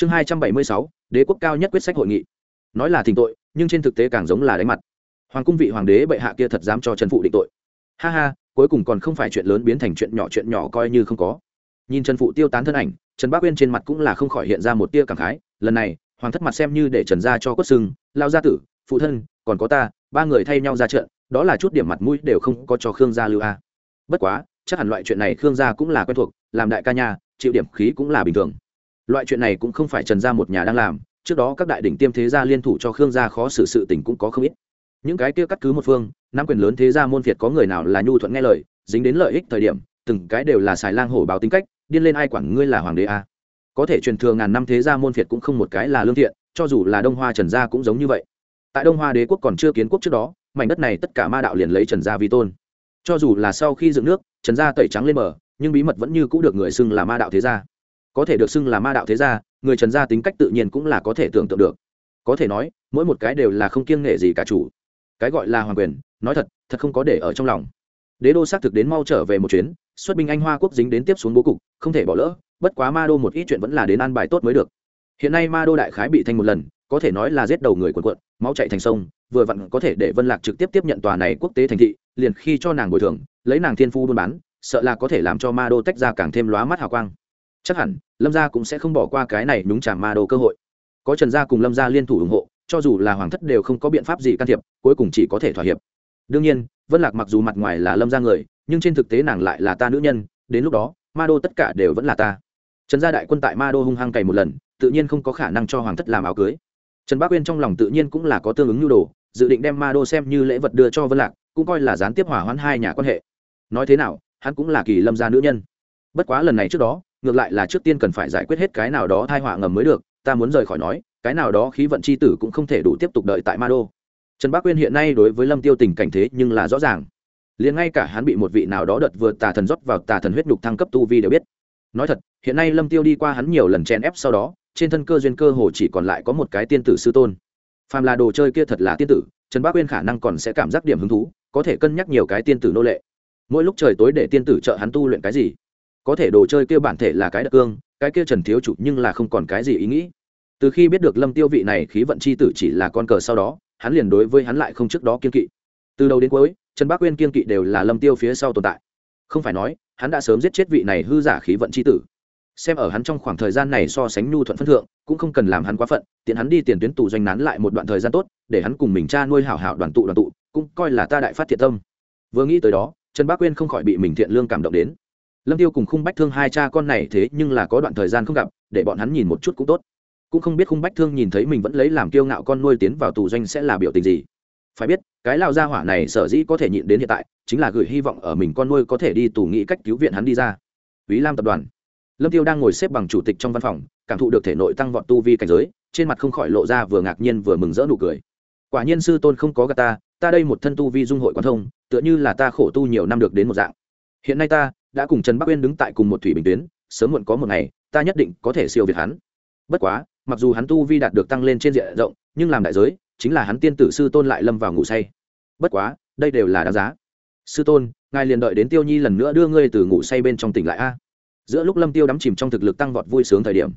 chương hai trăm bảy mươi sáu, đế quốc cao nhất quyết sách hội nghị. Nói là thỉnh tội, nhưng trên thực tế càng giống là đánh mặt. Hoàng cung vị hoàng đế bệ hạ kia thật dám cho trần phụ định tội. Ha ha, cuối cùng còn không phải chuyện lớn biến thành chuyện nhỏ chuyện nhỏ coi như không có. Nhìn trần phụ tiêu tán thân ảnh, trần bác uyên trên mặt cũng là không khỏi hiện ra một tia cảm khái. Lần này, hoàng thất mặt xem như để trần gia cho quất sưng lao gia tử, phụ thân, còn có ta, ba người thay nhau ra trận, đó là chút điểm mặt mũi đều không có cho khương gia lưu a. Bất quá, chắc hẳn loại chuyện này khương gia cũng là quen thuộc, làm đại ca nhà, chịu điểm khí cũng là bình thường loại chuyện này cũng không phải trần gia một nhà đang làm, trước đó các đại đỉnh tiêm thế gia liên thủ cho khương gia khó xử sự tình cũng có không ít. Những cái kia cắt cứ một phương, nắm quyền lớn thế gia môn phiệt có người nào là nhu thuận nghe lời, dính đến lợi ích thời điểm, từng cái đều là xài lang hổ báo tính cách, điên lên ai quản ngươi là hoàng đế a. Có thể truyền thừa ngàn năm thế gia môn phiệt cũng không một cái là lương thiện, cho dù là đông hoa trần gia cũng giống như vậy. Tại đông hoa đế quốc còn chưa kiến quốc trước đó, mảnh đất này tất cả ma đạo liền lấy trần gia vi tôn. Cho dù là sau khi dựng nước, trần gia tẩy trắng lên bờ, nhưng bí mật vẫn như cũng được người xưng là ma đạo thế gia có thể được xưng là ma đạo thế gia, người trần gia tính cách tự nhiên cũng là có thể tưởng tượng được. Có thể nói, mỗi một cái đều là không kiêng nghệ gì cả chủ. Cái gọi là hoàng quyền, nói thật thật không có để ở trong lòng. Đế đô xác thực đến mau trở về một chuyến, xuất binh anh hoa quốc dính đến tiếp xuống bố cục, không thể bỏ lỡ, bất quá ma đô một ít chuyện vẫn là đến an bài tốt mới được. Hiện nay ma đô đại khái bị thanh một lần, có thể nói là giết đầu người quần quận máu chạy thành sông, vừa vặn có thể để vân lạc trực tiếp tiếp nhận tòa này quốc tế thành thị, liền khi cho nàng bồi thường, lấy nàng thiên phu buôn bán, sợ là có thể làm cho ma đô tách ra càng thêm lóa mắt hào quang chắc hẳn lâm gia cũng sẽ không bỏ qua cái này nhúng chàm ma đô cơ hội. Có trần gia cùng lâm gia liên thủ ủng hộ, cho dù là hoàng thất đều không có biện pháp gì can thiệp, cuối cùng chỉ có thể thỏa hiệp. Đương nhiên, vân lạc mặc dù mặt ngoài là lâm gia người, nhưng trên thực tế nàng lại là ta nữ nhân, đến lúc đó, ma đô tất cả đều vẫn là ta. Trần gia đại quân tại ma đô hung hăng cày một lần, tự nhiên không có khả năng cho hoàng thất làm áo cưới. Trần bác uyên trong lòng tự nhiên cũng là có tương ứng nhu đồ, dự định đem ma đô xem như lễ vật đưa cho vân lạc, cũng coi là gián tiếp hỏa hoãn hai nhà quan hệ. Nói thế nào, hắn cũng là kỳ lâm gia nữ nhân. Bất quá lần này trước đó ngược lại là trước tiên cần phải giải quyết hết cái nào đó thai họa ngầm mới được, ta muốn rời khỏi nói, cái nào đó khí vận c h i tử cũng không thể đủ tiếp tục đợi tại ma đô. Trần bác quyên hiện nay đối với lâm tiêu tình cảnh thế nhưng là rõ ràng. Liền ngay cả hắn bị một vị nào đó đợt vừa tà thần rót vào tà thần huyết đục thăng cấp tu vi đều biết. Nói thật, hiện nay lâm tiêu đi qua hắn nhiều lần chen ép sau đó, trên thân cơ duyên cơ hồ chỉ còn lại có một cái tiên tử sư tôn. Phàm là đồ chơi kia thật là tiên tử, trần bác quyên khả năng còn sẽ cảm giác điểm hứng thú, có thể cân nhắc nhiều cái tiên tử nô lệ. Mỗi lúc trời tối để tiên tử trợ hắn tu luyện cái gì? Có thể đồ chơi kia bản thể là cái đặc cương, cái kia trần thiếu chủ nhưng là không còn cái gì ý nghĩ. Từ khi biết được lâm tiêu vị này khí vận c h i tử chỉ là con cờ sau đó, hắn liền đối với hắn lại không trước đó kiên kỵ. Từ đầu đến cuối, trần bác uyên kiên kỵ đều là lâm tiêu phía sau tồn tại. Không phải nói, hắn đã sớm giết chết vị này hư giả khí vận c h i tử. Xem ở hắn trong khoảng thời gian này so sánh nhu thuận phân thượng, cũng không cần làm hắn quá phận, tiện hắn đi tiền tuyến tù doanh nán lại một đoạn thời gian tốt, để hắn cùng mình cha nuôi hảo hảo đoàn tụ đoàn tụ, cũng coi là ta đại phát thiện tâm. Vừa nghĩ tới đó, trần bác uyên không khỏi bị mình thiện lương cảm động đến lâm tiêu cùng khung bách thương hai cha con này thế nhưng là có đoạn thời gian không gặp, để bọn hắn nhìn một chút cũng tốt. Cũng không biết khung bách thương nhìn thấy mình vẫn lấy làm kiêu ngạo con nuôi tiến vào tù doanh sẽ là biểu tình gì. Phải biết, cái lao gia hỏa này sở dĩ có thể nhịn đến hiện tại, chính là gửi hy vọng ở mình con nuôi có thể đi tù nghĩ cách cứu viện hắn đi ra. Vĩ Lam tập đoàn. Lâm tiêu đang ngồi xếp bằng chủ tịch trong văn phòng, cảm thụ được thể nội tăng vọt tu vi cảnh giới, trên mặt không khỏi lộ ra vừa ngạc nhiên vừa mừng rỡ nụ cười. Quả nhiên sư tôn không có gà ta ta đây một thân tu vi dung hội quan thông, tựa như là ta khổ tu nhiều năm được đến một dạng. Hiện nay ta đã cùng trần bắc uyên đứng tại cùng một thủy bình tuyến, sớm muộn có một ngày, ta nhất định có thể siêu việt hắn. Bất quá, mặc dù hắn tu vi đạt được tăng lên trên diện rộng, nhưng làm đại giới, chính là hắn tiên tử sư tôn lại lâm vào ngủ say. Bất quá, đây đều là đáng giá. Sư tôn, ngài liền đợi đến tiêu nhi lần nữa đưa ngươi từ ngủ say bên trong tỉnh lại a. Giữa lúc lâm tiêu đắm chìm trong thực lực tăng vọt vui sướng thời điểm.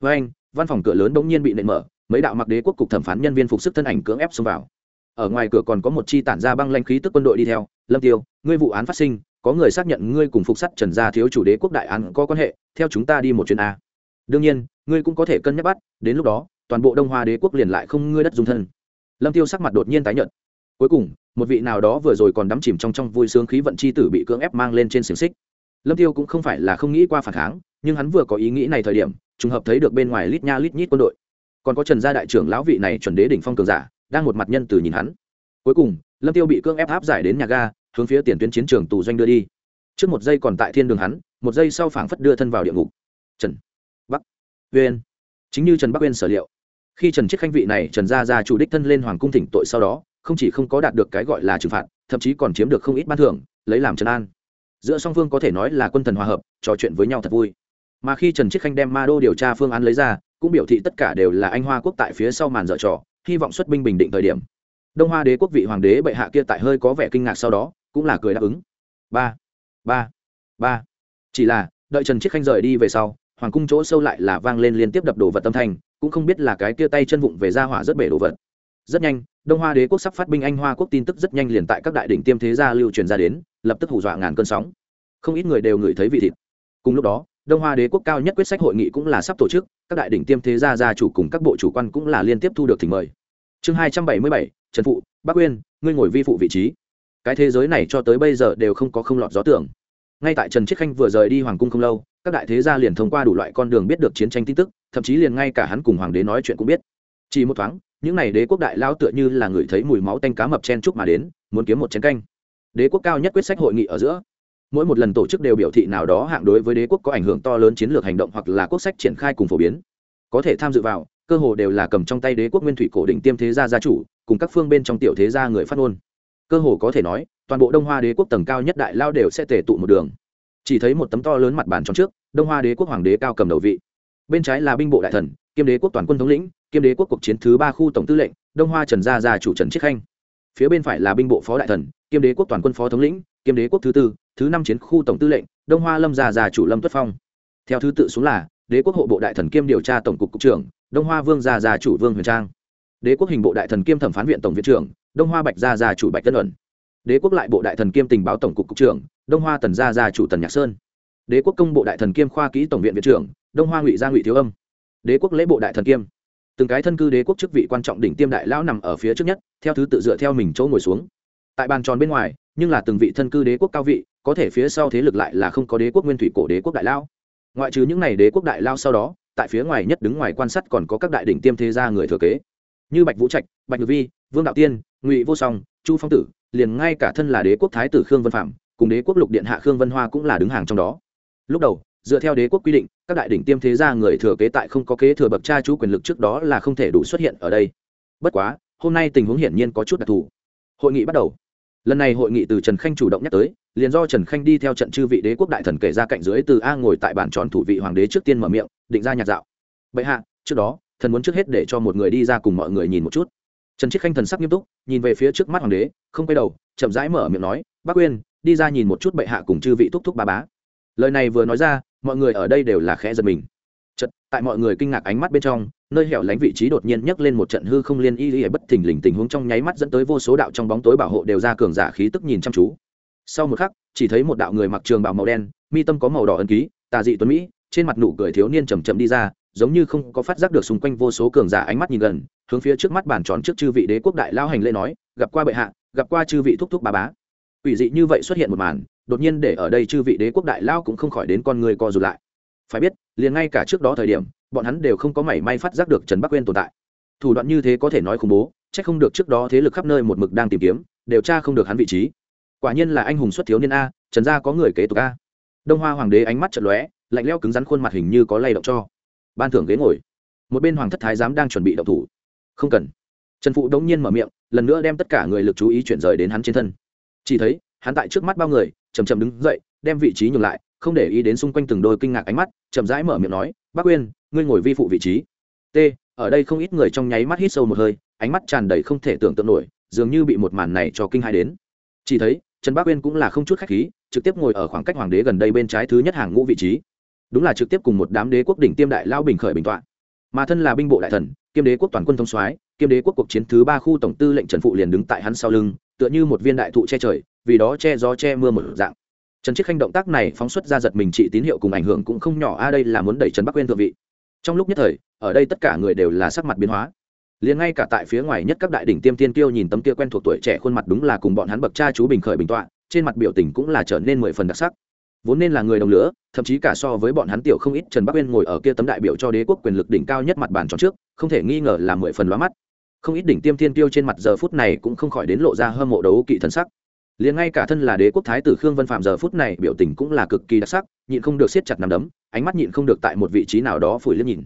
Với anh, văn phòng cửa lớn bỗng nhiên bị nện mở, mấy đạo mặc đế quốc cục thẩm phán nhân viên phục sức thân ảnh cưỡng ép xông vào. Ở ngoài cửa còn có một chi tản ra băng lanh khí tức quân đội đi theo. Lâm tiêu, ngươi vụ án phát sinh có người xác nhận ngươi cùng phục sắt trần gia thiếu chủ đế quốc đại án có quan hệ, theo chúng ta đi một chuyến a. Đương nhiên, ngươi cũng có thể cân nhắc bắt, đến lúc đó, toàn bộ đông hoa đế quốc liền lại không ngươi đất dung thân. Lâm tiêu sắc mặt đột nhiên tái nhợt. Cuối cùng, một vị nào đó vừa rồi còn đắm chìm trong trong vui sướng khí vận chi tử bị cưỡng ép mang lên trên xiềng xích. Lâm tiêu cũng không phải là không nghĩ qua phản kháng, nhưng hắn vừa có ý nghĩ này thời điểm, trùng hợp thấy được bên ngoài lít nha lít nhít quân đội. Còn có trần gia đại trưởng lão vị này chuẩn đế đỉnh phong cường giả, đang một mặt nhân từ nhìn hắn. Cuối cùng, lâm tiêu bị cưỡng ép áp giải đến nhà ga hướng phía tiền tuyến chiến trường tù doanh đưa đi. Trước một giây còn tại thiên đường hắn, một giây sau phảng phất đưa thân vào địa ngục. Trần bắc uyên. Chính như trần bắc uyên sở liệu, khi trần chiết khanh vị này trần gia gia chủ đích thân lên hoàng cung thỉnh tội sau đó, không chỉ không có đạt được cái gọi là trừng phạt, thậm chí còn chiếm được không ít ban thưởng, lấy làm trần an. Giữa song phương có thể nói là quân thần hòa hợp, trò chuyện với nhau thật vui. Mà khi trần chiết khanh đem ma đô điều tra phương án lấy ra, cũng biểu thị tất cả đều là anh hoa quốc tại phía sau màn dở trò, hy vọng xuất binh bình định thời điểm. Đông hoa đế quốc vị hoàng đế bệ hạ kia tại hơi có vẻ kinh ngạc sau đó cũng là cười đáp ứng. Ba ba ba. Chỉ là, đợi trần chiết khanh rời đi về sau, hoàng cung chỗ sâu lại là vang lên liên tiếp đập đồ vật tâm thành cũng không biết là cái kia tay chân vụng về ra hỏa rất bể đồ vật. Rất nhanh, đông hoa đế quốc sắp phát binh, anh hoa quốc tin tức rất nhanh liền tại các đại đỉnh tiêm thế gia lưu truyền ra đến, lập tức hù dọa ngàn cơn sóng. Không ít người đều ngửi thấy vị thịt. Cùng lúc đó, đông hoa đế quốc cao nhất quyết sách hội nghị cũng là sắp tổ chức, các đại đỉnh tiêm thế gia gia chủ cùng các bộ chủ quan cũng là liên tiếp thu được thỉnh mời. Chương hai trăm bảy mươi bảy, trần phụ, bắc uyên, ngươi ngồi vi phụ vị trí cái thế giới này cho tới bây giờ đều không có không lọt gió tưởng. Ngay tại trần chiết khanh vừa rời đi hoàng cung không lâu, các đại thế gia liền thông qua đủ loại con đường biết được chiến tranh tin tức, thậm chí liền ngay cả hắn cùng hoàng đế nói chuyện cũng biết. Chỉ một thoáng, những n à y đế quốc đại lao tựa như là người thấy mùi máu tanh cá mập chen chúc mà đến, muốn kiếm một chén canh. Đế quốc cao nhất quyết sách hội nghị ở giữa. Mỗi một lần tổ chức đều biểu thị nào đó hạng đối với đế quốc có ảnh hưởng to lớn chiến lược hành động hoặc là quốc sách triển khai cùng phổ biến. Có thể tham dự vào, cơ hồ đều là cầm trong tay đế quốc nguyên thủy cổ đỉnh tiêm thế gia gia chủ, cùng các phương bên trong tiểu thế gia người phát ngôn cơ hồ có thể nói, toàn bộ đông hoa đế quốc tầng cao nhất đại lao đều sẽ tề tụ một đường. Chỉ thấy một tấm to lớn mặt bàn trong trước, đông hoa đế quốc hoàng đế cao cầm đầu vị. Bên trái là binh bộ đại thần, kiêm đế quốc toàn quân thống lĩnh, kiêm đế quốc cuộc chiến thứ ba khu tổng tư lệnh, đông hoa trần gia gia chủ trần chiết khanh. Phía bên phải là binh bộ phó đại thần, kiêm đế quốc toàn quân phó thống lĩnh, kiêm đế quốc thứ tư, thứ năm chiến khu tổng tư lệnh, đông hoa lâm gia gia chủ lâm tuất phong. Theo thứ tự xuống là, đế quốc hộ bộ đại thần kiêm điều tra tổng cục cục trưởng, đông hoa vương gia gia chủ vương huyền trang. Đế quốc hình bộ đại thần kiêm thẩm phán viện tổng viện trưởng đông hoa bạch gia gia chủ bạch tân ẩn đế quốc lại bộ đại thần kiêm tình báo tổng cục cục trưởng, đông hoa tần gia gia chủ tần nhạc sơn. Đế quốc công bộ đại thần kiêm khoa kỹ tổng viện viện trưởng, đông hoa ngụy gia ngụy thiếu âm. Đế quốc lễ bộ đại thần kiêm. Từng cái thân cư đế quốc chức vị quan trọng đỉnh tiêm đại lão nằm ở phía trước nhất, theo thứ tự dựa theo mình chỗ ngồi xuống. Tại bàn tròn bên ngoài, nhưng là từng vị thân cư đế quốc cao vị, có thể phía sau thế lực lại là không có đế quốc nguyên thủy cổ đế quốc đại lao ngoại trừ những n à y đế quốc đại lao sau đó, tại phía ngoài nhất đứng ngoài quan sát còn có các đại đỉnh tiêm thế gia người thừa kế. Như bạch vũ trạch, bạch ngự vi, vương đạo tiên ngụy vô song, chu phong tử, liền ngay cả thân là đế quốc thái tử khương vân phạm, cùng đế quốc lục điện hạ khương vân hoa cũng là đứng hàng trong đó. Lúc đầu, dựa theo đế quốc quy định, các đại đỉnh tiêm thế gia người thừa kế tại không có kế thừa bậc cha chú quyền lực trước đó là không thể đủ xuất hiện ở đây. Bất quá, hôm nay tình huống hiển nhiên có chút đặc thù. Hội nghị bắt đầu. Lần này hội nghị từ trần khanh chủ động nhắc tới, liền do trần khanh đi theo trận chư vị đế quốc đại thần kể ra cạnh dưới từ a ngồi tại bàn tròn thủ vị hoàng đế trước tiên mở miệng, định ra nhạc dạo. Bệ hạ, trước đó, thần muốn trước hết để cho một người đi ra cùng mọi người nhìn một chút trần chiết khanh thần sắc nghiêm túc, nhìn về phía trước mắt hoàng đế, không quay đầu, chậm rãi mở miệng nói, bác uyên đi ra nhìn một chút bệ hạ cùng chư vị thúc thúc ba bá. Lời này vừa nói ra, mọi người ở đây đều là khẽ giật mình. Chật tại mọi người kinh ngạc ánh mắt bên trong, nơi hẻo lánh vị trí đột nhiên nhấc lên một trận hư không liên y y bất thình lình tình huống trong nháy mắt dẫn tới vô số đạo trong bóng tối bảo hộ đều ra cường giả khí tức nhìn chăm chú. Sau một khắc, chỉ thấy một đạo người mặc trường bào màu đen, mi tâm có màu đỏ ấn ký, tà dị tuấn mỹ, trên mặt nụ cười thiếu niên chầm chậm đi ra giống như không có phát giác được xung quanh vô số cường giả ánh mắt nhìn gần, hướng phía trước mắt bàn tròn trước chư vị đế quốc đại lao hành lễ nói, gặp qua bệ hạ, gặp qua chư vị thúc thúc bà bá. Ủy dị như vậy xuất hiện một màn, đột nhiên để ở đây chư vị đế quốc đại lao cũng không khỏi đến con người co rụt lại. Phải biết, liền ngay cả trước đó thời điểm, bọn hắn đều không có mảy may phát giác được trần bắc quên tồn tại. Thủ đoạn như thế có thể nói khủng bố c h ắ c không được trước đó thế lực khắp nơi một mực đang tìm kiếm điều tra không được hắn vị trí. Quả nhiên là anh hùng xuất thiếu niên a, trần gia có người kế tục a. Đông hoa hoàng đế ánh mắt trận lóe, lạnh leo cứng rắn khuôn mặt hình như có lay động cho ban thưởng ghế ngồi. Một bên hoàng thất thái giám đang chuẩn bị động thủ. Không cần. Trần phụ đống nhiên mở miệng, lần nữa đem tất cả người lực chú ý chuyển rời đến hắn trên thân. Chỉ thấy, hắn tại trước mắt bao người chầm chầm đứng dậy, đem vị trí nhường lại, không để ý đến xung quanh từng đôi kinh ngạc ánh mắt, chậm rãi mở miệng nói, bác uyên, ngươi ngồi vi phụ vị trí. T, ở đây không ít người trong nháy mắt hít sâu một hơi, ánh mắt tràn đầy không thể tưởng tượng nổi, dường như bị một màn này cho kinh hai đến. Chỉ thấy, trần bác uyên cũng là không chút khách khí, trực tiếp ngồi ở khoảng cách hoàng đế gần đây bên trái thứ nhất hàng ngũ vị trí đúng là trực tiếp cùng một đám đế quốc đỉnh tiêm đại lao bình khởi bình tọa. Mà thân là binh bộ đại thần, kiêm đế quốc toàn quân thông soái, kiêm đế quốc cuộc chiến thứ ba khu tổng tư lệnh trần phụ liền đứng tại hắn sau lưng, tựa như một viên đại thụ che trời, vì đó che gió che mưa một dạng. Trần chiết khanh động tác này phóng xuất ra giật mình trị tín hiệu cùng ảnh hưởng cũng không nhỏ, a, đây là muốn đẩy trần bắc quên thượng vị. Trong lúc nhất thời, ở đây tất cả người đều là sắc mặt biến hóa. Liền ngay cả tại phía ngoài nhất các đại đỉnh tiêm tiên tiêu nhìn tấm kia quen thuộc tuổi trẻ khuôn mặt đúng là cùng bọn hắn bậc cha chú bình khởi bình tọa, trên mặt biểu tình cũng là trở nên mười phần đặc sắc vốn nên là người đồng lửa, thậm chí cả so với bọn hắn tiểu không ít trần bắc uyên ngồi ở kia tấm đại biểu cho đế quốc quyền lực đỉnh cao nhất mặt bàn tròn trước, không thể nghi ngờ là mười phần lóa mắt. Không ít đỉnh tiêm thiên tiêu trên mặt giờ phút này cũng không khỏi đến lộ ra hâm mộ đấu kỵ thần sắc. Liền ngay cả thân là đế quốc thái tử khương vân phạm giờ phút này biểu tình cũng là cực kỳ đặc sắc, nhịn không được siết chặt nằm đấm, ánh mắt nhịn không được tại một vị trí nào đó phủi liếc nhìn.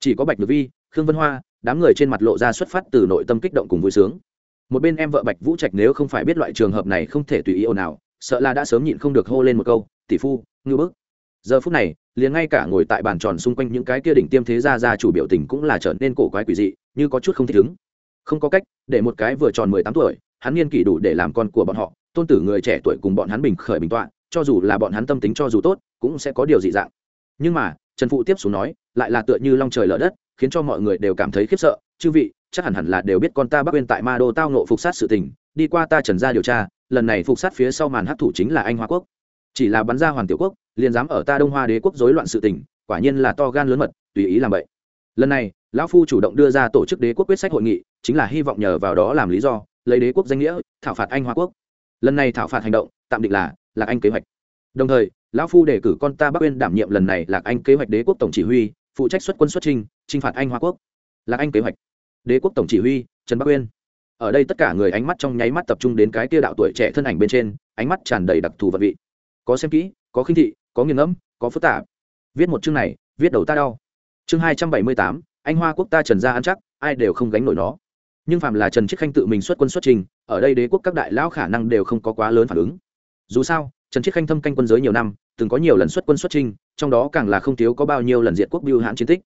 Chỉ có bạch nhược vi, khương vân hoa, đám người trên mặt lộ ra xuất phát từ nội tâm kích động cùng vui sướng. Một bên em vợ bạch vũ trạch nếu không phải biết loại trường hợp này không thể tùy ý ồn nào sợ là đã sớm nhịn không được hô lên một câu, tỷ phu ngư bức. Giờ phút này, liền ngay cả ngồi tại bàn tròn xung quanh những cái kia đỉnh tiêm thế gia gia chủ biểu tình cũng là trở nên cổ quái quỷ dị, như có chút không thích ứng. Không có cách, để một cái vừa tròn mười tám tuổi, hắn niên kỷ đủ để làm con của bọn họ, tôn tử người trẻ tuổi cùng bọn hắn bình khởi bình tọa, cho dù là bọn hắn tâm tính cho dù tốt, cũng sẽ có điều dị dạng. Nhưng mà, trần phụ tiếp xuống nói, lại là tựa như long trời lở đất, khiến cho mọi người đều cảm thấy khiếp sợ, chư vị, chắc hẳn hẳn là đều biết con ta bắc quên tại ma đô tao nộ phục sát sự tình, đi qua ta trần ra điều tra lần này phục sát phía sau màn hấp thủ chính là anh hoa quốc. Chỉ là bắn ra hoàn tiểu quốc, liền dám ở ta đông hoa đế quốc rối loạn sự tình, quả nhiên là to gan lớn mật, tùy ý làm vậy. Lần này, lão phu chủ động đưa ra tổ chức đế quốc quyết sách hội nghị, chính là hy vọng nhờ vào đó làm lý do, lấy đế quốc danh nghĩa, thảo phạt anh hoa quốc. Lần này thảo phạt hành động, tạm định là lạc anh kế hoạch. Đồng thời, lão phu đề cử con ta bắc uyên đảm nhiệm lần này lạc anh kế hoạch đế quốc tổng chỉ huy, phụ trách xuất quân xuất trinh chinh phạt anh hoa quốc. Lạc anh kế hoạch. Đế quốc tổng chỉ huy, trần bắc uyên ở đây tất cả người ánh mắt trong nháy mắt tập trung đến cái tia đạo tuổi trẻ thân ảnh bên trên, ánh mắt tràn đầy đặc thù vật vị. Có xem kỹ, có khinh thị, có nghiền ngẫm, có phức tạp. Viết một chương này, viết đầu ta đau. Chương hai trăm bảy mươi tám, anh hoa quốc ta trần gia ăn chắc, ai đều không gánh nổi nó. Nhưng phạm là trần chiết khanh tự mình xuất quân xuất trình, ở đây đế quốc các đại lão khả năng đều không có quá lớn phản ứng. Dù sao, trần chiết khanh thâm canh quân giới nhiều năm, từng có nhiều lần xuất quân xuất trình, trong đó càng là không thiếu có bao nhiêu lần diện quốc biêu hãn chiến tích.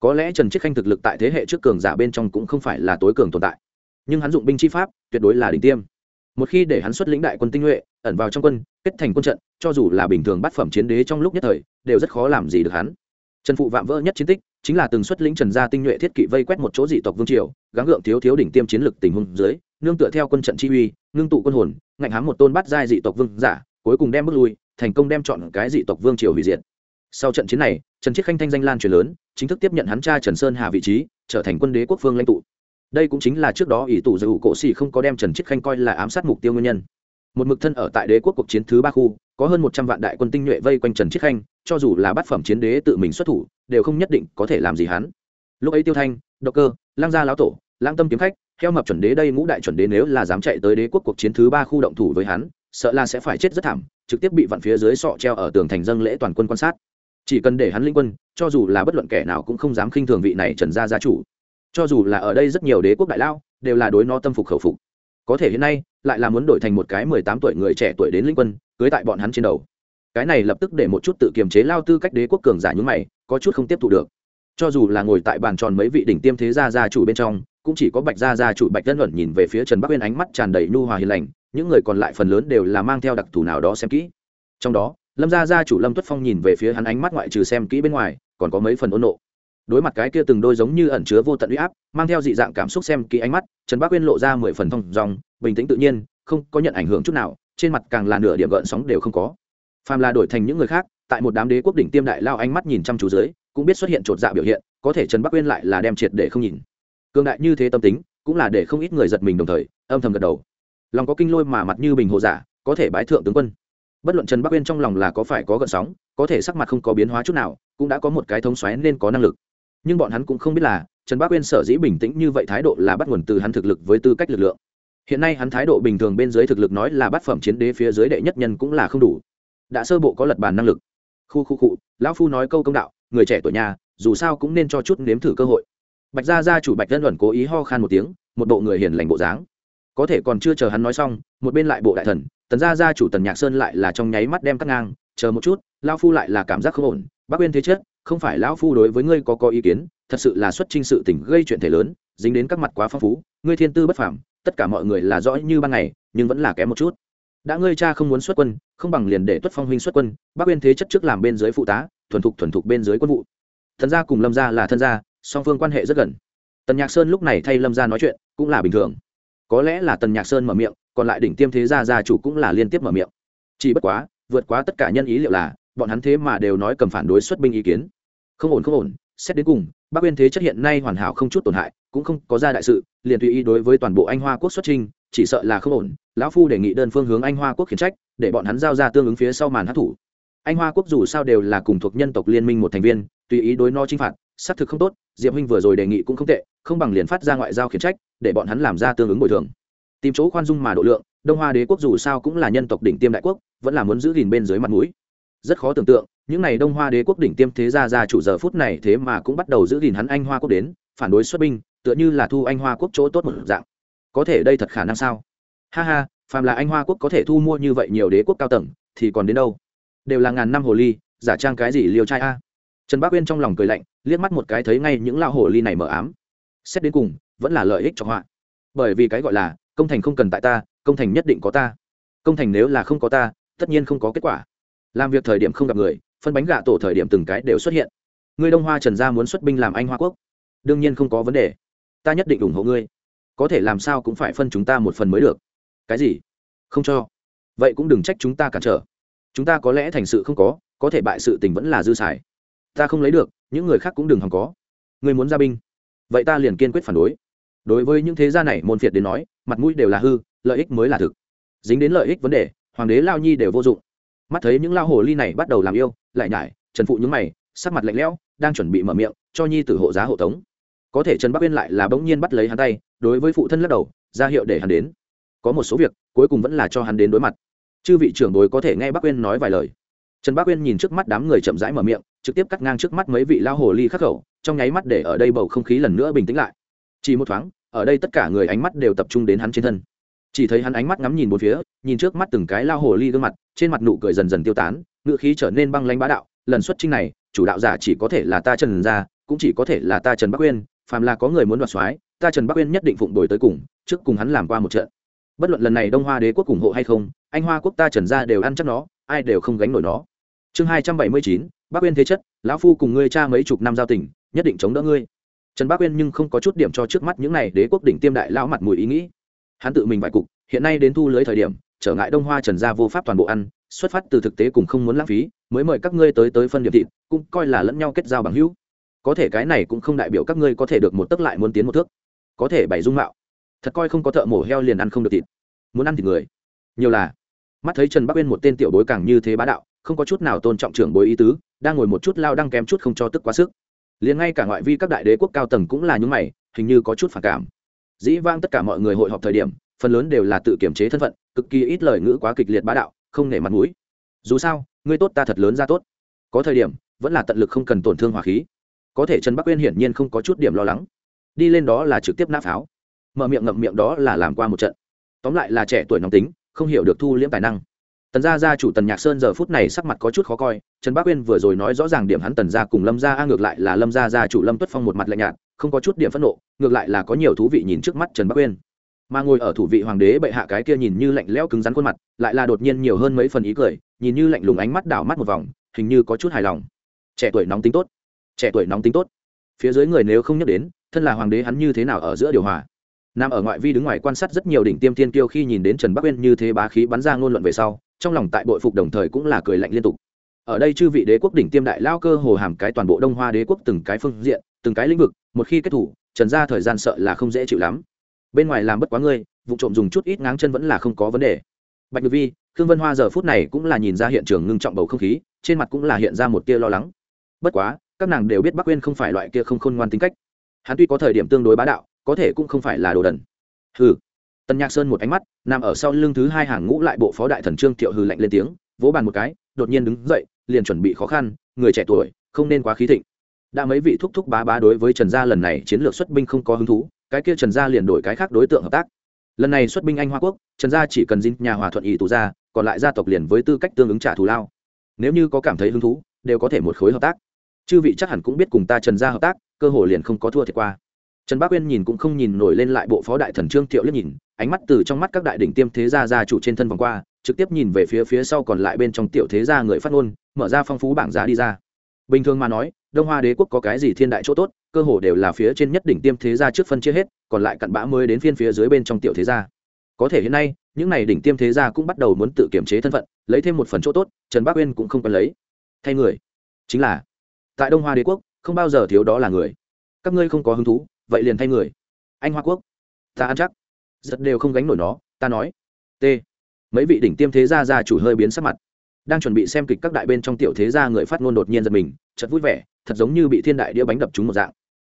Có lẽ trần chiết khanh thực lực tại thế hệ trước cường giả bên trong cũng không phải là tối cường tồn tại nhưng hắn dụng binh chi pháp tuyệt đối là đỉnh tiêm. Một khi để hắn xuất lĩnh đại quân tinh nhuệ, ẩn vào trong quân, kết thành quân trận, cho dù là bình thường bắt phẩm chiến đế trong lúc nhất thời, đều rất khó làm gì được hắn. Trần phụ vạm vỡ nhất chiến tích, chính là từng xuất lĩnh trần gia tinh nhuệ thiết kỵ vây quét một chỗ dị tộc vương triều, gắng gượng thiếu thiếu đỉnh tiêm chiến lực tình huống dưới, nương tựa theo quân trận chi uy, ngưng tụ quân hồn, ngạnh hám một tôn bắt giai dị tộc vương giả, cuối cùng đem bước lui, thành công đem chọn cái dị tộc vương triều hủy diệt. Sau trận chiến này, trần chiết khanh thanh danh lan truyền lớn, chính thức tiếp nhận hắn cha trần sơn hà vị trí, trở thành quân đế quốc phương lãnh tụ đây cũng chính là trước đó ỷ tù dù cổ xì không có đem trần chiết khanh coi là ám sát mục tiêu nguyên nhân. Một mực thân ở tại đế quốc cuộc chiến thứ ba khu, có hơn một trăm vạn đại quân tinh nhuệ vây quanh trần chiết khanh, cho dù là bát phẩm chiến đế tự mình xuất thủ, đều không nhất định có thể làm gì hắn. Lúc ấy tiêu thanh, độc cơ lang gia lão tổ lang tâm kiếm khách, theo mập chuẩn đế đây ngũ đại chuẩn đế nếu là dám chạy tới đế quốc cuộc chiến thứ ba khu động thủ với hắn, sợ là sẽ phải chết rất thảm, trực tiếp bị vặn phía dưới sọ treo ở tường thành dân lễ toàn quân quan sát. Chỉ cần để hắn linh quân, cho dù là bất luận kẻ nào cũng không dám khinh thường vị này trần gia gia chủ cho dù là ở đây rất nhiều đế quốc đại lao, đều là đối nó tâm phục khẩu phục. Có thể hiện nay, lại là muốn đổi thành một cái mười tám tuổi người trẻ tuổi đến linh quân, cưới tại bọn hắn trên đầu. Cái này lập tức để một chút tự kiềm chế lao tư cách đế quốc cường giả nhúng mày, có chút không tiếp thu được. Cho dù là ngồi tại bàn tròn mấy vị đỉnh tiêm thế gia gia chủ bên trong, cũng chỉ có bạch gia gia chủ bạch tân luận nhìn về phía trần bắc uyên ánh mắt tràn đầy nhu hòa hiền lành, những người còn lại phần lớn đều là mang theo đặc thù nào đó xem kỹ. Trong đó, lâm gia gia chủ lâm tuất phong nhìn về phía hắn ánh mắt ngoại trừ xem kỹ bên ngoài, còn có mấy phần ôn nộ đối mặt cái kia từng đôi giống như ẩn chứa vô tận uy áp, mang theo dị dạng cảm xúc xem kỹ ánh mắt, trần bắc uyên lộ ra mười phần thông dòng, bình tĩnh tự nhiên, không có nhận ảnh hưởng chút nào, trên mặt càng là nửa điểm gợn sóng đều không có. Phàm là đổi thành những người khác, tại một đám đế quốc đỉnh tiêm đại lao ánh mắt nhìn chăm chú dưới, cũng biết xuất hiện chột dạ biểu hiện, có thể trần bắc uyên lại là đem triệt để không nhìn. Cường đại như thế tâm tính, cũng là để không ít người giật mình đồng thời, âm thầm gật đầu. Lòng có kinh lôi mà mặt như bình hộ giả, có thể bái thượng tướng quân. Bất luận trần bắc uyên trong lòng là có phải có gợn sóng, có thể sắc mặt không có biến hóa chút nào, cũng đã có một cái thống xoáy nên có năng lực nhưng bọn hắn cũng không biết là, trần bắc uyên sở dĩ bình tĩnh như vậy thái độ là bắt nguồn từ hắn thực lực với tư cách lực lượng. Hiện nay hắn thái độ bình thường bên dưới thực lực nói là bát phẩm chiến đế phía dưới đệ nhất nhân cũng là không đủ. Đã sơ bộ có lật bàn năng lực. Khu khu cụ lão phu nói câu công đạo, người trẻ tuổi nhà, dù sao cũng nên cho chút nếm thử cơ hội. Bạch gia gia chủ bạch dân luận cố ý ho khan một tiếng, một bộ người hiền lành bộ dáng. Có thể còn chưa chờ hắn nói xong, một bên lại bộ đại thần, tần gia gia chủ tần nhạc sơn lại là trong nháy mắt đem cắt ngang, chờ một chút, lão phu lại là cảm giác không ổn, bác uyên thế chết không phải lão phu đối với ngươi có có ý kiến, thật sự là xuất trinh sự tình gây chuyện thể lớn, dính đến các mặt quá phong phú, ngươi thiên tư bất phàm, tất cả mọi người là rõ như ban ngày, nhưng vẫn là kém một chút. Đã ngươi cha không muốn xuất quân, không bằng liền để tuất phong huynh xuất quân bác uyên thế chất trước làm bên dưới phụ tá, thuần thục thuần thục bên dưới quân vụ. Thần gia cùng lâm gia là thân gia, song phương quan hệ rất gần. Tần nhạc sơn lúc này thay lâm gia nói chuyện cũng là bình thường. Có lẽ là tần nhạc sơn mở miệng, còn lại đỉnh tiêm thế gia gia chủ cũng là liên tiếp mở miệng. Chỉ bất quá, vượt quá tất cả nhân ý liệu là bọn hắn thế mà đều nói cầm phản đối xuất binh ý kiến. Không ổn không ổn, xét đến cùng, bắc uyên thế chất hiện nay hoàn hảo không chút tổn hại, cũng không có ra đại sự, liền tùy ý đối với toàn bộ anh hoa quốc xuất trinh chỉ sợ là không ổn, lão phu đề nghị đơn phương hướng anh hoa quốc khiển trách, để bọn hắn giao ra tương ứng phía sau màn hát thủ anh hoa quốc dù sao đều là cùng thuộc nhân tộc liên minh một thành viên, tùy ý đối no chinh phạt, xác thực không tốt, diệp huynh vừa rồi đề nghị cũng không tệ, không bằng liền phát ra ngoại giao khiển trách, để bọn hắn làm ra tương ứng bồi thường. Tìm chỗ khoan dung mà độ lượng, đông hoa đế quốc dù sao cũng là nhân tộc đỉnh tiêm đại quốc, vẫn là muốn giữ gìn bên dưới mặt mũi rất khó tưởng tượng, những n à y đông hoa đế quốc đỉnh tiêm thế gia gia chủ giờ phút này thế mà cũng bắt đầu giữ gìn hắn anh hoa quốc đến, phản đối xuất binh, tựa như là thu anh hoa quốc chỗ tốt một dạng. Có thể đây thật khả năng sao? Ha ha, phàm là anh hoa quốc có thể thu mua như vậy nhiều đế quốc cao tầng, thì còn đến đâu? Đều là ngàn năm hồ ly, giả trang cái gì liều trai a? Trần bác uyên trong lòng cười lạnh, liếc mắt một cái thấy ngay những lao hồ ly này mở ám. Xét đến cùng, vẫn là lợi ích cho họa. Bởi vì cái gọi là, công thành không cần tại ta, công thành nhất định có ta. Công thành nếu là không có ta, tất nhiên không có kết quả làm việc thời điểm không gặp người, phân bánh gà tổ thời điểm từng cái đều xuất hiện. Ngươi đông hoa trần gia muốn xuất binh làm anh hoa quốc, đương nhiên không có vấn đề. Ta nhất định ủng hộ ngươi. Có thể làm sao cũng phải phân chúng ta một phần mới được. Cái gì? Không cho. Vậy cũng đừng trách chúng ta cản trở. Chúng ta có lẽ thành sự không có có thể bại sự tình vẫn là dư xài. Ta không lấy được, những người khác cũng đừng hòng có. Ngươi muốn ra binh. Vậy ta liền kiên quyết phản đối. Đối với những thế gia này, môn phiệt đến nói, mặt mũi đều là hư, lợi ích mới là thực. Dính đến lợi ích vấn đề, hoàng đế lao nhi đều vô dụng mắt thấy những lao hồ ly này bắt đầu làm yêu, lại nhải, trần phụ những mày, sắc mặt lạnh lẽo, đang chuẩn bị mở miệng, cho nhi tử hộ giá hộ tống. Có thể trần bắc uyên lại là bỗng nhiên bắt lấy hắn tay, đối với phụ thân lắc đầu, ra hiệu để hắn đến. Có một số việc, cuối cùng vẫn là cho hắn đến đối mặt. Chư vị trưởng đối có thể nghe bắc uyên nói vài lời. Trần bắc uyên nhìn trước mắt đám người chậm rãi mở miệng, trực tiếp cắt ngang trước mắt mấy vị lao hồ ly khắc khẩu, trong nháy mắt để ở đây bầu không khí lần nữa bình tĩnh lại. Chỉ một thoáng, ở đây tất cả người ánh mắt đều tập trung đến hắn trên thân chỉ thấy hắn ánh mắt ngắm nhìn bốn phía, nhìn trước mắt từng cái lao hồ ly gương mặt, trên mặt nụ cười dần dần tiêu tán, ngựa khí trở nên băng lanh bá đạo, lần xuất trinh này, chủ đạo giả chỉ có thể là ta trần gia, cũng chỉ có thể là ta trần bắc uyên, phàm là có người muốn đoạt soái, ta trần bắc uyên nhất định phụng đổi tới cùng, trước cùng hắn làm qua một trận. Bất luận lần này đông hoa đế quốc ủng hộ hay không, anh hoa quốc ta trần gia đều ăn chắc nó, ai đều không gánh nổi nó. Chương hai trăm bảy mươi chín, bắc uyên thế chất, lão phu cùng ngươi cha mấy chục năm giao tình, nhất định chống đỡ ngươi. Trần bắc uyên nhưng không có chút điểm cho trước mắt những này đế quốc đỉnh tiêm đại lão mặt mùi ý nghĩ hắn tự mình vài cục, hiện nay đến thu lưới thời điểm, trở ngại đông hoa trần gia vô pháp toàn bộ ăn, xuất phát từ thực tế cùng không muốn lãng phí, mới mời các ngươi tới tới phân điểm thịt, cũng coi là lẫn nhau kết giao bằng hữu. Có thể cái này cũng không đại biểu các ngươi có thể được một tấc lại muốn tiến một thước. Có thể bày dung mạo. Thật coi không có thợ mổ heo liền ăn không được thịt. Muốn ăn thịt người. Nhiều là. Mắt thấy trần bắc uyên một tên tiểu bối càng như thế bá đạo, không có chút nào tôn trọng trưởng bối ý tứ, đang ngồi một chút lao đang kém chút không cho tức quá sức. Liền ngay cả ngoại vi các đại đế quốc cao tầng cũng là những mày, hình như có chút phản cảm dĩ vang tất cả mọi người hội họp thời điểm, phần lớn đều là tự kiểm chế thân phận, cực kỳ ít lời ngữ quá kịch liệt bá đạo, không nể mặt mũi. Dù sao, ngươi tốt ta thật lớn ra tốt. Có thời điểm, vẫn là tận lực không cần tổn thương hòa khí. Có thể trần bắc uyên hiển nhiên không có chút điểm lo lắng. Đi lên đó là trực tiếp nã pháo. Mở miệng ngậm miệng đó là làm qua một trận. Tóm lại là trẻ tuổi nóng tính, không hiểu được thu liễm tài năng. Tần gia gia chủ tần nhạc sơn giờ phút này sắc mặt có chút khó coi, trần bắc uyên vừa rồi nói rõ ràng điểm hắn tần gia cùng lâm gia a ngược lại là lâm gia gia chủ lâm tuất phong một mặt lạnh nhạt không có chút điểm phẫn nộ, ngược lại là có nhiều thú vị nhìn trước mắt trần bắc uyên. Mà ngồi ở thủ vị hoàng đế bệ hạ cái kia nhìn như lạnh lẽo cứng rắn khuôn mặt, lại là đột nhiên nhiều hơn mấy phần ý cười, nhìn như lạnh lùng ánh mắt đảo mắt một vòng, hình như có chút hài lòng. Trẻ tuổi nóng tính tốt. Trẻ tuổi nóng tính tốt. Phía dưới người nếu không nhắc đến, thân là hoàng đế hắn như thế nào ở giữa điều hòa? Nam ở ngoại vi đứng ngoài quan sát rất nhiều đỉnh tiêm thiên kiêu khi nhìn đến trần bắc uyên như thế bá khí bắn ra ngôn luận về sau, trong lòng tại bội phục đồng thời cũng là cười lạnh liên tục ở đây chư vị đế quốc đỉnh tiêm đại lao cơ hồ hàm cái toàn bộ đông hoa đế quốc từng cái phương diện, từng cái lĩnh vực, một khi kết thủ, trần ra thời gian sợ là không dễ chịu lắm. Bên ngoài làm bất quá ngươi, vụ trộm dùng chút ít ngáng chân vẫn là không có vấn đề. Bạch ngược vi, khương vân hoa giờ phút này cũng là nhìn ra hiện trường ngưng trọng bầu không khí, trên mặt cũng là hiện ra một tia lo lắng. Bất quá, các nàng đều biết bắc quên không phải loại kia không khôn ngoan tính cách. Hắn tuy có thời điểm tương đối bá đạo, có thể cũng không phải là đồ đần. Hừ. Tần nhạc sơn một ánh mắt, nằm ở sau lưng thứ hai hàng ngũ lại bộ phó đại thần trương thiệu hừ lạnh lên tiếng, vỗ bàn một cái, đột nhiên đứng dậy liền chuẩn bị khó khăn, người trẻ tuổi, không nên quá khí thịnh. Đã mấy vị thúc thúc bá bá đối với trần gia lần này chiến lược xuất binh không có hứng thú, cái kia trần gia liền đổi cái khác đối tượng hợp tác. Lần này xuất binh anh hoa quốc, trần gia chỉ cần dinh nhà hòa thuận ý tù gia còn lại gia tộc liền với tư cách tương ứng trả thù lao. Nếu như có cảm thấy hứng thú, đều có thể một khối hợp tác. Chư vị chắc hẳn cũng biết cùng ta trần gia hợp tác, cơ hội liền không có thua thiệt qua. Trần bác uyên nhìn cũng không nhìn nổi lên lại bộ phó đại thần trương thiệu liếc nhìn, ánh mắt từ trong mắt các đại đỉnh tiêm thế gia gia chủ trên thân vòng qua trực tiếp nhìn về phía phía sau còn lại bên trong tiểu thế gia người phát ngôn, mở ra phong phú bảng giá đi ra. Bình thường mà nói, đông hoa đế quốc có cái gì thiên đại chỗ tốt, cơ hồ đều là phía trên nhất đỉnh tiêm thế gia trước phân chia hết, còn lại cặn bã mới đến phiên phía dưới bên trong tiểu thế gia. Có thể hiện nay, những này đỉnh tiêm thế gia cũng bắt đầu muốn tự kiểm chế thân phận, lấy thêm một phần chỗ tốt, trần bắc uyên cũng không cần lấy. Thay người, chính là, tại đông hoa đế quốc, không bao giờ thiếu đó là người. Các ngươi không có hứng thú, vậy liền thay người. Anh hoa quốc, ta ăn chắc. Rất đều không gánh nổi nó, ta nói. T mấy vị đỉnh tiêm thế gia gia chủ hơi biến sắc mặt, đang chuẩn bị xem kịch các đại bên trong tiểu thế gia người phát ngôn đột nhiên giật mình chật vui vẻ, thật giống như bị thiên đại đĩa bánh đập trúng một dạng.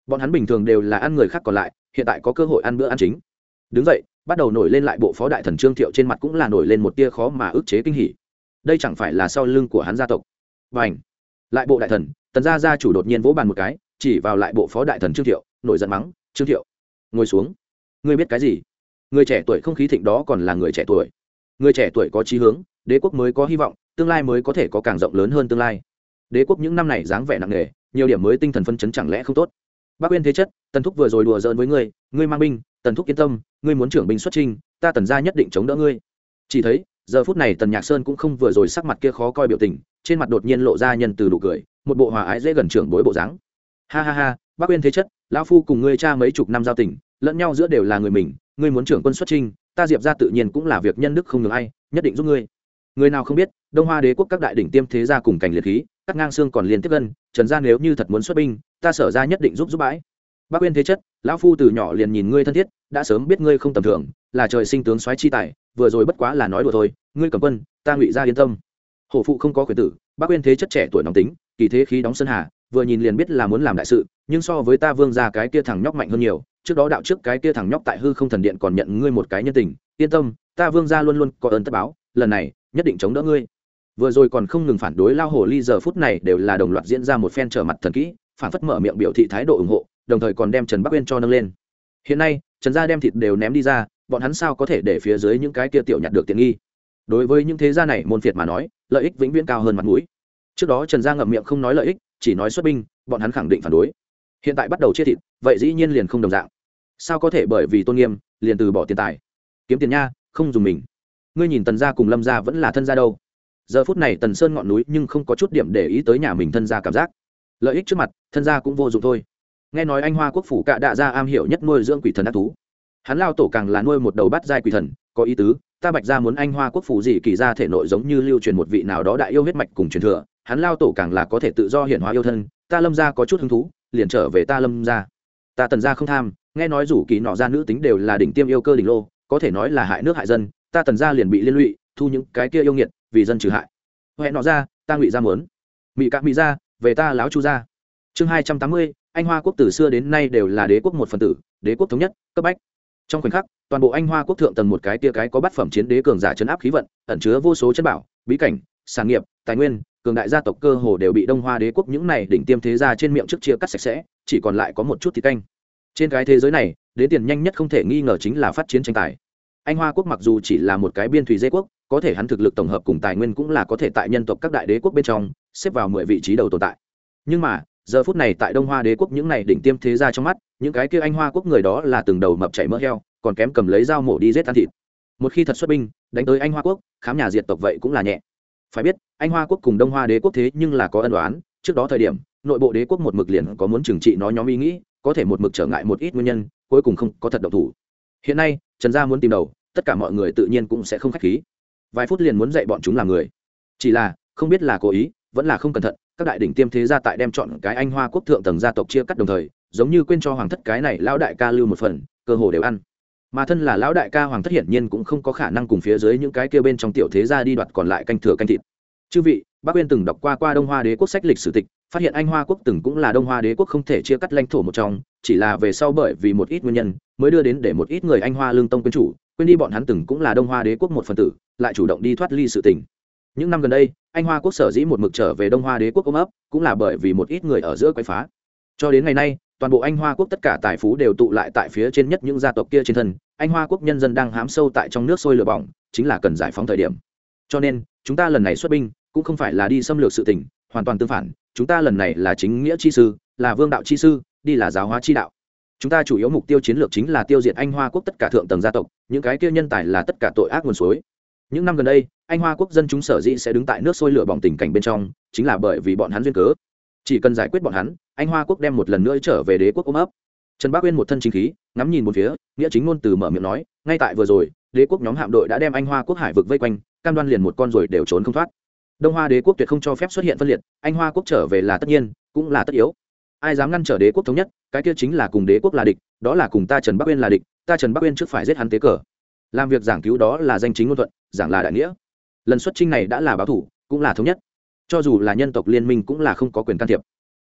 Bọn hắn bình thường đều là ăn người khác còn lại, hiện tại có cơ hội ăn bữa ăn chính. Đứng dậy, bắt đầu nổi lên lại bộ phó đại thần trương thiệu trên mặt cũng là nổi lên một tia khó mà ức chế kinh hỉ. Đây chẳng phải là sau lưng của hắn gia tộc. Và ảnh lại bộ đại thần, tần gia gia chủ đột nhiên vỗ bàn một cái, chỉ vào lại bộ phó đại thần trương thiệu, nổi giận mắng, trương thiệu, ngồi xuống. Ngươi biết cái gì? Người trẻ tuổi không khí thịnh đó còn là người trẻ tuổi người trẻ tuổi có chí hướng đế quốc mới có hy vọng tương lai mới có thể có càng rộng lớn hơn tương lai. Đế quốc những năm này dáng vẻ nặng nề nhiều điểm mới tinh thần phân chấn chẳng lẽ không tốt? Bác uyên thế chất tần thúc vừa rồi đùa giỡn với ngươi ngươi mang binh tần thúc yên tâm ngươi muốn trưởng binh xuất chinh, ta tần gia nhất định chống đỡ ngươi. Chỉ thấy giờ phút này tần nhạc sơn cũng không vừa rồi sắc mặt kia khó coi biểu tình trên mặt đột nhiên lộ ra nhân từ đủ cười một bộ hòa ái dễ gần trưởng bối bộ dáng. Ha ha ha bác uyên thế chất lão phu cùng ngươi cha mấy chục năm giao tình lẫn nhau giữa đều là người mình ngươi muốn trưởng quân xuất trinh ta diệp ra tự nhiên cũng là việc nhân đức không ngừng ai, nhất định giúp ngươi. Người nào không biết, đông hoa đế quốc các đại đỉnh tiêm thế gia cùng cảnh liệt khí cắt ngang xương còn liên tiếp gân trần gia nếu như thật muốn xuất binh, ta sở ra nhất định giúp giúp bãi. Bác uyên thế chất, lão phu từ nhỏ liền nhìn ngươi thân thiết, đã sớm biết ngươi không tầm thường, là trời sinh tướng soái chi tài, vừa rồi bất quá là nói đùa thôi, ngươi cầm quân, ta ngụy ra yên tâm. Hổ phụ không có quyền tử, bác uyên thế chất trẻ tuổi nóng tính, kỳ thế khí đóng sơn hà vừa nhìn liền biết là muốn làm đại sự, nhưng so với ta vương ra cái kia thằng nhóc mạnh hơn nhiều, trước đó đạo trước cái kia thằng nhóc tại hư không thần điện còn nhận ngươi một cái nhân tình, yên tâm, ta vương ra luôn luôn có ơn tất báo, lần này, nhất định chống đỡ ngươi. Vừa rồi còn không ngừng phản đối lao hồ ly giờ phút này đều là đồng loạt diễn ra một phen trở mặt thần kỹ, phản phất mở miệng biểu thị thái độ ủng hộ, đồng thời còn đem trần bắc uyên cho nâng lên. Hiện nay, trần gia đem thịt đều ném đi ra, bọn hắn sao có thể để phía dưới những cái kia tiểu nhặt được tiện nghi? Đối với những thế gia này môn phiệt mà nói, lợi ích vĩnh viễn cao hơn mặt mũi. Trước đó trần gia ngậm miệng không nói lợi ích chỉ nói xuất binh, bọn hắn khẳng định phản đối. Hiện tại bắt đầu chia thịt, vậy dĩ nhiên liền không đồng dạng. Sao có thể bởi vì tôn nghiêm, liền từ bỏ tiền tài? Kiếm tiền nha, không dùng mình. Ngươi nhìn tần gia cùng lâm gia vẫn là thân gia đâu? Giờ phút này tần sơn ngọn núi nhưng không có chút điểm để ý tới nhà mình thân gia cảm giác. Lợi ích trước mặt, thân gia cũng vô dụng thôi. Nghe nói anh hoa quốc phủ cạ đạ gia am hiểu nhất nuôi dưỡng quỷ thần ác thú. Hắn lao tổ càng là nuôi một đầu bát giai quỷ thần, có ý tứ, ta bạch ra muốn anh hoa quốc phủ gì kỳ ra thể nội giống như lưu truyền một vị nào đó đại yêu huyết mạch cùng truyền thừa hắn lao tổ càng là có thể tự do hiện hóa yêu thân, ta lâm ra có chút hứng thú, liền trở về ta lâm ra ta tần ra không tham, nghe nói rủ kỳ nọ ra nữ tính đều là đỉnh tiêm yêu cơ đỉnh lô, có thể nói là hại nước hại dân, ta tần ra liền bị liên lụy, thu những cái kia yêu nghiệt, vì dân trừ hại. Huệ nọ ra ta ngụy ra mớn mỹ các mỹ ra về ta láo chu ra chương hai trăm tám mươi, anh hoa quốc từ xưa đến nay đều là đế quốc một phần tử, đế quốc thống nhất, cấp bách. Trong khoảnh khắc, toàn bộ anh hoa quốc thượng tầng một cái tia cái có bát phẩm chiến đế cường giả chấn áp khí vận, ẩn chứa vô số chân bảo, bí cảnh, sản nghiệp, tài nguyên cường đại gia tộc cơ hồ đều bị đông hoa đế quốc những này đỉnh tiêm thế gia trên miệng trước chia cắt sạch sẽ, chỉ còn lại có một chút thịt canh. Trên cái thế giới này đến tiền nhanh nhất không thể nghi ngờ chính là phát chiến tranh tài. Anh hoa quốc mặc dù chỉ là một cái biên thủy dây quốc, có thể hắn thực lực tổng hợp cùng tài nguyên cũng là có thể tại nhân tộc các đại đế quốc bên trong, xếp vào mười vị trí đầu tồn tại. Nhưng mà, giờ phút này tại đông hoa đế quốc những này đỉnh tiêm thế gia trong mắt, những cái kia anh hoa quốc người đó là từng đầu mập chảy mỡ heo, còn kém cầm lấy dao mổ đi giết ăn thịt. Một khi thật xuất binh, đánh tới anh hoa quốc, khám nhà diệt tộc vậy cũng là nhẹ phải biết, anh hoa quốc cùng đông hoa đế quốc thế nhưng là có ân đoán trước đó thời điểm, nội bộ đế quốc một mực liền có muốn trừng trị nó nhóm ý nghĩ, có thể một mực trở ngại một ít nguyên nhân, cuối cùng không có thật độc thủ. Hiện nay, trần gia muốn tìm đầu, tất cả mọi người tự nhiên cũng sẽ không k h á c h khí. Vài phút liền muốn dạy bọn chúng làm người. Chỉ là, không biết là cố ý, vẫn là không cẩn thận, các đại đỉnh tiêm thế gia tại đem chọn cái anh hoa quốc thượng tầng gia tộc chia cắt đồng thời, giống như quên cho hoàng thất cái này lão đại ca lưu một phần, cơ hồ đều ăn mà thân là lão đại ca hoàng thất hiển nhiên cũng không có khả năng cùng phía dưới những cái kia bên trong tiểu thế gia đi đoạt còn lại canh thừa canh thịt. Chư vị bác quyên từng đọc qua qua đông hoa đế quốc sách lịch sử tịch, phát hiện anh hoa quốc từng cũng là đông hoa đế quốc không thể chia cắt lãnh thổ một trong, chỉ là về sau bởi vì một ít nguyên nhân, mới đưa đến để một ít người anh hoa lương tông quyến chủ, quên đi bọn hắn từng cũng là đông hoa đế quốc một phần tử, lại chủ động đi thoát ly sự tình. Những năm gần đây, anh hoa quốc sở dĩ một mực trở về đông hoa đế quốc ôm ấp, cũng là bởi vì một ít người ở giữa quậy phá. Cho đến ngày nay toàn bộ anh hoa quốc tất cả tài phú đều tụ lại tại phía trên nhất những gia tộc kia trên thân, anh hoa quốc nhân dân đang hám sâu tại trong nước sôi lửa bỏng, chính là cần giải phóng thời điểm. Cho nên, chúng ta lần này xuất binh, cũng không phải là đi xâm lược sự tỉnh hoàn toàn tương phản, chúng ta lần này là chính nghĩa chi sư, là vương đạo chi sư, đi là giáo hóa chi đạo. Chúng ta chủ yếu mục tiêu chiến lược chính là tiêu diệt anh hoa quốc tất cả thượng tầng gia tộc, những cái kia nhân tài là tất cả tội ác nguồn suối. Những năm gần đây, anh hoa quốc dân chúng sở dĩ sẽ đứng tại nước sôi lửa bỏng tình cảnh bên trong, chính là bởi vì bọn hắn duyên cớ chỉ cần giải quyết bọn hắn, anh hoa quốc đem một lần nữa trở về đế quốc ôm ấp. Trần bác uyên một thân chính khí, ngắm nhìn một phía, nghĩa chính ngôn từ mở miệng nói, ngay tại vừa rồi, đế quốc nhóm hạm đội đã đem anh hoa quốc hải vực vây quanh, cam đoan liền một con rồi đều trốn không thoát. Đông hoa đế quốc tuyệt không cho phép xuất hiện phân liệt, anh hoa quốc trở về là tất nhiên, cũng là tất yếu. Ai dám ngăn trở đế quốc thống nhất, cái kia chính là cùng đế quốc là địch, đó là cùng ta trần bắc uyên là địch, ta trần bắc uyên trước phải giết hắn tế cờ. Làm việc giảng cứu đó là danh chính ngôn thuận, giảng là đại nghĩa. Lần xuất trinh này đã là báo thủ, cũng là thống nhất cho dù là nhân tộc liên minh cũng là không có quyền can thiệp.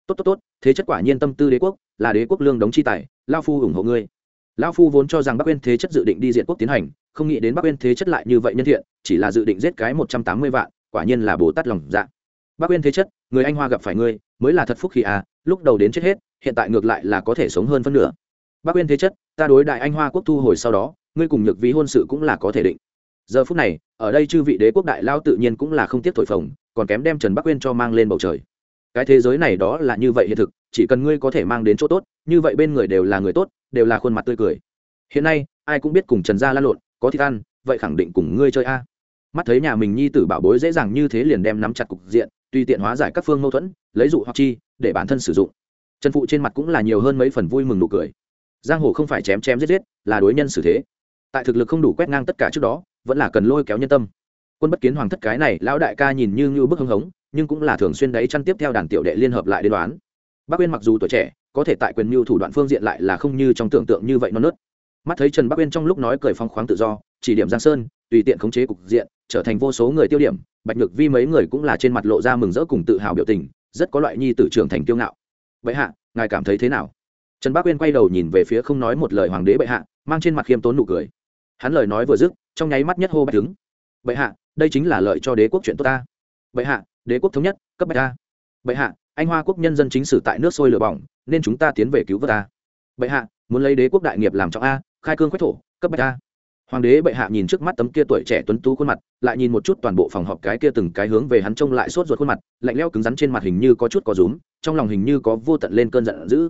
Tốt tốt tốt, thế chất quả nhiên tâm tư đế quốc, là đế quốc lương đống chi tài, lao phu ủng hộ ngươi. Lao phu vốn cho rằng bắc uyên thế chất dự định đi diện quốc tiến hành, không nghĩ đến bắc uyên thế chất lại như vậy nhân thiện, chỉ là dự định giết cái một trăm tám mươi vạn, quả nhiên là bồ tát lòng dạ. Bắc uyên thế chất, người anh hoa gặp phải ngươi, mới là thật phúc khi à lúc đầu đến chết hết, hiện tại ngược lại là có thể sống hơn phân nửa. Bắc uyên thế chất, ta đối đại anh hoa quốc thu hồi sau đó, ngươi cùng nhược ví hôn sự cũng là có thể định. Giờ phút này, ở đây chư vị đế quốc đại lao tự nhiên cũng là không tiếp thổi phồng còn kém đem trần bắc uyên cho mang lên bầu trời. Cái thế giới này đó là như vậy hiện thực, chỉ cần ngươi có thể mang đến chỗ tốt, như vậy bên người đều là người tốt, đều là khuôn mặt tươi cười. Hiện nay, ai cũng biết cùng trần gia lan lộn, có thịt ăn, vậy khẳng định cùng ngươi chơi a. Mắt thấy nhà mình nhi tử bảo bối dễ dàng như thế liền đem nắm chặt cục diện, tùy tiện hóa giải các phương mâu thuẫn, lấy dụ hoặc chi, để bản thân sử dụng. Trần phụ trên mặt cũng là nhiều hơn mấy phần vui mừng nụ cười. Giang hồ không phải chém chém giết giết, là đối nhân xử thế. Tại thực lực không đủ quét ngang tất cả trước đó, vẫn là cần lôi kéo nhân tâm quân bất kiến hoàng thất cái này, lão đại ca nhìn như như bức hưng hống, nhưng cũng là thường xuyên đấy chăn tiếp theo đàn tiểu đệ liên hợp lại đến đoán. Bắc uyên mặc dù tuổi trẻ, có thể tại quyền mưu thủ đoạn phương diện lại là không như trong tưởng tượng như vậy non nớt. Mắt thấy trần bắc uyên trong lúc nói cười phong khoáng tự do, chỉ điểm giang sơn, tùy tiện khống chế cục diện, trở thành vô số người tiêu điểm, bạch nhược vi mấy người cũng là trên mặt lộ ra mừng rỡ cùng tự hào biểu tình, rất có loại nhi tử trưởng thành kiêu ngạo. Bệ hạ, ngài cảm thấy thế nào? Trần bắc uyên quay đầu nhìn về phía không nói một lời hoàng đế bệ hạ, mang trên mặt khiêm tốn nụ cười. Hắn lời nói vừa dứt, trong nháy mắt nhất hô bạch đứng. bệ hạ đây chính là lợi cho đế quốc chuyện tốt ta. Bệ hạ, đế quốc thống nhất, cấp bạch ta. Bệ hạ, anh hoa quốc nhân dân chính sử tại nước sôi lửa bỏng, nên chúng ta tiến về cứu vớt ta. Bệ hạ, muốn lấy đế quốc đại nghiệp làm trọng a, khai cương quách thổ, cấp bạch ta. Hoàng đế bệ hạ nhìn trước mắt tấm kia tuổi trẻ tuấn tú khuôn mặt, lại nhìn một chút toàn bộ phòng họp cái kia từng cái hướng về hắn trông lại sốt ruột khuôn mặt, lạnh leo cứng rắn trên mặt hình như có chút có rúm, trong lòng hình như có vô tận lên cơn giận dữ.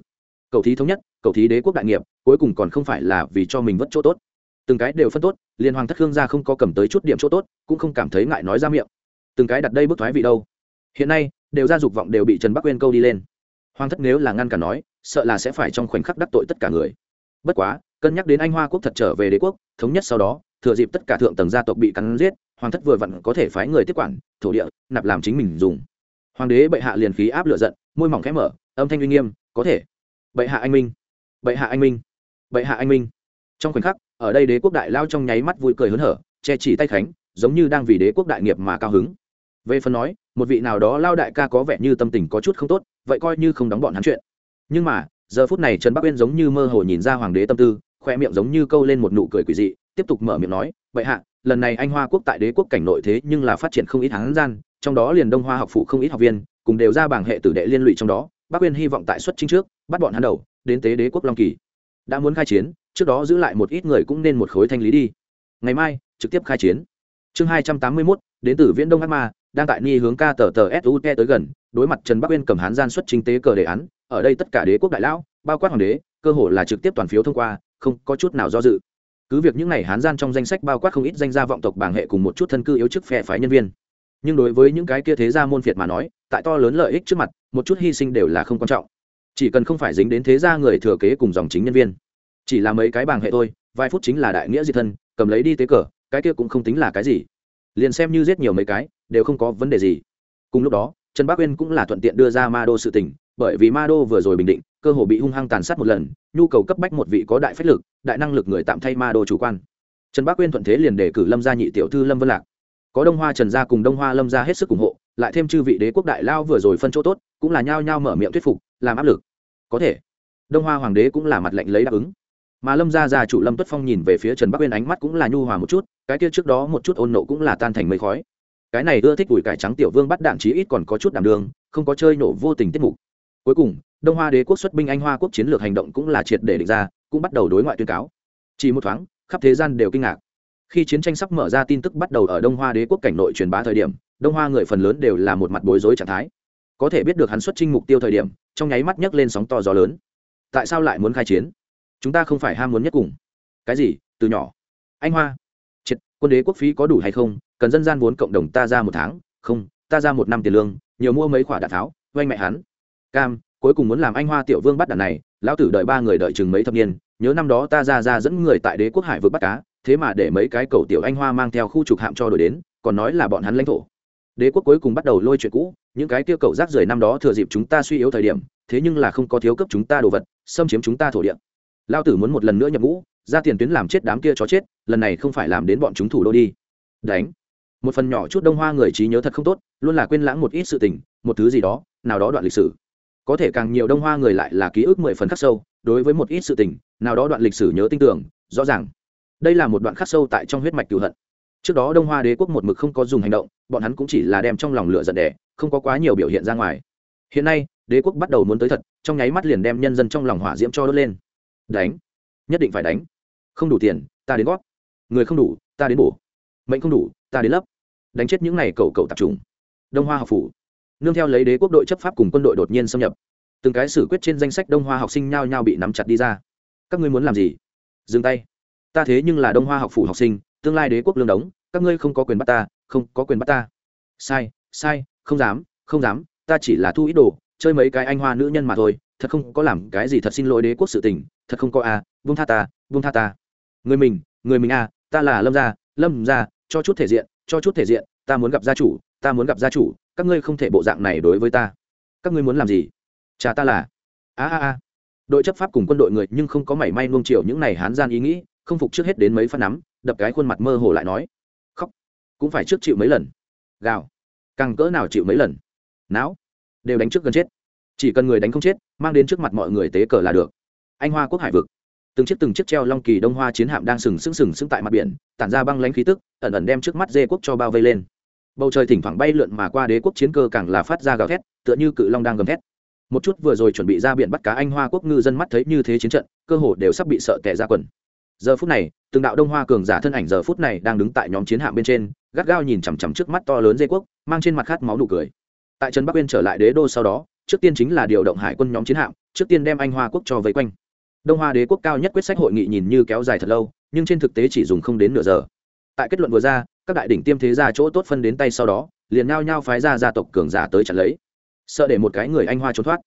Cầu thí thống nhất, cầu thí đế quốc đại nghiệp, cuối cùng còn không phải là vì cho mình vất chỗ tốt từng cái đều phân tốt, liên hoàng thất hương gia không có cầm tới chút điểm chỗ tốt, cũng không cảm thấy ngại nói ra miệng. Từng cái đặt đây bức thoái vị đâu. Hiện nay, đều ra dục vọng đều bị trần bắc quên câu đi lên. Hoàng thất nếu là ngăn cả nói, sợ là sẽ phải trong khoảnh khắc đắc tội tất cả người. Bất quá, cân nhắc đến anh hoa quốc thật trở về đế quốc, thống nhất sau đó, thừa dịp tất cả thượng tầng gia tộc bị cắn giết, hoàng thất vừa vặn có thể phái người tiếp quản, thổ địa, nạp làm chính mình dùng. Hoàng đế bệ hạ liền khí áp lựa giận, môi mỏng khẽ mở, âm thanh uy nghiêm, có thể. Bệ hạ anh minh. Bệ hạ anh minh. Bệ hạ anh minh. Trong khoảnh khắc ở đây đế quốc đại lao trong nháy mắt vui cười hớn hở, che chỉ tay khánh, giống như đang vì đế quốc đại nghiệp mà cao hứng. Về phần nói, một vị nào đó lao đại ca có vẻ như tâm tình có chút không tốt, vậy coi như không đóng bọn hắn chuyện. Nhưng mà, giờ phút này trần bắc uyên giống như mơ hồ nhìn ra hoàng đế tâm tư, khoe miệng giống như câu lên một nụ cười quỷ dị, tiếp tục mở miệng nói vậy hạ, lần này anh hoa quốc tại đế quốc cảnh nội thế nhưng là phát triển không ít hán gian, trong đó liền đông hoa học phụ không ít học viên, cùng đều ra bảng hệ tử đệ liên lụy trong đó, bắc uyên hy vọng tại xuất chính trước, bắt bọn hắn đầu, đến tế đế quốc long kỳ đã muốn khai chiến, trước đó giữ lại một ít người cũng nên một khối thanh lý đi. Ngày mai, trực tiếp khai chiến. Chương hai trăm tám mươi mốt, đến từ viễn đông ác ma, đang tại ni hướng ca tờ tờ sut tới gần, đối mặt trần bắc uyên cầm hán gian xuất chính tế cờ đề án, ở đây tất cả đế quốc đại lão, bao quát hoàng đế, cơ hội là trực tiếp toàn phiếu thông qua, không có chút nào do dự. Cứ việc những n à y hán gian trong danh sách bao quát không ít danh gia vọng tộc bảng hệ cùng một chút thân cư yếu chức phe phái nhân viên. Nhưng đối với những cái kia thế gia môn phiệt mà nói, tại to lớn lợi ích trước mặt, một chút hy sinh đều là không quan trọng chỉ cần không phải dính đến thế gia người thừa kế cùng dòng chính nhân viên. Chỉ là mấy cái bảng hệ thôi, vài phút chính là đại nghĩa diệt thân, cầm lấy đi tế cờ, cái kia cũng không tính là cái gì. Liền xem như giết nhiều mấy cái, đều không có vấn đề gì. Cùng lúc đó, trần bắc uyên cũng là thuận tiện đưa ra ma đô sự tình, bởi vì ma đô vừa rồi bình định, cơ hồ bị hung hăng tàn sát một lần, nhu cầu cấp bách một vị có đại phách lực, đại năng lực người tạm thay ma đô chủ quan. Trần bắc uyên thuận thế liền đề cử lâm gia nhị tiểu thư lâm vân lạc. Có đông hoa trần gia cùng đông hoa lâm gia hết sức ủng hộ, lại thêm chư vị đế quốc đại lao vừa rồi phân chỗ tốt, cũng là nhao nhao mở miệng thuyết phục làm áp lực. Có thể. Đông hoa hoàng đế cũng là mặt lệnh lấy đáp ứng. Mà lâm gia gia chủ lâm tuất phong nhìn về phía trần bắc uyên ánh mắt cũng là nhu hòa một chút, cái kia trước đó một chút ôn nộ cũng là tan thành mây khói. Cái này ưa thích ủi cải trắng tiểu vương bắt đạn chí ít còn có chút đảm đường không có chơi nổ vô tình tiết mục. Cuối cùng, đông hoa đế quốc xuất binh anh hoa quốc chiến lược hành động cũng là triệt để định ra, cũng bắt đầu đối ngoại tuyên cáo. Chỉ một thoáng, khắp thế gian đều kinh ngạc. Khi chiến tranh sắp mở ra tin tức bắt đầu ở đông hoa đế quốc cảnh nội truyền bá thời điểm, đông hoa người phần lớn đều là một mặt bối rối trạng thái có thể biết được hắn xuất trinh mục tiêu thời điểm, trong nháy mắt nhấc lên sóng to gió lớn. Tại sao lại muốn khai chiến? Chúng ta không phải ham muốn nhất cùng. Cái gì? Từ nhỏ. Anh hoa. Triệt. Quân đế quốc phí có đủ hay không? Cần dân gian vốn cộng đồng ta ra một tháng. Không, ta ra một năm tiền lương, nhiều mua mấy khoả đạn tháo oanh mẹ hắn. Cam, cuối cùng muốn làm anh hoa tiểu vương bắt đàn này. Lão tử đợi ba người đợi chừng mấy thập niên, nhớ năm đó ta ra ra dẫn người tại đế quốc hải vượt bắt cá, thế mà để mấy cái cầu tiểu anh hoa mang theo khu trục hạm cho đổi đến, còn nói là bọn hắn lãnh thổ đế quốc cuối cùng bắt đầu lôi chuyện cũ, những cái tiêu cầu rác rưởi năm đó thừa dịp chúng ta suy yếu thời điểm, thế nhưng là không có thiếu cấp chúng ta đồ vật, xâm chiếm chúng ta thổ địa. Lao tử muốn một lần nữa nhập ngũ, ra tiền tuyến làm chết đám kia chó chết, lần này không phải làm đến bọn chúng thủ đô đi. Đánh. Một phần nhỏ chút đông hoa người trí nhớ thật không tốt, luôn là quên lãng một ít sự tình, một thứ gì đó, nào đó đoạn lịch sử. Có thể càng nhiều đông hoa người lại là ký ức mười phần khắc sâu, đối với một ít sự tình, nào đó đoạn lịch sử nhớ tin tưởng, rõ ràng. Đây là một đoạn khắc sâu tại trong huyết mạch cửu hận trước đó đông hoa đế quốc một mực không có dùng hành động, bọn hắn cũng chỉ là đem trong lòng lửa giận đẻ không có quá nhiều biểu hiện ra ngoài. Hiện nay, đế quốc bắt đầu muốn tới thật, trong nháy mắt liền đem nhân dân trong lòng hỏa diễm cho đốt lên. Đánh. Nhất định phải đánh. Không đủ tiền, ta đến gót. Người không đủ, ta đến bổ. Mệnh không đủ, ta đến lấp. Đánh chết những n à y cầu cầu tạp trùng đông hoa học phủ. Nương theo lấy đế quốc đội chấp pháp cùng quân đội đột nhiên xâm nhập. Từng cái xử quyết trên danh sách đông hoa học sinh nhao nhao bị nắm chặt đi ra. Các ngươi muốn làm gì? Dừng tay. Ta thế nhưng là đông hoa học phủ học sinh tương lai đế quốc lương đống các ngươi không có quyền bắt ta không có quyền bắt ta. Sai sai không dám không dám ta chỉ là thu ít đồ chơi mấy cái anh hoa nữ nhân mà thôi thật không có làm cái gì thật xin lỗi đế quốc sự tình thật không có a à, vung tha ta vung tha ta. Người mình người mình a à, ta là lâm gia lâm gia cho chút thể diện cho chút thể diện ta muốn gặp gia chủ ta muốn gặp gia chủ các ngươi không thể bộ dạng này đối với ta. Các ngươi muốn làm gì? Cha ta là. A a a. Đội chấp pháp cùng quân đội người nhưng không có mảy may nuông chiều những này hán gian ý nghĩ không phục trước hết đến mấy phát nắm đập cái khuôn mặt mơ hồ lại nói, khóc, cũng phải trước chịu mấy lần. Gào. Càng cỡ nào chịu mấy lần? Não. Đều đánh trước gần chết. Chỉ cần người đánh không chết, mang đến trước mặt mọi người tế cờ là được. Anh hoa quốc hải vực. Từng chiếc từng chiếc treo long kỳ đông hoa chiến hạm đang sừng sững sừng sững tại mặt biển, tản ra băng lãnh khí tức, ẩn ẩn đem trước mắt dê quốc cho bao vây lên. Bầu trời thỉnh thoảng bay lượn mà qua đế quốc chiến cơ càng là phát ra gào thét, tựa như cự long đang gầm thét. Một chút vừa rồi chuẩn bị ra biển bắt cá anh hoa quốc ngư dân mắt thấy như thế chiến trận, cơ hồ đều sắp bị sợ tẻ ra quần giờ phút này, từng đạo đông hoa cường giả thân ảnh giờ phút này đang đứng tại nhóm chiến hạm bên trên, gắt gao nhìn chằm chằm trước mắt to lớn dê quốc, mang trên mặt khát máu nụ cười. Tại trần bắc uyên trở lại đế đô sau đó, trước tiên chính là điều động hải quân nhóm chiến hạm, trước tiên đem anh hoa quốc cho vây quanh. Đông hoa đế quốc cao nhất quyết sách hội nghị nhìn như kéo dài thật lâu, nhưng trên thực tế chỉ dùng không đến nửa giờ. Tại kết luận vừa ra, các đại đỉnh tiêm thế ra chỗ tốt phân đến tay sau đó, liền nhao nhao phái ra gia tộc cường giả tới chặn lấy. Sợ để một cái người anh hoa trốn thoát.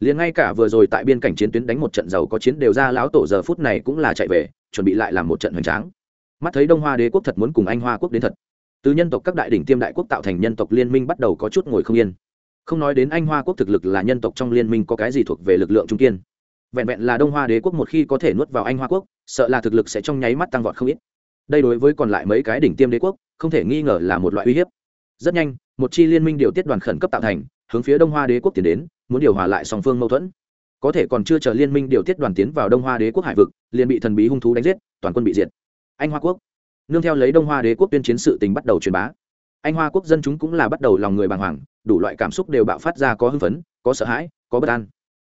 Liền ngay cả vừa rồi tại biên cảnh chiến tuyến đánh một trận giàu có chiến đều ra lão tổ giờ phút này cũng là chạy về chuẩn bị lại làm một trận hoành tráng. Mắt thấy đông hoa đế quốc thật muốn cùng anh hoa quốc đến thật, từ nhân tộc các đại đỉnh tiêm đại quốc tạo thành nhân tộc liên minh bắt đầu có chút ngồi không yên. Không nói đến anh hoa quốc thực lực là nhân tộc trong liên minh có cái gì thuộc về lực lượng trung kiên. Vẹn vẹn là đông hoa đế quốc một khi có thể nuốt vào anh hoa quốc, sợ là thực lực sẽ trong nháy mắt tăng vọt không ít. Đây đối với còn lại mấy cái đỉnh tiêm đế quốc, không thể nghi ngờ là một loại uy hiếp. Rất nhanh, một chi liên minh điều tiết đoàn khẩn cấp tạo thành, hướng phía đông hoa đế quốc tiến đến, muốn điều hòa lại song phương mâu thuẫn có thể còn chưa chờ liên minh điều tiết đoàn tiến vào đông hoa đế quốc hải vực, liền bị thần bí hung thú đánh giết, toàn quân bị diệt. Anh hoa quốc. Nương theo lấy đông hoa đế quốc tuyên chiến sự tình bắt đầu truyền bá. Anh hoa quốc dân chúng cũng là bắt đầu lòng người bàng hoàng, đủ loại cảm xúc đều bạo phát ra có hưng phấn, có sợ hãi, có bất an.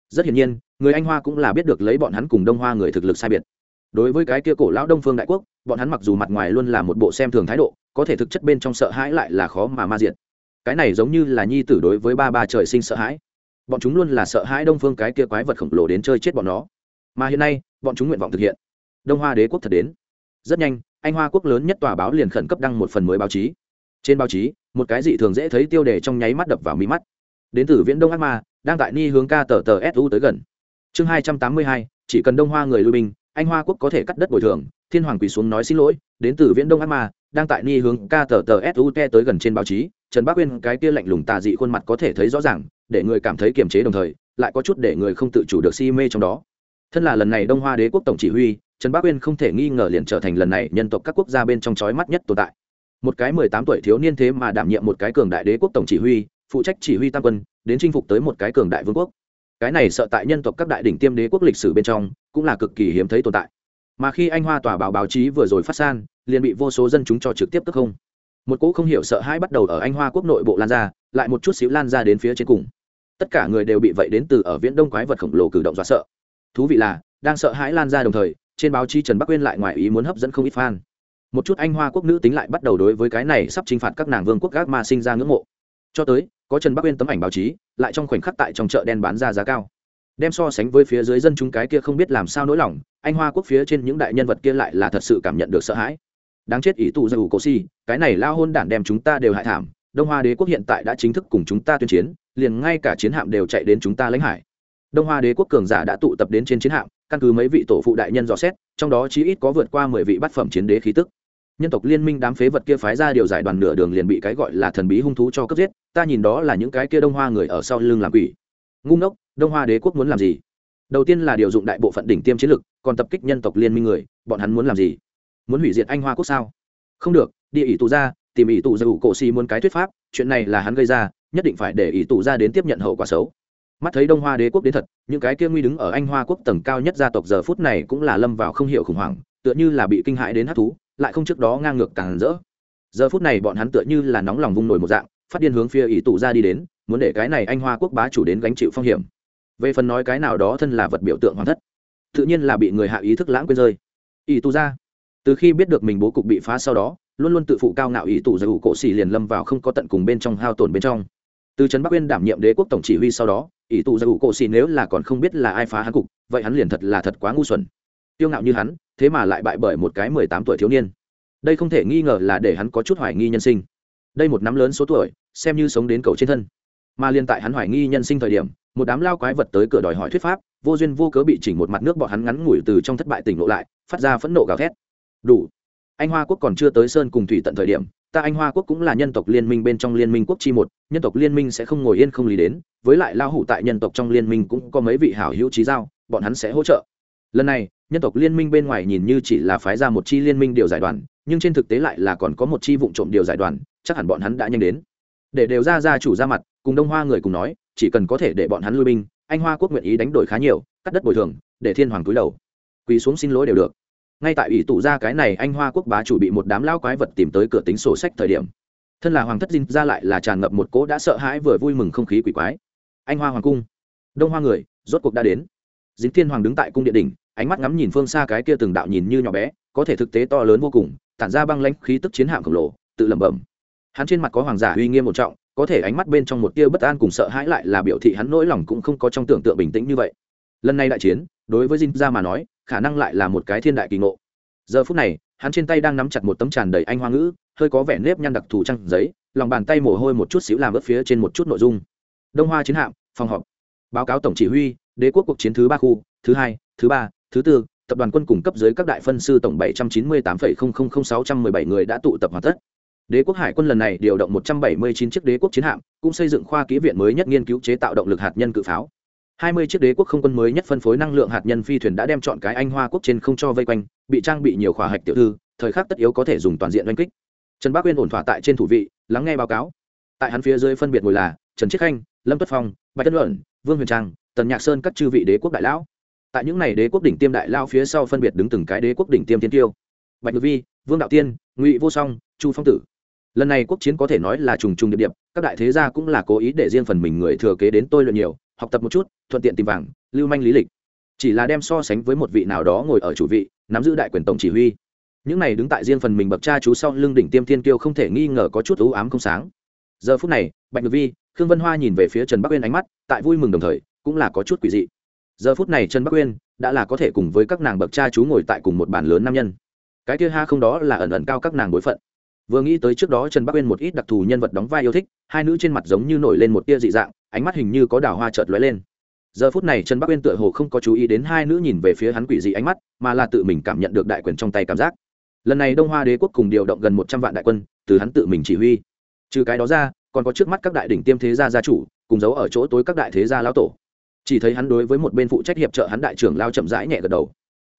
Rất hiển nhiên, người anh hoa cũng là biết được lấy bọn hắn cùng đông hoa người thực lực sai biệt. Đối với cái kia cổ lão đông phương đại quốc, bọn hắn mặc dù mặt ngoài luôn là một bộ xem thường thái độ, có thể thực chất bên trong sợ hãi lại là khó mà ma diện cái này giống như là nhi tử đối với ba ba trời sinh sợ hãi bọn chúng luôn là sợ hãi đông phương cái kia quái vật khổng lồ đến chơi chết bọn nó. Mà hiện nay, bọn chúng nguyện vọng thực hiện. Đông hoa đế quốc thật đến. Rất nhanh, anh hoa quốc lớn nhất tòa báo liền khẩn cấp đăng một phần mới báo chí. Trên báo chí, một cái dị thường dễ thấy tiêu đề trong nháy mắt đập vào mí mắt. Đến từ viễn đông ác ma, đang tại ni hướng ca tờ tờ su tới gần. Chương hai trăm tám mươi hai, chỉ cần đông hoa người lui binh, anh hoa quốc có thể cắt đất bồi thường, thiên hoàng quỳ xuống nói xin lỗi, đến từ viễn đông ác ma đang tại ni hướng ca tờ tờ su tới gần trên báo chí, trần bác uyên cái kia lạnh lùng tà dị khuôn mặt có thể thấy rõ ràng, để người cảm thấy kiềm chế đồng thời, lại có chút để người không tự chủ được si mê trong đó. Thân là lần này đông hoa đế quốc tổng chỉ huy, trần bác uyên không thể nghi ngờ liền trở thành lần này nhân tộc các quốc gia bên trong trói mắt nhất tồn tại. Một cái mười tám tuổi thiếu niên thế mà đảm nhiệm một cái cường đại đế quốc tổng chỉ huy, phụ trách chỉ huy tam quân, đến chinh phục tới một cái cường đại vương quốc. Cái này sợ tại nhân tộc các đại đỉnh tiêm đế quốc lịch sử bên trong, cũng là cực kỳ hiếm thấy tồn tại mà khi anh hoa tòa báo báo chí vừa rồi phát san, liền bị vô số dân chúng cho trực tiếp tức không. Một cỗ không hiểu sợ hãi bắt đầu ở anh hoa quốc nội bộ lan ra, lại một chút xíu lan ra đến phía trên cùng. Tất cả người đều bị vậy đến từ ở viễn đông quái vật khổng lồ cử động dọa sợ. Thú vị là, đang sợ hãi lan ra đồng thời, trên báo chí trần bắc uyên lại ngoài ý muốn hấp dẫn không ít fan. Một chút anh hoa quốc nữ tính lại bắt đầu đối với cái này sắp chinh phạt các nàng vương quốc gác ma sinh ra ngưỡng mộ. Cho tới, có trần bắc uyên tấm ảnh báo chí, lại trong khoảnh khắc tại trong chợ đen bán ra giá cao đem so sánh với phía dưới dân chúng cái kia không biết làm sao nỗi lòng, anh hoa quốc phía trên những đại nhân vật kia lại là thật sự cảm nhận được sợ hãi. Đáng chết ý tù dù cổ si cái này lao hôn đản đem chúng ta đều hại thảm, đông hoa đế quốc hiện tại đã chính thức cùng chúng ta tuyên chiến, liền ngay cả chiến hạm đều chạy đến chúng ta lãnh hải. Đông hoa đế quốc cường giả đã tụ tập đến trên chiến hạm, căn cứ mấy vị tổ phụ đại nhân dò xét, trong đó chí ít có vượt qua mười vị bát phẩm chiến đế khí tức. Nhân tộc liên minh đám phế vật kia phái ra điều giải đoàn nửa đường liền bị cái gọi là thần bí hung thú cho cấp giết, ta nhìn đó là những cái kia đông hoa người ở sau lưng làm quỷ. Ngu ngốc đông hoa đế quốc muốn làm gì? Đầu tiên là điều dụng đại bộ phận đỉnh tiêm chiến lực, còn tập kích nhân tộc liên minh người, bọn hắn muốn làm gì? Muốn hủy diệt anh hoa quốc sao? Không được, địa ỷ tù ra, tìm ỷ tù ra ủ cổ xì muốn cái thuyết pháp, chuyện này là hắn gây ra, nhất định phải để ỷ tù ra đến tiếp nhận hậu quả xấu. Mắt thấy đông hoa đế quốc đến thật, những cái kia nguy đứng ở anh hoa quốc tầng cao nhất gia tộc giờ phút này cũng là lâm vào không hiểu khủng hoảng, tựa như là bị kinh hãi đến hát thú, lại không trước đó ngang ngược càng rỡ. Giờ phút này bọn hắn tựa như là nóng lòng vung nổi một dạng, phát điên hướng phía ỷ tù ra đi đến, muốn để cái này anh hoa quốc bá chủ đến gánh chịu phong hiểm về phần nói cái nào đó thân là vật biểu tượng hoàng thất, tự nhiên là bị người hạ ý thức lãng quên rơi. Ỷ tu ra. Từ khi biết được mình bố cục bị phá sau đó, luôn luôn tự phụ cao ngạo ý tù giải ủ cổ xỉ liền lâm vào không có tận cùng bên trong hao tổn bên trong. Từ trấn bắc uyên đảm nhiệm đế quốc tổng chỉ huy sau đó, ý tù giải ủ cổ xỉ nếu là còn không biết là ai phá hắn cục, vậy hắn liền thật là thật quá ngu xuẩn. Tiêu ngạo như hắn, thế mà lại bại bởi một cái mười tám tuổi thiếu niên. Đây không thể nghi ngờ là để hắn có chút hoài nghi nhân sinh. Đây một năm lớn số tuổi, xem như sống đến cầu trên thân. Mà liên tại hắn hoài nghi nhân sinh thời điểm một đám lao quái vật tới cửa đòi hỏi thuyết pháp, vô duyên vô cớ bị chỉnh một mặt nước bọn hắn ngắn ngủi từ trong thất bại tỉnh lộ lại, phát ra phẫn nộ gào thét. Đủ. Anh hoa quốc còn chưa tới sơn cùng thủy tận thời điểm, ta anh hoa quốc cũng là nhân tộc liên minh bên trong liên minh quốc chi một, nhân tộc liên minh sẽ không ngồi yên không lý đến, với lại lao hủ tại nhân tộc trong liên minh cũng có mấy vị hảo hữu trí giao, bọn hắn sẽ hỗ trợ. Lần này, nhân tộc liên minh bên ngoài nhìn như chỉ là phái ra một chi liên minh điều giải đoàn, nhưng trên thực tế lại là còn có một chi vụ trộm điều giải đoàn, chắc hẳn bọn hắn đã nhanh đến để đều ra ra chủ ra mặt, cùng đông hoa người cùng nói, chỉ cần có thể để bọn hắn lui binh, anh hoa quốc nguyện ý đánh đổi khá nhiều, cắt đất bồi thường, để thiên hoàng túi đầu. Quỳ xuống xin lỗi đều được. Ngay tại ủy tụ ra cái này, anh hoa quốc bá chủ bị một đám lao quái vật tìm tới cửa tính sổ sách thời điểm. Thân là hoàng thất dinh, ra lại là tràn ngập một cỗ đã sợ hãi vừa vui mừng không khí quỷ quái. Anh hoa hoàng cung. Đông hoa người, rốt cuộc đã đến. Dính thiên hoàng đứng tại cung điện đỉnh, ánh mắt ngắm nhìn phương xa cái kia từng đạo nhìn như nhỏ bé, có thể thực tế to lớn vô cùng, tản ra băng lãnh khí tức chiến hạm khổng lồ, tự lẩm bẩm hắn trên mặt có hoàng giả uy nghiêm một trọng, có thể ánh mắt bên trong một tia bất an cùng sợ hãi lại là biểu thị hắn nỗi lòng cũng không có trong tưởng tượng bình tĩnh như vậy. Lần này đại chiến, đối với Jin ra mà nói, khả năng lại là một cái thiên đại kỳ ngộ. Giờ phút này, hắn trên tay đang nắm chặt một tấm tràn đầy anh hoa ngữ, hơi có vẻ nếp nhăn đặc thù trăng giấy, lòng bàn tay mồ hôi một chút xíu làm ướt phía trên một chút nội dung. Đông hoa chiến hạm, phòng họp. Báo cáo tổng chỉ huy, đế quốc cuộc chiến thứ ba khu, thứ hai, thứ ba, thứ tư, tập đoàn quân cung cấp dưới các đại phân sư tổng bảy trăm chín mươi tám sáu trăm mười bảy người đã tụ tập hoàn tất đế quốc hải quân lần này điều động một trăm bảy mươi chín chiếc đế quốc chiến hạm, cũng xây dựng khoa kỹ viện mới nhất nghiên cứu chế tạo động lực hạt nhân cự pháo. hai mươi chiếc đế quốc không quân mới nhất phân phối năng lượng hạt nhân phi thuyền đã đem chọn cái anh hoa quốc trên không cho vây quanh, bị trang bị nhiều khỏa hạch tiểu thư, thời khắc tất yếu có thể dùng toàn diện đánh kích. Trần bác uyên ổn thỏa tại trên thủ vị, lắng nghe báo cáo. Tại hắn phía dưới phân biệt ngồi là trần chiết khanh, lâm tuất phong, bạch tân luận, vương huyền trang, tần nhạc sơn các chư vị đế quốc đại lão. Tại những này đế quốc đỉnh tiêm đại lão phía sau phân biệt đứng từng cái đế quốc đỉnh tiêm tiên tiêu. Bạch ngự vi, vương đạo tiên, ngụy vô song, chu phong tử lần này quốc chiến có thể nói là trùng trùng điệp điệp, các đại thế gia cũng là cố ý để riêng phần mình người thừa kế đến tôi luyện nhiều, học tập một chút, thuận tiện tìm vàng, lưu manh lý lịch. Chỉ là đem so sánh với một vị nào đó ngồi ở chủ vị, nắm giữ đại quyền tổng chỉ huy. Những này đứng tại riêng phần mình bậc cha chú sau lưng đỉnh tiêm thiên kiêu không thể nghi ngờ có chút ưu ám không sáng. Giờ phút này, bạch ngược vi, khương vân hoa nhìn về phía trần bắc uyên ánh mắt, tại vui mừng đồng thời, cũng là có chút quỷ dị. Giờ phút này trần bắc uyên đã là có thể cùng với các nàng bậc cha chú ngồi tại cùng một bàn lớn nam nhân. Cái kia ha không đó là ẩn ẩn cao các nàng bối phận vừa nghĩ tới trước đó trần bắc uyên một ít đặc thù nhân vật đóng vai yêu thích, hai nữ trên mặt giống như nổi lên một tia dị dạng, ánh mắt hình như có đào hoa chợt lóe lên. Giờ phút này trần bắc uyên tựa hồ không có chú ý đến hai nữ nhìn về phía hắn quỷ dị ánh mắt, mà là tự mình cảm nhận được đại quyền trong tay cảm giác. Lần này đông hoa đế quốc cùng điều động gần một trăm vạn đại quân, từ hắn tự mình chỉ huy. Trừ cái đó ra, còn có trước mắt các đại đỉnh tiêm thế gia gia chủ, cùng giấu ở chỗ tối các đại thế gia lão tổ. Chỉ thấy hắn đối với một bên phụ trách hiệp trợ hắn đại trưởng lao chậm rãi nhẹ gật đầu.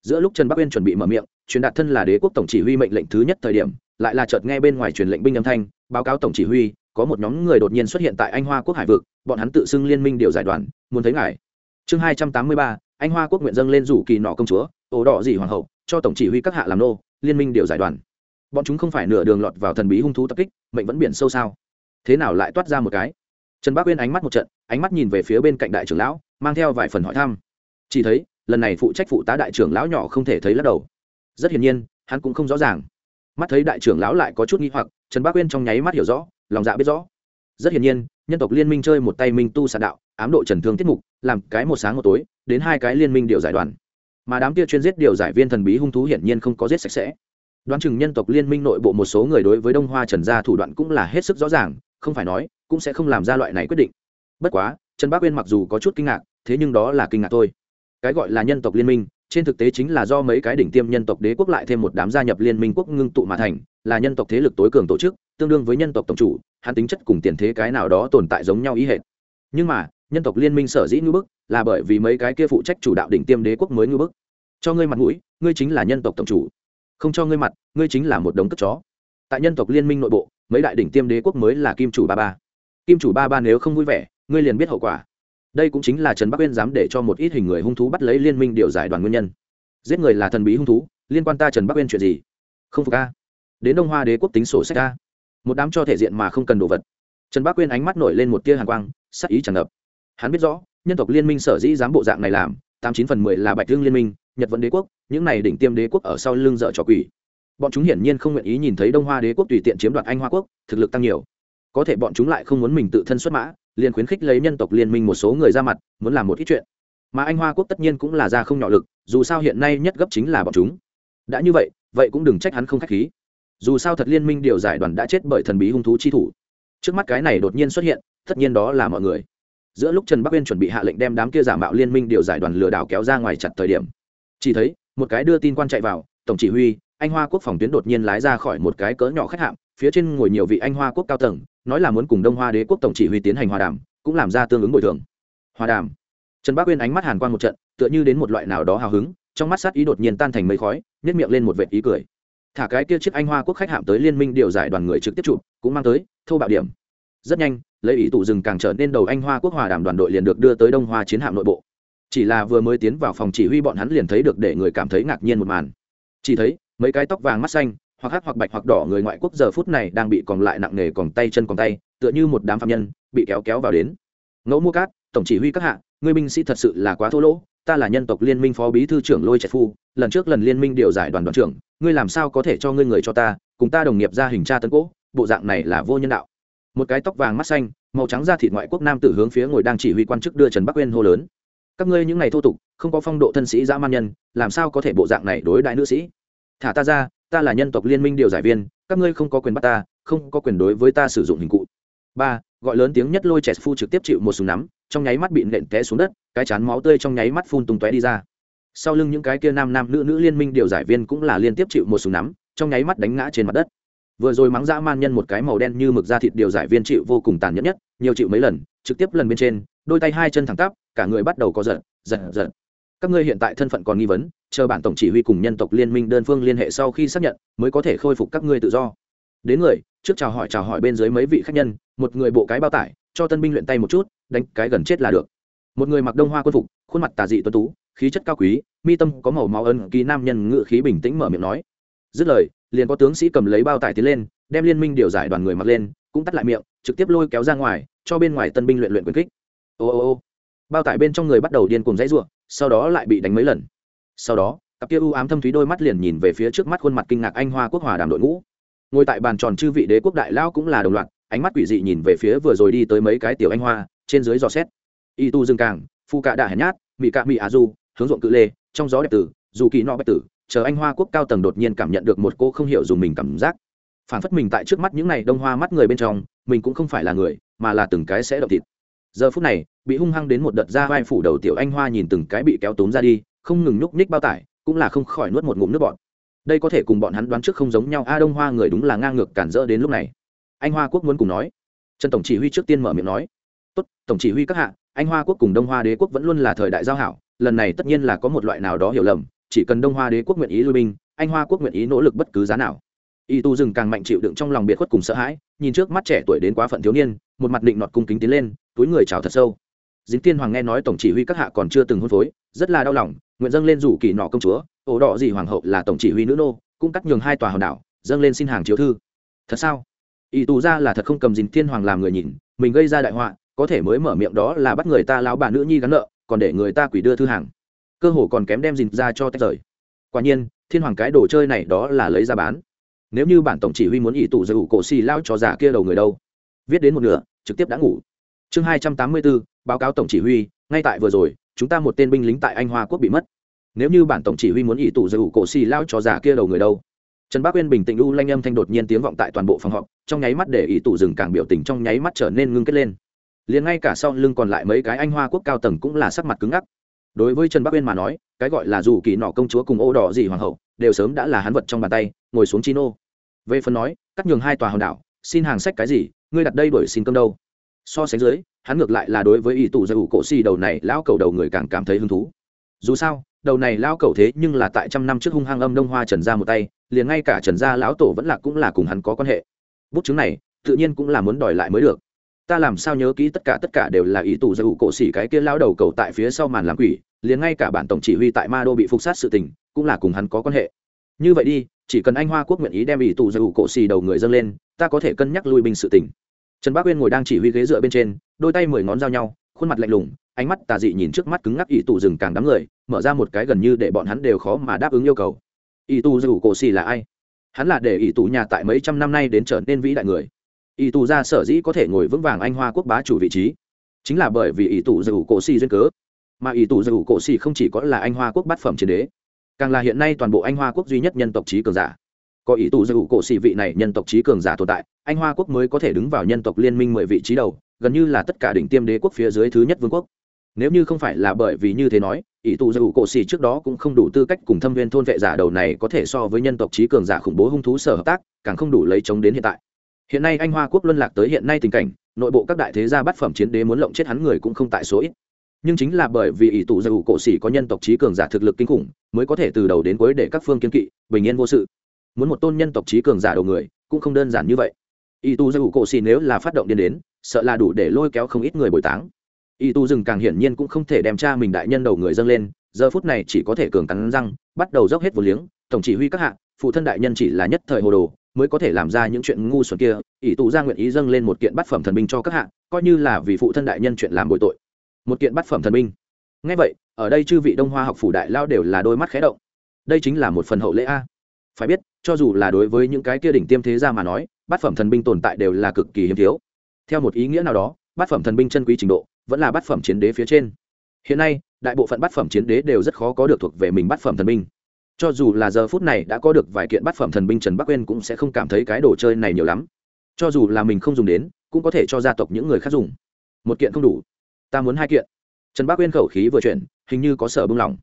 Giữa lúc trần bắc uyên chuẩn bị mở miệng, truyền đạt thân là đế quốc tổng chỉ huy mệnh lệnh thứ nhất thời điểm lại là chợt nghe bên ngoài truyền lệnh binh âm thanh, báo cáo tổng chỉ huy, có một nhóm người đột nhiên xuất hiện tại anh hoa quốc hải vực, bọn hắn tự xưng liên minh điều giải đoàn, muốn thấy ngài. Chương hai trăm tám mươi ba, anh hoa quốc nguyện dâng lên rủ kỳ nọ công chúa, ổ đỏ dị hoàng hậu, cho tổng chỉ huy các hạ làm nô, liên minh điều giải đoàn. Bọn chúng không phải nửa đường lọt vào thần bí hung thú tập kích, mệnh vẫn biển sâu sao? Thế nào lại toát ra một cái? Trần bác uyên ánh mắt một trận, ánh mắt nhìn về phía bên cạnh đại trưởng lão, mang theo vài phần hỏi thăm. Chỉ thấy, lần này phụ trách phụ tá đại trưởng lão nhỏ không thể thấy lắc đầu. Rất hiển nhiên, hắn cũng không rõ ràng mắt thấy đại trưởng lão lại có chút nghi hoặc, trần bác uyên trong nháy mắt hiểu rõ, lòng dạ biết rõ. Rất hiển nhiên, nhân tộc liên minh chơi một tay minh tu sạt đạo, ám độ trần thương tiết mục, làm cái một sáng một tối, đến hai cái liên minh điều giải đoàn. Mà đám kia chuyên giết điều giải viên thần bí hung thú hiển nhiên không có giết sạch sẽ. Đoán chừng nhân tộc liên minh nội bộ một số người đối với đông hoa trần gia thủ đoạn cũng là hết sức rõ ràng, không phải nói, cũng sẽ không làm ra loại này quyết định. Bất quá, trần bác uyên mặc dù có chút kinh ngạc, thế nhưng đó là kinh ngạc thôi. Cái gọi là nhân tộc liên minh trên thực tế chính là do mấy cái đỉnh tiêm nhân tộc đế quốc lại thêm một đám gia nhập liên minh quốc ngưng tụ mà thành, là nhân tộc thế lực tối cường tổ chức, tương đương với nhân tộc tổng chủ, hắn tính chất cùng tiền thế cái nào đó tồn tại giống nhau ý hệ nhưng mà, nhân tộc liên minh sở dĩ ngư bức, là bởi vì mấy cái kia phụ trách chủ đạo đỉnh tiêm đế quốc mới ngư bức. Cho ngươi mặt mũi, ngươi chính là nhân tộc tổng chủ. Không cho ngươi mặt, ngươi chính là một đống cất chó. Tại nhân tộc liên minh nội bộ, mấy đại đỉnh tiêm đế quốc mới là kim chủ ba ba. Kim chủ ba ba nếu không vui vẻ, ngươi liền biết hậu quả đây cũng chính là trần bắc uyên dám để cho một ít hình người hung thú bắt lấy liên minh điều giải đoàn nguyên nhân. Giết người là thần bí hung thú, liên quan ta trần bắc uyên chuyện gì? Không phục a. Đến đông hoa đế quốc tính sổ sách a. Một đám cho thể diện mà không cần đồ vật. Trần bắc uyên ánh mắt nổi lên một tia hàn quang, sắc ý tràn ngập. Hắn biết rõ, nhân tộc liên minh sở dĩ dám bộ dạng này làm, tám chín phần mười là bạch hương liên minh, nhật vận đế quốc, những này đỉnh tiêm đế quốc ở sau lưng dợ trò quỷ. Bọn chúng hiển nhiên không nguyện ý nhìn thấy đông hoa đế quốc tùy tiện chiếm đoạt anh hoa quốc, thực lực tăng nhiều. Có thể bọn chúng lại không muốn mình tự thân xuất mã liền khuyến khích lấy nhân tộc liên minh một số người ra mặt, muốn làm một ít chuyện. Mà anh hoa quốc tất nhiên cũng là ra không nhỏ lực, dù sao hiện nay nhất gấp chính là bọn chúng. Đã như vậy vậy cũng đừng trách hắn không k h á c h khí. Dù sao thật liên minh điều giải đoàn đã chết bởi thần bí hung thú chi thủ. Trước mắt cái này đột nhiên xuất hiện, tất nhiên đó là mọi người. Giữa lúc trần bắc uyên chuẩn bị hạ lệnh đem đám kia giả mạo liên minh điều giải đoàn lừa đảo kéo ra ngoài chặt thời điểm, chỉ thấy một cái đưa tin quan chạy vào, tổng chỉ huy, anh hoa quốc phòng tuyến đột nhiên lái ra khỏi một cái cỡ nhỏ khách hạm, phía trên ngồi nhiều vị anh hoa quốc cao tầng nói là muốn cùng đông hoa đế quốc tổng chỉ huy tiến hành hòa đàm, cũng làm ra tương ứng bồi thường. Hòa đàm. Trần bác uyên ánh mắt hàn quan một trận, tựa như đến một loại nào đó hào hứng, trong mắt sát ý đột nhiên tan thành mây khói nhét miệng lên một vệt ý cười. Thả cái kia chiếc anh hoa quốc khách hạm tới liên minh điều giải đoàn người trực tiếp chụp, cũng mang tới, thâu bạo điểm. Rất nhanh, lấy ý tụ rừng càng trở nên đầu anh hoa quốc hòa đàm đoàn đội liền được đưa tới đông hoa chiến hạm nội bộ. Chỉ là vừa mới tiến vào phòng chỉ huy bọn hắn liền thấy được để người cảm thấy ngạc nhiên một màn. Chỉ thấy, mấy cái tóc vàng mắt xanh hoặc hắc hoặc bạch hoặc đỏ người ngoại quốc giờ phút này đang bị còn lại nặng nề còn tay chân còn tay, tựa như một đám phạm nhân, bị kéo kéo vào đến. Ngẫu mua cát, tổng chỉ huy các hạ người binh sĩ thật sự là quá thô lỗ, ta là nhân tộc liên minh phó bí thư trưởng lôi trạch phu, lần trước lần liên minh điều giải đoàn đoàn trưởng, ngươi làm sao có thể cho ngươi người cho ta, cùng ta đồng nghiệp ra hình tra tấn cỗ bộ dạng này là vô nhân đạo. Một cái tóc vàng mắt xanh, màu trắng da thịt ngoại quốc nam tử hướng phía ngồi đang chỉ huy quan chức đưa trần bắc uyên hô lớn. Các ngươi những ngày thô tục, không có phong độ thân sĩ dã man nhân, làm sao có thể bộ dạng này đối đại nữ sĩ? Thả ta ra ta là nhân tộc liên minh điều giải viên, các ngươi không có quyền bắt ta, không có quyền đối với ta sử dụng hình cụ. Ba, gọi lớn tiếng nhất lôi chẹt phu trực tiếp chịu một súng nắm, trong nháy mắt bị nện té xuống đất, cái chán máu tươi trong nháy mắt phun tung tóe đi ra. Sau lưng những cái kia nam nam nữ nữ liên minh điều giải viên cũng là liên tiếp chịu một súng nắm, trong nháy mắt đánh ngã trên mặt đất. Vừa rồi mắng dã man nhân một cái màu đen như mực da thịt điều giải viên chịu vô cùng tàn nhẫn nhất, nhiều chịu mấy lần, trực tiếp lần bên trên, đôi tay hai chân thẳng tắp, cả người bắt đầu có giận giận giận. Các ngươi hiện tại thân phận còn nghi vấn chờ bản tổng chỉ huy cùng nhân tộc liên minh đơn phương liên hệ sau khi xác nhận, mới có thể khôi phục các ngươi tự do. Đến người, trước chào hỏi chào hỏi bên dưới mấy vị khách nhân, một người bộ cái bao tải, cho tân binh luyện tay một chút, đánh cái gần chết là được. Một người mặc đông hoa quân phục, khuôn mặt tà dị tuấn tú, khí chất cao quý, mi tâm có màu máu ân ký nam nhân ngự khí bình tĩnh mở miệng nói. Dứt lời, liền có tướng sĩ cầm lấy bao tải tiến lên, đem liên minh điều giải đoàn người mặc lên, cũng tắt lại miệng, trực tiếp lôi kéo ra ngoài, cho bên ngoài tân binh luyện luyện quyền kích. Ô ô ô. Bao tải bên trong người bắt đầu điên cùng dãy ruộng, sau đó lại bị đánh mấy lần sau đó, cặp kia u ám thâm thúy đôi mắt liền nhìn về phía trước mắt khuôn mặt kinh ngạc anh hoa quốc hòa đàm đội ngũ. Ngồi tại bàn tròn chư vị đế quốc đại lao cũng là đồng loạt, ánh mắt quỷ dị nhìn về phía vừa rồi đi tới mấy cái tiểu anh hoa, trên dưới dò xét. Y tu dương càng, phu cạ đạ hèn nhát mỹ cạ mỹ á du, hướng ruộng cự lê, trong gió đẹp tử, dù kỳ nọ bạch tử, chờ anh hoa quốc cao tầng đột nhiên cảm nhận được một cô không hiểu dùng mình cảm giác. Phản phất mình tại trước mắt những này đông hoa mắt người bên trong, mình cũng không phải là người, mà là từng cái sẽ động thịt. Giờ phút này, bị hung hăng đến một đợt ra vai phủ đầu tiểu anh hoa nhìn từng cái bị kéo tốn ra đi không ngừng nhúc nhích bao tải, cũng là không khỏi nuốt một ngụm nước bọn đây có thể cùng bọn hắn đoán trước không giống nhau, a đông hoa người đúng là ngang ngược cản rỡ đến lúc này. Anh hoa quốc muốn cùng nói. Trần tổng chỉ huy trước tiên mở miệng nói. Tốt, tổng chỉ huy các hạ, anh hoa quốc cùng đông hoa đế quốc vẫn luôn là thời đại giao hảo, lần này tất nhiên là có một loại nào đó hiểu lầm, chỉ cần đông hoa đế quốc nguyện ý lui binh, anh hoa quốc nguyện ý nỗ lực bất cứ giá nào. Y tu dừng càng mạnh chịu đựng trong lòng biệt khuất cùng sợ hãi, nhìn trước mắt trẻ tuổi đến quá phận thiếu niên, một mặt định nọt cung kính tiến lên, túi người chào thật sâu. Dính tiên hoàng nghe nói tổng chỉ huy các hạ còn chưa từng hôn phối, rất là đau lòng nguyện dâng lên rủ kỳ nọ công chúa, ổ đỏ gì hoàng hậu là tổng chỉ huy nữ nô, cũng cắt nhường hai tòa hòn đảo, dâng lên xin hàng chiếu thư. Thật sao? Y tù ra là thật không cầm dìn thiên hoàng làm người nhìn, mình gây ra đại họa, có thể mới mở miệng đó là bắt người ta lão bà nữ nhi gắn nợ, còn để người ta quỷ đưa thư hàng. Cơ hồ còn kém đem dìn ra cho tách rời. Quả nhiên, thiên hoàng cái đồ chơi này đó là lấy ra bán. Nếu như bản tổng chỉ huy muốn ỷ tụ giữ cổ xì lao cho giả kia đầu người đâu? Viết đến một nửa, trực tiếp đã ngủ. Chương hai trăm tám mươi bốn, báo cáo tổng chỉ huy, ngay tại vừa rồi, chúng ta một tên binh lính tại anh hoa quốc bị mất nếu như bản tổng chỉ huy muốn ý tụ giữ cổ xì lao cho giả kia đầu người đâu? Trần bác uyên bình tĩnh u lanh âm thanh đột nhiên tiếng vọng tại toàn bộ phòng họp, trong nháy mắt để ý tụ dừng càng biểu tình trong nháy mắt trở nên ngưng kết lên. Liền ngay cả sau lưng còn lại mấy cái anh hoa quốc cao tầng cũng là sắc mặt cứng ngắc. Đối với trần bắc uyên mà nói, cái gọi là dù kỳ nọ công chúa cùng ô đỏ gì hoàng hậu, đều sớm đã là hắn vật trong bàn tay, ngồi xuống chi nô về phần nói, cắt nhường hai tòa hòn đảo, xin hàng sách cái gì, ngươi đặt đây đổi xin cơm đâu? So sánh dưới, hắn ngược lại là đối với ý tù giải ủ cổ xì đầu này, lão cầu đầu người càng cảm thấy hứng thú. Dù sao đầu này lão cầu thế nhưng là tại trăm năm trước hung hăng âm đông hoa trần ra một tay, liền ngay cả trần gia lão tổ vẫn là cũng là cùng hắn có quan hệ. Bút chứng này, tự nhiên cũng là muốn đòi lại mới được. Ta làm sao nhớ kỹ tất cả tất cả đều là ý tù giải cổ xỉ cái kia lão đầu cầu tại phía sau màn làm quỷ, liền ngay cả bản tổng chỉ huy tại ma đô bị phục sát sự tình, cũng là cùng hắn có quan hệ. Như vậy đi, chỉ cần anh hoa quốc nguyện ý đem ý tù giải cổ xỉ đầu người dâng lên, ta có thể cân nhắc lui binh sự tình. Trần bác uyên ngồi đang chỉ huy ghế dựa bên trên, đôi tay mười ngón giao nhau, khuôn mặt lạnh lùng ánh mắt tà dị nhìn trước mắt cứng ngắc ý tù rừng càng đám người, mở ra một cái gần như để bọn hắn đều khó mà đáp ứng yêu cầu. Ý tù dù cổ xì là ai? Hắn là để ý tù nhà tại mấy trăm năm nay đến trở nên vĩ đại người. Ý tù ra sở dĩ có thể ngồi vững vàng anh hoa quốc bá chủ vị trí, chính là bởi vì ý tù dù cổ xì duyên cớ. Mà ý tù dù cổ xì không chỉ có là anh hoa quốc bát phẩm chiến đế, càng là hiện nay toàn bộ anh hoa quốc duy nhất nhân tộc trí cường giả. Có ý tù dù cổ xì vị này nhân tộc trí cường giả tồn tại, anh hoa quốc mới có thể đứng vào nhân tộc liên minh mười vị trí đầu, gần như là tất cả đỉnh tiêm đế quốc phía dưới thứ nhất vương quốc nếu như không phải là bởi vì như thế nói, ỷ tụ dù cổ xì trước đó cũng không đủ tư cách cùng thâm viên thôn vệ giả đầu này có thể so với nhân tộc trí cường giả khủng bố hung thú sở hợp tác, càng không đủ lấy chống đến hiện tại. Hiện nay anh hoa quốc luân lạc tới hiện nay tình cảnh, nội bộ các đại thế gia bát phẩm chiến đế muốn lộng chết hắn người cũng không tại số ít. Nhưng chính là bởi vì ỷ tụ dù cổ xì có nhân tộc trí cường giả thực lực kinh khủng, mới có thể từ đầu đến cuối để các phương kiên kỵ, bình yên vô sự. Muốn một tôn nhân tộc trí cường giả đầu người, cũng không đơn giản như vậy. Ỷ tụ dù cổ xì nếu là phát động điên đến, sợ là đủ để lôi kéo không ít người bồi táng. Y tu rừng càng hiển nhiên cũng không thể đem cha mình đại nhân đầu người dâng lên, giờ phút này chỉ có thể cường cắn răng, bắt đầu dốc hết vô liếng, tổng chỉ huy các hạ, phụ thân đại nhân chỉ là nhất thời hồ đồ, mới có thể làm ra những chuyện ngu xuẩn kia ỷ tù ra nguyện ý dâng lên một kiện bát phẩm thần binh cho các hạ, coi như là vì phụ thân đại nhân chuyện làm bội tội. Một kiện bát phẩm thần binh. Ngay vậy, ở đây chư vị đông hoa học phủ đại lao đều là đôi mắt khé động. Đây chính là một phần hậu lễ a. Phải biết, cho dù là đối với những cái kia đỉnh tiêm thế gia mà nói, bát phẩm thần binh tồn tại đều là cực kỳ hiếm thiếu. Theo một ý nghĩa nào đó, bát phẩm thần binh chân quý trình độ vẫn là bát phẩm chiến đế phía trên. Hiện nay, đại bộ phận bát phẩm chiến đế đều rất khó có được thuộc về mình bát phẩm thần binh. Cho dù là giờ phút này đã có được vài kiện bát phẩm thần binh trần bắc quên cũng sẽ không cảm thấy cái đồ chơi này nhiều lắm. Cho dù là mình không dùng đến, cũng có thể cho gia tộc những người khác dùng. Một kiện không đủ. Ta muốn hai kiện. Trần bắc quên khẩu khí vừa chuyển, hình như có sở bưng lòng.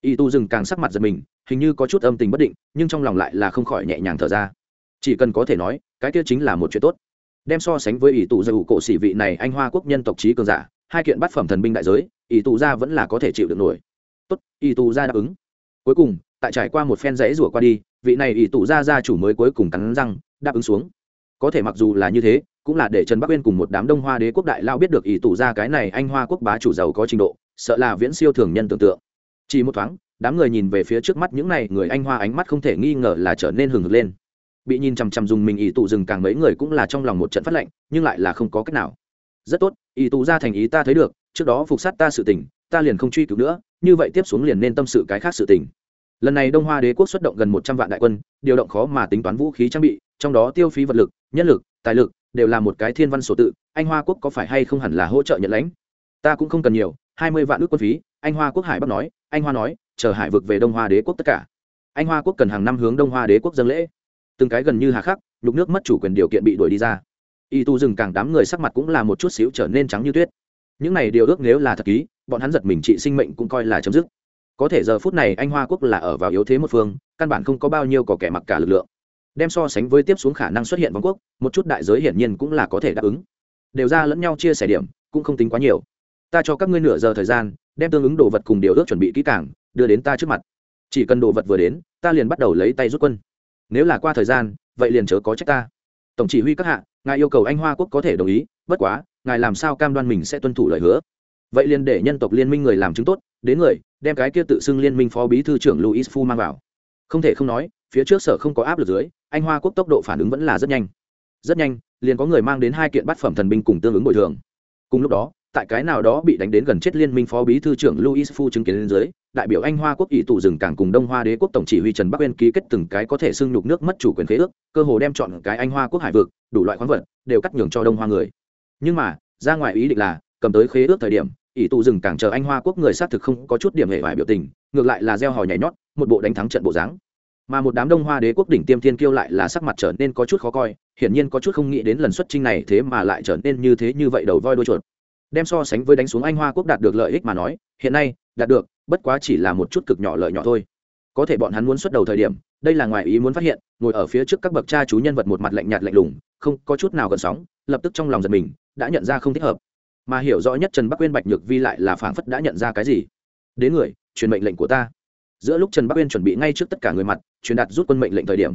Y tu dừng càng sắc mặt giật mình, hình như có chút âm tình bất định, nhưng trong lòng lại là không khỏi nhẹ nhàng thở ra. Chỉ cần có thể nói, cái kia chính là một chuyện tốt. Đem so sánh với ỷ tụ dầu cổ sĩ vị này anh hoa quốc nhân tộc trí cường giả hai kiện bát phẩm thần binh đại giới, ỷ tụ gia vẫn là có thể chịu được nổi. Tốt, ỷ tụ gia đáp ứng. Cuối cùng, tại trải qua một phen rẫy rủa qua đi, vị này ỷ tụ gia gia chủ mới cuối cùng cắn răng, đáp ứng xuống. Có thể mặc dù là như thế, cũng là để trần bắc uyên cùng một đám đông hoa đế quốc đại lao biết được ỷ tụ gia cái này anh hoa quốc bá chủ giàu có trình độ, sợ là viễn siêu thường nhân tưởng tượng. Chỉ một thoáng, đám người nhìn về phía trước mắt những này người anh hoa ánh mắt không thể nghi ngờ là trở nên hừng hực lên. Bị nhìn chằm chằm dùng mình ỷ tụ dừng càng mấy người cũng là trong lòng một trận phát lệnh, nhưng lại là không có cách nào rất tốt, ý tù ra thành ý ta thấy được, trước đó phục sát ta sự tình, ta liền không truy cứu nữa, như vậy tiếp xuống liền nên tâm sự cái khác sự tình. Lần này đông hoa đế quốc xuất động gần một trăm vạn đại quân, điều động khó mà tính toán vũ khí trang bị, trong đó tiêu phí vật lực, nhân lực, tài lực đều là một cái thiên văn sổ tự, anh hoa quốc có phải hay không hẳn là hỗ trợ nhận lãnh? Ta cũng không cần nhiều, hai mươi vạn ước quân phí, anh hoa quốc hải bắc nói, anh hoa nói, chờ hải vực về đông hoa đế quốc tất cả. Anh hoa quốc cần hàng năm hướng đông hoa đế quốc dâng lễ. Từng cái gần như hà khắc, nhục nước mất chủ quyền điều kiện bị đuổi đi ra y tu dừng càng đám người sắc mặt cũng là một chút xíu trở nên trắng như tuyết. Những này điều ước nếu là thật ký, bọn hắn giật mình trị sinh mệnh cũng coi là chấm dứt. Có thể giờ phút này anh hoa quốc là ở vào yếu thế một phương, căn bản không có bao nhiêu có kẻ mặc cả lực lượng. Đem so sánh với tiếp xuống khả năng xuất hiện vương quốc, một chút đại giới hiển nhiên cũng là có thể đáp ứng. Đều ra lẫn nhau chia sẻ điểm, cũng không tính quá nhiều. Ta cho các ngươi nửa giờ thời gian, đem tương ứng đồ vật cùng điều ước chuẩn bị kỹ càng, đưa đến ta trước mặt. Chỉ cần đồ vật vừa đến, ta liền bắt đầu lấy tay rút quân. Nếu là qua thời gian, vậy liền chớ có trách ta. Tổng chỉ huy các hạ ngài yêu cầu anh hoa quốc có thể đồng ý bất quá ngài làm sao cam đoan mình sẽ tuân thủ lời hứa? Vậy liền để nhân tộc liên minh người làm chứng tốt đến người đem cái kia tự xưng liên minh phó bí thư trưởng luis fu mang vào. Không thể không nói phía trước sở không có áp lực dưới anh hoa quốc tốc độ phản ứng vẫn là rất nhanh. Rất nhanh liền có người mang đến hai kiện bát phẩm thần binh cùng tương ứng bồi thường. Cùng lúc đó tại cái nào đó bị đánh đến gần chết liên minh phó bí thư trưởng Louis Fu chứng kiến lên dưới, đại biểu Anh Hoa quốc ủy tụ rừng cảng cùng Đông Hoa đế quốc tổng chỉ huy Trần Bắc Uyên ký kết từng cái có thể xưng nhục nước mất chủ quyền khế ước, cơ hồ đem chọn cái Anh Hoa quốc hải vực, đủ loại khoáng vật đều cắt nhường cho Đông Hoa người. Nhưng mà, ra ngoài ý định là, cầm tới khế ước thời điểm, ủy tụ rừng cảng chờ Anh Hoa quốc người xác thực không có chút điểm hệ vải biểu tình, ngược lại là gieo hò nhảy nhót, một bộ đánh thắng trận bộ dáng. Mà một đám Đông Hoa đế quốc đỉnh tiêm thiên kiêu lại là sắc mặt trở nên có chút khó coi, hiển nhiên có chút không nghĩ đến lần xuất chinh này thế mà lại trở nên như thế như vậy đầu voi đuôi chuột đem so sánh với đánh xuống anh hoa quốc đạt được lợi ích mà nói hiện nay đạt được bất quá chỉ là một chút cực nhỏ lợi nhỏ thôi. Có thể bọn hắn muốn xuất đầu thời điểm đây là ngoài ý muốn phát hiện ngồi ở phía trước các bậc cha chú nhân vật một mặt lạnh nhạt lạnh lùng không có chút nào gần sóng lập tức trong lòng giật mình đã nhận ra không thích hợp. Mà hiểu rõ nhất trần bắc uyên bạch nhược vi lại là phảng phất đã nhận ra cái gì. Đến người truyền mệnh lệnh của ta. Giữa lúc trần bắc uyên chuẩn bị ngay trước tất cả người mặt truyền đạt rút quân mệnh lệnh thời điểm.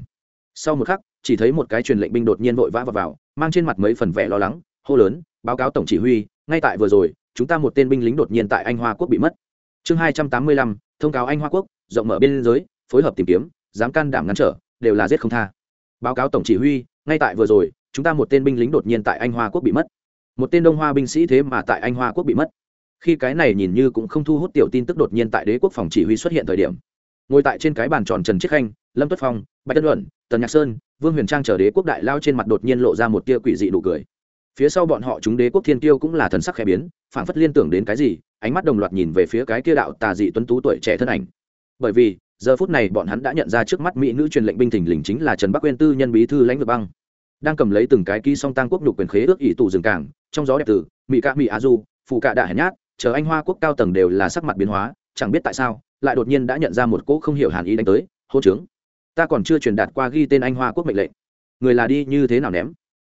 Sau một khắc chỉ thấy một cái truyền lệnh binh đột nhiên vội vã vào, vào mang trên mặt mấy phần vẻ lo lắng hô lớn báo cáo tổng chỉ huy ngay tại vừa rồi chúng ta một tên binh lính đột nhiên tại anh hoa quốc bị mất chương hai trăm tám mươi lăm, thông cáo anh hoa quốc, rộng mở biên giới, phối hợp tìm kiếm, dám can đảm ngăn trở, đều là giết không tha. Báo cáo tổng chỉ huy, ngay tại vừa rồi, chúng ta một tên binh lính đột nhiên tại anh hoa quốc bị mất. Một tên đông hoa binh sĩ thế mà tại anh hoa quốc bị mất. Khi cái này nhìn như cũng không thu hút tiểu tin tức đột nhiên tại đế quốc phòng chỉ huy xuất hiện thời điểm. Ngồi tại trên cái bàn tròn trần chiết khanh, lâm tuất phong, bạch tân luận, tần nhạc sơn, vương huyền trang chờ đế quốc đại lao trên mặt đột nhiên lộ ra một tia quỷ dị đủ cười phía sau bọn họ chúng đế quốc thiên tiêu cũng là thần sắc khẽ biến, phảng phất liên tưởng đến cái gì, ánh mắt đồng loạt nhìn về phía cái kia đạo tà dị tuấn tú tuổi trẻ thân ảnh. Bởi vì, giờ phút này bọn hắn đã nhận ra trước mắt mỹ nữ truyền lệnh binh thình lình chính là trần bắc quên tư nhân bí thư lãnh vực băng. Đang cầm lấy từng cái ký song tăng quốc nhục quyền khế ước ỷ tù rừng cảng, trong gió đẹp tử mỹ cạ mỹ a du phụ cạ đại hèn nhát, chờ anh hoa quốc cao tầng đều là sắc mặt biến hóa, chẳng biết tại sao, lại đột nhiên đã nhận ra một cỗ không hiểu hàn ý đánh tới, hô trướng ta còn chưa truyền đạt qua ghi tên anh hoa quốc mệnh lệnh. Người là đi như thế nào ném?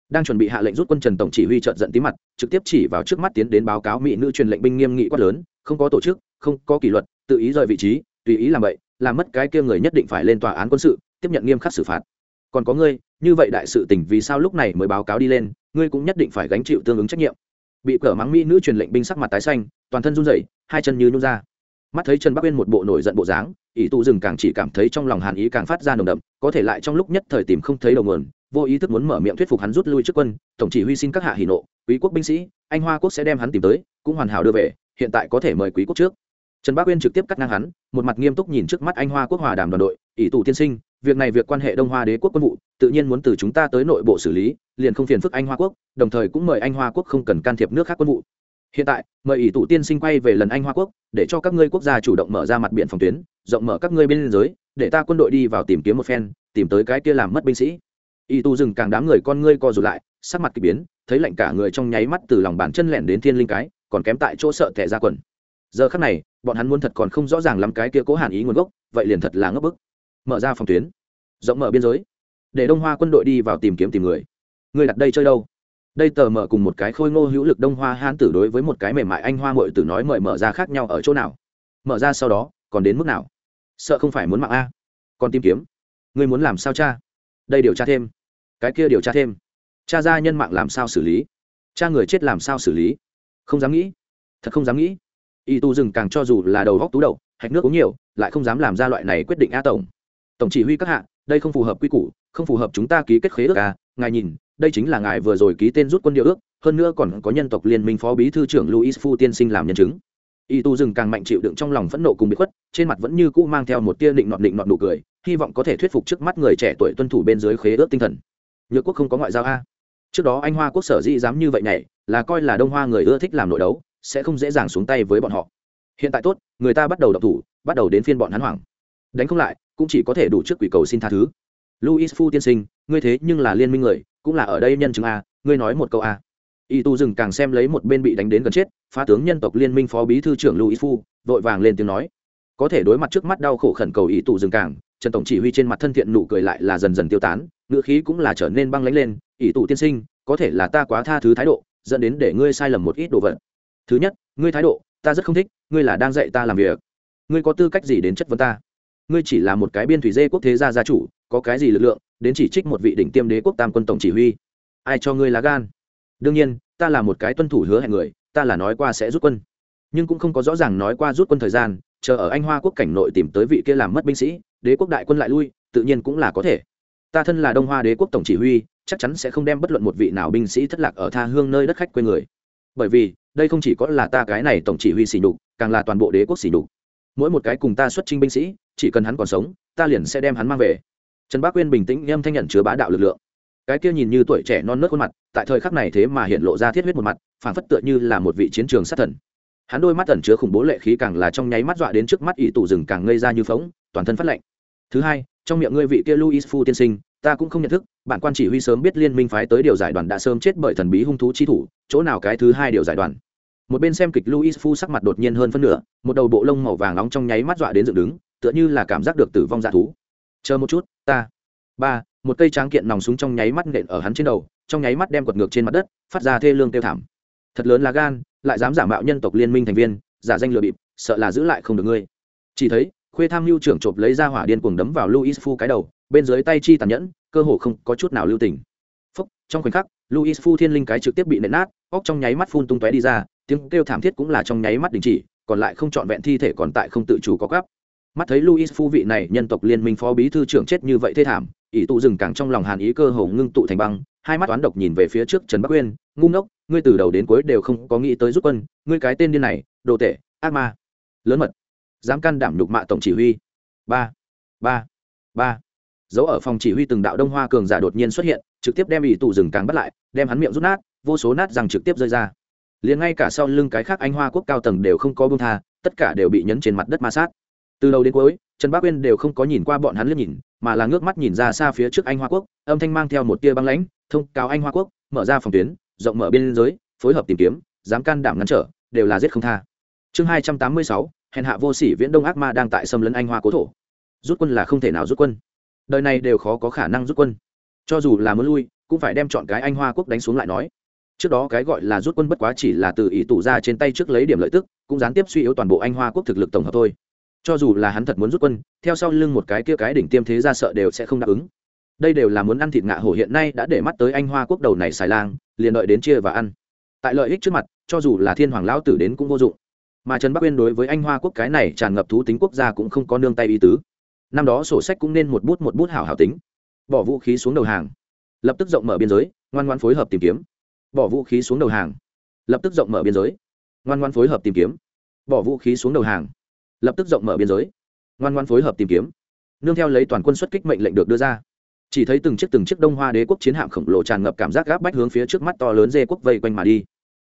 Đang chuẩn bị hạ lệnh rút quân trần tổng chỉ huy trợn giận tí mặt, trực tiếp chỉ vào trước mắt tiến đến báo cáo mỹ nữ truyền lệnh binh nghiêm nghị quát lớn, không có tổ chức, không có kỷ luật, tự ý rời vị trí, tùy ý làm vậy làm mất cái kia người nhất định phải lên tòa án quân sự, tiếp nhận nghiêm khắc xử phạt. Còn có ngươi, như vậy đại sự tình vì sao lúc này mới báo cáo đi lên, ngươi cũng nhất định phải gánh chịu tương ứng trách nhiệm. Bị cỡ mắng mỹ nữ truyền lệnh binh sắc mặt tái xanh, toàn thân run rẩy, hai chân như nhún ra. Mắt thấy trần bắc uyên một bộ nổi giận bộ dáng, ỷ tụ rừng càng chỉ cảm thấy trong lòng hàn ý càng phát ra nồng đậm, có thể lại trong lúc nhất thời tìm không thấy đầu nguồn vô ý thức muốn mở miệng thuyết phục hắn rút lui trước quân, tổng chỉ huy xin các hạ hỷ nộ, quý quốc binh sĩ, anh hoa quốc sẽ đem hắn tìm tới, cũng hoàn hảo đưa về, hiện tại có thể mời quý quốc trước. Trần bác uyên trực tiếp cắt ngang hắn, một mặt nghiêm túc nhìn trước mắt anh hoa quốc hòa đàm đoàn đội, ỷ tụ tiên sinh, việc này việc quan hệ đông hoa đế quốc quân vụ, tự nhiên muốn từ chúng ta tới nội bộ xử lý, liền không phiền phức anh hoa quốc, đồng thời cũng mời anh hoa quốc không cần can thiệp nước khác quân vụ. Hiện tại, mời ỷ tụ tiên sinh quay về lần anh hoa quốc, để cho các ngươi quốc gia chủ động mở ra mặt biển phòng tuyến, rộng mở các ngươi biên giới, để ta quân đội đi vào tìm kiếm một phen, tìm tới cái kia làm mất binh sĩ. Y tu dừng càng đám người con ngươi co rụt lại, sắc mặt k ỳ biến, thấy lạnh cả người trong nháy mắt từ lòng bàn chân lẻn đến thiên linh cái, còn kém tại chỗ sợ tẻ ra quần. Giờ khắc này, bọn hắn muốn thật còn không rõ ràng lắm cái kia cố hàn ý nguồn gốc, vậy liền thật là ngấp bức. Mở ra phòng tuyến. Rộng mở biên giới. Để đông hoa quân đội đi vào tìm kiếm tìm người. Người đặt đây chơi đâu? Đây tờ mở cùng một cái khôi ngô hữu lực đông hoa hán tử đối với một cái mềm mại anh hoa mội tử nói mời mở ra khác nhau ở chỗ nào? Mở ra sau đó, còn đến mức nào? Sợ không phải muốn mạng a. Còn tìm kiếm. Ngươi muốn làm sao cha? Đây điều tra thêm cái kia điều tra thêm. Cha ra nhân mạng làm sao xử lý? Cha người chết làm sao xử lý? Không dám nghĩ. Thật không dám nghĩ. Y tu dừng càng cho dù là đầu góc tú đầu, hạch nước uống nhiều, lại không dám làm ra loại này quyết định a tổng. Tổng chỉ huy các hạ, đây không phù hợp quy củ, không phù hợp chúng ta ký kết khế ước à ngài nhìn, đây chính là ngài vừa rồi ký tên rút quân điều ước, hơn nữa còn có nhân tộc liên minh phó bí thư trưởng luis phu tiên sinh làm nhân chứng. Y tu dừng càng mạnh chịu đựng trong lòng phẫn nộ cùng bị khuất, trên mặt vẫn như cũ mang theo một tia định nọt định nọt nụ cười, hy vọng có thể thuyết phục trước mắt người trẻ tuổi tuân thủ bên dưới khế ước tinh thần nhược quốc không có ngoại giao a. Trước đó anh hoa quốc sở dĩ dám như vậy này là coi là đông hoa người ưa thích làm nội đấu, sẽ không dễ dàng xuống tay với bọn họ. Hiện tại tốt, người ta bắt đầu đọc thủ, bắt đầu đến phiên bọn hắn hoảng. Đánh không lại, cũng chỉ có thể đủ trước quỷ cầu xin tha thứ. Luis phu tiên sinh, ngươi thế nhưng là liên minh người, cũng là ở đây nhân chứng a, ngươi nói một câu a. Y tu dừng càng xem lấy một bên bị đánh đến gần chết, phá tướng nhân tộc liên minh phó bí thư trưởng luis phu, vội vàng lên tiếng nói có thể đối mặt trước mắt đau khổ khẩn cầu ý tụ dừng càng, trần tổng chỉ huy trên mặt thân thiện nụ cười lại là dần dần tiêu tán ngựa khí cũng là trở nên băng lãnh lên, ý tụ tiên sinh, có thể là ta quá tha thứ thái độ, dẫn đến để ngươi sai lầm một ít đồ vật. Thứ nhất, ngươi thái độ, ta rất không thích, ngươi là đang dạy ta làm việc. Ngươi có tư cách gì đến chất vấn ta? Ngươi chỉ là một cái biên thủy dê quốc thế gia gia chủ, có cái gì lực lượng, đến chỉ trích một vị đỉnh tiêm đế quốc tam quân tổng chỉ huy? Ai cho ngươi lá gan? Đương nhiên, ta là một cái tuân thủ hứa hẹn người, ta là nói qua sẽ rút quân. Nhưng cũng không có rõ ràng nói qua rút quân thời gian chờ ở anh hoa quốc cảnh nội tìm tới vị kia làm mất binh sĩ, đế quốc đại quân lại lui, tự nhiên cũng là có thể. Ta thân là đông hoa đế quốc tổng chỉ huy, chắc chắn sẽ không đem bất luận một vị nào binh sĩ thất lạc ở tha hương nơi đất khách quê người. Bởi vì, đây không chỉ có là ta cái này tổng chỉ huy xỉ đục càng là toàn bộ đế quốc xỉ đục mỗi một cái cùng ta xuất trinh binh sĩ, chỉ cần hắn còn sống, ta liền sẽ đem hắn mang về. Trần bác quyên bình tĩnh nghiêm thanh nhận chứa bá đạo lực lượng. Cái kia nhìn như tuổi trẻ non nớt khuôn mặt, tại thời khắc này thế mà hiện lộ ra thiết huyết một mặt phản phất tựa như là một vị chiến trường sát thần hắn đôi mắt ẩn chứa khủng bố lệ khí càng là trong nháy mắt dọa đến trước mắt ỷ tủ rừng càng ngây ra như phóng toàn thân phát lệnh thứ hai, trong miệng ngươi vị kia luis phu tiên sinh, ta cũng không nhận thức bản quan chỉ huy sớm biết liên minh phái tới điều giải đoàn đã sớm chết bởi thần bí hung thú chi thủ, chỗ nào cái thứ hai điều giải đoàn. Một bên xem kịch luis phu sắc mặt đột nhiên hơn phân nửa, một đầu bộ lông màu vàng nóng trong nháy mắt dọa đến dựng đứng, tựa như là cảm giác được tử vong dạ thú. Chờ một chút, ta. Ba, một cây tráng kiện nòng súng trong nháy mắt nện ở hắn trên đầu, trong nháy mắt đem quật ngược trên mặt đất, phát ra thê lương tiêu thảm. Thật lớn là gan lại dám giả mạo nhân tộc liên minh thành viên, giả danh lừa bịp, sợ là giữ lại không được ngươi. Chỉ thấy, khuê tham mưu trưởng chộp lấy ra hỏa điên cuồng đấm vào luis phu cái đầu, bên dưới tay chi tàn nhẫn, cơ hồ không có chút nào lưu tình. Phúc, trong khoảnh khắc, luis phu thiên linh cái trực tiếp bị nện nát, óc trong nháy mắt phun tung tóe đi ra, tiếng kêu thảm thiết cũng là trong nháy mắt đình chỉ, còn lại không trọn vẹn thi thể còn tại không tự chủ có gấp mắt thấy luis phu vị này nhân tộc liên minh phó bí thư trưởng chết như vậy thê thảm, ỷ tụ dừng càng trong lòng hàn ý cơ hồ ngưng tụ thành băng hai mắt toán độc nhìn về phía trước trần bắc uyên ngu ngốc, ngươi từ đầu đến cuối đều không có nghĩ tới giúp quân, ngươi cái tên điên này, đồ tệ ác ma, lớn mật, dám can đảm nhục mạ tổng chỉ huy. Ba ba ba. Dấu ở phòng chỉ huy từng đạo đông hoa cường giả đột nhiên xuất hiện, trực tiếp đem ỷ tụ rừng càng bắt lại, đem hắn miệng rút nát, vô số nát rằng trực tiếp rơi ra. Liền ngay cả sau lưng cái khác anh hoa quốc cao tầng đều không có bông tha, tất cả đều bị nhấn trên mặt đất ma sát. Từ đầu đến cuối, trần bác uyên đều không có nhìn qua bọn hắn liếc nhìn, mà là ngước mắt nhìn ra xa phía trước anh hoa quốc, âm thanh mang theo một tia băng lãnh thông cáo anh hoa quốc, mở ra phòng tuyến, rộng mở biên giới, phối hợp tìm kiếm, dám can đảm ngăn trở, đều là giết không tha. Chương hai trăm tám mươi sáu, hèn hạ vô sỉ viễn đông ác ma đang tại xâm lấn anh hoa cố thổ. Rút quân là không thể nào rút quân. Đời này đều khó có khả năng rút quân. Cho dù là muốn lui, cũng phải đem chọn cái anh hoa quốc đánh xuống lại nói. Trước đó cái gọi là rút quân bất quá chỉ là từ ý tủ ra trên tay trước lấy điểm lợi tức, cũng gián tiếp suy yếu toàn bộ anh hoa quốc thực lực tổng hợp thôi. Cho dù là hắn thật muốn rút quân, theo sau lưng một cái kia cái đỉnh tiêm thế ra sợ đều sẽ không đáp ứng đây đều là muốn ăn thịt ngạ hổ hiện nay đã để mắt tới anh hoa quốc đầu này xài lang, liền đợi đến chia và ăn. Tại lợi ích trước mặt, cho dù là thiên hoàng lão tử đến cũng vô dụng. Mà trần bắc uyên đối với anh hoa quốc cái này tràn ngập thú tính quốc gia cũng không có nương tay ý tứ. Năm đó sổ sách cũng nên một bút một bút hảo hảo tính. Bỏ vũ khí xuống đầu hàng. Lập tức rộng mở biên giới, ngoan ngoan phối hợp tìm kiếm. Bỏ vũ khí xuống đầu hàng. Lập tức rộng mở biên giới. Ngoan ngoan phối hợp tìm kiếm. Bỏ vũ khí xuống đầu hàng. Lập tức rộng mở biên giới. Ngoan ngoan phối hợp tìm kiếm. Nương theo lấy toàn quân xuất kích mệnh lệnh được đưa ra chỉ thấy từng chiếc từng chiếc đông hoa đế quốc chiến hạm khổng lồ tràn ngập cảm giác gáp bách hướng phía trước mắt to lớn dê quốc vây quanh mà đi.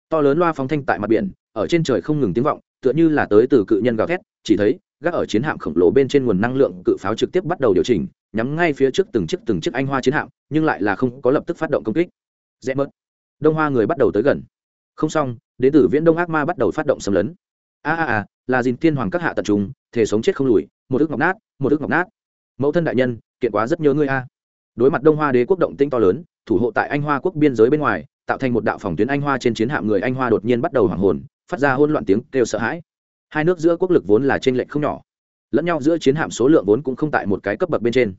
To lớn loa phóng thanh tại mặt biển, ở trên trời không ngừng tiếng vọng, tựa như là tới từ cự nhân gào thét, chỉ thấy, gác ở chiến hạm khổng lồ bên trên nguồn năng lượng cự pháo trực tiếp bắt đầu điều chỉnh, nhắm ngay phía trước từng chiếc từng chiếc anh hoa chiến hạm, nhưng lại là không có lập tức phát động công kích. Rẽ mất đông hoa người bắt đầu tới gần. Không xong, đến từ viễn đông ác ma bắt đầu phát động xâm lấn. A a a, là dìn tiên hoàng các hạ tập trung thể sống chết không lùi, một ức ngọc nát, một ức ngọc nát. Mẫu thân đại nhân, kiện quá rất nhớ ngươi a đối mặt đông hoa đế quốc động tinh to lớn, thủ hộ tại anh hoa quốc biên giới bên ngoài, tạo thành một đạo phòng tuyến anh hoa trên chiến hạm người anh hoa đột nhiên bắt đầu hoảng hồn, phát ra hôn loạn tiếng kêu sợ hãi. Hai nước giữa quốc lực vốn là t r ê n lệch không nhỏ, lẫn nhau giữa chiến hạm số lượng vốn cũng không tại một cái cấp bậc bên trên.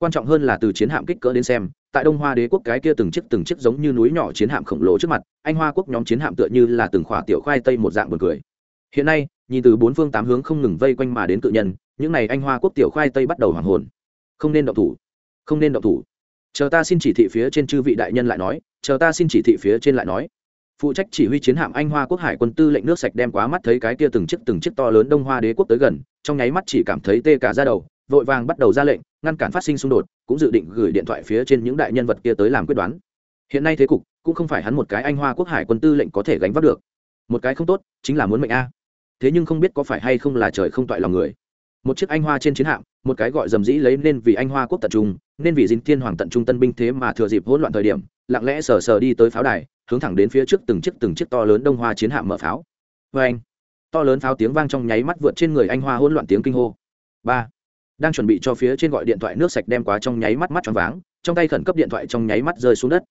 Quan trọng hơn là từ chiến hạm kích cỡ đến xem, tại đông hoa đế quốc cái kia từng chiếc từng chiếc giống như núi nhỏ chiến hạm khổng lồ trước mặt, anh hoa quốc nhóm chiến hạm tựa như là từng khỏa tiểu khoai tây một dạng buồn cười. Hiện nay, nhìn từ bốn phương tám hướng không ngừng vây quanh mà đến cự nhân, những n à y anh hoa quốc tiểu khoai tây bắt đầu hoảng hồn. Không nên động thủ không nên động thủ. Chờ ta xin chỉ thị phía trên chư vị đại nhân lại nói, chờ ta xin chỉ thị phía trên lại nói. Phụ trách chỉ huy chiến hạm anh hoa quốc hải quân tư lệnh nước sạch đem quá mắt thấy cái kia từng chiếc từng chiếc to lớn đông hoa đế quốc tới gần, trong nháy mắt chỉ cảm thấy tê cả ra đầu, vội vàng bắt đầu ra lệnh, ngăn cản phát sinh xung đột, cũng dự định gửi điện thoại phía trên những đại nhân vật kia tới làm quyết đoán. Hiện nay thế cục, cũng không phải hắn một cái anh hoa quốc hải quân tư lệnh có thể gánh vác được. Một cái không tốt, chính là muốn mệnh a. Thế nhưng không biết có phải hay không là trời không toại lòng người. Một chiếc anh hoa trên chiến hạm, một cái gọi dầm dĩ lấy nên vì anh hoa quốc tập trung nên vì dính thiên hoàng tận trung tân binh thế mà thừa dịp hỗn loạn thời điểm, lặng lẽ sờ sờ đi tới pháo đài, hướng thẳng đến phía trước từng chiếc từng chiếc to lớn đông hoa chiến hạm mở pháo. Vê anh, to lớn pháo tiếng vang trong nháy mắt vượt trên người anh hoa hỗn loạn tiếng kinh hô. Ba, đang chuẩn bị cho phía trên gọi điện thoại nước sạch đem quá trong nháy mắt mắt choáng váng, trong tay khẩn cấp điện thoại trong nháy mắt rơi xuống đất.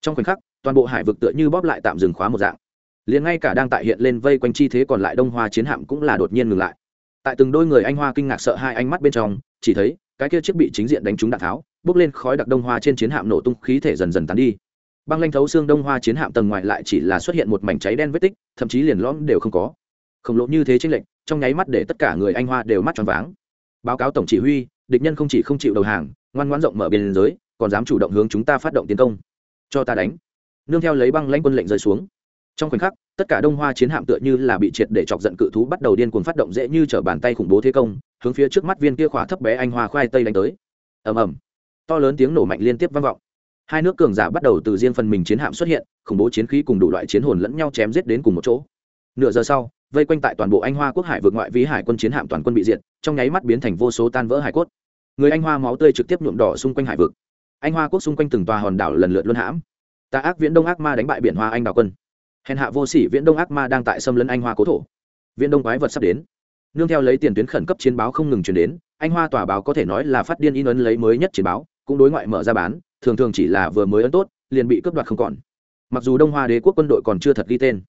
Trong khoảnh khắc, toàn bộ hải vực tựa như bóp lại tạm dừng khóa một dạng. Liền ngay cả đang tại hiện lên vây quanh chi thế còn lại đông hoa chiến hạm cũng là đột nhiên ngừng lại. Tại từng đôi người anh hoa kinh ngạc sợ hai ánh mắt bên trong, chỉ thấy cái kia chiếc bị chính diện đánh trúng đạn tháo, bước lên khói đặc đông hoa trên chiến hạm nổ tung, khí thể dần dần tán đi. Băng lanh thấu xương đông hoa chiến hạm tầng ngoài lại chỉ là xuất hiện một mảnh cháy đen vết tích, thậm chí liền lõm đều không có. Khổng lồ như thế tranh lệch, trong nháy mắt để tất cả người anh hoa đều mắt tròn váng. Báo cáo tổng chỉ huy, địch nhân không chỉ không chịu đầu hàng, ngoan ngoãn rộng mở biên giới, còn dám chủ động hướng chúng ta phát động tiến công. Cho ta đánh. Nương theo lấy băng lãnh quân lệnh rơi xuống. Trong khoảnh khắc, tất cả đông hoa chiến hạm tựa như là bị triệt để chọc giận cự thú bắt đầu điên cuồng phát động dễ như t bàn tay khủng bố thế công hướng phía trước mắt viên kia khỏa thấp bé anh hoa khoai tây đánh tới. Ầm ầm. To lớn tiếng nổ mạnh liên tiếp vang vọng. Hai nước cường giả bắt đầu từ riêng phần mình chiến hạm xuất hiện, khủng bố chiến khí cùng đủ loại chiến hồn lẫn nhau chém giết đến cùng một chỗ. Nửa giờ sau, vây quanh tại toàn bộ anh hoa quốc hải vượt ngoại vĩ hải quân chiến hạm toàn quân bị diệt, trong nháy mắt biến thành vô số tan vỡ hải cốt. Người anh hoa máu tươi trực tiếp nhuộm đỏ xung quanh hải vực. Anh hoa quốc xung quanh từng tòa hòn đảo lần lượt luân hãm. Tà ác viễn đông ác ma đánh bại biển hoa anh đảo quân. Hèn hạ vô sỉ viễn đông ác ma đang tại xâm lấn anh hoa cố thổ. Viễn đông quái vật sắp đến nương theo lấy tiền tuyến khẩn cấp chiến báo không ngừng chuyển đến, anh hoa tòa báo có thể nói là phát điên in ấn lấy mới nhất chiến báo, cũng đối ngoại mở ra bán, thường thường chỉ là vừa mới ấn tốt, liền bị cướp đoạt không còn. Mặc dù đông hoa đế quốc quân đội còn chưa thật ghi tên,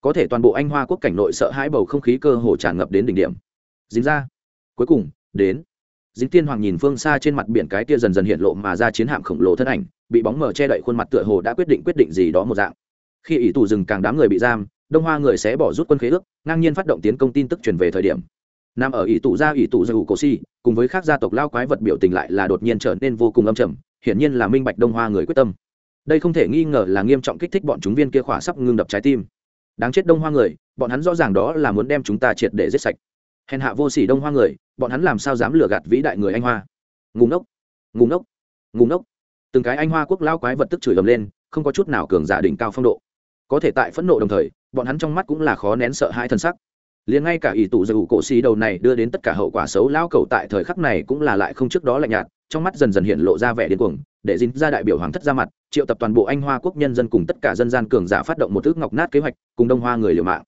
có thể toàn bộ anh hoa quốc cảnh nội sợ hãi bầu không khí cơ hồ tràn ngập đến đỉnh điểm. Dính ra. Cuối cùng, đến. Dính tiên hoàng nhìn phương xa trên mặt biển cái kia dần dần hiện lộ mà ra chiến hạm khổng lồ thân ảnh, bị bóng mờ che đậy khuôn mặt tựa hồ đã quyết định quyết định gì đó một dạng. Khi ỷ tù rừng càng đám người bị giam đông hoa người sẽ bỏ rút quân khế ước, ngang nhiên phát động tiến công tin tức truyền về thời điểm. Nằm ở ỷ tụ gia ỷ tụ gia ủ cổ si, cùng với các gia tộc lao quái vật biểu tình lại là đột nhiên trở nên vô cùng âm trầm, hiển nhiên là minh bạch đông hoa người quyết tâm. Đây không thể nghi ngờ là nghiêm trọng kích thích bọn chúng viên kia khỏa sắp ngưng đập trái tim. Đáng chết đông hoa người, bọn hắn rõ ràng đó là muốn đem chúng ta triệt để giết sạch. Hèn hạ vô sỉ đông hoa người, bọn hắn làm sao dám lừa gạt vĩ đại người anh hoa? Ngùng ngốc! Ngùng ngốc! Ngùng ngốc! Từng cái anh hoa quốc lao quái vật tức chửi ầm lên, không có chút nào cường giả đỉnh cao phong độ. Có thể tại phẫn nộ đồng thời bọn hắn trong mắt cũng là khó nén sợ hai thân sắc. Liền ngay cả ỷ tụ dầu cổ xì đầu này đưa đến tất cả hậu quả xấu lao cầu tại thời khắc này cũng là lại không trước đó lạnh nhạt, trong mắt dần dần hiện lộ ra vẻ điên cuồng, để dính ra đại biểu hoàng thất ra mặt, triệu tập toàn bộ anh hoa quốc nhân dân cùng tất cả dân gian cường giả phát động một thước ngọc nát kế hoạch, cùng đông hoa người liều mạng.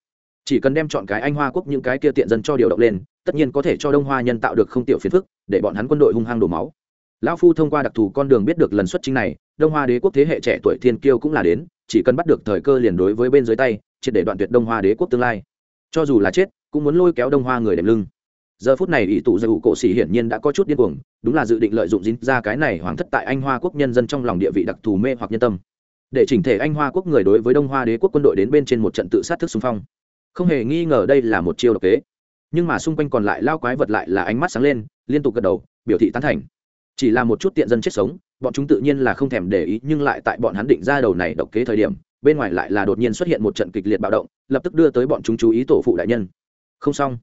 Chỉ cần đem chọn cái anh hoa quốc những cái kia tiện dân cho điều động lên, tất nhiên có thể cho đông hoa nhân tạo được không tiểu phiền phức, để bọn hắn quân đội hung hăng đổ máu. Lão phu thông qua đặc thù con đường biết được lần xuất chính này, đông hoa đế quốc thế hệ trẻ tuổi thiên kiêu cũng là đến, chỉ cần bắt được thời cơ liền đối với bên dưới tay triệt để đoạn tuyệt đông hoa đế quốc tương lai. Cho dù là chết, cũng muốn lôi kéo đông hoa người đệm lưng. Giờ phút này, ỷ tụ giải ủ cổ xỉ hiển nhiên đã có chút điên cuồng, đúng là dự định lợi dụng dính ra cái này hoàng thất tại anh hoa quốc nhân dân trong lòng địa vị đặc thù mê hoặc nhân tâm. Để chỉnh thể anh hoa quốc người đối với đông hoa đế quốc quân đội đến bên trên một trận tự sát thức xung phong. Không hề nghi ngờ đây là một chiêu độc kế nhưng mà xung quanh còn lại lao quái vật lại là ánh mắt sáng lên, liên tục gật đầu, biểu thị tán thành. Chỉ là một chút tiện dân chết sống, bọn chúng tự nhiên là không thèm để ý, nhưng lại tại bọn hắn định ra đầu này độc kế thời điểm bên ngoài lại là đột nhiên xuất hiện một trận kịch liệt bạo động, lập tức đưa tới bọn chúng chú ý tổ phụ đại nhân. Không xong.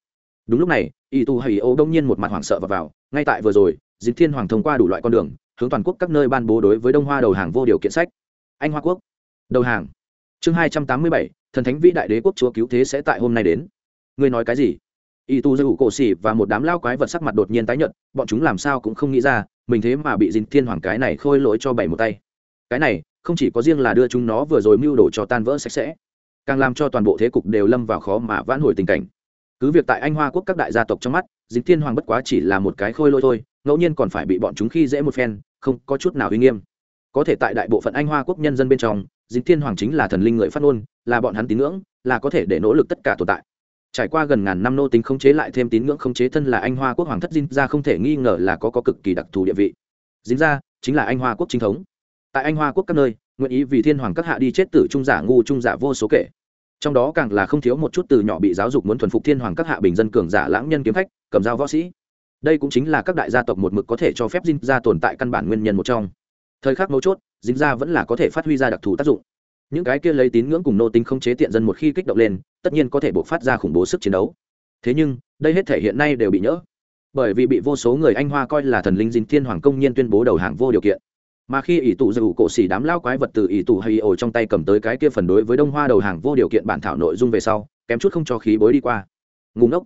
Đúng lúc này, y tu hay ô đông nhiên một mặt hoảng sợ và vào, ngay tại vừa rồi dính thiên hoàng thông qua đủ loại con đường, hướng toàn quốc các nơi ban bố đối với đông hoa đầu hàng vô điều kiện sách. Anh hoa quốc. Đầu hàng. Chương hai trăm tám mươi bảy, thần thánh vĩ đại đế quốc chúa cứu thế sẽ tại hôm nay đến. Ngươi nói cái gì? Y tu dư cổ xỉ và một đám lao quái vật sắc mặt đột nhiên tái nhợt, bọn chúng làm sao cũng không nghĩ ra, mình thế mà bị dính thiên hoàng cái này khôi lỗi cho bảy một tay cái này không chỉ có riêng là đưa chúng nó vừa rồi mưu đồ cho tan vỡ sạch sẽ càng làm cho toàn bộ thế cục đều lâm vào khó mà vãn hồi tình cảnh. Cứ việc tại anh hoa quốc các đại gia tộc trong mắt dính thiên hoàng bất quá chỉ là một cái khôi lôi thôi ngẫu nhiên còn phải bị bọn chúng khi dễ một phen không có chút nào uy nghiêm. Có thể tại đại bộ phận anh hoa quốc nhân dân bên trong dính thiên hoàng chính là thần linh người phát ngôn là bọn hắn tín ngưỡng là có thể để nỗ lực tất cả tồn tại. Trải qua gần ngàn năm nô tính khống chế lại thêm tín ngưỡng khống chế thân là anh hoa quốc hoàng thất dinh ra không thể nghi ngờ là có, có cực kỳ đặc thù địa vị. Dính ra chính là anh hoa quốc chính thống tại anh hoa quốc các nơi, nguyện ý vì thiên hoàng các hạ đi chết tử trung giả ngu trung giả vô số kể. Trong đó càng là không thiếu một chút từ nhỏ bị giáo dục muốn thuần phục thiên hoàng các hạ bình dân cường giả lãng nhân kiếm khách, cầm dao võ sĩ. Đây cũng chính là các đại gia tộc một mực có thể cho phép dinh ra tồn tại căn bản nguyên nhân một trong. Thời khắc mấu chốt dinh ra vẫn là có thể phát huy ra đặc thù tác dụng. Những cái kia lấy tín ngưỡng cùng nô tính không chế tiện dân một khi kích động lên, tất nhiên có thể buộc phát ra khủng bố sức chiến đấu. Thế nhưng, đây hết thể hiện nay đều bị nhỡ. Bởi vì bị vô số người anh hoa coi là thần linh dinh thiên hoàng công nhiên tuyên bố đầu hàng vô điều kiện mà khi ỷ tụ dù cổ xỉ đám lao quái vật từ ỷ tụ hay ổ trong tay cầm tới cái kia phần đối với đông hoa đầu hàng vô điều kiện bản thảo nội dung về sau kém chút không cho khí bối đi qua. Ngủ ngốc.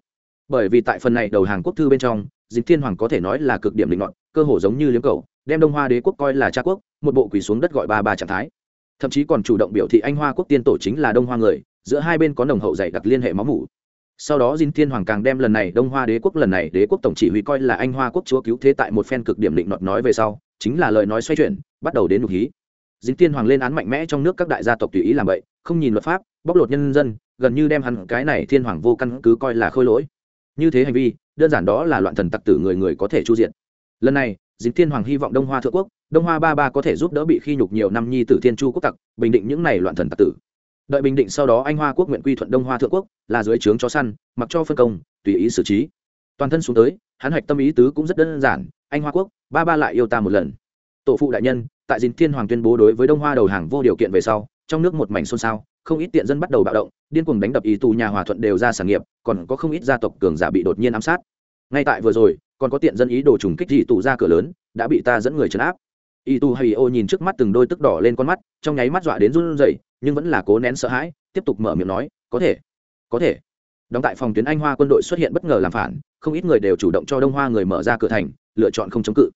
Bởi vì tại phần này đầu hàng quốc thư bên trong dịch thiên hoàng có thể nói là cực điểm định luận cơ hồ giống như liếm cầu đem đông hoa đế quốc coi là cha quốc một bộ quỳ xuống đất gọi ba ba trạng thái. Thậm chí còn chủ động biểu thị anh hoa quốc tiên tổ chính là đông hoa người giữa hai bên có nồng hậu dày đặc liên hệ máu mủ. Sau đó dinh Thiên Hoàng càng đem lần này Đông Hoa Đế quốc lần này Đế quốc tổng chỉ huy coi là anh Hoa quốc chúa cứu thế tại một phen cực điểm định nọt nói về sau, chính là lời nói xoay chuyển, bắt đầu đến nục hí. dính Thiên Hoàng lên án mạnh mẽ trong nước các đại gia tộc tùy ý làm vậy, không nhìn luật pháp, bóc lột nhân dân, gần như đem hắn cái này Thiên Hoàng vô căn cứ coi là khôi lỗi. Như thế hành vi, đơn giản đó là loạn thần tặc tử người người có thể chu diện. Lần này, dính Thiên Hoàng hy vọng Đông Hoa thượng quốc, Đông Hoa ba ba có thể giúp đỡ bị khi nhục nhiều năm nhi tử Thiên Chu quốc tặc, bình định những này loạn thần tặc tử đợi bình định sau đó anh hoa quốc nguyện quy thuận đông hoa thượng quốc là dưới trướng chó săn mặc cho phân công tùy ý xử trí toàn thân xuống tới hắn hạch tâm ý tứ cũng rất đơn giản anh hoa quốc, ba ba lại yêu ta một lần. Tổ phụ đại nhân, tại dìn thiên hoàng tuyên bố đối với đông hoa đầu hàng vô điều kiện về sau, trong nước một mảnh xôn xao, không ít tiện dân bắt đầu bạo động, điên cuồng đánh đập ý tù nhà hòa thuận đều ra sản nghiệp, còn có không ít gia tộc cường giả bị đột nhiên ám sát. Ngay tại vừa rồi, còn có tiện dân ý đồ trùng kích dị tù ra cửa lớn, đã bị ta dẫn người trấn áp. Y tu hay ô nhìn trước mắt từng đôi tức đỏ lên con mắt, trong nháy mắt dọa đến run rẩy, nhưng vẫn là cố nén sợ hãi, tiếp tục mở miệng nói, có thể có thể. Đóng tại phòng tuyến anh hoa quân đội xuất hiện bất ngờ làm phản, không ít người đều chủ động cho đông hoa người mở ra cửa thành lựa chọn không chống cự.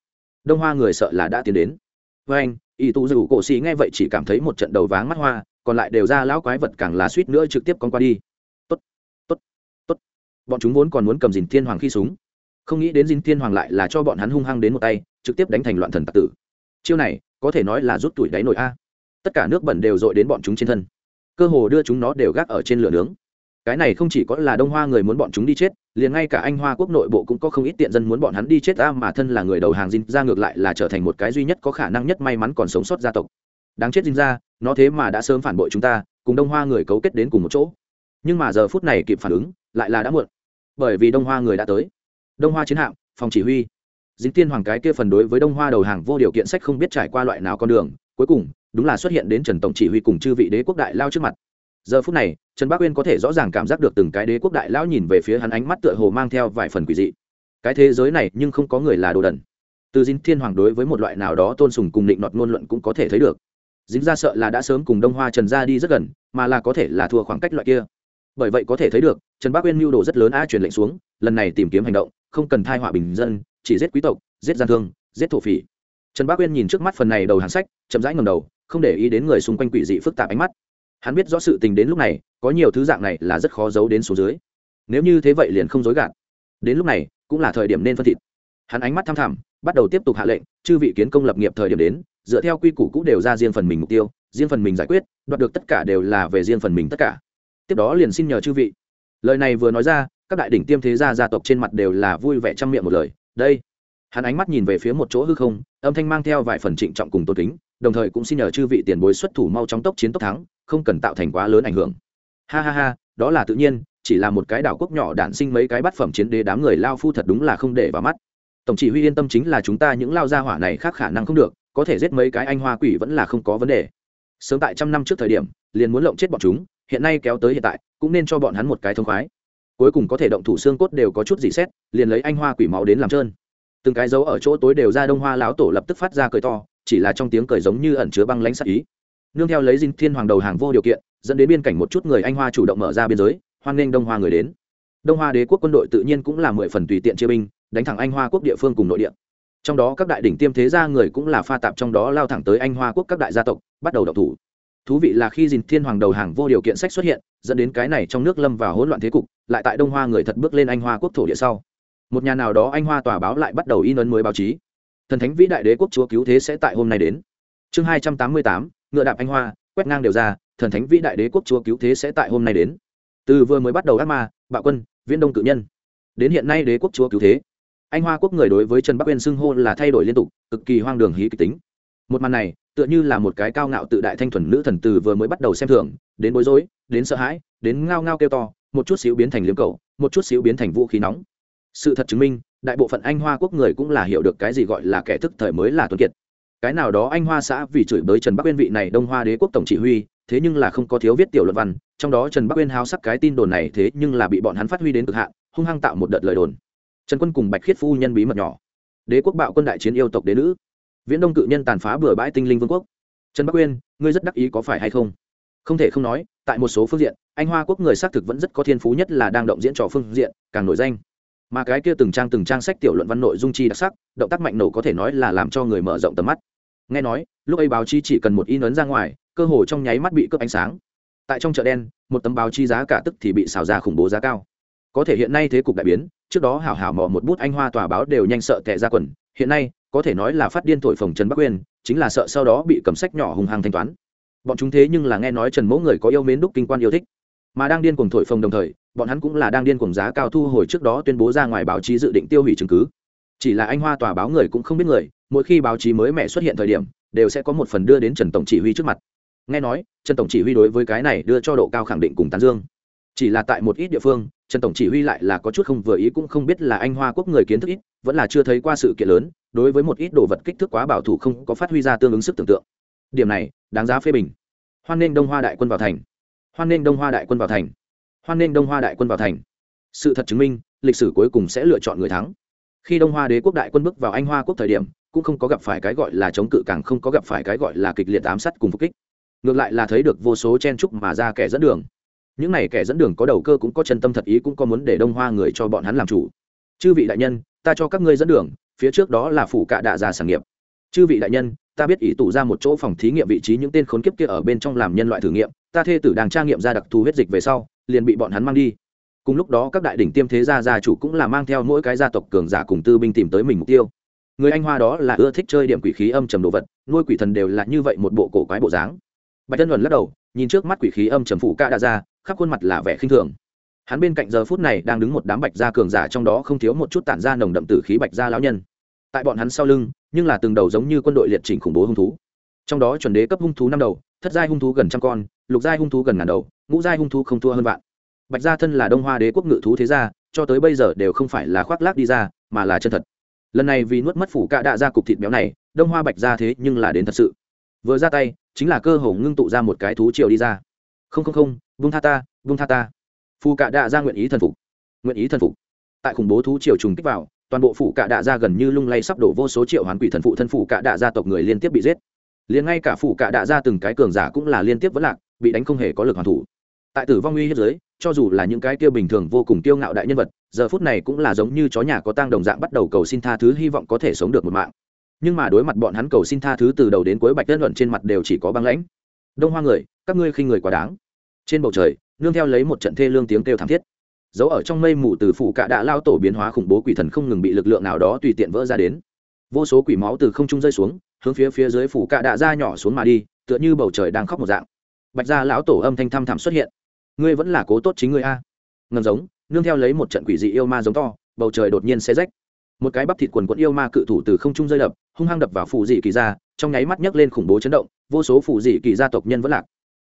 Đông hoa người sợ là đã tiến đến. Với anh y tu dù cổ xì nghe vậy chỉ cảm thấy một trận đầu váng mắt hoa, còn lại đều ra lão quái vật càng là suýt nữa trực tiếp con qua đi. Tốt tốt tốt. Bọn chúng vốn còn muốn cầm dìn thiên hoàng khi súng. Không nghĩ đến dìn thiên hoàng lại là cho bọn hắn hung hăng đến một tay, trực tiếp đánh thành loạn thần tạc tử. Chiêu này, có thể nói là rút tuổi đáy nổi a. Tất cả nước bẩn đều dội đến bọn chúng trên thân. Cơ hồ đưa chúng nó đều gác ở trên lửa nướng cái này không chỉ có là đông hoa người muốn bọn chúng đi chết, liền ngay cả anh hoa quốc nội bộ cũng có không ít tiện dân muốn bọn hắn đi chết ta mà thân là người đầu hàng dinh ra ngược lại là trở thành một cái duy nhất có khả năng nhất may mắn còn sống sót gia tộc. Đáng chết dinh ra, nó thế mà đã sớm phản bội chúng ta, cùng đông hoa người cấu kết đến cùng một chỗ. Nhưng mà giờ phút này kịp phản ứng, lại là đã muộn, bởi vì đông hoa người đã tới. Đông hoa chiến hạm, phòng chỉ huy. Dính tiên hoàng cái kia phần đối với đông hoa đầu hàng vô điều kiện sách không biết trải qua loại nào con đường, cuối cùng, đúng là xuất hiện đến trần tổng chỉ huy cùng chư vị đế quốc đại lao trước mặt giờ phút này, trần bác uyên có thể rõ ràng cảm giác được từng cái đế quốc đại lão nhìn về phía hắn ánh mắt tựa hồ mang theo vài phần quỷ dị. Cái thế giới này nhưng không có người là đồ đần. Từ dính thiên hoàng đối với một loại nào đó tôn sùng cùng định nọt ngôn luận cũng có thể thấy được. Dính ra sợ là đã sớm cùng đông hoa trần ra đi rất gần, mà là có thể là thua khoảng cách loại kia. Bởi vậy có thể thấy được, trần bác uyên mưu đồ rất lớn a truyền lệnh xuống, lần này tìm kiếm hành động, không cần thai họa bình dân, chỉ giết quý tộc, giết gian thương, giết thổ phỉ. Trần bác uyên nhìn trước mắt phần này đầu hàng sách, chậm rãi ngầm đầu, không để ý đến người xung quanh quỷ dị phức tạp ánh mắt hắn biết rõ sự tình đến lúc này, có nhiều thứ dạng này là rất khó giấu đến số dưới. Nếu như thế vậy liền không dối gạt. Đến lúc này, cũng là thời điểm nên phân thịt. Hắn ánh mắt thăm thẳm, bắt đầu tiếp tục hạ lệnh, chư vị kiến công lập nghiệp thời điểm đến, dựa theo quy củ cũ đều ra riêng phần mình mục tiêu, riêng phần mình giải quyết, đoạt được tất cả đều là về riêng phần mình tất cả. Tiếp đó liền xin nhờ chư vị. Lời này vừa nói ra, các đại đỉnh tiêm thế gia gia tộc trên mặt đều là vui vẻ trăm miệng một lời. Đây. Hắn ánh mắt nhìn về phía một chỗ hư không, âm thanh mang theo vài phần trịnh trọng cùng tôn kính, đồng thời cũng xin nhờ chư vị tiền bối xuất thủ mau chóng tốc chiến tốc thắng không cần tạo thành quá lớn ảnh hưởng. Ha ha ha, đó là tự nhiên, chỉ là một cái đảo quốc nhỏ đản sinh mấy cái bát phẩm chiến đế đám người lao phu thật đúng là không để vào mắt. Tổng chỉ huy yên tâm chính là chúng ta những lao gia hỏa này khác khả năng không được, có thể giết mấy cái anh hoa quỷ vẫn là không có vấn đề. Sớm tại trăm năm trước thời điểm, liền muốn lộng chết bọn chúng, hiện nay kéo tới hiện tại, cũng nên cho bọn hắn một cái thông khoái. Cuối cùng có thể động thủ xương cốt đều có chút gì xét, liền lấy anh hoa quỷ máu đến làm trơn. Từng cái dấu ở chỗ tối đều ra đông hoa lão tổ lập tức phát ra cười to, chỉ là trong tiếng cười giống như ẩn chứa băng lãnh sắc ý nương theo lấy dinh thiên hoàng đầu hàng vô điều kiện, dẫn đến biên cảnh một chút người anh hoa chủ động mở ra biên giới, hoan nghênh đông hoa người đến. Đông hoa đế quốc quân đội tự nhiên cũng là mười phần tùy tiện chia binh, đánh thẳng anh hoa quốc địa phương cùng nội địa. Trong đó các đại đỉnh tiêm thế gia người cũng là pha tạp trong đó lao thẳng tới anh hoa quốc các đại gia tộc, bắt đầu độc thủ. Thú vị là khi dìn thiên hoàng đầu hàng vô điều kiện sách xuất hiện, dẫn đến cái này trong nước lâm vào hỗn loạn thế cục, lại tại đông hoa người thật bước lên anh hoa quốc thổ địa sau. Một nhà nào đó anh hoa tòa báo lại bắt đầu in ấn mới báo chí. Thần thánh vĩ đại đế quốc chúa cứu thế sẽ tại hôm nay đến. Chương hai trăm tám mươi tám ngựa đạp anh hoa, quét ngang đều ra, thần thánh vĩ đại đế quốc chúa cứu thế sẽ tại hôm nay đến. Từ vừa mới bắt đầu ác ma, bạo quân, viễn đông cự nhân. Đến hiện nay đế quốc chúa cứu thế. Anh hoa quốc người đối với trần bắc uyên xưng hô là thay đổi liên tục, cực kỳ hoang đường hí kịch tính. Một màn này, tựa như là một cái cao ngạo tự đại thanh thuần nữ thần từ vừa mới bắt đầu xem thường, đến bối rối, đến sợ hãi, đến ngao ngao kêu to, một chút xíu biến thành liếm cầu một chút xíu biến thành vũ khí nóng. Sự thật chứng minh, đại bộ phận anh hoa quốc người cũng là hiểu được cái gì gọi là kẻ thức thời mới là tuấn kiệt cái nào đó anh hoa xã vì chửi bới trần bắc uyên vị này đông hoa đế quốc tổng chỉ huy, thế nhưng là không có thiếu viết tiểu luận văn, trong đó trần bắc uyên háo sắc cái tin đồn này thế nhưng là bị bọn hắn phát huy đến cực hạn, hung hăng tạo một đợt lời đồn. Trần quân cùng bạch khiết phu nhân bí mật nhỏ. Đế quốc bạo quân đại chiến yêu tộc đế nữ. Viễn đông cự nhân tàn phá bừa bãi tinh linh vương quốc. Trần bắc uyên, ngươi rất đắc ý có phải hay không? Không thể không nói, tại một số phương diện, anh hoa quốc người xác thực vẫn rất có thiên phú nhất là đang động diễn trò phương diện, càng nổi danh. Mà cái kia từng trang từng trang sách tiểu luận văn nội dung chi đặc sắc, động tác mạnh nổ có thể nói là làm cho người mở rộng tầm mắt nghe nói, lúc ấy báo chí chỉ cần một in ấn ra ngoài, cơ hồ trong nháy mắt bị cướp ánh sáng. Tại trong chợ đen, một tấm báo chí giá cả tức thì bị xào ra khủng bố giá cao. Có thể hiện nay thế cục đại biến, trước đó hảo hảo mò một bút anh hoa tòa báo đều nhanh sợ tệ ra quần, hiện nay, có thể nói là phát điên thổi phồng trần bắc uyên, chính là sợ sau đó bị cầm sách nhỏ hùng hàng thanh toán. Bọn chúng thế nhưng là nghe nói trần mẫu người có yêu mến đúc kinh quan yêu thích. Mà đang điên cuồng thổi phồng đồng thời, bọn hắn cũng là đang điên cuồng giá cao thu hồi trước đó tuyên bố ra ngoài báo chí dự định tiêu hủy chứng cứ chỉ là anh hoa tòa báo người cũng không biết người, mỗi khi báo chí mới mẹ xuất hiện thời điểm, đều sẽ có một phần đưa đến trần tổng chỉ huy trước mặt. Nghe nói, trần tổng chỉ huy đối với cái này đưa cho độ cao khẳng định cùng tán dương. Chỉ là tại một ít địa phương, trần tổng chỉ huy lại là có chút không vừa ý cũng không biết là anh hoa quốc người kiến thức ít, vẫn là chưa thấy qua sự kiện lớn, đối với một ít đồ vật kích thước quá bảo thủ không có phát huy ra tương ứng sức tưởng tượng. Điểm này, đáng giá phê bình. Hoan nghênh đông hoa đại quân vào thành. Hoan nghênh đông hoa đại quân vào thành. Hoan nghênh đông hoa đại quân vào thành. Sự thật chứng minh, lịch sử cuối cùng sẽ lựa chọn người thắng khi đông hoa đế quốc đại quân bước vào anh hoa quốc thời điểm, cũng không có gặp phải cái gọi là chống cự, càng không có gặp phải cái gọi là kịch liệt ám sát cùng phục kích. Ngược lại là thấy được vô số chen trúc mà ra kẻ dẫn đường. Những này kẻ dẫn đường có đầu cơ cũng có chân tâm thật ý cũng có muốn để đông hoa người cho bọn hắn làm chủ. Chư vị đại nhân, ta cho các ngươi dẫn đường, phía trước đó là phủ cạ đạ già sản nghiệp. Chư vị đại nhân, ta biết ý tủ ra một chỗ phòng thí nghiệm vị trí những tên khốn kiếp kia ở bên trong làm nhân loại thử nghiệm, ta thê tử đang tra nghiệm ra đặc thù huyết dịch về sau, liền bị bọn hắn mang đi cùng lúc đó các đại đỉnh tiêm thế gia gia chủ cũng là mang theo mỗi cái gia tộc cường giả cùng tư binh tìm tới mình mục tiêu. Người anh hoa đó là ưa thích chơi điểm quỷ khí âm trầm đồ vật, nuôi quỷ thần đều là như vậy một bộ cổ quái bộ dáng. Bạch tân luận lắc đầu, nhìn trước mắt quỷ khí âm trầm phụ ca đã ra, khắp khuôn mặt là vẻ khinh thường. Hắn bên cạnh giờ phút này đang đứng một đám bạch gia cường giả trong đó không thiếu một chút tản ra nồng đậm tử khí bạch gia lão nhân. Tại bọn hắn sau lưng, nhưng là từng đầu giống như quân đội liệt chỉnh khủng bố hung thú. Trong đó chuẩn đế cấp hung thú năm đầu, thất giai hung thú gần trăm con, lục giai hung thú gần ngàn đầu, ngũ giai hung thú không thua hơn vạn bạch gia thân là đông hoa đế quốc ngự thú thế gia, cho tới bây giờ đều không phải là khoác lác đi ra, mà là chân thật. Lần này vì nuốt mất phủ cạ đạ ra cục thịt béo này, đông hoa bạch gia thế nhưng là đến thật sự. Vừa ra tay, chính là cơ hồ ngưng tụ ra một cái thú triều đi ra. Không không không vung tha ta vung tha ta. Phù cạ đạ ra nguyện ý thần phục. Nguyện ý thần phục. Tại khủng bố thú triều trùng kích vào, toàn bộ phủ cạ đạ ra gần như lung lay sắp đổ vô số triệu hoán quỷ thần phụ thân phủ cạ đạ gia tộc người liên tiếp bị giết. Liền ngay cả phủ cạ đạ ra từng cái cường giả cũng là liên tiếp vẫn lạc, bị đánh không hề có lực hoàn thủ tại tử vong uy hiếp giới, cho dù là những cái kia bình thường vô cùng kiêu ngạo đại nhân vật, giờ phút này cũng là giống như chó nhà có tang đồng dạng bắt đầu cầu xin tha thứ hy vọng có thể sống được một mạng. Nhưng mà đối mặt bọn hắn cầu xin tha thứ từ đầu đến cuối bạch tân luận trên mặt đều chỉ có băng lãnh. Đông hoa người, các ngươi khinh người quá đáng. Trên bầu trời, nương theo lấy một trận thê lương tiếng kêu thảm thiết. Giấu ở trong mây mù từ phủ cạ đã lao tổ biến hóa khủng bố quỷ thần không ngừng bị lực lượng nào đó tùy tiện vỡ ra đến. Vô số quỷ máu từ không trung rơi xuống, hướng phía phía dưới phủ cạ đạ ra nhỏ xuống mà đi, tựa như bầu trời đang khóc một dạng. Bạch gia lão tổ âm thanh thăm thẳm xuất hiện ngươi vẫn là cố tốt chính ngươi a. Ngầm giống, nương theo lấy một trận quỷ dị yêu ma giống to, bầu trời đột nhiên xe rách. Một cái bắp thịt quần quẫn yêu ma cự thủ từ không trung rơi đập, hung hăng đập vào phù dị kỳ gia, trong nháy mắt nhấc lên khủng bố chấn động, vô số phù dị kỳ gia tộc nhân vẫn lạc.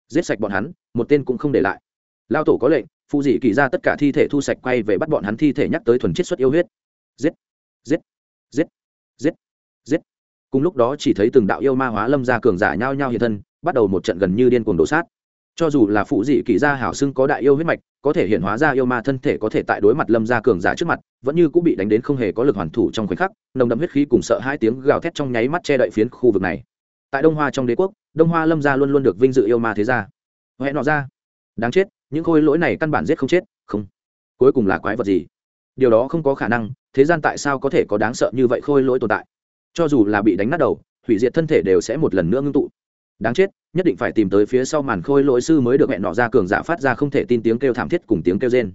Giết sạch bọn hắn, một tên cũng không để lại. Lao tổ có lệnh, phù dị kỳ gia tất cả thi thể thu sạch quay về bắt bọn hắn thi thể nhắc tới thuần chiết xuất yêu huyết. Giết giết giết giết giết. Cùng lúc đó chỉ thấy từng đạo yêu ma hóa lâm gia cường giả nhao nhao hiện thân, bắt đầu một trận gần như điên cuồng đổ sát cho dù là phụ dị kỳ gia hảo xưng có đại yêu huyết mạch, có thể hiện hóa ra yêu ma thân thể có thể tại đối mặt lâm gia cường giả trước mặt, vẫn như cũng bị đánh đến không hề có lực hoàn thủ trong khoảnh khắc, nồng đậm huyết khí cùng sợ hai tiếng gào thét trong nháy mắt che đậy phiến khu vực này. Tại đông hoa trong đế quốc, đông hoa lâm gia luôn luôn được vinh dự yêu ma thế gia. Hẹn nọ ra. Đáng chết, những khôi lỗi này căn bản giết không chết. Không. Cuối cùng là quái vật gì? Điều đó không có khả năng, thế gian tại sao có thể có đáng sợ như vậy khôi lỗi tồn tại? Cho dù là bị đánh nát đầu, hủy diệt thân thể đều sẽ một lần nữa ngưng tụ đáng chết, nhất định phải tìm tới phía sau màn khôi lỗi sư mới được hẹn nọ ra cường giả phát ra không thể tin tiếng kêu thảm thiết cùng tiếng kêu rên.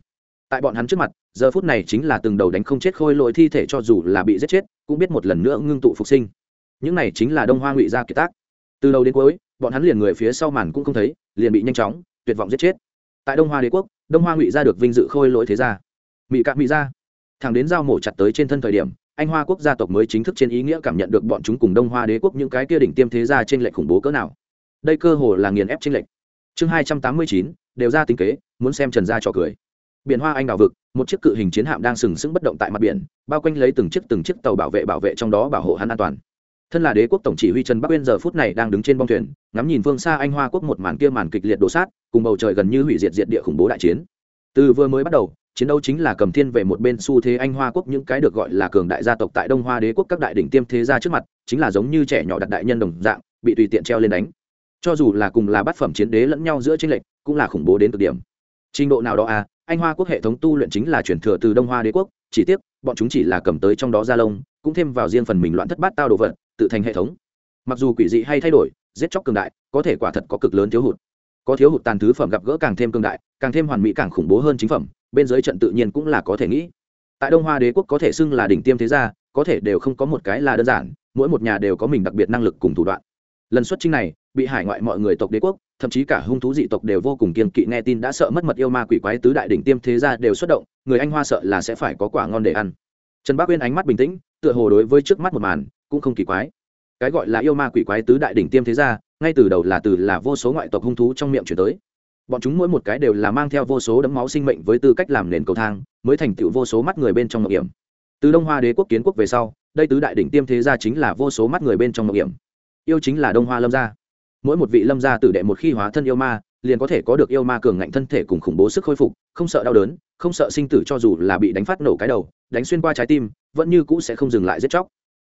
Tại bọn hắn trước mặt, giờ phút này chính là từng đầu đánh không chết khôi lỗi thi thể cho dù là bị giết chết, cũng biết một lần nữa ngưng tụ phục sinh. Những này chính là đông hoa ngụy gia kiệt tác. Từ đầu đến cuối, bọn hắn liền người phía sau màn cũng không thấy, liền bị nhanh chóng, tuyệt vọng giết chết. Tại đông hoa đế quốc, đông hoa ngụy gia được vinh dự khôi lỗi thế gia. Mỹ cạn mỹ gia, thằng đến dao mổ chặt tới trên thân thời điểm anh hoa quốc gia tộc mới chính thức trên ý nghĩa cảm nhận được bọn chúng cùng đông hoa đế quốc những cái kia đỉnh tiêm thế gia trên lệnh khủng bố cỡ nào. Đây cơ hồ là nghiền ép trên lệnh chương hai trăm tám mươi chín, đều ra tính kế, muốn xem trần gia trò cười. Biển hoa anh đào vực, một chiếc cự hình chiến hạm đang sừng sững bất động tại mặt biển, bao quanh lấy từng chiếc từng chiếc tàu bảo vệ bảo vệ trong đó bảo hộ hắn an toàn. Thân là đế quốc tổng chỉ huy trần bắc uyên giờ phút này đang đứng trên bong thuyền, ngắm nhìn phương xa anh hoa quốc một màn kia màn kịch liệt đổ sát, cùng bầu trời gần như hủy diệt diệt địa khủng bố đại chiến. Từ vừa mới bắt đầu chiến đấu chính là cầm thiên về một bên xu thế anh hoa quốc, những cái được gọi là cường đại gia tộc tại đông hoa đế quốc các đại đỉnh tiêm thế gia trước mặt, chính là giống như trẻ nhỏ đặt đại nhân đồng dạng, bị tùy tiện treo lên đánh. Cho dù là cùng là bát phẩm chiến đế lẫn nhau giữa tranh lệch, cũng là khủng bố đến cực điểm. Trình độ nào đó à anh hoa quốc hệ thống tu luyện chính là chuyển thừa từ đông hoa đế quốc, chỉ tiếc, bọn chúng chỉ là cầm tới trong đó gia lông, cũng thêm vào riêng phần mình loạn thất bát tao đồ vật, tự thành hệ thống. Mặc dù quỷ dị hay thay đổi, giết chóc cường đại, có thể quả thật có cực lớn thiếu hụt. Có thiếu hụt tàn thứ phẩm gặp gỡ càng thêm cường đại, càng thêm hoàn mỹ càng khủng bố hơn chính phẩm bên dưới trận tự nhiên cũng là có thể nghĩ. Tại đông hoa đế quốc có thể xưng là đỉnh tiêm thế gia, có thể đều không có một cái là đơn giản, mỗi một nhà đều có mình đặc biệt năng lực cùng thủ đoạn. Lần xuất trình này, bị hải ngoại mọi người tộc đế quốc, thậm chí cả hung thú dị tộc đều vô cùng kiên kỵ nghe tin đã sợ mất mật yêu ma quỷ quái tứ đại đỉnh tiêm thế gia đều xuất động, người anh hoa sợ là sẽ phải có quả ngon để ăn. Trần bác uyên ánh mắt bình tĩnh, tựa hồ đối với trước mắt một màn, cũng không kỳ quái. Cái gọi là yêu ma quỷ quái tứ đại đỉnh tiêm thế gia, ngay từ đầu là từ là vô số ngoại tộc hung thú trong miệng chuyển tới bọn chúng mỗi một cái đều là mang theo vô số đấm máu sinh mệnh với tư cách làm nền cầu thang, mới thành tựu vô số mắt người bên trong ngọc hiểm. Từ đông hoa đế quốc kiến quốc về sau, đây tứ đại đỉnh tiêm thế gia chính là vô số mắt người bên trong ngọc hiểm. Yêu chính là đông hoa lâm gia. Mỗi một vị lâm gia tử đệ một khi hóa thân yêu ma, liền có thể có được yêu ma cường ngạnh thân thể cùng khủng bố sức khôi phục, không sợ đau đớn, không sợ sinh tử cho dù là bị đánh phát nổ cái đầu, đánh xuyên qua trái tim, vẫn như cũ sẽ không dừng lại giết chóc.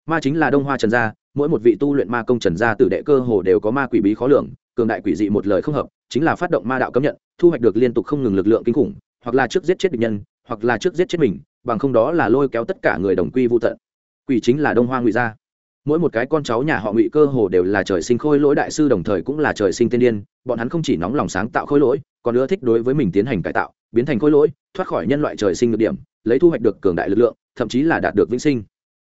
Ma chính là đông hoa trần gia, mỗi một vị tu luyện ma công trần gia tử đệ cơ hồ đều có ma quỷ bí khó lường cường đại quỷ dị một lời không hợp, chính là phát động ma đạo cấm nhận, thu hoạch được liên tục không ngừng lực lượng kinh khủng, hoặc là trước giết chết địch nhân, hoặc là trước giết chết mình, bằng không đó là lôi kéo tất cả người đồng quy vô tận. Quỷ chính là đông hoa ngụy gia. Mỗi một cái con cháu nhà họ ngụy cơ hồ đều là trời sinh khôi lỗi đại sư, đồng thời cũng là trời sinh tiên điên, bọn hắn không chỉ nóng lòng sáng tạo khôi lỗi, còn ưa thích đối với mình tiến hành cải tạo, biến thành khôi lỗi, thoát khỏi nhân loại trời sinh được điểm, lấy thu hoạch được cường đại lực lượng, thậm chí là đạt được vĩnh sinh.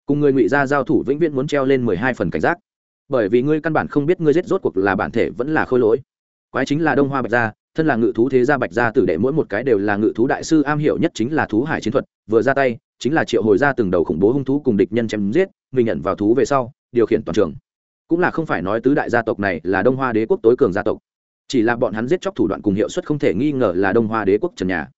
Cùng người ngụy gia giao thủ vĩnh viễn muốn treo lên mười hai phần cảnh giác bởi vì ngươi căn bản không biết ngươi giết rốt cuộc là bản thể vẫn là khôi lỗi. Quái chính là đông hoa bạch gia, thân là ngự thú thế gia bạch gia tử đệ mỗi một cái đều là ngự thú đại sư am hiểu nhất chính là thú hải chiến thuật, vừa ra tay, chính là triệu hồi ra từng đầu khủng bố hung thú cùng địch nhân chém giết, mình nhận vào thú về sau, điều khiển toàn trường. Cũng là không phải nói tứ đại gia tộc này là đông hoa đế quốc tối cường gia tộc, chỉ là bọn hắn giết chóc thủ đoạn cùng hiệu suất không thể nghi ngờ là đông hoa đế quốc trần nhà.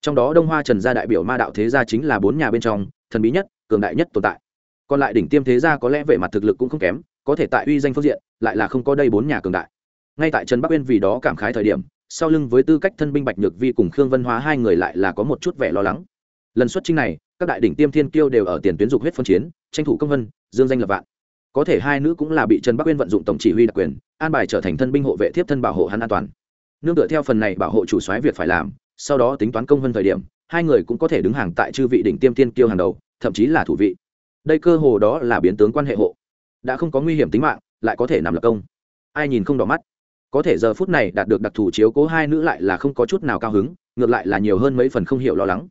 Trong đó đông hoa trần gia đại biểu ma đạo thế gia chính là bốn nhà bên trong, thần bí nhất, cường đại nhất tồn tại. Còn lại đỉnh tiêm thế gia có lẽ về mặt thực lực cũng không kém có thể tại uy danh phương diện, lại là không có đây bốn nhà cường đại. Ngay tại trần bắc uyên vì đó cảm khái thời điểm, sau lưng với tư cách thân binh bạch nhược vi cùng khương Văn hóa hai người lại là có một chút vẻ lo lắng. Lần xuất chinh này, các đại đỉnh tiêm thiên kiêu đều ở tiền tuyến dục huyết phân chiến, tranh thủ công vân, dương danh lập vạn. Có thể hai nữ cũng là bị trần bắc uyên vận dụng tổng chỉ huy đặc quyền, an bài trở thành thân binh hộ vệ thiếp thân bảo hộ hắn an toàn. Nương tựa theo phần này bảo hộ chủ soái việc phải làm, sau đó tính toán công vân thời điểm, hai người cũng có thể đứng hàng tại chư vị đỉnh tiêm thiên kiêu hàng đầu, thậm chí là thủ vị. Đây cơ hồ đó là biến tướng quan hệ hộ đã không có nguy hiểm tính mạng, lại có thể nằm lập công. Ai nhìn không đỏ mắt. Có thể giờ phút này đạt được đặc thù chiếu cố hai nữ lại là không có chút nào cao hứng, ngược lại là nhiều hơn mấy phần không hiểu lo lắng.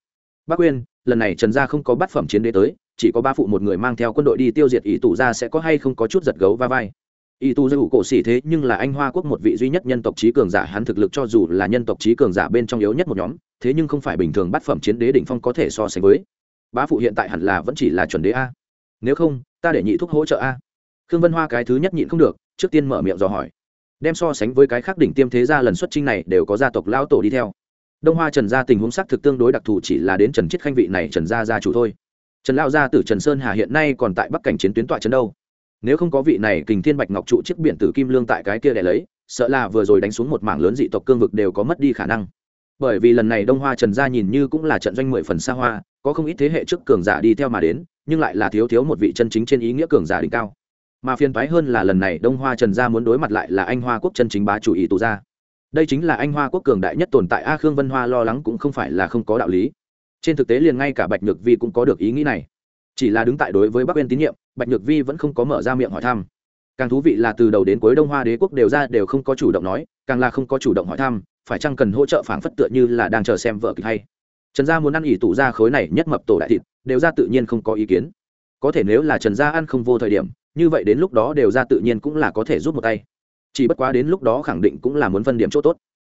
Bác quyên lần này trần gia không có bát phẩm chiến đế tới, chỉ có ba phụ một người mang theo quân đội đi tiêu diệt ý tù gia sẽ có hay không có chút giật gấu va vai. Ý tù gia ủ cổ xỉ thế nhưng là anh hoa quốc một vị duy nhất nhân tộc trí cường giả, hắn thực lực cho dù là nhân tộc trí cường giả bên trong yếu nhất một nhóm, thế nhưng không phải bình thường bát phẩm chiến đế đỉnh phong có thể so sánh với. Bá phụ hiện tại hẳn là vẫn chỉ là chuẩn đế a. Nếu không, ta để nhị thúc hỗ trợ a khương vân hoa cái thứ nhất nhịn không được, trước tiên mở miệng dò hỏi. Đem so sánh với cái khác đỉnh tiêm thế gia lần xuất trinh này đều có gia tộc lão tổ đi theo. Đông hoa trần gia tình huống xác thực tương đối đặc thù chỉ là đến trần chiết khanh vị này trần gia gia chủ thôi. Trần Lão gia tử trần sơn hà hiện nay còn tại bắc cảnh chiến tuyến tọa trấn đâu. Nếu không có vị này kình thiên bạch ngọc trụ chiếc biển tử kim lương tại cái kia để lấy, sợ là vừa rồi đánh xuống một mảng lớn dị tộc cương vực đều có mất đi khả năng. Bởi vì lần này đông hoa trần gia nhìn như cũng là trận doanh mười phần xa hoa, có không ít thế hệ trước cường giả đi theo mà đến, nhưng lại là thiếu thiếu một vị chân chính trên ý nghĩa cường giả đỉnh cao mà phiền toái hơn là lần này đông hoa trần gia muốn đối mặt lại là anh hoa quốc chân chính bá chủ ý tù gia. Đây chính là anh hoa quốc cường đại nhất tồn tại, a khương vân hoa lo lắng cũng không phải là không có đạo lý. Trên thực tế liền ngay cả bạch nhược vi cũng có được ý nghĩ này. Chỉ là đứng tại đối với bắc bên tín nhiệm, bạch nhược vi vẫn không có mở ra miệng hỏi thăm. Càng thú vị là từ đầu đến cuối đông hoa đế quốc đều ra đều không có chủ động nói, càng là không có chủ động hỏi thăm, phải chăng cần hỗ trợ phảng phất tựa như là đang chờ xem vợ kịch hay. Trần gia muốn ăn ỉ tủ ra khối này nhất mập tổ đại thịt, đều ra tự nhiên không có ý kiến. Có thể nếu là trần gia ăn không vô thời điểm như vậy đến lúc đó đều ra tự nhiên cũng là có thể giúp một tay. Chỉ bất quá đến lúc đó khẳng định cũng là muốn phân điểm chỗ tốt.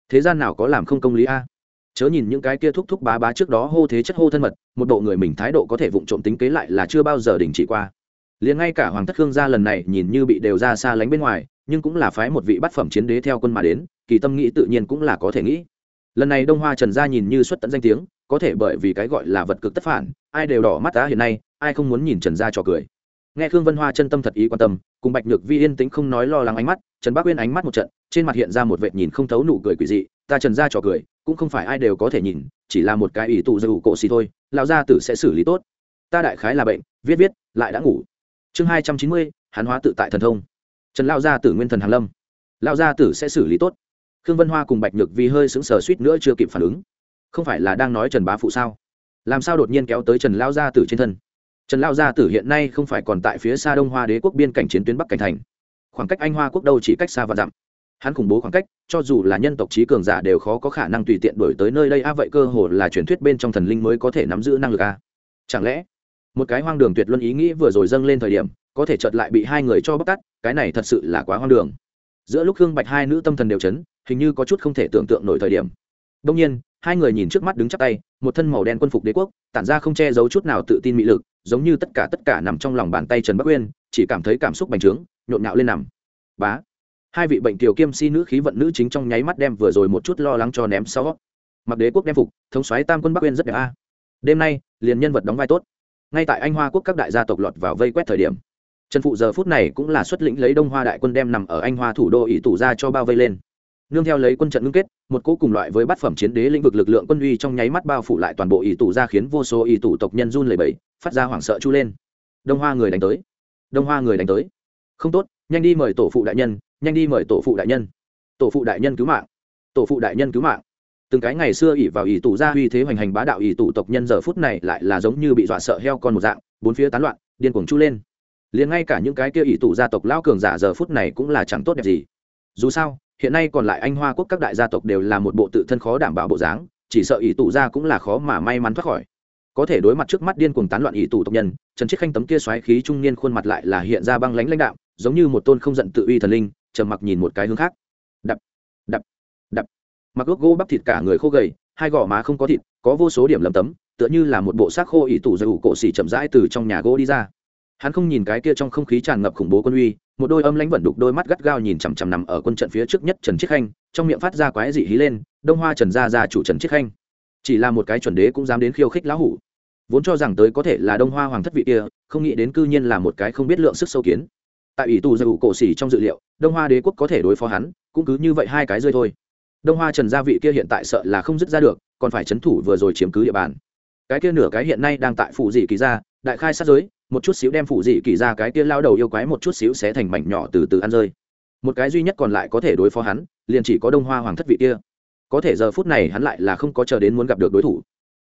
Thế gian nào có làm không công lý a? Chớ nhìn những cái kia thúc thúc bá bá trước đó hô thế chất hô thân mật, một bộ người mình thái độ có thể vụng trộm tính kế lại là chưa bao giờ đình chỉ qua. Liền ngay cả hoàng thất khương gia lần này nhìn như bị đều ra xa lánh bên ngoài, nhưng cũng là phái một vị bát phẩm chiến đế theo quân mà đến, kỳ tâm nghĩ tự nhiên cũng là có thể nghĩ. Lần này đông hoa trần gia nhìn như xuất tận danh tiếng, có thể bởi vì cái gọi là vật cực tất phản, ai đều đỏ mắt á hiện nay, ai không muốn nhìn trần gia cho cười nghe khương vân hoa chân tâm thật ý quan tâm, cùng bạch nhược vi yên tĩnh không nói lo lắng ánh mắt, trần bác uyên ánh mắt một trận, trên mặt hiện ra một vệt nhìn không thấu nụ cười quỷ dị, ta trần gia trò cười, cũng không phải ai đều có thể nhìn, chỉ là một cái ủy tụ dầu cổ xì thôi, lão gia tử sẽ xử lý tốt. Ta đại khái là bệnh, viết viết, lại đã ngủ. Chương hai trăm chín mươi hán hóa tự tại thần thông. Trần lao gia tử nguyên thần hàn lâm. Lao gia tử sẽ xử lý tốt. Khương vân hoa cùng bạch nhược vi hơi sững sờ suýt nữa chưa kịp phản ứng. Không phải là đang nói trần bá phụ sao? Làm sao đột nhiên kéo tới trần lao gia tử trên thân? Trần lao gia tử hiện nay không phải còn tại phía xa đông hoa đế quốc biên cảnh chiến tuyến bắc cảnh thành. Khoảng cách anh hoa quốc đâu chỉ cách xa và dặm. Hắn khủng bố khoảng cách, cho dù là nhân tộc trí cường giả đều khó có khả năng tùy tiện đổi tới nơi đây. A, vậy cơ hồ là truyền thuyết bên trong thần linh mới có thể nắm giữ năng lực a. Chẳng lẽ, một cái hoang đường tuyệt luân ý nghĩ vừa rồi dâng lên thời điểm, có thể chợt lại bị hai người cho bóc tắt cái này thật sự là quá hoang đường. Giữa lúc hương bạch hai nữ tâm thần đều chấn, hình như có chút không thể tưởng tượng nổi thời điểm. Đông nhiên, hai người nhìn trước mắt đứng chắp tay, một thân màu đen quân phục đế quốc, tản ra không che giấu chút nào tự tin mị lực giống như tất cả tất cả nằm trong lòng bàn tay trần bắc uyên, chỉ cảm thấy cảm xúc bành trướng, nhộn nhạo lên nằm. Bá. Hai vị bệnh tiểu kiêm si nữ khí vận nữ chính trong nháy mắt đem vừa rồi một chút lo lắng cho ném sau. Mặc đế quốc đem phục, thống soái tam quân bắc uyên rất đẹp a. Đêm nay, liền nhân vật đóng vai tốt. Ngay tại anh hoa quốc các đại gia tộc lọt vào vây quét thời điểm, trần phụ giờ phút này cũng là xuất lĩnh lấy đông hoa đại quân đem nằm ở anh hoa thủ đô ỷ tủ ra cho bao vây lên nương theo lấy quân trận ngưng kết, một cỗ cùng loại với bát phẩm chiến đế lĩnh vực lực lượng quân uy trong nháy mắt bao phủ lại toàn bộ ỷ tủ ra khiến vô số ỷ tủ tộc nhân run lẩy bẩy, phát ra hoảng sợ chu lên. Đông hoa người đánh tới. Đông hoa người đánh tới. Không tốt, nhanh đi mời tổ phụ đại nhân, nhanh đi mời tổ phụ đại nhân. Tổ phụ đại nhân cứu mạng. Tổ phụ đại nhân cứu mạng. Từng cái ngày xưa ỷ vào ỷ tủ ra uy thế hoành hành bá đạo ỷ tủ tộc nhân giờ phút này lại là giống như bị dọa sợ heo con một dạng, bốn phía tán loạn, điên cuồng chu lên. Liền ngay cả những cái kia ỷ tủ gia tộc lao cường giả giờ phút này cũng là chẳng tốt đẹp gì. Dù sao hiện nay còn lại anh hoa quốc các đại gia tộc đều là một bộ tự thân khó đảm bảo bộ dáng, chỉ sợ ỷ tụ gia cũng là khó mà may mắn thoát khỏi. Có thể đối mặt trước mắt điên cuồng tán loạn ỷ tụ tộc nhân, trần chiết khanh tấm kia xoáy khí trung niên khuôn mặt lại là hiện ra băng lãnh lãnh đạo giống như một tôn không giận tự uy thần linh, trầm mặc nhìn một cái hướng khác. Đập đập đập. Mặc ước gỗ bắp thịt cả người khô gầy, hai gò má không có thịt, có vô số điểm lầm tấm, tựa như là một bộ xác khô ỷ tủ dầu cổ xỉ chậm rãi từ trong nhà gỗ đi ra. Hắn không nhìn cái kia trong không khí tràn ngập khủng bố quân uy một đôi âm lãnh vận đục đôi mắt gắt gao nhìn chằm chằm nằm ở quân trận phía trước nhất trần chiết khanh, trong miệng phát ra quái dị hí lên, đông hoa trần gia gia chủ trần chiết khanh. Chỉ là một cái chuẩn đế cũng dám đến khiêu khích lão hủ. Vốn cho rằng tới có thể là đông hoa hoàng thất vị kia, không nghĩ đến cư nhiên là một cái không biết lượng sức sâu kiến. Tại ủy tù dầu cổ xỉ trong dự liệu, đông hoa đế quốc có thể đối phó hắn, cũng cứ như vậy hai cái rơi thôi. Đông hoa trần gia vị kia hiện tại sợ là không dứt ra được, còn phải c h ấ n thủ vừa rồi chiếm cứ địa bàn. Cái kia nửa cái hiện nay đang tại phủ dị kỳ gia, đại khai sát giới một chút xíu đem phụ dị kỳ ra cái kia lao đầu yêu quái một chút xíu sẽ thành mảnh nhỏ từ từ ăn rơi. Một cái duy nhất còn lại có thể đối phó hắn, liền chỉ có đông hoa hoàng thất vị kia. Có thể giờ phút này hắn lại là không có chờ đến muốn gặp được đối thủ.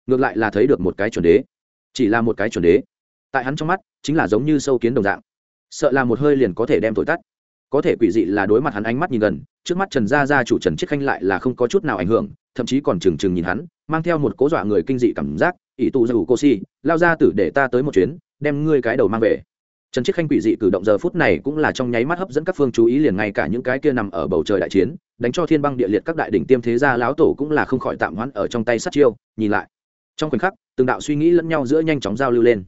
Ngược lại là thấy được một cái chuẩn đế. Chỉ là một cái chuẩn đế. Tại hắn trong mắt, chính là giống như sâu kiến đồng dạng. Sợ là một hơi liền có thể đem thổi tắt. Có thể quỷ dị là đối mặt hắn ánh mắt nhìn gần, trước mắt trần gia gia chủ trần chiết khanh lại là không có chút nào ảnh hưởng, thậm chí còn trừng trừng nhìn hắn, mang theo một cố dọa người kinh dị cảm giác, ỷ tụ dù cô si, lao ra tử để ta tới một chuyến đem ngươi cái đầu mang về. Trần chiết khanh quỷ dị cử động giờ phút này cũng là trong nháy mắt hấp dẫn các phương chú ý liền ngay cả những cái kia nằm ở bầu trời đại chiến, đánh cho thiên băng địa liệt các đại đỉnh tiêm thế gia láo tổ cũng là không khỏi tạm hoãn ở trong tay sát chiêu, nhìn lại. Trong khoảnh khắc, từng đạo suy nghĩ lẫn nhau giữa nhanh chóng giao lưu lên.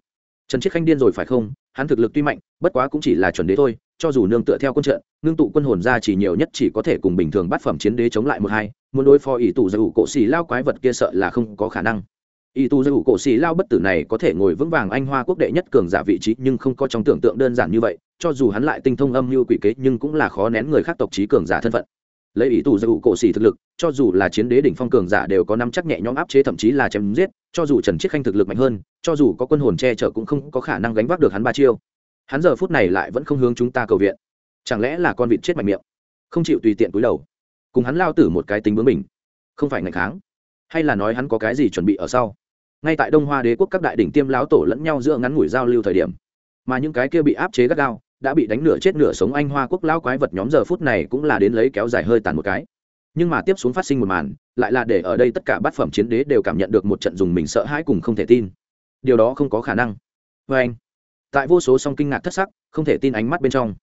Trần chiết khanh điên rồi phải không? Hắn thực lực tuy mạnh, bất quá cũng chỉ là chuẩn đế thôi, cho dù nương tựa theo quân trận, ngưng tụ quân hồn ra chỉ nhiều nhất chỉ có thể cùng bình thường bát phẩm chiến đế chống lại một hai, muốn đối phó ỷ tụ giải ủ cổ xì lao quái vật kia sợ là không có khả năng. Y tu giải cổ xì lao bất tử này có thể ngồi vững vàng anh hoa quốc đệ nhất cường giả vị trí, nhưng không có trong tưởng tượng đơn giản như vậy, cho dù hắn lại tinh thông âm mưu quỷ kế, nhưng cũng là khó nén người khác tộc trí cường giả thân phận. Lấy ý tù giải cổ xì thực lực, cho dù là chiến đế đỉnh phong cường giả đều có năm chắc nhẹ nhõm áp chế, thậm chí là chém giết, cho dù trần chiết khanh thực lực mạnh hơn, cho dù có quân hồn che chở cũng không có khả năng gánh vác được hắn ba chiêu. Hắn giờ phút này lại vẫn không hướng chúng ta cầu viện. Chẳng lẽ là con vịt chết mạnh miệng? Không chịu tùy tiện túi đầu. Cùng hắn lao tử một cái tính bướng mình không phải ngày kháng. Hay là nói hắn có cái gì chuẩn bị ở sau? Ngay tại đông hoa đế quốc các đại đỉnh tiêm lão tổ lẫn nhau giữa ngắn ngủi giao lưu thời điểm, mà những cái kia bị áp chế gắt gao, đã bị đánh nửa chết nửa sống anh hoa quốc lao quái vật nhóm giờ phút này cũng là đến lấy kéo dài hơi tàn một cái. Nhưng mà tiếp xuống phát sinh một màn, lại là để ở đây tất cả bát phẩm chiến đế đều cảm nhận được một trận dùng mình sợ hãi cùng không thể tin. Điều đó không có khả năng. Vê anh, tại vô số song kinh ngạc thất sắc, không thể tin ánh mắt bên trong,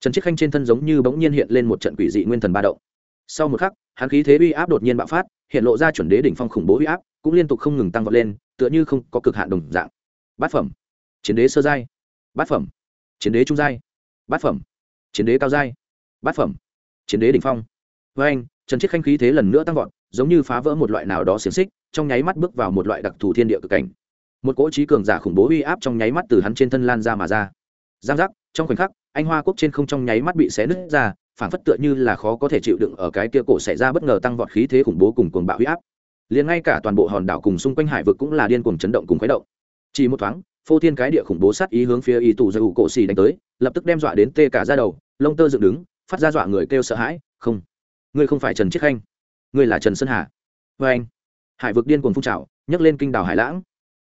trần chiết khanh trên thân giống như bỗng nhiên hiện lên một trận quỷ dị nguyên thần ba động sau một khắc, hắn khí thế uy áp đột nhiên bạo phát, hiện lộ ra chuẩn đế đỉnh phong khủng bố uy áp, cũng liên tục không ngừng tăng vọt lên, tựa như không có cực hạn đồng dạng. Bát phẩm. Chiến đế sơ giai. Bát phẩm. Chiến đế trung giai. Bát phẩm. Chiến đế cao giai. Bát phẩm. Chiến đế đỉnh phong. Với anh, trần chiết khanh khí thế lần nữa tăng vọt, giống như phá vỡ một loại nào đó xiềng xích, trong nháy mắt bước vào một loại đặc thù thiên địa cực cảnh. Một cỗ trí cường giả khủng bố uy áp trong nháy mắt từ hắn trên thân lan ra mà ra. Giang giác, trong khoảnh khắc, anh hoa quốc trên không trong nháy mắt bị xé nứt ra phản phất tựa như là khó có thể chịu đựng ở cái kia cổ xảy ra bất ngờ tăng vọt khí thế khủng bố cùng cuồng bạo huy áp. Liền ngay cả toàn bộ hòn đảo cùng xung quanh hải vực cũng là điên cuồng chấn động cùng khuấy động. Chỉ một thoáng, phô thiên cái địa khủng bố sát ý hướng phía y tù dây ủ cổ xì đánh tới, lập tức đem dọa đến tê cả ra đầu, lông tơ dựng đứng, phát ra dọa người kêu sợ hãi, không, ngươi không phải trần chiết khanh, ngươi là trần sơn hà. Vê anh hải vực điên cuồng phun trào, nhấc lên kinh đảo hải lãng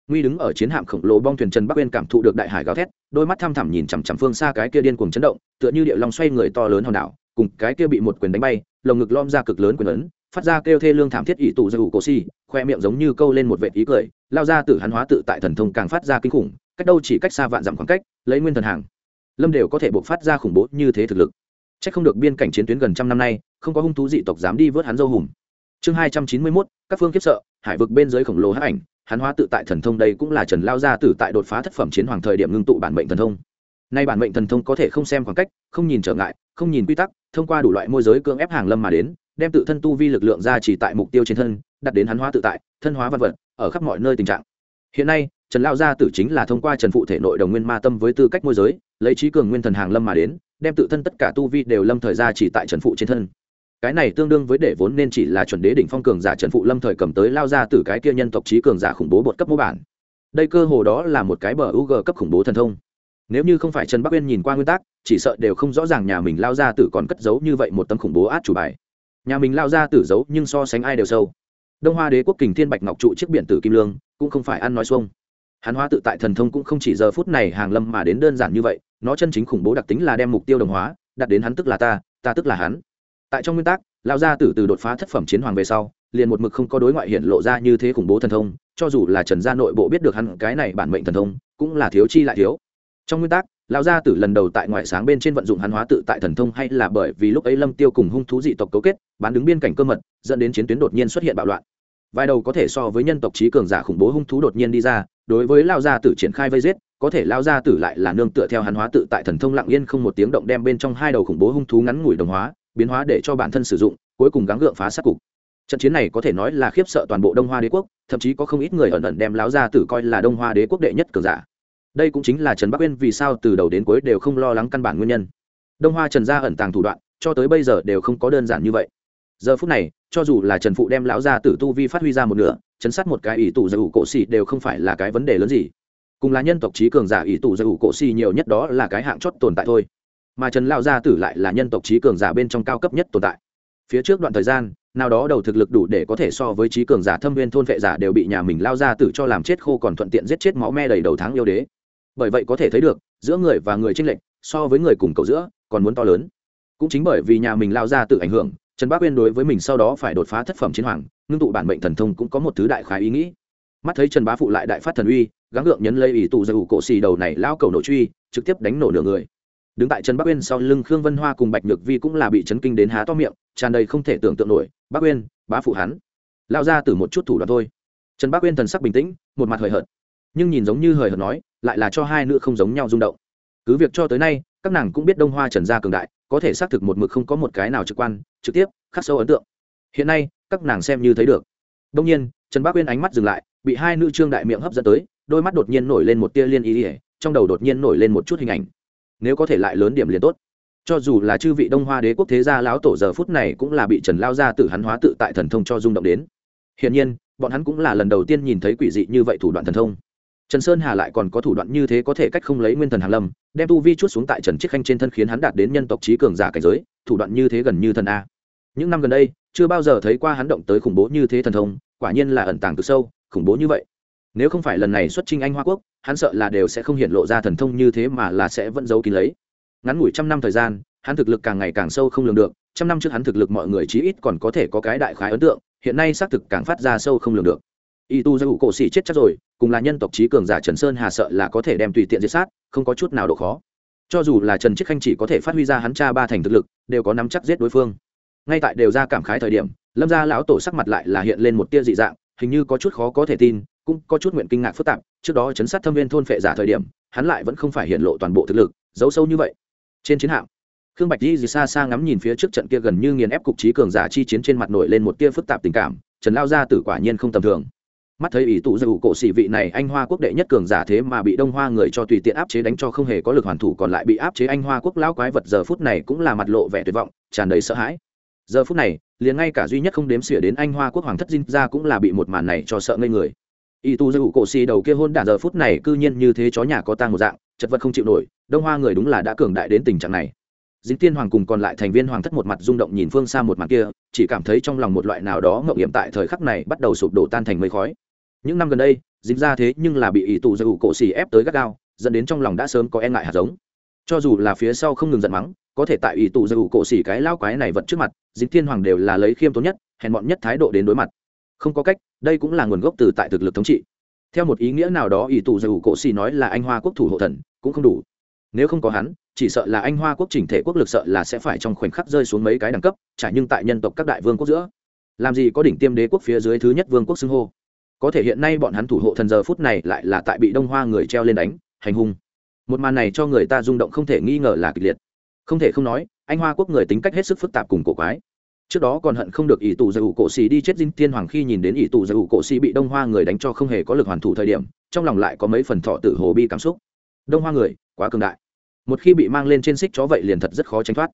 nguy đứng ở chiến hạm khổng lồ bong thuyền trần bắc uyên cảm thụ được đại hải gào thét, đôi mắt thăm thẳm nhìn chằm chằm phương xa cái kia điên cuồng chấn động, tựa như điệu lòng xoay người to lớn hòn đảo, cùng cái kia bị một quyền đánh bay, lồng ngực lom ra cực lớn quyền ấn, phát ra kêu thê lương thảm thiết ỷ tụ ra ủ cổ si khoe miệng giống như câu lên một vệ ý cười, lao ra từ hắn hóa tự tại thần thông càng phát ra kinh khủng, cách đâu chỉ cách xa vạn dặm khoảng cách, lấy nguyên thần hàng. Lâm đều có thể buộc phát ra khủng bố như thế thực lực. Chắc c không được biên cảnh chiến tuyến gần trăm năm nay, không có hung thú dị tộc dám đi vớt hắn dâu hùm. Chương hai trăm chín mươi mốt, các phương kiếp sợ, hải vực bên dưới khổng lồ hắc ảnh hắn hóa tự tại thần thông đây cũng là trần lao gia tử tại đột phá thất phẩm chiến hoàng thời điểm ngưng tụ bản mệnh thần thông. Nay bản mệnh thần thông có thể không xem khoảng cách, không nhìn trở ngại, không nhìn quy tắc, thông qua đủ loại môi giới cưỡng ép hàng lâm mà đến, đem tự thân tu vi lực lượng ra chỉ tại mục tiêu trên thân, đặt đến hắn hóa tự tại, thân hóa văn vật, ở khắp mọi nơi tình trạng. Hiện nay, trần lao gia tử chính là thông qua trần phụ thể nội đồng nguyên ma tâm với tư cách môi giới, lấy trí cường nguyên thần hàng lâm mà đến, đem tự thân tất cả tu vi đều lâm thời ra chỉ tại trần phụ trên thân cái này tương đương với để vốn nên chỉ là chuẩn đế đỉnh phong cường giả trần phụ lâm thời cầm tới lao ra từ cái kia nhân tộc trí cường giả khủng bố bột cấp mô bản. Đây cơ hồ đó là một cái bờ u g cấp khủng bố thần thông. Nếu như không phải trần bắc uyên nhìn qua nguyên tắc, chỉ sợ đều không rõ ràng nhà mình lao ra tử còn cất giấu như vậy một tấm khủng bố át chủ bài. Nhà mình lao ra tử giấu nhưng so sánh ai đều sâu. Đông hoa đế quốc kình thiên bạch ngọc trụ chiếc biển tử kim lương, cũng không phải ăn nói xuông. Hắn hóa tự tại thần thông cũng không chỉ giờ phút này hàng lâm mà đến đơn giản như vậy, nó chân chính khủng bố đặc tính là đem mục tiêu đồng hóa, đặt đến hắn tức là ta ta tức là hắn tại trong nguyên tắc lao gia tử từ đột phá thất phẩm chiến hoàng về sau, liền một mực không có đối ngoại hiện lộ ra như thế khủng bố thần thông, cho dù là trần gia nội bộ biết được hắn cái này bản mệnh thần thông, cũng là thiếu chi lại thiếu. Trong nguyên tắc lao gia tử lần đầu tại ngoại sáng bên trên vận dụng hắn hóa tự tại thần thông hay là bởi vì lúc ấy lâm tiêu cùng hung thú dị tộc cấu kết, bán đứng biên cảnh cơ mật, dẫn đến chiến tuyến đột nhiên xuất hiện bạo loạn. Vài đầu có thể so với nhân tộc trí cường giả khủng bố hung thú đột nhiên đi ra, đối với lao gia tử triển khai vây giết, có thể lao gia tử lại là nương tựa theo hắn hóa tự tại thần thông lặng yên không một tiếng động đem bên trong hai đầu khủng bố hung thú ngắn ngủi đồng hóa biến hóa để cho bản thân sử dụng, cuối cùng gắng gượng phá sát cục. Trận chiến này có thể nói là khiếp sợ toàn bộ đông hoa đế quốc, thậm chí có không ít người ẩn ẩn đem láo gia tử coi là đông hoa đế quốc đệ nhất cường giả. Đây cũng chính là trần bắc uyên vì sao từ đầu đến cuối đều không lo lắng căn bản nguyên nhân. Đông hoa trần gia ẩn tàng thủ đoạn, cho tới bây giờ đều không có đơn giản như vậy. Giờ phút này, cho dù là trần phụ đem lão gia tử tu vi phát huy ra một nửa, chấn sát một cái ỷ tụ giải ủ cổ xì đều không phải là cái vấn đề lớn gì. Cùng là nhân tộc trí cường giả ỷ tụ giải ủ cổ xì nhiều nhất đó là cái hạng chót tồn tại thôi mà trần lao gia tử lại là nhân tộc trí cường giả bên trong cao cấp nhất tồn tại. Phía trước đoạn thời gian, nào đó đầu thực lực đủ để có thể so với trí cường giả thâm viên thôn vệ giả đều bị nhà mình lao ra tử cho làm chết khô còn thuận tiện giết chết máu me đầy đầu tháng yêu đế. Bởi vậy có thể thấy được, giữa người và người tranh lệch, so với người cùng cầu giữa, còn muốn to lớn. Cũng chính bởi vì nhà mình lao ra tự ảnh hưởng, trần bác uyên đối với mình sau đó phải đột phá thất phẩm chiến hoàng, ngưng tụ bản mệnh thần thông cũng có một thứ đại khái ý nghĩ. Mắt thấy trần bá phụ lại đại phát thần uy, gắng gượng nhấn lấy ỷ tụ dầu cổ xì đầu này lao cầu nội truy, trực tiếp đánh nổ nửa người đứng tại trần bắc uyên sau lưng khương vân hoa cùng bạch nhược vi cũng là bị chấn kinh đến há to miệng, tràn đầy không thể tưởng tượng nổi, bắc uyên, bá phụ hắn. Lao ra từ một chút thủ đoạn thôi. Trần bắc uyên thần sắc bình tĩnh, một mặt hời hợt. Nhưng nhìn giống như hời hợt nói, lại là cho hai nữ không giống nhau rung động. Cứ việc cho tới nay, các nàng cũng biết đông hoa trần gia cường đại, có thể xác thực một mực không có một cái nào trực quan, trực tiếp, khắc sâu ấn tượng. Hiện nay, các nàng xem như thấy được. Đông nhiên, trần Bắc uyên ánh mắt dừng lại, bị hai nữ trương đại miệng hấp dẫn tới, đôi mắt đột nhiên nổi lên một tia liên ý ỉa trong đầu đột nhiên nổi lên một chút hình ảnh nếu có thể lại lớn điểm liền tốt. Cho dù là chư vị đông hoa đế quốc thế gia lão tổ giờ phút này cũng là bị trần lao ra tự hắn hóa tự tại thần thông cho rung động đến. Hiển nhiên, bọn hắn cũng là lần đầu tiên nhìn thấy quỷ dị như vậy thủ đoạn thần thông. Trần sơn hà lại còn có thủ đoạn như thế có thể cách không lấy nguyên thần hàn lâm, đem tu vi chút xuống tại trần chiết khanh trên thân khiến hắn đạt đến nhân tộc trí cường giả cảnh giới, thủ đoạn như thế gần như thần a. Những năm gần đây, chưa bao giờ thấy qua hắn động tới khủng bố như thế thần thông, quả nhiên là ẩn tàng từ sâu, khủng bố như vậy nếu không phải lần này xuất trinh anh hoa quốc, hắn sợ là đều sẽ không hiện lộ ra thần thông như thế mà là sẽ vẫn giấu kín lấy. Ngắn ngủi trăm năm thời gian, hắn thực lực càng ngày càng sâu không lường được, trăm năm trước hắn thực lực mọi người chí ít còn có thể có cái đại khái ấn tượng, hiện nay xác thực càng phát ra sâu không lường được. Y tu gia hữu cổ xỉ chết chắc rồi, cùng là nhân tộc trí cường giả trần sơn hà sợ là có thể đem tùy tiện diệt sát, không có chút nào độ khó. Cho dù là trần chiết khanh chỉ có thể phát huy ra hắn cha ba thành thực lực, đều có nắm chắc giết đối phương. Ngay tại đều ra cảm khái thời điểm, lâm gia lão tổ sắc mặt lại là hiện lên một tia dị dạng, hình như có chút khó có thể tin cũng có chút nguyện kinh ngạc phức tạp, trước đó chấn sát thâm viên thôn phệ giả thời điểm, hắn lại vẫn không phải hiện lộ toàn bộ thực lực, giấu sâu như vậy. Trên chiến hạm, khương bạch di xa xa ngắm nhìn phía trước trận kia gần như nghiền ép cục trí cường giả chi chiến trên mặt nổi lên một tia phức tạp tình cảm, trần lao gia tử quả nhiên không tầm thường. Mắt thấy ý tụ dù cổ sĩ vị này anh hoa quốc đệ nhất cường giả thế mà bị đông hoa người cho tùy tiện áp chế đánh cho không hề có lực hoàn thủ còn lại bị áp chế anh hoa quốc lão quái vật giờ phút này cũng là mặt lộ vẻ tuyệt vọng, tràn đầy sợ hãi. Giờ phút này, liền ngay cả duy nhất không đếm xỉa đến anh hoa quốc hoàng thất dinh ra cũng là bị một màn này cho sợ ngây người y tu dư cổ xì đầu kia hôn đản giờ phút này cư nhiên như thế chó nhà có tang một dạng, chật vật không chịu nổi, đông hoa người đúng là đã cường đại đến tình trạng này. Dính tiên hoàng cùng còn lại thành viên hoàng thất một mặt rung động nhìn phương xa một mặt kia, chỉ cảm thấy trong lòng một loại nào đó ngậm nghiệm tại thời khắc này bắt đầu sụp đổ tan thành mây khói. Những năm gần đây, dính ra thế nhưng là bị ỷ tu dù cổ xì ép tới gắt gao, dẫn đến trong lòng đã sớm có e ngại hạt giống. Cho dù là phía sau không ngừng giận mắng, có thể tại ỷ tu dù cổ xì cái lao quái này vật trước mặt, dính tiên hoàng đều là lấy khiêm tốn nhất, hèn mọn nhất thái độ đến đối mặt không có cách, đây cũng là nguồn gốc từ tại thực lực thống trị. Theo một ý nghĩa nào đó, ỷ tù dù cổ xì nói là anh hoa quốc thủ hộ thần, cũng không đủ. Nếu không có hắn, chỉ sợ là anh hoa quốc chỉnh thể quốc lực sợ là sẽ phải trong khoảnh khắc rơi xuống mấy cái đẳng cấp, chả nhưng tại nhân tộc các đại vương quốc giữa. Làm gì có đỉnh tiêm đế quốc phía dưới thứ nhất vương quốc xưng hô. Có thể hiện nay bọn hắn thủ hộ thần giờ phút này lại là tại bị đông hoa người treo lên đánh, hành hung. Một màn này cho người ta rung động không thể nghi ngờ là kịch liệt. Không thể không nói, anh hoa quốc người tính cách hết sức phức tạp cùng cổ quái trước đó còn hận không được ỷ tù giải ủ cổ xì đi chết dinh tiên hoàng khi nhìn đến ỷ tù giải ủ cổ xì bị đông hoa người đánh cho không hề có lực hoàn thủ thời điểm, trong lòng lại có mấy phần thọ tử hồ bi cảm xúc. Đông hoa người, quá cường đại. Một khi bị mang lên trên xích chó vậy liền thật rất khó tránh thoát.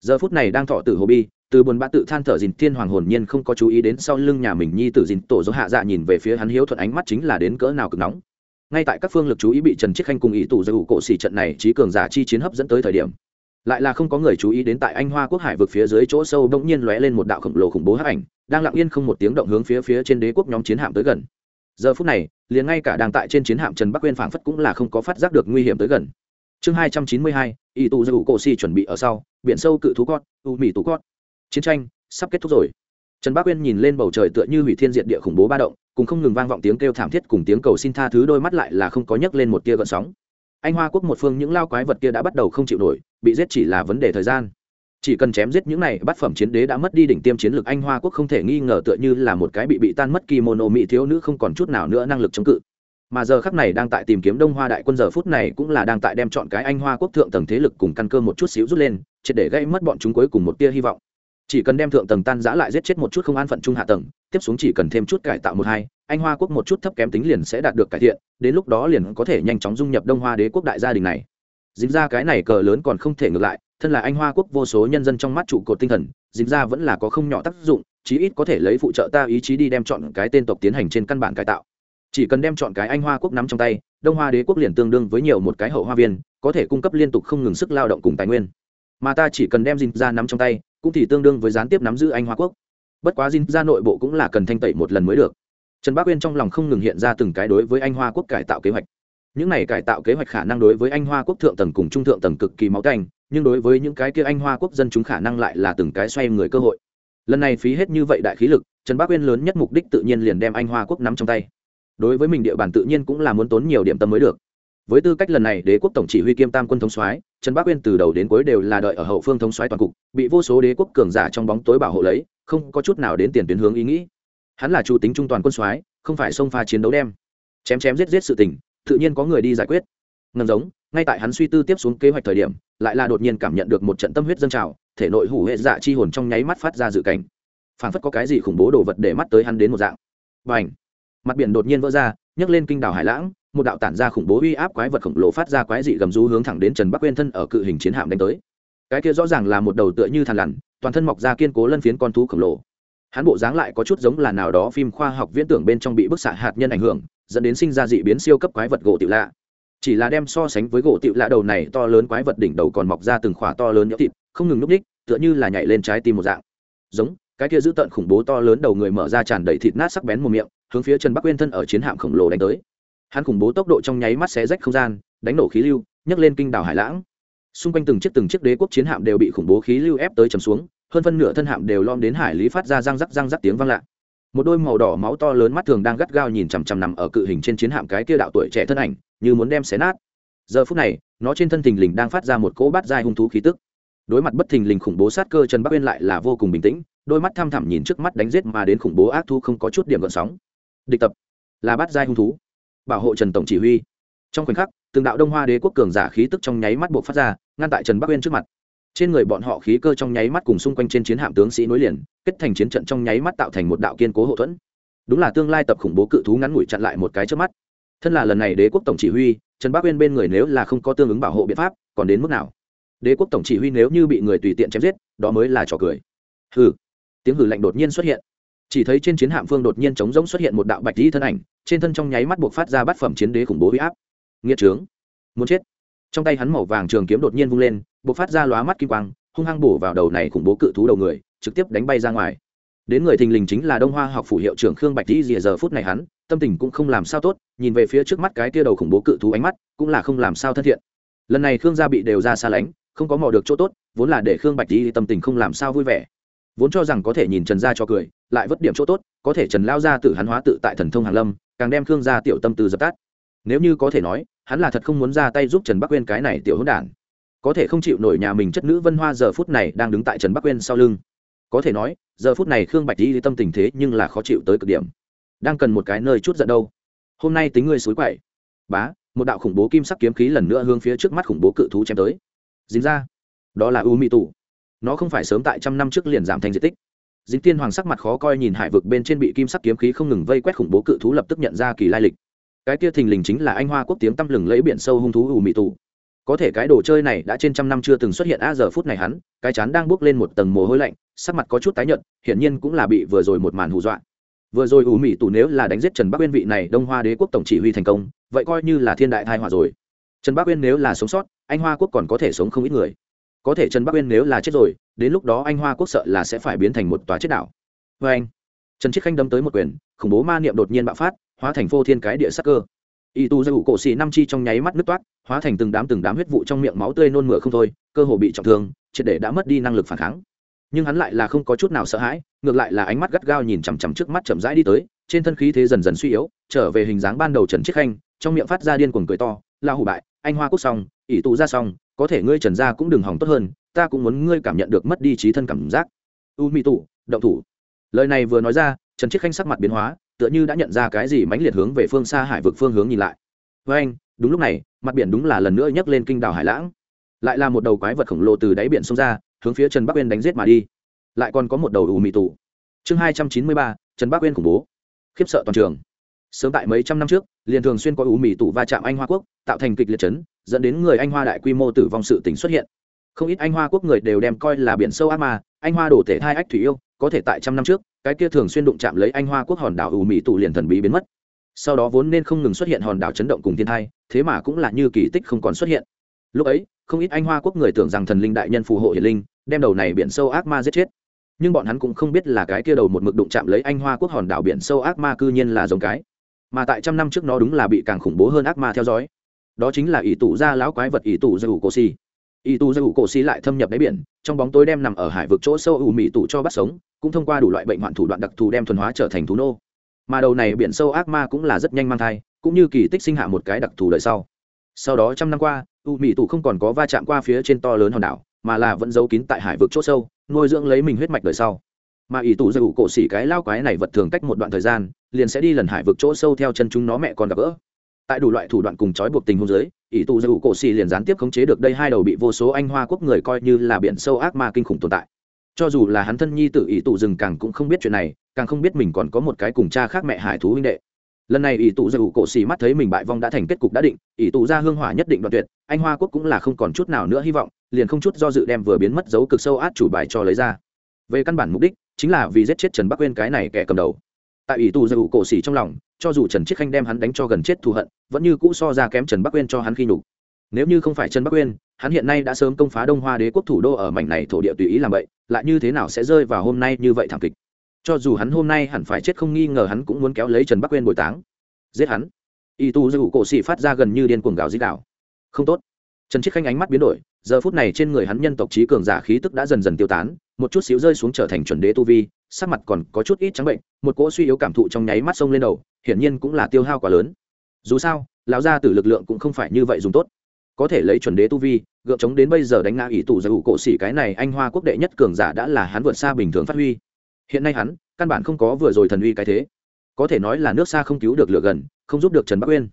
Giờ phút này đang thọ tử hồ bi, từ buồn bã tự than thở dìn tiên hoàng hồn nhiên không có chú ý đến sau lưng nhà mình nhi tử dìn tổ dỗ hạ dạ nhìn về phía hắn hiếu thuận ánh mắt chính là đến cỡ nào cực nóng. Ngay tại các phương lực chú ý bị trần chiết khanh cùng ý tù giải ủ cổ xì trận này, trí cường giả chi chiến hấp dẫn tới thời điểm lại là không có người chú ý đến tại anh hoa quốc hải vực phía dưới chỗ sâu bỗng nhiên lóe lên một đạo khổng lồ khủng bố hắc ảnh, đang lặng yên không một tiếng động hướng phía phía trên đế quốc nhóm chiến hạm tới gần. Giờ phút này, liền ngay cả đang tại trên chiến hạm trần bắc quên phảng phất cũng là không có phát giác được nguy hiểm tới gần. Chương hai trăm chín mươi hai y tù dư cổ si chuẩn bị ở sau, biển sâu cự thú cót, u mỹ tú cót. Chiến tranh sắp kết thúc rồi. Trần bắc quên nhìn lên bầu trời tựa như hủy thiên diện địa khủng bố ba động, cùng không ngừng vang vọng tiếng kêu thảm thiết cùng tiếng cầu xin tha thứ đôi mắt lại là không có nhấc lên một tia gợn sóng. Anh hoa quốc một phương những lao quái vật kia đã bắt đầu không chịu nổi bị giết chỉ là vấn đề thời gian. Chỉ cần chém giết những này, bát phẩm chiến đế đã mất đi đỉnh tiêm chiến lược, anh hoa quốc không thể nghi ngờ tựa như là một cái bị bị tan mất kimono mỹ thiếu nữ không còn chút nào nữa năng lực chống cự. Mà giờ khắc này đang tại tìm kiếm đông hoa đại quân, giờ phút này cũng là đang tại đem chọn cái anh hoa quốc thượng tầng thế lực cùng căn cơ một chút xíu rút lên, triệt để gây mất bọn chúng cuối cùng một tia hy vọng. Chỉ cần đem thượng tầng tan giã lại giết chết một chút không an phận trung hạ tầng, tiếp xuống chỉ cần thêm chút cải tạo một hai, anh hoa quốc một chút thấp kém tính liền sẽ đạt được cải thiện, đến lúc đó liền có thể nhanh chóng dung nhập đông hoa đế quốc đại gia đình này dính ra cái này cờ lớn còn không thể ngược lại, thân là anh hoa quốc vô số nhân dân trong mắt trụ cột tinh thần, dính ra vẫn là có không nhỏ tác dụng, chí ít có thể lấy phụ trợ ta ý chí đi đem chọn cái tên tộc tiến hành trên căn bản cải tạo. Chỉ cần đem chọn cái anh hoa quốc nắm trong tay, đông hoa đế quốc liền tương đương với nhiều một cái hậu hoa viên, có thể cung cấp liên tục không ngừng sức lao động cùng tài nguyên. Mà ta chỉ cần đem dính ra nắm trong tay, cũng thì tương đương với gián tiếp nắm giữ anh hoa quốc. Bất quá dính ra nội bộ cũng là cần thanh tẩy một lần mới được. Trần bác uyên trong lòng không ngừng hiện ra từng cái đối với anh hoa quốc cải tạo kế hoạch những này cải tạo kế hoạch khả năng đối với anh hoa quốc thượng tầng cùng trung thượng tầng cực kỳ máu canh nhưng đối với những cái kia anh hoa quốc dân chúng khả năng lại là từng cái xoay người cơ hội. Lần này phí hết như vậy đại khí lực, trần bắc uyên lớn nhất mục đích tự nhiên liền đem anh hoa quốc nắm trong tay. Đối với mình địa bàn tự nhiên cũng là muốn tốn nhiều điểm tâm mới được. Với tư cách lần này đế quốc tổng chỉ huy kiêm tam quân thống soái, trần bắc uyên từ đầu đến cuối đều là đợi ở hậu phương thống soái toàn cục, bị vô số đế quốc cường giả trong bóng tối bảo hộ lấy, không có chút nào đến tiền tuyến hướng ý nghĩ. Hắn là chủ tính trung toàn quân soái, không phải xông pha chiến đấu đem. Chém chém giết giết sự tình tự nhiên có người đi giải quyết. Ngầm giống, ngay tại hắn suy tư tiếp xuống kế hoạch thời điểm, lại là đột nhiên cảm nhận được một trận tâm huyết dân trào, thể nội hủ hệ dạ chi hồn trong nháy mắt phát ra dự cảnh. Phản phất có cái gì khủng bố đồ vật để mắt tới hắn đến một dạng. Và ảnh mặt biển đột nhiên vỡ ra, nhấc lên kinh đảo hải lãng, một đạo tản ra khủng bố uy áp quái vật khổng lồ phát ra quái dị gầm rú hướng thẳng đến trần bắc quên thân ở cự hình chiến hạm đánh tới. Cái kia rõ ràng là một đầu tựa như thằn lằn, toàn thân mọc ra kiên cố lân phiến con thú khổng lồ hắn bộ dáng lại có chút giống là nào đó phim khoa học viễn tưởng bên trong bị bức xạ hạt nhân ảnh hưởng, dẫn đến sinh ra dị biến siêu cấp quái vật gỗ tiểu lạ. Chỉ là đem so sánh với gỗ tiểu lạ đầu này to lớn quái vật đỉnh đầu còn mọc ra từng khỏa to lớn nhỡ thịt, không ngừng núp ních tựa như là nhảy lên trái tim một dạng. Giống, cái kia giữ tận khủng bố to lớn đầu người mở ra tràn đầy thịt nát sắc bén một miệng, hướng phía trần bắc quên thân ở chiến hạm khổng lồ đánh tới. Hắn khủng bố tốc độ trong nháy mắt xé rách không gian, đánh nổ khí lưu, nhấc lên kinh đảo hải lãng. Xung quanh từng chiếc từng chiếc đế quốc chiến hạm đều bị khủng bố khí lưu ép tới chầm xuống hơn phân nửa thân hạm đều lom đến hải lý phát ra răng rắc răng rắc tiếng vang lạ. Một đôi màu đỏ máu to lớn mắt thường đang gắt gao nhìn chằm chằm nằm ở cự hình trên chiến hạm cái kia đạo tuổi trẻ thân ảnh, như muốn đem xé nát. Giờ phút này, nó trên thân thình lình đang phát ra một cỗ bát dai hung thú khí tức. Đối mặt bất thình lình khủng bố sát cơ trần bắc uyên lại là vô cùng bình tĩnh, đôi mắt tham thẳm nhìn trước mắt đánh giết mà đến khủng bố ác thu không có chút điểm gợn sóng. Địch tập, là bát giai hung thú. Bảo hộ trần tổng chỉ huy. Trong khoảnh khắc, từng đạo đông hoa đế quốc cường giả khí tức trong nháy mắt buộc phát ra, ngăn tại trần bắc uyên trước mặt trên người bọn họ khí cơ trong nháy mắt cùng xung quanh trên chiến hạm tướng sĩ nối liền, kết thành chiến trận trong nháy mắt tạo thành một đạo kiên cố hậu thuẫn. Đúng là tương lai tập khủng bố cự thú ngắn ngủi chặn lại một cái trước mắt. Thân là lần này đế quốc tổng chỉ huy, trần bắc uyên bên người nếu là không có tương ứng bảo hộ biện pháp, còn đến mức nào? Đế quốc tổng chỉ huy nếu như bị người tùy tiện chém giết, đó mới là trò cười. Hừ. Tiếng hử lạnh đột nhiên xuất hiện. Chỉ thấy trên chiến hạm phương đột nhiên chống rỗng xuất hiện một đạo bạch di thân ảnh, trên thân trong nháy mắt buộc phát ra bát phẩm chiến đế khủng bố huy áp. Nghĩa trướng. Muốn chết trong tay hắn màu vàng trường kiếm đột nhiên vung lên buộc phát ra lóa mắt kim quang, hung hăng bổ vào đầu này khủng bố cự thú đầu người, trực tiếp đánh bay ra ngoài. Đến người thình lình chính là đông hoa học phủ hiệu trưởng khương bạch dĩ dìa giờ phút này hắn, tâm tình cũng không làm sao tốt, nhìn về phía trước mắt cái tia đầu khủng bố cự thú ánh mắt, cũng là không làm sao thân thiện. Lần này khương gia bị đều ra xa lánh, không có mò được chỗ tốt, vốn là để khương bạch dĩ tâm tình không làm sao vui vẻ. Vốn cho rằng có thể nhìn trần gia cho cười, lại vất điểm chỗ tốt, có thể trần lao ra tự hắn hóa tự tại thần thông hàn lâm, càng đem khương gia tiểu tâm từ dập tắt. Nếu như có thể nói hắn là thật không muốn ra tay giúp trần bắc quên cái này tiểu hỗn đản. Có thể không chịu nổi nhà mình chất nữ vân hoa giờ phút này đang đứng tại trần bắc quên sau lưng. Có thể nói, giờ phút này khương bạch di tâm tình thế nhưng là khó chịu tới cực điểm. Đang cần một cái nơi chút giận đâu. Hôm nay tính ngươi suối quậy. Bá, một đạo khủng bố kim sắc kiếm khí lần nữa hướng phía trước mắt khủng bố cự thú chém tới. Dính ra. Đó là u mỹ tụ. Nó không phải sớm tại trăm năm trước liền giảm thành diện tích. Dính tiên hoàng sắc mặt khó coi nhìn hải vực bên trên bị kim sắc kiếm khí không ngừng vây quét khủng bố cự thú lập tức nhận ra kỳ lai lịch cái kia thình lình chính là anh hoa quốc tiếng tăm lừng lẫy biển sâu hung thú u Mị tụ có thể cái đồ chơi này đã trên trăm năm chưa từng xuất hiện a giờ phút này hắn, cái chán đang bước lên một tầng mồ hôi lạnh, sắc mặt có chút tái nhợt, hiển nhiên cũng là bị vừa rồi một màn hù dọa. Vừa rồi ủ mỹ tù nếu là đánh giết trần bắc uyên vị này đông hoa đế quốc tổng chỉ huy thành công, vậy coi như là thiên đại thai họa rồi. Trần bắc uyên nếu là sống sót, anh hoa quốc còn có thể sống không ít người. Có thể trần bắc uyên nếu là chết rồi, đến lúc đó anh hoa quốc sợ là sẽ phải biến thành một tòa chết đảo. Vê anh trần chiết khanh đâm tới một quyền, khủng bố ma niệm đột nhiên bạo phát hóa thành phô thiên cái địa sắc cơ. Y tu dây cổ xì năm chi trong nháy mắt nứt toát hóa thành từng đám từng đám huyết vụ trong miệng máu tươi nôn mửa không thôi, cơ hồ bị trọng thương, triệt để đã mất đi năng lực phản kháng. Nhưng hắn lại là không có chút nào sợ hãi, ngược lại là ánh mắt gắt gao nhìn chằm chằm trước mắt chậm rãi đi tới, trên thân khí thế dần dần suy yếu, trở về hình dáng ban đầu trần chiết khanh, trong miệng phát ra điên cuồng cười to la hủ bại, anh hoa quốc xong, ỷ tụ ra xong, có thể ngươi trần gia cũng đừng hỏng tốt hơn, ta cũng muốn ngươi cảm nhận được mất đi trí thân cảm giác. U mỹ tụ, động thủ. Lời này vừa nói ra, trần chiết khanh sắc mặt biến hóa tựa như đã nhận ra cái gì mãnh liệt hướng về phương xa hải vực phương hướng nhìn lại. Với anh, đúng lúc này, mặt biển đúng là lần nữa nhấc lên kinh đảo hải lãng. Lại là một đầu quái vật khổng lồ từ đáy biển xông ra, hướng phía trần bắc uyên đánh giết mà đi. Lại còn có một đầu ủ mị tụ chương hai trăm chín mươi ba, trần bắc uyên khủng bố. Khiếp sợ toàn trường. Sớm tại mấy trăm năm trước, liền thường xuyên có ủ mị tụ va chạm anh hoa quốc, tạo thành kịch liệt chấn, dẫn đến người anh hoa đại quy mô tử vong sự tình xuất hiện. Không ít anh hoa quốc người đều đem coi là biển sâu ác ma, anh hoa đổ thể thai ách thủy yêu có thể tại trăm năm trước, cái kia thường xuyên đụng chạm lấy anh hoa quốc hòn đảo ủ mị tụ liền thần bí biến mất. Sau đó vốn nên không ngừng xuất hiện hòn đảo chấn động cùng thiên thai thế mà cũng là như kỳ tích không còn xuất hiện. Lúc ấy, không ít anh hoa quốc người tưởng rằng thần linh đại nhân phù hộ hiển linh, đem đầu này biển sâu ác ma giết chết. Nhưng bọn hắn cũng không biết là cái kia đầu một mực đụng chạm lấy anh hoa quốc hòn đảo biển sâu ác ma cư nhiên là giống cái. Mà tại trăm năm trước nó đúng là bị càng khủng bố hơn ác ma theo dõi. Đó chính là ỷ tụ gia lão quái vật ỷ tụ ra cổ xì Y tu ra ủ cổ xì lại thâm nhập đáy biển, trong bóng tối đem nằm ở hải vực chỗ sâu ủ mị tụ cho bắt sống, cũng thông qua đủ loại bệnh hoạn thủ đoạn đặc thù đem thuần hóa trở thành thú nô. Mà đầu này biển sâu ác ma cũng là rất nhanh mang thai, cũng như kỳ tích sinh hạ một cái đặc thù đời sau. Sau đó trăm năm qua u mỹ tụ không còn có va chạm qua phía trên to lớn hòn đảo, mà là vẫn giấu kín tại hải vực chỗ sâu, nuôi dưỡng lấy mình huyết mạch đời sau. Mà ỷ tụ dây ủ cổ xỉ cái lao quái này vật thường cách một đoạn thời gian, liền sẽ đi lần hải vực chỗ sâu theo chân chúng nó mẹ còn gặp gỡ. Tại đủ loại thủ đoạn cùng trói buộc tình hôn giới ỷ Tù Dù cổ xì liền gián tiếp khống chế được đây hai đầu bị vô số anh hoa quốc người coi như là biển sâu ác ma kinh khủng tồn tại. Cho dù là hắn thân nhi tự ỷ Tù rừng càng cũng không biết chuyện này, càng không biết mình còn có một cái cùng cha khác mẹ hải thú huynh đệ. Lần này ỷ tụ Dù cổ xì mắt thấy mình bại vong đã thành kết cục đã định, ỷ tụ ra hương hỏa nhất định đoạn tuyệt, anh hoa quốc cũng là không còn chút nào nữa hy vọng, liền không chút do dự đem vừa biến mất dấu cực sâu át chủ bài cho lấy ra. Về căn bản mục đích, chính là vì giết chết trần bắc quên cái này kẻ cầm đầu tại ủy tù dư cổ xỉ trong lòng, cho dù trần chiết khanh đem hắn đánh cho gần chết thù hận, vẫn như cũ so ra kém trần bắc quên cho hắn khi nhục. Nếu như không phải trần bắc quên hắn hiện nay đã sớm công phá đông hoa đế quốc thủ đô ở mảnh này thổ địa tùy ý làm vậy lại như thế nào sẽ rơi vào hôm nay như vậy thảm kịch? Cho dù hắn hôm nay hẳn phải chết không nghi ngờ hắn cũng muốn kéo lấy trần bắc quên bồi táng. Giết hắn. Y tu dư cổ xỉ phát ra gần như điên cuồng gào dít đảo không tốt. Trần chiết khanh ánh mắt biến đổi giờ phút này trên người hắn nhân tộc trí cường giả khí tức đã dần dần tiêu tán, một chút xíu rơi xuống trở thành chuẩn đế tu vi, sắc mặt còn có chút ít trắng bệnh, một cỗ suy yếu cảm thụ trong nháy mắt sông lên đầu, hiển nhiên cũng là tiêu hao quá lớn. Dù sao, lão gia tử lực lượng cũng không phải như vậy dùng tốt. Có thể lấy chuẩn đế tu vi, gượng chống đến bây giờ đánh ngã ỷ tù giải ủ cổ xỉ cái này anh hoa quốc đệ nhất cường giả đã là hắn vượt xa bình thường phát huy. Hiện nay hắn, căn bản không có vừa rồi thần uy cái thế. Có thể nói là nước xa không cứu được lửa gần, không giúp được trần bắc uyên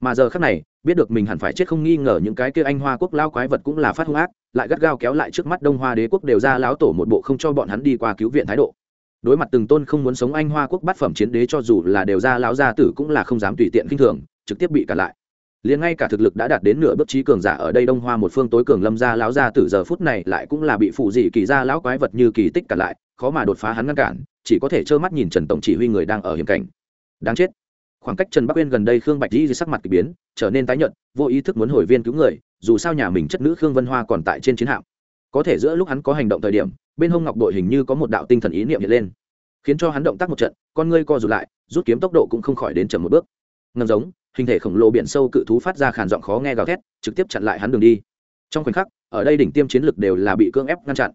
mà giờ khác này, biết được mình hẳn phải chết không nghi ngờ những cái kia anh hoa quốc lao quái vật cũng là phát hung ác, lại gắt gao kéo lại trước mắt đông hoa đế quốc đều ra láo tổ một bộ không cho bọn hắn đi qua cứu viện thái độ. Đối mặt từng tôn không muốn sống anh hoa quốc bát phẩm chiến đế cho dù là đều ra láo gia tử cũng là không dám tùy tiện kinh thường, trực tiếp bị cản lại. Liền ngay cả thực lực đã đạt đến nửa bước trí cường giả ở đây đông hoa một phương tối cường lâm gia láo gia tử giờ phút này lại cũng là bị phụ dị kỳ ra lão quái vật như kỳ tích cản lại, khó mà đột phá hắn ngăn cản, chỉ có thể trơ mắt nhìn trần tổng chỉ huy người đang ở hiểm cảnh. Đáng chết khoảng cách trần bắc uyên gần đây khương bạch di sắc mặt k ỳ biến, trở nên tái nhợt, vô ý thức muốn hồi viên cứu người, dù sao nhà mình chất nữ khương vân hoa còn tại trên chiến hạm. Có thể giữa lúc hắn có hành động thời điểm, bên hông ngọc đội hình như có một đạo tinh thần ý niệm hiện lên. Khiến cho hắn động tác một trận, con ngươi co rụt lại, rút kiếm tốc độ cũng không khỏi đến chậm một bước. Ngầm giống, hình thể khổng lồ biển sâu cự thú phát ra khàn giọng khó nghe gào thét, trực tiếp chặn lại hắn đường đi. Trong khoảnh khắc, ở đây đỉnh tiêm chiến lực đều là bị cưỡng ép ngăn chặn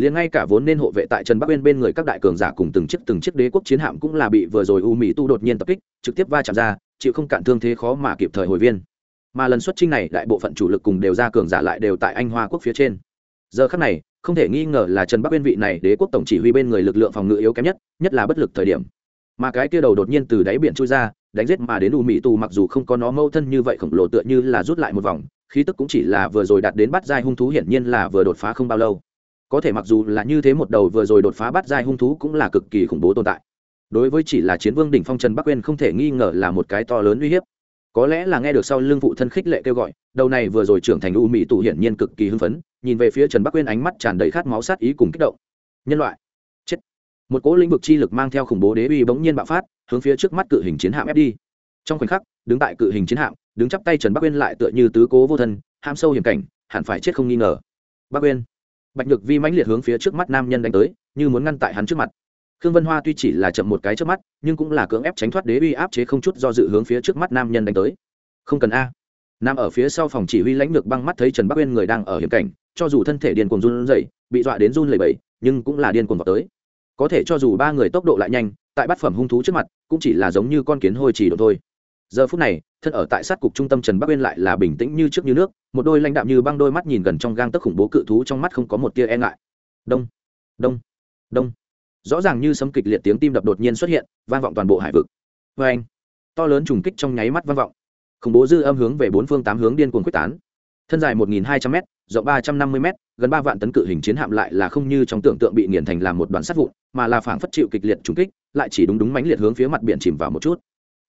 liền ngay cả vốn nên hộ vệ tại trần bắc bên bên người các đại cường giả cùng từng chiếc từng chiếc đế quốc chiến hạm cũng là bị vừa rồi u mỹ tu đột nhiên tập kích, trực tiếp va chạm ra, chịu không cạn thương thế khó mà kịp thời hồi viên. Mà lần xuất trinh này, đại bộ phận chủ lực cùng đều ra cường giả lại đều tại anh hoa quốc phía trên. Giờ khắc này, không thể nghi ngờ là trần bắc bên vị này đế quốc tổng chỉ huy bên người lực lượng phòng ngự yếu kém nhất nhất là bất lực thời điểm. Mà cái kia đầu đột nhiên từ đáy biển trôi ra, đánh giết mà đến u mỹ tu mặc dù không có nó mâu thân như vậy khổng lồ tựa như là rút lại một vòng, khí tức cũng chỉ là vừa rồi đạt đến bắt giai hung thú hiển nhiên là vừa đột phá không bao lâu có thể mặc dù là như thế một đầu vừa rồi đột phá bắt giai hung thú cũng là cực kỳ khủng bố tồn tại. Đối với chỉ là chiến vương đỉnh phong trần bắc quên không thể nghi ngờ là một cái to lớn uy hiếp. Có lẽ là nghe được sau lưng phụ thân khích lệ kêu gọi, đầu này vừa rồi trưởng thành u mỹ tụ hiển nhiên cực kỳ hưng phấn, nhìn về phía trần bắc quên ánh mắt tràn đầy khát máu sát ý cùng kích động. Nhân loại, chết. Một cỗ lĩnh vực chi lực mang theo khủng bố đế uy bỗng nhiên bạo phát, hướng phía trước mắt cự hình chiến hạm ép đi. Trong khoảnh khắc, đứng tại cự hình chiến hạm, đứng chắp tay trần bắc quên lại tựa như tứ cố vô thân, ham sâu hiểm cảnh, hẳn phải chết không nghi ngờ. Bắc quên bạch nhược vi mãnh liệt hướng phía trước mắt nam nhân đánh tới, như muốn ngăn tại hắn trước mặt. Khương vân hoa tuy chỉ là chậm một cái trước mắt, nhưng cũng là cưỡng ép tránh thoát đế uy áp chế không chút do dự hướng phía trước mắt nam nhân đánh tới. Không cần a. Nam ở phía sau phòng chỉ huy lãnh lược băng mắt thấy trần bắc uyên người đang ở hiểm cảnh, cho dù thân thể điên cuồng run rẩy, bị dọa đến run lẩy bẩy, nhưng cũng là điên cuồng vào tới. Có thể cho dù ba người tốc độ lại nhanh, tại bát phẩm hung thú trước mặt, cũng chỉ là giống như con kiến hôi chỉ độ thôi. Giờ phút này thân ở tại sát cục trung tâm trần bắc uyên lại là bình tĩnh như trước như nước, một đôi lãnh đạm như băng đôi mắt nhìn gần trong gang tấc khủng bố cự thú trong mắt không có một tia e ngại. Đông đông đông. Rõ ràng như sấm kịch liệt tiếng tim đập đột nhiên xuất hiện, vang vọng toàn bộ hải vực. Vê anh, to lớn trùng kích trong nháy mắt vang vọng. Khủng bố dư âm hướng về bốn phương tám hướng điên cuồng quyết tán. Thân dài một nghìn hai trăm m rộng ba trăm năm mươi m gần ba vạn tấn cự hình chiến hạm lại là không như trong tưởng tượng bị nghiền thành làm một đoàn sắt vụn, mà là phảng phất chịu kịch liệt trùng kích, lại chỉ đúng đúng mãnh liệt hướng phía mặt biển chìm vào một chút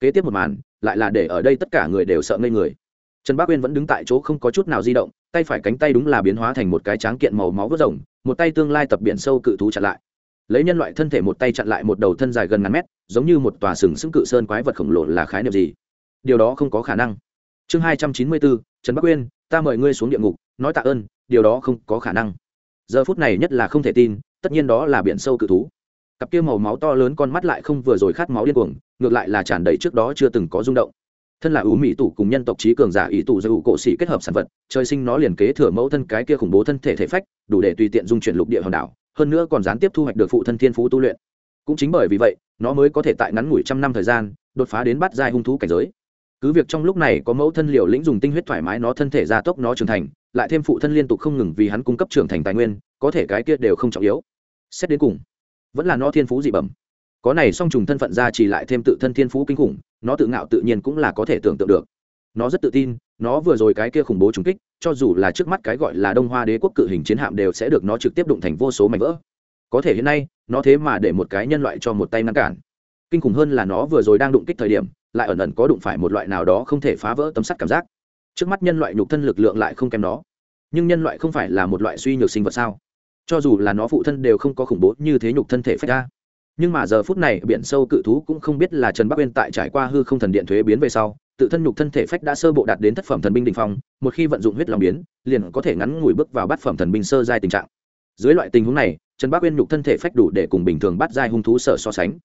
kế tiếp một màn, lại là để ở đây tất cả người đều sợ ngây người. Trần bác uyên vẫn đứng tại chỗ không có chút nào di động, tay phải cánh tay đúng là biến hóa thành một cái tráng kiện màu máu vớt rồng, một tay tương lai tập biển sâu cự thú chặn lại. Lấy nhân loại thân thể một tay chặn lại một đầu thân dài gần ngàn mét, giống như một tòa sừng sững cự sơn quái vật khổng lồ là khái niệm gì? Điều đó không có khả năng. Chương hai trăm chín mươi bốn, trần bắc uyên, ta mời ngươi xuống địa ngục, nói tạ ơn, điều đó không có khả năng. Giờ phút này nhất là không thể tin, tất nhiên đó là biển sâu cự thú cặp kia màu máu to lớn con mắt lại không vừa rồi khát máu điên cuồng, ngược lại là tràn đầy trước đó chưa từng có rung động. Thân là ủ mỹ tủ cùng nhân tộc trí cường giả ý tủ do ủ cổ xỉ kết hợp sản vật, trời sinh nó liền kế thừa mẫu thân cái kia khủng bố thân thể thể phách, đủ để tùy tiện dung chuyển lục địa hòn đảo, hơn nữa còn gián tiếp thu hoạch được phụ thân thiên phú tu luyện. Cũng chính bởi vì vậy, nó mới có thể tại ngắn ngủi trăm năm thời gian, đột phá đến bắt giai hung thú cảnh giới. Cứ việc trong lúc này có mẫu thân liều lĩnh dùng tinh huyết thoải mái nó thân thể gia tốc nó trưởng thành, lại thêm phụ thân liên tục không ngừng vì hắn cung cấp trưởng thành tài nguyên, có thể cái kia đều không trọng yếu. Xét đến cùng vẫn là nó thiên phú dị bẩm. Có này song trùng thân phận ra chỉ lại thêm tự thân thiên phú kinh khủng, nó tự ngạo tự nhiên cũng là có thể tưởng tượng được. Nó rất tự tin, nó vừa rồi cái kia khủng bố trùng kích, cho dù là trước mắt cái gọi là đông hoa đế quốc cự hình chiến hạm đều sẽ được nó trực tiếp đụng thành vô số mảnh vỡ. Có thể hiện nay, nó thế mà để một cái nhân loại cho một tay ngăn cản. Kinh khủng hơn là nó vừa rồi đang đụng kích thời điểm, lại ẩn ẩn có đụng phải một loại nào đó không thể phá vỡ tấm sắt cảm giác. Trước mắt nhân loại nhục thân lực lượng lại không kém nó. Nhưng nhân loại không phải là một loại suy nhược sinh vật sao? Cho dù là nó phụ thân đều không có khủng bố như thế nhục thân thể phách ra. Nhưng mà giờ phút này, biển sâu cự thú cũng không biết là trần bắc uyên tại trải qua hư không thần điện thuế biến về sau, tự thân nhục thân thể phách đã sơ bộ đạt đến thất phẩm thần binh đình phong, một khi vận dụng huyết lòng biến, liền có thể ngắn ngủi bước vào bát phẩm thần binh sơ giai tình trạng. Dưới loại tình huống này, trần bắc uyên nhục thân thể phách đủ để cùng bình thường bắt giai hung thú sở so sánh.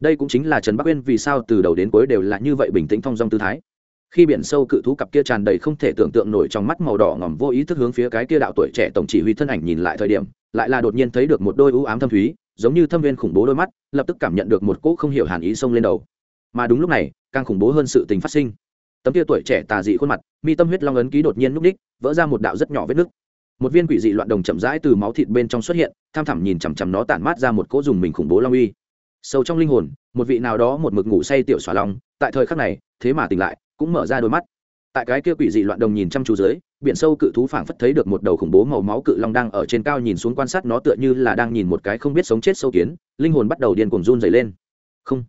Đây cũng chính là trần bắc uyên vì sao từ đầu đến cuối đều là như vậy bình tĩnh thong dong tư thái khi biển sâu cự thú cặp kia tràn đầy không thể tưởng tượng nổi trong mắt màu đỏ ngòm vô ý thức hướng phía cái kia đạo tuổi trẻ tổng chỉ huy thân ảnh nhìn lại thời điểm, lại là đột nhiên thấy được một đôi ưu ám thâm thúy, giống như thâm viên khủng bố đôi mắt, lập tức cảm nhận được một cỗ không hiểu hàn ý xông lên đầu. Mà đúng lúc này, càng khủng bố hơn sự tình phát sinh. Tấm kia tuổi trẻ tà dị khuôn mặt, mi tâm huyết long ấn ký đột nhiên núp đích vỡ ra một đạo rất nhỏ vết nứt. Một viên quỷ dị loạn đồng chậm rãi từ máu thịt bên trong xuất hiện, tham thẳm nhìn chằm chằm nó tản mát ra một cỗ dùng mình khủng bố long uy. Sâu trong linh hồn, một vị nào đó một mực ngủ say tiểu xòa long, tại thời khắc này, thế mà tỉnh lại cũng mở ra đôi mắt. Tại cái kia quỷ dị loạn đồng nhìn chăm chú dưới, biển sâu cự thú phảng phất thấy được một đầu khủng bố màu máu cự long đang ở trên cao nhìn xuống quan sát nó tựa như là đang nhìn một cái không biết sống chết sâu kiến, linh hồn bắt đầu điên cuồng run dày lên. Không.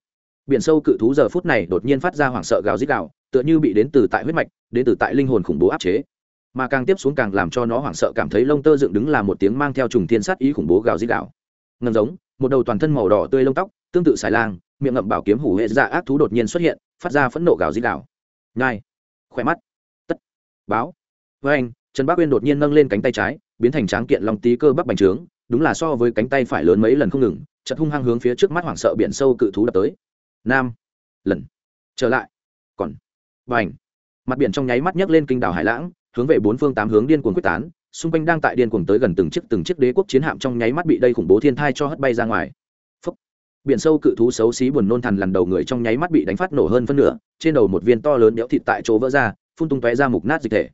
Biển sâu cự thú giờ phút này đột nhiên phát ra hoảng sợ gào rít gào, tựa như bị đến từ tại huyết mạch, đến từ tại linh hồn khủng bố áp chế. Mà càng tiếp xuống càng làm cho nó hoảng sợ cảm thấy lông tơ dựng đứng là một tiếng mang theo trùng thiên sát ý khủng bố gào rít gào. Ngầm giống, một đầu toàn thân màu đỏ tươi lông tóc, tương tự xài lang, miệng ngậm bảo kiếm hủ hệ ra ác thú đột nhiên xuất hiện, phát ra phẫn nộ gào rít gào nhai. Khỏe mắt. Tất. Báo. Với anh, trần bác uyên đột nhiên nâng lên cánh tay trái, biến thành tráng kiện long tí cơ bắp bành trướng, đúng là so với cánh tay phải lớn mấy lần không ngừng chật hung hăng hướng phía trước mắt hoảng sợ biển sâu cự thú đập tới. Nam. Lần. Trở lại. Còn. Và ảnh mặt biển trong nháy mắt nhấc lên kinh đảo hải lãng, hướng về bốn phương tám hướng điên cuồng quyết tán, xung quanh đang tại điên cuồng tới gần từng chiếc từng chiếc đế quốc chiến hạm trong nháy mắt bị đây khủng bố thiên thai cho hất bay ra ngoài biển sâu cự thú xấu xí buồn nôn thằn lần đầu người trong nháy mắt bị đánh phát nổ hơn phân nửa, trên đầu một viên to lớn đẽo thịt tại chỗ vỡ ra, phun tung tóe ra mục nát dịch thể.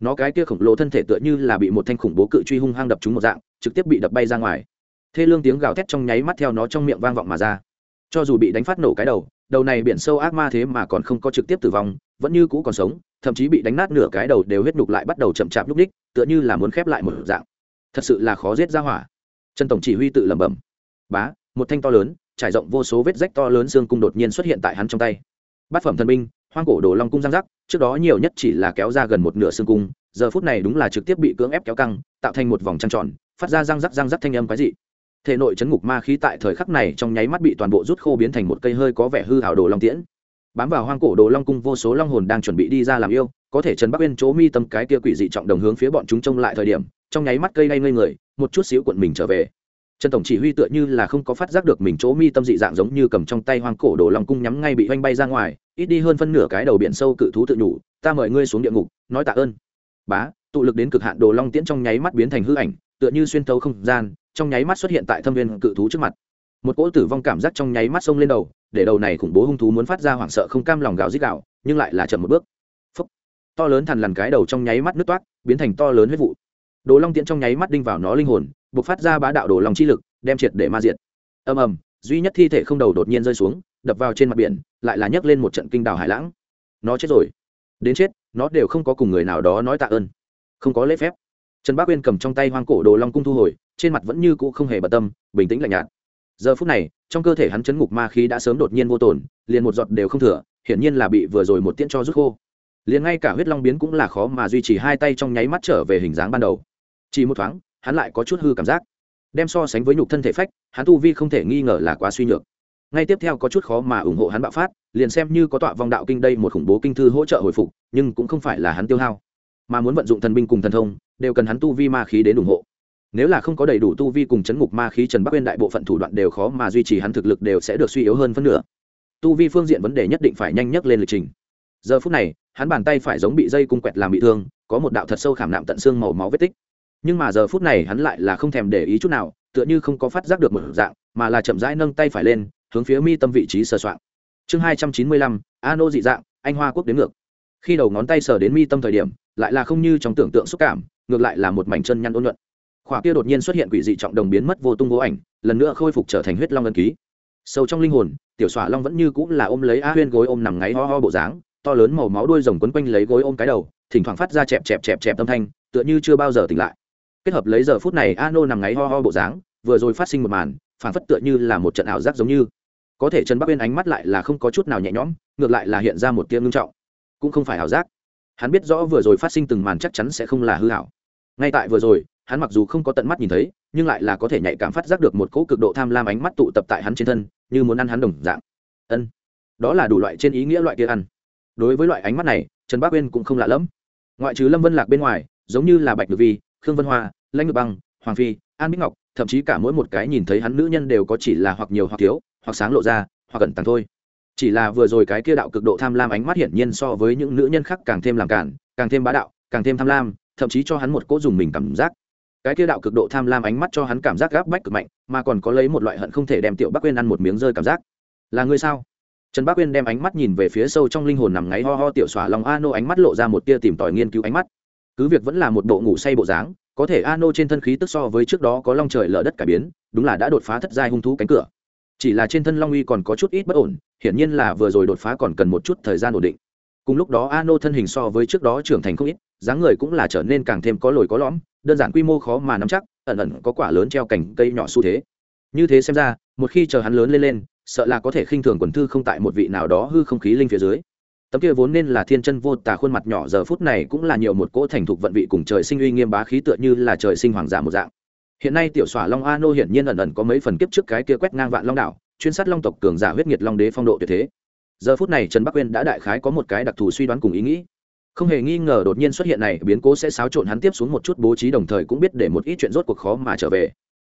Nó cái kia khổng lồ thân thể tựa như là bị một thanh khủng bố cự truy hung hăng đập trúng một dạng, trực tiếp bị đập bay ra ngoài. Thê lương tiếng gào thét trong nháy mắt theo nó trong miệng vang vọng mà ra. Cho dù bị đánh phát nổ cái đầu đầu này biển sâu ác ma thế mà còn không có trực tiếp tử vong, vẫn như cũ còn sống, thậm chí bị đánh nát nửa cái đầu đều huyết nhục lại bắt đầu chậm chạp nhúc ních tựa như là muốn khép lại một dạng. Thật sự là khó giết ra hỏa. Trần tổng chỉ huy tự lẩm bẩm. Bá, một thanh to lớn trải rộng vô số vết rách to lớn xương cung đột nhiên xuất hiện tại hắn trong tay. Bát phẩm thần binh, hoang cổ đồ long cung giang giác, trước đó nhiều nhất chỉ là kéo ra gần một nửa xương cung, giờ phút này đúng là trực tiếp bị cưỡng ép kéo căng, tạo thành một vòng trăng tròn, phát ra răng rắc răng rắc thanh âm quái dị. Thể nội chấn ngục ma khí tại thời khắc này trong nháy mắt bị toàn bộ rút khô biến thành một cây hơi có vẻ hư hảo đồ long tiễn. Bám vào hoang cổ đồ long cung vô số long hồn đang chuẩn bị đi ra làm yêu, có thể trần bắc uyên chỗ mi tâm cái kia quỷ dị trọng đồng hướng phía bọn chúng trông lại thời điểm, trong nháy mắt cây đay ngây người, một chút xíu cuộn mình trở về trần tổng chỉ huy tựa như là không có phát giác được mình chỗ mi tâm dị dạng giống như cầm trong tay hoang cổ đồ long cung nhắm ngay bị oanh bay ra ngoài, ít đi hơn phân nửa cái đầu biển sâu cự thú tự nhủ, ta mời ngươi xuống địa ngục, nói tạ ơn. Bá, tụ lực đến cực hạn đồ long tiễn trong nháy mắt biến thành hư ảnh, tựa như xuyên thấu không gian, trong nháy mắt xuất hiện tại thâm viên cự thú trước mặt. Một cỗ tử vong cảm giác trong nháy mắt xông lên đầu, để đầu này khủng bố hung thú muốn phát ra hoảng sợ không cam lòng gào rít gạo nhưng lại là chậm một bước. Phúc. to lớn thằn lằn cái đầu trong nháy mắt nứt toát biến thành to lớn huyết vụ. Đồ long tiễn trong nháy mắt đinh vào nó linh hồn buộc phát ra bá đạo đồ long chi lực, đem triệt để ma diệt. Ầm ầm, duy nhất thi thể không đầu đột nhiên rơi xuống, đập vào trên mặt biển, lại là nhấc lên một trận kinh đảo hải lãng. Nó chết rồi. Đến chết, nó đều không có cùng người nào đó nói tạ ơn. Không có lễ phép. Trần bác uyên cầm trong tay hoang cổ đồ long cung thu hồi, trên mặt vẫn như cũ không hề bận tâm, bình tĩnh lạnh nhạt. Giờ phút này, trong cơ thể hắn chấn ngục ma khí đã sớm đột nhiên vô tổn liền một giọt đều không thừa, hiển nhiên là bị vừa rồi một tiễn cho rút khô. Liền ngay cả huyết long biến cũng là khó mà duy trì hai tay trong nháy mắt trở về hình dáng ban đầu. Chỉ một thoáng hắn lại có chút hư cảm giác. Đem so sánh với nhục thân thể phách, hắn tu vi không thể nghi ngờ là quá suy nhược. Ngay tiếp theo có chút khó mà ủng hộ hắn bạo phát, liền xem như có tọa vong đạo kinh đây một khủng bố kinh thư hỗ trợ hồi phục, nhưng cũng không phải là hắn tiêu hao. Mà muốn vận dụng thần binh cùng thần thông, đều cần hắn tu vi ma khí đến ủng hộ. Nếu là không có đầy đủ tu vi cùng chấn ngục ma khí trần bắc uyên đại bộ phận thủ đoạn đều khó mà duy trì hắn thực lực đều sẽ được suy yếu hơn phân nửa. Tu vi phương diện vấn đề nhất định phải nhanh nhất lên lịch trình. Giờ phút này, hắn bàn tay phải giống bị dây cung quẹt làm bị thương, có một đạo thật sâu khảm nạm tận xương màu máu vết tích nhưng mà giờ phút này hắn lại là không thèm để ý chút nào, tựa như không có phát giác được một dạng, mà là chậm rãi nâng tay phải lên, hướng phía mi tâm vị trí sờ soạn chương hai trăm chín mươi lăm a nô dị dạng, anh hoa quốc đến ngược. Khi đầu ngón tay sờ đến mi tâm thời điểm, lại là không như trong tưởng tượng xúc cảm, ngược lại là một mảnh chân nhăn ôn nhuận. Khỏa kia đột nhiên xuất hiện quỷ dị trọng đồng biến mất vô tung vô ảnh, lần nữa khôi phục trở thành huyết long ân ký. Sâu trong linh hồn, tiểu xỏa long vẫn như cũng là ôm lấy a huyên gối ôm nằm ngáy ho ho bộ dáng, to lớn màu máu đuôi rồng quấn quanh lấy gối ôm cái đầu, thỉnh thoảng phát ra chẹp chẹp chẹp chẹp âm thanh, tựa như chưa bao giờ tỉnh lại kết hợp lấy giờ phút này a nô nằm ngáy ho ho bộ dáng, vừa rồi phát sinh một màn phản phất tựa như là một trận ảo giác giống như. Có thể trần bắc bên ánh mắt lại là không có chút nào nhẹ nhõm, ngược lại là hiện ra một tia ngưng trọng. Cũng không phải ảo giác. Hắn biết rõ vừa rồi phát sinh từng màn chắc chắn sẽ không là hư hảo ngay tại vừa rồi, hắn mặc dù không có tận mắt nhìn thấy, nhưng lại là có thể nhạy cảm phát giác được một cỗ cực độ tham lam ánh mắt tụ tập tại hắn trên thân, như muốn ăn hắn đồng dạng. Ân. Đó là đủ loại trên ý nghĩa loại kia ăn. Đối với loại ánh mắt này, trần Bắc uyên cũng không lạ lẫm. Ngoại trừ lâm vân lạc bên ngoài, giống như là bạch được vi khương vân hoa, lãnh ngược băng, hoàng phi, an bích ngọc, thậm chí cả mỗi một cái nhìn thấy hắn nữ nhân đều có chỉ là hoặc nhiều hoặc thiếu, hoặc sáng lộ ra, hoặc cẩn tàng thôi. Chỉ là vừa rồi cái kia đạo cực độ tham lam ánh mắt hiển nhiên so với những nữ nhân khác càng thêm làm cản, càng thêm bá đạo, càng thêm tham lam, thậm chí cho hắn một cỗ dùng mình cảm giác. Cái kia đạo cực độ tham lam ánh mắt cho hắn cảm giác gáp bách cực mạnh, mà còn có lấy một loại hận không thể đem tiểu bắc quên ăn một miếng rơi cảm giác. Là ngươi sao? Trần bắc quên đem ánh mắt nhìn về phía sâu trong linh hồn nằm ngáy ho ho tiểu xỏa lòng a nô ánh mắt lộ ra một tia tìm tòi nghiên cứu ánh mắt cứ việc vẫn là một bộ ngủ say bộ dáng, có thể a nô trên thân khí tức so với trước đó có long trời lở đất cải biến, đúng là đã đột phá thất giai hung thú cánh cửa. Chỉ là trên thân long uy còn có chút ít bất ổn, hiển nhiên là vừa rồi đột phá còn cần một chút thời gian ổn định. Cùng lúc đó a nô thân hình so với trước đó trưởng thành không ít, dáng người cũng là trở nên càng thêm có lồi có lõm, đơn giản quy mô khó mà nắm chắc, ẩn ẩn có quả lớn treo cành cây nhỏ xu thế. Như thế xem ra, một khi chờ hắn lớn lên lên, sợ là có thể khinh thường quần thư không tại một vị nào đó hư không khí linh phía dưới tấm kia vốn nên là thiên chân vô tả khuôn mặt nhỏ, giờ phút này cũng là nhiều một cỗ thành thục vận vị cùng trời sinh uy nghiêm bá khí tựa như là trời sinh hoàng giả một dạng. Hiện nay tiểu xỏa long a nô hiển nhiên ẩn ẩn có mấy phần kiếp trước cái kia quét ngang vạn long đảo, chuyên sát long tộc cường giả huyết nhiệt long đế phong độ tuyệt thế. Giờ phút này trần bắc uyên đã đại khái có một cái đặc thù suy đoán cùng ý nghĩ. Không hề nghi ngờ đột nhiên xuất hiện này, biến cố sẽ xáo trộn hắn tiếp xuống một chút bố trí đồng thời cũng biết để một ít chuyện rốt cuộc khó mà trở về.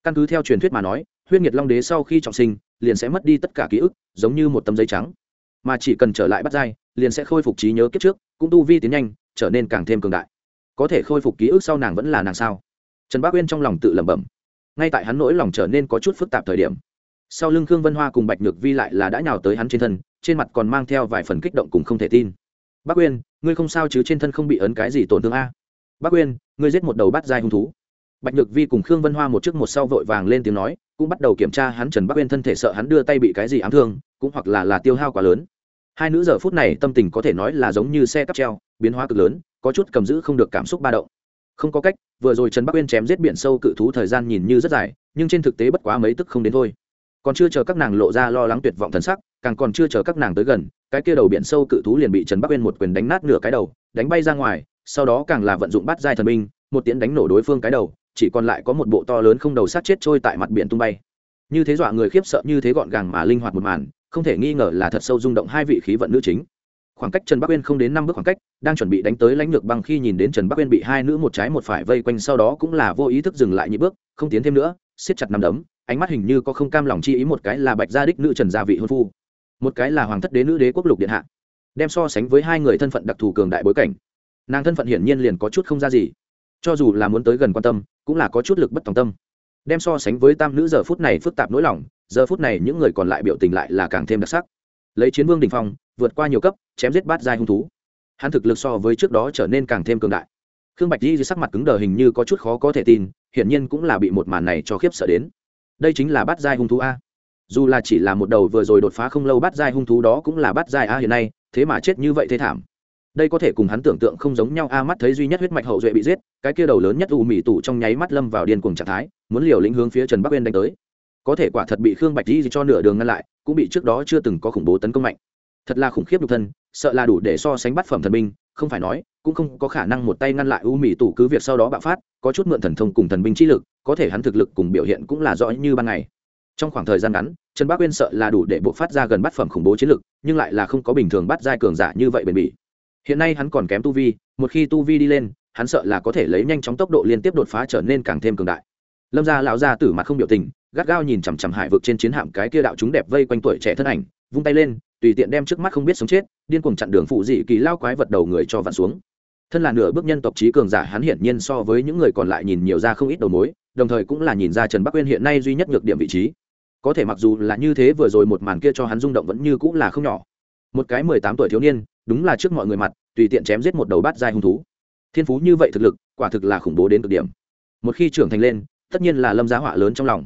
Căn cứ theo truyền thuyết mà nói, huyết nhiệt long đế sau khi trọng sinh, liền sẽ mất đi tất cả ký ức, giống như một tấm giấy trắng. Mà chỉ cần trở lại bắt dai liền sẽ khôi phục trí nhớ kiếp trước, cũng tu vi tiến nhanh, trở nên càng thêm cường đại. Có thể khôi phục ký ức sau nàng vẫn là nàng sao? Trần bác uyên trong lòng tự lẩm bẩm. Ngay tại hắn nỗi lòng trở nên có chút phức tạp thời điểm, sau lưng khương vân hoa cùng bạch nhược vi lại là đã nhào tới hắn trên thân, trên mặt còn mang theo vài phần kích động cùng không thể tin. Bác uyên, ngươi không sao chứ? Trên thân không bị ấn cái gì tổn thương a? Bác uyên, ngươi giết một đầu bắt dai hung thú. Bạch nhược vi cùng khương vân hoa một trước một sau vội vàng lên tiếng nói, cũng bắt đầu kiểm tra hắn trần bác uyên thân thể sợ hắn đưa tay bị cái gì ám thương, cũng hoặc là là tiêu hao quá lớn hai nữ giờ phút này tâm tình có thể nói là giống như xe cắp treo, biến hóa cực lớn, có chút cầm giữ không được cảm xúc ba động. Không có cách, vừa rồi trần bắc uyên chém giết biển sâu cự thú thời gian nhìn như rất dài, nhưng trên thực tế bất quá mấy tức không đến thôi. Còn chưa chờ các nàng lộ ra lo lắng tuyệt vọng thần sắc, càng còn chưa chờ các nàng tới gần, cái kia đầu biển sâu cự thú liền bị trần bắc uyên một quyền đánh nát nửa cái đầu, đánh bay ra ngoài, sau đó càng là vận dụng bắt giai thần binh, một tiễn đánh nổ đối phương cái đầu, chỉ còn lại có một bộ to lớn không đầu sát chết trôi tại mặt biển tung bay. Như thế dọa người khiếp sợ, như thế gọn gàng mà linh hoạt một màn không thể nghi ngờ là thật sâu rung động hai vị khí vận nữ chính. Khoảng cách trần bắc uyên không đến năm bước khoảng cách, đang chuẩn bị đánh tới lãnh lược băng khi nhìn đến trần bắc uyên bị hai nữ một trái một phải vây quanh sau đó cũng là vô ý thức dừng lại nhị bước, không tiến thêm nữa, siết chặt nằm đấm, ánh mắt hình như có không cam lòng chi ý một cái là bạch gia đích nữ trần gia vị hôn phu, một cái là hoàng thất đế nữ đế quốc lục điện hạ. Đem so sánh với hai người thân phận đặc thù cường đại bối cảnh, nàng thân phận hiển nhiên liền có chút không ra gì, cho dù là muốn tới gần quan tâm, cũng là có chút lực bất tòng tâm đem so sánh với tam nữ giờ phút này phức tạp nỗi lòng, giờ phút này những người còn lại biểu tình lại là càng thêm đặc sắc. Lấy chiến vương đình phong, vượt qua nhiều cấp, chém giết bát giai hung thú. Hắn thực lực so với trước đó trở nên càng thêm cường đại. Khương bạch di sắc mặt cứng đờ hình như có chút khó có thể tin, hiển nhiên cũng là bị một màn này cho khiếp sợ đến. Đây chính là bát giai hung thú a. Dù là chỉ là một đầu vừa rồi đột phá không lâu bát giai hung thú đó cũng là bát giai a hiện nay, thế mà chết như vậy thế thảm đây có thể cùng hắn tưởng tượng không giống nhau, a mắt thấy duy nhất huyết mạch hậu duệ bị giết, cái kia đầu lớn nhất u mỹ tủ trong nháy mắt lâm vào điên cuồng trạng thái, muốn liều lĩnh hướng phía trần bắc uyên đánh tới. Có thể quả thật bị khương bạch di cho nửa đường ngăn lại, cũng bị trước đó chưa từng có khủng bố tấn công mạnh. Thật là khủng khiếp nhục thân, sợ là đủ để so sánh bắt phẩm thần binh, không phải nói, cũng không có khả năng một tay ngăn lại u mỹ tủ cứ việc sau đó bạo phát, có chút mượn thần thông cùng thần binh trí lực, có thể hắn thực lực cùng biểu hiện cũng là rõ như ban ngày. Trong khoảng thời gian ngắn, trần bắc uyên sợ là đủ để bộ phát ra gần bát phẩm khủng bố chiến lực, nhưng lại là không có bình thường bắt giai cường giả như vậy bền bỉ hiện nay hắn còn kém tu vi, một khi tu vi đi lên, hắn sợ là có thể lấy nhanh chóng tốc độ liên tiếp đột phá trở nên càng thêm cường đại. Lâm gia lão gia tử mặt không biểu tình, gắt gao nhìn chằm chằm hải vực trên chiến hạm cái kia đạo chúng đẹp vây quanh tuổi trẻ thân ảnh, vung tay lên, tùy tiện đem trước mắt không biết sống chết, điên cuồng chặn đường phụ dị kỳ lao quái vật đầu người cho vặn xuống. Thân là nửa bước nhân tộc trí cường giả, hắn hiển nhiên so với những người còn lại nhìn nhiều ra không ít đầu mối, đồng thời cũng là nhìn ra trần bắc uyên hiện nay duy nhất nhược điểm vị trí. Có thể mặc dù là như thế vừa rồi một màn kia cho hắn rung động vẫn như cũng là không nhỏ một cái mười tám tuổi thiếu niên, đúng là trước mọi người mặt, tùy tiện chém giết một đầu bát giai hung thú. Thiên phú như vậy thực lực, quả thực là khủng bố đến cực điểm. Một khi trưởng thành lên, tất nhiên là lâm giá họa lớn trong lòng.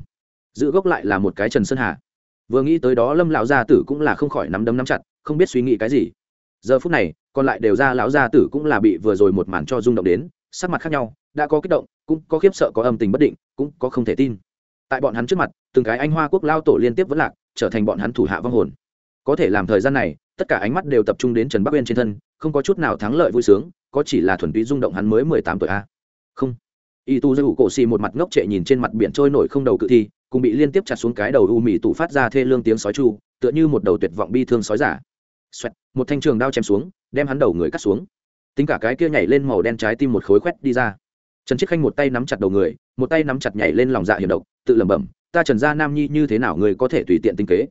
Giữ gốc lại là một cái trần sơn hà. Vừa nghĩ tới đó, lâm lão gia tử cũng là không khỏi nắm đấm nắm chặt, không biết suy nghĩ cái gì. Giờ phút này, còn lại đều ra lão gia tử cũng là bị vừa rồi một màn cho rung động đến, sắc mặt khác nhau, đã có kích động, cũng có khiếp sợ, có âm tình bất định, cũng có không thể tin. Tại bọn hắn trước mặt, từng cái anh hoa quốc lao tổ liên tiếp vẫn lạc, trở thành bọn hắn thủ hạ vong hồn. Có thể làm thời gian này tất cả ánh mắt đều tập trung đến trần bắc uyên trên thân không có chút nào thắng lợi vui sướng có chỉ là thuần túy rung động hắn mới mười tám tuổi a. Không. Y tu dư cổ xì một mặt ngốc trệ nhìn trên mặt biển trôi nổi không đầu cự thi cùng bị liên tiếp chặt xuống cái đầu u mì tủ phát ra thê lương tiếng sói chu tựa như một đầu tuyệt vọng bi thương sói giả. Xoẹt, một thanh trường đao chém xuống đem hắn đầu người cắt xuống. Tính cả cái kia nhảy lên màu đen trái tim một khối khoét đi ra. Trần chiết khanh một tay nắm chặt đầu người một tay nắm chặt nhảy lên lòng dạ hiểm độc tự lẩm bẩm ta trần gia nam nhi như thế nào người có thể tùy tiện tinh kế?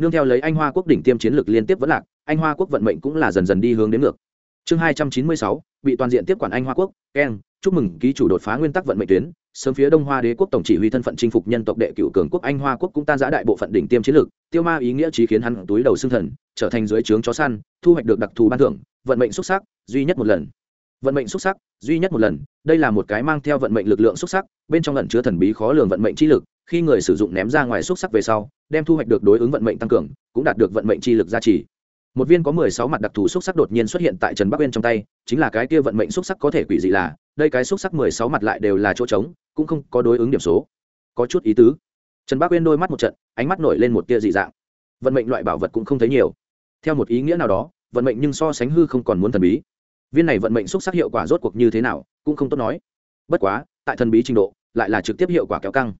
Nương theo lấy anh hoa quốc đỉnh tiêm chiến lược liên tiếp vẫn lạc, anh hoa quốc vận mệnh cũng là dần dần đi hướng đến ngược. Chương hai trăm chín mươi sáu, bị toàn diện tiếp quản anh hoa quốc, keng, chúc mừng ký chủ đột phá nguyên tắc vận mệnh tuyến, sớm phía đông hoa đế quốc tổng chỉ huy thân phận chinh phục nhân tộc đệ cựu cường quốc anh hoa quốc cũng tan giã đại bộ phận đỉnh tiêm chiến lược, tiêu ma ý nghĩa trí khiến hắn túi đầu xương thần, trở thành dưới trướng chó săn, thu hoạch được đặc thù ban thưởng, vận mệnh xuất sắc, duy nhất một lần. Vận mệnh xuất sắc, duy nhất một lần, đây là một cái mang theo vận mệnh lực lượng xuất sắc, bên trong lần chứa thần bí khó lường vận mệnh chi lực khi người sử dụng ném ra ngoài xuất sắc về sau, đem thu hoạch được đối ứng vận mệnh tăng cường, cũng đạt được vận mệnh chi lực gia trì. Một viên có mười sáu mặt đặc thù xúc sắc đột nhiên xuất hiện tại trần bắc uyên trong tay, chính là cái kia vận mệnh xúc sắc có thể quỷ dị là, đây cái xúc sắc mười sáu mặt lại đều là chỗ trống, cũng không có đối ứng điểm số. Có chút ý tứ. Trần bắc uyên đôi mắt một trận, ánh mắt nổi lên một tia dị dạng. Vận mệnh loại bảo vật cũng không thấy nhiều. Theo một ý nghĩa nào đó, vận mệnh nhưng so sánh hư không còn muốn thần bí. Viên này vận mệnh xúc sắc hiệu quả rốt cuộc như thế nào, cũng không tốt nói. Bất quá, tại thần bí trình độ, lại là trực tiếp hiệu quả kéo căng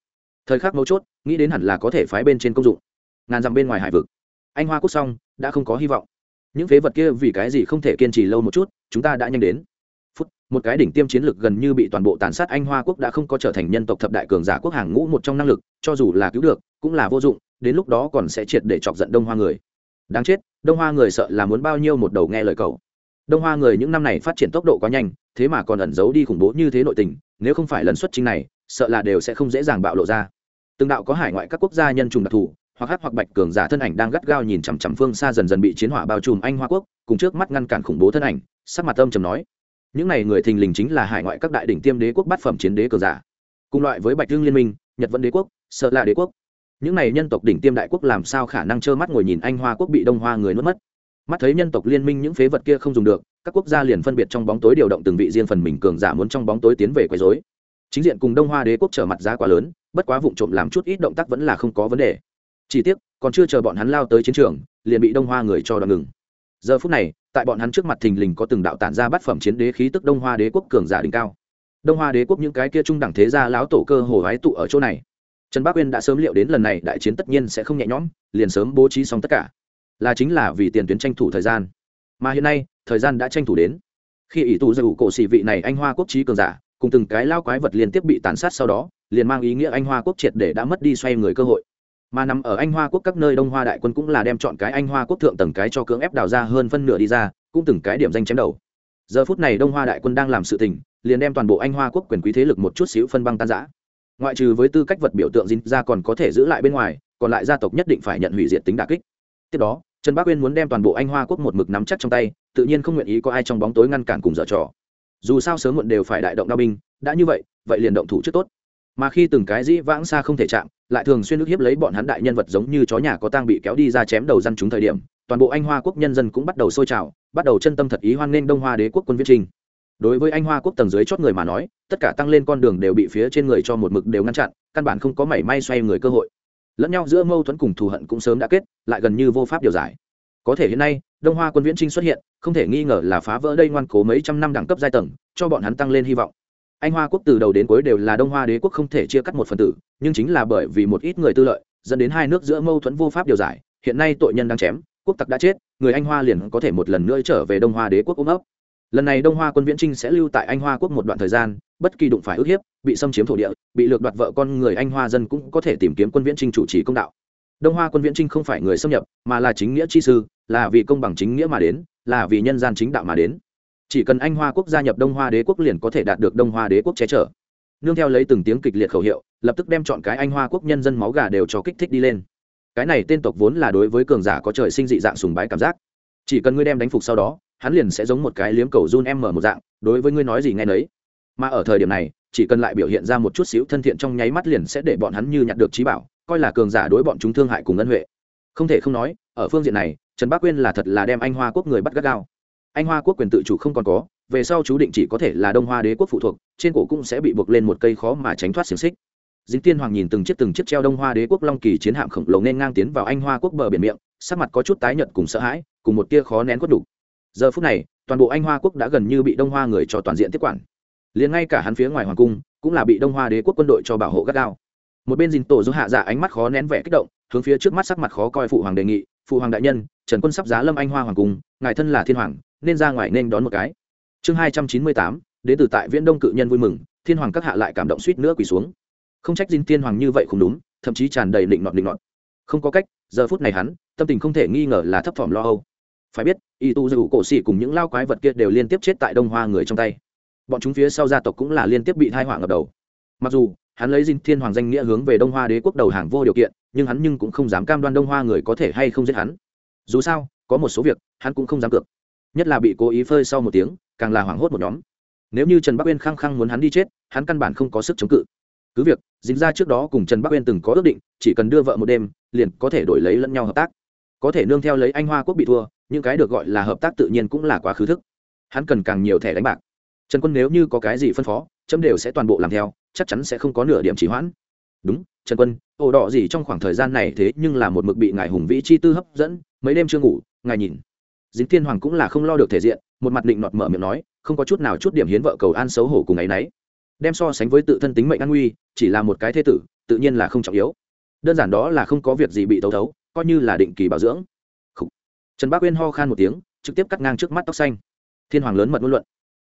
thời khắc mấu chốt, nghĩ đến hẳn là có thể phái bên trên công dụng. Ngàn dặm bên ngoài hải vực. Anh hoa quốc xong, đã không có hy vọng. Những phế vật kia vì cái gì không thể kiên trì lâu một chút, chúng ta đã nhanh đến. Phút, một cái đỉnh tiêm chiến lược gần như bị toàn bộ tàn sát anh hoa quốc đã không có trở thành nhân tộc thập đại cường giả quốc hàng ngũ một trong năng lực, cho dù là cứu được, cũng là vô dụng, đến lúc đó còn sẽ triệt để chọc giận đông hoa người. Đáng chết, đông hoa người sợ là muốn bao nhiêu một đầu nghe lời cậu. Đông hoa người những năm này phát triển tốc độ quá nhanh, thế mà còn ẩn giấu đi khủng bố như thế nội tình, nếu không phải lần xuất chính này sợ là đều sẽ không dễ dàng bạo lộ ra. Từng đạo có hải ngoại các quốc gia nhân trùng đặc thù, hoặc hắc hoặc bạch cường giả thân ảnh đang gắt gao nhìn chằm chằm phương xa dần dần bị chiến hỏa bao trùm anh hoa quốc, cùng trước mắt ngăn cản khủng bố thân ảnh, sắc mặt âm trầm nói, những này người thình lình chính là hải ngoại các đại đỉnh tiêm đế quốc bát phẩm chiến đế cường giả. Cùng loại với bạch dương liên minh, nhật vẫn đế quốc, sợ là đế quốc, những này nhân tộc đỉnh tiêm đại quốc làm sao khả năng trơ mắt ngồi nhìn anh hoa quốc bị đông hoa người nuốt mất? Mắt thấy nhân tộc liên minh những phế vật kia không dùng được, các quốc gia liền phân biệt trong bóng tối điều động từng vị riêng phần mình cường giả muốn trong bóng tối tiến về quấy rối chính diện cùng đông hoa đế quốc trở mặt giá quá lớn, bất quá vụ trộm làm chút ít động tác vẫn là không có vấn đề. Chỉ tiếc, còn chưa chờ bọn hắn lao tới chiến trường, liền bị đông hoa người cho đoạn ngừng. Giờ phút này, tại bọn hắn trước mặt thình lình có từng đạo tản ra bát phẩm chiến đế khí tức đông hoa đế quốc cường giả đỉnh cao. Đông hoa đế quốc những cái kia trung đẳng thế gia láo tổ cơ hồ hái tụ ở chỗ này. Trần bắc uyên đã sớm liệu đến lần này đại chiến tất nhiên sẽ không nhẹ nhõm, liền sớm bố trí xong tất cả. Là chính là vì tiền tuyến tranh thủ thời gian. Mà hiện nay, thời gian đã tranh thủ đến. Khi ỷ tù dầu cổ xỉ vị này anh hoa quốc trí cường giả cùng từng cái lao quái vật liên tiếp bị tàn sát sau đó, liền mang ý nghĩa anh hoa quốc triệt để đã mất đi xoay người cơ hội. Mà nằm ở anh hoa quốc các nơi đông hoa đại quân cũng là đem chọn cái anh hoa quốc thượng tầng cái cho cưỡng ép đào ra hơn phân nửa đi ra, cũng từng cái điểm danh chém đầu. Giờ phút này đông hoa đại quân đang làm sự tình, liền đem toàn bộ anh hoa quốc quyền quý thế lực một chút xíu phân băng tan giã ngoại trừ với tư cách vật biểu tượng dinh ra còn có thể giữ lại bên ngoài, còn lại gia tộc nhất định phải nhận hủy diệt tính đà kích. Tiếp đó, trần bác uyên muốn đem toàn bộ anh hoa quốc một mực nắm chắc trong tay, tự nhiên không nguyện ý có ai trong bóng tối ngăn cản cùng dở trò dù sao sớm muộn đều phải đại động đao binh, đã như vậy vậy liền động thủ trước tốt. Mà khi từng cái dĩ vãng xa không thể chạm, lại thường xuyên ức hiếp lấy bọn hắn đại nhân vật giống như chó nhà có tang bị kéo đi ra chém đầu răn chúng thời điểm, toàn bộ anh hoa quốc nhân dân cũng bắt đầu sôi trào, bắt đầu chân tâm thật ý hoan nghênh đông hoa đế quốc quân viết trinh đối với anh hoa quốc tầng dưới chót người mà nói, tất cả tăng lên con đường đều bị phía trên người cho một mực đều ngăn chặn, căn bản không có mảy may xoay người cơ hội. Lẫn nhau giữa mâu thuẫn cùng thù hận cũng sớm đã kết, lại gần như vô pháp điều giải. Có thể hiện nay đông hoa quân viễn trinh xuất hiện, không thể nghi ngờ là phá vỡ đây ngoan cố mấy trăm năm đẳng cấp giai tầng, cho bọn hắn tăng lên hy vọng. Anh hoa quốc từ đầu đến cuối đều là đông hoa đế quốc không thể chia cắt một phần tử, nhưng chính là bởi vì một ít người tư lợi, dẫn đến hai nước giữa mâu thuẫn vô pháp điều giải, hiện nay tội nhân đang chém, quốc tặc đã chết, người anh hoa liền có thể một lần nữa trở về đông hoa đế quốc ôm ấp. Lần này đông hoa quân viễn trinh sẽ lưu tại anh hoa quốc một đoạn thời gian, bất kỳ đụng phải ức hiếp, bị xâm chiếm thổ địa, bị lược đoạt vợ con người anh hoa dân cũng có thể tìm kiếm quân viễn trinh chủ trì công đạo đông hoa quân viễn trinh không phải người xâm nhập, mà là chính nghĩa chi sư, là vì công bằng chính nghĩa mà đến, là vì nhân gian chính đạo mà đến. Chỉ cần anh hoa quốc gia nhập đông hoa đế quốc liền có thể đạt được đông hoa đế quốc che chở. Nương theo lấy từng tiếng kịch liệt khẩu hiệu, lập tức đem chọn cái anh hoa quốc nhân dân máu gà đều cho kích thích đi lên. Cái này tên tộc vốn là đối với cường giả có trời sinh dị dạng sùng bái cảm giác. Chỉ cần ngươi đem đánh phục sau đó, hắn liền sẽ giống một cái liếm cầu run em mở một dạng, đối với ngươi nói gì nghe nấy. Mà ở thời điểm này, chỉ cần lại biểu hiện ra một chút xíu thân thiện trong nháy mắt liền sẽ để bọn hắn như nhặt được trí bảo coi là cường giả đối bọn chúng thương hại cùng ân huệ. Không thể không nói, ở phương diện này, trần bác quyên là thật là đem anh hoa quốc người bắt gắt gao. Anh hoa quốc quyền tự chủ không còn có, về sau chú định chỉ có thể là đông hoa đế quốc phụ thuộc, trên cổ cũng sẽ bị buộc lên một cây khó mà tránh thoát xiềng xích. Dính tiên hoàng nhìn từng chiếc từng chiếc treo đông hoa đế quốc long kỳ chiến hạm khổng lồ nên ngang tiến vào anh hoa quốc bờ biển miệng, sắc mặt có chút tái nhợt cùng sợ hãi, cùng một tia khó nén quất đủ. Giờ phút này, toàn bộ anh hoa quốc đã gần như bị đông hoa người cho toàn diện tiếp quản. Liền ngay cả hắn phía ngoài hoàng cung cũng là bị đông hoa đế quốc quân đội cho bảo hộ gắt gao một bên dìn tổ giúp hạ dạ ánh mắt khó nén vẻ kích động, hướng phía trước mắt sắc mặt khó coi phụ hoàng đề nghị, phụ hoàng đại nhân, trần quân sắp giá lâm anh hoa hoàng cung, ngài thân là thiên hoàng, nên ra ngoài nên đón một cái. Chương hai trăm chín mươi tám đến từ tại viễn đông cự nhân vui mừng, thiên hoàng các hạ lại cảm động suýt nữa quỳ xuống. Không trách dinh thiên hoàng như vậy không đúng, thậm chí tràn đầy định nọt định nọt. Không có cách, giờ phút này hắn, tâm tình không thể nghi ngờ là thấp thỏm lo âu. Phải biết, y tu dù cổ xỉ cùng những lao quái vật kia đều liên tiếp chết tại đông hoa người trong tay. Bọn chúng phía sau gia tộc cũng là liên tiếp bị thai họa ngập đầu. Mặc dù hắn lấy dinh thiên hoàng danh nghĩa hướng về đông hoa đế quốc đầu hàng vô điều kiện, nhưng hắn nhưng cũng không dám cam đoan đông hoa người có thể hay không giết hắn. Dù sao, có một số việc, hắn cũng không dám cược. Nhất là bị cố ý phơi sau một tiếng, càng là hoảng hốt một nhóm. Nếu như trần bắc uyên khăng khăng muốn hắn đi chết, hắn căn bản không có sức chống cự. Cứ việc, dính ra trước đó cùng trần bắc uyên từng có ước định, chỉ cần đưa vợ một đêm, liền có thể đổi lấy lẫn nhau hợp tác. Có thể nương theo lấy anh hoa quốc bị thua, những cái được gọi là hợp tác tự nhiên cũng là quá khứ thức. Hắn cần càng nhiều thẻ đánh bạc. Trần quân nếu như có cái gì phân phó, chấm đều sẽ toàn bộ làm theo chắc chắn sẽ không có nửa điểm chỉ hoãn. Đúng, trần quân, ổ đỏ gì trong khoảng thời gian này thế nhưng là một mực bị ngài hùng vĩ chi tư hấp dẫn, mấy đêm chưa ngủ, ngài nhìn. Dính thiên hoàng cũng là không lo được thể diện, một mặt định nọt mở miệng nói, không có chút nào chút điểm hiến vợ cầu an xấu hổ cùng ấy nấy. Đem so sánh với tự thân tính mệnh an nguy, chỉ là một cái thế tử, tự nhiên là không trọng yếu. Đơn giản đó là không có việc gì bị tấu thấu, coi như là định kỳ bảo dưỡng. Trần bác uyên ho khan một tiếng, trực tiếp cắt ngang trước mắt tóc xanh. Thiên hoàng lớn mật ngôn luận.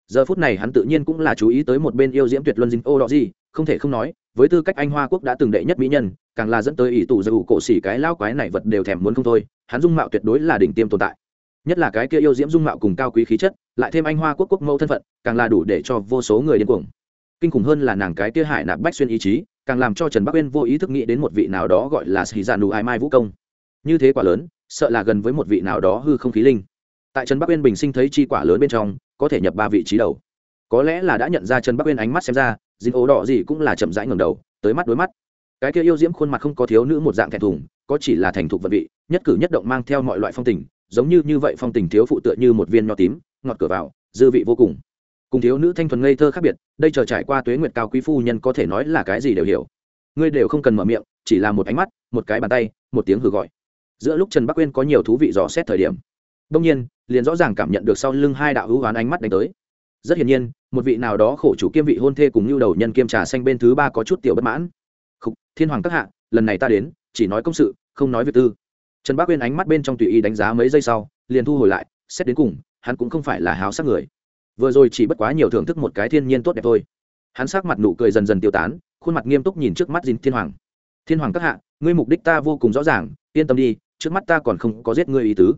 Giờ phút này hắn tự nhiên cũng là chú ý tới một bên yêu diễm tuyệt luân dinh ô đỏ gì không thể không nói, với tư cách anh hoa quốc đã từng đệ nhất mỹ nhân, càng là dẫn tới ỷ tù dù cổ xỉ cái lao quái này vật đều thèm muốn không thôi, hắn dung mạo tuyệt đối là đỉnh tiêm tồn tại. Nhất là cái kia yêu diễm dung mạo cùng cao quý khí chất, lại thêm anh hoa quốc quốc mẫu thân phận, càng là đủ để cho vô số người điên cuồng. Kinh khủng hơn là nàng cái kia hải nạp bách xuyên ý chí, càng làm cho trần bắc uyên vô ý thức nghĩ đến một vị nào đó gọi là sĩ già nụ ai mai vũ công. Như thế quả lớn, sợ là gần với một vị nào đó hư không khí linh. Tại trần bắc uyên bình sinh thấy chi quả lớn bên trong, có thể nhập ba vị trí đầu có lẽ là đã nhận ra trần bắc uyên ánh mắt xem ra, dính ố đỏ gì cũng là chậm rãi ngầm đầu, tới mắt đối mắt. Cái kia yêu diễm khuôn mặt không có thiếu nữ một dạng thẹn thùng, có chỉ là thành thục vật vị, nhất cử nhất động mang theo mọi loại phong tình, giống như như vậy phong tình thiếu phụ tựa như một viên nho tím, ngọt cửa vào, dư vị vô cùng. Cùng thiếu nữ thanh thuần ngây thơ khác biệt, đây chờ trải qua tuế nguyệt cao quý phu nhân có thể nói là cái gì đều hiểu. Ngươi đều không cần mở miệng, chỉ là một ánh mắt, một cái bàn tay, một tiếng hử gọi. Giữa lúc trần bắc uyên có nhiều thú vị dò xét thời điểm đông nhiên, liền rõ ràng cảm nhận được sau lưng hai đạo hữu hoán ánh mắt đánh tới rất hiển nhiên một vị nào đó khổ chủ kiêm vị hôn thê cùng lưu đầu nhân kiêm trà xanh bên thứ ba có chút tiểu bất mãn. Khúc, thiên hoàng các hạ lần này ta đến chỉ nói công sự không nói việc tư. Trần bác uyên ánh mắt bên trong tùy ý đánh giá mấy giây sau liền thu hồi lại xét đến cùng hắn cũng không phải là háo sắc người. Vừa rồi chỉ bất quá nhiều thưởng thức một cái thiên nhiên tốt đẹp thôi. Hắn sắc mặt nụ cười dần dần tiêu tán khuôn mặt nghiêm túc nhìn trước mắt dìn thiên hoàng. Thiên hoàng các hạ ngươi mục đích ta vô cùng rõ ràng yên tâm đi trước mắt ta còn không có giết ngươi ý tứ.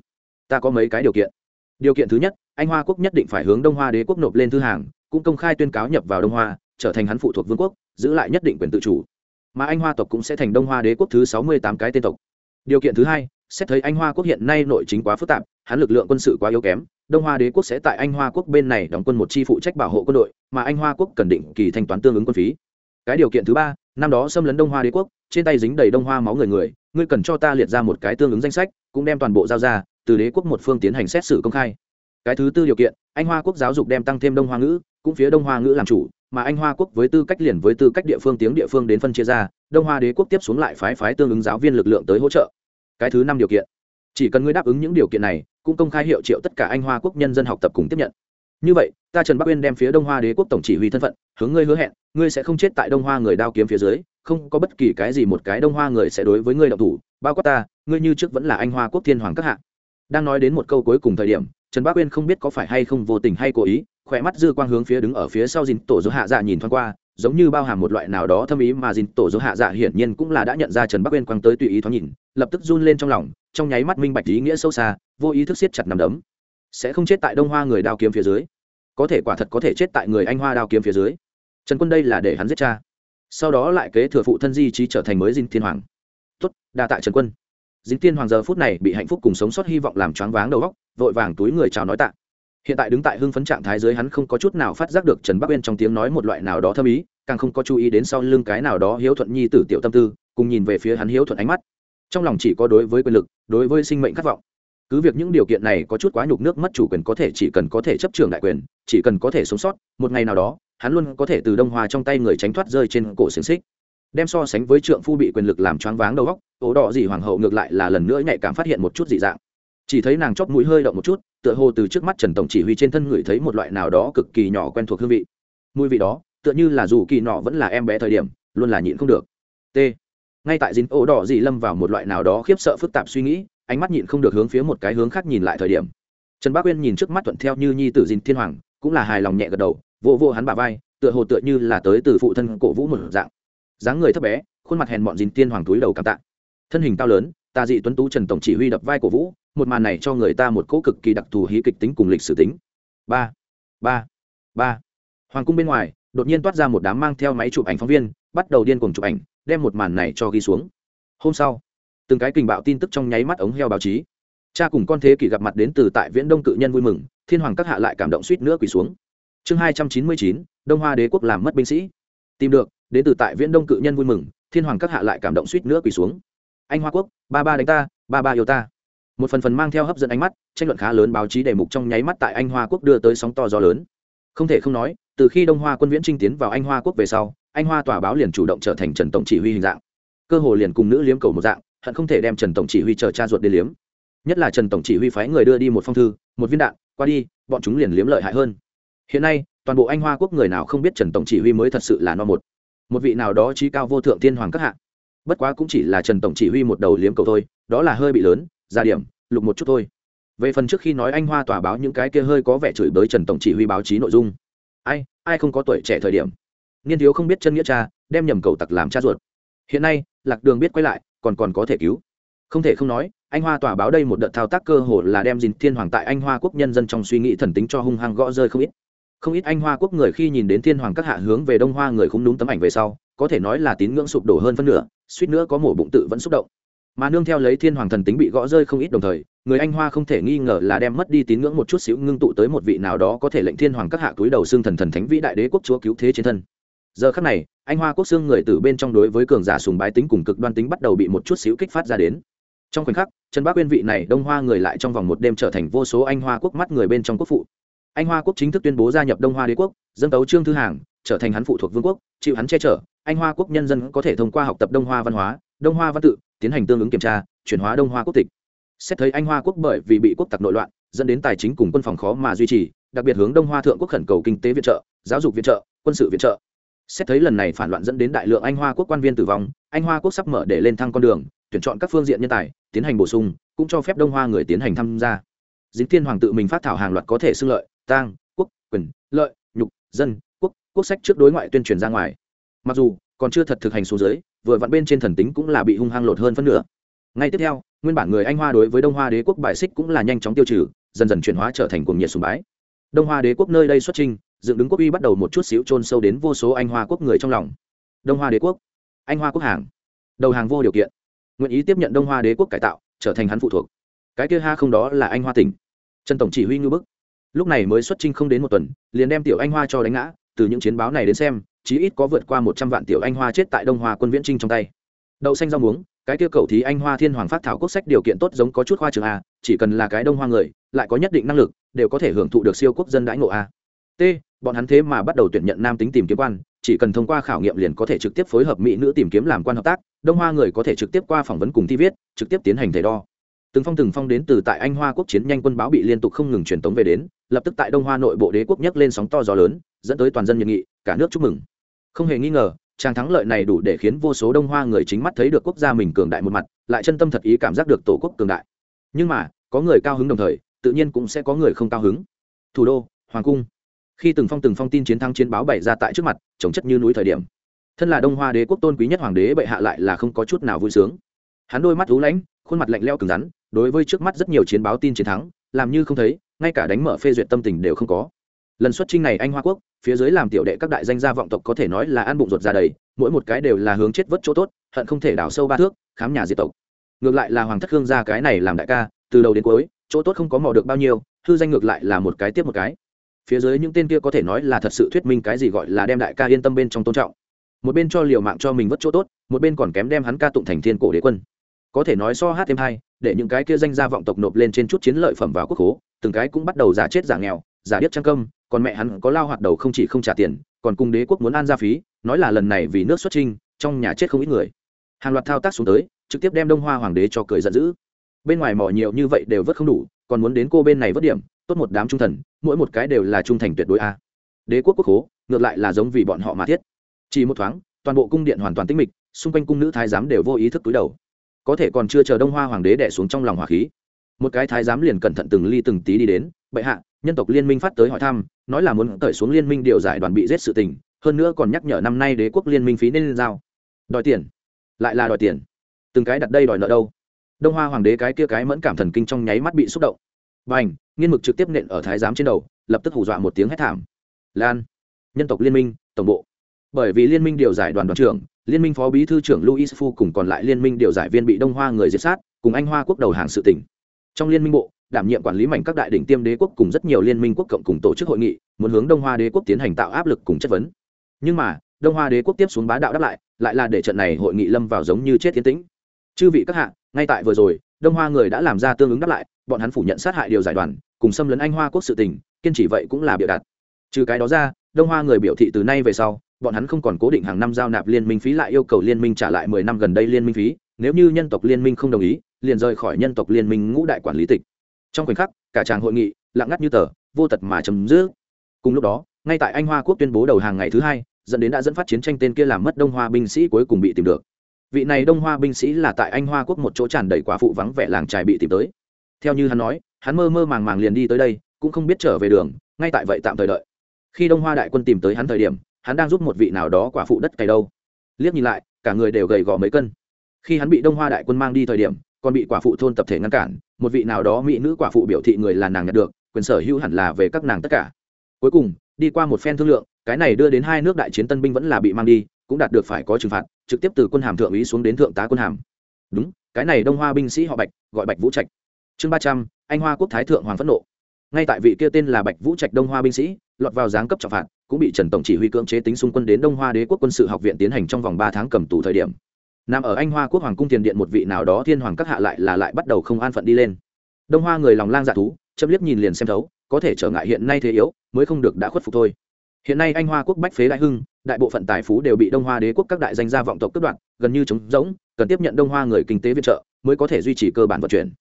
Ta có mấy cái điều kiện. Điều kiện thứ nhất anh hoa quốc nhất định phải hướng đông hoa đế quốc nộp lên thư hàng, cũng công khai tuyên cáo nhập vào đông hoa, trở thành hắn phụ thuộc vương quốc, giữ lại nhất định quyền tự chủ. Mà anh hoa tộc cũng sẽ thành đông hoa đế quốc thứ sáu mươi tám cái tên tộc. Điều kiện thứ hai, xét thấy anh hoa quốc hiện nay nội chính quá phức tạp, hắn lực lượng quân sự quá yếu kém, đông hoa đế quốc sẽ tại anh hoa quốc bên này đóng quân một chi phụ trách bảo hộ quân đội, mà anh hoa quốc cần định kỳ thanh toán tương ứng quân phí. Cái điều kiện thứ ba, năm đó xâm lấn đông hoa đế quốc, trên tay dính đầy đông hoa máu người người, ngươi cần cho ta liệt ra một cái tương ứng danh sách, cũng đem toàn bộ giao ra, từ đế quốc một phương tiến hành xét xử công khai cái thứ tư điều kiện, anh hoa quốc giáo dục đem tăng thêm đông hoa ngữ, cũng phía đông hoa ngữ làm chủ, mà anh hoa quốc với tư cách liền với tư cách địa phương tiếng địa phương đến phân chia ra, đông hoa đế quốc tiếp xuống lại phái phái tương ứng giáo viên lực lượng tới hỗ trợ. Cái thứ năm điều kiện, chỉ cần ngươi đáp ứng những điều kiện này, cũng công khai hiệu triệu tất cả anh hoa quốc nhân dân học tập cùng tiếp nhận. Như vậy, ta trần bắc uyên đem phía đông hoa đế quốc tổng chỉ huy thân phận, hướng ngươi hứa hẹn, ngươi sẽ không chết tại đông hoa người đao kiếm phía dưới, không có bất kỳ cái gì một cái đông hoa người sẽ đối với ngươi động thủ, bao quát ta, ngươi như trước vẫn là anh hoa quốc thiên hoàng các hạ. Đang nói đến một câu cuối cùng thời điểm trần bắc uyên không biết có phải hay không vô tình hay cố ý, khỏe mắt dư quang hướng phía đứng ở phía sau dìn tổ dỗ hạ dạ nhìn thoáng qua, giống như bao hàm một loại nào đó thâm ý mà dìn tổ dỗ hạ dạ hiển nhiên cũng là đã nhận ra trần bắc uyên quăng tới tùy ý thoáng nhìn, lập tức run lên trong lòng, trong nháy mắt minh bạch ý nghĩa sâu xa, vô ý thức siết chặt nằm đấm. Sẽ không chết tại đông hoa người đao kiếm phía dưới. Có thể quả thật có thể chết tại người anh hoa đao kiếm phía dưới. Trần quân đây là để hắn giết cha. Sau đó lại kế thừa phụ thân di trí trở thành mới dinh thiên hoàng. Tuất đa tại trần quân. Dính tiên hoàng giờ phút này bị hạnh phúc cùng sống sót hy vọng làm choáng váng đầu óc vội vàng túi người chào nói tạ. Hiện tại đứng tại hưng phấn trạng thái dưới hắn không có chút nào phát giác được trần bắc uyên trong tiếng nói một loại nào đó thâm ý, càng không có chú ý đến sau lưng cái nào đó hiếu thuận nhi tử tiểu tâm tư, cùng nhìn về phía hắn hiếu thuận ánh mắt. Trong lòng chỉ có đối với quyền lực, đối với sinh mệnh khát vọng. Cứ việc những điều kiện này có chút quá nhục nước mất chủ quyền có thể chỉ cần có thể chấp trường đại quyền, chỉ cần có thể sống sót, một ngày nào đó, hắn luôn có thể từ đông hoa trong tay người tránh thoát rơi trên cổ xiềng xích. Đem so sánh với trượng phu bị quyền lực làm choáng váng đầu góc ố đỏ gì hoàng hậu ngược lại là lần nữa nhạy cảm phát hiện một chút dị dạng chỉ thấy nàng chóp mũi hơi động một chút, tựa hồ từ trước mắt trần tổng chỉ huy trên thân ngửi thấy một loại nào đó cực kỳ nhỏ quen thuộc hương vị. Mùi vị đó, tựa như là dù kỳ nọ vẫn là em bé thời điểm, luôn là nhịn không được. T. Ngay tại dính ổ đỏ dị lâm vào một loại nào đó khiếp sợ phức tạp suy nghĩ, ánh mắt nhịn không được hướng phía một cái hướng khác nhìn lại thời điểm. Trần bác uyên nhìn trước mắt thuận theo như nhi tử dinh thiên hoàng, cũng là hài lòng nhẹ gật đầu vô vô hắn bà vai, tựa hồ tựa như là tới từ phụ thân cổ vũ một dạng. Dáng người thấp bé, khuôn mặt hèn bọn dìn tiên hoàng túi đầu cảm tạ. Thân hình cao lớn tà dị tuấn tú trần tổng chỉ huy đập vai cổ vũ, một màn này cho người ta một cỗ cực kỳ đặc thù hí kịch tính cùng lịch sử tính. Ba ba ba. Hoàng cung bên ngoài, đột nhiên toát ra một đám mang theo máy chụp ảnh phóng viên, bắt đầu điên cuồng chụp ảnh, đem một màn này cho ghi xuống. Hôm sau, từng cái kình bạo tin tức trong nháy mắt ống heo báo chí. Cha cùng con thế kỷ gặp mặt đến từ tại viễn đông cự nhân vui mừng, thiên hoàng các hạ lại cảm động suýt nữa quỳ xuống. Chương hai trăm chín mươi chín, đông hoa đế quốc làm mất binh sĩ. Tìm được, đến từ tại viễn đông cự nhân vui mừng, thiên hoàng các hạ lại cảm động suýt nữa quỳ xuống anh hoa quốc, ba ba đánh ta, ba ba yêu ta. Một phần phần mang theo hấp dẫn ánh mắt, tranh luận khá lớn báo chí đề mục trong nháy mắt tại anh hoa quốc đưa tới sóng to gió lớn. Không thể không nói, từ khi đông hoa quân viễn trinh tiến vào anh hoa quốc về sau, anh hoa tòa báo liền chủ động trở thành trần tổng chỉ huy hình dạng. Cơ hồ liền cùng nữ liếm cầu một dạng, hận không thể đem trần tổng chỉ huy chờ cha ruột đi liếm. Nhất là trần tổng chỉ huy phái người đưa đi một phong thư, một viên đạn, qua đi, bọn chúng liền liếm lợi hại hơn. Hiện nay, toàn bộ anh hoa quốc người nào không biết trần tổng chỉ huy mới thật sự là no một. Một vị nào đó trí cao vô thượng thiên hoàng các hạng bất quá cũng chỉ là trần tổng chỉ huy một đầu liếm cầu thôi, đó là hơi bị lớn, ra điểm, lục một chút thôi. Về phần trước khi nói anh hoa tòa báo những cái kia hơi có vẻ chửi bới trần tổng chỉ huy báo chí nội dung. Ai ai không có tuổi trẻ thời điểm. Niên thiếu không biết chân nghĩa cha, đem nhầm cầu tặc làm cha ruột. Hiện nay, lạc đường biết quay lại, còn còn có thể cứu. Không thể không nói, anh hoa tòa báo đây một đợt thao tác cơ hồ là đem dìn thiên hoàng tại anh hoa quốc nhân dân trong suy nghĩ thần tính cho hung hăng gõ rơi không ít. Không ít anh hoa quốc người khi nhìn đến thiên hoàng các hạ hướng về đông hoa người không đúng tấm ảnh về sau, có thể nói là tín ngưỡng sụp đổ hơn phân nửa suýt nữa có mổ bụng tự vẫn xúc động. Mà nương theo lấy thiên hoàng thần tính bị gõ rơi không ít đồng thời, người anh hoa không thể nghi ngờ là đem mất đi tín ngưỡng một chút xíu ngưng tụ tới một vị nào đó có thể lệnh thiên hoàng các hạ túi đầu xương thần thần thánh vĩ đại đế quốc chúa cứu thế trên thân. Giờ khắc này, anh hoa quốc xương người từ bên trong đối với cường giả sùng bái tính cùng cực đoan tính bắt đầu bị một chút xíu kích phát ra đến. Trong khoảnh khắc, trần bác uyên vị này đông hoa người lại trong vòng một đêm trở thành vô số anh hoa quốc mắt người bên trong quốc phụ. Anh hoa quốc chính thức tuyên bố gia nhập đông hoa đế quốc dân tấu trương thư hàng, trở thành hắn phụ thuộc vương quốc, chịu hắn che chở anh hoa quốc nhân dân có thể thông qua học tập đông hoa văn hóa, đông hoa văn tự, tiến hành tương ứng kiểm tra, chuyển hóa đông hoa quốc tịch. Xét thấy anh hoa quốc bởi vì bị quốc tặc nội loạn, dẫn đến tài chính cùng quân phòng khó mà duy trì, đặc biệt hướng đông hoa thượng quốc khẩn cầu kinh tế viện trợ, giáo dục viện trợ, quân sự viện trợ. Xét thấy lần này phản loạn dẫn đến đại lượng anh hoa quốc quan viên tử vong, anh hoa quốc sắp mở để lên thăng con đường, tuyển chọn các phương diện nhân tài, tiến hành bổ sung, cũng cho phép đông hoa người tiến hành tham gia. Dính thiên hoàng tự mình phát thảo hàng loạt có thể xưng lợi, tang, quốc, quyền, lợi, nhục, dân, quốc quốc sách trước đối ngoại tuyên truyền ra ngoài mặc dù còn chưa thật thực hành xuống dưới, vừa vặn bên trên thần tính cũng là bị hung hăng lột hơn phân nửa. Ngay tiếp theo nguyên bản người anh hoa đối với đông hoa đế quốc bài xích cũng là nhanh chóng tiêu trừ dần dần chuyển hóa trở thành cuồng nhiệt sùng bái. Đông hoa đế quốc nơi đây xuất trình dựng đứng quốc uy bắt đầu một chút xíu chôn sâu đến vô số anh hoa quốc người trong lòng. Đông hoa đế quốc anh hoa quốc hàng đầu hàng vô điều kiện. Nguyện ý tiếp nhận đông hoa đế quốc cải tạo trở thành hắn phụ thuộc. Cái kia ha không đó là anh hoa tỉnh. Trần tổng chỉ huy ngư bức. Lúc này mới xuất trinh không đến một tuần liền đem tiểu anh hoa cho đánh ngã từ những chiến báo này đến xem chí ít có vượt qua một trăm vạn tiểu anh hoa chết tại đông hoa quân viễn trinh trong tay. Đậu xanh rau muống, cái kia cầu thí anh hoa thiên hoàng phát thảo quốc sách điều kiện tốt giống có chút hoa trường a, chỉ cần là cái đông hoa người, lại có nhất định năng lực, đều có thể hưởng thụ được siêu quốc dân đãi ngộ a. T, bọn hắn thế mà bắt đầu tuyển nhận nam tính tìm kiếm quan, chỉ cần thông qua khảo nghiệm liền có thể trực tiếp phối hợp mỹ nữ tìm kiếm làm quan hợp tác, đông hoa người có thể trực tiếp qua phỏng vấn cùng thi viết, trực tiếp tiến hành thể đo. Từng phong từng phong đến từ tại anh hoa quốc chiến nhanh quân báo bị liên tục không ngừng truyền tống về đến, lập tức tại đông hoa nội bộ đế quốc nhấc lên sóng to gió lớn, dẫn tới toàn dân nhiệt nghị, cả nước chúc mừng không hề nghi ngờ tràng thắng lợi này đủ để khiến vô số đông hoa người chính mắt thấy được quốc gia mình cường đại một mặt, lại chân tâm thật ý cảm giác được tổ quốc cường đại. Nhưng mà, có người cao hứng đồng thời, tự nhiên cũng sẽ có người không cao hứng. Thủ đô, hoàng cung. Khi từng phong từng phong tin chiến thắng chiến báo bày ra tại trước mặt chống chất như núi thời điểm. Thân là đông hoa đế quốc tôn quý nhất hoàng đế bệ hạ lại là không có chút nào vui sướng. Hắn đôi mắt rú lãnh, khuôn mặt lạnh leo cứng rắn, đối với trước mắt rất nhiều chiến báo tin chiến thắng, làm như không thấy, ngay cả đánh mở phê duyệt tâm tình đều không có lần xuất trinh này anh hoa quốc, phía dưới làm tiểu đệ các đại danh gia vọng tộc có thể nói là ăn bụng ruột ra đầy, mỗi một cái đều là hướng chết vớt chỗ tốt, hận không thể đào sâu ba thước, khám nhà diệt tộc. Ngược lại là hoàng thất hương gia cái này làm đại ca, từ đầu đến cuối, chỗ tốt không có mò được bao nhiêu thư danh ngược lại là một cái tiếp một cái. Phía dưới những tên kia có thể nói là thật sự thuyết minh cái gì gọi là đem đại ca yên tâm bên trong tôn trọng. Một bên cho liều mạng cho mình vất chỗ tốt, một bên còn kém đem hắn ca tụng thành thiên cổ đế quân. Có thể nói so hát thêm hai, để những cái kia danh gia vọng tộc nộp lên trên chút chiến lợi phẩm vào quốc hố, từng cái cũng bắt đầu giả chết giả nghèo, giả điếc trang công còn mẹ hắn có lao hoạt đầu không chỉ không trả tiền, còn cùng đế quốc muốn an gia phí, nói là lần này vì nước xuất trinh trong nhà chết không ít người. Hàng loạt thao tác xuống tới, trực tiếp đem đông hoa hoàng đế cho cười giận dữ. Bên ngoài mỏ nhiều như vậy đều vớt không đủ, còn muốn đến cô bên này vớt điểm, tốt một đám trung thần, mỗi một cái đều là trung thành tuyệt đối a. Đế quốc quốc hố ngược lại là giống vì bọn họ mà thiết. Chỉ một thoáng, toàn bộ cung điện hoàn toàn tĩnh mịch, xung quanh cung nữ thái giám đều vô ý thức túi đầu. Có thể còn chưa chờ đông hoa hoàng đế đẻ xuống trong lòng hỏa khí. Một cái thái giám liền cẩn thận từng ly từng tí đi đến, bệ hạ nhân tộc liên minh phát tới hỏi thăm, nói là muốn cởi xuống liên minh điều giải đoàn bị giết sự tình, hơn nữa còn nhắc nhở năm nay đế quốc liên minh phí nên giao. Đòi tiền. Lại là đòi tiền. Từng cái đặt đây đòi nợ đâu? Đông hoa hoàng đế cái kia cái mẫn cảm thần kinh trong nháy mắt bị xúc động. Và ảnh nghiên mực trực tiếp nện ở thái giám trên đầu, lập tức hù dọa một tiếng hét thảm. Lan, nhân tộc liên minh, tổng bộ. Bởi vì liên minh điều giải đoàn đoàn trưởng, liên minh phó bí thư trưởng luis phu cùng còn lại liên minh điều giải viên bị đông hoa người diệt sát, cùng anh hoa quốc đầu hàng sự tỉnh trong liên minh bộ đảm nhiệm quản lý mảnh các đại đỉnh tiêm đế quốc cùng rất nhiều liên minh quốc cộng cùng tổ chức hội nghị, muốn hướng đông hoa đế quốc tiến hành tạo áp lực cùng chất vấn. Nhưng mà, đông hoa đế quốc tiếp xuống bá đạo đáp lại lại là để trận này hội nghị lâm vào giống như chết tiến tĩnh. Chư vị các hạ, ngay tại vừa rồi, đông hoa người đã làm ra tương ứng đáp lại, bọn hắn phủ nhận sát hại điều giải đoàn, cùng xâm lấn anh hoa quốc sự tình, kiên trì vậy cũng là biểu đạt. Trừ cái đó ra, đông hoa người biểu thị từ nay về sau, bọn hắn không còn cố định hàng năm giao nạp liên minh phí lại yêu cầu liên minh trả lại mười năm gần đây liên minh phí, nếu như nhân tộc liên minh không đồng ý, liền rời khỏi nhân tộc liên minh ngũ đại quản lý tịch trong khoảnh khắc, cả tràng hội nghị, lặng ngắt như tờ, vô tật mà chấm dứt. Cùng lúc đó, ngay tại anh hoa quốc tuyên bố đầu hàng ngày thứ hai, dẫn đến đã dẫn phát chiến tranh tên kia làm mất đông hoa binh sĩ cuối cùng bị tìm được. Vị này đông hoa binh sĩ là tại anh hoa quốc một chỗ tràn đầy quả phụ vắng vẻ làng trài bị tìm tới. Theo như hắn nói, hắn mơ mơ màng màng liền đi tới đây, cũng không biết trở về đường, ngay tại vậy tạm thời đợi. Khi đông hoa đại quân tìm tới hắn thời điểm, hắn đang giúp một vị nào đó quả phụ đất cày đâu. Liếc nhìn lại, cả người đều gầy gò mấy cân. Khi hắn bị đông hoa đại quân mang đi thời điểm, còn bị quả phụ thôn tập thể ngăn cản một vị nào đó mỹ nữ quả phụ biểu thị người là nàng nhận được, quyền sở hữu hẳn là về các nàng tất cả. Cuối cùng, đi qua một phen thương lượng, cái này đưa đến hai nước đại chiến tân binh vẫn là bị mang đi, cũng đạt được phải có trừng phạt, trực tiếp từ quân hàm thượng úy xuống đến thượng tá quân hàm. Đúng, cái này đông hoa binh sĩ họ bạch, gọi bạch vũ trạch. Chương ba trăm, anh hoa quốc thái thượng hoàng phẫn nộ. Ngay tại vị kia tên là bạch vũ trạch đông hoa binh sĩ, lọt vào giáng cấp trọng phạt, cũng bị trần tổng chỉ huy cưỡng chế tính xung quân đến đông hoa đế quốc quân sự học viện tiến hành trong vòng ba tháng cầm tù thời điểm nằm ở anh hoa quốc hoàng cung tiền điện một vị nào đó thiên hoàng các hạ lại là lại bắt đầu không an phận đi lên. Đông hoa người lòng lang dạ thú, chấm liếc nhìn liền xem thấu, có thể trở ngại hiện nay thế yếu, mới không được đã khuất phục thôi. Hiện nay anh hoa quốc bách phế đại hưng, đại bộ phận tài phú đều bị đông hoa đế quốc các đại danh gia vọng tộc cướp đoạt, gần như trống rỗng, cần tiếp nhận đông hoa người kinh tế viện trợ, mới có thể duy trì cơ bản vận chuyển.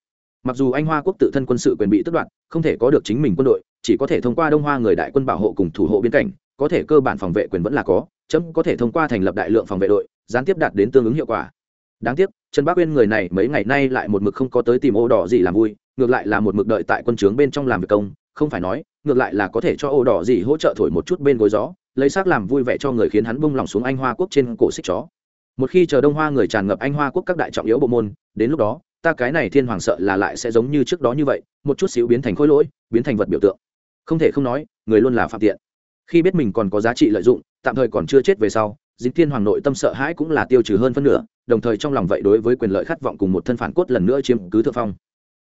Mặc dù anh hoa quốc tự thân quân sự quyền bị tước đoạt, không thể có được chính mình quân đội, chỉ có thể thông qua đông hoa người đại quân bảo hộ cùng thủ hộ biên cảnh, có thể cơ bản phòng vệ quyền vẫn là có, chấm có thể thông qua thành lập đại lượng phòng vệ đội gián tiếp đạt đến tương ứng hiệu quả. Đáng tiếc, trần bác uyên người này mấy ngày nay lại một mực không có tới tìm ô đỏ gì làm vui, ngược lại là một mực đợi tại quân trướng bên trong làm việc công, không phải nói, ngược lại là có thể cho ô đỏ gì hỗ trợ thổi một chút bên gối gió, lấy xác làm vui vẻ cho người khiến hắn bung lòng xuống anh hoa quốc trên cổ xích chó. Một khi chờ đông hoa người tràn ngập anh hoa quốc các đại trọng yếu bộ môn, đến lúc đó, ta cái này thiên hoàng sợ là lại sẽ giống như trước đó như vậy, một chút xíu biến thành khối lỗi, biến thành vật biểu tượng. Không thể không nói, người luôn là phạm tiện. Khi biết mình còn có giá trị lợi dụng, tạm thời còn chưa chết về sau dính thiên hoàng nội tâm sợ hãi cũng là tiêu trừ hơn phân nửa, đồng thời trong lòng vậy đối với quyền lợi khát vọng cùng một thân phản cốt lần nữa chiếm cứ thượng phong.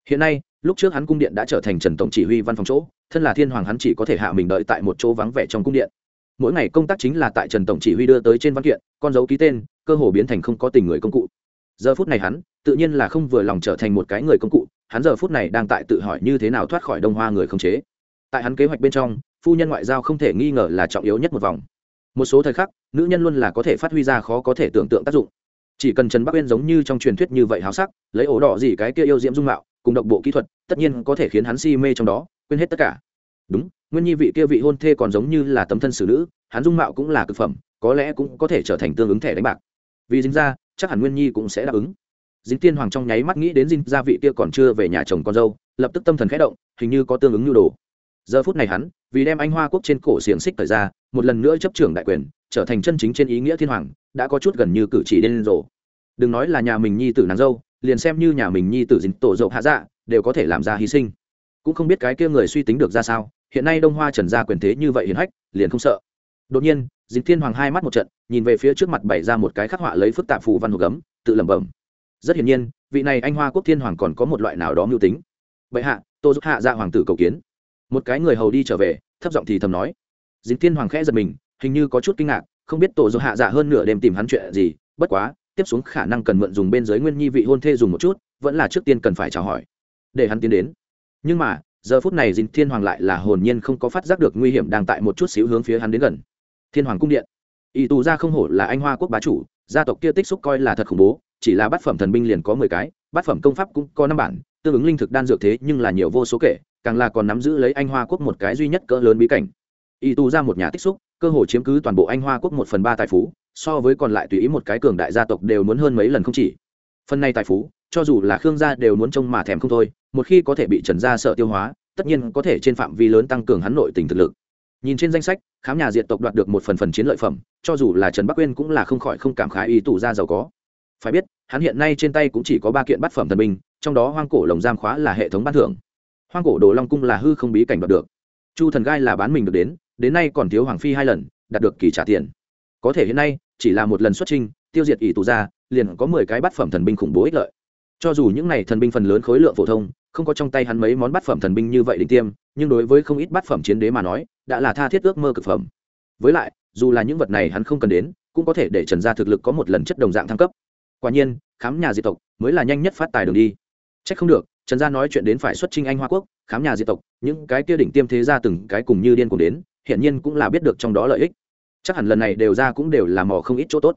Hiện nay, lúc trước hắn cung điện đã trở thành trần tổng chỉ huy văn phòng chỗ, thân là thiên hoàng hắn chỉ có thể hạ mình đợi tại một chỗ vắng vẻ trong cung điện. Mỗi ngày công tác chính là tại trần tổng chỉ huy đưa tới trên văn kiện, con dấu ký tên, cơ hồ biến thành không có tình người công cụ. Giờ phút này hắn, tự nhiên là không vừa lòng trở thành một cái người công cụ, hắn giờ phút này đang tại tự hỏi như thế nào thoát khỏi đông hoa người không chế. Tại hắn kế hoạch bên trong, phu nhân ngoại giao không thể nghi ngờ là trọng yếu nhất một vòng một số thời khắc, nữ nhân luôn là có thể phát huy ra khó có thể tưởng tượng tác dụng. Chỉ cần trần bắc uyên giống như trong truyền thuyết như vậy háo sắc, lấy ổ đỏ gì cái kia yêu diễm dung mạo, cùng độc bộ kỹ thuật, tất nhiên có thể khiến hắn si mê trong đó, quên hết tất cả. Đúng, nguyên nhi vị kia vị hôn thê còn giống như là tấm thân xử nữ, hắn dung mạo cũng là cực phẩm, có lẽ cũng có thể trở thành tương ứng thẻ đánh bạc. Vì dính ra, chắc hẳn nguyên nhi cũng sẽ đáp ứng. Dính tiên hoàng trong nháy mắt nghĩ đến dính gia vị kia còn chưa về nhà chồng con dâu, lập tức tâm thần khẽ động, hình như có tương ứng nhu đồ giờ phút này hắn, vì đem anh hoa quốc trên cổ xiềng xích thời ra, một lần nữa chấp trưởng đại quyền, trở thành chân chính trên ý nghĩa thiên hoàng, đã có chút gần như cử chỉ đen rồ. Đừng nói là nhà mình nhi tử nàng dâu, liền xem như nhà mình nhi tử dính tổ dậu hạ dạ đều có thể làm ra hy sinh. Cũng không biết cái kia người suy tính được ra sao, hiện nay đông hoa trần gia quyền thế như vậy hiền hách, liền không sợ. Đột nhiên, dính thiên hoàng hai mắt một trận, nhìn về phía trước mặt bày ra một cái khắc họa lấy phức tạp phù văn hộp gấm, tự lẩm bẩm. Rất hiển nhiên, vị này anh hoa quốc thiên hoàng còn có một loại nào đó mưu tính. Vậy hạ, tô giúp hạ dạ hoàng tử cầu kiến một cái người hầu đi trở về, thấp giọng thì thầm nói. Dính thiên hoàng khẽ giật mình, hình như có chút kinh ngạc, không biết tổ giúp hạ dạ hơn nửa đêm tìm hắn chuyện gì, bất quá, tiếp xuống khả năng cần mượn dùng bên dưới nguyên nhi vị hôn thê dùng một chút, vẫn là trước tiên cần phải chào hỏi, để hắn tiến đến. Nhưng mà, giờ phút này dính thiên hoàng lại là hồn nhiên không có phát giác được nguy hiểm đang tại một chút xíu hướng phía hắn đến gần. Thiên hoàng cung điện. Ỷ tù ra không hổ là anh hoa quốc bá chủ, gia tộc kia tích xúc coi là thật khủng bố, chỉ là bát phẩm thần binh liền có mười cái, bát phẩm công pháp cũng có năm bản, tương ứng linh thực đan dược thế nhưng là nhiều vô số kể càng là còn nắm giữ lấy anh hoa quốc một cái duy nhất cỡ lớn bí cảnh. Y tù ra một nhà tích xúc, cơ hồ chiếm cứ toàn bộ anh hoa quốc một phần ba tài phú, so với còn lại tùy ý một cái cường đại gia tộc đều muốn hơn mấy lần không chỉ. Phần này tài phú, cho dù là khương gia đều muốn trông mà thèm không thôi, một khi có thể bị trần gia sợ tiêu hóa, tất nhiên có thể trên phạm vi lớn tăng cường hắn nội tình thực lực. Nhìn trên danh sách, khám nhà diệt tộc đoạt được một phần phần chiến lợi phẩm, cho dù là trần bắc uyên cũng là không khỏi không cảm khái ý Tù gia giàu có. Phải biết, hắn hiện nay trên tay cũng chỉ có ba kiện bát phẩm thần binh, trong đó hoang cổ lồng giam khóa là hệ thống ban thưởng hoang cổ đồ long cung là hư không bí cảnh đoạt được. Chu thần gai là bán mình được đến đến nay còn thiếu hoàng phi hai lần, đạt được kỳ trả tiền. Có thể hiện nay, chỉ là một lần xuất trình tiêu diệt ỷ tù ra liền có mười cái bát phẩm thần binh khủng bố ích lợi. Cho dù những này thần binh phần lớn khối lượng phổ thông, không có trong tay hắn mấy món bát phẩm thần binh như vậy định tiêm, nhưng đối với không ít bát phẩm chiến đế mà nói, đã là tha thiết ước mơ cực phẩm. Với lại, dù là những vật này hắn không cần đến, cũng có thể để trần gia thực lực có một lần chất đồng dạng thăng cấp. Quả nhiên, khám nhà diệt tộc mới là nhanh nhất phát tài đường đi. C h ắ c không được trần gia nói chuyện đến phải xuất trinh anh hoa quốc, khám nhà diệt tộc, những cái kia đỉnh tiêm thế ra từng cái cùng như điên cùng đến, hiển nhiên cũng là biết được trong đó lợi ích. Chắc hẳn lần này đều ra cũng đều là mò không ít chỗ tốt.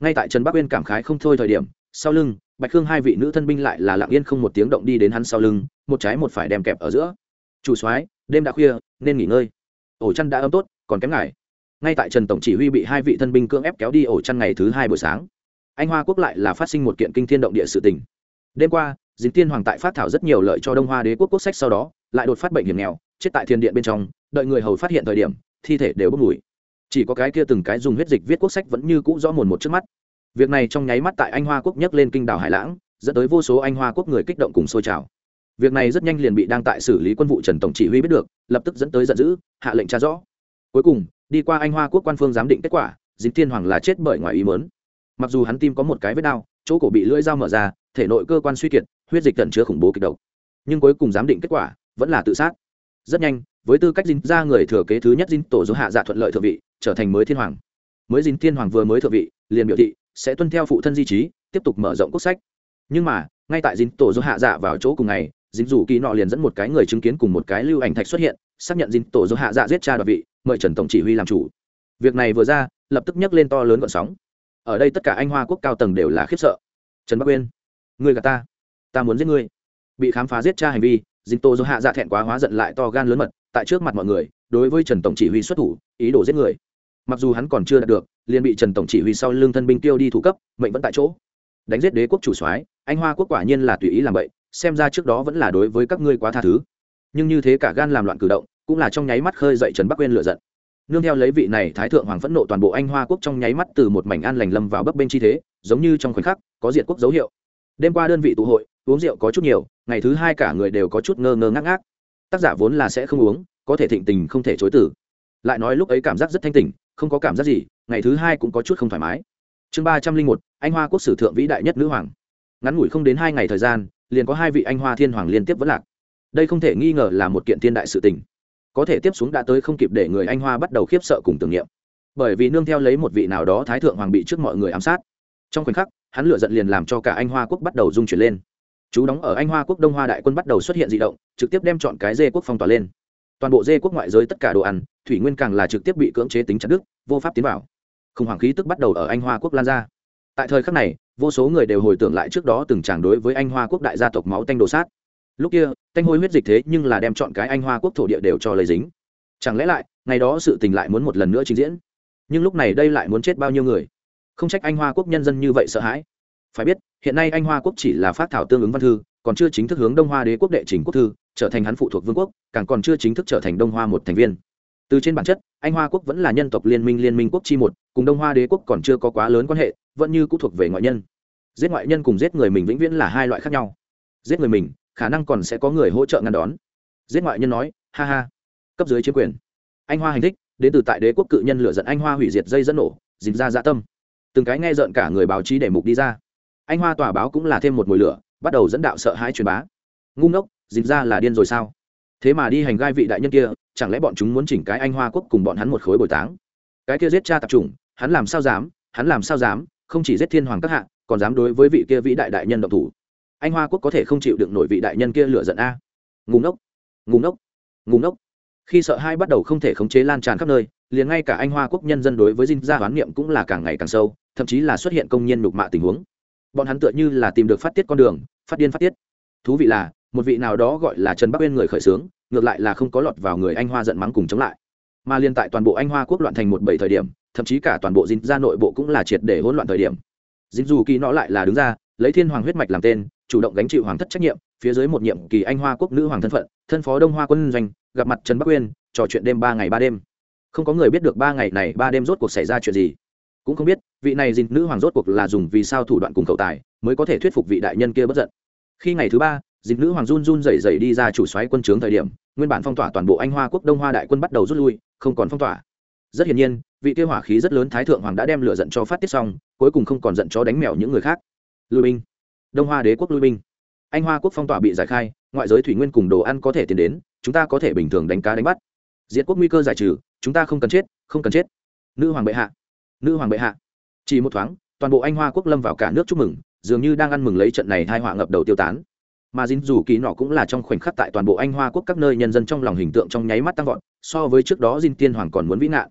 Ngay tại trần bắc uyên cảm khái không thôi thời điểm, sau lưng, bạch khương hai vị nữ thân binh lại là lặng yên không một tiếng động đi đến hắn sau lưng, một trái một phải đem kẹp ở giữa. Chủ soái, đêm đã khuya, nên nghỉ ngơi. Ổ chăn đã ấm tốt, còn kém ngài. Ngay tại trần tổng chỉ huy bị hai vị thân binh cưỡng ép kéo đi ổ chăn ngày thứ hai buổi sáng, anh hoa quốc lại là phát sinh một kiện kinh thiên động địa sự tình. Đêm qua dính tiên hoàng tại phát thảo rất nhiều lợi cho đông hoa đế quốc quốc sách sau đó, lại đột phát bệnh hiểm nghèo, chết tại thiên điện bên trong, đợi người hầu phát hiện thời điểm, thi thể đều bốc mùi. Chỉ có cái kia từng cái dùng huyết dịch viết quốc sách vẫn như cũ rõ mồn một trước mắt. Việc này trong nháy mắt tại anh hoa quốc nhấc lên kinh đảo hải lãng, dẫn tới vô số anh hoa quốc người kích động cùng sôi trào. Việc này rất nhanh liền bị đang tại xử lý quân vụ trần tổng chỉ huy biết được, lập tức dẫn tới giận dữ, hạ lệnh tra rõ. Cuối cùng, đi qua anh hoa quốc quan phương giám định kết quả dính thiên hoàng là chết bởi ngoài ý mớn mặc dù hắn tim có một cái vết đau, chỗ cổ bị lưỡi dao mở ra, thể nội cơ quan suy kiệt huyết dịch tận chứa khủng bố kịch độc. Nhưng cuối cùng giám định kết quả vẫn là tự sát. Rất nhanh, với tư cách dinh ra người thừa kế thứ nhất dinh tổ dỗ hạ dạ thuận lợi thượng vị, trở thành mới thiên hoàng. Mới dinh thiên hoàng vừa mới thượng vị, liền biểu thị sẽ tuân theo phụ thân di trí, tiếp tục mở rộng quốc sách. Nhưng mà, ngay tại dính tổ dỗ hạ dạ vào chỗ cùng ngày dính dù kỳ nọ liền dẫn một cái người chứng kiến cùng một cái lưu ảnh thạch xuất hiện, xác nhận dính tổ dỗ hạ dạ giết cha đoạt vị, mời trần tổng chỉ huy làm chủ. Việc này vừa ra, lập tức nhấc lên to lớn gọn sóng. Ở đây tất cả anh hoa quốc cao tầng đều là khiếp sợ. Trần bắc uyên, người gà ta ta muốn giết ngươi. Bị khám phá giết cha hành vi dinh tô do hạ dạ thẹn quá hóa giận lại to gan lớn mật, tại trước mặt mọi người, đối với trần tổng chỉ huy xuất thủ, ý đồ giết người. Mặc dù hắn còn chưa đạt được, liền bị trần tổng chỉ huy sau lưng thân binh tiêu đi thủ cấp, mệnh vẫn tại chỗ. Đánh giết đế quốc chủ soái, anh hoa quốc quả nhiên là tùy ý làm vậy, xem ra trước đó vẫn là đối với các ngươi quá tha thứ. Nhưng như thế cả gan làm loạn cử động, cũng là trong nháy mắt khơi dậy trần bắc quên lựa giận. Nương theo lấy vị này thái thượng hoàng phẫn nộ toàn bộ anh hoa quốc trong nháy mắt từ một mảnh an lành lâm vào bấp bên chi thế, giống như trong khoảnh khắc có diện quốc dấu hiệu. Đêm qua đơn vị tụ hội uống rượu có chút nhiều, ngày thứ hai cả người đều có chút ngơ ngơ ngác ngác. Tác giả vốn là sẽ không uống, có thể thịnh tình không thể chối tử lại nói lúc ấy cảm giác rất thanh tỉnh, không có cảm giác gì, ngày thứ hai cũng có chút không thoải mái. Chương ba trăm linh một, anh hoa quốc sử thượng vĩ đại nhất nữ hoàng. Ngắn ngủi không đến hai ngày thời gian, liền có hai vị anh hoa thiên hoàng liên tiếp vẫn lạc. Đây không thể nghi ngờ là một kiện thiên đại sự tình. Có thể tiếp xuống đã tới không kịp để người anh hoa bắt đầu khiếp sợ cùng tưởng niệm. Bởi vì nương theo lấy một vị nào đó thái thượng hoàng bị trước mọi người ám sát. Trong khoảnh khắc, hắn lựa giận liền làm cho cả anh hoa quốc bắt đầu rung chuyển lên chú đóng ở anh hoa quốc đông hoa đại quân bắt đầu xuất hiện di động, trực tiếp đem chọn cái dê quốc phong tỏa lên. Toàn bộ dê quốc ngoại giới tất cả đồ ăn, thủy nguyên càng là trực tiếp bị cưỡng chế tính chặt đức vô pháp tiến vào. Khủng hoảng khí tức bắt đầu ở anh hoa quốc lan ra. Tại thời khắc này, vô số người đều hồi tưởng lại trước đó từng tràng đối với anh hoa quốc đại gia tộc máu tanh đồ sát. Lúc kia, tanh hôi huyết dịch thế nhưng là đem chọn cái anh hoa quốc thổ địa đều cho lấy dính. Chẳng lẽ lại, ngày đó sự tình lại muốn một lần nữa trình diễn? Nhưng lúc này đây lại muốn chết bao nhiêu người? Không trách anh hoa quốc nhân dân như vậy sợ hãi phải biết, hiện nay anh hoa quốc chỉ là phát thảo tương ứng văn thư, còn chưa chính thức hướng đông hoa đế quốc đệ trình quốc thư, trở thành hắn phụ thuộc vương quốc, càng còn chưa chính thức trở thành đông hoa một thành viên. Từ trên bản chất, anh hoa quốc vẫn là nhân tộc liên minh liên minh quốc chi một, cùng đông hoa đế quốc còn chưa có quá lớn quan hệ, vẫn như cũng thuộc về ngoại nhân. Giết ngoại nhân cùng giết người mình vĩnh viễn là hai loại khác nhau. Giết người mình, khả năng còn sẽ có người hỗ trợ ngăn đón. Giết ngoại nhân nói, ha ha, cấp dưới chiếm quyền. Anh hoa hành thích, đến từ tại đế quốc cự nhân lựa giận anh hoa hủy diệt dây dẫn nổ dìm ra dạ tâm. Từng cái nghe rợn cả người báo chí để mục đi ra anh hoa tòa báo cũng là thêm một mùi lửa bắt đầu dẫn đạo sợ hãi truyền bá. Ngu ngốc dìm ra là điên rồi sao? Thế mà đi hành gai vị đại nhân kia chẳng lẽ bọn chúng muốn chỉnh cái anh hoa quốc cùng bọn hắn một khối bồi táng? Cái kia giết cha tập trùng, hắn làm sao dám hắn làm sao dám không chỉ giết thiên hoàng các hạ còn dám đối với vị kia vĩ đại đại nhân độc thủ. Anh hoa quốc có thể không chịu đựng nổi vị đại nhân kia lựa giận a. Ngùng ngốc ngùng ngốc ngùng ngốc. Khi sợ hai bắt đầu không thể khống chế lan tràn khắp nơi liền ngay cả anh hoa quốc nhân dân đối với dinh gia hoán niệm cũng là càng ngày càng sâu thậm chí là xuất hiện công nhân nhục mạ tình huống bọn hắn tựa như là tìm được phát tiết con đường, phát điên phát tiết. Thú vị là, một vị nào đó gọi là trần bắc uyên người khởi xướng, ngược lại là không có lọt vào người anh hoa giận mắng cùng chống lại. Mà liên tại toàn bộ anh hoa quốc loạn thành một bảy thời điểm, thậm chí cả toàn bộ dinh gia nội bộ cũng là triệt để hỗn loạn thời điểm. Dinh dù kỳ nó lại là đứng ra, lấy thiên hoàng huyết mạch làm tên, chủ động gánh chịu hoàng thất trách nhiệm, phía dưới một nhiệm kỳ anh hoa quốc nữ hoàng thân phận, thân phó đông hoa quân doanh, gặp mặt trần bắc uyên, trò chuyện đêm ba ngày ba đêm. Không có người biết được ba ngày này ba đêm rốt cuộc xảy ra chuyện gì cũng không biết, vị này dình nữ hoàng rốt cuộc là dùng vì sao thủ đoạn cùng cầu tài mới có thể thuyết phục vị đại nhân kia bất giận. Khi ngày thứ ba dình nữ hoàng run run rẩy rẩy đi ra chủ xoáy quân trướng thời điểm, nguyên bản phong tỏa toàn bộ anh hoa quốc đông hoa đại quân bắt đầu rút lui, không còn phong tỏa. Rất hiển nhiên, vị kia hỏa khí rất lớn thái thượng hoàng đã đem lửa giận cho phát tiết xong, cuối cùng không còn giận cho đánh mèo những người khác. Lui binh. Đông hoa đế quốc lui binh. Anh hoa quốc phong tỏa bị giải khai, ngoại giới thủy nguyên cùng đồ ăn có thể tiến đến, chúng ta có thể bình thường đánh cá đánh bắt. Diệt quốc nguy cơ giải trừ, chúng ta không cần chết, không cần chết. Nữ hoàng bệ hạ nữ hoàng bệ hạ. Chỉ một thoáng, toàn bộ anh hoa quốc lâm vào cả nước chúc mừng, dường như đang ăn mừng lấy trận này hai họa ngập đầu tiêu tán. Mà dính dù kỳ nọ cũng là trong khoảnh khắc tại toàn bộ anh hoa quốc các nơi nhân dân trong lòng hình tượng trong nháy mắt tăng vọt, so với trước đó dinh tiên hoàng còn muốn vĩ nạn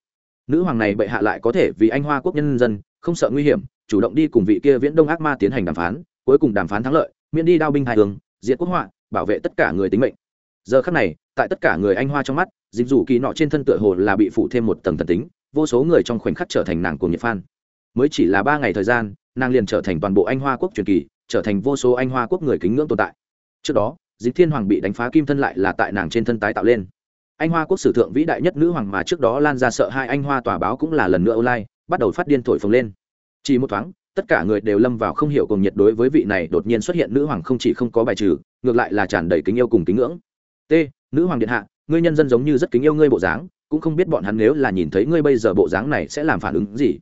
nữ hoàng này bệ hạ lại có thể vì anh hoa quốc nhân dân, không sợ nguy hiểm, chủ động đi cùng vị kia viễn đông ác ma tiến hành đàm phán, cuối cùng đàm phán thắng lợi, miễn đi đao binh hai hướng diệt quốc họa, bảo vệ tất cả người tính mệnh. Giờ khắc này, tại tất cả người anh hoa trong mắt dính dù kỳ nọ trên thân tựa hồ là bị phủ thêm một tầng thần tính vô số người trong khoảnh khắc trở thành nàng của nhiệt phan mới chỉ là ba ngày thời gian, nàng liền trở thành toàn bộ anh hoa quốc truyền kỳ, trở thành vô số anh hoa quốc người kính ngưỡng tồn tại. Trước đó, dịch thiên hoàng bị đánh phá kim thân lại là tại nàng trên thân tái tạo lên. Anh hoa quốc sử thượng vĩ đại nhất nữ hoàng mà trước đó lan ra sợ hai anh hoa tòa báo cũng là lần nữa online, bắt đầu phát điên thổi phồng lên. Chỉ một thoáng, tất cả người đều lâm vào không hiểu cùng nhiệt đối với vị này đột nhiên xuất hiện nữ hoàng không chỉ không có bài trừ, ngược lại là tràn đầy kính yêu cùng kính ngưỡng. T, nữ hoàng điện hạ, ngươi nhân dân giống như rất kính yêu ngươi bộ dáng cũng không biết bọn hắn nếu là nhìn thấy ngươi bây giờ bộ dáng này sẽ làm phản ứng gì.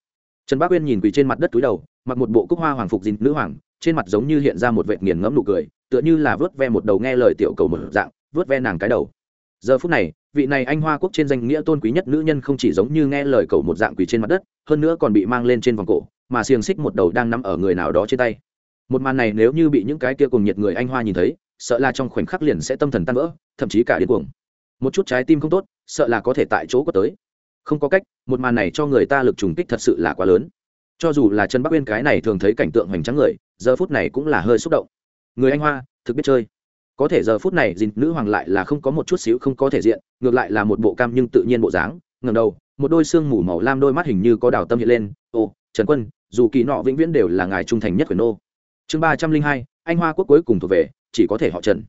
Trần bác uyên nhìn quỳ trên mặt đất túi đầu, mặc một bộ cúc hoa hoàng phục dinh nữ hoàng, trên mặt giống như hiện ra một vệt nghiền ngẫm nụ cười, tựa như là vớt ve một đầu nghe lời tiểu cầu một dạng, vớt ve nàng cái đầu. Giờ phút này, vị này anh hoa quốc trên danh nghĩa tôn quý nhất nữ nhân không chỉ giống như nghe lời cầu một dạng quỳ trên mặt đất, hơn nữa còn bị mang lên trên vòng cổ, mà xiềng xích một đầu đang nằm ở người nào đó trên tay. Một màn này nếu như bị những cái kia cùng nhiệt người anh hoa nhìn thấy, sợ là trong khoảnh khắc liền sẽ tâm thần tan vỡ, thậm chí cả điên cuồng một chút trái tim không tốt, sợ là có thể tại chỗ có tới. Không có cách, một màn này cho người ta lực trùng kích thật sự là quá lớn. Cho dù là chân bắc uyên cái này thường thấy cảnh tượng hoành tráng người, giờ phút này cũng là hơi xúc động. Người anh hoa, thực biết chơi. Có thể giờ phút này dìn nữ hoàng lại là không có một chút xíu không có thể diện, ngược lại là một bộ cam nhưng tự nhiên bộ dáng ngầm đầu, một đôi xương mù màu lam đôi mắt hình như có đào tâm hiện lên. Ô trần quân, dù kỳ nọ vĩnh viễn đều là ngài trung thành nhất quyền nô. Chương ba trăm linh hai, anh hoa quốc cuối cùng thuộc về, chỉ có thể họ trần.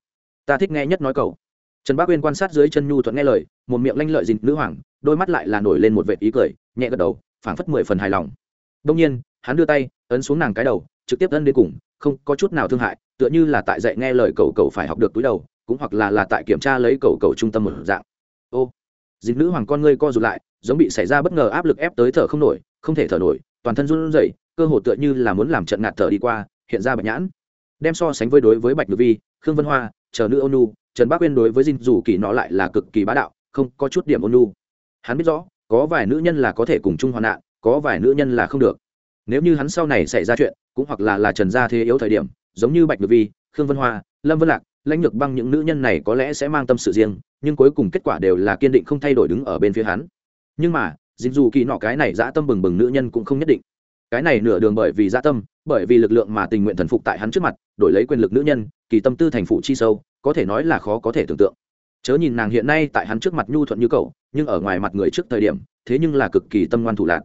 Ta thích nghe nhất nói cầu trần bác uyên quan sát dưới chân nhu thuận nghe lời, một miệng lanh lợi dìn nữ hoàng, đôi mắt lại là nổi lên một vẻ ý cười, nhẹ gật đầu, phảng phất mười phần hài lòng. Đông nhiên, hắn đưa tay, ấn xuống nàng cái đầu, trực tiếp ấn đến cùng, không có chút nào thương hại, tựa như là tại dạy nghe lời cầu cầu phải học được túi đầu, cũng hoặc là là tại kiểm tra lấy cầu cầu trung tâm một dạng. Ô dịp nữ hoàng con ngươi co rụt lại, giống bị xảy ra bất ngờ áp lực ép tới thở không nổi, không thể thở nổi, toàn thân run rẩy, cơ hồ tựa như là muốn làm trận ngạt thở đi qua, hiện ra bạch nhãn. Đem so sánh với đối với bạch Nữ vi, khương vân hoa, chờ nữ ônu trần bác uyên đối với dinh dù kỳ nó lại là cực kỳ bá đạo, không có chút điểm ôn lu hắn biết rõ, có vài nữ nhân là có thể cùng chung hoạn nạn, có vài nữ nhân là không được. Nếu như hắn sau này xảy ra chuyện, cũng hoặc là là trần gia thế yếu thời điểm, giống như bạch ngự vi, khương vân hoa, lâm vân lạc, lãnh lược băng những nữ nhân này có lẽ sẽ mang tâm sự riêng, nhưng cuối cùng kết quả đều là kiên định không thay đổi đứng ở bên phía hắn. Nhưng mà dính dù kỳ nọ cái này dã tâm bừng bừng nữ nhân cũng không nhất định. Cái này nửa đường bởi vì dã tâm, bởi vì lực lượng mà tình nguyện thần phục tại hắn trước mặt, đổi lấy quyền lực nữ nhân, kỳ tâm tư thành phụ chi sâu có thể nói là khó có thể tưởng tượng. Chớ nhìn nàng hiện nay tại hắn trước mặt nhu thuận như cậu, nhưng ở ngoài mặt người trước thời điểm, thế nhưng là cực kỳ tâm ngoan thủ lạc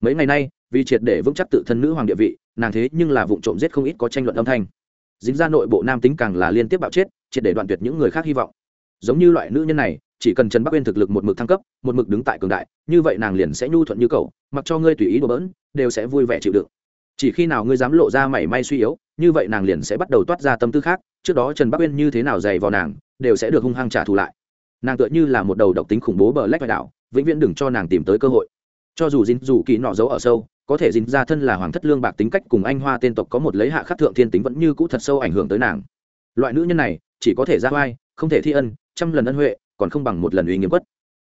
mấy ngày nay, vì triệt để vững chắc tự thân nữ hoàng địa vị, nàng thế nhưng là vụ trộm giết không ít có tranh luận âm thanh. Dính ra nội bộ nam tính càng là liên tiếp bạo chết, triệt để đoạn tuyệt những người khác hy vọng. Giống như loại nữ nhân này, chỉ cần trần bắc uyên thực lực một mực thăng cấp, một mực đứng tại cường đại, như vậy nàng liền sẽ nhu thuận như cậu, mặc cho ngươi tùy ý đùa bỡn, đều sẽ vui vẻ chịu đựng chỉ khi nào ngươi dám lộ ra mảy may suy yếu, như vậy nàng liền sẽ bắt đầu toát ra tâm tư khác, trước đó trần bắc uyên như thế nào dày vào nàng, đều sẽ được hung hăng trả thù lại. Nàng tựa như là một đầu độc tính khủng bố bờ lách vai đảo, vĩnh viễn đừng cho nàng tìm tới cơ hội. Cho dù dính dù kỳ nọ giấu ở sâu, có thể dính ra thân là hoàng thất lương bạc tính cách cùng anh hoa tên tộc có một lấy hạ khắc thượng thiên tính vẫn như cũ thật sâu ảnh hưởng tới nàng. Loại nữ nhân này, chỉ có thể ra vai không thể thi ân, trăm lần ân huệ, còn không bằng một lần uy nghiêm quất.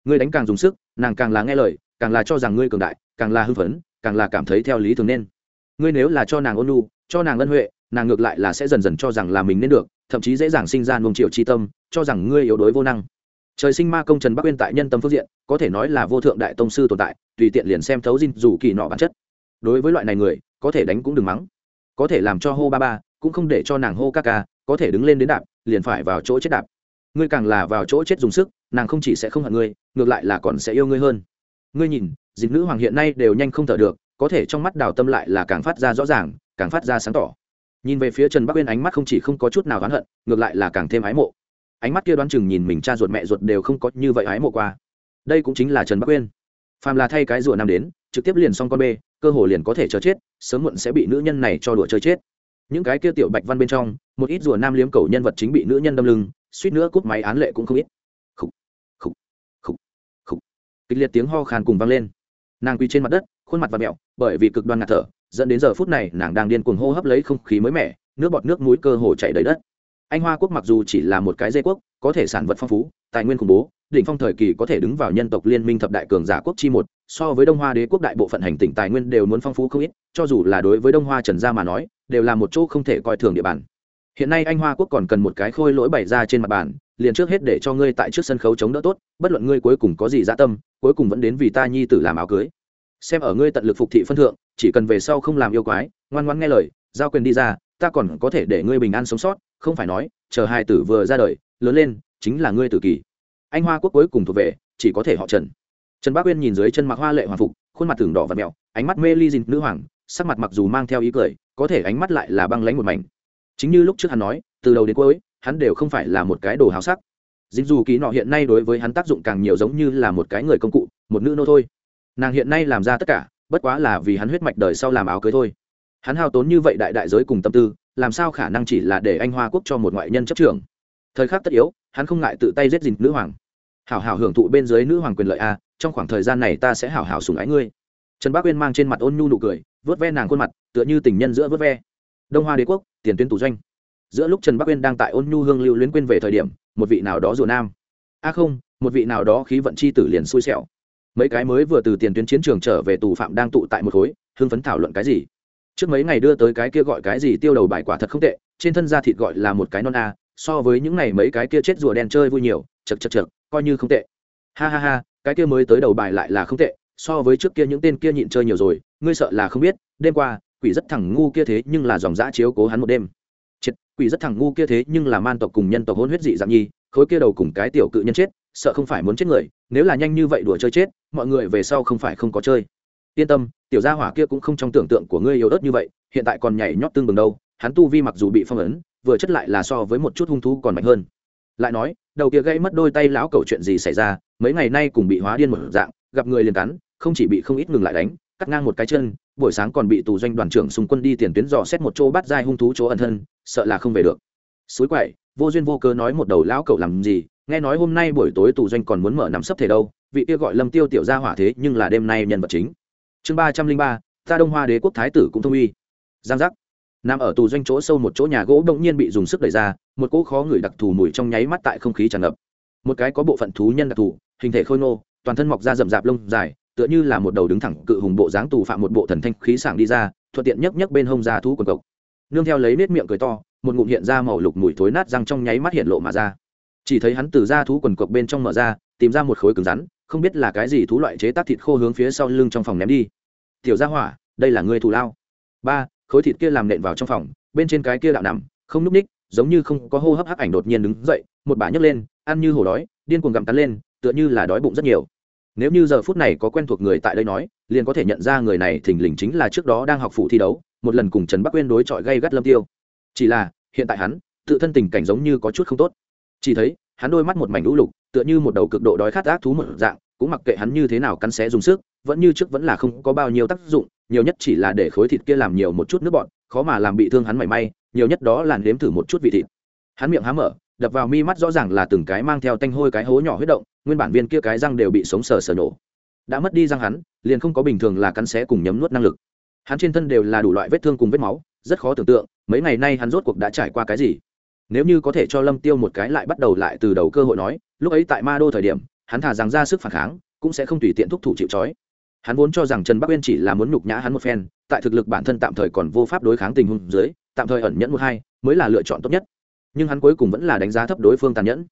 Ngươi đánh càng dùng sức, nàng càng là nghe lời, càng là cho rằng ngươi cường đại, càng là hưng phấn, càng là cảm thấy theo lý thường nên ngươi nếu là cho nàng ôn nhu, cho nàng ân huệ, nàng ngược lại là sẽ dần dần cho rằng là mình nên được, thậm chí dễ dàng sinh ra nuông triệu chi tâm, cho rằng ngươi yếu đuối vô năng. Trời sinh ma công trần bắc uyên tại nhân tâm phương diện, có thể nói là vô thượng đại tông sư tồn tại, tùy tiện liền xem thấu dinh dù kỳ nọ bản chất. Đối với loại này người, có thể đánh cũng đừng mắng. Có thể làm cho hô ba ba, cũng không để cho nàng hô ca ca, có thể đứng lên đến đạp, liền phải vào chỗ chết đạp. Ngươi càng là vào chỗ chết dùng sức, nàng không chỉ sẽ không hận ngươi, ngược lại là còn sẽ yêu ngươi hơn. Ngươi nhìn, dịch nữ hoàng hiện nay đều nhanh không thở được có thể trong mắt đào tâm lại là càng phát ra rõ ràng càng phát ra sáng tỏ. Nhìn về phía trần bắc uyên ánh mắt không chỉ không có chút nào oán hận ngược lại là càng thêm ái mộ. Ánh mắt kia đoán chừng nhìn mình cha ruột mẹ ruột đều không có như vậy ái mộ qua. Đây cũng chính là trần bắc uyên. Phàm là thay cái rùa nam đến trực tiếp liền xong con bê cơ hồ liền có thể chờ chết sớm muộn sẽ bị nữ nhân này cho đùa chơi chết. Những cái kia tiểu bạch văn bên trong một ít rùa nam liếm cầu nhân vật chính bị nữ nhân đâm lưng suýt nữa cút máy án lệ cũng không ít. Khủ, khủ, khủ, khủ. kịch liệt tiếng ho khan cùng vang lên. Nàng quỳ trên mặt đất khuôn mặt và mẹo, bởi vì cực đoan ngạt thở, dẫn đến giờ phút này nàng đang điên cuồng hô hấp lấy không khí mới mẻ, nước bọt nước mũi cơ hồ chảy đầy đất. Anh hoa quốc mặc dù chỉ là một cái dây quốc, có thể sản vật phong phú, tài nguyên khủng bố, đỉnh phong thời kỳ có thể đứng vào nhân tộc liên minh thập đại cường giả quốc chi một, so với đông hoa đế quốc đại bộ phận hành tỉnh tài nguyên đều muốn phong phú không ít, cho dù là đối với đông hoa trần gia mà nói, đều là một chỗ không thể coi thường địa bàn. Hiện nay anh hoa quốc còn cần một cái khôi lỗi bày ra trên mặt bàn, liền trước hết để cho ngươi tại trước sân khấu chống đỡ tốt, bất luận ngươi cuối cùng có gì dã tâm, cuối cùng vẫn đến vì ta nhi tử làm áo cưới xem ở ngươi tận lực phục thị phân thượng, chỉ cần về sau không làm yêu quái, ngoan ngoãn nghe lời, giao quyền đi ra, ta còn có thể để ngươi bình an sống sót, không phải nói, chờ hai tử vừa ra đời, lớn lên, chính là ngươi tử kỳ. Anh hoa quốc cuối cùng thuộc về, chỉ có thể họ trần. Trần bác uyên nhìn dưới chân mặc hoa lệ hoàng phục, khuôn mặt thường đỏ và mẹo, ánh mắt mê ly dìn nữ hoàng, sắc mặt mặc dù mang theo ý cười, có thể ánh mắt lại là băng lánh một mảnh. Chính như lúc trước hắn nói, từ đầu đến cuối, hắn đều không phải là một cái đồ háo sắc. Dính dù ký nọ hiện nay đối với hắn tác dụng càng nhiều giống như là một cái người công cụ, một nữ nô thôi nàng hiện nay làm ra tất cả, bất quá là vì hắn huyết mạch đời sau làm áo cưới thôi. Hắn hao tốn như vậy đại đại giới cùng tâm tư, làm sao khả năng chỉ là để anh hoa quốc cho một ngoại nhân chấp trường thời khắc tất yếu, hắn không ngại tự tay giết dình nữ hoàng. Hảo hảo hưởng thụ bên dưới nữ hoàng quyền lợi a, trong khoảng thời gian này ta sẽ hảo hảo sùng ái ngươi. Trần bác uyên mang trên mặt ôn nhu nụ cười vớt ve nàng khuôn mặt, tựa như tình nhân giữa vớt ve. Đông hoa đế quốc, tiền tuyến tù doanh. Giữa lúc trần bắc uyên đang tại ôn nhu hương lưu luyến quên về thời điểm, một vị nào đó rùa nam. A không, một vị nào đó khí vận chi tử liền xui xẻo mấy cái mới vừa từ tiền tuyến chiến trường trở về tù phạm đang tụ tại một khối, hưng phấn thảo luận cái gì? Trước mấy ngày đưa tới cái kia gọi cái gì tiêu đầu bài quả thật không tệ, trên thân da thịt gọi là một cái non a, so với những ngày mấy cái kia chết rùa đen chơi vui nhiều chật chật chật coi như không tệ. Ha ha ha, cái kia mới tới đầu bài lại là không tệ, so với trước kia những tên kia nhịn chơi nhiều rồi, ngươi sợ là không biết, đêm qua, quỷ rất thẳng ngu kia thế nhưng là dòng dã chiếu cố hắn một đêm. Chết, quỷ rất thẳng ngu kia thế nhưng là man tộc cùng nhân tộc hôn huyết dị dạng nhi, khối kia đầu cùng cái tiểu cự nhân chết sợ không phải muốn chết người, nếu là nhanh như vậy đùa chơi chết, mọi người về sau không phải không có chơi. Yên tâm, tiểu gia hỏa kia cũng không trong tưởng tượng của ngươi yếu ớt như vậy, hiện tại còn nhảy nhót tương bừng đâu, hắn tu vi mặc dù bị phong ấn, vừa chất lại là so với một chút hung thú còn mạnh hơn. Lại nói, đầu kia gây mất đôi tay lão cầu chuyện gì xảy ra, mấy ngày nay cùng bị hóa điên một dạng, gặp người liền cắn, không chỉ bị không ít ngừng lại đánh, cắt ngang một cái chân, buổi sáng còn bị tù doanh đoàn trưởng xung quân đi tiền tuyến dò xét một chỗ bắt dai hung thú chỗ ẩn thân, sợ là không về được. Suối quậy, vô duyên vô cớ nói một đầu lão cậu làm gì nghe nói hôm nay buổi tối tù doanh còn muốn mở nắm sấp thể đâu, vị kia gọi lâm tiêu tiểu gia hỏa thế nhưng là đêm nay nhân vật chính. Chương ba trăm linh ba, ta đông hoa đế quốc thái tử cũng thông uy. Giang giác. Nằm ở tù doanh chỗ sâu một chỗ nhà gỗ bỗng nhiên bị dùng sức đẩy ra, một cỗ khó ngửi đặc thù mùi trong nháy mắt tại không khí tràn ngập. Một cái có bộ phận thú nhân đặc thù, hình thể khôi nô toàn thân mọc ra rậm rạp lông dài, tựa như là một đầu đứng thẳng cự hùng bộ dáng tù phạm một bộ thần thanh khí sảng đi ra, thuận tiện nhấc nhấc bên hông ra thú quần cộc. Nương theo lấy nết miệng cười to, một ngụm hiện ra màu lục mùi thối nát răng trong nháy mắt hiện lộ mà ra chỉ thấy hắn từ ra thú quần cộc bên trong mở ra, tìm ra một khối cứng rắn, không biết là cái gì thú loại chế tác thịt khô hướng phía sau lưng trong phòng ném đi. Tiểu gia hỏa, đây là người thù lao. Ba, khối thịt kia làm nện vào trong phòng, bên trên cái kia đạo nằm, không núp ních, giống như không có hô hấp hắc ảnh đột nhiên đứng dậy, một bà nhấc lên, ăn như hổ đói, điên cuồng gặm cắn lên, tựa như là đói bụng rất nhiều. Nếu như giờ phút này có quen thuộc người tại đây nói, liền có thể nhận ra người này thình lình chính là trước đó đang học phụ thi đấu, một lần cùng trần bắc quên đối chọi gây gắt lâm tiêu. Chỉ là, hiện tại hắn, tự thân tình cảnh giống như có chút không tốt chỉ thấy, hắn đôi mắt một mảnh lũ lục, tựa như một đầu cực độ đói khát ác thú một dạng, cũng mặc kệ hắn như thế nào cắn xé dùng sức, vẫn như trước vẫn là không có bao nhiêu tác dụng, nhiều nhất chỉ là để khối thịt kia làm nhiều một chút nước bọn khó mà làm bị thương hắn mảy may, nhiều nhất đó là nếm thử một chút vị thịt. Hắn miệng há mở, đập vào mi mắt rõ ràng là từng cái mang theo tanh hôi cái hố nhỏ huyết động, nguyên bản viên kia cái răng đều bị sống sờ sờ nổ. Đã mất đi răng hắn, liền không có bình thường là cắn xé cùng nhấm nuốt năng lực. Hắn trên thân đều là đủ loại vết thương cùng vết máu, rất khó tưởng tượng, mấy ngày nay hắn rốt cuộc đã trải qua cái gì nếu như có thể cho lâm tiêu một cái lại bắt đầu lại từ đầu cơ hội nói, lúc ấy tại ma đô thời điểm, hắn thả rằng ra sức phản kháng, cũng sẽ không tùy tiện thúc thủ chịu trói. Hắn vốn cho rằng trần bắc uyên chỉ là muốn nhục nhã hắn một phen, tại thực lực bản thân tạm thời còn vô pháp đối kháng tình huống dưới, tạm thời ẩn nhẫn một hai, mới là lựa chọn tốt nhất. Nhưng hắn cuối cùng vẫn là đánh giá thấp đối phương tàn nhẫn.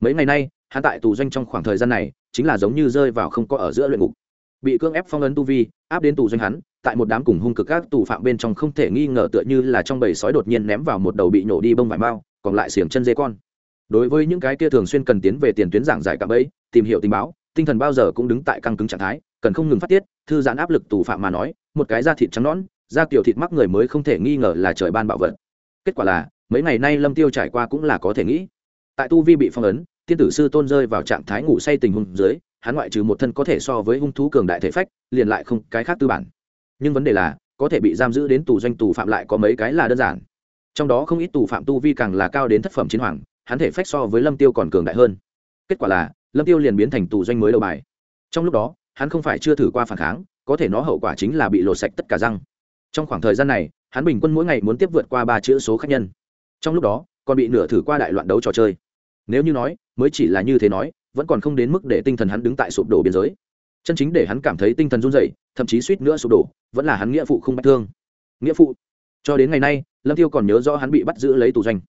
Mấy ngày nay, hắn tại tù doanh trong khoảng thời gian này, chính là giống như rơi vào không có ở giữa luyện ngục bị cưỡng ép phong ấn tu vi, áp đến tù doanh hắn, tại một đám cùng hung cực các tù phạm bên trong không thể nghi ngờ tựa như là trong bầy sói đột nhiên ném vào một đầu bị nổ đi bông vải mao còn lại xiềng chân dê con. Đối với những cái kia thường xuyên cần tiến về tiền tuyến giảng giải cạm ấy, tìm hiểu tình báo, tinh thần bao giờ cũng đứng tại căng cứng trạng thái, cần không ngừng phát tiết, thư giãn áp lực tù phạm mà nói, một cái da thịt trắng nõn, da kiểu thịt mắc người mới không thể nghi ngờ là trời ban bạo vật. Kết quả là, mấy ngày nay lâm tiêu trải qua cũng là có thể nghĩ. Tại tu vi bị phong ấn, tiên tử sư tôn rơi vào trạng thái ngủ say tình huống dưới hắn ngoại trừ một thân có thể so với hung thú cường đại thể phách, liền lại không cái khác tư bản. Nhưng vấn đề là, có thể bị giam giữ đến tù doanh tù phạm lại có mấy cái là đơn giản. Trong đó không ít tù phạm tu vi càng là cao đến thất phẩm chiến hoàng, hắn thể phách so với lâm tiêu còn cường đại hơn. Kết quả là, lâm tiêu liền biến thành tù doanh mới đầu bài. Trong lúc đó, hắn không phải chưa thử qua phản kháng, có thể nó hậu quả chính là bị lột sạch tất cả răng. Trong khoảng thời gian này, hắn bình quân mỗi ngày muốn tiếp vượt qua ba chữ số khách nhân. Trong lúc đó, còn bị nửa thử qua đại loạn đấu trò chơi. Nếu như nói, mới chỉ là như thế nói vẫn còn không đến mức để tinh thần hắn đứng tại sụp đổ biên giới. Chân chính để hắn cảm thấy tinh thần run dậy thậm chí suýt nữa sụp đổ, vẫn là hắn nghĩa phụ không bách thương. Nghĩa phụ? Cho đến ngày nay, lâm tiêu còn nhớ rõ hắn bị bắt giữ lấy tù doanh.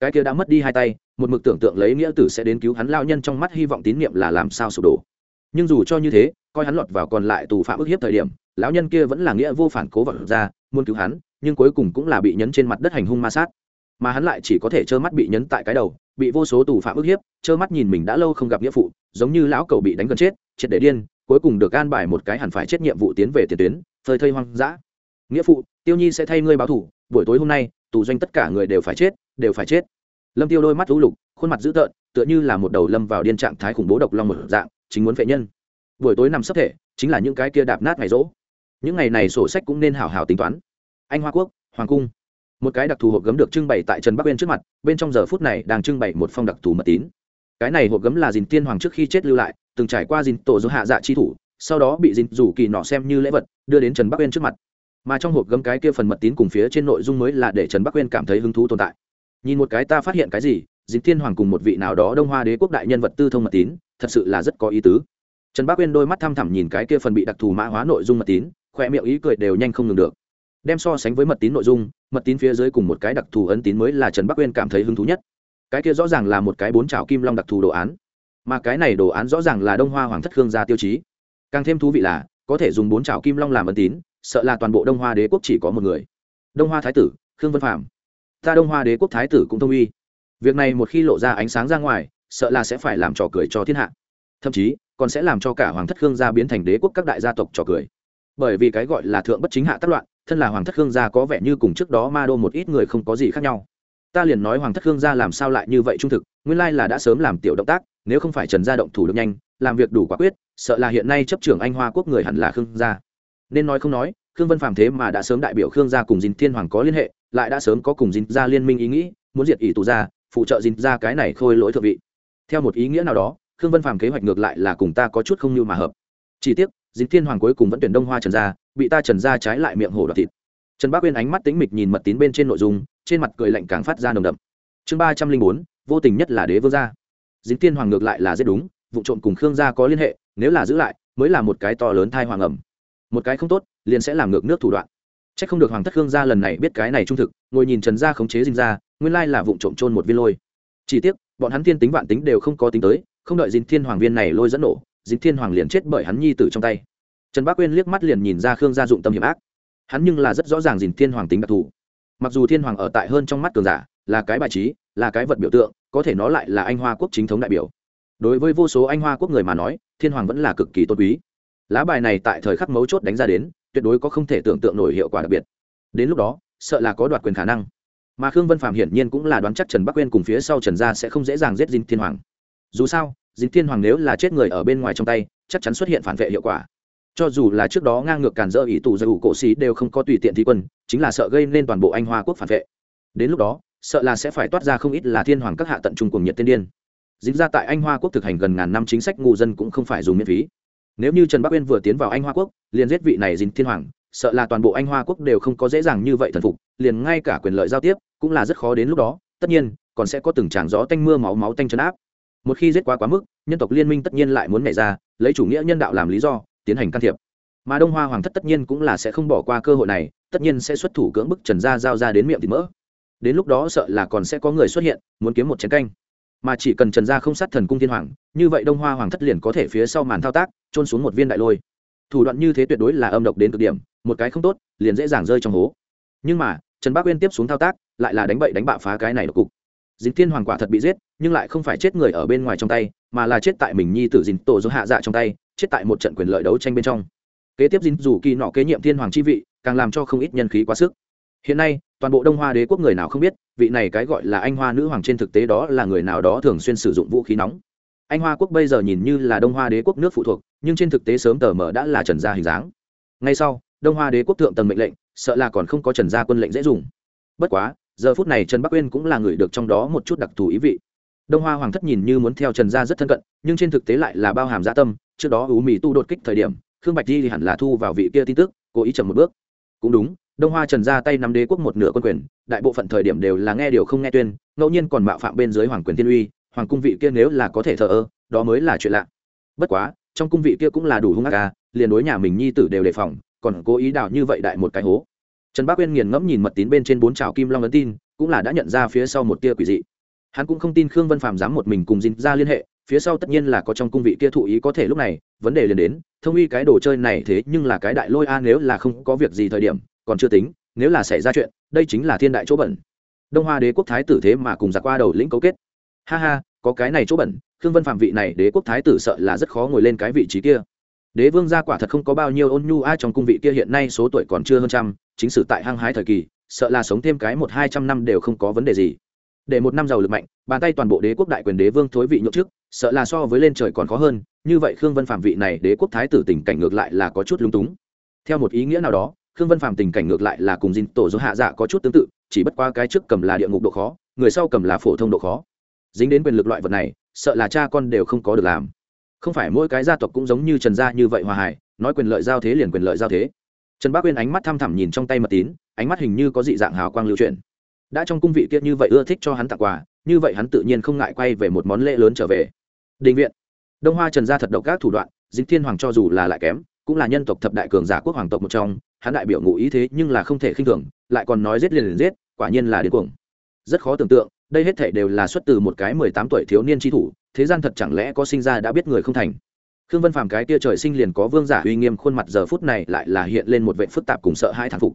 Cái kia đã mất đi hai tay, một mực tưởng tượng lấy nghĩa tử sẽ đến cứu hắn lao nhân trong mắt hy vọng tín nhiệm là làm sao sụp đổ. Nhưng dù cho như thế, coi hắn lọt vào còn lại tù phạm ức hiếp thời điểm, lão nhân kia vẫn là nghĩa vô phản cố vật ra, muốn cứu hắn, nhưng cuối cùng cũng là bị nhấn trên mặt đất hành hung ma sát. Mà hắn lại chỉ có thể trơ mắt bị nhấn tại cái đầu bị vô số tù phạm ức hiếp, trơ mắt nhìn mình đã lâu không gặp nghĩa phụ, giống như lão cầu bị đánh gần chết, triệt để điên, cuối cùng được an bài một cái hẳn phải chết nhiệm vụ tiến về tiền tuyến, phơi thây hoang dã. Nghĩa phụ, tiêu nhi sẽ thay ngươi báo thủ, buổi tối hôm nay, tù doanh tất cả người đều phải chết, đều phải chết. Lâm tiêu đôi mắt lũ lục, khuôn mặt dữ tợn, tựa như là một đầu lâm vào điên trạng thái khủng bố độc long một dạng, chính muốn phệ nhân. Buổi tối nằm sấp thể, chính là những cái kia đạp nát ngày rỗ. Những ngày này sổ sách cũng nên hảo hảo tính toán. Anh hoa quốc, hoàng cung một cái đặc thù hộp gấm được trưng bày tại trần bắc Uyên trước mặt, bên trong giờ phút này đang trưng bày một phong đặc thù mật tín. Cái này hộp gấm là dìn tiên hoàng trước khi chết lưu lại, từng trải qua dìn tổ do hạ dạ chi thủ, sau đó bị dìn rủ kỳ nọ xem như lễ vật, đưa đến trần bắc Uyên trước mặt. Mà trong hộp gấm cái kia phần mật tín cùng phía trên nội dung mới là để trần bắc uyên cảm thấy hứng thú tồn tại. Nhìn một cái ta phát hiện cái gì dịp thiên hoàng cùng một vị nào đó đông hoa đế quốc đại nhân vật tư thông mật tín, thật sự là rất có ý tứ. Trần bắc uyên đôi mắt thăm thẳm nhìn cái kia phần bị đặc thù mã hóa nội dung mật tín, khoe miệng ý cười đều nhanh không ngừng được đem so sánh với mật tín nội dung, mật tín phía dưới cùng một cái đặc thù ấn tín mới là trần bắc uyên cảm thấy hứng thú nhất. Cái kia rõ ràng là một cái bốn trào kim long đặc thù đồ án. Mà cái này đồ án rõ ràng là đông hoa hoàng thất khương gia tiêu chí. Càng thêm thú vị là, có thể dùng bốn trào kim long làm ấn tín, sợ là toàn bộ đông hoa đế quốc chỉ có một người. Đông hoa thái tử, khương vân phạm ta đông hoa đế quốc thái tử cũng thông uy. Việc này một khi lộ ra ánh sáng ra ngoài, sợ là sẽ phải làm trò cười cho thiên hạ. Thậm chí, còn sẽ làm cho cả hoàng thất khương gia biến thành đế quốc các đại gia tộc trò cười. Bởi vì cái gọi là thượng bất chính hạ tất loạn thân là hoàng thất khương gia có vẻ như cùng trước đó ma đô một ít người không có gì khác nhau. Ta liền nói hoàng thất khương gia làm sao lại như vậy trung thực, nguyên lai là đã sớm làm tiểu động tác, nếu không phải trần gia động thủ được nhanh, làm việc đủ quả quyết, sợ là hiện nay chấp trưởng anh hoa quốc người hẳn là khương gia. Nên nói không nói, khương vân phàm thế mà đã sớm đại biểu khương gia cùng dinh thiên hoàng có liên hệ, lại đã sớm có cùng dinh gia liên minh ý nghĩ, muốn diệt ỷ tù gia, phụ trợ dinh gia cái này khôi lỗi thượng vị. Theo một ý nghĩa nào đó, khương vân phàm kế hoạch ngược lại là cùng ta có chút không như mà hợp. Chỉ tiếc, dinh thiên hoàng cuối cùng vẫn tuyển đông hoa trần gia bị ta trần gia trái lại miệng hổ đoạt thịt. Trần bác uyên ánh mắt tính mịch nhìn mật tín bên trên nội dung, trên mặt cười lạnh càng phát ra nồng đậm. Chương ba trăm linh bốn, vô tình nhất là đế vương gia. Dính tiên hoàng ngược lại là rất đúng, vụ trộm cùng khương gia có liên hệ, nếu là giữ lại, mới là một cái to lớn thai hoàng ẩm. Một cái không tốt, liền sẽ làm ngược nước thủ đoạn. C h ắ c không được hoàng thất khương gia lần này biết cái này trung thực, ngồi nhìn trần gia khống chế dinh ra nguyên lai là vụ trộm trôn một viên lôi. Chỉ tiếc, bọn hắn thiên tính vạn tính đều không có tính tới, không đợi dính thiên hoàng viên này lôi dẫn nổ, dính thiên hoàng liền chết bởi hắn nhi tử trong tay trần bác quyên liếc mắt liền nhìn ra khương gia dụng tâm hiểm ác. Hắn nhưng là rất rõ ràng dính thiên hoàng tính đặc thù. Mặc dù thiên hoàng ở tại hơn trong mắt cường giả, là cái bài trí, là cái vật biểu tượng, có thể nó lại là anh hoa quốc chính thống đại biểu. Đối với vô số anh hoa quốc người mà nói, thiên hoàng vẫn là cực kỳ tôn quý. Lá bài này tại thời khắc mấu chốt đánh ra đến, tuyệt đối có không thể tưởng tượng nổi hiệu quả đặc biệt. Đến lúc đó, sợ là có đoạt quyền khả năng. Mà khương vân phạm hiển nhiên cũng là đoán chắc trần bắc uyên cùng phía sau trần gia sẽ không dễ dàng giết dinh thiên hoàng. Dù sao dinh thiên hoàng nếu là chết người ở bên ngoài trong tay, chắc chắn xuất hiện phản vệ hiệu quả cho dù là trước đó ngang ngược cản dỡ ý tù giải ủ cổ xí đều không có tùy tiện thi quân, chính là sợ gây nên toàn bộ anh hoa quốc phản vệ. Đến lúc đó, sợ là sẽ phải toát ra không ít là thiên hoàng các hạ tận trung cùng nhiệt tiên điên. Dính ra tại anh hoa quốc thực hành gần ngàn năm chính sách ngu dân cũng không phải dùng miễn phí. Nếu như trần bắc uyên vừa tiến vào anh hoa quốc, liền giết vị này dính thiên hoàng, sợ là toàn bộ anh hoa quốc đều không có dễ dàng như vậy thần phục, liền ngay cả quyền lợi giao tiếp cũng là rất khó đến lúc đó, tất nhiên, còn sẽ có từng tràng gió tanh mưa máu máu tanh chấn áp. Một khi giết quá quá mức, nhân tộc liên minh tất nhiên lại muốn nảy ra, lấy chủ nghĩa nhân đạo làm lý do tiến hành can thiệp. Mà đông hoa hoàng thất tất nhiên cũng là sẽ không bỏ qua cơ hội này, tất nhiên sẽ xuất thủ cưỡng bức trần gia giao ra đến miệng thịt mỡ. Đến lúc đó sợ là còn sẽ có người xuất hiện, muốn kiếm một chén canh. Mà chỉ cần trần gia không sát thần cung thiên hoàng, như vậy đông hoa hoàng thất liền có thể phía sau màn thao tác trôn xuống một viên đại lôi. Thủ đoạn như thế tuyệt đối là âm độc đến cực điểm, một cái không tốt, liền dễ dàng rơi trong hố. Nhưng mà, trần bác uyên tiếp xuống thao tác, lại là đánh bậy đánh bạo phá cái này độc cục. Dính thiên hoàng quả thật bị giết, nhưng lại không phải chết người ở bên ngoài trong tay, mà là chết tại mình nhi tử dính tổ do hạ dạ trong tay chết tại một trận quyền lợi đấu tranh bên trong. Kế tiếp dính dù kỳ nọ kế nhiệm thiên hoàng chi vị, càng làm cho không ít nhân khí quá sức. Hiện nay, toàn bộ đông hoa đế quốc người nào không biết, vị này cái gọi là anh hoa nữ hoàng trên thực tế đó là người nào đó thường xuyên sử dụng vũ khí nóng. Anh hoa quốc bây giờ nhìn như là đông hoa đế quốc nước phụ thuộc, nhưng trên thực tế sớm tờ mở đã là trần gia hình dáng. Ngay sau, đông hoa đế quốc thượng tầng mệnh lệnh, sợ là còn không có trần gia quân lệnh dễ dùng. Bất quá, giờ phút này trần bắc uyên cũng là người được trong đó một chút đặc thù ý vị. Đông hoa hoàng thất nhìn như muốn theo trần gia rất thân cận, nhưng trên thực tế lại là bao hàm gia tâm trước đó ú Mị tu đột kích thời điểm, khương bạch di thì hẳn là thu vào vị kia tin tức, cố ý chậm một bước. Cũng đúng, đông hoa trần ra tay nắm đế quốc một nửa quân quyền, đại bộ phận thời điểm đều là nghe điều không nghe tuyên, ngẫu nhiên còn mạo phạm bên dưới hoàng quyền thiên uy, hoàng cung vị kia nếu là có thể thờ ơ, đó mới là chuyện lạ. Bất quá, trong cung vị kia cũng là đủ hung ác ca liền đối nhà mình nhi tử đều đề phòng, còn cố ý đào như vậy đại một cái hố. Trần bác uyên nghiền ngẫm nhìn mật tín bên trên bốn trào kim long ấn tin, cũng là đã nhận ra phía sau một tia quỷ dị. Hắn cũng không tin khương vân phàm dám một mình cùng dinh ra liên hệ phía sau tất nhiên là có trong cung vị kia thụ ý có thể lúc này, vấn đề liền đến, thông uy cái đồ chơi này thế nhưng là cái đại lôi a, nếu là không có việc gì thời điểm, còn chưa tính, nếu là xảy ra chuyện, đây chính là thiên đại chỗ bẩn. Đông hoa đế quốc thái tử thế mà cùng giặc qua đầu lĩnh cấu kết. Ha ha, có cái này chỗ bẩn, khương vân phạm vị này đế quốc thái tử sợ là rất khó ngồi lên cái vị trí kia. Đế vương gia quả thật không có bao nhiêu ôn nhu ai trong cung vị kia hiện nay số tuổi còn chưa hơn trăm, chính sử tại hăng hái thời kỳ, sợ là sống thêm cái một hai trăm năm đều không có vấn đề gì. Để một năm giàu lực mạnh bàn tay toàn bộ đế quốc đại quyền đế vương thối vị nhậu trước, sợ là so với lên trời còn khó hơn, như vậy khương vân phạm vị này đế quốc thái tử tình cảnh ngược lại là có chút lung túng. Theo một ý nghĩa nào đó, khương vân phạm tình cảnh ngược lại là cùng dinh tổ dỗ hạ dạ có chút tương tự, chỉ bất qua cái trước cầm là địa ngục độ khó, người sau cầm là phổ thông độ khó. Dính đến quyền lực loại vật này, sợ là cha con đều không có được làm. Không phải mỗi cái gia tộc cũng giống như trần gia như vậy hòa hải nói quyền lợi giao thế liền quyền lợi giao thế. Trần bác uyên ánh mắt thăm thẳm nhìn trong tay mật tín, ánh mắt hình như có dị dạng hào quang lưu truyền đã trong cung vị kia như vậy ưa thích cho hắn tặng quà như vậy hắn tự nhiên không ngại quay về một món lễ lớn trở về. Đình viện. Đông hoa trần gia thật độc các thủ đoạn, dính thiên hoàng cho dù là lại kém, cũng là nhân tộc thập đại cường giả quốc hoàng tộc một trong, hắn đại biểu ngụ ý thế nhưng là không thể khinh thường, lại còn nói giết liền liền giết, quả nhiên là điên cuồng. Rất khó tưởng tượng, đây hết thể đều là xuất từ một cái mười tám tuổi thiếu niên tri thủ, thế gian thật chẳng lẽ có sinh ra đã biết người không thành. Khương vân phàm cái tia trời sinh liền có vương giả uy nghiêm khuôn mặt giờ phút này lại là hiện lên một vệ phức tạp cùng sợ hai thản phục.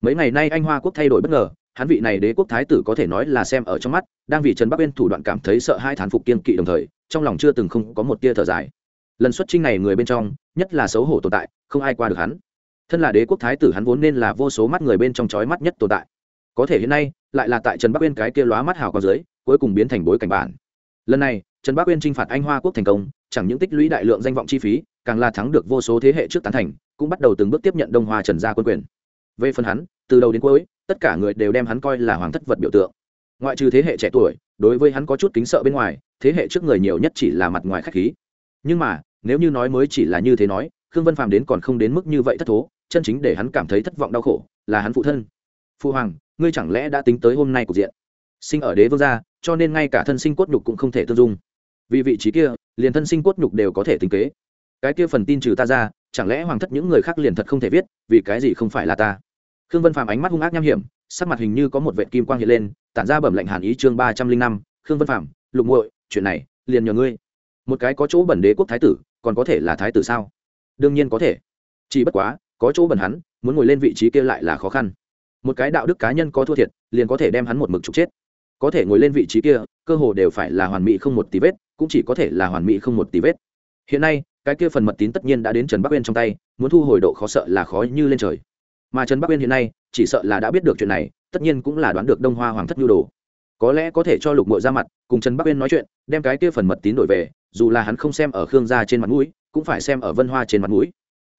Mấy ngày nay anh hoa quốc thay đổi bất ngờ hắn vị này đế quốc thái tử có thể nói là xem ở trong mắt, đang vì trần bắc uyên thủ đoạn cảm thấy sợ hai thán phục kiên kỵ đồng thời, trong lòng chưa từng không có một tia thở dài. Lần xuất trinh này người bên trong, nhất là xấu hổ tồn tại, không ai qua được hắn. Thân là đế quốc thái tử hắn vốn nên là vô số mắt người bên trong chói mắt nhất tồn tại. Có thể hiện nay, lại là tại trần bắc uyên cái kia lóa mắt hào con dưới, cuối cùng biến thành bối cảnh bản. Lần này, trần bắc uyên t r i n h phạt anh hoa quốc thành công, chẳng những tích lũy đại lượng danh vọng chi phí, càng là thắng được vô số thế hệ trước tán thành, cũng bắt đầu từng bước tiếp nhận đông hoa trần gia quân quyền. Về phần hắn, từ đầu đến cuối tất cả người đều đem hắn coi là hoàng thất vật biểu tượng. Ngoại trừ thế hệ trẻ tuổi, đối với hắn có chút kính sợ bên ngoài, thế hệ trước người nhiều nhất chỉ là mặt ngoài k h á c h khí. Nhưng mà, nếu như nói mới chỉ là như thế nói, khương vân phàm đến còn không đến mức như vậy thất thố, chân chính để hắn cảm thấy thất vọng đau khổ, là hắn phụ thân. Phụ hoàng, ngươi chẳng lẽ đã tính tới hôm nay cục diện? Sinh ở đế vương gia, cho nên ngay cả thân sinh cốt nhục cũng không thể tương dung. Vì vị trí kia, liền thân sinh cốt nhục đều có thể tính kế. Cái kia phần tin trừ ta ra, chẳng lẽ hoàng thất những người khác liền thật không thể viết, vì cái gì không phải là ta? Khương vân phàm ánh mắt hung ác nham hiểm, sắc mặt hình như có một vệ kim quang hiện lên, tản ra bẩm lệnh hàn ý chương ba trăm linh năm, khương vân phàm, lục muội, chuyện này, liền nhờ ngươi. Một cái có chỗ bẩn đế quốc thái tử, còn có thể là thái tử sao? Đương nhiên có thể. Chỉ bất quá, có chỗ bẩn hắn, muốn ngồi lên vị trí kia lại là khó khăn. Một cái đạo đức cá nhân có thua thiệt, liền có thể đem hắn một mực trục chết. Có thể ngồi lên vị trí kia, cơ hồ đều phải là hoàn mỹ không một tí vết, cũng chỉ có thể là hoàn mỹ không một tí vết. Hiện nay, cái kia phần mật tín tất nhiên đã đến trần bắc uyên trong tay, muốn thu hồi độ khó sợ là khó như lên trời mà trần bắc uyên hiện nay chỉ sợ là đã biết được chuyện này tất nhiên cũng là đoán được đông hoa hoàng thất nhu đồ có lẽ có thể cho lục mội ra mặt cùng trần bắc uyên nói chuyện đem cái kia phần mật tín đổi về dù là hắn không xem ở khương gia trên mặt mũi cũng phải xem ở vân hoa trên mặt mũi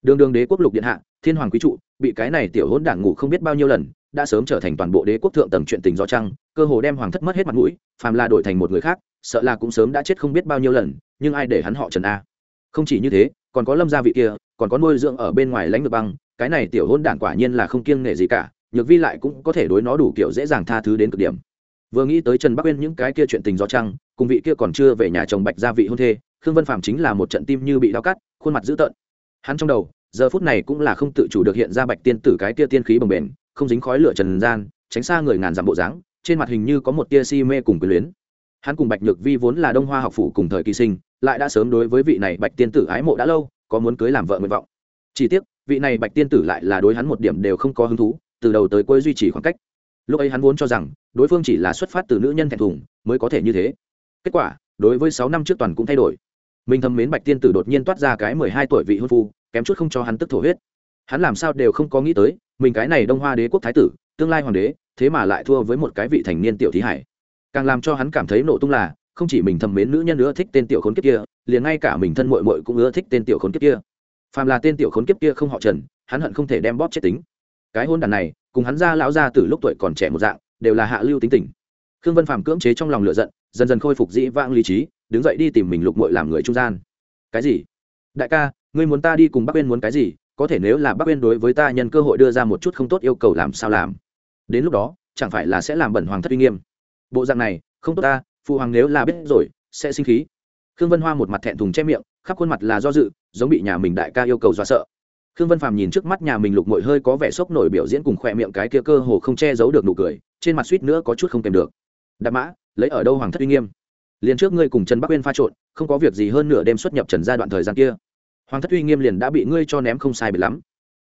đường đường đế quốc lục điện hạ thiên hoàng quý trụ bị cái này tiểu hỗn đảng ngủ không biết bao nhiêu lần đã sớm trở thành toàn bộ đế quốc thượng tầng chuyện tình do trăng cơ hồ đem hoàng thất mất hết mặt mũi phàm là đổi thành một người khác sợ là cũng sớm đã chết không biết bao nhiêu lần nhưng ai để hắn họ trần a không chỉ như thế còn có lâm gia vị kia còn có nuôi dưỡng ở bên ngoài lãnh được băng cái này tiểu hôn đản quả nhiên là không kiêng nể gì cả, nhược vi lại cũng có thể đối nó đủ kiểu dễ dàng tha thứ đến cực điểm. Vừa nghĩ tới trần bắc uyên những cái kia chuyện tình gió trăng, cùng vị kia còn chưa về nhà chồng bạch gia vị hôn thê, khương vân phạm chính là một trận tim như bị đau cắt, khuôn mặt dữ tợn. Hắn trong đầu, giờ phút này cũng là không tự chủ được hiện ra bạch tiên tử cái kia tiên khí bồng bềnh, không dính khói lửa trần gian, tránh xa người ngàn dặm bộ dáng, trên mặt hình như có một tia si mê cùng quyền luyến. Hắn cùng bạch nhược vi vốn là đông hoa học phủ cùng thời kỳ sinh, lại đã sớm đối với vị này bạch tiên tử ái mộ đã lâu, có muốn cưới làm vợ nguyện vọng. Chỉ tiếc vị này bạch tiên tử lại là đối hắn một điểm đều không có hứng thú, từ đầu tới cuối duy trì khoảng cách. Lúc ấy hắn vốn cho rằng, đối phương chỉ là xuất phát từ nữ nhân thẹn thùng, mới có thể như thế. Kết quả, đối với sáu năm trước toàn cũng thay đổi. Mình thầm mến bạch tiên tử đột nhiên toát ra cái mười hai tuổi vị hôn phu, kém chút không cho hắn tức thổ huyết. Hắn làm sao đều không có nghĩ tới, mình cái này đông hoa đế quốc thái tử, tương lai hoàng đế, thế mà lại thua với một cái vị thành niên tiểu thí hải. Càng làm cho hắn cảm thấy nổ tung là, không chỉ mình thầm mến nữ nhân nữa thích tên tiểu khốn kiếp kia, liền ngay cả mình thân mội mội cũng ưa thích tên tiểu khốn kiếp kia phàm là tên tiểu khốn kiếp kia không họ trần, hắn hận không thể đem bóp chết tính. Cái hôn đàn này, cùng hắn ra lão ra từ lúc tuổi còn trẻ một dạng, đều là hạ lưu tính tình. Khương vân phàm cưỡng chế trong lòng lựa giận, dần dần khôi phục dĩ vãng lý trí, đứng dậy đi tìm mình lục mội làm người trung gian. Cái gì? Đại ca, ngươi muốn ta đi cùng bắc uyên muốn cái gì? Có thể nếu là bắc uyên đối với ta nhân cơ hội đưa ra một chút không tốt yêu cầu làm sao làm? Đến lúc đó, chẳng phải là sẽ làm bẩn hoàng thất uy nghiêm. Bộ dạng này, không tốt ta, phụ hoàng nếu là biết rồi, sẽ sinh khí khương vân hoa một mặt thẹn thùng che miệng, khắp khuôn mặt là do dự, giống bị nhà mình đại ca yêu cầu do sợ. Khương vân phàm nhìn trước mắt nhà mình lục mội hơi có vẻ sốc nổi biểu diễn cùng khỏe miệng cái kia cơ hồ không che giấu được nụ cười, trên mặt suýt nữa có chút không kèm được. Đạp mã, lấy ở đâu hoàng thất uy nghiêm? Liền trước ngươi cùng trần bắc uyên pha trộn, không có việc gì hơn nửa đêm xuất nhập trần gia đoạn thời gian kia. Hoàng thất uy nghiêm liền đã bị ngươi cho ném không sai bị lắm.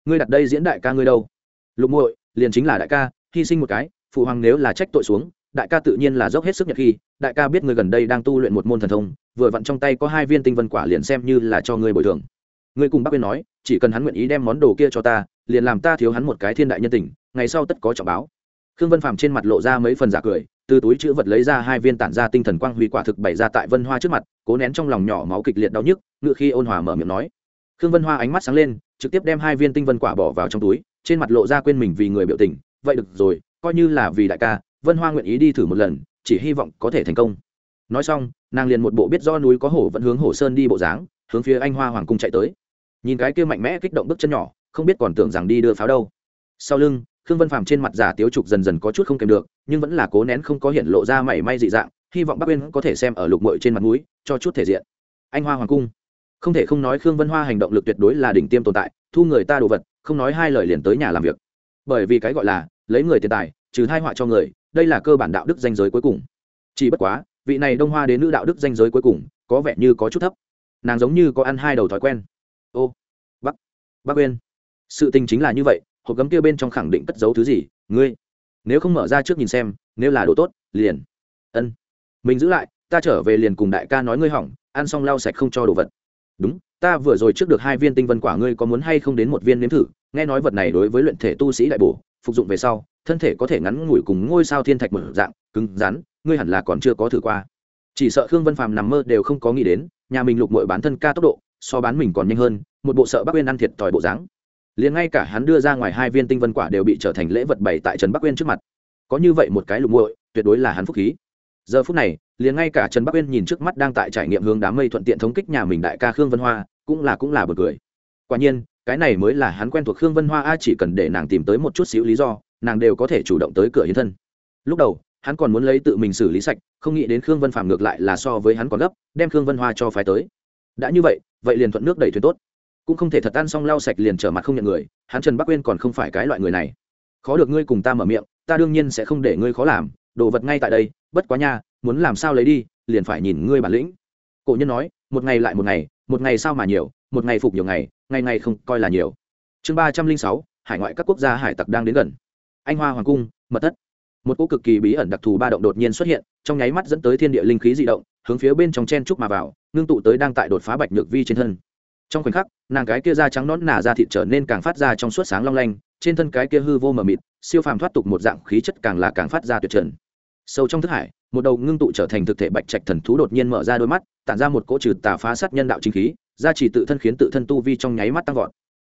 Ngươi đặt đây diễn đại ca ngươi đâu? Lục muội, liền chính là đại ca, hy sinh một cái, phụ hoàng nếu là trách tội xuống, đại ca tự nhiên là dốc hết sức nhật khi, đại ca biết ngươi gần đây đang tu luyện một môn thần thông vừa vặn trong tay có hai viên tinh vân quả liền xem như là cho ngươi bồi thường. Ngươi cùng bác bên nói, chỉ cần hắn nguyện ý đem món đồ kia cho ta, liền làm ta thiếu hắn một cái thiên đại nhân tình, ngày sau tất có trọng báo. Khương vân phàm trên mặt lộ ra mấy phần giả cười, từ túi chữ vật lấy ra hai viên tản ra tinh thần quang huy quả thực bày ra tại vân hoa trước mặt, cố nén trong lòng nhỏ máu kịch liệt đau nhức, ngựa khi ôn hòa mở miệng nói. Khương vân hoa ánh mắt sáng lên, trực tiếp đem hai viên tinh vân quả bỏ vào trong túi, trên mặt lộ ra quên mình vì người biểu tình. Vậy được rồi, coi như là vì đại ca, vân hoa nguyện ý đi thử một lần, chỉ hy vọng có thể thành công nói xong, nàng liền một bộ biết do núi có hổ vẫn hướng hổ sơn đi bộ dáng, hướng phía anh hoa hoàng cung chạy tới. Nhìn cái kia mạnh mẽ kích động bước chân nhỏ, không biết còn tưởng rằng đi đưa pháo đâu. Sau lưng, khương vân phàm trên mặt giả tiếu trục dần dần có chút không kèm được, nhưng vẫn là cố nén không có hiện lộ ra mảy may dị dạng, hy vọng bắc uyên có thể xem ở lục mội trên mặt núi cho chút thể diện. Anh hoa hoàng cung. Không thể không nói khương vân hoa hành động lực tuyệt đối là đỉnh tiêm tồn tại, thu người ta đồ vật, không nói hai lời liền tới nhà làm việc. Bởi vì cái gọi là, lấy người tiền tài, trừ hai họa cho người, đây là cơ bản đạo đức danh giới cuối cùng. Chỉ bất quá vị này đông hoa đến nữ đạo đức danh giới cuối cùng, có vẻ như có chút thấp. Nàng giống như có ăn hai đầu thói quen. Ô bắc bắc uyên sự tình chính là như vậy, hộp gấm kia bên trong khẳng định cất giấu thứ gì, ngươi. Nếu không mở ra trước nhìn xem, nếu là đồ tốt, liền. Ân. Mình giữ lại, ta trở về liền cùng đại ca nói ngươi hỏng, ăn xong lau sạch không cho đồ vật. Đúng, ta vừa rồi trước được hai viên tinh vân quả ngươi có muốn hay không đến một viên nếm thử, nghe nói vật này đối với luyện thể tu sĩ đại bổ, phục dụng về sau, thân thể có thể ngắn ngủi cùng ngôi sao thiên thạch mở dạng, cứng rắn ngươi hẳn là còn chưa có thử qua. Chỉ sợ khương vân phàm nằm mơ đều không có nghĩ đến, nhà mình lục mội bán thân ca tốc độ, so bán mình còn nhanh hơn, một bộ sợ bắc uyên ăn thiệt tỏi bộ dáng. Liền ngay cả hắn đưa ra ngoài hai viên tinh vân quả đều bị trở thành lễ vật bày tại trần bắc uyên trước mặt. Có như vậy một cái lục muội, tuyệt đối là hắn phúc khí. Giờ phút này, liền ngay cả trần bắc uyên nhìn trước mắt đang tại trải nghiệm hướng đám mây thuận tiện thống kích nhà mình đại ca khương vân hoa, cũng là cũng là bật cười. Quả nhiên, cái này mới là hắn quen thuộc khương vân hoa a, chỉ cần để nàng tìm tới một chút xíu lý do, nàng đều có thể chủ động tới cửa hiến thân. Lúc đầu hắn còn muốn lấy tự mình xử lý sạch, không nghĩ đến khương vân phạm ngược lại là so với hắn còn gấp, đem khương vân hoa cho phái tới. Đã như vậy vậy liền thuận nước đẩy thuyền tốt. Cũng không thể thật ăn xong lau sạch liền trở mặt không nhận người, hắn trần bắc uyên còn không phải cái loại người này. Khó được ngươi cùng ta mở miệng, ta đương nhiên sẽ không để ngươi khó làm, đồ vật ngay tại đây, bất quá nha, muốn làm sao lấy đi, liền phải nhìn ngươi bản lĩnh. Cổ nhân nói, một ngày lại một ngày một ngày sao mà nhiều, một ngày phục nhiều ngày ngày ngày không coi là nhiều. Chương ba trăm linh sáu, hải ngoại các quốc gia hải tặc đang đến gần. Anh hoa hoàng cung, mật thất một cỗ cực kỳ bí ẩn đặc thù ba động đột nhiên xuất hiện, trong nháy mắt dẫn tới thiên địa linh khí dị động, hướng phía bên trong chen trúc mà vào, ngưng tụ tới đang tại đột phá bạch nhược vi trên thân. Trong khoảnh khắc, nàng cái kia da trắng nón nà ra thịt trở nên càng phát ra trong suốt sáng long lanh, trên thân cái kia hư vô mờ mịt, siêu phàm thoát tục một dạng khí chất càng là càng phát ra tuyệt trần. Sâu trong thức hải, một đầu ngưng tụ trở thành thực thể bạch trạch thần thú đột nhiên mở ra đôi mắt, tản ra một cỗ trừ tà phá sát nhân đạo chính khí, gia trì tự thân khiến tự thân tu vi trong nháy mắt tăng vọt.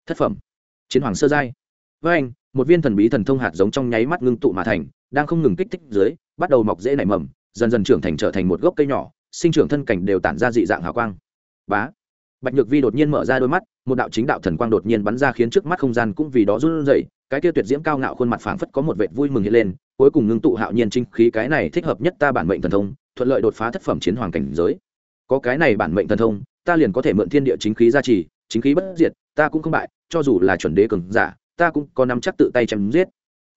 Thất phẩm. Chiến hoàng sơ giai. Với anh, một viên thần bí thần thông hạt giống trong nháy mắt ngưng tụ mà thành đang không ngừng kích thích dưới, bắt đầu mọc dễ nảy mầm, dần dần trưởng thành trở thành một gốc cây nhỏ, sinh trưởng thân cảnh đều tản ra dị dạng hào quang. Bá. Bạch nhược vi đột nhiên mở ra đôi mắt, một đạo chính đạo thần quang đột nhiên bắn ra khiến trước mắt không gian cũng vì đó run rẩy, cái kia tuyệt diễm cao ngạo khuôn mặt phảng phất có một vệt vui mừng hiện lên, cuối cùng ngưng tụ hạo nhiên trinh khí, cái này thích hợp nhất ta bản mệnh thần thông, thuận lợi đột phá thất phẩm chiến hoàng cảnh giới. Có cái này bản mệnh thần thông, ta liền có thể mượn thiên địa chính khí gia trì, chính khí bất diệt, ta cũng không bại, cho dù là chuẩn đế cường giả, ta cũng có nắm chắc tự tay chém giết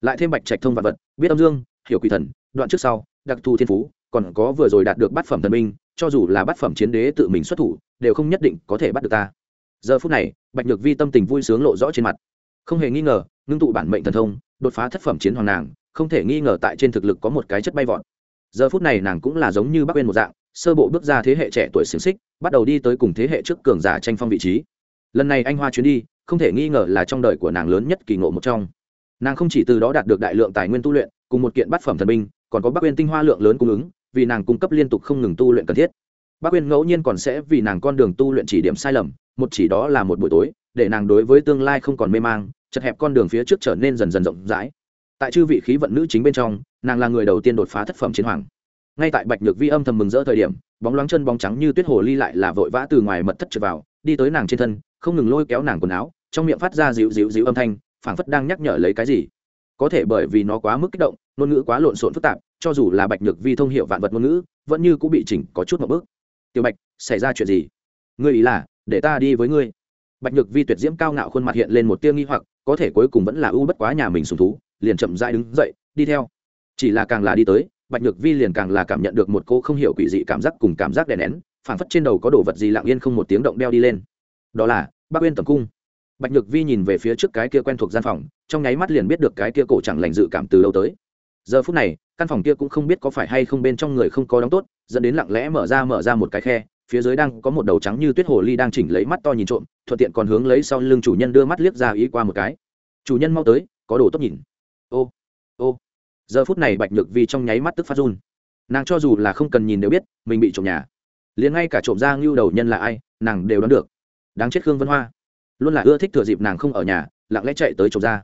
lại thêm bạch trạch thông vạn vật, biết âm dương, hiểu quỷ thần, đoạn trước sau, đặc thù thiên phú, còn có vừa rồi đạt được bát phẩm thần minh, cho dù là bát phẩm chiến đế tự mình xuất thủ, đều không nhất định có thể bắt được ta. Giờ phút này, bạch nhược vi tâm tình vui sướng lộ rõ trên mặt. Không hề nghi ngờ, ngưng tụ bản mệnh thần thông, đột phá thất phẩm chiến hoàng nàng, không thể nghi ngờ tại trên thực lực có một cái chất bay vọt. Giờ phút này nàng cũng là giống như bắc bên một dạng, sơ bộ bước ra thế hệ trẻ tuổi xiềng xích, bắt đầu đi tới cùng thế hệ trước cường giả tranh phong vị trí. Lần này anh hoa chuyến đi, không thể nghi ngờ là trong đời của nàng lớn nhất kỳ ngộ một trong nàng không chỉ từ đó đạt được đại lượng tài nguyên tu luyện, cùng một kiện bát phẩm thần binh, còn có bắc bên tinh hoa lượng lớn cung ứng, vì nàng cung cấp liên tục không ngừng tu luyện cần thiết. Bác quyên ngẫu nhiên còn sẽ vì nàng con đường tu luyện chỉ điểm sai lầm, một chỉ đó là một buổi tối, để nàng đối với tương lai không còn mê mang, chật hẹp con đường phía trước trở nên dần dần rộng rãi. Tại chư vị khí vận nữ chính bên trong, nàng là người đầu tiên đột phá thất phẩm chiến hoàng. Ngay tại bạch nhược vi âm thầm mừng rỡ thời điểm, bóng loáng chân bóng trắng như tuyết hồ ly lại là vội vã từ ngoài mật thất trượt vào, đi tới nàng trên thân, không ngừng lôi kéo nàng quần áo, trong miệng phát ra dịu dịu dịu âm thanh phảng phất đang nhắc nhở lấy cái gì. Có thể bởi vì nó quá mức kích động, ngôn ngữ quá lộn xộn phức tạp, cho dù là bạch nhược vi thông hiệu vạn vật ngôn ngữ, vẫn như cũng bị chỉnh có chút một bước. Tiểu bạch, xảy ra chuyện gì? Ngươi ý là, để ta đi với ngươi. Bạch nhược vi tuyệt diễm cao ngạo khuôn mặt hiện lên một tia nghi hoặc, có thể cuối cùng vẫn là ưu bất quá nhà mình sùng thú, liền chậm dãi đứng dậy, đi theo. Chỉ là càng là đi tới, bạch nhược vi liền càng là cảm nhận được một cô không hiểu quỷ dị cảm giác cùng cảm giác đè nén, phảng phất trên đầu có đồ vật gì lặng yên không một tiếng động đeo đi lên. Đó là bác uyên tầm cung bạch nhược vi nhìn về phía trước cái kia quen thuộc gian phòng, trong nháy mắt liền biết được cái kia cổ chẳng lành dự cảm từ lâu tới. Giờ phút này, căn phòng kia cũng không biết có phải hay không bên trong người không có đóng tốt, dẫn đến lặng lẽ mở ra mở ra một cái khe, phía dưới đang có một đầu trắng như tuyết hồ ly đang chỉnh lấy mắt to nhìn trộm, thuận tiện còn hướng lấy sau lưng chủ nhân đưa mắt liếc ra ý qua một cái. Chủ nhân mau tới, có đồ tốt nhìn. Ô ô. Giờ phút này bạch nhược vi trong nháy mắt tức phát run. Nàng cho dù là không cần nhìn đều biết, mình bị trộm nhà. Liền ngay cả trộm ra ngưu đầu nhân là ai, nàng đều đoán được. Đáng chết khương vân hoa luôn là ưa thích thừa dịp nàng không ở nhà, lặng lẽ chạy tới trộm ra.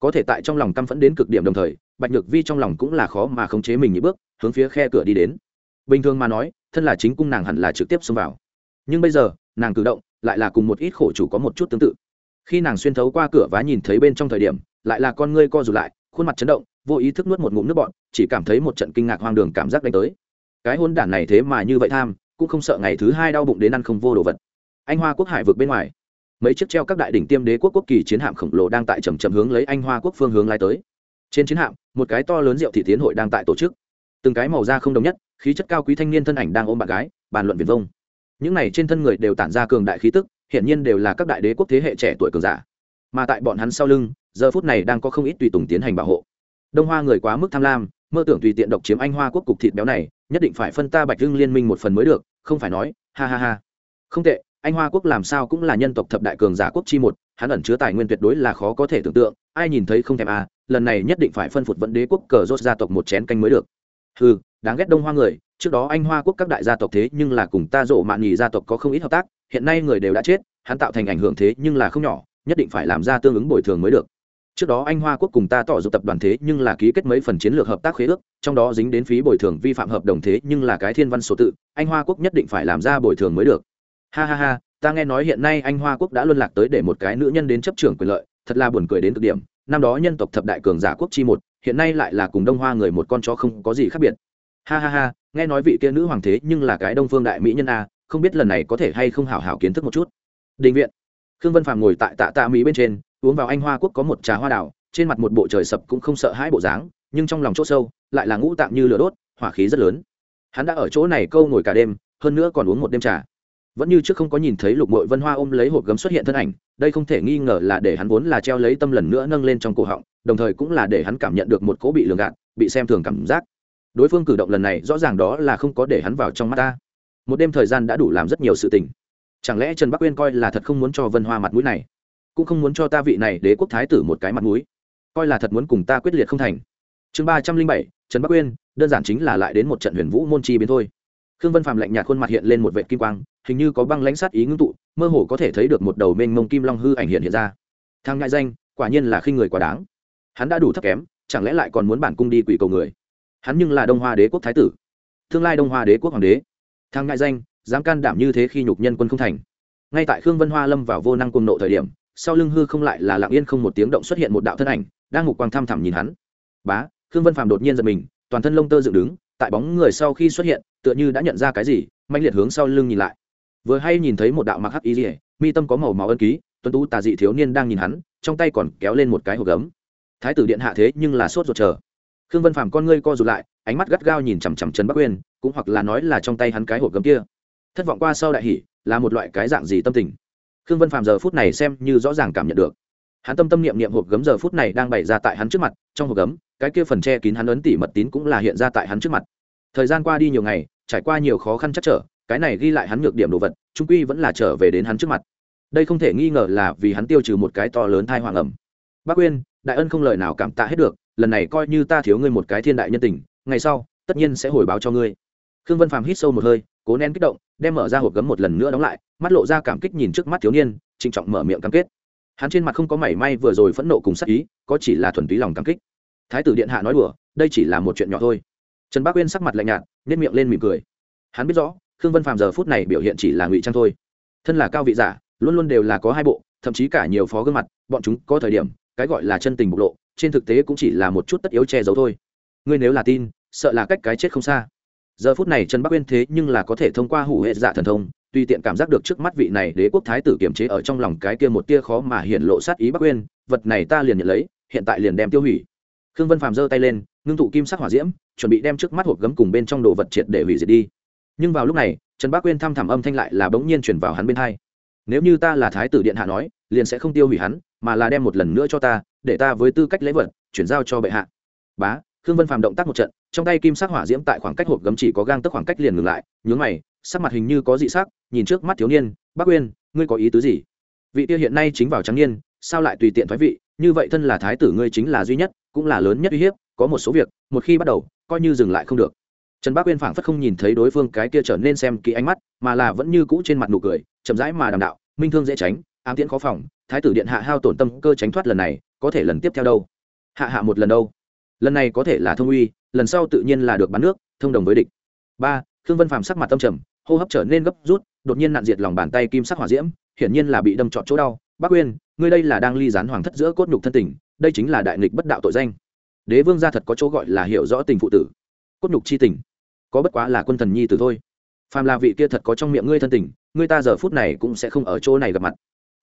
Có thể tại trong lòng căm phẫn đến cực điểm đồng thời, bạch nhược vi trong lòng cũng là khó mà khống chế mình những bước, hướng phía khe cửa đi đến. Bình thường mà nói, thân là chính cung nàng hẳn là trực tiếp xông vào. Nhưng bây giờ, nàng cử động lại là cùng một ít khổ chủ có một chút tương tự. Khi nàng xuyên thấu qua cửa và nhìn thấy bên trong thời điểm, lại là con ngươi co rụt lại, khuôn mặt chấn động, vô ý thức nuốt một ngụm nước bọn chỉ cảm thấy một trận kinh ngạc hoang đường cảm giác đánh tới. Cái hôn đản này thế mà như vậy tham, cũng không sợ ngày thứ hai đau bụng đến ăn không vô đồ vật. Anh hoa quốc hải vượt bên ngoài mấy chiếc treo các đại đỉnh tiêm đế quốc quốc kỳ chiến hạm khổng lồ đang tại chầm chậm hướng lấy anh hoa quốc phương hướng lai tới. Trên chiến hạm, một cái to lớn rượu thị tiến hội đang tại tổ chức. Từng cái màu da không đồng nhất, khí chất cao quý thanh niên thân ảnh đang ôm bạn gái, bàn luận viền vông. Những này trên thân người đều tản ra cường đại khí tức, hiển nhiên đều là các đại đế quốc thế hệ trẻ tuổi cường giả. Mà tại bọn hắn sau lưng, giờ phút này đang có không ít tùy tùng tiến hành bảo hộ. Đông hoa người quá mức tham lam, mơ tưởng tùy tiện độc chiếm anh hoa quốc cục thịt béo này, nhất định phải phân ta bạch hưng liên minh một phần mới được, không phải nói, ha ha ha. Không tệ anh hoa quốc làm sao cũng là nhân tộc thập đại cường giả quốc chi một, hắn ẩn chứa tài nguyên tuyệt đối là khó có thể tưởng tượng, ai nhìn thấy không thèm à lần này nhất định phải phân phụt vẫn đế quốc cờ rốt gia tộc một chén canh mới được. Ừ đáng ghét đông hoa người, trước đó anh hoa quốc các đại gia tộc thế nhưng là cùng ta rộ mạn nhì gia tộc có không ít hợp tác, hiện nay người đều đã chết, hắn tạo thành ảnh hưởng thế nhưng là không nhỏ, nhất định phải làm ra tương ứng bồi thường mới được. Trước đó anh hoa quốc cùng ta tỏ dụng tập đoàn thế nhưng là ký kết mấy phần chiến lược hợp tác khế ước, trong đó dính đến phí bồi thường vi phạm hợp đồng thế nhưng là cái thiên văn số tự, anh hoa quốc nhất định phải làm ra bồi thường mới được ha ha ha, ta nghe nói hiện nay anh hoa quốc đã luân lạc tới để một cái nữ nhân đến chấp trưởng quyền lợi, thật là buồn cười đến cực điểm. Năm đó nhân tộc thập đại cường giả quốc chi một, hiện nay lại là cùng đông hoa người một con chó không có gì khác biệt. Ha ha ha, nghe nói vị kia nữ hoàng thế nhưng là cái đông phương đại mỹ nhân a, không biết lần này có thể hay không hảo hảo kiến thức một chút. Đình viện. Khương vân phàm ngồi tại tạ tạ mỹ bên trên, uống vào anh hoa quốc có một trà hoa đào, trên mặt một bộ trời sập cũng không sợ hãi bộ dáng, nhưng trong lòng chỗ sâu, lại là ngũ tạm như lửa đốt, hỏa khí rất lớn. Hắn đã ở chỗ này câu ngồi cả đêm, hơn nữa còn uống một đêm trà vẫn như trước không có nhìn thấy lục mội vân hoa ôm lấy hộp gấm xuất hiện thân ảnh, đây không thể nghi ngờ là để hắn vốn là treo lấy tâm lần nữa nâng lên trong cổ họng, đồng thời cũng là để hắn cảm nhận được một cỗ bị lường gạt, bị xem thường cảm giác. Đối phương cử động lần này rõ ràng đó là không có để hắn vào trong mắt ta. Một đêm thời gian đã đủ làm rất nhiều sự tình. Chẳng lẽ trần bắc uyên coi là thật không muốn cho vân hoa mặt mũi này? Cũng không muốn cho ta vị này đế quốc thái tử một cái mặt mũi. Coi là thật muốn cùng ta quyết liệt không thành. Chương ba trăm linh bảy, trần bắc uyên, đơn giản chính là lại đến một trận huyền vũ môn chi biến thôi khương vân phạm lạnh nhạt khuôn mặt hiện lên một vệ kim quang, hình như có băng lãnh sát ý ngưng tụ, mơ hồ có thể thấy được một đầu mênh mông kim long hư ảnh hiện hiện ra. Thang ngại danh, quả nhiên là khi người quá đáng. Hắn đã đủ thấp kém, chẳng lẽ lại còn muốn bản cung đi quỷ cầu người? Hắn nhưng là đông hoa đế quốc thái tử. Tương lai đông hoa đế quốc hoàng đế. Thang ngại danh, dám can đảm như thế khi nhục nhân quân không thành. Ngay tại khương vân hoa lâm vào vô năng cung nộ thời điểm, sau lưng hư không lại là lặng yên không một tiếng động xuất hiện một đạo thân ảnh, đang ngục quang thăm thẳm nhìn hắn. Bá, khương vân phàm đột nhiên giật mình, toàn thân lông tơ dựng đứng tại bóng người sau khi xuất hiện, tựa như đã nhận ra cái gì mạnh liệt hướng sau lưng nhìn lại. Vừa hay nhìn thấy một đạo mặc hắc y rỉa mi tâm có màu máu ân ký, tuấn tú tà dị thiếu niên đang nhìn hắn, trong tay còn kéo lên một cái hộp gấm. Thái tử điện hạ thế nhưng là sốt ruột chờ. Khương vân phàm con ngươi co rụt lại, ánh mắt gắt gao nhìn chằm chằm trần bắc uyên, cũng hoặc là nói là trong tay hắn cái hộp gấm kia. Thất vọng qua sau đại hỷ là một loại cái dạng gì tâm tình? Khương vân phàm giờ phút này xem như rõ ràng cảm nhận được. Hắn tâm tâm niệm niệm hộp gấm giờ phút này đang bày ra tại hắn trước mặt, trong hộp gấm cái kia phần che kín hắn ấn tỉ mật tín cũng là hiện ra tại hắn trước mặt. Thời gian qua đi nhiều ngày, trải qua nhiều khó khăn chắc trở, cái này ghi lại hắn nhược điểm đồ vật, trung quy vẫn là trở về đến hắn trước mặt. Đây không thể nghi ngờ là vì hắn tiêu trừ một cái to lớn thai hoàng ẩm. Bác uyên, đại ân không lời nào cảm tạ hết được, lần này coi như ta thiếu ngươi một cái thiên đại nhân tình, ngày sau, tất nhiên sẽ hồi báo cho ngươi. Khương vân phàm hít sâu một hơi, cố nén kích động, đem mở ra hộp gấm một lần nữa đóng lại, mắt lộ ra cảm kích nhìn trước mắt thiếu niên, trịnh trọng mở miệng cam kết. Hắn trên mặt không có mảy may vừa rồi phẫn nộ cùng sắc ý, có chỉ là thuần túy lòng cảm kích thái tử điện hạ nói đùa, đây chỉ là một chuyện nhỏ thôi. Trần bác uyên sắc mặt lạnh nhạt nhét miệng lên mỉm cười. Hắn biết rõ, khương vân phàm giờ phút này biểu hiện chỉ là ngụy trang thôi. Thân là cao vị giả, luôn luôn đều là có hai bộ, thậm chí cả nhiều phó gương mặt, bọn chúng có thời điểm, cái gọi là chân tình bộc lộ, trên thực tế cũng chỉ là một chút tất yếu che giấu thôi. Ngươi nếu là tin, sợ là cách cái chết không xa. Giờ phút này trần bắc uyên thế nhưng là có thể thông qua hủ hệ dạ thần thông tùy tiện cảm giác được trước mắt vị này đế quốc thái tử kiềm chế ở trong lòng cái kia một tia khó mà hiện lộ sát ý bắc uyên, vật này ta liền nhận lấy, hiện tại liền đem tiêu hủy khương vân phàm giơ tay lên, ngưng tụ kim sắc hỏa diễm, chuẩn bị đem trước mắt hộp gấm cùng bên trong đồ vật triệt để hủy diệt đi. Nhưng vào lúc này, trần bác uyên thăm thẳm âm thanh lại là bỗng nhiên chuyển vào hắn bên hai. Nếu như ta là thái tử điện hạ nói, liền sẽ không tiêu hủy hắn, mà là đem một lần nữa cho ta, để ta với tư cách lễ vật, chuyển giao cho bệ hạ. Bá, khương vân phàm động tác một trận, trong tay kim sắc hỏa diễm tại khoảng cách hộp gấm chỉ có gang tức khoảng cách liền ngừng lại, nhướng mày, sắc mặt hình như có dị sắc, nhìn trước mắt thiếu niên, bác uyên ngươi có ý tứ gì? Vị tiêu hiện nay chính vào trắng niên, sao lại tùy tiện thoái vị như vậy thân là thái tử ngươi chính là duy nhất, cũng là lớn nhất uy hiếp, có một số việc, một khi bắt đầu, coi như dừng lại không được. Trần bác uyên phảng phất không nhìn thấy đối phương cái kia trở nên xem kỹ ánh mắt, mà là vẫn như cũ trên mặt nụ cười, chậm rãi mà đàm đạo, minh thương dễ tránh, ám tiễn khó phòng, thái tử điện hạ hao tổn tâm cơ tránh thoát lần này, có thể lần tiếp theo đâu? Hạ hạ một lần đâu? Lần này có thể là thông uy, lần sau tự nhiên là được bắn nước, thông đồng với địch. Ba, khương vân phàm sắc mặt tâm trầm, hô hấp trở nên gấp rút, đột nhiên nặn diệt lòng bàn tay kim sắc hỏa diễm, hiển nhiên là bị đâm trọt chỗ đau. Bác uyên ngươi đây là đang ly gián hoàng thất giữa cốt nhục thân tình, đây chính là đại nghịch bất đạo tội danh. Đế vương gia thật có chỗ gọi là hiểu rõ tình phụ tử. Cốt nhục chi tình, có bất quá là quân thần nhi tử thôi. Phàm là vị kia thật có trong miệng ngươi thân tình, ngươi ta giờ phút này cũng sẽ không ở chỗ này gặp mặt.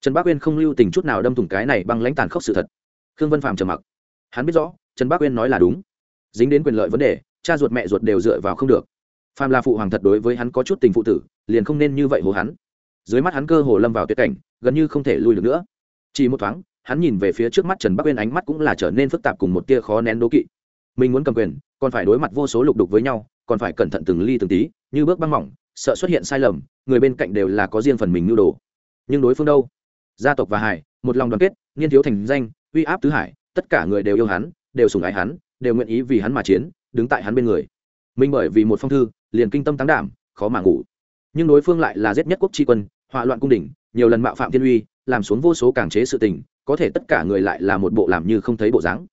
Trần bác uyên không lưu tình chút nào đâm thủng cái này bằng lãnh tàn khốc sự thật. Khương vân phàm trầm mặc. Hắn biết rõ, trần bác uyên nói là đúng. Dính đến quyền lợi vấn đề, cha ruột mẹ ruột đều dựa vào không được. Phàm là phụ hoàng thật đối với hắn có chút tình phụ tử, liền không nên như vậy hồ hắn. Dưới mắt hắn cơ hồ lâm vào tuyệt cảnh, gần như không thể lui được nữa chỉ một thoáng, hắn nhìn về phía trước mắt trần bắc uyên ánh mắt cũng là trở nên phức tạp cùng một tia khó nén đố kỵ. Mình muốn cầm quyền, còn phải đối mặt vô số lục đục với nhau, còn phải cẩn thận từng ly từng tí, như bước băng mỏng, sợ xuất hiện sai lầm, người bên cạnh đều là có riêng phần mình nhu đồ. Nhưng đối phương đâu? Gia tộc và hải, một lòng đoàn kết nghiên thiếu thành danh, uy áp tứ hải, tất cả người đều yêu hắn, đều sùng ái hắn, đều nguyện ý vì hắn mà chiến, đứng tại hắn bên người. Mình bởi vì một phong thư, liền kinh tâm tăng đảm, khó mà ngủ. Nhưng đối phương lại là giết nhất quốc tri quân họa loạn cung đình nhiều lần mạo phạm thiên uy làm xuống vô số càng chế sự tình, có thể tất cả người lại là một bộ làm như không thấy bộ dáng.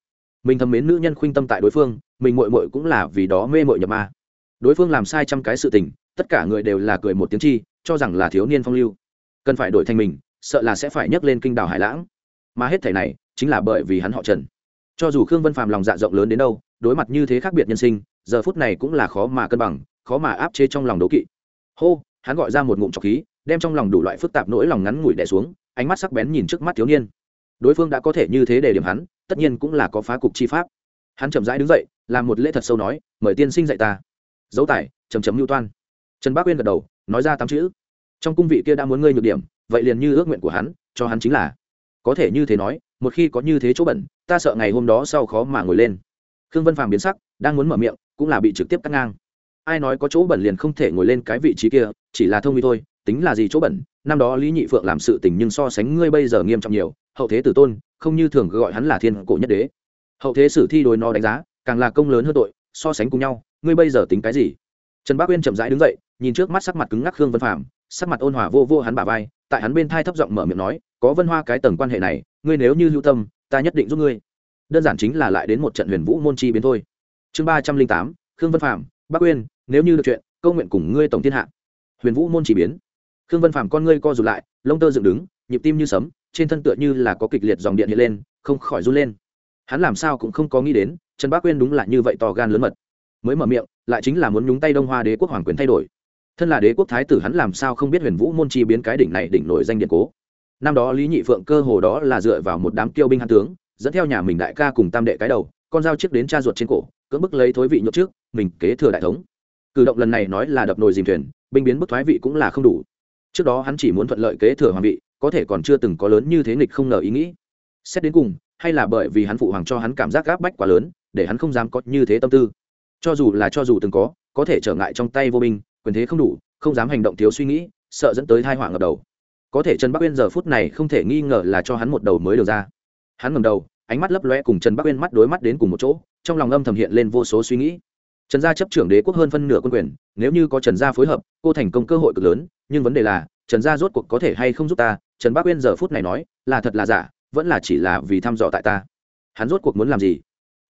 Mình thầm mến nữ nhân khuynh tâm tại đối phương, mình mội mội cũng là vì đó mê mội nhập ma. Đối phương làm sai trăm cái sự tình, tất cả người đều là cười một tiếng chi, cho rằng là thiếu niên phong lưu. Cần phải đổi thành mình, sợ là sẽ phải nhấc lên kinh đảo hải lãng. Mà hết thảy này, chính là bởi vì hắn họ trần. Cho dù khương vân phàm lòng dạ rộng lớn đến đâu, đối mặt như thế khác biệt nhân sinh, giờ phút này cũng là khó mà cân bằng, khó mà áp chế trong lòng đố kỵ. Hô, hắn gọi ra một ngụm trọc khí, đem trong lòng đủ loại phức tạp nỗi lòng ngắn ngủi đẻ xuống ánh mắt sắc bén nhìn trước mắt thiếu niên. Đối phương đã có thể như thế để điểm hắn, tất nhiên cũng là có phá cục chi pháp. Hắn chậm rãi đứng dậy, làm một lễ thật sâu nói, mời tiên sinh dạy ta. Dấu tải chấm chấm lưu toan. Trần bác uyên gật đầu, nói ra tám chữ. Trong cung vị kia đã muốn ngươi nhược điểm, vậy liền như ước nguyện của hắn, cho hắn chính là. Có thể như thế nói, một khi có như thế chỗ bẩn, ta sợ ngày hôm đó sau khó mà ngồi lên. Khương vân phàm biến sắc, đang muốn mở miệng, cũng là bị trực tiếp cắt ngang. Ai nói có chỗ bẩn liền không thể ngồi lên cái vị trí kia, chỉ là thông minh thôi tính là gì chỗ bẩn, năm đó lý nhị phượng làm sự tình nhưng so sánh ngươi bây giờ nghiêm trọng nhiều, hậu thế tử tôn, không như thường gọi hắn là thiên cổ nhất đế. Hậu thế sử thi đối nó đánh giá, càng là công lớn hơn tội, so sánh cùng nhau, ngươi bây giờ tính cái gì? Trần bác uyên chậm rãi đứng dậy, nhìn trước mắt sắc mặt cứng ngắc khương vân phạm sắc mặt ôn hòa vô vô hắn bà vai, tại hắn bên thai thấp giọng mở miệng nói, có vân hoa cái tầng quan hệ này, ngươi nếu như hữu tâm, ta nhất định giúp ngươi. Đơn giản chính là lại đến một trận huyền vũ môn chi biến thôi. Chương ba trăm linh tám, khương vân phạm bắc uyên, nếu như được chuyện, câu nguyện cùng ngươi tổng thiên hạ. Huyền vũ môn chỉ biến khương vân phạm con ngươi co rụt lại, lông tơ dựng đứng, nhịp tim như sấm, trên thân tựa như là có kịch liệt dòng điện hiện lên, không khỏi run lên. Hắn làm sao cũng không có nghĩ đến, trần bác Quyên đúng là như vậy to gan lớn mật. Mới mở miệng, lại chính là muốn nhúng tay đông hoa đế quốc hoàng quyền thay đổi. Thân là đế quốc thái tử hắn làm sao không biết huyền vũ môn chi biến cái đỉnh này đỉnh nổi danh điện cố. Năm đó lý nhị phượng cơ hồ đó là dựa vào một đám kiêu binh hãn tướng, dẫn theo nhà mình đại ca cùng tam đệ cái đầu, con dao chiếc đến cha ruột trên cổ, cưỡng bức lấy thối vị nhậu trước, mình kế thừa đại thống. Cử động lần này nói là đập nồi dìm thuyền, binh biến bức thoái vị cũng là không đủ trước đó hắn chỉ muốn thuận lợi kế thừa hoàng vị, có thể còn chưa từng có lớn như thế nghịch không ngờ ý nghĩ. Xét đến cùng, hay là bởi vì hắn phụ hoàng cho hắn cảm giác gáp bách quá lớn, để hắn không dám có như thế tâm tư. Cho dù là cho dù từng có có thể trở ngại trong tay vô binh, quyền thế không đủ, không dám hành động thiếu suy nghĩ, sợ dẫn tới thai họa ngập đầu. Có thể trần bắc uyên giờ phút này không thể nghi ngờ là cho hắn một đầu mới được ra. Hắn ngầm đầu, ánh mắt lấp loe cùng trần bắc uyên mắt đối mắt đến cùng một chỗ, trong lòng âm thầm hiện lên vô số suy nghĩ trần gia chấp trưởng đế quốc hơn phân nửa quân quyền, nếu như có trần gia phối hợp, cô thành công cơ hội cực lớn, nhưng vấn đề là, trần gia rốt cuộc có thể hay không giúp ta? Trần bắc uyên giờ phút này nói, là thật là giả, vẫn là chỉ là vì thăm dò tại ta. Hắn rốt cuộc muốn làm gì?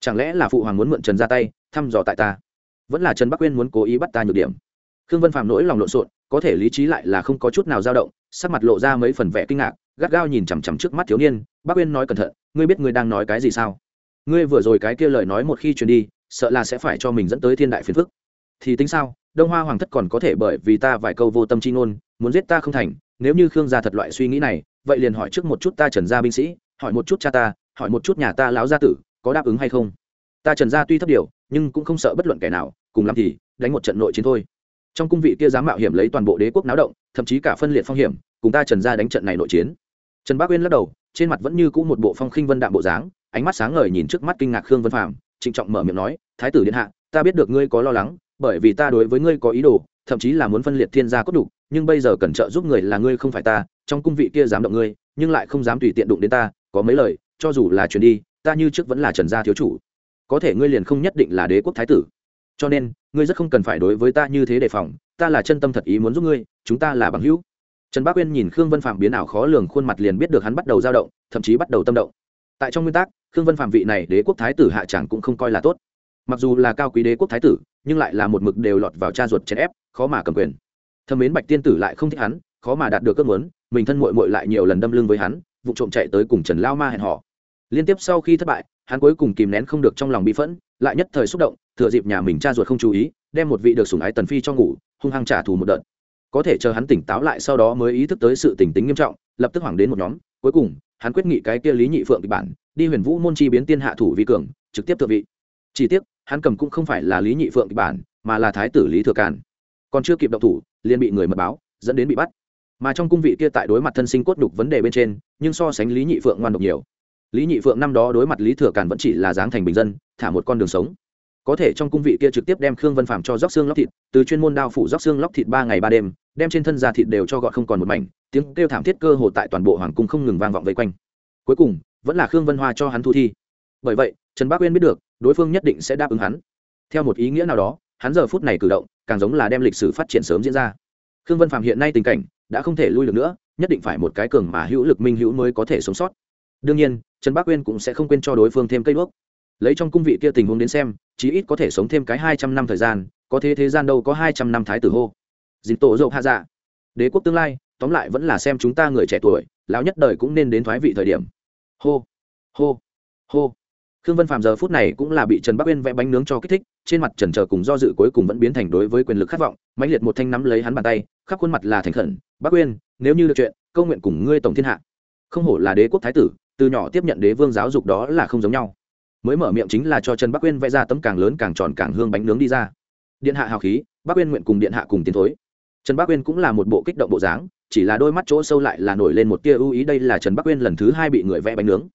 Chẳng lẽ là phụ hoàng muốn mượn trần ra tay, thăm dò tại ta? Vẫn là trần bắc uyên muốn cố ý bắt ta nhược điểm? Khương vân phạm nỗi lòng lộn xộn, có thể lý trí lại là không có chút nào dao động, sắc mặt lộ ra mấy phần vẻ kinh ngạc, gắt gao nhìn chằm chằm trước mắt thiếu niên. Bắc uyên nói cẩn thận, ngươi biết ngươi đang nói cái gì sao? Ngươi vừa rồi cái kia lời nói một khi truyền đi sợ là sẽ phải cho mình dẫn tới thiên đại phiền phức. Thì tính sao, đông hoa hoàng thất còn có thể bởi vì ta vài câu vô tâm chi ngôn, muốn giết ta không thành, nếu như khương gia thật loại suy nghĩ này, vậy liền hỏi trước một chút ta trần gia binh sĩ, hỏi một chút cha ta, hỏi một chút nhà ta láo gia tử, có đáp ứng hay không? Ta trần gia tuy thấp điều, nhưng cũng không sợ bất luận kẻ nào, cùng lắm thì đánh một trận nội chiến thôi. Trong cung vị kia dám mạo hiểm lấy toàn bộ đế quốc náo động, thậm chí cả phân liệt phong hiểm, cùng ta trần gia đánh trận này nội chiến. Trần bác uyên lắc đầu, trên mặt vẫn như cũ một bộ phong khinh vân đạm bộ dáng, ánh mắt sáng ngời nhìn trước mắt kinh ngạc khương vân phạm trịnh trọng mở miệng nói, thái tử điện hạ, ta biết được ngươi có lo lắng, bởi vì ta đối với ngươi có ý đồ, thậm chí là muốn phân liệt thiên gia cốt đủ nhưng bây giờ cần trợ giúp người là ngươi không phải ta, trong cung vị kia dám động ngươi, nhưng lại không dám tùy tiện đụng đến ta, có mấy lời, cho dù là chuyển đi, ta như trước vẫn là trần gia thiếu chủ. Có thể ngươi liền không nhất định là đế quốc thái tử. Cho nên, ngươi rất không cần phải đối với ta như thế đề phòng, ta là chân tâm thật ý muốn giúp ngươi, chúng ta là bằng hữu. Trần bác uyên nhìn khương vân phạm biến ảo khó lường khuôn mặt liền biết được hắn bắt đầu dao động, thậm chí bắt đầu tâm động. Tại trong nguyên tắc khương vân phạm vị này đế quốc thái tử hạ chẳng cũng không coi là tốt. Mặc dù là cao quý đế quốc thái tử, nhưng lại là một mực đều lọt vào cha ruột chèn ép, khó mà cầm quyền. Thâm mến bạch tiên tử lại không thích hắn, khó mà đạt được ước muốn, mình thân mội mội lại nhiều lần đâm lưng với hắn, vụ trộm chạy tới cùng trần lao ma hẹn họ liên tiếp sau khi thất bại, hắn cuối cùng kìm nén không được trong lòng bị phẫn, lại nhất thời xúc động, thừa dịp nhà mình cha ruột không chú ý, đem một vị được sủng ái tần phi cho ngủ, hung hăng trả thù một đợt. Có thể chờ hắn tỉnh táo lại sau đó mới ý thức tới sự tỉnh tính nghiêm trọng, lập tức hoảng đến một nhóm, cuối cùng, hắn quyết nghị cái kia lý nhị phượng kịch bản đi huyền vũ môn chi biến tiên hạ thủ vi cường, trực tiếp thượng vị. Chỉ tiếc, hắn cầm cũng không phải là lý nhị phượng kịch bản, mà là thái tử lý thừa càn. Còn chưa kịp động thủ, liền bị người mật báo, dẫn đến bị bắt. Mà trong cung vị kia tại đối mặt thân sinh cốt đục vấn đề bên trên, nhưng so sánh lý nhị phượng ngoan độc nhiều. Lý nhị phượng năm đó đối mặt lý thừa càn vẫn chỉ là dáng thành bình dân, thả một con đường sống. Có thể trong cung vị kia trực tiếp đem khương vân phạm cho róc xương lóc thịt, từ chuyên môn đao phủ róc xương lóc thịt ba ngày ba đêm, đem trên thân da thịt đều cho gọn không còn một mảnh, tiếng kêu thảm thiết cơ hồ tại toàn bộ hoàng cung không ngừng vang vọng vây quanh. Cuối cùng vẫn là khương vân hoa cho hắn thu thi. Bởi vậy, trần bác uyên biết được, đối phương nhất định sẽ đáp ứng hắn. Theo một ý nghĩa nào đó, hắn giờ phút này cử động, càng giống là đem lịch sử phát triển sớm diễn ra. Khương vân phạm hiện nay tình cảnh, đã không thể lui được nữa, nhất định phải một cái cường mà hữu lực minh hữu mới có thể sống sót. Đương nhiên, trần bác uyên cũng sẽ không quên cho đối phương thêm cây đuốc. Lấy trong cung vị kia tình huống đến xem, chí ít có thể sống thêm cái hai trăm năm thời gian, có thế thế gian đâu có hai trăm năm thái tử hô. Dính tổ dậu hạ dạ. Đế quốc tương lai, tóm lại vẫn là xem chúng ta người trẻ tuổi, lão nhất đời cũng nên đến thoái vị thời điểm hô. Hô. Hô. Khương vân phạm giờ phút này cũng là bị trần bắc uyên vẽ bánh nướng cho kích thích, trên mặt trần trờ cùng do dự cuối cùng vẫn biến thành đối với quyền lực khát vọng, mãnh liệt một thanh nắm lấy hắn bàn tay, khắp khuôn mặt là thành khẩn, bắc uyên, nếu như được chuyện câu nguyện cùng ngươi tổng thiên hạ. Không hổ là đế quốc thái tử, từ nhỏ tiếp nhận đế vương giáo dục đó là không giống nhau. Mới mở miệng chính là cho trần bắc uyên vẽ ra tấm càng lớn càng tròn càng hương bánh nướng đi ra. Điện hạ hào khí, bắc uyên nguyện cùng điện hạ cùng tiến thối trần bắc uyên cũng là một bộ kích động bộ dáng, chỉ là đôi mắt chỗ sâu lại là nổi lên một tia ưu ý đây là trần bắc uyên lần thứ hai bị người vẽ bánh nướng.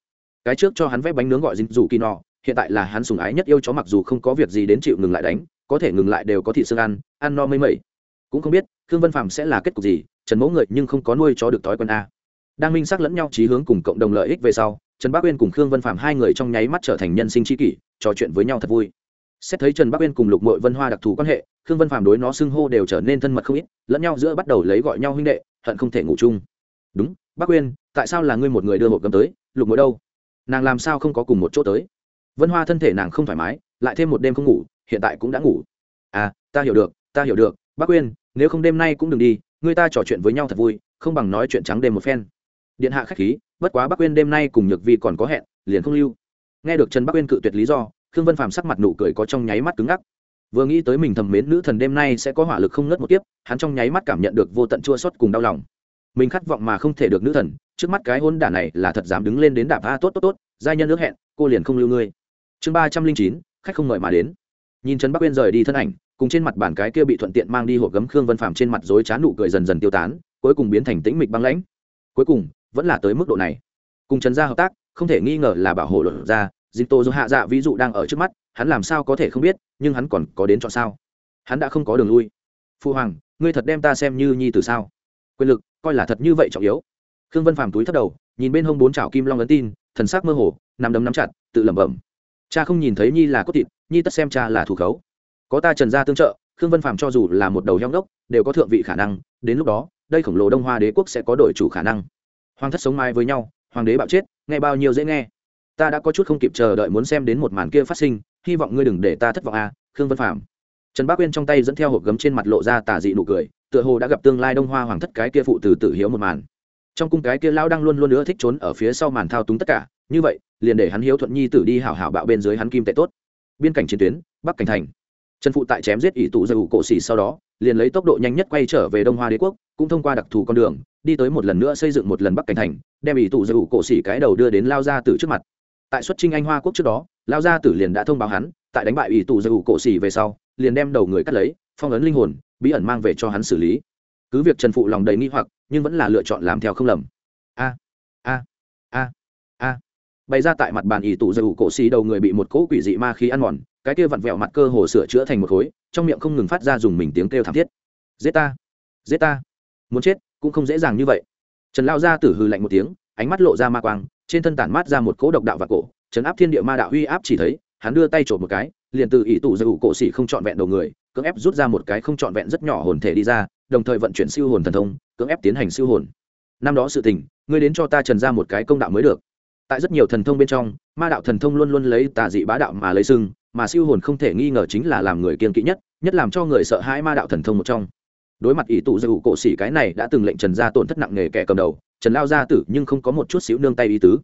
Cái trước cho hắn vẽ bánh nướng gọi dinh dù kỳ nọ hiện tại là hắn sùng ái nhất yêu chó mặc dù không có việc gì đến chịu ngừng lại đánh, có thể ngừng lại đều có thị xương ăn ăn no mới mẩy cũng không biết, khương vân phạm sẽ là kết cục gì, trần mẫu người nhưng không có nuôi chó được thói quen a. Đang minh xác lẫn nhau trí hướng cùng cộng đồng lợi ích về sau, trần bắc uyên cùng khương vân phạm hai người trong nháy mắt trở thành nhân sinh tri kỷ, trò chuyện với nhau thật vui xét thấy trần bắc uyên cùng lục mội vân hoa đặc thù quan hệ, khương vân phạm đối nó xưng hô đều trở nên thân mật không ít, lẫn nhau giữa bắt đầu lấy gọi nhau huynh đệ, hận không thể ngủ chung. Đúng, bắc uyên, tại sao là ngươi một người đưa hộp cầm tới, lục mội đâu? Nàng làm sao không có cùng một chỗ tới? Vân hoa thân thể nàng không thoải mái, lại thêm một đêm không ngủ, hiện tại cũng đã ngủ. À ta hiểu được, ta hiểu được, Bắc uyên, nếu không đêm nay cũng đừng đi người ta trò chuyện với nhau thật vui, không bằng nói chuyện trắng đêm một phen. Điện hạ khách khí, bất quá Bắc uyên đêm nay cùng nhược vi còn có hẹn, liền không lưu. Nghe được trần bắc uyên cự tuyệt lý do khương vân phàm sắc mặt nụ cười có trong nháy mắt cứng ngắc. Vừa nghĩ tới mình thầm mến nữ thần đêm nay sẽ có hỏa lực không ngớt một tiếp hắn trong nháy mắt cảm nhận được vô tận chua xót cùng đau lòng. Mình khát vọng mà không thể được nữ thần, trước mắt cái hôn đả này là thật dám đứng lên đến đạp a, tốt tốt tốt, giai nhân ước hẹn, cô liền không lưu ngươi. Chương ba trăm linh chín, khách không mời mà đến. Nhìn trần bắc uyên rời đi thân ảnh, cùng trên mặt bàn cái kia bị thuận tiện mang đi hộp gấm khương vân phạm trên mặt dối trá nụ cười dần dần tiêu tán, cuối cùng biến thành tĩnh mịch băng lãnh. Cuối cùng, vẫn là tới mức độ này. Cùng trần gia hợp tác, không thể nghi ngờ là bảo hộ luật gia dịp tô do hạ dạ ví dụ đang ở trước mắt, hắn làm sao có thể không biết, nhưng hắn còn có đến chọn sao? Hắn đã không có đường lui. Phu hoàng, ngươi thật đem ta xem như nhi từ sao? Quyền lực, coi là thật như vậy trọng yếu. Khương vân phàm túi thất đầu, nhìn bên hông bốn chảo kim long ấn tin, thần sắc mơ hồ nằm đấm nắm chặt, tự lẩm bẩm. Cha không nhìn thấy nhi là cốt thịt, nhi tất xem cha là thủ khấu. Có ta trần gia tương trợ, khương vân phàm cho dù là một đầu heo ngốc, đều có thượng vị khả năng, đến lúc đó, đây khổng lồ đông hoa đế quốc sẽ có đổi chủ khả năng. Hoàng thất sống mai với nhau, hoàng đế bạo chết, nghe bao nhiêu dễ nghe ta đã có chút không kịp chờ đợi muốn xem đến một màn kia phát sinh, hy vọng ngươi đừng để ta thất vọng à khương vân Phạm. trần bác uyên trong tay dẫn theo hộp gấm trên mặt lộ ra tà dị nụ cười, tựa hồ đã gặp tương lai đông hoa hoàng thất cái kia phụ từ tử hiếu một màn. Trong cung cái kia lao đang luôn luôn nữa thích trốn ở phía sau màn thao túng tất cả, như vậy, liền để hắn hiếu thuận nhi tử đi hảo hảo bạo bên dưới hắn kim tệ tốt. Biên cảnh chiến tuyến, bắc cảnh thành. Trần phụ tại chém giết ỷ tụ dây ủ cổ xỉ sau đó, liền lấy tốc độ nhanh nhất quay trở về đông hoa đế quốc, cũng thông qua đặc thù con đường, đi tới một lần nữa xây dựng một lần bắc cảnh thành, đem ỷ tụ dây ủ cổ xỉ cái đầu đưa đến lao gia tử trước mặt tại xuất trinh anh hoa quốc trước đó lao gia tử liền đã thông báo hắn, tại đánh bại ủy tụ dây cổ xỉ về sau, liền đem đầu người cắt lấy, phong ấn linh hồn, bí ẩn mang về cho hắn xử lý. Cứ việc trần phụ lòng đầy nghi hoặc, nhưng vẫn là lựa chọn làm theo không lầm. A a a a. Bày ra tại mặt bàn ỷ tụ dầu cổ xì đầu người bị một cỗ quỷ dị ma khí ăn mòn, cái kia vặn vẹo mặt cơ hồ sửa chữa thành một khối, trong miệng không ngừng phát ra dùng mình tiếng kêu thảm thiết. Giết ta giết ta. Muốn chết, cũng không dễ dàng như vậy. Trần lao ra tử hư lạnh một tiếng, ánh mắt lộ ra ma quang trên thân tản mát ra một cỗ độc đạo và cổ trấn áp thiên địa ma đạo uy áp chỉ thấy, hắn đưa tay trộm một cái, liền từ ỷ tụ dây ủ cổ xỉ không trọn vẹn đầu người, cưỡng ép rút ra một cái không trọn vẹn rất nhỏ hồn thể đi ra, đồng thời vận chuyển siêu hồn thần thông, cưỡng ép tiến hành siêu hồn. Năm đó sự tình, ngươi đến cho ta trần ra một cái công đạo mới được. Tại rất nhiều thần thông bên trong, ma đạo thần thông luôn luôn lấy tà dị bá đạo mà lấy sưng mà siêu hồn không thể nghi ngờ chính là làm người kiên kỵ nhất nhất làm cho người sợ hãi ma đạo thần thông một trong. Đối mặt ý tụ dư cổ xỉ cái này đã từng lệnh trần gia tổn thất nặng nề kẻ cầm đầu trần lao gia tử nhưng không có một chút xíu nương tay ý tứ.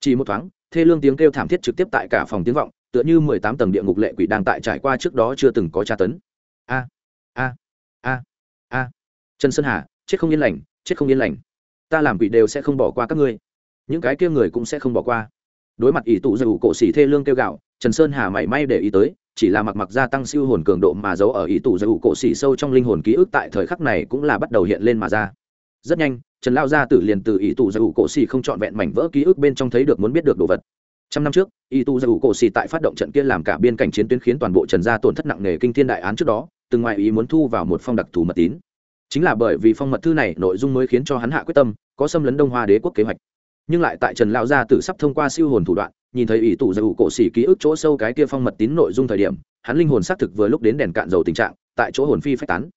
Chỉ một thoáng, thê lương tiếng kêu thảm thiết trực tiếp tại cả phòng tiếng vọng, tựa như mười tám tầng địa ngục lệ quỷ đang tại trải qua trước đó chưa từng có tra tấn. A a a a. Trần sơn hà, chết không yên lành, chết không yên lành. Ta làm quỷ đều sẽ không bỏ qua các ngươi. Những cái kia người cũng sẽ không bỏ qua. Đối mặt ỷ tụ dù cổ xỉ thê lương kêu gạo, trần sơn hà mảy may để ý tới, chỉ là mặc mặc gia tăng siêu hồn cường độ mà giấu ở ý tụ dù cổ xỉ sâu trong linh hồn ký ức tại thời khắc này cũng là bắt đầu hiện lên mà ra rất nhanh, trần lao gia tử liền từ ý tù giải ủ cổ xì không trọn vẹn mảnh vỡ ký ức bên trong thấy được muốn biết được đồ vật. Trăm năm trước ý tù giải ủ cổ xì tại phát động trận kia làm cả biên cảnh chiến tuyến khiến toàn bộ trần gia tổn thất nặng nề kinh thiên đại án trước đó, từng ngoại ý muốn thu vào một phong đặc thù mật tín. Chính là bởi vì phong mật thư này nội dung mới khiến cho hắn hạ quyết tâm, có xâm lấn đông hoa đế quốc kế hoạch. Nhưng lại tại trần lão gia tử sắp thông qua siêu hồn thủ đoạn, nhìn thấy ủy giải dầu cổ xì ký ức chỗ sâu cái kia phong mật tín nội dung thời điểm, hắn linh hồn xác thực vừa lúc đến đèn cạn dầu tình trạng, tại chỗ hồn phi phách tán.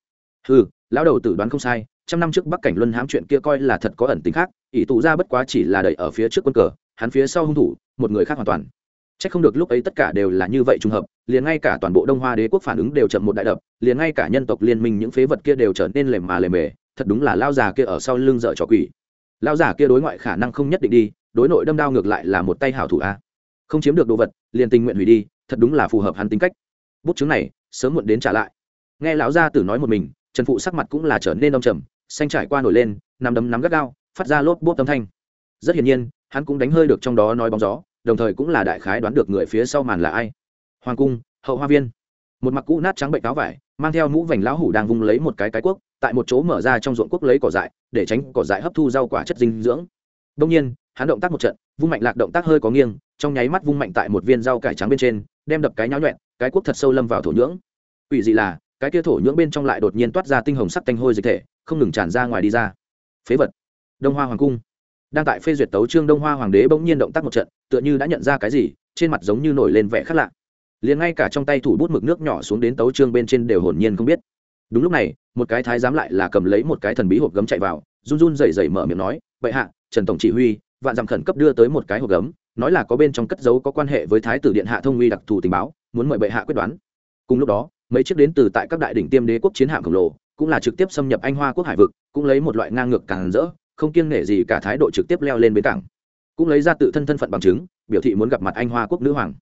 Ừ lão đầu tử đoán không sai, trăm năm trước bắc cảnh luân hãm chuyện kia coi là thật có ẩn tính khác, ỷ tụ ra bất quá chỉ là đẩy ở phía trước quân cờ, hắn phía sau hung thủ, một người khác hoàn toàn. C h ắ c không được lúc ấy tất cả đều là như vậy trùng hợp, liền ngay cả toàn bộ đông hoa đế quốc phản ứng đều chậm một đại đập, liền ngay cả nhân tộc liên minh những phế vật kia đều trở nên lềm mà lềm mề, thật đúng là lao già kia ở sau lưng dợ trò quỷ. Lao già kia đối ngoại khả năng không nhất định đi, đối nội đâm đao ngược lại là một tay hảo thủ a. Không chiếm được đồ vật, liền tình nguyện hủy đi, thật đúng là phù hợp hắn tính cách. Bút chứng này, sớm muộn đến trả lại. Nghe lão gia tử nói một mình trần phụ sắc mặt cũng là trở nên đông trầm, xanh trải qua nổi lên nằm đấm nắm gắt gao, phát ra lốp bốp âm thanh. Rất hiển nhiên, hắn cũng đánh hơi được trong đó nói bóng gió, đồng thời cũng là đại khái đoán được người phía sau màn là ai. Hoàng cung, hậu hoa viên. Một mặc cũ nát trắng bệnh cáo vải, mang theo mũ vành lão hủ đang vung lấy một cái cái cuốc, tại một chỗ mở ra trong ruộng cuốc lấy cỏ dại, để tránh cỏ dại hấp thu rau quả chất dinh dưỡng. Đông nhiên, hắn động tác một trận, vung mạnh lạc động tác hơi có nghiêng, trong nháy mắt vung mạnh tại một viên rau cải trắng bên trên, đem đập cái nháo nhuẹn, cái cuốc thật sâu lâm vào thổ nhưỡng. Ủy dị là cái kia thổ nhưỡng bên trong lại đột nhiên toát ra tinh hồng sắc tanh hôi dịch thể, không ngừng tràn ra ngoài đi ra. Phế vật. Đông hoa hoàng cung. Đang tại phê duyệt tấu trương đông hoa hoàng đế bỗng nhiên động tác một trận, tựa như đã nhận ra cái gì, trên mặt giống như nổi lên vẻ khác lạ. Liền ngay cả trong tay thủ bút mực nước nhỏ xuống đến tấu trương bên trên đều hồn nhiên không biết. Đúng lúc này, một cái thái giám lại là cầm lấy một cái thần bí hộp gấm chạy vào, run run rẩy rẩy mở miệng nói vậy hạ, trần tổng chỉ huy, vạn dặm khẩn cấp đưa tới một cái hộp gấm, nói là có bên trong cất dấu có quan hệ với thái tử điện hạ thông uy đặc thù tình báo, muốn mời bệ hạ quyết đoán. Cùng lúc đó mấy chiếc đến từ tại các đại đỉnh tiêm đế quốc chiến hạm khổng lồ, cũng là trực tiếp xâm nhập anh hoa quốc hải vực, cũng lấy một loại ngang ngược càng rỡ, không kiêng nể gì cả thái độ trực tiếp leo lên bến cảng. Cũng lấy ra tự thân thân phận bằng chứng, biểu thị muốn gặp mặt anh hoa quốc nữ hoàng.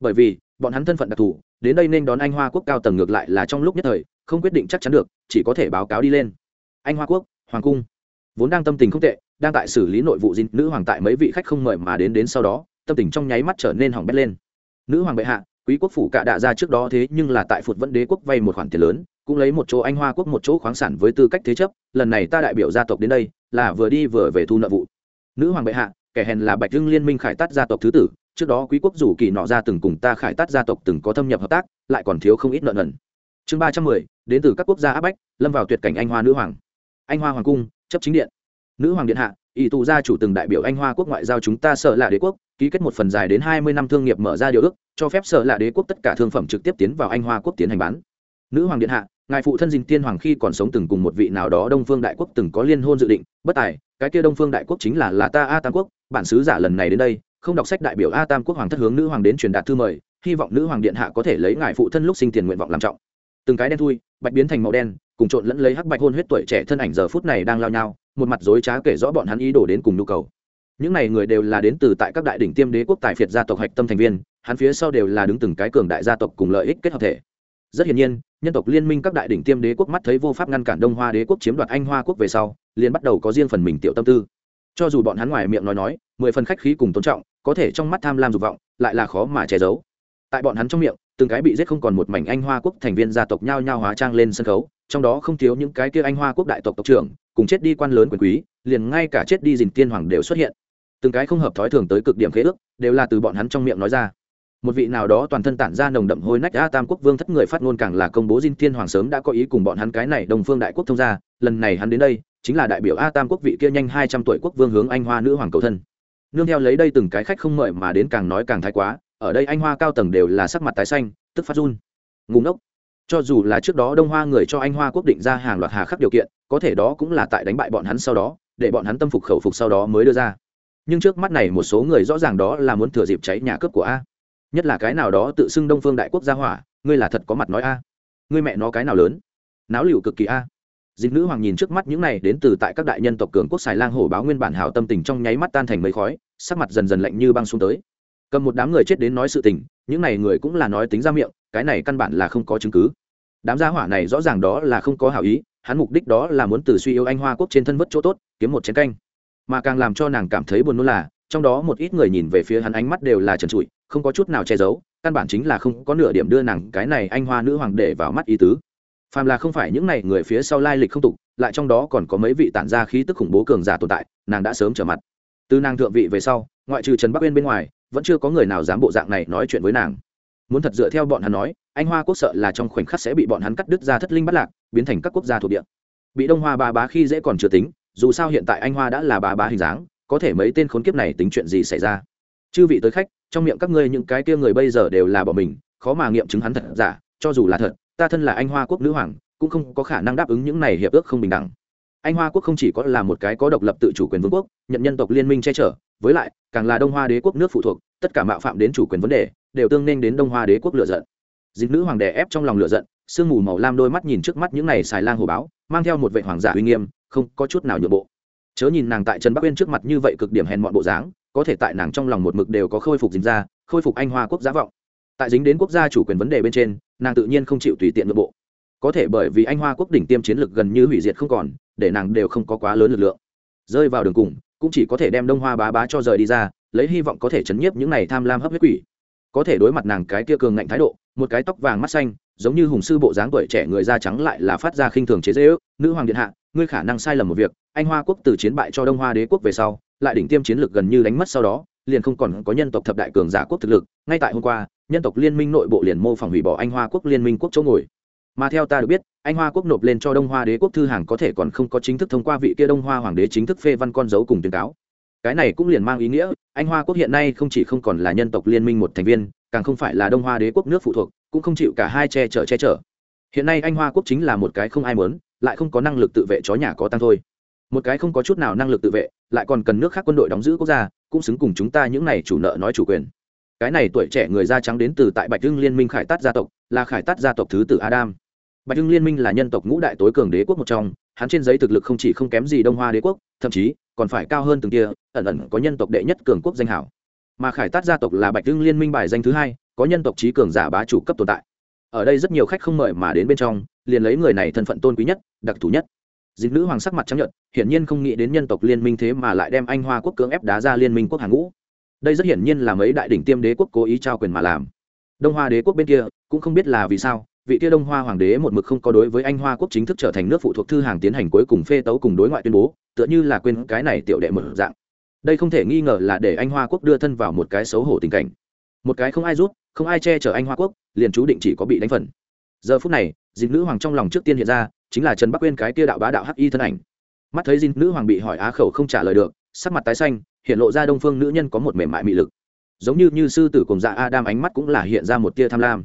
Bởi vì, bọn hắn thân phận đặc thù, đến đây nên đón anh hoa quốc cao tầng ngược lại là trong lúc nhất thời, không quyết định chắc chắn được, chỉ có thể báo cáo đi lên. Anh hoa quốc, hoàng cung. Vốn đang tâm tình không tệ, đang tại xử lý nội vụ dinh nữ hoàng tại mấy vị khách không mời mà đến đến sau đó, tâm tình trong nháy mắt trở nên hỏng bét lên. Nữ hoàng bệ hạ quý quốc phủ cạ đạ ra trước đó thế nhưng là tại phụt vẫn đế quốc vay một khoản tiền lớn, cũng lấy một chỗ anh hoa quốc một chỗ khoáng sản với tư cách thế chấp, lần này ta đại biểu gia tộc đến đây, là vừa đi vừa về thu nợ vụ. Nữ hoàng bệ hạ, kẻ hèn là bạch hưng liên minh khải tát gia tộc thứ tử, trước đó quý quốc rủ kỳ nọ ra từng cùng ta khải tát gia tộc từng có thâm nhập hợp tác, lại còn thiếu không ít nợ nần. Chương ba trăm mười, đến từ các quốc gia áp bách, lâm vào tuyệt cảnh anh hoa nữ hoàng. Anh hoa hoàng cung, chấp chính điện. Nữ hoàng điện hạ ỷ tù gia chủ từng đại biểu anh hoa quốc ngoại giao chúng ta sợ là đế quốc, ký kết một phần dài đến hai mươi năm thương nghiệp mở ra điều ước, cho phép sợ là đế quốc tất cả thương phẩm trực tiếp tiến vào anh hoa quốc tiến hành bán. Nữ hoàng điện hạ, ngài phụ thân dinh tiên hoàng khi còn sống từng cùng một vị nào đó đông phương đại quốc từng có liên hôn dự định, bất tài, cái kia đông phương đại quốc chính là là ta a tam quốc, bản sứ giả lần này đến đây, không đọc sách đại biểu a tam quốc hoàng thất hướng nữ hoàng đến truyền đạt thư mời, hy vọng nữ hoàng điện hạ có thể lấy ngài phụ thân lúc sinh tiền nguyện vọng làm trọng. Từng cái đen thui, bạch biến thành màu đen, cùng trộn lẫn lấy hắc bạch hôn huyết tuổi trẻ thân ảnh giờ phút này đang lao nhau một mặt dối trá kể rõ bọn hắn ý đồ đến cùng nhu cầu. Những này người đều là đến từ tại các đại đỉnh tiêm đế quốc tài phiệt gia tộc hạch tâm thành viên, hắn phía sau đều là đứng từng cái cường đại gia tộc cùng lợi ích kết hợp thể. Rất hiển nhiên, nhân tộc liên minh các đại đỉnh tiêm đế quốc mắt thấy vô pháp ngăn cản đông hoa đế quốc chiếm đoạt anh hoa quốc về sau, liền bắt đầu có riêng phần mình tiểu tâm tư. Cho dù bọn hắn ngoài miệng nói nói, mười phần khách khí cùng tôn trọng, có thể trong mắt tham lam dục vọng, lại là khó mà che giấu. Tại bọn hắn trong miệng, từng cái bị giết không còn một mảnh anh hoa quốc thành viên gia tộc nhao nhao hóa trang lên sân khấu, trong đó không thiếu những cái kia anh hoa quốc đại tộc tộc trưởng cùng chết đi quan lớn quyền quý, liền ngay cả chết đi dình tiên hoàng đều xuất hiện. Từng cái không hợp thói thường tới cực điểm khế ước, đều là từ bọn hắn trong miệng nói ra. Một vị nào đó toàn thân tản ra nồng đậm hôi nách a tam quốc vương thất người phát ngôn càng là công bố dinh tiên hoàng sớm đã có ý cùng bọn hắn cái này đồng phương đại quốc thông gia, lần này hắn đến đây, chính là đại biểu a tam quốc vị kia nhanh hai trăm tuổi quốc vương hướng anh hoa nữ hoàng cầu thân. Nương theo lấy đây từng cái khách không mời mà đến càng nói càng thái quá, ở đây anh hoa cao tầng đều là sắc mặt tái xanh, tức phát run. Ngùng ốc cho dù là trước đó đông hoa người cho anh hoa quốc định ra hàng loạt hà khắc điều kiện, có thể đó cũng là tại đánh bại bọn hắn sau đó, để bọn hắn tâm phục khẩu phục sau đó mới đưa ra. Nhưng trước mắt này một số người rõ ràng đó là muốn thừa dịp cháy nhà cướp của a. Nhất là cái nào đó tự xưng đông phương đại quốc gia hỏa, ngươi là thật có mặt nói a. Ngươi mẹ nó cái nào lớn. Náo liệu cực kỳ a. Dịch nữ hoàng nhìn trước mắt những này đến từ tại các đại nhân tộc cường quốc xài lang hổ báo nguyên bản hảo tâm tình trong nháy mắt tan thành mấy khói, sắc mặt dần dần lạnh như băng xuống tới. Cầm một đám người chết đến nói sự tình, những này người cũng là nói tính ra miệng cái này căn bản là không có chứng cứ. Đám gia hỏa này rõ ràng đó là không có hảo ý, hắn mục đích đó là muốn từ suy yếu anh hoa quốc trên thân vất chỗ tốt, kiếm một chén canh. Mà càng làm cho nàng cảm thấy buồn nôn là, trong đó một ít người nhìn về phía hắn ánh mắt đều là trần trụi, không có chút nào che giấu, căn bản chính là không có nửa điểm đưa nàng cái này anh hoa nữ hoàng để vào mắt ý tứ. Phàm là không phải những này người phía sau lai lịch không tục, lại trong đó còn có mấy vị tản ra khí tức khủng bố cường giả tồn tại, nàng đã sớm trở mặt. Từ nàng thượng vị về sau, ngoại trừ trần bắc uyên bên ngoài, vẫn chưa có người nào dám bộ dạng này nói chuyện với nàng muốn thật dựa theo bọn hắn nói, anh hoa quốc sợ là trong khoảnh khắc sẽ bị bọn hắn cắt đứt ra thất linh bắt lạc, biến thành các quốc gia thuộc địa. Bị đông hoa ba bá khi dễ còn chưa tính, dù sao hiện tại anh hoa đã là ba bá hình dáng, có thể mấy tên khốn kiếp này tính chuyện gì xảy ra? Chư vị tới khách, trong miệng các ngươi những cái kia người bây giờ đều là bọn mình, khó mà nghiệm chứng hắn thật giả, cho dù là thật, ta thân là anh hoa quốc nữ hoàng, cũng không có khả năng đáp ứng những này hiệp ước không bình đẳng. Anh hoa quốc không chỉ có là một cái có độc lập tự chủ quyền vương quốc, nhận nhân tộc liên minh che chở, với lại, càng là đông hoa đế quốc nước phụ thuộc, tất cả mạo phạm đến chủ quyền vấn đề đều tương nên đến đông hoa đế quốc lựa giận. Dịch nữ hoàng đè ép trong lòng lựa giận, sương mù màu lam đôi mắt nhìn trước mắt những này xài lang hồ báo, mang theo một vệ hoàng giả uy nghiêm, không có chút nào nhượng bộ. Chớ nhìn nàng tại trần bắc uyên trước mặt như vậy cực điểm hèn mọn bộ dáng, có thể tại nàng trong lòng một mực đều có khôi phục dính ra, khôi phục anh hoa quốc giá vọng. Tại dính đến quốc gia chủ quyền vấn đề bên trên, nàng tự nhiên không chịu tùy tiện nội bộ. Có thể bởi vì anh hoa quốc đỉnh tiêm chiến lược gần như hủy diệt không còn, để nàng đều không có quá lớn lực lượng. Rơi vào đường cùng, cũng chỉ có thể đem đông hoa bá bá cho rời đi ra, lấy hy vọng có thể chấn nhiếp những này tham lam hấp huyết quỷ có thể đối mặt nàng cái kia cường ngạnh thái độ, một cái tóc vàng mắt xanh, giống như hùng sư bộ dáng tuổi trẻ người da trắng lại là phát ra khinh thường chế dễ ước nữ hoàng điện hạ, ngươi khả năng sai lầm một việc, anh hoa quốc từ chiến bại cho đông hoa đế quốc về sau, lại đỉnh tiêm chiến lược gần như đánh mất sau đó, liền không còn có nhân tộc thập đại cường giả quốc thực lực, ngay tại hôm qua, nhân tộc liên minh nội bộ liền mô phỏng hủy bỏ anh hoa quốc liên minh quốc chỗ ngồi. Mà theo ta được biết, anh hoa quốc nộp lên cho đông hoa đế quốc thư hàng có thể còn không có chính thức thông qua vị kia đông hoa hoàng đế chính thức phê văn con dấu cùng tuyên cáo cái này cũng liền mang ý nghĩa, anh hoa quốc hiện nay không chỉ không còn là nhân tộc liên minh một thành viên, càng không phải là đông hoa đế quốc nước phụ thuộc, cũng không chịu cả hai che chở che chở. Hiện nay anh hoa quốc chính là một cái không ai mớn lại không có năng lực tự vệ chó nhà có tăng thôi. Một cái không có chút nào năng lực tự vệ, lại còn cần nước khác quân đội đóng giữ quốc gia, cũng xứng cùng chúng ta những này chủ nợ nói chủ quyền. Cái này tuổi trẻ người da trắng đến từ tại bạch hưng liên minh khải tát gia tộc, là khải tát gia tộc thứ tử adam. Bạch hưng liên minh là nhân tộc ngũ đại tối cường đế quốc một trong, hắn trên giấy thực lực không chỉ không kém gì đông hoa đế quốc, thậm chí còn phải cao hơn từng kia, ẩn ẩn có nhân tộc đệ nhất cường quốc danh hảo mà khải tát gia tộc là bạch hưng liên minh bài danh thứ hai, có nhân tộc trí cường giả bá chủ cấp tồn tại. Ở đây rất nhiều khách không mời mà đến bên trong, liền lấy người này thân phận tôn quý nhất, đặc thù nhất. Dịch nữ hoàng sắc mặt trắng nhận hiển nhiên không nghĩ đến nhân tộc liên minh thế mà lại đem anh hoa quốc cưỡng ép đá ra liên minh quốc hàng ngũ. Đây rất hiển nhiên là mấy đại đỉnh tiêm đế quốc cố ý trao quyền mà làm. Đông hoa đế quốc bên kia, cũng không biết là vì sao vị kia đông hoa hoàng đế một mực không có đối với anh hoa quốc chính thức trở thành nước phụ thuộc thư hàng tiến hành cuối cùng phê tấu cùng đối ngoại tuyên bố, tựa như là quên cái này tiểu đệ mở dạng. Đây không thể nghi ngờ là để anh hoa quốc đưa thân vào một cái xấu hổ tình cảnh. Một cái không ai rút không ai che chở anh hoa quốc, liền chú định chỉ có bị đánh phần. Giờ phút này dịp nữ hoàng trong lòng trước tiên hiện ra, chính là trần bắc quên cái kia đạo bá đạo hắc y thân ảnh. Mắt thấy dịp nữ hoàng bị hỏi á khẩu không trả lời được, sắc mặt tái xanh, hiện lộ ra đông phương nữ nhân có một mềm mại mị lực. Giống như như sư tử cùng dạ adam ánh mắt cũng là hiện ra một tia tham lam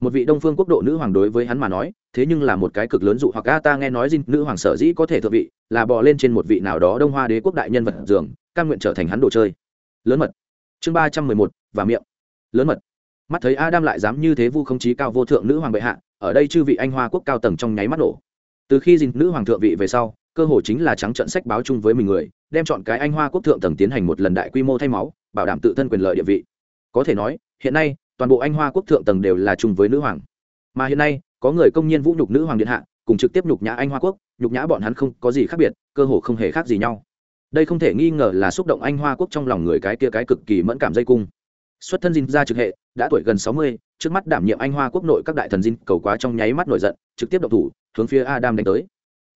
một vị đông phương quốc độ nữ hoàng đối với hắn mà nói, thế nhưng là một cái cực lớn dụ hoặc. A, ta nghe nói dinh nữ hoàng sở dĩ có thể thượng vị, là bò lên trên một vị nào đó đông hoa đế quốc đại nhân vật dường căn nguyện trở thành hắn đồ chơi. Lớn mật. Chương ba trăm mười một, và miệng. Lớn mật. Mắt thấy adam lại dám như thế vu không chí cao vô thượng nữ hoàng bệ hạ, ở đây chư vị anh hoa quốc cao tầng trong nháy mắt nổ. Từ khi dinh nữ hoàng thượng vị về sau, cơ hội chính là trắng trận sách báo chung với mình người, đem chọn cái anh hoa quốc thượng tầng tiến hành một lần đại quy mô thay máu, bảo đảm tự thân quyền lợi địa vị. Có thể nói, hiện nay toàn bộ anh hoa quốc thượng tầng đều là chung với nữ hoàng. Mà hiện nay, có người công nhiên vũ nhục nữ hoàng điện hạ, cùng trực tiếp nhục nhã anh hoa quốc, nhục nhã bọn hắn không có gì khác biệt, cơ hồ không hề khác gì nhau. Đây không thể nghi ngờ là xúc động anh hoa quốc trong lòng người cái kia cái cực kỳ mẫn cảm dây cung. Xuất thân dinh ra trực hệ, đã tuổi gần sáu mươi, trước mắt đảm nhiệm anh hoa quốc nội các đại thần dinh cầu quá trong nháy mắt nổi giận, trực tiếp độc thủ, hướng phía adam đánh tới.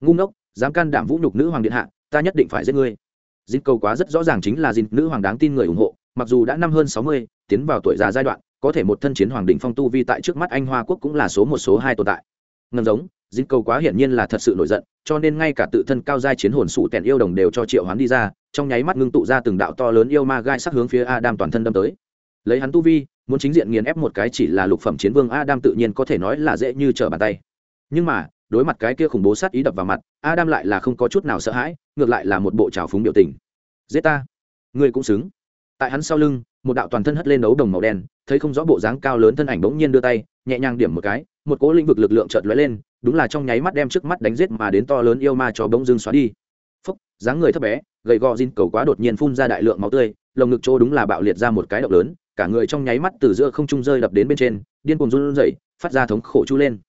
Ngu ngốc, dám can đảm vũ nhục nữ hoàng điện hạ, ta nhất định phải giết ngươi. Dinh cầu quá rất rõ ràng chính là dinh nữ hoàng đáng tin người ủng hộ, mặc dù đã năm hơn sáu mươi, tiến vào tuổi già giai đoạn có thể một thân chiến hoàng đỉnh phong tu vi tại trước mắt anh hoa quốc cũng là số một, số hai tồn tại. Ngân giống dính cầu quá hiển nhiên là thật sự nổi giận, cho nên ngay cả tự thân cao giai chiến hồn sụ tèn yêu đồng đều cho triệu hoán đi ra, trong nháy mắt ngưng tụ ra từng đạo to lớn yêu ma gai sắc hướng phía adam toàn thân đâm tới. Lấy hắn tu vi, muốn chính diện nghiền ép một cái chỉ là lục phẩm chiến vương adam tự nhiên có thể nói là dễ như trở bàn tay. Nhưng mà, đối mặt cái kia khủng bố sát ý đập vào mặt, adam lại là không có chút nào sợ hãi, ngược lại là một bộ trào phúng biểu tình. Giết ta! Ngươi cũng xứng. Tại hắn sau lưng một đạo toàn thân hất lên đấu đồng màu đen, thấy không rõ bộ dáng cao lớn thân ảnh bỗng nhiên đưa tay, nhẹ nhàng điểm một cái, một cỗ lĩnh vực lực lượng chợt lóe lên, đúng là trong nháy mắt đem trước mắt đánh giết mà đến to lớn yêu ma cho bỗng dưng xóa đi. Phúc, dáng người thấp bé, gầy gò zin cầu quá đột nhiên phun ra đại lượng máu tươi, lồng ngực chỗ đúng là bạo liệt ra một cái động lớn, cả người trong nháy mắt từ giữa không trung rơi đập đến bên trên, điên cuồng run rẩy, phát ra thống khổ chu lên.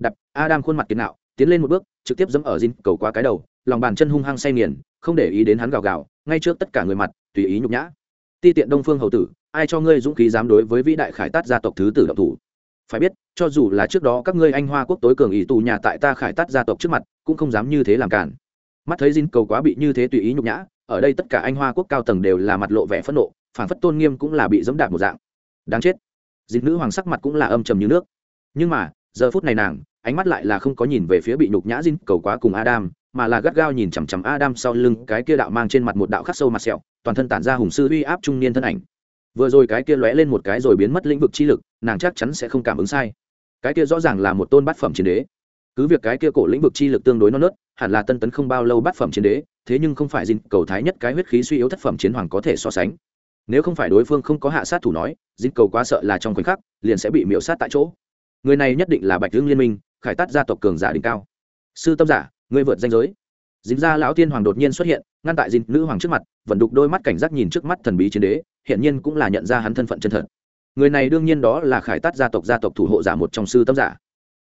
Đập, adam khuôn mặt kiến nạo, tiến lên một bước, trực tiếp dẫm ở zin cầu quá cái đầu, lòng bàn chân hung hăng say nghiền, không để ý đến hắn gào gào, ngay trước tất cả người mặt, tùy ý nhục nhã ti tiện đông phương hầu tử, ai cho ngươi dũng khí dám đối với vĩ đại khải tát gia tộc thứ tử động thủ? Phải biết, cho dù là trước đó các ngươi anh hoa quốc tối cường ý tù nhà tại ta khải tát gia tộc trước mặt, cũng không dám như thế làm cản mắt thấy dinh cầu quá bị như thế tùy ý nhục nhã, ở đây tất cả anh hoa quốc cao tầng đều là mặt lộ vẻ phẫn nộ, phản phất tôn nghiêm cũng là bị dẫm đạp một dạng. Đáng chết. Dinh nữ hoàng sắc mặt cũng là âm trầm như nước. Nhưng mà, giờ phút này nàng, ánh mắt lại là không có nhìn về phía bị nhục nhã dinh cầu quá cùng adam, mà là gắt gao nhìn chằm chằm adam sau lưng cái kia đạo mang trên mặt một đạo khắc sâu mặt sẹo toàn thân tản ra hùng sư uy áp trung niên thân ảnh. Vừa rồi cái kia lóe lên một cái rồi biến mất lĩnh vực chi lực, nàng chắc chắn sẽ không cảm ứng sai. Cái kia rõ ràng là một tôn bát phẩm chiến đế. Cứ việc cái kia cổ lĩnh vực chi lực tương đối non nớt, hẳn là tân tấn không bao lâu bát phẩm chiến đế, thế nhưng không phải dinh cầu thái nhất cái huyết khí suy yếu thất phẩm chiến hoàng có thể so sánh. Nếu không phải đối phương không có hạ sát thủ nói, dinh cầu quá sợ là trong khoảnh khắc, liền sẽ bị miễu sát tại chỗ. Người này nhất định là bạch hương liên minh, khải tát gia tộc cường giả đỉnh cao. Sư tâm giả, ngươi vượt danh giới. Dính ra lão tiên hoàng đột nhiên xuất hiện ngăn tại dinh nữ hoàng trước mặt, vẫn đục đôi mắt cảnh giác nhìn trước mắt thần bí chiến đế hiện nhiên cũng là nhận ra hắn thân phận chân thật. Người này đương nhiên đó là khải tát gia tộc gia tộc thủ hộ giả một trong sư tâm giả.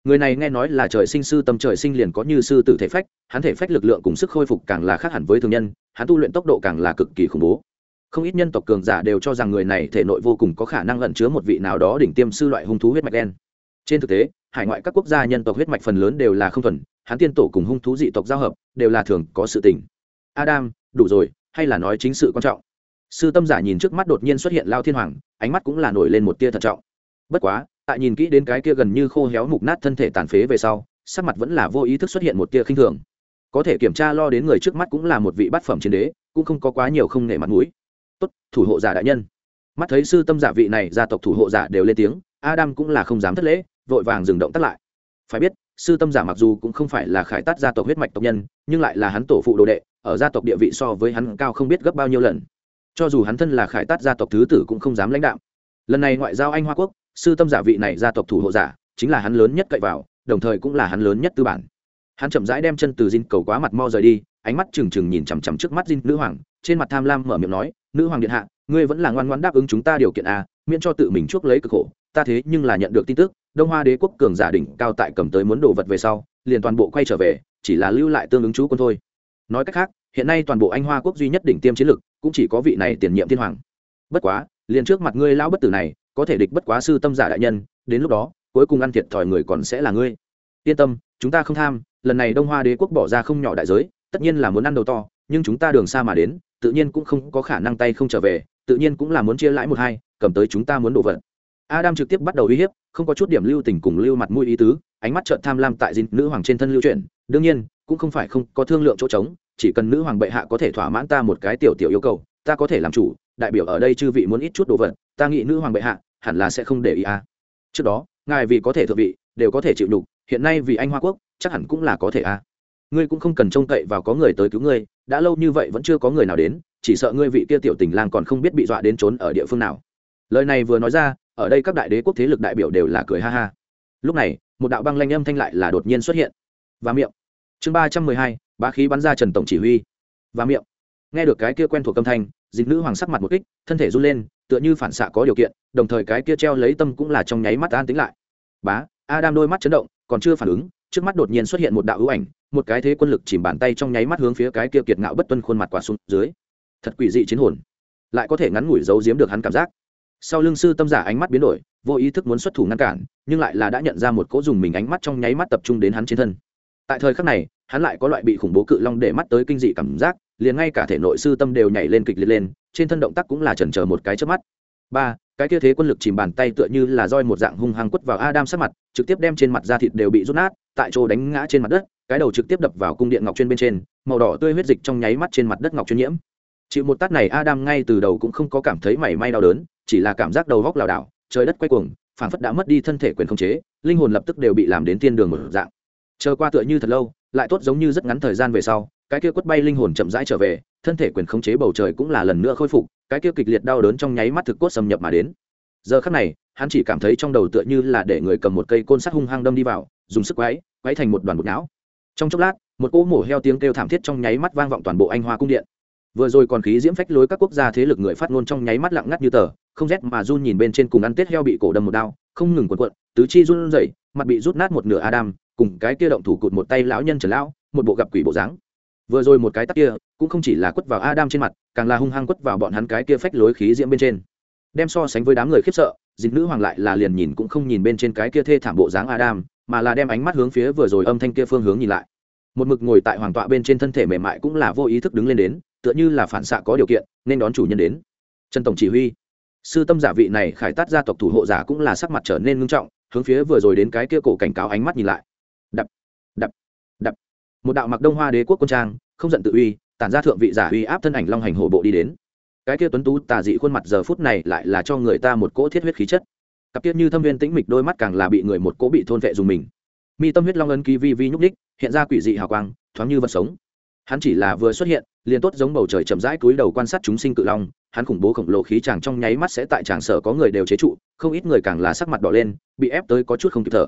Người này nghe nói là trời sinh sư tâm trời sinh liền có như sư tử thể phách, hắn thể phách lực lượng cùng sức khôi phục càng là khác hẳn với thường nhân, hắn tu luyện tốc độ càng là cực kỳ khủng bố. Không ít nhân tộc cường giả đều cho rằng người này thể nội vô cùng có khả năng lẩn chứa một vị nào đó đỉnh tiêm sư loại hung thú huyết mạch đen. Trên thực tế, hải ngoại các quốc gia nhân tộc huyết mạch phần lớn đều là không thuần, hắn tiên tổ cùng hung thú dị tộc giao hợp, đều là thường có sự tình adam, đủ rồi, hay là nói chính sự quan trọng? Sư tâm giả nhìn trước mắt đột nhiên xuất hiện lao thiên hoàng, ánh mắt cũng là nổi lên một tia thận trọng. Bất quá, tại nhìn kỹ đến cái kia gần như khô héo mục nát thân thể tàn phế về sau, sắc mặt vẫn là vô ý thức xuất hiện một tia khinh thường. Có thể kiểm tra lo đến người trước mắt cũng là một vị bát phẩm chiến đế, cũng không có quá nhiều không nể mặt mũi. Tốt, thủ hộ giả đại nhân. Mắt thấy sư tâm giả vị này gia tộc thủ hộ giả đều lên tiếng, adam cũng là không dám thất lễ, vội vàng dừng động tắt lại. Phải biết sư tâm giả mặc dù cũng không phải là khải tát gia tộc huyết mạch tộc nhân, nhưng lại là hắn tổ phụ đồ đệ, ở gia tộc địa vị so với hắn cao không biết gấp bao nhiêu lần. Cho dù hắn thân là khải tát gia tộc thứ tử cũng không dám lãnh đạo lần này ngoại giao anh hoa quốc, sư tâm giả vị này gia tộc thủ hộ giả, chính là hắn lớn nhất cậy vào, đồng thời cũng là hắn lớn nhất tư bản. Hắn chậm rãi đem chân từ dinh cầu quá mặt mo rời đi, ánh mắt trừng trừng nhìn chằm chằm trước mắt dinh nữ hoàng, trên mặt tham lam mở miệng nói, nữ hoàng điện hạ, ngươi vẫn là ngoan ngoan đáp ứng chúng ta điều kiện a, miễn cho tự mình chuốc lấy cực khổ, ta thế nhưng là nhận được tin tức đông hoa đế quốc cường giả đỉnh cao tại cầm tới muốn đồ vật về sau, liền toàn bộ quay trở về, chỉ là lưu lại tương ứng chú quân thôi. Nói cách khác, hiện nay toàn bộ anh hoa quốc duy nhất đỉnh tiêm chiến lực, cũng chỉ có vị này tiền nhiệm thiên hoàng. Bất quá, liền trước mặt ngươi lão bất tử này, có thể địch bất quá sư tâm giả đại nhân, đến lúc đó, cuối cùng ăn thiệt thòi người còn sẽ là ngươi. Yên tâm, chúng ta không tham, lần này đông hoa đế quốc bỏ ra không nhỏ đại giới, tất nhiên là muốn ăn đầu to, nhưng chúng ta đường xa mà đến, tự nhiên cũng không có khả năng tay không trở về, tự nhiên cũng là muốn chia lãi một hai, cầm tới chúng ta muốn đồ vật adam trực tiếp bắt đầu uy hiếp, không có chút điểm lưu tình cùng lưu mặt mũi ý tứ, ánh mắt trợn tham lam tại dinh nữ hoàng trên thân lưu chuyển đương nhiên, cũng không phải không có thương lượng chỗ trống, chỉ cần nữ hoàng bệ hạ có thể thỏa mãn ta một cái tiểu tiểu yêu cầu, ta có thể làm chủ, đại biểu ở đây chư vị muốn ít chút đồ vật, ta nghĩ nữ hoàng bệ hạ hẳn là sẽ không để ý à. trước đó, ngài vì có thể thượng vị, đều có thể chịu đục hiện nay vì anh hoa quốc, chắc hẳn cũng là có thể à. ngươi cũng không cần trông cậy vào có người tới cứu ngươi, đã lâu như vậy vẫn chưa có người nào đến, chỉ sợ ngươi vị kia tiểu tình lang còn không biết bị dọa đến trốn ở địa phương nào lời này vừa nói ra ở đây các đại đế quốc thế lực đại biểu đều là cười ha ha. Lúc này, một đạo băng lanh âm thanh lại là đột nhiên xuất hiện. Và miệng. Chương ba trăm mười hai, bá khí bắn ra trần tổng chỉ huy. Và miệng. Nghe được cái kia quen thuộc âm thanh, dịch nữ hoàng sắc mặt một kích, thân thể run lên, tựa như phản xạ có điều kiện, đồng thời cái kia treo lấy tâm cũng là trong nháy mắt an tính lại. Bá, adam đôi mắt chấn động, còn chưa phản ứng, trước mắt đột nhiên xuất hiện một đạo hữu ảnh, một cái thế quân lực chìm bàn tay trong nháy mắt hướng phía cái kia kiệt ngạo bất tuân khuôn mặt quả xuống dưới. Thật quỷ dị chiến hồn. Lại có thể ngắn ngủi giấu giếm được hắn cảm giác sau lưng sư tâm giả ánh mắt biến đổi, vô ý thức muốn xuất thủ ngăn cản, nhưng lại là đã nhận ra một cỗ dùng mình ánh mắt trong nháy mắt tập trung đến hắn trên thân. Tại thời khắc này, hắn lại có loại bị khủng bố cự long để mắt tới kinh dị cảm giác, liền ngay cả thể nội sư tâm đều nhảy lên kịch liệt lên, trên thân động tác cũng là chần chờ một cái trước mắt. Ba, cái kia thế quân lực chìm bàn tay tựa như là roi một dạng hung hăng quất vào adam sát mặt, trực tiếp đem trên mặt da thịt đều bị rút nát, tại chỗ đánh ngã trên mặt đất, cái đầu trực tiếp đập vào cung điện ngọc chuyên bên trên, màu đỏ tươi huyết dịch trong nháy mắt trên mặt đất ngọc chuyên nhiễm chịu một tát này adam ngay từ đầu cũng không có cảm thấy mảy may đau đớn, chỉ là cảm giác đầu góc lảo đảo, trời đất quay cuồng, phảng phất đã mất đi thân thể quyền khống chế, linh hồn lập tức đều bị làm đến thiên đường một dạng. Chờ qua tựa như thật lâu, lại tốt giống như rất ngắn thời gian về sau, cái kia quất bay linh hồn chậm rãi trở về, thân thể quyền khống chế bầu trời cũng là lần nữa khôi phục, cái kia kịch liệt đau đớn trong nháy mắt thực cốt xâm nhập mà đến. Giờ khắc này, hắn chỉ cảm thấy trong đầu tựa như là để người cầm một cây côn sắt hung hăng đâm đi vào, dùng sức quáy quáy thành một đoàn bột não. Trong chốc lát, một cỗ mổ heo tiếng kêu thảm thiết trong nháy mắt vang vọng toàn bộ anh hoa cung điện vừa rồi còn khí diễm phách lối các quốc gia thế lực người phát ngôn trong nháy mắt lặng ngắt như tờ, không rét mà run nhìn bên trên cùng ăn tết heo bị cổ đâm một đao, không ngừng quần quận tứ chi run rẩy, mặt bị rút nát một nửa adam, cùng cái kia động thủ cụt một tay lão nhân trần lão, một bộ gặp quỷ bộ dáng. Vừa rồi một cái tắc kia, cũng không chỉ là quất vào adam trên mặt, càng là hung hăng quất vào bọn hắn cái kia phách lối khí diễm bên trên. Đem so sánh với đám người khiếp sợ, dịch nữ hoàng lại là liền nhìn cũng không nhìn bên trên cái kia thê thảm bộ dáng adam, mà là đem ánh mắt hướng phía vừa rồi âm thanh kia phương hướng nhìn lại. Một mực ngồi tại hoàng tọa bên trên thân thể mềm mại cũng là vô ý thức đứng lên đến tựa như là phản xạ có điều kiện, nên đón chủ nhân đến. Trần tổng chỉ huy. Sư tâm giả vị này khải tát gia tộc thủ hộ giả cũng là sắc mặt trở nên ngưng trọng, hướng phía vừa rồi đến cái kia cổ cảnh cáo ánh mắt nhìn lại. Đập đập đập. Một đạo mặc đông hoa đế quốc quân trang, không giận tự uy, tản ra thượng vị giả uy áp thân ảnh long hành hổ bộ đi đến. Cái kia tuấn tú tà dị khuôn mặt giờ phút này lại là cho người ta một cỗ thiết huyết khí chất. Cặp tiết như thâm viên tĩnh mịch đôi mắt càng là bị người một cỗ bị thôn vệ dùng mình. Mi tâm huyết long ân ký vi vi nhúc ních hiện ra quỷ dị hào quang, thoáng như vật sống hắn chỉ là vừa xuất hiện, liền tốt giống bầu trời chậm rãi cúi đầu quan sát chúng sinh cự long, hắn khủng bố khổng lồ khí chàng trong nháy mắt sẽ tại tràng sở có người đều chế trụ, không ít người càng là sắc mặt đỏ lên, bị ép tới có chút không kịp thở.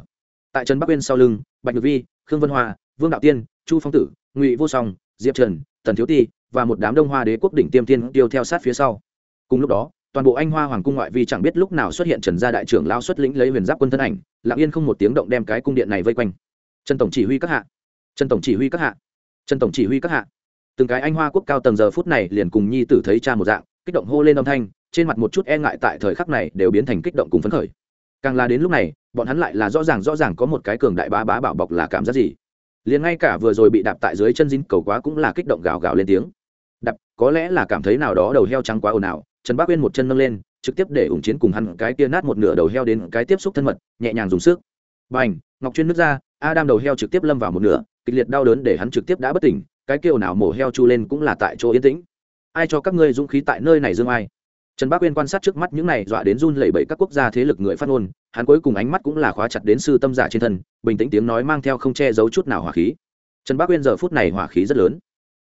Tại trần bắc uyên sau lưng, bạch nhược vi, khương vân hoa, vương đạo tiên, chu phong tử, ngụy vô song, diệp trần, tần thiếu ti và một đám đông hoa đế quốc đỉnh tiêm tiên tiêu theo sát phía sau. Cùng lúc đó, toàn bộ anh hoa hoàng cung ngoại vi chẳng biết lúc nào xuất hiện trần gia đại trưởng lao xuất lĩnh lấy huyền giáp quân thân ảnh, lặng yên không một tiếng động đem cái cung điện này vây quanh. Trần tổng chỉ huy các hạ. Trần tổng chỉ huy các hạ trần tổng chỉ huy các hạ. Từng cái anh hoa quốc cao tầng giờ phút này liền cùng nhi tử thấy cha một dạng, kích động hô lên âm thanh, trên mặt một chút e ngại tại thời khắc này đều biến thành kích động cùng phấn khởi. Càng là đến lúc này, bọn hắn lại là rõ ràng rõ ràng có một cái cường đại bá bá bảo bọc là cảm giác gì. Liền ngay cả vừa rồi bị đạp tại dưới chân dính cầu quá cũng là kích động gào gào lên tiếng. Đập có lẽ là cảm thấy nào đó đầu heo trắng quá ồn ào, trần bác uyên một chân nâng lên, trực tiếp để ủng chiến cùng hắn cái kia nát một nửa đầu heo đến cái tiếp xúc thân mật, nhẹ nhàng dùng sức. B à n h ngọc chuyên nước ra, adam đầu heo trực tiếp lâm vào một nửa kịch liệt đau đớn để hắn trực tiếp đã bất tỉnh, cái kêu nào mổ heo chu lên cũng là tại chỗ yên tĩnh. Ai cho các ngươi dũng khí tại nơi này dương ai? Trần bác uyên quan sát trước mắt những này dọa đến run lẩy bẩy các quốc gia thế lực người phát ngôn, hắn cuối cùng ánh mắt cũng là khóa chặt đến sư tâm giả trên thân, bình tĩnh tiếng nói mang theo không che giấu chút nào hỏa khí. Trần bác uyên giờ phút này hỏa khí rất lớn.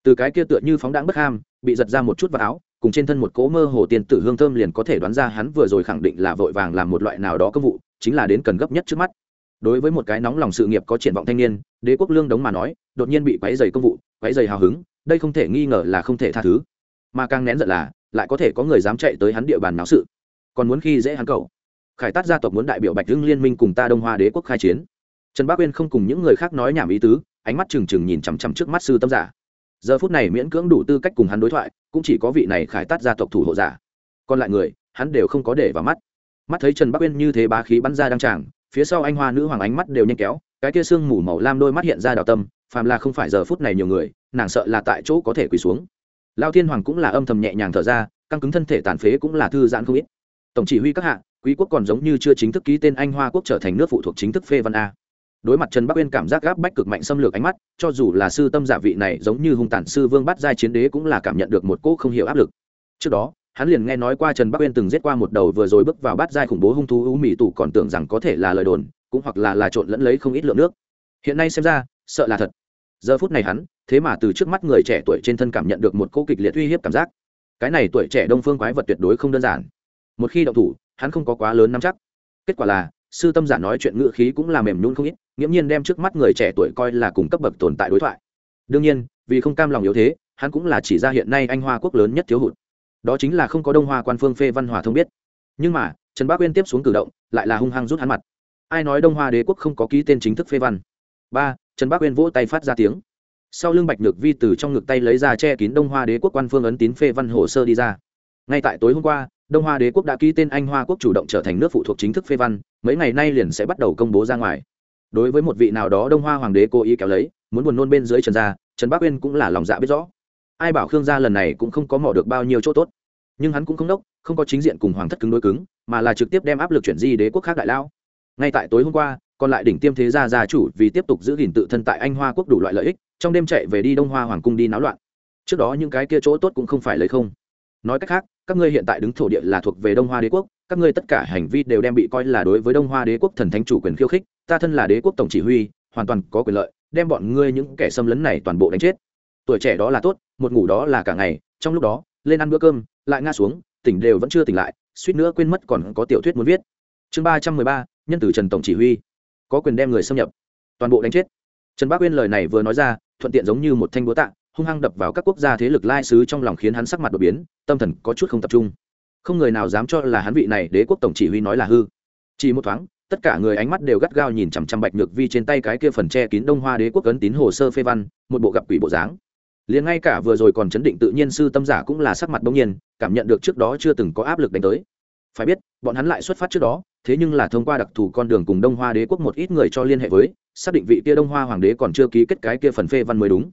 Từ cái kia tựa như phóng đãng bất ham, bị giật ra một chút vào áo, cùng trên thân một cỗ mơ hồ tiền tử hương thơm liền có thể đoán ra hắn vừa rồi khẳng định là vội vàng làm một loại nào đó công vụ, chính là đến cần gấp nhất trước mắt đối với một cái nóng lòng sự nghiệp có triển vọng thanh niên, đế quốc lương đống mà nói, đột nhiên bị quáy dày công vụ quáy dày hào hứng, đây không thể nghi ngờ là không thể tha thứ. Mà càng nén giận là, lại có thể có người dám chạy tới hắn địa bàn náo sự. Còn muốn khi dễ hắn cầu khải tát gia tộc muốn đại biểu bạch hưng liên minh cùng ta đông hoa đế quốc khai chiến. Trần bác uyên không cùng những người khác nói nhảm ý tứ, ánh mắt trừng trừng nhìn chằm chằm trước mắt sư tâm giả. Giờ phút này miễn cưỡng đủ tư cách cùng hắn đối thoại, cũng chỉ có vị này khải tát gia tộc thủ hộ giả. Còn lại người, hắn đều không có để vào mắt. Mắt thấy trần bắc uyên như thế bá khí bắn ra đăng tràng phía sau anh hoa nữ hoàng ánh mắt đều nhanh kéo, cái kia sương mù màu lam đôi mắt hiện ra đào tâm, phàm là không phải giờ phút này nhiều người, nàng sợ là tại chỗ có thể quỳ xuống. Lao thiên hoàng cũng là âm thầm nhẹ nhàng thở ra, căng cứng thân thể tàn phế cũng là thư giãn không ít. Tổng chỉ huy các hạ, quý quốc còn giống như chưa chính thức ký tên anh hoa quốc trở thành nước phụ thuộc chính thức phê văn a. Đối mặt trần bắc uyên cảm giác gáp bách cực mạnh xâm lược ánh mắt, cho dù là sư tâm giả vị này giống như hung tản sư vương bắt giai chiến đế cũng là cảm nhận được một cỗ không hiểu áp lực. Trước đó hắn liền nghe nói qua trần bắc uyên từng giết qua một đầu vừa rồi bước vào bát giai khủng bố hung thú u mỹ tủ còn tưởng rằng có thể là lời đồn, cũng hoặc là là trộn lẫn lấy không ít lượng nước. Hiện nay xem ra, sợ là thật. Giờ phút này hắn, thế mà từ trước mắt người trẻ tuổi trên thân cảm nhận được một cô kịch liệt uy hiếp cảm giác. Cái này tuổi trẻ đông phương quái vật tuyệt đối không đơn giản. Một khi động thủ, hắn không có quá lớn nắm chắc. Kết quả là, sư tâm giả nói chuyện ngữ khí cũng là mềm nhún không ít, nghiễm nhiên đem trước mắt người trẻ tuổi coi là cùng cấp bậc tồn tại đối thoại. Đương nhiên, vì không cam lòng yếu thế, hắn cũng là chỉ ra hiện nay anh hoa quốc lớn nhất thiếu hụt đó chính là không có đông hoa quan phương phê văn hòa thông biết. Nhưng mà, trần bác uyên tiếp xuống cử động, lại là hung hăng rút hắn mặt. Ai nói đông hoa đế quốc không có ký tên chính thức phê văn? Ba, trần bác uyên vỗ tay phát ra tiếng. Sau lưng bạch nhược vi từ trong ngực tay lấy ra che kín đông hoa đế quốc quan phương ấn tín phê văn hồ sơ đi ra. Ngay tại tối hôm qua, đông hoa đế quốc đã ký tên anh hoa quốc chủ động trở thành nước phụ thuộc chính thức phê văn, mấy ngày nay liền sẽ bắt đầu công bố ra ngoài. Đối với một vị nào đó đông hoa hoàng đế cố ý kéo lấy, muốn buồn nôn bên dưới trần gia, trần bắc uyên cũng là lòng dạ biết rõ. Ai bảo khương gia lần này cũng không có mỏ được bao nhiêu chỗ tốt nhưng hắn cũng không đốc, không có chính diện cùng hoàng thất cứng đối cứng, mà là trực tiếp đem áp lực chuyển di đế quốc khác đại lao. Ngay tại tối hôm qua, còn lại đỉnh tiêm thế gia gia chủ vì tiếp tục giữ gìn tự thân tại anh hoa quốc đủ loại lợi ích, trong đêm chạy về đi đông hoa hoàng cung đi náo loạn. Trước đó những cái kia chỗ tốt cũng không phải lấy không. Nói cách khác, các ngươi hiện tại đứng thổ địa là thuộc về đông hoa đế quốc, các ngươi tất cả hành vi đều đem bị coi là đối với đông hoa đế quốc thần thánh chủ quyền khiêu khích, ta thân là đế quốc tổng chỉ huy, hoàn toàn có quyền lợi, đem bọn ngươi những kẻ xâm lấn này toàn bộ đánh chết. Tuổi trẻ đó là tốt, một ngủ đó là cả ngày, trong lúc đó lên ăn bữa cơm, lại ngã xuống, tỉnh đều vẫn chưa tỉnh lại, suýt nữa quên mất còn có tiểu thuyết muốn viết. Chương ba trăm mười ba, nhân tử trần tổng chỉ huy. Có quyền đem người xâm nhập. Toàn bộ đánh chết. Trần bác uyên lời này vừa nói ra, thuận tiện giống như một thanh búa tạ, hung hăng đập vào các quốc gia thế lực lai sứ trong lòng khiến hắn sắc mặt đột biến, tâm thần có chút không tập trung. Không người nào dám cho là hắn vị này đế quốc tổng chỉ huy nói là hư. Chỉ một thoáng, tất cả người ánh mắt đều gắt gao nhìn chằm chằm bạch nhược vi trên tay cái kia phần che kín đông hoa đế quốc ấn tín hồ sơ phê văn, một bộ gặp quỷ bộ dáng liền ngay cả vừa rồi còn chấn định tự nhiên sư tâm giả cũng là sắc mặt bỗng nhiên, cảm nhận được trước đó chưa từng có áp lực đánh tới. Phải biết, bọn hắn lại xuất phát trước đó, thế nhưng là thông qua đặc thù con đường cùng đông hoa đế quốc một ít người cho liên hệ với, xác định vị kia đông hoa hoàng đế còn chưa ký kết cái kia phần phê văn mới đúng.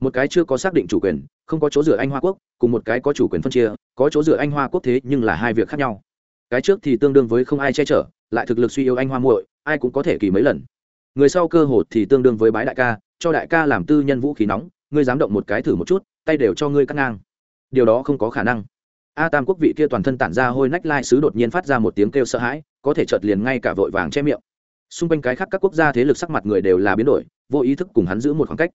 Một cái chưa có xác định chủ quyền, không có chỗ dựa anh hoa quốc, cùng một cái có chủ quyền phân chia, có chỗ dựa anh hoa quốc thế nhưng là hai việc khác nhau. Cái trước thì tương đương với không ai che chở, lại thực lực suy yếu anh hoa muội, ai cũng có thể kỳ mấy lần. Người sau cơ hồ thì tương đương với bái đại ca, cho đại ca làm tư nhân vũ khí nóng ngươi dám động một cái thử một chút, tay đều cho ngươi cắt ngang. Điều đó không có khả năng. A tam quốc vị kia toàn thân tản ra hôi nách lai sứ đột nhiên phát ra một tiếng kêu sợ hãi, có thể chợt liền ngay cả vội vàng che miệng. Xung quanh cái khác các quốc gia thế lực sắc mặt người đều là biến đổi, vô ý thức cùng hắn giữ một khoảng cách.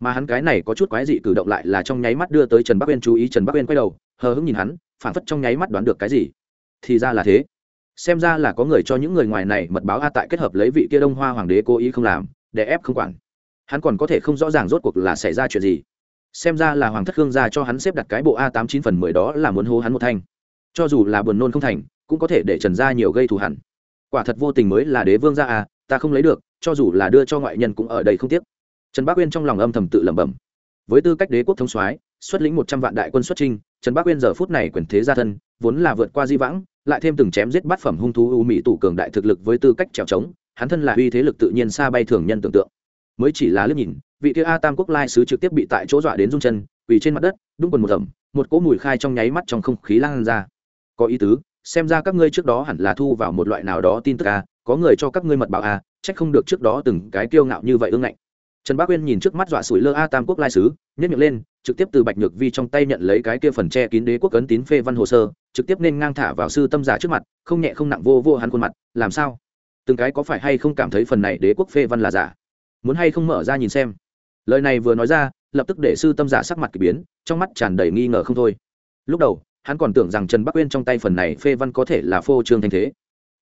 Mà hắn cái này có chút quái dị cử động lại là trong nháy mắt đưa tới trần bắc uyên chú ý, trần bắc uyên quay đầu, hờ hững nhìn hắn phản phất trong nháy mắt đoán được cái gì. Thì ra là thế. Xem ra là có người cho những người ngoài này mật báo a tại kết hợp lấy vị kia đông hoa hoàng đế cố ý không làm, để ép không quản hắn còn có thể không rõ ràng rốt cuộc là xảy ra chuyện gì. Xem ra là hoàng thất khương gia cho hắn xếp đặt cái bộ a tám chín phần mười đó là muốn hô hắn một thanh. Cho dù là buồn nôn không thành, cũng có thể để trần gia nhiều gây thù hẳn quả thật vô tình mới là đế vương gia à ta không lấy được, cho dù là đưa cho ngoại nhân cũng ở đây không tiếc. Trần bác uyên trong lòng âm thầm tự lẩm bẩm. Với tư cách đế quốc thống soái, xuất lĩnh một trăm vạn đại quân xuất trinh trần bác uyên giờ phút này quyền thế gia thân, vốn là vượt qua di vãng, lại thêm từng chém giết bát phẩm hung thú u mỹ tủ cường đại thực lực với tư cách trèo trống, hắn thân là uy thế lực tự nhiên xa bay thường nhân tưởng tượng mới chỉ là liếc nhìn, vị kia a tam quốc lai sứ trực tiếp bị tại chỗ dọa đến rung chân, quỳ trên mặt đất đúng quần một thẩm một cỗ mùi khai trong nháy mắt trong không khí lan ra. Có ý tứ, xem ra các ngươi trước đó hẳn là thu vào một loại nào đó tin tức a, có người cho các ngươi mật báo a trách không được trước đó từng cái kiêu ngạo như vậy ương ngạnh. Trần bác uyên nhìn trước mắt dọa sủi lơ a tam quốc lai sứ nhất miệng lên, trực tiếp từ bạch nhược vi trong tay nhận lấy cái kia phần che kín đế quốc ấn tín phê văn hồ sơ, trực tiếp nên ngang thả vào sư tâm giả trước mặt, không nhẹ không nặng vô vô hắn khuôn mặt, làm sao? Từng cái có phải hay không cảm thấy phần này đế quốc phê văn là giả? Muốn hay không mở ra nhìn xem. Lời này vừa nói ra, lập tức để sư tâm giả sắc mặt k ỳ biến, trong mắt tràn đầy nghi ngờ không thôi. Lúc đầu, hắn còn tưởng rằng trần bắc uyên trong tay phần này phê văn có thể là phô trương thanh thế.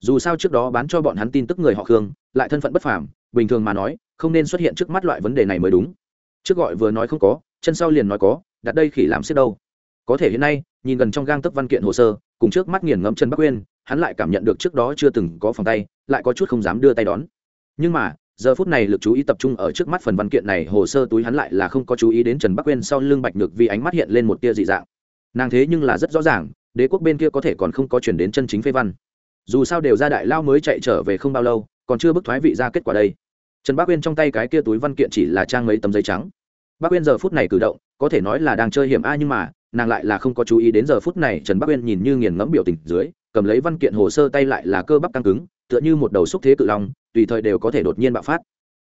Dù sao trước đó bán cho bọn hắn tin tức người họ khương, lại thân phận bất phàm, bình thường mà nói, không nên xuất hiện trước mắt loại vấn đề này mới đúng. Trước gọi vừa nói không có, chân sau liền nói có, đặt đây khỉ làm xếp đâu. Có thể hiện nay, nhìn gần trong gang tấc văn kiện hồ sơ, cùng trước mắt nghiền ngẫm Trần bắc uyên, hắn lại cảm nhận được trước đó chưa từng có phòng tay, lại có chút không dám đưa tay đón. Nhưng mà giờ phút này lực chú ý tập trung ở trước mắt phần văn kiện này, hồ sơ túi hắn lại là không có chú ý đến trần bắc uyên sau lưng bạch nhược vì ánh mắt hiện lên một tia dị dạng. Nàng thế nhưng là rất rõ ràng, đế quốc bên kia có thể còn không có chuyển đến chân chính phê văn. Dù sao đều ra đại lao mới chạy trở về không bao lâu, còn chưa bức thoái vị ra kết quả đây. Trần bắc uyên trong tay cái kia túi văn kiện chỉ là trang mấy tấm giấy trắng. Bắc uyên giờ phút này cử động, có thể nói là đang chơi hiểm a nhưng mà, nàng lại là không có chú ý đến giờ phút này trần bắc uyên nhìn như nghiền ngẫm biểu tình dưới, cầm lấy văn kiện hồ sơ tay lại là cơ bắp căng cứng tựa như một đầu xúc thế cự long, tùy thời đều có thể đột nhiên bạo phát.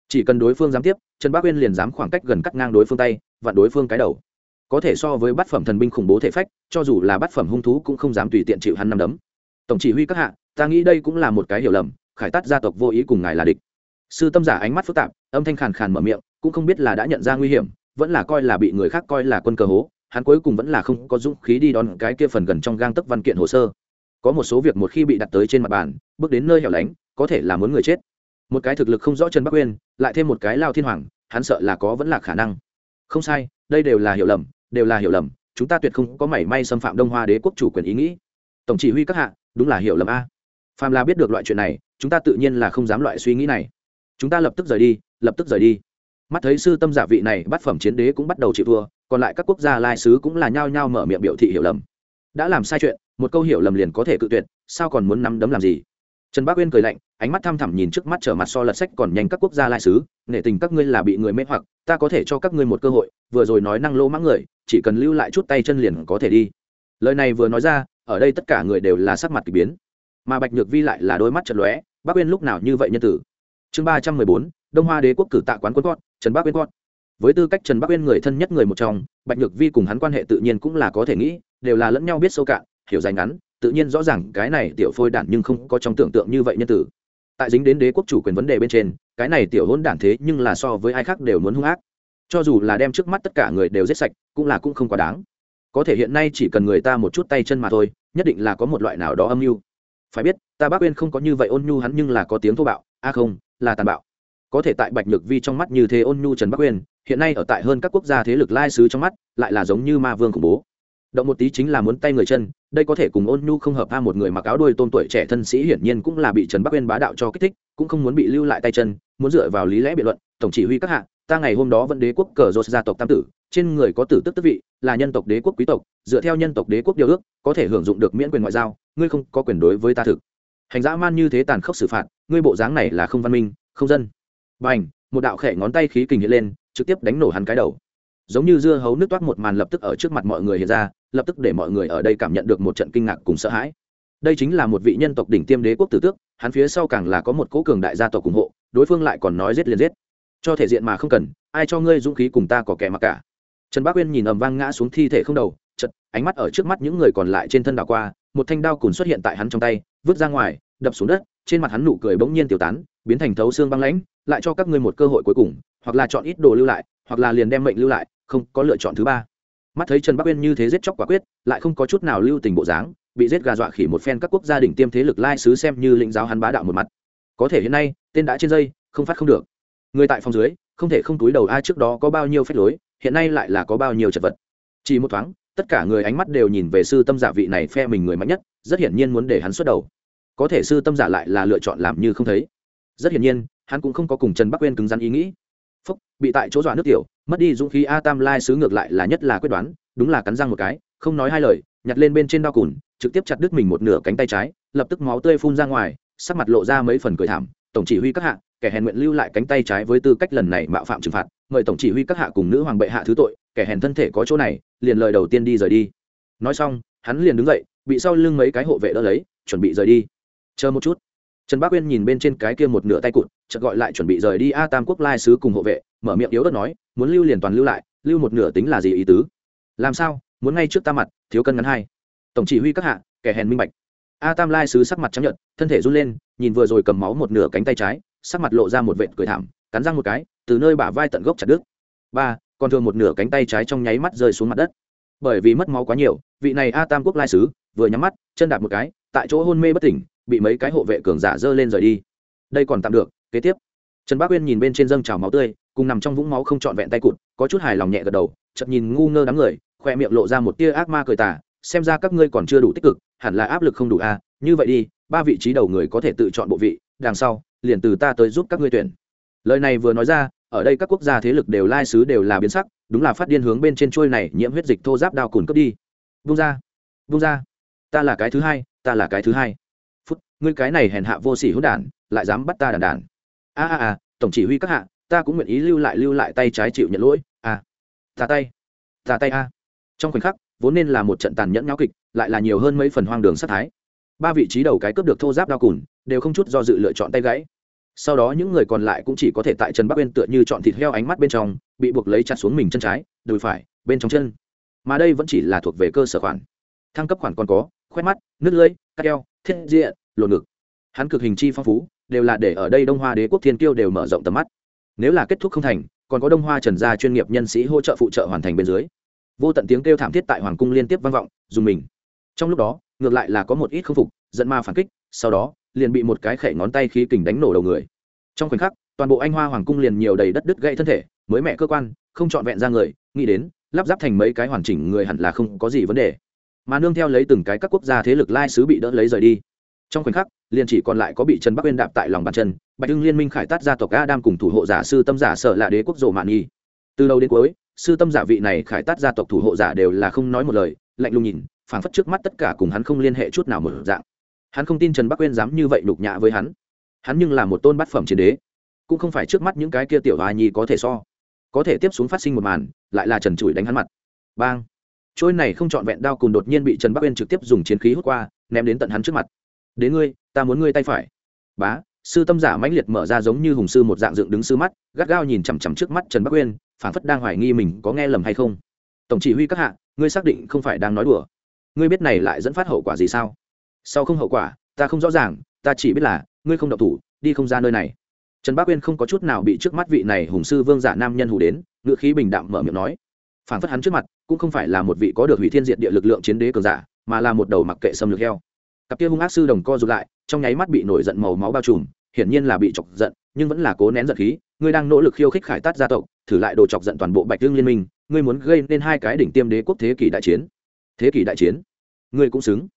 Chỉ cần đối phương dám tiếp, trần bác uyên liền dám khoảng cách gần cắt ngang đối phương tay và đối phương cái đầu. Có thể so với bát phẩm thần binh khủng bố thể phách, cho dù là bát phẩm hung thú cũng không dám tùy tiện chịu hắn năm đấm. Tổng chỉ huy các hạ, ta nghĩ đây cũng là một cái hiểu lầm, khải tát gia tộc vô ý cùng ngài là địch. Sư tâm giả ánh mắt phức tạp, âm thanh khàn khàn mở miệng, cũng không biết là đã nhận ra nguy hiểm, vẫn là coi là bị người khác coi là quân cờ hố, hắn cuối cùng vẫn là không có dũng khí đi đón cái kia phần gần trong gang tấc văn kiện hồ sơ có một số việc một khi bị đặt tới trên mặt bàn, bước đến nơi hẻo lánh, có thể là muốn người chết. Một cái thực lực không rõ trần bắc uyên, lại thêm một cái lao thiên hoàng, hắn sợ là có vẫn là khả năng. Không sai, đây đều là hiểu lầm, đều là hiểu lầm, chúng ta tuyệt không có mảy may xâm phạm đông hoa đế quốc chủ quyền ý nghĩ. Tổng chỉ huy các hạ, đúng là hiểu lầm a. Phàm là biết được loại chuyện này, chúng ta tự nhiên là không dám loại suy nghĩ này. Chúng ta lập tức rời đi, lập tức rời đi. Mắt thấy sư tâm giả vị này bắt phẩm chiến đế cũng bắt đầu chịu thua, còn lại các quốc gia lai sứ cũng là nhao nhao mở miệng biểu thị hiểu lầm. Đã làm sai chuyện một câu hiểu lầm liền có thể cự tuyệt, sao còn muốn nắm đấm làm gì? Trần bác uyên cười lạnh, ánh mắt thăm thẳm nhìn trước mắt trở mặt so lật sách còn nhanh các quốc gia lai sứ, nể tình các ngươi là bị người mê hoặc, ta có thể cho các ngươi một cơ hội, vừa rồi nói năng lô mãng người, chỉ cần lưu lại chút tay chân liền có thể đi. Lời này vừa nói ra, ở đây tất cả người đều là sắc mặt k ỳ biến. Mà bạch nhược vi lại là đôi mắt chật lóe, bác uyên lúc nào như vậy nhân tử? Chương ba trăm mười bốn, đông hoa đế quốc cử tạ quán quân cót trần bác uyên cót với tư cách trần bác uyên người thân nhất người một trong, bạch nhược vi cùng hắn quan hệ tự nhiên cũng là có thể nghĩ, đều là lẫn nhau biết sâu cạn hiểu dài ngắn, tự nhiên rõ ràng cái này tiểu phôi đản nhưng không có trong tưởng tượng như vậy nhân tử. Tại dính đến đế quốc chủ quyền vấn đề bên trên, cái này tiểu hôn đản thế nhưng là so với ai khác đều muốn hung ác. Cho dù là đem trước mắt tất cả người đều giết sạch, cũng là cũng không quá đáng. Có thể hiện nay chỉ cần người ta một chút tay chân mà thôi, nhất định là có một loại nào đó âm mưu. Phải biết, ta bác uyên không có như vậy ôn nhu hắn nhưng là có tiếng thô bạo, a à không, là tàn bạo. Có thể tại bạch nhược vi trong mắt như thế ôn nhu trần bắc uyên, hiện nay ở tại hơn các quốc gia thế lực lai sứ trong mắt, lại là giống như ma vương khủng bố động một tí chính là muốn tay người chân, đây có thể cùng ôn nhu không hợp a một người mặc áo đuôi tôn tuổi trẻ thân sĩ hiển nhiên cũng là bị trần bắc uyên bá đạo cho kích thích, cũng không muốn bị lưu lại tay chân, muốn dựa vào lý lẽ biện luận, tổng chỉ huy các hạng ta ngày hôm đó vẫn đế quốc cờ rột gia tộc tam tử, trên người có tử tức tức vị, là nhân tộc đế quốc quý tộc, dựa theo nhân tộc đế quốc điều ước, có thể hưởng dụng được miễn quyền ngoại giao, ngươi không có quyền đối với ta thực. Hành dã man như thế tàn khốc xử phạt, ngươi bộ dáng này là không văn minh, không dân. B à n h một đạo khẽ ngón tay khí kình hiện lên, trực tiếp đánh nổ hắn cái đầu giống như dưa hấu nước toát một màn lập tức ở trước mặt mọi người hiện ra, lập tức để mọi người ở đây cảm nhận được một trận kinh ngạc cùng sợ hãi. Đây chính là một vị nhân tộc đỉnh tiêm đế quốc tử tước, hắn phía sau càng là có một cố cường đại gia tộc ủng hộ, đối phương lại còn nói giết liền giết. Cho thể diện mà không cần, ai cho ngươi dũng khí cùng ta có kẻ mặc cả. Trần bác uyên nhìn ầm vang ngã xuống thi thể không đầu chật ánh mắt ở trước mắt những người còn lại trên thân đảo qua, một thanh đao cùn xuất hiện tại hắn trong tay, vứt ra ngoài, đập xuống đất, trên mặt hắn nụ cười bỗng nhiên tiêu tán, biến thành thấu xương băng lãnh, lại cho các ngươi một cơ hội cuối cùng, hoặc là chọn ít đồ lưu lại, hoặc là liền đem mệnh lưu lại không có lựa chọn thứ ba. Mắt thấy trần bắc uyên như thế giết chóc quả quyết, lại không có chút nào lưu tình bộ dáng, bị giết gà dọa khỉ một phen các quốc gia đỉnh tiêm thế lực lai sứ xem như lĩnh giáo hắn bá đạo một mặt. Có thể hiện nay, tên đã trên dây, không phát không được. Người tại phòng dưới, không thể không túi đầu ai trước đó có bao nhiêu phép lối, hiện nay lại là có bao nhiêu chật vật. Chỉ một thoáng, tất cả người ánh mắt đều nhìn về sư tâm giả vị này phe mình người mạnh nhất, rất hiển nhiên muốn để hắn xuất đầu. Có thể sư tâm giả lại là lựa chọn làm như không thấy. Rất hiển nhiên, hắn cũng không có cùng trần bắc Uyên cứng rắn ý nghĩ. Phúc, bị tại chỗ dọa nước tiểu mất đi dũng khí a tam lai sứ ngược lại là nhất là quyết đoán đúng là cắn răng một cái không nói hai lời nhặt lên bên trên đao cùn trực tiếp chặt đứt mình một nửa cánh tay trái lập tức máu tươi phun ra ngoài sắc mặt lộ ra mấy phần cười thảm tổng chỉ huy các hạ, kẻ hèn nguyện lưu lại cánh tay trái với tư cách lần này mạo phạm trừng phạt mời tổng chỉ huy các hạ cùng nữ hoàng bệ hạ thứ tội kẻ hèn thân thể có chỗ này liền lời đầu tiên đi rời đi. Nói xong hắn liền đứng dậy bị sau lưng mấy cái hộ vệ đỡ lấy chuẩn bị rời đi. Chờ một chút. Trần bác uyên nhìn bên trên cái kia một nửa tay cụt chợt gọi lại chuẩn bị rời đi a tam quốc lai sứ cùng hộ vệ mở miệng yếu đất nói muốn lưu liền toàn lưu lại, lưu một nửa tính là gì ý tứ? Làm sao? Muốn ngay trước ta mặt, thiếu cân ngắn hai. Tổng chỉ huy các hạ, kẻ hèn minh bạch. A tam lai sứ sắc mặt chấp nhận thân thể run lên, nhìn vừa rồi cầm máu một nửa cánh tay trái, sắc mặt lộ ra một vệt cười thảm, cắn răng một cái, từ nơi bả vai tận gốc chặt đứt. Ba, còn thường một nửa cánh tay trái trong nháy mắt rơi xuống mặt đất. Bởi vì mất máu quá nhiều, vị này a tam quốc lai sứ, vừa nhắm mắt, chân đạp một cái, tại chỗ hôn mê bất tỉnh, bị mấy cái hộ vệ cường giả dơ lên rời đi. Đây còn tạm được, kế tiếp. Trần bác uyên nhìn bên trên dâng trào máu tươi cùng nằm trong vũng máu không trọn vẹn tay cụt, có chút hài lòng nhẹ gật đầu chậm nhìn ngu ngơ đám người, khoe miệng lộ ra một tia ác ma cười tả xem ra các ngươi còn chưa đủ tích cực, hẳn là áp lực không đủ a. À. như vậy đi, ba vị trí đầu người có thể tự chọn bộ vị, đằng sau, liền từ ta tới giúp các ngươi tuyển. Lời này vừa nói ra, ở đây các quốc gia thế lực đều lai sứ đều là biến sắc, đúng là phát điên hướng bên trên trôi này nhiễm huyết dịch thô giáp đao cùn cướp đi. Vung ra vung ra. Ta là cái thứ hai, ta là cái thứ hai. Phút, ngươi cái này hèn hạ vô sỉ hỗn đản, lại dám bắt ta đàn đàn. A a a, tổng chỉ huy các hạ ta cũng nguyện ý lưu lại lưu lại tay trái chịu nhận lỗi à. ta tay ta tay a. Trong khoảnh khắc, vốn nên là một trận tàn nhẫn nháo kịch, lại là nhiều hơn mấy phần hoang đường sát thái. Ba vị trí đầu cái cướp được thô giáp đao cùn, đều không chút do dự lựa chọn tay gãy. Sau đó những người còn lại cũng chỉ có thể tại trần bắc bên tựa như chọn thịt heo ánh mắt bên trong, bị buộc lấy chặt xuống mình chân trái, đùi phải, bên trong chân. Mà đây vẫn chỉ là thuộc về cơ sở khoản. Thăng cấp khoản còn có, khoét mắt nước lưỡi, cắt eo, thiết diện, lột ngực. Hắn cực hình chi phong phú, đều là để ở đây đông hoa đế quốc thiên kiêu đều mở rộng tầm mắt nếu là kết thúc không thành, còn có đông hoa trần gia chuyên nghiệp nhân sĩ hỗ trợ phụ trợ hoàn thành bên dưới. Vô tận tiếng kêu thảm thiết tại hoàng cung liên tiếp vang vọng, dùng mình. Trong lúc đó, ngược lại là có một ít không phục dẫn ma phản kích, sau đó, liền bị một cái khẩy ngón tay khí kình đánh nổ đầu người. Trong khoảnh khắc, toàn bộ anh hoa hoàng cung liền nhiều đầy đất đứt gãy thân thể, mới mẹ cơ quan, không trọn vẹn ra người, nghĩ đến, lắp ráp thành mấy cái hoàn chỉnh người hẳn là không có gì vấn đề. Mà nương theo lấy từng cái các quốc gia thế lực lai sứ bị đỡ lấy rời đi. Trong khoảnh khắc liền chỉ còn lại có bị trần bắc uyên đạp tại lòng bàn chân bạch hưng liên minh khải tát gia tộc adam cùng thủ hộ giả sư tâm giả sợ là đế quốc rộ mạn nhi từ đầu đến cuối, sư tâm giả vị này khải tát gia tộc thủ hộ giả đều là không nói một lời, lạnh lùng nhìn, phảng phất trước mắt tất cả cùng hắn không liên hệ chút nào một dạng. Hắn không tin trần bắc uyên dám như vậy đục nhã với hắn. Hắn nhưng là một tôn bát phẩm chiến đế. Cũng không phải trước mắt những cái kia tiểu hoa nhi có thể so. Có thể tiếp xuống phát sinh một màn, lại là trần chùi đánh hắn mặt. Bang! Trôi này không trọn vẹn đao cùng đột nhiên bị trần bắc uyên trực tiếp dùng chiến khí hút qua, ném đến tận hắn trước mặt đến ngươi, ta muốn ngươi tay phải. Bá, sư tâm giả mãnh liệt mở ra giống như hùng sư một dạng dựng đứng sư mắt, gắt gao nhìn chằm chằm trước mắt trần bắc uyên, phảng phất đang hoài nghi mình có nghe lầm hay không. Tổng chỉ huy các hạ, ngươi xác định không phải đang nói đùa. Ngươi biết này lại dẫn phát hậu quả gì sao? Sau không hậu quả, ta không rõ ràng, ta chỉ biết là, ngươi không độc thủ, đi không ra nơi này. Trần Bắc uyên không có chút nào bị trước mắt vị này hùng sư vương giả nam nhân hù đến, ngựa khí bình đạm mở miệng nói. Phản phất hắn trước mặt, cũng không phải là một vị có được hủy thiên diệt địa lực lượng chiến đế cường giả, mà là một đầu mặc kệ xâm lược heo cặp kia hung ác sư đồng co rụt lại, trong nháy mắt bị nổi giận màu máu bao trùm, hiển nhiên là bị chọc giận, nhưng vẫn là cố nén giận khí. Ngươi đang nỗ lực khiêu khích khải tát gia tộc, thử lại đồ chọc giận toàn bộ bạch hương liên minh, ngươi muốn gây nên hai cái đỉnh tiêm đế quốc thế kỷ đại chiến. Thế kỷ đại chiến? Ngươi cũng xứng.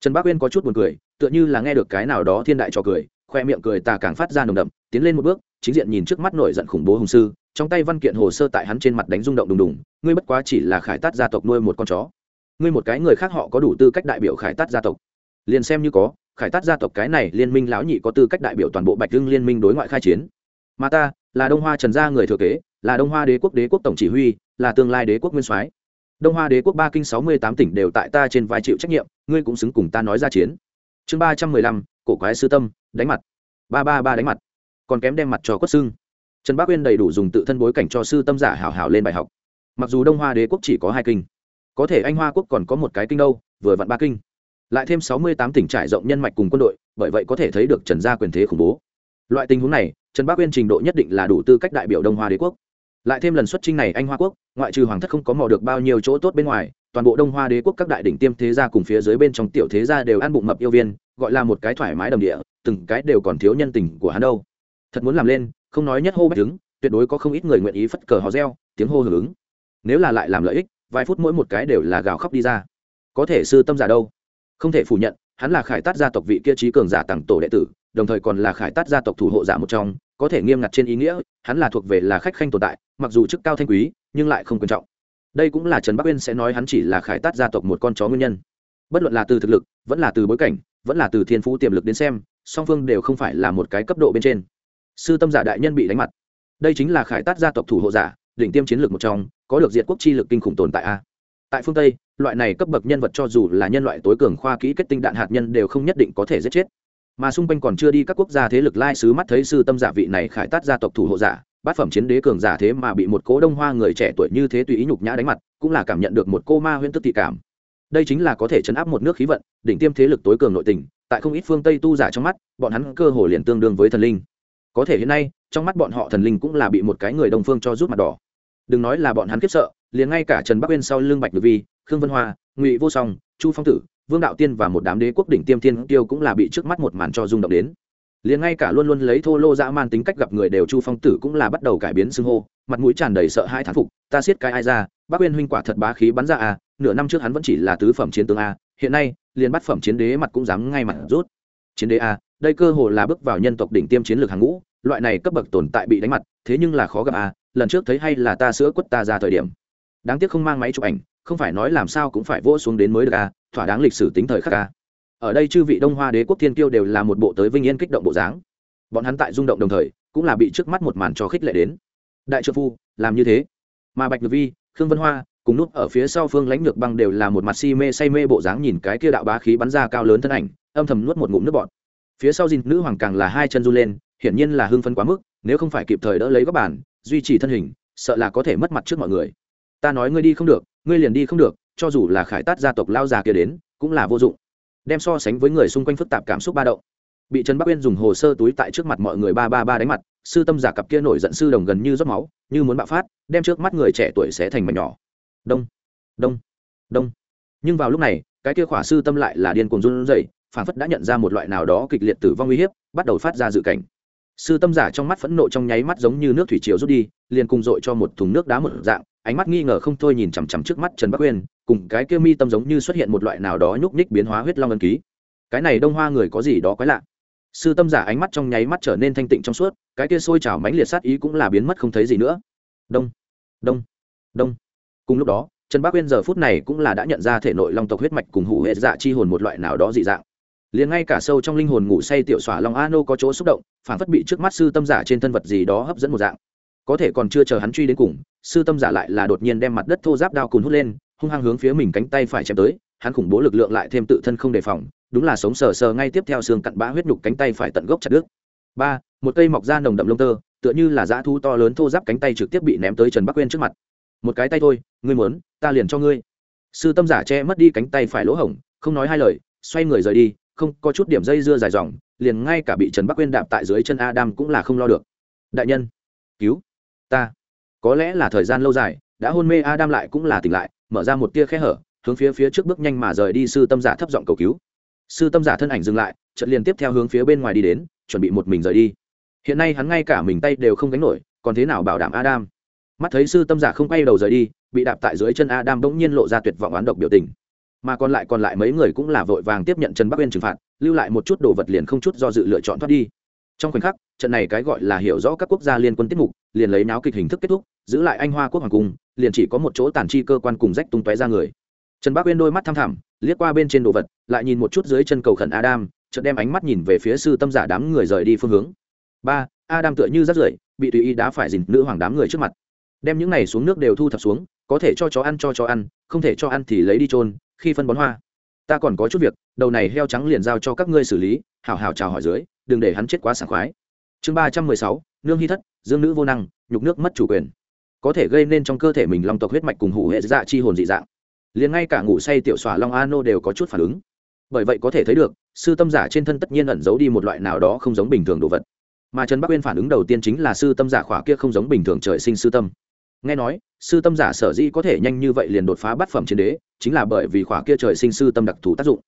Trần bác uyên có chút buồn cười, tựa như là nghe được cái nào đó thiên đại cho cười, khoe miệng cười tà càng phát ra nồng đậm, tiến lên một bước, chính diện nhìn trước mắt nổi giận khủng bố hùng sư, trong tay văn kiện hồ sơ tại hắn trên mặt đánh rung động đùng đùng, ngươi bất quá chỉ là khải tát gia tộc nuôi một con chó. Ngươi một cái người khác họ có đủ tư cách đại biểu khải tát gia tộc liền xem như có, khải tát gia tộc cái này liên minh lão nhị có tư cách đại biểu toàn bộ bạch hưng liên minh đối ngoại khai chiến. Mà ta, là đông hoa trần gia người thừa kế, là đông hoa đế quốc đế quốc tổng chỉ huy, là tương lai đế quốc nguyên soái. Đông hoa đế quốc ba kinh sáu mươi tám tỉnh đều tại ta trên vai chịu trách nhiệm, ngươi cũng xứng cùng ta nói ra chiến. Chương ba trăm mười lăm, cổ quái sư tâm, đánh mặt. Ba ba ba đánh mặt. Còn kém đem mặt cho quất xưng trần bác uyên đầy đủ dùng tự thân bối cảnh cho sư tâm giả hảo hảo lên bài học. Mặc dù đông hoa đế quốc chỉ có hai kinh, có thể anh hoa quốc còn có một cái kinh đâu, vừa vặn ba kinh lại thêm sáu mươi tám tỉnh trải rộng nhân mạch cùng quân đội, bởi vậy có thể thấy được trần gia quyền thế khủng bố. Loại tình huống này, trần bắc uyên trình độ nhất định là đủ tư cách đại biểu đông hoa đế quốc. Lại thêm lần xuất trinh này anh hoa quốc, ngoại trừ hoàng thất không có mò được bao nhiêu chỗ tốt bên ngoài, toàn bộ đông hoa đế quốc các đại đỉnh tiêm thế gia cùng phía dưới bên trong tiểu thế gia đều ăn bụng mập yêu viên, gọi là một cái thoải mái đầm địa, từng cái đều còn thiếu nhân tình của hắn đâu. Thật muốn làm lên, không nói nhất hô bách đứng, tuyệt đối có không ít người nguyện ý phất cờ hò reo, tiếng hô hưởng ứng. Nếu là lại làm lợi ích, vài phút mỗi một cái đều là gào khóc đi ra. Có thể sư tâm giả đâu? Không thể phủ nhận, hắn là khải tát gia tộc vị kia trí cường giả tặng tổ đệ tử, đồng thời còn là khải tát gia tộc thủ hộ giả một trong, có thể nghiêm ngặt trên ý nghĩa, hắn là thuộc về là khách khanh tồn tại, mặc dù chức cao thanh quý, nhưng lại không quan trọng. Đây cũng là trần bắc uyên sẽ nói hắn chỉ là khải tát gia tộc một con chó nguyên nhân. Bất luận là từ thực lực, vẫn là từ bối cảnh, vẫn là từ thiên phú tiềm lực đến xem, song phương đều không phải là một cái cấp độ bên trên. Sư tâm giả đại nhân bị đánh mặt. Đây chính là khải tát gia tộc thủ hộ giả, đỉnh tiêm chiến lược một trong, có được diệt quốc chi lực kinh khủng tồn tại a. Tại phương tây loại này cấp bậc nhân vật cho dù là nhân loại tối cường khoa kỹ kết tinh đạn hạt nhân đều không nhất định có thể giết chết. Mà xung quanh còn chưa đi các quốc gia thế lực lai sứ mắt thấy sư tâm giả vị này khải tát gia tộc thủ hộ giả, bát phẩm chiến đế cường giả thế mà bị một cố đông hoa người trẻ tuổi như thế tùy ý nhục nhã đánh mặt, cũng là cảm nhận được một cô ma huyễn tức thị cảm. Đây chính là có thể chấn áp một nước khí vận, đỉnh tiêm thế lực tối cường nội tình, tại không ít phương tây tu giả trong mắt, bọn hắn cơ hồ liền tương đương với thần linh. Có thể hiện nay, trong mắt bọn họ thần linh cũng là bị một cái người đồng phương cho rút mặt đỏ. Đừng nói là bọn hắn khiếp sợ, liền ngay cả trần bắc uyên sau lưng bạch được vi khương vân hoa, ngụy vô song, chu phong tử, vương đạo tiên và một đám đế quốc đỉnh tiêm thiên tiêu cũng là bị trước mắt một màn cho rung động đến. Liền ngay cả luôn luôn lấy thô lô dã man tính cách gặp người đều chu phong tử cũng là bắt đầu cải biến xưng hô, mặt mũi tràn đầy sợ hãi thán phục, ta siết cái ai ra, bác uyên huynh quả thật bá khí bắn ra à nửa năm trước hắn vẫn chỉ là tứ phẩm chiến tướng a hiện nay, liền bắt phẩm chiến đế mặt cũng dám ngay mặt rút. Chiến đế a đây cơ hồ là bước vào nhân tộc đỉnh tiêm chiến lược hàng ngũ, loại này cấp bậc tồn tại bị đánh mặt, thế nhưng là khó gặp a lần trước thấy hay là ta sữa quất ta ra thời điểm. Đáng tiếc không mang máy chụp ảnh không phải nói làm sao cũng phải vỗ xuống đến mới được à? thỏa đáng lịch sử tính thời khắc à? ở đây chư vị đông hoa đế quốc thiên kiêu đều là một bộ tới vinh yên kích động bộ dáng bọn hắn tại rung động đồng thời, cũng là bị trước mắt một màn cho khích lệ đến đại trợ phu, làm như thế mà bạch ngược vi, khương vân hoa, cùng nút ở phía sau phương lãnh lược băng đều là một mặt si mê say mê bộ dáng nhìn cái kia đạo bá khí bắn ra cao lớn thân ảnh, âm thầm nuốt một ngụm nước bọt phía sau dìn nữ hoàng càng là hai chân run lên, hiển nhiên là hưng phân quá mức, nếu không phải kịp thời đỡ lấy các bản duy trì thân hình, sợ là có thể mất mặt trước mọi người ta nói ngươi đi không được ngươi liền đi không được, cho dù là khải tát gia tộc lao già kia đến, cũng là vô dụng. Đem so sánh với người xung quanh phức tạp cảm xúc ba động. Bị trần bắc uyên dùng hồ sơ túi tại trước mặt mọi người ba ba ba đánh mặt, sư tâm giả cặp kia nổi giận sư đồng gần như rót máu, như muốn bạo phát, đem trước mắt người trẻ tuổi sẽ thành mảnh nhỏ. Đông đông đông. Nhưng vào lúc này, cái kia khỏa sư tâm lại là điên cuồng run rẩy, phản phất đã nhận ra một loại nào đó kịch liệt tử vong uy hiếp, bắt đầu phát ra dự cảnh. Sư tâm giả trong mắt phẫn nộ trong nháy mắt giống như nước thủy triều rút đi, liền cùng dội cho một thùng nước đá một dạng ánh mắt nghi ngờ không thôi nhìn chằm chằm trước mắt trần bắc uyên cùng cái kia mi tâm giống như xuất hiện một loại nào đó nhúc nhích biến hóa huyết long ân ký. Cái này đông hoa người có gì đó quái lạ. Sư tâm giả ánh mắt trong nháy mắt trở nên thanh tịnh trong suốt, cái kia sôi trào mãnh liệt sát ý cũng là biến mất không thấy gì nữa. Đông đông đông. Cùng lúc đó, trần Bắc uyên giờ phút này cũng là đã nhận ra thể nội long tộc huyết mạch cùng hủ hệ dạ chi hồn một loại nào đó dị dạng. Liền ngay cả sâu trong linh hồn ngủ say tiểu xỏa long a nô có chỗ xúc động, phản phất bị trước mắt sư tâm giả trên thân vật gì đó hấp dẫn một dạng có thể còn chưa chờ hắn truy đến cùng, sư tâm giả lại là đột nhiên đem mặt đất thô giáp đao cùn hút lên, hung hăng hướng phía mình cánh tay phải chém tới, hắn khủng bố lực lượng lại thêm tự thân không đề phòng, đúng là sống sờ sờ ngay tiếp theo xương cặn bã huyết nhục cánh tay phải tận gốc chặt đứt. Ba, một cây mọc da nồng đậm lông tơ, tựa như là dã thu to lớn thô giáp cánh tay trực tiếp bị ném tới trần bắc quên trước mặt. Một cái tay thôi, ngươi muốn, ta liền cho ngươi. Sư tâm giả che mất đi cánh tay phải lỗ hổng, không nói hai lời, xoay người rời đi, không có chút điểm dây dưa dài dòng, liền ngay cả bị trần bắc quên đạp tại dưới chân adam cũng là không lo được. Đại nhân, cứu ta. Có lẽ là thời gian lâu dài, đã hôn mê adam lại cũng là tỉnh lại, mở ra một tia khe hở, hướng phía phía trước bước nhanh mà rời đi sư tâm giả thấp giọng cầu cứu. Sư tâm giả thân ảnh dừng lại trận liền tiếp theo hướng phía bên ngoài đi đến, chuẩn bị một mình rời đi. Hiện nay hắn ngay cả mình tay đều không gánh nổi, còn thế nào bảo đảm adam? Mắt thấy sư tâm giả không quay đầu rời đi, bị đạp tại dưới chân adam bỗng nhiên lộ ra tuyệt vọng oán độc biểu tình. Mà còn lại còn lại mấy người cũng là vội vàng tiếp nhận trần bắc uyên trừng phạt, lưu lại một chút đồ vật liền không chút do dự lựa chọn thoát đi. Trong khoảnh khắc, trận này cái gọi là hiểu rõ các quốc gia liên quân tiết mục liền lấy náo kịch hình thức kết thúc, giữ lại anh hoa quốc hoàng cung, liền chỉ có một chỗ tàn chi cơ quan cùng rách tung tóe ra người. Trần bác uyên đôi mắt thăm thẳm, liếc qua bên trên đồ vật, lại nhìn một chút dưới chân cầu khẩn adam, chợt đem ánh mắt nhìn về phía sư tâm giả đám người rời đi phương hướng. Ba, adam tựa như rắt rưởi, bị tùy ý đá phải dìn nữ hoàng đám người trước mặt. Đem những này xuống nước đều thu thập xuống, có thể cho chó ăn cho chó ăn, không thể cho ăn thì lấy đi trôn khi phân bón hoa. Ta còn có chút việc, đầu này heo trắng liền giao cho các ngươi xử lý, hảo hảo chào hỏi dưới, đừng để hắn chết quá sảng khoái. Chương ba trăm mười sáu, nương hy thất dương nữ vô năng, nhục nước mất chủ quyền. Có thể gây nên trong cơ thể mình long tộc huyết mạch cùng hủ hệ dạ chi hồn dị dạng. Liền ngay cả ngủ say tiểu xỏa long ano đều có chút phản ứng. Bởi vậy có thể thấy được, sư tâm giả trên thân tất nhiên ẩn giấu đi một loại nào đó không giống bình thường đồ vật. Mà trần bắc uyên phản ứng đầu tiên chính là sư tâm giả khỏa kia không giống bình thường trời sinh sư tâm. Nghe nói, sư tâm giả sở dĩ có thể nhanh như vậy liền đột phá bát phẩm chiến đế, chính là bởi vì khỏa kia trời sinh sư tâm đặc thù tác dụng.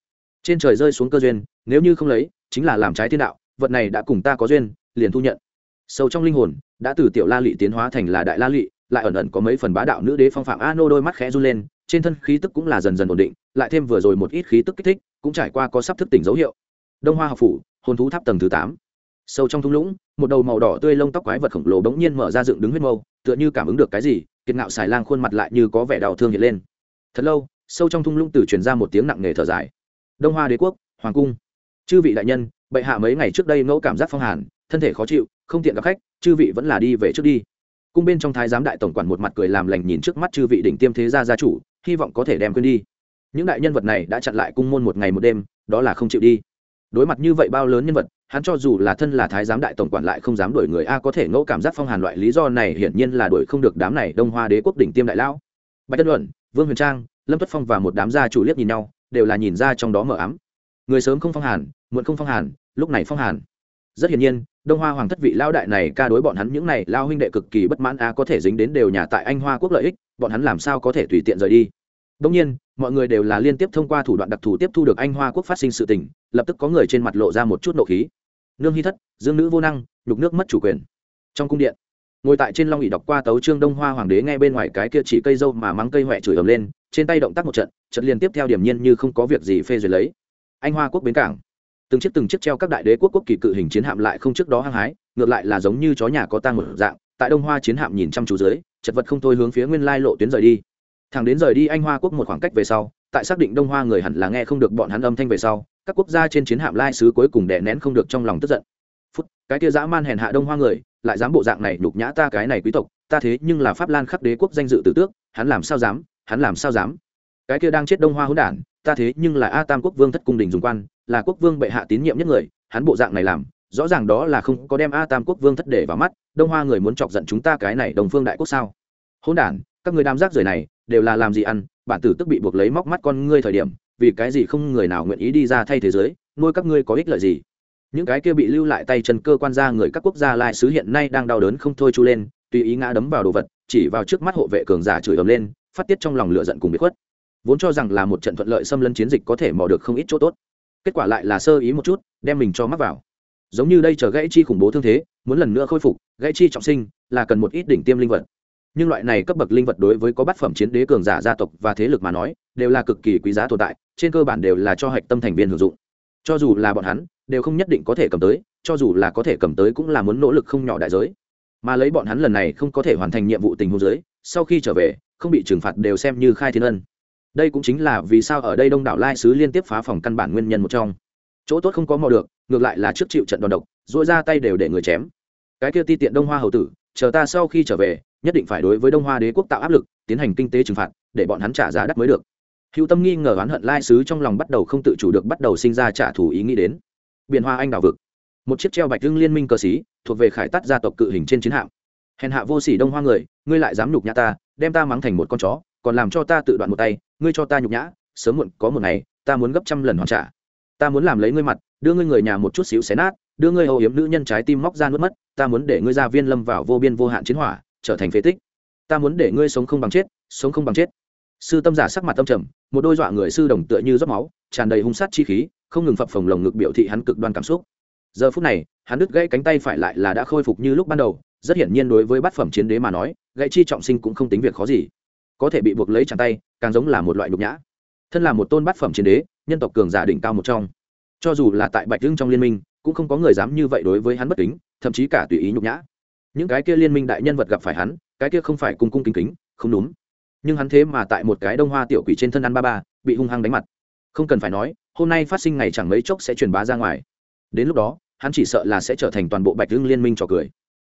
Trên trời rơi xuống cơ duyên, nếu như không lấy, chính là làm trái thiên đạo, vật này đã cùng ta có duyên, liền thu nhận sâu trong linh hồn, đã từ tiểu la lị tiến hóa thành là đại la lị, lại ẩn ẩn có mấy phần bá đạo nữ đế phong phạm. A nô đôi mắt khẽ run lên, trên thân khí tức cũng là dần dần ổn định, lại thêm vừa rồi một ít khí tức kích thích, cũng trải qua có sắp thức tỉnh dấu hiệu. Đông hoa học phủ, hồn thú tháp tầng thứ tám. Sâu trong thung lũng, một đầu màu đỏ tươi lông tóc quái vật khổng lồ bỗng nhiên mở ra dựng đứng huyết mâu, tựa như cảm ứng được cái gì, kiệt ngạo xài lang khuôn mặt lại như có vẻ đau thương hiện lên. Thật lâu, sâu trong thung lũng từ truyền ra một tiếng nặng nề thở dài. Đông hoa đế quốc, hoàng cung. Chư vị đại nhân, bệ hạ mấy ngày trước đây ngẫu cảm giác phong hàn thân thể khó chịu, không tiện gặp khách, chư vị vẫn là đi về trước đi. Cung bên trong thái giám đại tổng quản một mặt cười làm lành nhìn trước mắt chư vị đỉnh tiêm thế gia gia chủ, hy vọng có thể đem quên đi. Những đại nhân vật này đã chặn lại cung môn một ngày một đêm, đó là không chịu đi. Đối mặt như vậy bao lớn nhân vật, hắn cho dù là thân là thái giám đại tổng quản lại không dám đuổi người a có thể ngẫu cảm giác phong hàn loại lý do này hiển nhiên là đuổi không được đám này đông hoa đế quốc đỉnh tiêm đại lão. Bạch tân luận, vương huyền trang, lâm tuất phong và một đám gia chủ liếc nhìn nhau, đều là nhìn ra trong đó mở ám. Người sớm không phong hàn, muộn không phong hàn, lúc này phong hàn. Rất hiển nhiên đông hoa hoàng thất vị lao đại này ca đối bọn hắn những này lao huynh đệ cực kỳ bất mãn, a, có thể dính đến đều nhà tại anh hoa quốc lợi ích, bọn hắn làm sao có thể tùy tiện rời đi? Đông nhiên, mọi người đều là liên tiếp thông qua thủ đoạn đặc thù tiếp thu được anh hoa quốc phát sinh sự tình, lập tức có người trên mặt lộ ra một chút nộ khí. Nương hy thất, dương nữ vô năng, nhục nước mất chủ quyền. Trong cung điện, ngồi tại trên long ỉ đọc qua tấu trương đông hoa hoàng đế nghe bên ngoài cái kia chỉ cây dâu mà mắng cây huệ chửi ầm lên, trên tay động tác một trận trận liên tiếp theo điểm nhiên như không có việc gì phê duyệt lấy. Anh hoa quốc bến cảng từng chiếc từng chiếc treo các đại đế quốc quốc kỳ cự hình chiến hạm lại không trước đó hăng hái, ngược lại là giống như chó nhà có tang một dạng, tại đông hoa chiến hạm nhìn chăm chú dưới, chật vật không thôi hướng phía nguyên lai lộ tuyến rời đi. Thẳng đến rời đi anh hoa quốc một khoảng cách về sau, tại xác định đông hoa người hẳn là nghe không được bọn hắn âm thanh về sau, các quốc gia trên chiến hạm lai sứ cuối cùng đè nén không được trong lòng tức giận. Phút, cái kia dã man hèn hạ đông hoa người, lại dám bộ dạng này nhục nhã ta cái này quý tộc, ta thế nhưng là pháp lan khắc đế quốc danh dự tử tước, hắn làm sao dám, hắn làm sao dám cái kia đang chết đông hoa hỗn đản, ta thế nhưng là a tam quốc vương thất cung đình dùng quan, là quốc vương bệ hạ tín nhiệm nhất người, hắn bộ dạng này làm, rõ ràng đó là không có đem a tam quốc vương thất để vào mắt, đông hoa người muốn chọc giận chúng ta cái này đồng phương đại quốc sao? Hỗn đản, các người đám rác rưởi này, đều là làm gì ăn, bản tử tức bị buộc lấy móc mắt con ngươi thời điểm, vì cái gì không người nào nguyện ý đi ra thay thế giới, nuôi các ngươi có ích lợi gì? Những cái kia bị lưu lại tay chân cơ quan ra người các quốc gia lai sứ hiện nay đang đau đớn không thôi chu lên, tùy ý ngã đấm vào đồ vật, chỉ vào trước mắt hộ vệ cường giả chửi ầm lên, phát tiết trong lòng lửa giận cùng bị khuất vốn cho rằng là một trận thuận lợi xâm lấn chiến dịch có thể mò được không ít chỗ tốt. Kết quả lại là sơ ý một chút, đem mình cho mắc vào. Giống như đây chờ gãy chi khủng bố thương thế, muốn lần nữa khôi phục, gãy chi trọng sinh, là cần một ít đỉnh tiêm linh vật. Nhưng loại này cấp bậc linh vật đối với có bát phẩm chiến đế cường giả gia tộc và thế lực mà nói, đều là cực kỳ quý giá tồn tại, trên cơ bản đều là cho hạch tâm thành viên hưởng dụng. Cho dù là bọn hắn, đều không nhất định có thể cầm tới, cho dù là có thể cầm tới cũng là muốn nỗ lực không nhỏ đại giới. Mà lấy bọn hắn lần này không có thể hoàn thành nhiệm vụ tình huống giới sau khi trở về, không bị trừng phạt đều xem như khai thiên ân đây cũng chính là vì sao ở đây đông đảo lai sứ liên tiếp phá phòng căn bản nguyên nhân một trong. Chỗ tốt không có mò được, ngược lại là trước chịu trận đòn độc dội ra tay đều để người chém. Cái kia ti tiện đông hoa hầu tử, chờ ta sau khi trở về, nhất định phải đối với đông hoa đế quốc tạo áp lực, tiến hành kinh tế trừng phạt, để bọn hắn trả giá đắt mới được. Hữu tâm nghi ngờ oán hận lai sứ trong lòng bắt đầu không tự chủ được bắt đầu sinh ra trả thù ý nghĩ đến. Biển hoa anh đào vực. Một chiếc treo bạch hưng liên minh cờ xí thuộc về khải tắt gia tộc cự hình trên chiến hạm. Hèn hạ vô sỉ đông hoa người, ngươi lại dám nhục nhã ta, đem ta mắng thành một con chó, còn làm cho ta tự đoạn một tay ngươi cho ta nhục nhã, sớm muộn có một ngày, ta muốn gấp trăm lần hoàn trả. Ta muốn làm lấy ngươi mặt, đưa ngươi người nhà một chút xíu xé nát, đưa ngươi hầu yếm nữ nhân trái tim móc ra nuốt mất, ta muốn để ngươi ra viên lâm vào vô biên vô hạn chiến hỏa, trở thành phế tích. Ta muốn để ngươi sống không bằng chết, sống không bằng chết. Sư tâm giả sắc mặt tâm trầm, một đôi dọa người sư đồng tựa như rót máu, tràn đầy hung sát chi khí, không ngừng phập phồng lồng ngực biểu thị hắn cực đoan cảm xúc. Giờ phút này, hắn đứt gãy cánh tay phải lại là đã khôi phục như lúc ban đầu, rất hiển nhiên đối với bát phẩm chiến đế mà nói, gãy chi trọng sinh cũng không tính việc khó gì có thể bị buộc lấy chặt tay, càng giống là một loại nhục nhã. Thân là một tôn bát phẩm chiến đế, nhân tộc cường giả đỉnh cao một trong. Cho dù là tại bạch hưng trong liên minh, cũng không có người dám như vậy đối với hắn bất kính, thậm chí cả tùy ý nhục nhã. Những cái kia liên minh đại nhân vật gặp phải hắn, cái kia không phải cung cung kính kính, không đúng. Nhưng hắn thế mà tại một cái đông hoa tiểu quỷ trên thân ăn ba ba, bị hung hăng đánh mặt. Không cần phải nói, hôm nay phát sinh ngày chẳng mấy chốc sẽ truyền bá ra ngoài. Đến lúc đó, hắn chỉ sợ là sẽ trở thành toàn bộ bạch hưng liên minh trò cười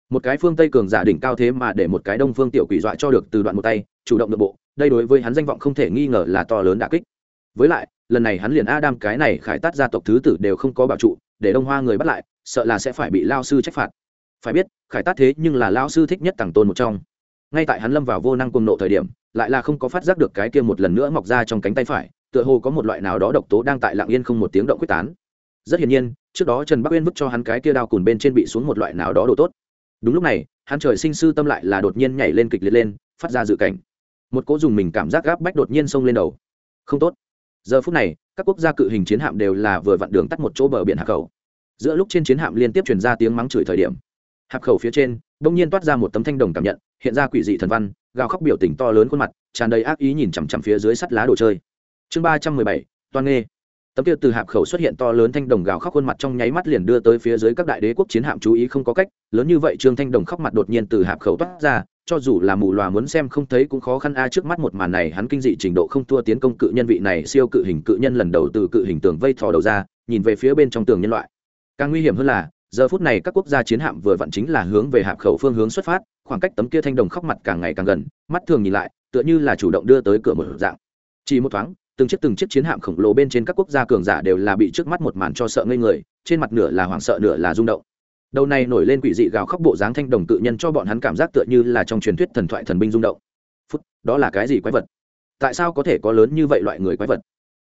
một cái phương tây cường giả đỉnh cao thế mà để một cái đông phương tiểu quỷ dọa cho được từ đoạn một tay, chủ động nội bộ, đây đối với hắn danh vọng không thể nghi ngờ là to lớn đà kích. Với lại, lần này hắn liền adam cái này khải tát gia tộc thứ tử đều không có bảo trụ, để đông hoa người bắt lại, sợ là sẽ phải bị lao sư trách phạt. Phải biết, khải tát thế nhưng là lao sư thích nhất tàng tôn một trong. Ngay tại hắn lâm vào vô năng cùng nộ thời điểm, lại là không có phát giác được cái kia một lần nữa mọc ra trong cánh tay phải, tựa hồ có một loại nào đó độc tố đang tại lặng yên không một tiếng động quyết tán. Rất hiển nhiên, trước đó trần bắc uyên vứt cho hắn cái kia đao cùn bên trên bị xuống một loại nào đó đồ tốt đúng lúc này, hắn trời sinh sư tâm lại là đột nhiên nhảy lên kịch liệt lên, phát ra dự cảnh. Một cỗ dùng mình cảm giác gáp bách đột nhiên xông lên đầu. Không tốt. Giờ phút này, các quốc gia cự hình chiến hạm đều là vừa vặn đường tắt một chỗ bờ biển hạp khẩu. Giữa lúc trên chiến hạm liên tiếp truyền ra tiếng mắng chửi thời điểm hạp khẩu phía trên đ ỗ n g nhiên toát ra một tấm thanh đồng cảm nhận, hiện ra quỷ dị thần văn, gào khóc biểu tình to lớn khuôn mặt, tràn đầy ác ý nhìn chằm chằm phía dưới sắt lá đồ chơi. Chương ba trăm mười bảy toan nghê tấm kia từ hạp khẩu xuất hiện to lớn thanh đồng gào khóc khuôn mặt trong nháy mắt liền đưa tới phía dưới các đại đế quốc chiến hạm chú ý không có cách, lớn như vậy trương thanh đồng khóc mặt đột nhiên từ hạp khẩu toát ra, cho dù là mù loà muốn xem không thấy cũng khó khăn a, trước mắt một màn này hắn kinh dị trình độ không thua tiến công cự nhân vị này, siêu cự hình cự nhân lần đầu từ cự hình tường vây thò đầu ra, nhìn về phía bên trong tường nhân loại. Càng nguy hiểm hơn là, giờ phút này các quốc gia chiến hạm vừa vặn chính là hướng về hạp khẩu phương hướng xuất phát, khoảng cách tấm kia thanh đồng khóc mặt càng ngày càng gần, mắt thường nhìn lại, tựa như là chủ động đưa tới cửa một dạng. Chỉ một thoáng từng chiếc từng chiếc chiến hạm khổng lồ bên trên các quốc gia cường giả đều là bị trước mắt một màn cho sợ ngây người, trên mặt nửa là hoảng sợ nửa là rung động. Đầu này nổi lên quỷ dị gào khóc bộ dáng thanh đồng tự nhân cho bọn hắn cảm giác tựa như là trong truyền thuyết thần thoại thần binh rung động. Phút, đó là cái gì quái vật? Tại sao có thể có lớn như vậy loại người quái vật?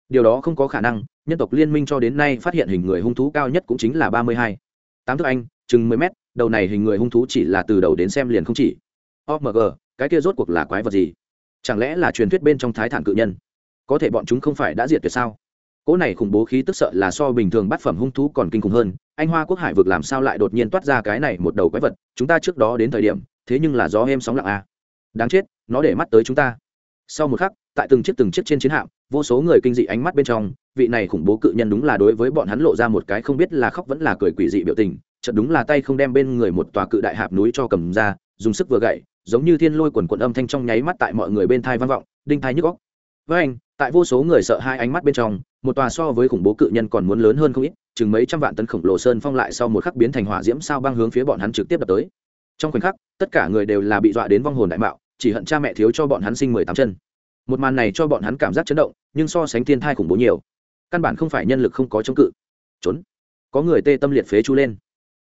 Điều đó không có khả năng, nhân tộc liên minh cho đến nay phát hiện hình người hung thú cao nhất cũng chính là ba mươi hai. Tám thước anh, chừng mười mét, đầu này hình người hung thú chỉ là từ đầu đến xem liền không chỉ. Omg cái kia rốt cuộc là quái vật gì? Chẳng lẽ là truyền thuyết bên trong thái thản cự nhân? Có thể bọn chúng không phải đã diệt tuyệt sao? Cỗ này khủng bố khí tức sợ là so bình thường bắt phẩm hung thú còn kinh khủng hơn, anh hoa quốc hải vực làm sao lại đột nhiên toát ra cái này một đầu quái vật, chúng ta trước đó đến thời điểm, thế nhưng là gió êm sóng lặng à. đáng chết, nó để mắt tới chúng ta. Sau một khắc, tại từng chiếc từng chiếc trên chiến hạm, vô số người kinh dị ánh mắt bên trong, vị này khủng bố cự nhân đúng là đối với bọn hắn lộ ra một cái không biết là khóc vẫn là cười quỷ dị biểu tình, chợt đúng là tay không đem bên người một tòa cự đại hạp núi cho cầm ra, dùng sức vừa gậy, giống như thiên lôi quần quần âm thanh trong nháy mắt tại mọi người bên thai vang vọng, đinh thai nhức góc với anh, tại vô số người sợ hai ánh mắt bên trong, một tòa so với khủng bố cự nhân còn muốn lớn hơn không ít, chừng mấy trăm vạn tấn khổng lồ sơn phong lại sau một khắc biến thành hỏa diễm sao băng hướng phía bọn hắn trực tiếp đập tới. Trong khoảnh khắc, tất cả người đều là bị dọa đến vong hồn đại mạo, chỉ hận cha mẹ thiếu cho bọn hắn sinh mười tám chân. Một màn này cho bọn hắn cảm giác chấn động, nhưng so sánh thiên thai khủng bố nhiều. Căn bản không phải nhân lực không có chống cự. Trốn. Có người tê tâm liệt phế chu lên.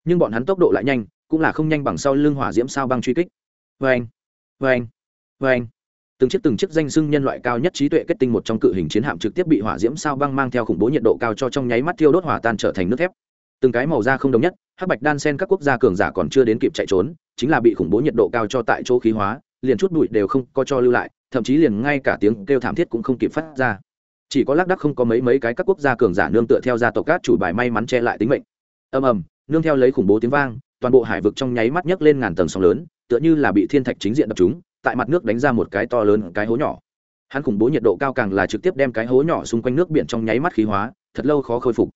Nhưng bọn hắn tốc độ lại nhanh, cũng là không nhanh bằng sau lưng hỏa diễm sao băng truy kích. Vê anh vê anh vê anh từng chiếc từng chiếc danh xưng nhân loại cao nhất trí tuệ kết tinh một trong cự hình chiến hạm trực tiếp bị hỏa diễm sao băng mang theo khủng bố nhiệt độ cao cho trong nháy mắt thiêu đốt hỏa tan trở thành nước thép. Từng cái màu da không đồng nhất, hắc bạch đan sen các quốc gia cường giả còn chưa đến kịp chạy trốn, chính là bị khủng bố nhiệt độ cao cho tại chỗ khí hóa, liền chút bụi đều không có cho lưu lại, thậm chí liền ngay cả tiếng kêu thảm thiết cũng không kịp phát ra. Chỉ có lác đắc không có mấy mấy cái các quốc gia cường giả nương tựa theo gia tộc cát chủ bài may mắn che lại tính mệnh. Ầm ầm, nương theo lấy khủng bố tiếng vang, toàn bộ hải vực trong nháy mắt nhấc lên ngàn tầng sóng lớn, tựa như là bị thiên thạch chính diện đập chúng tại mặt nước đánh ra một cái to lớn cái hố nhỏ. Hắn khủng bố nhiệt độ cao càng là trực tiếp đem cái hố nhỏ xung quanh nước biển trong nháy mắt khí hóa, thật lâu khó khôi phục.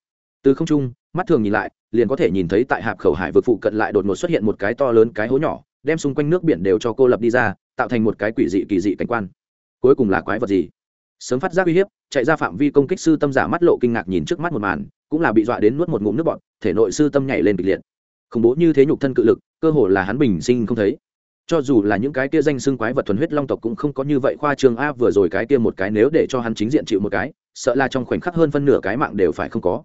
Từ không trung, mắt thường nhìn lại, liền có thể nhìn thấy tại hạp khẩu hải vực phụ cận lại đột ngột xuất hiện một cái to lớn cái hố nhỏ, đem xung quanh nước biển đều cho cô lập đi ra, tạo thành một cái quỷ dị kỳ dị cảnh quan. Cuối cùng là quái vật gì? Sớm phát giác uy hiếp, chạy ra phạm vi công kích sư tâm giả mắt lộ kinh ngạc nhìn trước mắt một màn, cũng là bị dọa đến nuốt một ngụm nước bọt, thể nội sư tâm nhảy lên kịch liệt. Khủng bố như thế nhục thân cự lực, cơ hồ là hắn bình sinh không thấy cho dù là những cái kia danh xưng quái vật thuần huyết long tộc cũng không có như vậy khoa trương. a, vừa rồi cái kia một cái nếu để cho hắn chính diện chịu một cái, sợ là trong khoảnh khắc hơn phân nửa cái mạng đều phải không có.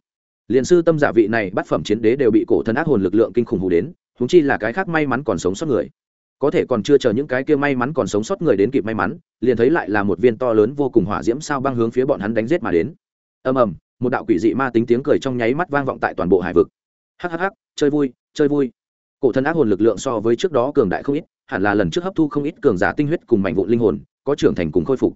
Liền sư tâm giả vị này bắt phẩm chiến đế đều bị cổ thân ác hồn lực lượng kinh khủng hù đến húng chi là cái khác may mắn còn sống sót người. Có thể còn chưa chờ những cái kia may mắn còn sống sót người đến kịp may mắn, liền thấy lại là một viên to lớn vô cùng hỏa diễm sao băng hướng phía bọn hắn đánh giết mà đến. Ầm ầm, một đạo quỷ dị ma tính tiếng cười trong nháy mắt vang vọng tại toàn bộ hải vực. Hhh chơi vui chơi vui cổ thần ác hồn lực lượng so với trước đó cường đại không ít, hẳn là lần trước hấp thu không ít cường giả tinh huyết cùng mảnh vụ linh hồn, có trưởng thành cùng khôi phục.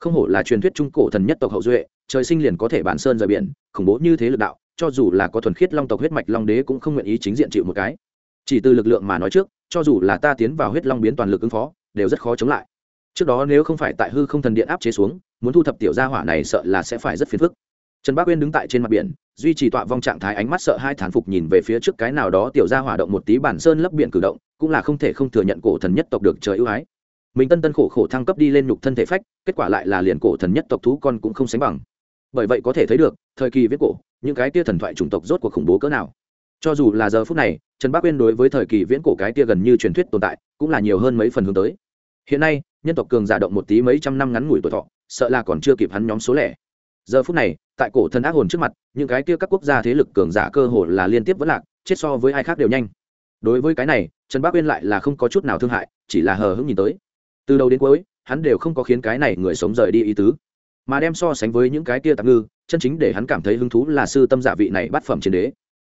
Không hổ là truyền thuyết trung cổ thần nhất tộc hậu duệ, trời sinh liền có thể bản sơn rời biển, khủng bố như thế lực đạo, cho dù là có thuần khiết long tộc huyết mạch long đế cũng không nguyện ý chính diện chịu một cái. Chỉ từ lực lượng mà nói trước, cho dù là ta tiến vào huyết long biến toàn lực ứng phó, đều rất khó chống lại. Trước đó nếu không phải tại hư không thần điện áp chế xuống, muốn thu thập tiểu gia hỏa này sợ là sẽ phải rất phiền phức. Trần bác uyên đứng tại trên mặt biển duy trì tọa vong trạng thái ánh mắt sợ hai thán phục nhìn về phía trước cái nào đó tiểu gia hỏa động một tí bản sơn lấp biển cử động, cũng là không thể không thừa nhận cổ thần nhất tộc được trời ưu ái. Mình tân tân khổ khổ thăng cấp đi lên nhục thân thể phách, kết quả lại là liền cổ thần nhất tộc thú con cũng không sánh bằng. Bởi vậy có thể thấy được, thời kỳ viết cổ, những cái tia thần thoại chủng tộc rốt cuộc khủng bố cỡ nào. Cho dù là giờ phút này, trần bác uyên đối với thời kỳ viễn cổ cái tia gần như truyền thuyết tồn tại, cũng là nhiều hơn mấy phần hướng tới. Hiện nay, nhân tộc cường giả động một tí mấy trăm năm ngắn ngủi tuổi thọ, sợ là còn chưa kịp hắn nhóm số lẻ. Giờ phút này tại cổ thần ác hồn trước mặt, những cái kia các quốc gia thế lực cường giả cơ hồ là liên tiếp vẫn lạc, chết so với ai khác đều nhanh. Đối với cái này, trần bác uyên lại là không có chút nào thương hại, chỉ là hờ hững nhìn tới. Từ đầu đến cuối, hắn đều không có khiến cái này người sống rời đi ý tứ. Mà đem so sánh với những cái kia tạm ngư, chân chính để hắn cảm thấy hứng thú là sư tâm giả vị này bắt phẩm chiến đế.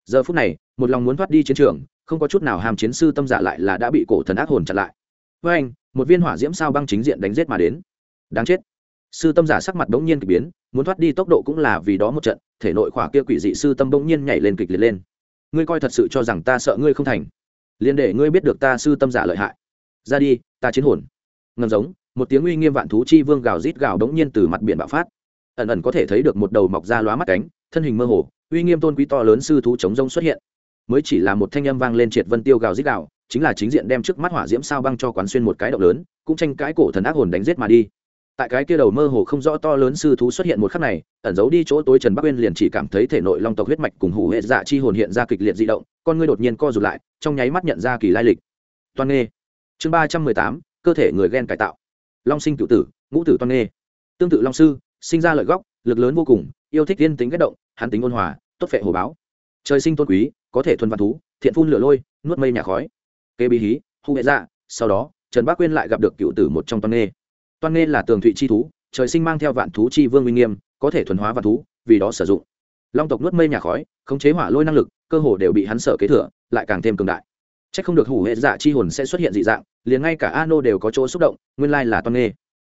Giờ phút này, một lòng muốn thoát đi chiến trường, không có chút nào hàm chiến sư tâm giả lại là đã bị cổ thần ác hồn chặn lại. Với anh một viên hỏa diễm sao băng chính diện đánh giết mà đến. Đáng chết. Sư tâm giả sắc mặt bỗng nhiên k ỳ biến muốn thoát đi tốc độ cũng là vì đó một trận, thể nội khỏa kia quỷ dị sư tâm bỗng nhiên nhảy lên kịch liệt lên. Ngươi coi thật sự cho rằng ta sợ ngươi không thành. Liền để ngươi biết được ta sư tâm giả lợi hại. Ra đi, ta chiến hồn. Ngầm giống, một tiếng uy nghiêm vạn thú chi vương gào rít gào đống nhiên từ mặt biển bạo phát. Ẩn ẩn có thể thấy được một đầu mọc ra lóa mắt cánh, thân hình mơ hồ, uy nghiêm tôn quý to lớn sư thú chống rông xuất hiện. Mới chỉ là một thanh âm vang lên triệt vân tiêu gào rít gào, chính là chính diện đem trước mắt hỏa diễm sao băng cho quán xuyên một cái động lớn, cũng tranh cãi cổ thần ác hồn đánh giết mà đi tại cái kia đầu mơ hồ không rõ to lớn sư thú xuất hiện một khắc này, ẩn giấu đi chỗ tối trần bắc uyên liền chỉ cảm thấy thể nội long tộc huyết mạch cùng hủ hệ dạ chi hồn hiện ra kịch liệt di động, con ngươi đột nhiên co rụt lại, trong nháy mắt nhận ra kỳ lai lịch. Toan nghê. Chương ba trăm mười tám, cơ thể người ghen cải tạo. Long sinh cựu tử, ngũ tử toan nghê. Tương tự long sư, sinh ra lợi góc lực lớn vô cùng, yêu thích yên tính kết động, hắn tính ôn hòa, tốt phệ hồ báo. Trời sinh tôn quý, có thể thuần văn thú, thiện phun lửa lôi, nuốt mây nhà khói. Kê bí hí hụ hệ dạ sau đó, trần bắc uyên lại gặp được cựu tử một trong toan nghê toan nghê là tường thụy chi thú, trời sinh mang theo vạn thú chi vương uy nghiêm, có thể thuần hóa vạn thú, vì đó sử dụng. Long tộc nuốt mây nhà khói, khống chế hỏa lôi năng lực, cơ hồ đều bị hắn sở kế thừa, lại càng thêm cường đại. C h ắ c không được hủ hệ dạ chi hồn sẽ xuất hiện dị dạng, liền ngay cả a nô đều có chỗ xúc động, nguyên lai là toan nghê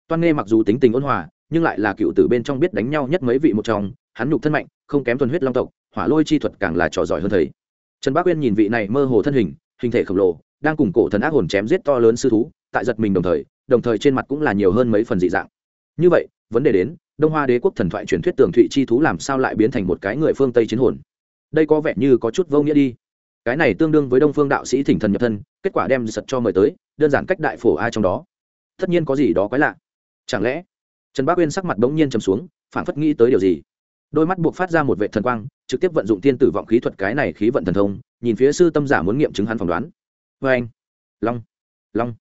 toan nghê mặc dù tính tình ôn hòa, nhưng lại là cựu tử bên trong biết đánh nhau nhất mấy vị một trong, hắn nhục thân mạnh, không kém thuần huyết long tộc, hỏa lôi chi thuật càng là trò giỏi hơn thầy. Trần bác uyên nhìn vị này mơ hồ thân hình hình thể khổng lồ, đang cùng cổ thần ác hồn chém giết to lớn sư thú, tại giật mình đồng thời đồng thời trên mặt cũng là nhiều hơn mấy phần dị dạng. Như vậy, vấn đề đến, đông hoa đế quốc thần thoại truyền thuyết tường thụy chi thú làm sao lại biến thành một cái người phương tây chiến hồn? Đây có vẻ như có chút vô nghĩa đi. Cái này tương đương với đông phương đạo sĩ thỉnh thần nhập thân, kết quả đem giật cho mời tới, đơn giản cách đại phổ ai trong đó. Tất nhiên có gì đó quái lạ. Chẳng lẽ, trần bác uyên sắc mặt bỗng nhiên trầm xuống, phảng phất nghĩ tới điều gì? Đôi mắt buộc phát ra một vệ thần quang, trực tiếp vận dụng tiên tử vọng khí thuật cái này khí vận thần thông, nhìn phía sư tâm giả muốn nghiệm chứng hắn phỏng đoán. Vê anh. Long. Long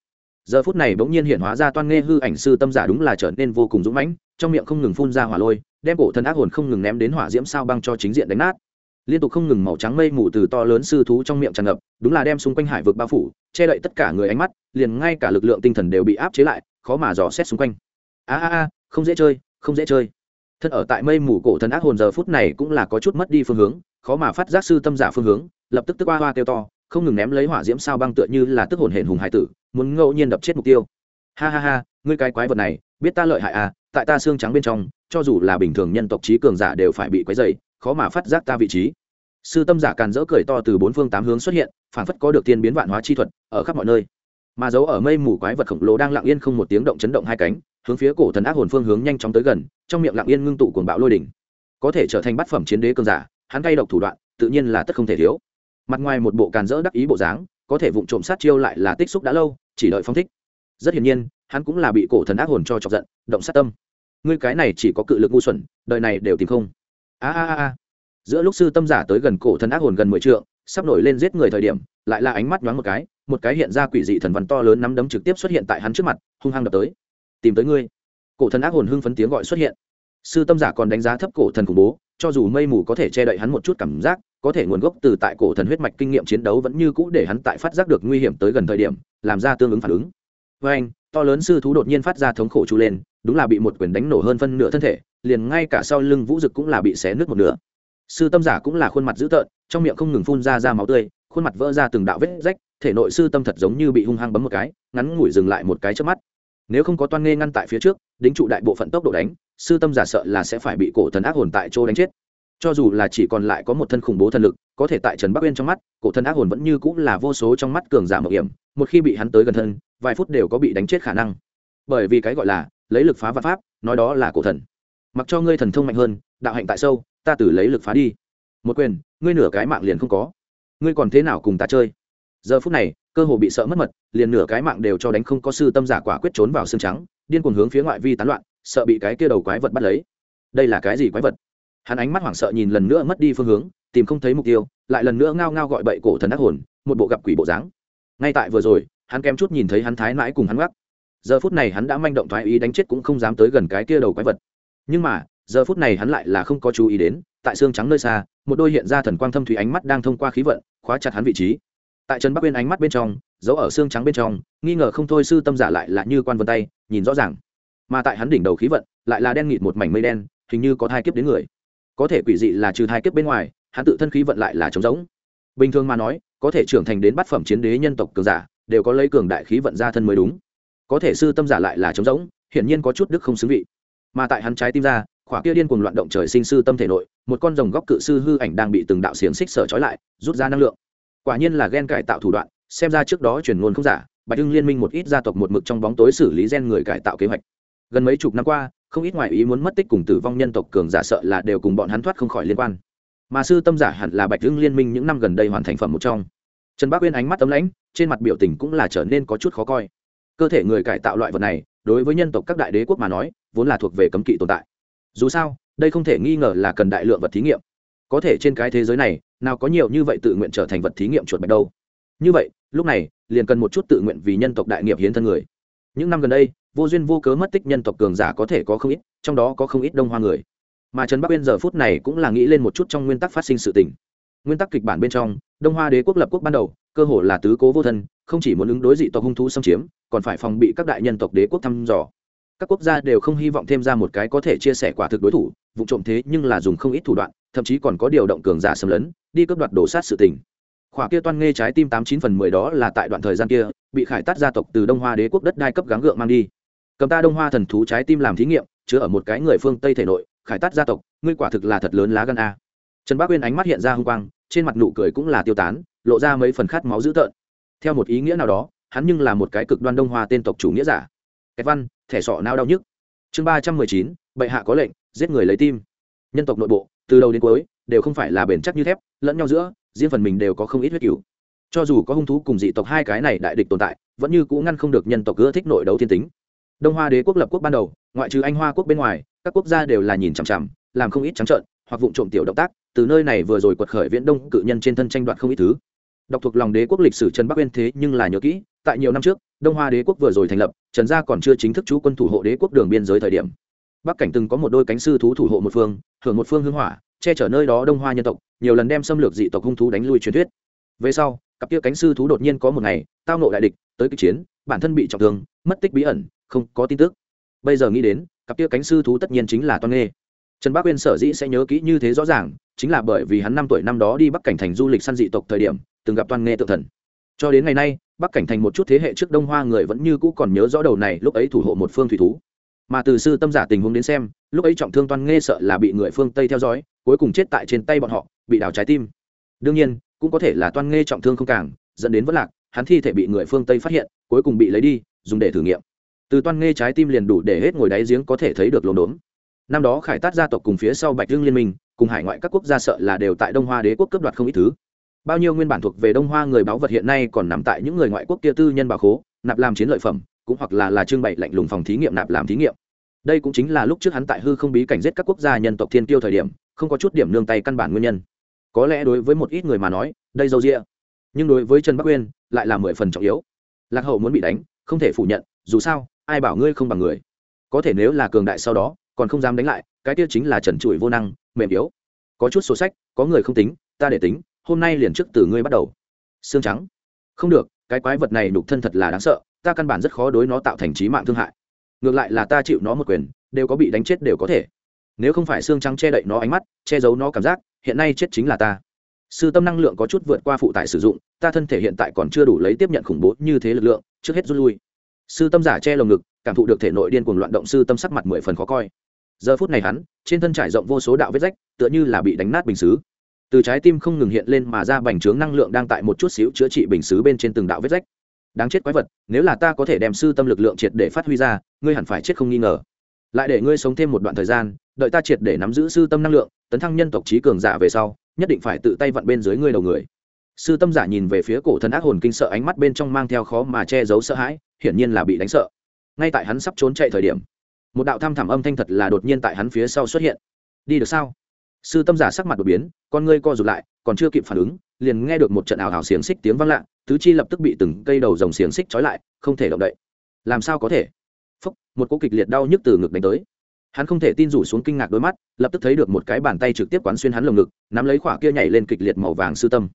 giờ phút này bỗng nhiên hiện hóa ra toan nghe hư ảnh sư tâm giả đúng là trở nên vô cùng dũng mãnh, trong miệng không ngừng phun ra hỏa lôi, đem cổ thần ác hồn không ngừng ném đến hỏa diễm sao băng cho chính diện đánh nát. Liên tục không ngừng màu trắng mây mù từ to lớn sư thú trong miệng tràn ngập, đúng là đem xung quanh hải vực bao phủ, che đậy tất cả người ánh mắt, liền ngay cả lực lượng tinh thần đều bị áp chế lại, khó mà dò xét xung quanh. A a a, không dễ chơi, không dễ chơi. Thân ở tại mây mù cổ thần ác hồn giờ phút này cũng là có chút mất đi phương hướng, khó mà phát giác sư tâm giả phương hướng, lập tức tức hoa hoa kêu to không ngừng ném lấy hỏa diễm sao băng tựa như là tức hồn hển hùng hải tử, muốn ngẫu nhiên đập chết mục tiêu. Ha ha ha, ngươi cái quái vật này, biết ta lợi hại à tại ta xương trắng bên trong, cho dù là bình thường nhân tộc trí cường giả đều phải bị quấy dày khó mà phát giác ta vị trí. Sư tâm giả càn dỡ cười to từ bốn phương tám hướng xuất hiện phản phất có được tiên biến vạn hóa chi thuật, ở khắp mọi nơi. Mà giấu ở mây mù quái vật khổng lồ đang lặng yên không một tiếng động chấn động hai cánh, hướng phía cổ thần ác hồn phương hướng nhanh chóng tới gần, trong miệng lặng yên ngưng tụ cuồng bạo lôi đỉnh. Có thể trở thành bát phẩm chiến đế cường giả, hắn gây độc thủ đoạn, tự nhiên là tất không thể thiếu mặt ngoài một bộ càn rỡ đắc ý bộ dáng, có thể vụng trộm sát chiêu lại là tích xúc đã lâu, chỉ đợi phong thích. Rất hiển nhiên, hắn cũng là bị cổ thần ác hồn cho chọc giận, động sát tâm. Ngươi cái này chỉ có cự lực ngu xuẩn, đời này đều tìm không. A a a giữa lúc sư tâm giả tới gần cổ thần ác hồn gần mười trượng, sắp nổi lên giết người thời điểm, lại là ánh mắt nhoáng một cái một cái hiện ra quỷ dị thần văn to lớn nắm đấm trực tiếp xuất hiện tại hắn trước mặt, hung hăng đập tới. Tìm tới ngươi. Cổ thần ác hồn hưng phấn tiếng gọi xuất hiện. Sư tâm giả còn đánh giá thấp cổ thần khủng bố, cho dù mây mù có thể che đậy hắn một chút cảm giác có thể nguồn gốc từ tại cổ thần huyết mạch kinh nghiệm chiến đấu vẫn như cũ để hắn tại phát giác được nguy hiểm tới gần thời điểm, làm ra tương ứng phản ứng. Với anh, to lớn sư thú đột nhiên phát ra thống khổ chú lên, đúng là bị một quyền đánh nổ hơn phân nửa thân thể, liền ngay cả sau lưng vũ dực cũng là bị xé nứt một nửa. Sư tâm giả cũng là khuôn mặt dữ tợn, trong miệng không ngừng phun ra ra máu tươi, khuôn mặt vỡ ra từng đạo vết rách, thể nội sư tâm thật giống như bị hung hăng bấm một cái, ngắn ngủi dừng lại một cái trước mắt. Nếu không có toan nghê ngăn tại phía trước, đính trụ đại bộ phận tốc độ đánh, sư tâm giả sợ là sẽ phải bị cổ thần ác hồn tại chỗ đánh chết cho dù là chỉ còn lại có một thân khủng bố thần lực, có thể tại trần bắc uyên trong mắt, cổ thần ác hồn vẫn như cũng là vô số trong mắt cường giả mạo hiểm, một khi bị hắn tới gần thân, vài phút đều có bị đánh chết khả năng. Bởi vì cái gọi là, lấy lực phá vật pháp, nói đó là cổ thần. Mặc cho ngươi thần thông mạnh hơn, đạo hạnh tại sâu, ta tử lấy lực phá đi. Một quyền, ngươi nửa cái mạng liền không có. Ngươi còn thế nào cùng ta chơi? Giờ phút này, cơ hồ bị sợ mất mật, liền nửa cái mạng đều cho đánh không có sư tâm giả quả quyết trốn vào xương trắng, điên cuồng hướng phía ngoại vi tán loạn, sợ bị cái kia đầu quái vật bắt lấy. Đây là cái gì quái vật? Hắn ánh mắt hoảng sợ nhìn lần nữa mất đi phương hướng, tìm không thấy mục tiêu, lại lần nữa ngao ngao gọi bậy cổ thần ác hồn, một bộ gặp quỷ bộ dáng. Ngay tại vừa rồi, hắn kém chút nhìn thấy hắn thái mãi cùng hắn gác giờ phút này hắn đã manh động thoái ý đánh chết cũng không dám tới gần cái kia đầu quái vật. Nhưng mà, giờ phút này hắn lại là không có chú ý đến, tại xương trắng nơi xa, một đôi hiện ra thần quang thâm thủy ánh mắt đang thông qua khí vận, khóa chặt hắn vị trí. Tại trần bắc bên ánh mắt bên trong giấu ở xương trắng bên trong, nghi ngờ không thôi sư tâm giả lại là như quan vân tay, nhìn rõ ràng. Mà tại hắn đỉnh đầu khí vận, lại là đen nghịt một mảnh mây đen, hình như có thai kiếp đến người có thể quỷ dị là trừ thai kiếp bên ngoài, hắn tự thân khí vận lại là trống rỗng. Bình thường mà nói, có thể trưởng thành đến bát phẩm chiến đế nhân tộc cường giả, đều có lấy cường đại khí vận ra thân mới đúng. Có thể sư tâm giả lại là trống rỗng, hiển nhiên có chút đức không xứng vị. Mà tại hắn trái tim ra, khỏa kia điên cuồng loạn động trời sinh sư tâm thể nội, một con rồng góc cự sư hư ảnh đang bị từng đạo xiềng xích sở trói lại, rút ra năng lượng. Quả nhiên là ghen cải tạo thủ đoạn, xem ra trước đó chuyển ngôn không giả, bạch hưng liên minh một ít gia tộc một mực trong bóng tối xử lý gen người cải tạo kế hoạch. Gần mấy chục năm qua không ít ngoại ý muốn mất tích cùng tử vong nhân tộc cường giả sợ là đều cùng bọn hắn thoát không khỏi liên quan. Mà sư tâm giả hẳn là bạch hưng liên minh những năm gần đây hoàn thành phẩm một trong. Trần bác uyên ánh mắt tấm lãnh, trên mặt biểu tình cũng là trở nên có chút khó coi. Cơ thể người cải tạo loại vật này, đối với nhân tộc các đại đế quốc mà nói, vốn là thuộc về cấm kỵ tồn tại. Dù sao, đây không thể nghi ngờ là cần đại lượng vật thí nghiệm. Có thể trên cái thế giới này, nào có nhiều như vậy tự nguyện trở thành vật thí nghiệm chuột bạch đâu. Như vậy, lúc này, liền cần một chút tự nguyện vì nhân tộc đại nghiệp hiến thân người. Những năm gần đây vô duyên vô cớ mất tích nhân tộc cường giả có thể có không ít, trong đó có không ít đông hoa người. Mà trần bắc uyên giờ phút này cũng là nghĩ lên một chút trong nguyên tắc phát sinh sự tình. Nguyên tắc kịch bản bên trong, đông hoa đế quốc lập quốc ban đầu, cơ hồ là tứ cố vô thân, không chỉ muốn ứng đối dị tộc hung thú xâm chiếm, còn phải phòng bị các đại nhân tộc đế quốc thăm dò. Các quốc gia đều không hy vọng thêm ra một cái có thể chia sẻ quả thực đối thủ, vụ trộm thế nhưng là dùng không ít thủ đoạn, thậm chí còn có điều động cường giả xâm lấn, đi cướp đoạt đổ sát sự tình. Khỏa kia toan nghe trái tim tám chín phần mười đó là tại đoạn thời gian kia, bị khải tát gia tộc từ đông hoa đế quốc đất đai cấp gắng gượng mang đi cầm ta đông hoa thần thú trái tim làm thí nghiệm, chứa ở một cái người phương tây thể nội, khải tát gia tộc, ngươi quả thực là thật lớn lá gan a. Trần bác uyên ánh mắt hiện ra h ư n g quang, trên mặt nụ cười cũng là tiêu tán, lộ ra mấy phần khát máu dữ tợn. Theo một ý nghĩa nào đó, hắn nhưng là một cái cực đoan đông hoa tên tộc chủ nghĩa giả. Kẹt văn, thẻ sọ nao đau nhức. Chương ba trăm mười chín, bệ hạ có lệnh, giết người lấy tim. Nhân tộc nội bộ, từ đầu đến cuối, đều không phải là bền chắc như thép, lẫn nhau giữa, riêng phần mình đều có không ít huyết cựu cho dù có hung thú cùng dị tộc hai cái này đại địch tồn tại, vẫn như cũng ngăn không được nhân tộc ưa thích nội đấu thiên tính đông hoa đế quốc lập quốc ban đầu, ngoại trừ anh hoa quốc bên ngoài, các quốc gia đều là nhìn chằm chằm, làm không ít trắng trợn, hoặc vụ trộm tiểu động tác, từ nơi này vừa rồi quật khởi viễn đông cự nhân trên thân tranh đoạt không ít thứ. Đọc thuộc lòng đế quốc lịch sử trần bắc uyên thế nhưng là nhớ kỹ, tại nhiều năm trước, đông hoa đế quốc vừa rồi thành lập, trần gia còn chưa chính thức chú quân thủ hộ đế quốc đường biên giới thời điểm. Bắc cảnh từng có một đôi cánh sư thú thủ hộ một phương hưởng một phương hưng hỏa, che chở nơi đó đông hoa nhân tộc, nhiều lần đem xâm lược dị tộc hung thú đánh lui truyền thuyết. Về sau, cặp kia cánh sư thú đột nhiên có một ngày, tao nộ đại địch, tới kịch chiến, bản thân bị trọng thương, mất tích bí ẩn không có tin tức. Bây giờ nghĩ đến, cặp kia cánh sư thú tất nhiên chính là toan nghê. Trần bác uyên sở dĩ sẽ nhớ kỹ như thế rõ ràng, chính là bởi vì hắn năm tuổi năm đó đi bắc cảnh thành du lịch săn dị tộc thời điểm, từng gặp toan nghê tự thần. Cho đến ngày nay, bắc cảnh thành một chút thế hệ trước đông hoa người vẫn như cũ còn nhớ rõ đầu này, lúc ấy thủ hộ một phương thủy thú. Mà từ sư tâm giả tình huống đến xem, lúc ấy trọng thương toan nghê sợ là bị người phương tây theo dõi, cuối cùng chết tại trên tay bọn họ, bị đào trái tim. Đương nhiên, cũng có thể là toan nghê trọng thương không càng, dẫn đến vất lạc, hắn thi thể bị người phương tây phát hiện, cuối cùng bị lấy đi, dùng để thử nghiệm từ toan nghe trái tim liền đủ để hết ngồi đáy giếng có thể thấy được lồn đốn. Năm đó khải tát gia tộc cùng phía sau bạch dương liên minh, cùng hải ngoại các quốc gia sợ là đều tại đông hoa đế quốc cướp đoạt không ít thứ. Bao nhiêu nguyên bản thuộc về đông hoa người báo vật hiện nay còn nằm tại những người ngoại quốc kia tư nhân bà khố, nạp làm chiến lợi phẩm, cũng hoặc là là trưng bày lạnh lùng phòng thí nghiệm nạp làm thí nghiệm. Đây cũng chính là lúc trước hắn tại hư không bí cảnh giết các quốc gia nhân tộc thiên tiêu thời điểm, không có chút điểm nương tay căn bản nguyên nhân. Có lẽ đối với một ít người mà nói, đây dâu rịa nhưng đối với trần bắc uyên, lại là mười phần trọng yếu. Lạc hậu muốn bị đánh, không thể phủ nhận, dù sao ai bảo ngươi không bằng người? Có thể nếu là cường đại sau đó, còn không dám đánh lại, cái tiêu chính là trần trụi vô năng, mềm yếu. Có chút sổ sách, có người không tính, ta để tính, hôm nay liền trước từ ngươi bắt đầu. Xương trắng. Không được, cái quái vật này đục thân thật là đáng sợ, ta căn bản rất khó đối nó tạo thành trí mạng thương hại. Ngược lại là ta chịu nó một quyền, đều có bị đánh chết đều có thể. Nếu không phải xương trắng che đậy nó ánh mắt, che giấu nó cảm giác, hiện nay chết chính là ta. Sư tâm năng lượng có chút vượt qua phụ tải sử dụng, ta thân thể hiện tại còn chưa đủ lấy tiếp nhận khủng bố như thế lực lượng, trước hết rút lui sư tâm giả che lồng ngực, cảm thụ được thể nội điên cuồng loạn động sư tâm sắc mặt mười phần khó coi. Giờ phút này hắn, trên thân trải rộng vô số đạo vết rách, tựa như là bị đánh nát bình xứ. Từ trái tim không ngừng hiện lên mà ra bành trướng năng lượng đang tại một chút xíu chữa trị bình xứ bên trên từng đạo vết rách. Đáng chết quái vật, nếu là ta có thể đem sư tâm lực lượng triệt để phát huy ra, ngươi hẳn phải chết không nghi ngờ. Lại để ngươi sống thêm một đoạn thời gian, đợi ta triệt để nắm giữ sư tâm năng lượng, tấn thăng nhân tộc trí cường giả về sau, nhất định phải tự tay vặn bên dưới ngươi đầu người. Sư tâm giả nhìn về phía cổ thần ác hồn kinh sợ ánh mắt bên trong mang theo khó mà che giấu sợ hãi hiển nhiên là bị đánh sợ. Ngay tại hắn sắp trốn chạy thời điểm, một đạo thăm thẳm âm thanh thật là đột nhiên tại hắn phía sau xuất hiện. Đi được sao? Sư tâm giả sắc mặt đột biến, con ngươi co rụt lại, còn chưa kịp phản ứng, liền nghe được một trận ảo hào xiềng xích tiếng vang lạ, tứ chi lập tức bị từng cây đầu dòng xiềng xích trói lại, không thể động đậy. Làm sao có thể? Phúc, một cỗ kịch liệt đau nhức từ ngực đánh tới. Hắn không thể tin rủ xuống kinh ngạc đôi mắt, lập tức thấy được một cái bàn tay trực tiếp quán xuyên hắn lồng ngực, nắm lấy khỏa kia nhảy lên kịch liệt màu vàng sư tâm.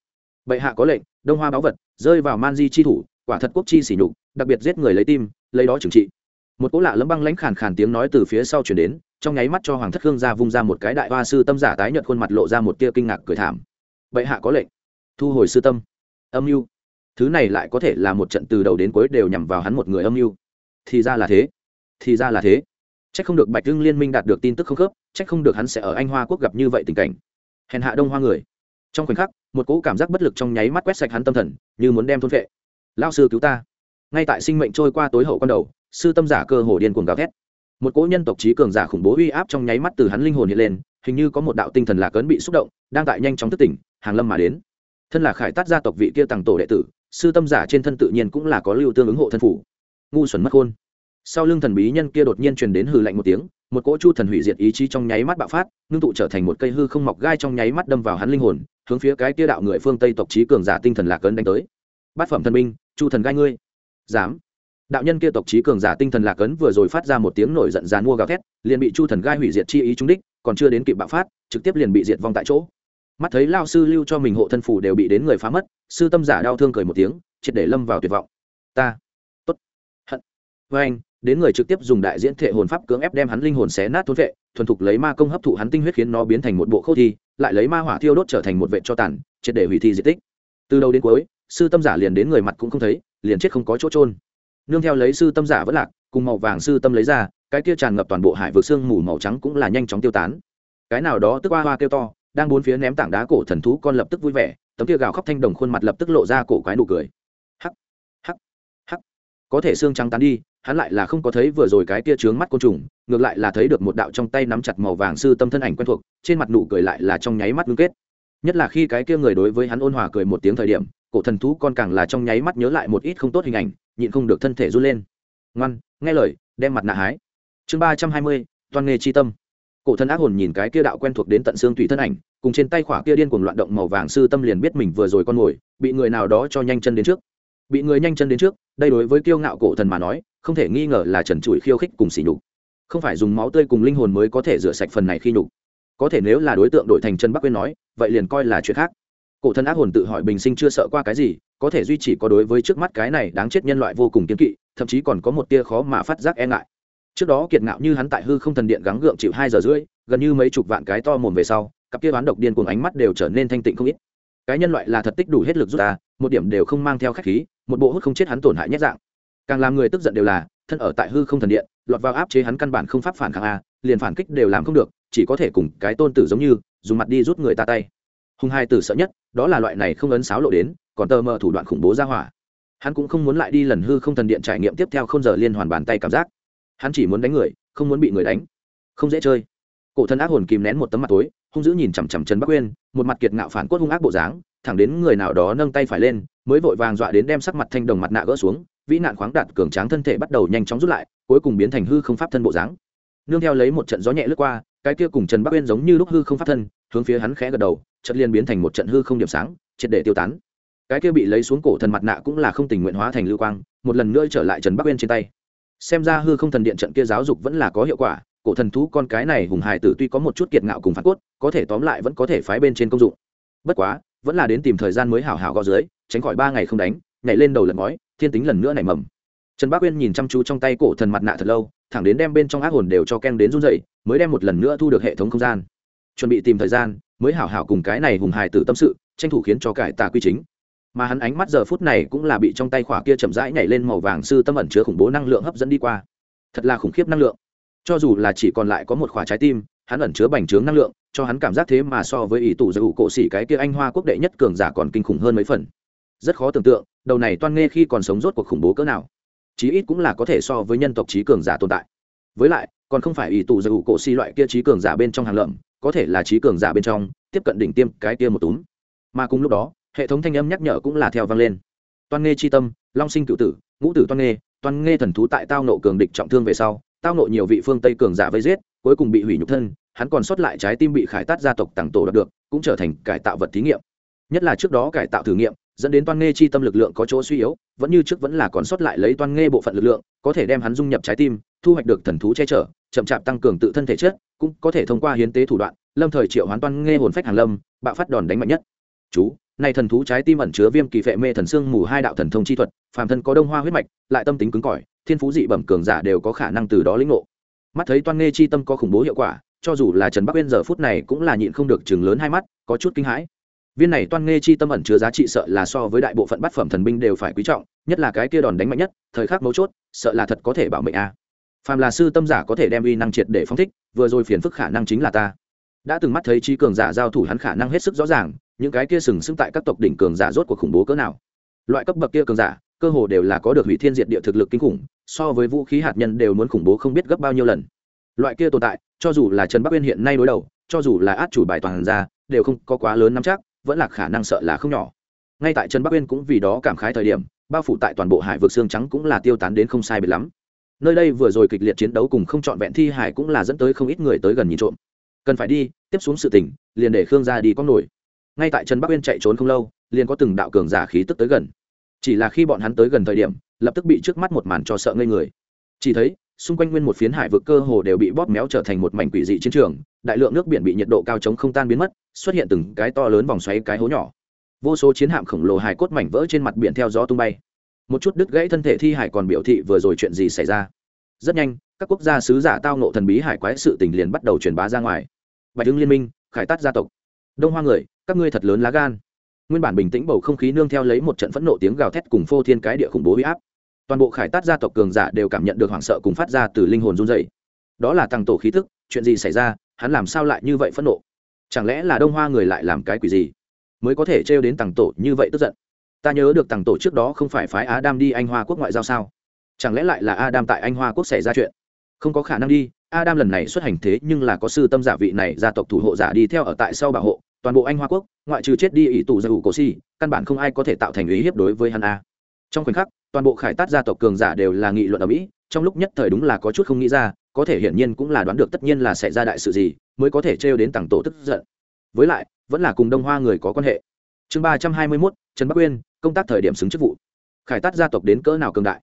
Bệ hạ có lệnh, đông hoa báu vật, rơi vào man di chi thủ, quả thật quốc chi sỉ nhục đặc biệt giết người lấy tim, lấy đó trừng trị. Một cỗ lạ lẫm băng lãnh khàn khàn tiếng nói từ phía sau chuyển đến, trong nháy mắt cho hoàng thất khương gia vung ra một cái đại hoa sư tâm giả tái nhợt khuôn mặt lộ ra một tia kinh ngạc cười thảm. Bệ hạ có lệnh. Thu hồi sư tâm. Âm mưu. Thứ này lại có thể là một trận từ đầu đến cuối đều nhằm vào hắn một người âm mưu. Thì ra là thế. Thì ra là thế. C h ắ c không được bạch hưng liên minh đạt được tin tức không khớp c h ắ c không được hắn sẽ ở anh hoa quốc gặp như vậy tình cảnh. Hèn hạ đông hoa người. Trong khoảnh khắc, một cỗ cảm giác bất lực trong nháy mắt quét sạch hắn tâm thần, như muốn đem thôn vệ lao sư cứu ta ngay tại sinh mệnh trôi qua tối hậu con đầu, sư tâm giả cơ hồ điên cuồng gào thét. Một cỗ nhân tộc trí cường giả khủng bố uy áp trong nháy mắt từ hắn linh hồn hiện lên, hình như có một đạo tinh thần lạc ấn bị xúc động, đang tại nhanh chóng thức tỉnh, hàng lâm mà đến. Thân là khải tát gia tộc vị kia tàng tổ đệ tử, sư tâm giả trên thân tự nhiên cũng là có lưu tương ứng hộ thân phủ. Ngu xuẩn mất khôn. Sau lưng thần bí nhân kia đột nhiên truyền đến hừ lạnh một tiếng, một cỗ chu thần hủy diệt ý chí trong nháy mắt bạo phát, ngưng tụ trở thành một cây hư không mọc gai trong nháy mắt đâm vào hắn linh hồn, hướng phía cái kia đạo người phương tây tộc trí cường giả tinh thần lạc cấn đánh tới. Bát phẩm thần binh, chu thần gai ngươi dám. Đạo nhân kia tộc trí cường giả tinh thần lạc ấn vừa rồi phát ra một tiếng nổi giận dàn mua gào thét, liền bị chu thần gai hủy diệt chi ý trúng đích, còn chưa đến kịp bạo phát, trực tiếp liền bị diệt vong tại chỗ. Mắt thấy lao sư lưu cho mình hộ thân phủ đều bị đến người phá mất, sư tâm giả đau thương cười một tiếng, triệt để lâm vào tuyệt vọng. Ta, tốt, hận. Với anh, đến người trực tiếp dùng đại diễn thể hồn pháp cưỡng ép đem hắn linh hồn xé nát thốn vệ, thuần thục lấy ma công hấp thụ hắn tinh huyết khiến nó biến thành một bộ khâu thi, lại lấy ma hỏa thiêu đốt trở thành một vệ cho tàn, triệt để hủy thi di tích. Từ đầu đến cuối, sư tâm giả liền đến người mặt cũng không thấy liền chết không có chỗ trôn nương theo lấy sư tâm giả vẫn lạc, cùng màu vàng sư tâm lấy ra, cái kia tràn ngập toàn bộ hải vực xương mù màu trắng cũng là nhanh chóng tiêu tán. Cái nào đó tức hoa hoa kêu to, đang bốn phía ném tảng đá cổ thần thú con lập tức vui vẻ, tấm kia gào khóc thanh đồng khuôn mặt lập tức lộ ra cổ quái nụ cười. Hắc hắc hắc. Có thể xương trắng tán đi, hắn lại là không có thấy vừa rồi cái kia trướng mắt côn trùng, ngược lại là thấy được một đạo trong tay nắm chặt màu vàng sư tâm thân ảnh quen thuộc, trên mặt nụ cười lại là trong nháy mắt ngưng kết. Nhất là khi cái kia người đối với hắn ôn hòa cười một tiếng thời điểm cổ thần thú con càng là trong nháy mắt nhớ lại một ít không tốt hình ảnh, nhịn không được thân thể run lên. Ngoan, nghe lời, đem mặt nạ hái. Chương ba trăm hai mươi, toàn nghề chi tâm. Cổ thần ác hồn nhìn cái kia đạo quen thuộc đến tận xương tùy thân ảnh, cùng trên tay khỏa kia điên cuồng loạn động màu vàng sư tâm liền biết mình vừa rồi con mồi bị người nào đó cho nhanh chân đến trước. Bị người nhanh chân đến trước, đây đối với kiêu ngạo cổ thần mà nói, không thể nghi ngờ là trần trụi khiêu khích cùng xỉ nhục. Không phải dùng máu tươi cùng linh hồn mới có thể rửa sạch phần này khi nhục. Có thể nếu là đối tượng đổi thành chân bắc quên nói, vậy liền coi là chuyện khác cổ thần ác hồn tự hỏi bình sinh chưa sợ qua cái gì, có thể duy trì có đối với trước mắt cái này đáng chết nhân loại vô cùng kiên kỵ, thậm chí còn có một tia khó mà phát giác e ngại. Trước đó kiệt ngạo như hắn tại hư không thần điện gắng gượng chịu hai giờ rưỡi, gần như mấy chục vạn cái to mồm về sau, cặp kia bán độc điên cùng ánh mắt đều trở nên thanh tịnh không ít. Cái nhân loại là thật tích đủ hết lực rút ta, một điểm đều không mang theo khách khí, một bộ hút không chết hắn tổn hại nhất dạng. Càng làm người tức giận đều là, thân ở tại hư không thần điện, lọt vào áp chế hắn căn bản không pháp phản kháng a liền phản kích đều làm không được, chỉ có thể cùng cái tôn tử giống như, dùng mặt đi rút người ta tay hùng hai tử sợ nhất, đó là loại này không ấn sáo lộ đến, còn tờ mờ thủ đoạn khủng bố ra hỏa. Hắn cũng không muốn lại đi lần hư không thần điện trải nghiệm tiếp theo không giờ liên hoàn bàn tay cảm giác. Hắn chỉ muốn đánh người, không muốn bị người đánh. Không dễ chơi. Cổ thân ác hồn kìm nén một tấm mặt tối, hung dữ nhìn chằm chằm trần bắc uyên, một mặt kiệt ngạo phản quất hung ác bộ dáng, thẳng đến người nào đó nâng tay phải lên, mới vội vàng dọa đến đem sắc mặt thanh đồng mặt nạ gỡ xuống, vĩ nạn khoáng đạt cường tráng thân thể bắt đầu nhanh chóng rút lại, cuối cùng biến thành hư không pháp thân bộ dáng. Nương theo lấy một trận gió nhẹ lướt qua, cái kia cùng trần bắc uyên giống như lúc hư không pháp thân, hướng phía hắn khẽ gật đầu chợt liền biến thành một trận hư không điểm sáng, triệt để tiêu tán. Cái kia bị lấy xuống cổ thần mặt nạ cũng là không tình nguyện hóa thành lưu quang, một lần nữa trở lại trần bắc uyên trên tay. Xem ra hư không thần điện trận kia giáo dục vẫn là có hiệu quả, cổ thần thú con cái này hùng hài tử tuy có một chút kiệt ngạo cùng phản cốt, có thể tóm lại vẫn có thể phái bên trên công dụng. Bất quá, vẫn là đến tìm thời gian mới hảo hảo gõ dưới, tránh khỏi ba ngày không đánh, nhảy lên đầu lần ngói, thiên tính lần nữa nảy mầm. Trần bác uyên nhìn chăm chú trong tay cổ thần mặt nạ thật lâu, thẳng đến đem bên trong ác hồn đều cho ken đến run dậy mới đem một lần nữa thu được hệ thống không gian. Chuẩn bị tìm thời gian mới hảo hảo cùng cái này hùng hài tử tâm sự, tranh thủ khiến cho cải tà quy chính. Mà hắn ánh mắt giờ phút này cũng là bị trong tay khỏa kia chậm rãi nhảy lên màu vàng sư tâm ẩn chứa khủng bố năng lượng hấp dẫn đi qua. Thật là khủng khiếp năng lượng. Cho dù là chỉ còn lại có một khỏa trái tim, hắn ẩn chứa bành trướng năng lượng, cho hắn cảm giác thế mà so với ý tủ giới ủ cổ xỉ cái kia anh hoa quốc đệ nhất cường giả còn kinh khủng hơn mấy phần. Rất khó tưởng tượng, đầu này toan nghe khi còn sống rốt cuộc khủng bố cỡ nào. Chí ít cũng là có thể so với nhân tộc trí cường giả tồn tại. Với lại, còn không phải ý tù giới ủ cổ xỉ loại kia trí cường giả bên trong hàng lợm có thể là trí cường giả bên trong, tiếp cận đỉnh tiêm cái kia một túm. Mà cùng lúc đó, hệ thống thanh âm nhắc nhở cũng là theo vang lên. Toan nghe chi tâm, long sinh cựu tử, ngũ tử toan nghe toan nghe thần thú tại tao nộ cường địch trọng thương về sau, tao nộ nhiều vị phương tây cường giả vây giết, cuối cùng bị hủy nhục thân, hắn còn sót lại trái tim bị khải tát gia tộc tặng tổ đạt được, cũng trở thành cải tạo vật thí nghiệm. Nhất là trước đó cải tạo thử nghiệm, dẫn đến toan nghe chi tâm lực lượng có chỗ suy yếu, vẫn như trước vẫn là còn sót lại lấy toan nghe bộ phận lực lượng, có thể đem hắn dung nhập trái tim thu hoạch được thần thú che chở, chậm chạp tăng cường tự thân thể chất, cũng có thể thông qua hiến tế thủ đoạn, lâm thời triệu hoán toan nghe hồn phách Hàn lâm, bạo phát đòn đánh mạnh nhất. Chú, này thần thú trái tim ẩn chứa viêm kỳ phệ mê thần xương mù hai đạo thần thông chi thuật, phàm thân có đông hoa huyết mạch, lại tâm tính cứng cỏi, thiên phú dị bẩm cường giả đều có khả năng từ đó lĩnh ngộ. Mắt thấy toan nghe chi tâm có khủng bố hiệu quả, cho dù là trần bắc uyên giờ phút này cũng là nhịn không được chừng lớn hai mắt, có chút kinh hãi. Viên này toan nghe chi tâm ẩn chứa giá trị sợ là so với đại bộ phận bát phẩm thần binh đều phải quý trọng, nhất là cái kia đòn đánh mạnh nhất, thời khắc mấu chốt, sợ là thật có thể bảo mệnh a. à phàm là sư tâm giả có thể đem uy năng triệt để phóng thích, vừa rồi phiền phức khả năng chính là ta. Đã từng mắt thấy chi cường giả giao thủ hắn khả năng hết sức rõ ràng, những cái kia sừng sững tại các tộc đỉnh cường giả rốt cuộc khủng bố cỡ nào. Loại cấp bậc kia cường giả, cơ hồ đều là có được hủy thiên diệt địa thực lực kinh khủng, so với vũ khí hạt nhân đều muốn khủng bố không biết gấp bao nhiêu lần. Loại kia tồn tại, cho dù là trần bắc uyên hiện nay đối đầu, cho dù là át chủ bài toàn ra, đều không có quá lớn nắm chắc, vẫn là khả năng sợ là không nhỏ. Ngay tại trần bắc uyên cũng vì đó cảm khái thời điểm, bao phủ tại toàn bộ hải vực xương trắng cũng là tiêu tán đến không sai biệt lắm nơi đây vừa rồi kịch liệt chiến đấu cùng không trọn vẹn thi hải cũng là dẫn tới không ít người tới gần nhìn trộm. Cần phải đi, tiếp xuống sự tỉnh liền để khương Gia đi có nổi. Ngay tại trần bắc uyên chạy trốn không lâu, liền có từng đạo cường giả khí tức tới gần. Chỉ là khi bọn hắn tới gần thời điểm, lập tức bị trước mắt một màn cho sợ ngây người. Chỉ thấy, xung quanh nguyên một phiến hải vực cơ hồ đều bị bóp méo trở thành một mảnh quỷ dị chiến trường, đại lượng nước biển bị nhiệt độ cao chống không tan biến mất, xuất hiện từng cái to lớn vòng xoáy cái hố nhỏ. Vô số chiến hạm khổng lồ hải cốt mảnh vỡ trên mặt biển theo gió tung bay một chút đứt gãy thân thể thi hải còn biểu thị vừa rồi chuyện gì xảy ra. Rất nhanh, các quốc gia sứ giả tao nộ thần bí hải quái sự tình liền bắt đầu truyền bá ra ngoài. Bạch hưng liên minh, khải tát gia tộc. Đông hoa người, các ngươi thật lớn lá gan. Nguyên bản bình tĩnh bầu không khí nương theo lấy một trận phẫn nộ tiếng gào thét cùng phô thiên cái địa khủng bố huy áp. Toàn bộ khải tát gia tộc cường giả đều cảm nhận được hoảng sợ cùng phát ra từ linh hồn run dày đó là tăng tổ khí thức chuyện gì xảy ra, hắn làm sao lại như vậy phẫn nộ? Chẳng lẽ là đông hoa người lại làm cái quỷ gì, mới có thể trêu đến tăng tổ như vậy tức giận? Ta nhớ được tằng tổ trước đó không phải phái Adam đi anh hoa quốc ngoại giao sao? Chẳng lẽ lại là adam tại anh hoa quốc xảy ra chuyện? Không có khả năng đi adam lần này xuất hành thế nhưng là có sư tâm giả vị này gia tộc thủ hộ giả đi theo ở tại sau bảo hộ, toàn bộ anh hoa quốc, ngoại trừ chết đi ỷ tù gia ủ cổ si, căn bản không ai có thể tạo thành ý hiếp đối với hắn a. Trong khoảnh khắc, toàn bộ khải tát gia tộc cường giả đều là nghị luận ở mỹ, trong lúc nhất thời đúng là có chút không nghĩ ra, có thể hiển nhiên cũng là đoán được tất nhiên là sẽ ra đại sự gì, mới có thể trêu đến tặng tổ tức giận. Với lại, vẫn là cùng đông hoa người có quan hệ. Chương ba trăm hai mươi mốt, trần bắc uyên công tác thời điểm xứng chức vụ. Khải tát gia tộc đến cỡ nào cường đại?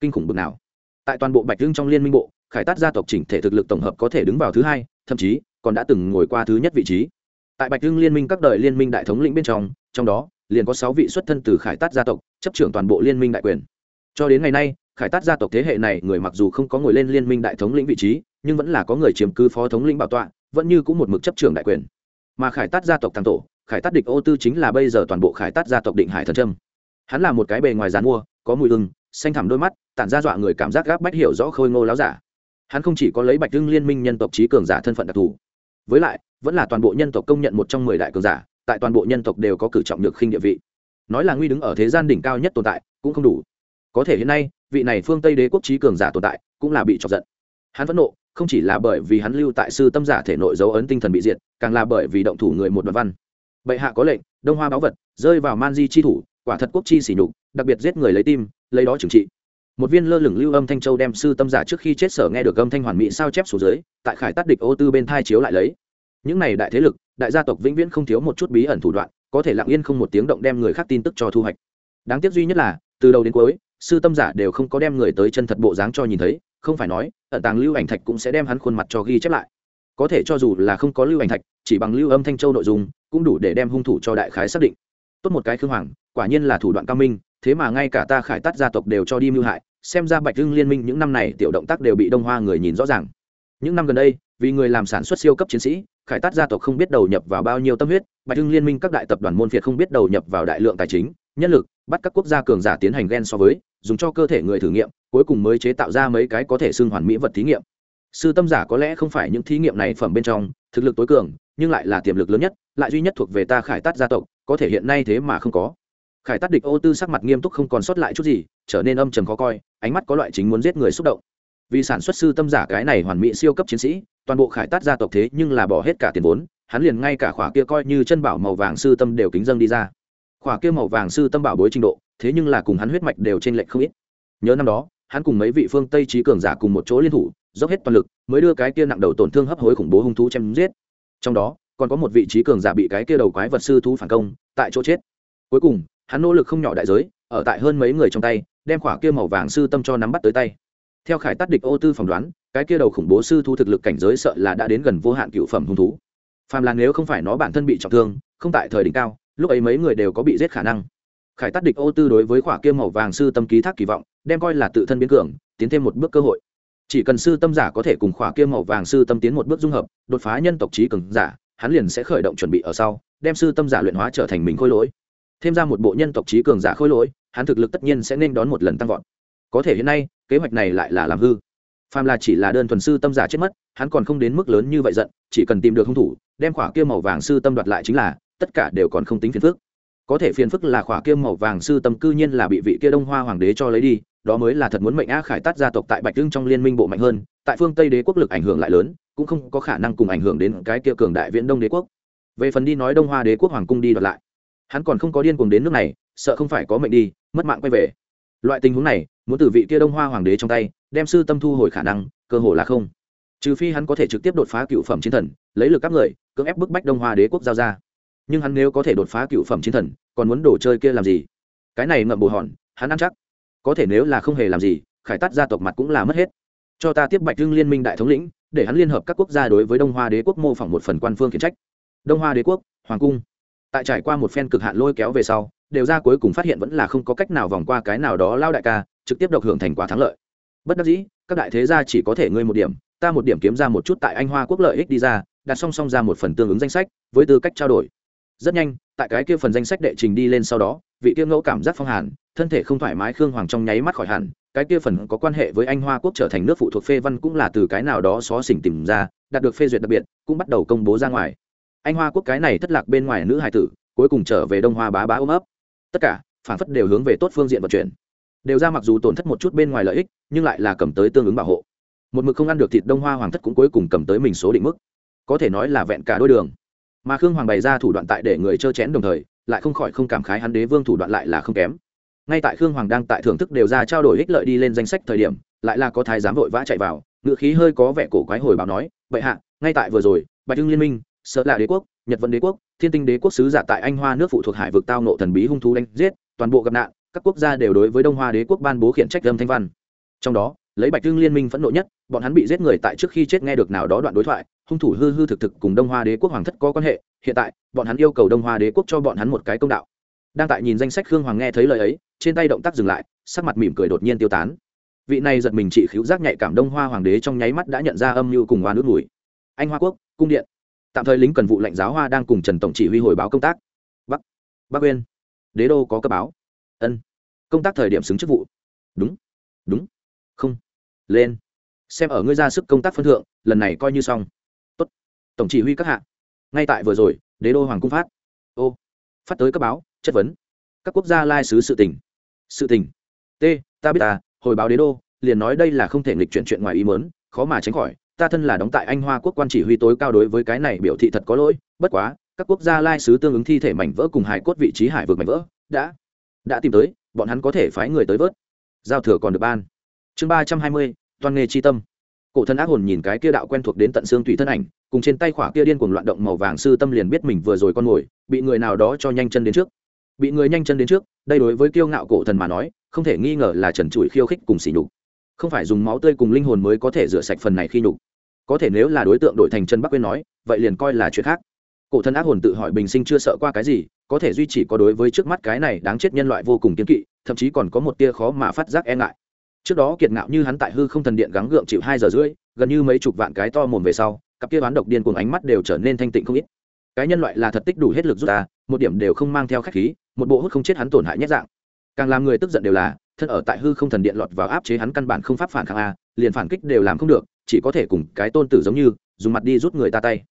Kinh khủng bực nào. Tại toàn bộ bạch hưng trong liên minh bộ, khải tát gia tộc chỉnh thể thực lực tổng hợp có thể đứng vào thứ hai, thậm chí còn đã từng ngồi qua thứ nhất vị trí. Tại bạch hưng liên minh các đời liên minh đại thống lĩnh bên trong trong đó liền có sáu vị xuất thân từ khải tát gia tộc, chấp trưởng toàn bộ liên minh đại quyền. Cho đến ngày nay, khải tát gia tộc thế hệ này, người mặc dù không có ngồi lên liên minh đại thống lĩnh vị trí, nhưng vẫn là có người chiếm cứ phó thống lĩnh bảo tọa, vẫn như cũng một mực chấp trưởng đại quyền. Mà khải tát gia tộc tăng tổ khải tát địch ô tư chính là bây giờ toàn bộ khải tát gia tộc định hải thần trâm. Hắn là một cái bề ngoài dàn mua, có mùi ưng xanh thẳm đôi mắt, tản ra dọa người cảm giác gáp bách hiểu rõ khôi ngô láo giả. Hắn không chỉ có lấy bạch hưng liên minh nhân tộc trí cường giả thân phận đặc thù, với lại, vẫn là toàn bộ nhân tộc công nhận một trong mười đại cường giả, tại toàn bộ nhân tộc đều có cử trọng được khinh địa vị. Nói là nguy đứng ở thế gian đỉnh cao nhất tồn tại, cũng không đủ. Có thể hiện nay, vị này phương tây đế quốc trí cường giả tồn tại, cũng là bị chọc giận. Hắn phẫn nộ, không chỉ là bởi vì hắn lưu tại sư tâm giả thể nội dấu ấn tinh thần bị diệt, càng là bởi vì động thủ người một đoạn văn bệ hạ có lệnh, đông hoa báu vật, rơi vào man di chi thủ, quả thật quốc chi sỉ nhục, đặc biệt giết người lấy tim, lấy đó trừng trị. Một viên lơ lửng lưu âm thanh châu đem sư tâm giả trước khi chết sở nghe được âm thanh hoàn mỹ sao chép xuống dưới, tại khải tát địch ô tư bên thai chiếu lại lấy. Những này đại thế lực, đại gia tộc vĩnh viễn không thiếu một chút bí ẩn thủ đoạn, có thể lặng yên không một tiếng động đem người khác tin tức cho thu hoạch. Đáng tiếc duy nhất là, từ đầu đến cuối, sư tâm giả đều không có đem người tới chân thật bộ dáng cho nhìn thấy, không phải nói, ẩn tàng lưu ảnh thạch cũng sẽ đem hắn khuôn mặt cho ghi chép lại. Có thể cho dù là không có lưu ảnh thạch chỉ bằng lưu âm thanh châu nội dung, cũng đủ để đem hung thủ cho đại khái xác định. Tốt một cái khương hoàng, quả nhiên là thủ đoạn cao minh, thế mà ngay cả ta khải tát gia tộc đều cho đi mưu hại, xem ra bạch hưng liên minh những năm này tiểu động tác đều bị đông hoa người nhìn rõ ràng. Những năm gần đây, vì người làm sản xuất siêu cấp chiến sĩ, khải tát gia tộc không biết đầu nhập vào bao nhiêu tâm huyết, bạch hưng liên minh các đại tập đoàn môn phiệt không biết đầu nhập vào đại lượng tài chính, nhân lực, bắt các quốc gia cường giả tiến hành ghen so với, dùng cho cơ thể người thử nghiệm, cuối cùng mới chế tạo ra mấy cái có thể xưng hoàn mỹ vật thí nghiệm. Sư tâm giả có lẽ không phải những thí nghiệm này phẩm bên trong, thực lực tối cường nhưng lại là tiềm lực lớn nhất, lại duy nhất thuộc về ta khải tát gia tộc, có thể hiện nay thế mà không có. Khải tát địch ô tư sắc mặt nghiêm túc không còn sót lại chút gì, trở nên âm trầm khó coi, ánh mắt có loại chính muốn giết người xúc động. Vì sản xuất sư tâm giả cái này hoàn mỹ siêu cấp chiến sĩ, toàn bộ khải tát gia tộc thế nhưng là bỏ hết cả tiền vốn, hắn liền ngay cả khỏa kia coi như chân bảo màu vàng sư tâm đều kính dâng đi ra. Khỏa kia màu vàng sư tâm bảo bối trình độ, thế nhưng là cùng hắn huyết mạch đều trên lệch không ít. Nhớ năm đó, hắn cùng mấy vị phương tây trí cường giả cùng một chỗ liên thủ, dốc hết toàn lực, mới đưa cái kia nặng đầu tổn thương hấp hối khủng bố hung thú chém giết trong đó, còn có một vị trí cường giả bị cái kia đầu quái vật sư thú phản công, tại chỗ chết. Cuối cùng, hắn nỗ lực không nhỏ đại giới, ở tại hơn mấy người trong tay, đem khỏa kia màu vàng sư tâm cho nắm bắt tới tay. Theo khải tát địch ô tư phỏng đoán, cái kia đầu khủng bố sư thú thực lực cảnh giới sợ là đã đến gần vô hạn cựu phẩm hung thú. Phàm là nếu không phải nó bản thân bị trọng thương, không tại thời đỉnh cao, lúc ấy mấy người đều có bị giết khả năng. Khải tát địch ô tư đối với khỏa kia màu vàng sư tâm ký thác kỳ vọng, đem coi là tự thân biến cường, tiến thêm một bước cơ hội chỉ cần sư tâm giả có thể cùng khỏa kia màu vàng sư tâm tiến một bước dung hợp, đột phá nhân tộc trí cường giả, hắn liền sẽ khởi động chuẩn bị ở sau, đem sư tâm giả luyện hóa trở thành mình khôi lỗi. Thêm ra một bộ nhân tộc trí cường giả khôi lỗi, hắn thực lực tất nhiên sẽ nên đón một lần tăng vọt. Có thể hiện nay, kế hoạch này lại là làm hư. Phàm là chỉ là đơn thuần sư tâm giả chết mất, hắn còn không đến mức lớn như vậy giận, chỉ cần tìm được hung thủ, đem khỏa kia màu vàng sư tâm đoạt lại chính là, tất cả đều còn không tính phiền phức. Có thể phiền phức là khỏa kia màu vàng sư tâm cư nhiên là bị vị kia đông hoa hoàng đế cho lấy đi đó mới là thật muốn mệnh a khải tát gia tộc tại bạch hưng trong liên minh bộ mạnh hơn, tại phương tây đế quốc lực ảnh hưởng lại lớn, cũng không có khả năng cùng ảnh hưởng đến cái kia cường đại viễn đông đế quốc. Về phần đi nói đông hoa đế quốc hoàng cung đi đoạt lại, hắn còn không có điên cuồng đến nước này, sợ không phải có mệnh đi, mất mạng quay về. Loại tình huống này, muốn từ vị kia đông hoa hoàng đế trong tay, đem sư tâm thu hồi khả năng, cơ hồ là không. Trừ phi hắn có thể trực tiếp đột phá cựu phẩm chiến thần, lấy lực các người, cưỡng ép bức bách đông hoa đế quốc giao ra. Nhưng hắn nếu có thể đột phá cựu phẩm chiến thần, còn muốn đồ chơi kia làm gì? Cái này ngậm bồ hòn, hắn ăn chắc có thể nếu là không hề làm gì, khải tắt gia tộc mặt cũng là mất hết. Cho ta tiếp bạch hưng liên minh đại thống lĩnh, để hắn liên hợp các quốc gia đối với đông hoa đế quốc mô phỏng một phần quan phương khiển trách. Đông hoa đế quốc, hoàng cung. Tại trải qua một phen cực hạn lôi kéo về sau, đều ra cuối cùng phát hiện vẫn là không có cách nào vòng qua cái nào đó lao đại ca, trực tiếp độc hưởng thành quả thắng lợi. Bất đắc dĩ, các đại thế gia chỉ có thể ngươi một điểm, ta một điểm kiếm ra một chút tại anh hoa quốc lợi ích đi ra, đặt song song ra một phần tương ứng danh sách, với tư cách trao đổi. Rất nhanh, tại cái kia phần danh sách đệ trình đi lên sau đó, vị kia ngẫu cảm giác phong hàn thân thể không thoải mái, khương hoàng trong nháy mắt khỏi hẳn, cái kia phần có quan hệ với anh hoa quốc trở thành nước phụ thuộc phê văn cũng là từ cái nào đó xó xỉnh tìm ra, đạt được phê duyệt đặc biệt, cũng bắt đầu công bố ra ngoài. Anh hoa quốc cái này thất lạc bên ngoài nữ hải tử, cuối cùng trở về đông hoa bá bá ôm ấp. Tất cả, phản phất đều hướng về tốt phương diện vận chuyển. Đều ra mặc dù tổn thất một chút bên ngoài lợi ích, nhưng lại là cầm tới tương ứng bảo hộ. Một mực không ăn được thịt đông hoa hoàng thất cũng cuối cùng cầm tới mình số định mức. Có thể nói là vẹn cả đôi đường. Mà khương hoàng bày ra thủ đoạn tại để người trơ chén đồng thời, lại không khỏi không cảm khái hắn đế vương thủ đoạn lại là không kém ngay tại khương hoàng đang tại thưởng thức đều ra trao đổi ích lợi đi lên danh sách thời điểm, lại là có thái giám vội vã chạy vào ngự khí hơi có vẻ cổ quái hồi báo nói, bệ hạ, ngay tại vừa rồi, bạch hưng liên minh, sợ là đế quốc, nhật vân đế quốc, thiên tinh đế quốc sứ giả tại anh hoa nước phụ thuộc hải vực tao nộ thần bí hung thú đánh giết, toàn bộ gặp nạn, các quốc gia đều đối với đông hoa đế quốc ban bố khiển trách lâm thanh văn. Trong đó, lấy bạch hưng liên minh phẫn nộ nhất, bọn hắn bị giết người tại trước khi chết nghe được nào đó đoạn đối thoại, hung thủ hư hư thực thực cùng đông hoa đế quốc hoàng thất có quan hệ, hiện tại, bọn hắn yêu cầu đông hoa đế quốc cho bọn hắn một cái công đạo đang tại nhìn danh sách khương hoàng nghe thấy lời ấy, trên tay động tác dừng lại, sắc mặt mỉm cười đột nhiên tiêu tán. Vị này giật mình chị khiếu giác nhạy cảm đông hoa hoàng đế trong nháy mắt đã nhận ra âm mưu cùng hoa nước mùi. Anh hoa quốc, cung điện. Tạm thời lính cần vụ lệnh giáo hoa đang cùng trần tổng chỉ huy hồi báo công tác. Bắc bắc uyên. Đế đô có cấp báo. Ân. Công tác thời điểm xứng chức vụ. Đúng. Đúng. Không. Lên. Xem ở ngươi ra sức công tác phân thượng, lần này coi như xong. Tốt. Tổng chỉ huy các hạ. Ngay tại vừa rồi, đế đô hoàng cung phát. Ô. Phát tới cấp báo chất vấn. Các quốc gia lai sứ sự tình. Sự tình. T, ta biết ta, hồi báo đế đô, liền nói đây là không thể nghịch chuyển chuyện ngoài ý mớn khó mà tránh khỏi. Ta thân là đóng tại anh hoa quốc quan chỉ huy tối cao đối với cái này biểu thị thật có lỗi, bất quá, các quốc gia lai sứ tương ứng thi thể mảnh vỡ cùng hải cốt vị trí hải vực mảnh vỡ, đã đã tìm tới, bọn hắn có thể phái người tới vớt. Giao thừa còn được ban. Chương ba trăm hai mươi, toàn nghề chi tâm. Cổ thân ác hồn nhìn cái kia đạo quen thuộc đến tận xương tùy thân ảnh, cùng trên tay khỏa kia điên cuồng loạn động màu vàng sư tâm liền biết mình vừa rồi con mồi bị người nào đó cho nhanh chân đến trước bị người nhanh chân đến trước, đây đối với kiêu ngạo cổ thần mà nói, không thể nghi ngờ là trần trụi khiêu khích cùng xỉ nhục. Không phải dùng máu tươi cùng linh hồn mới có thể rửa sạch phần này khi nhục. Có thể nếu là đối tượng đổi thành trần bắc quên nói, vậy liền coi là chuyện khác. Cổ thần ác hồn tự hỏi bình sinh chưa sợ qua cái gì, có thể duy trì có đối với trước mắt cái này đáng chết nhân loại vô cùng kiên kỵ, thậm chí còn có một tia khó mà phát giác e ngại. Trước đó kiệt ngạo như hắn tại hư không thần điện gắng gượng chịu hai giờ rưỡi, gần như mấy chục vạn cái to mồm về sau, cặp kia bán độc điên cùng ánh mắt đều trở nên thanh tịnh không ít. Cái nhân loại là thật tích đủ hết lực rút ta, một điểm đều không mang theo khách khí một bộ hút không chết hắn tổn hại nhất dạng. Càng làm người tức giận đều là, thân ở tại hư không thần điện lọt vào áp chế hắn căn bản không pháp phản kháng a, liền phản kích đều làm không được, chỉ có thể cùng cái tôn tử giống như, dùng mặt đi rút người ta tay.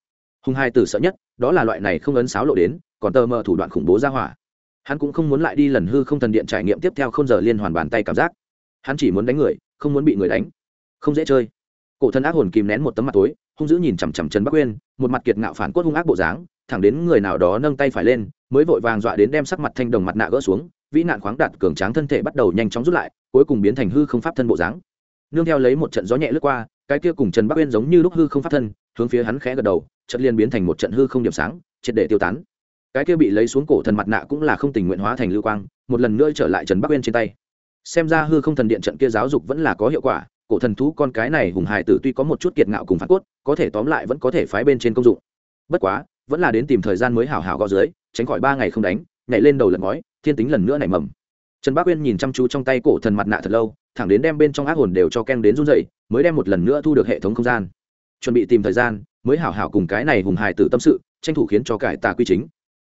Hùng hai tử sợ nhất, đó là loại này không ấn sáo lộ đến, còn tờ mờ thủ đoạn khủng bố ra hỏa. Hắn cũng không muốn lại đi lần hư không thần điện trải nghiệm tiếp theo không giờ liên hoàn bàn tay cảm giác. Hắn chỉ muốn đánh người, không muốn bị người đánh. Không dễ chơi cổ thân ác hồn kìm nén một tấm mặt tối, hung dữ nhìn chằm chằm trần bắc uyên một mặt kiệt ngạo phản cốt hung ác bộ dáng, thẳng đến người nào đó nâng tay phải lên, mới vội vàng dọa đến đem sắc mặt thanh đồng mặt nạ gỡ xuống, vĩ nạn khoáng đạt cường tráng thân thể bắt đầu nhanh chóng rút lại, cuối cùng biến thành hư không pháp thân bộ dáng. Nương theo lấy một trận gió nhẹ lướt qua, cái kia cùng trần bắc uyên giống như lúc hư không pháp thân, hướng phía hắn khẽ gật đầu trận liền biến thành một trận hư không điểm sáng, triệt để tiêu tán. Cái kia bị lấy xuống cổ thần mặt nạ cũng là không tình nguyện hóa thành lưu quang, một lần nữa trở lại trần bắc uyên trên tay. Xem ra hư không thần điện trận kia giáo dục vẫn là có hiệu quả cổ thần thú con cái này hùng hải tử tuy có một chút kiệt ngạo cùng phản cốt, có thể tóm lại vẫn có thể phái bên trên công dụng. Bất quá, vẫn là đến tìm thời gian mới hảo hảo gõ dưới, tránh khỏi ba ngày không đánh, nhảy lên đầu lần ngói, thiên tính lần nữa nảy mầm. Trần bác uyên nhìn chăm chú trong tay cổ thần mặt nạ thật lâu, thẳng đến đem bên trong ác hồn đều cho ken đến run dậy mới đem một lần nữa thu được hệ thống không gian. Chuẩn bị tìm thời gian, mới hảo hảo cùng cái này hùng hài tử tâm sự, tranh thủ khiến cho cải tà quy chính.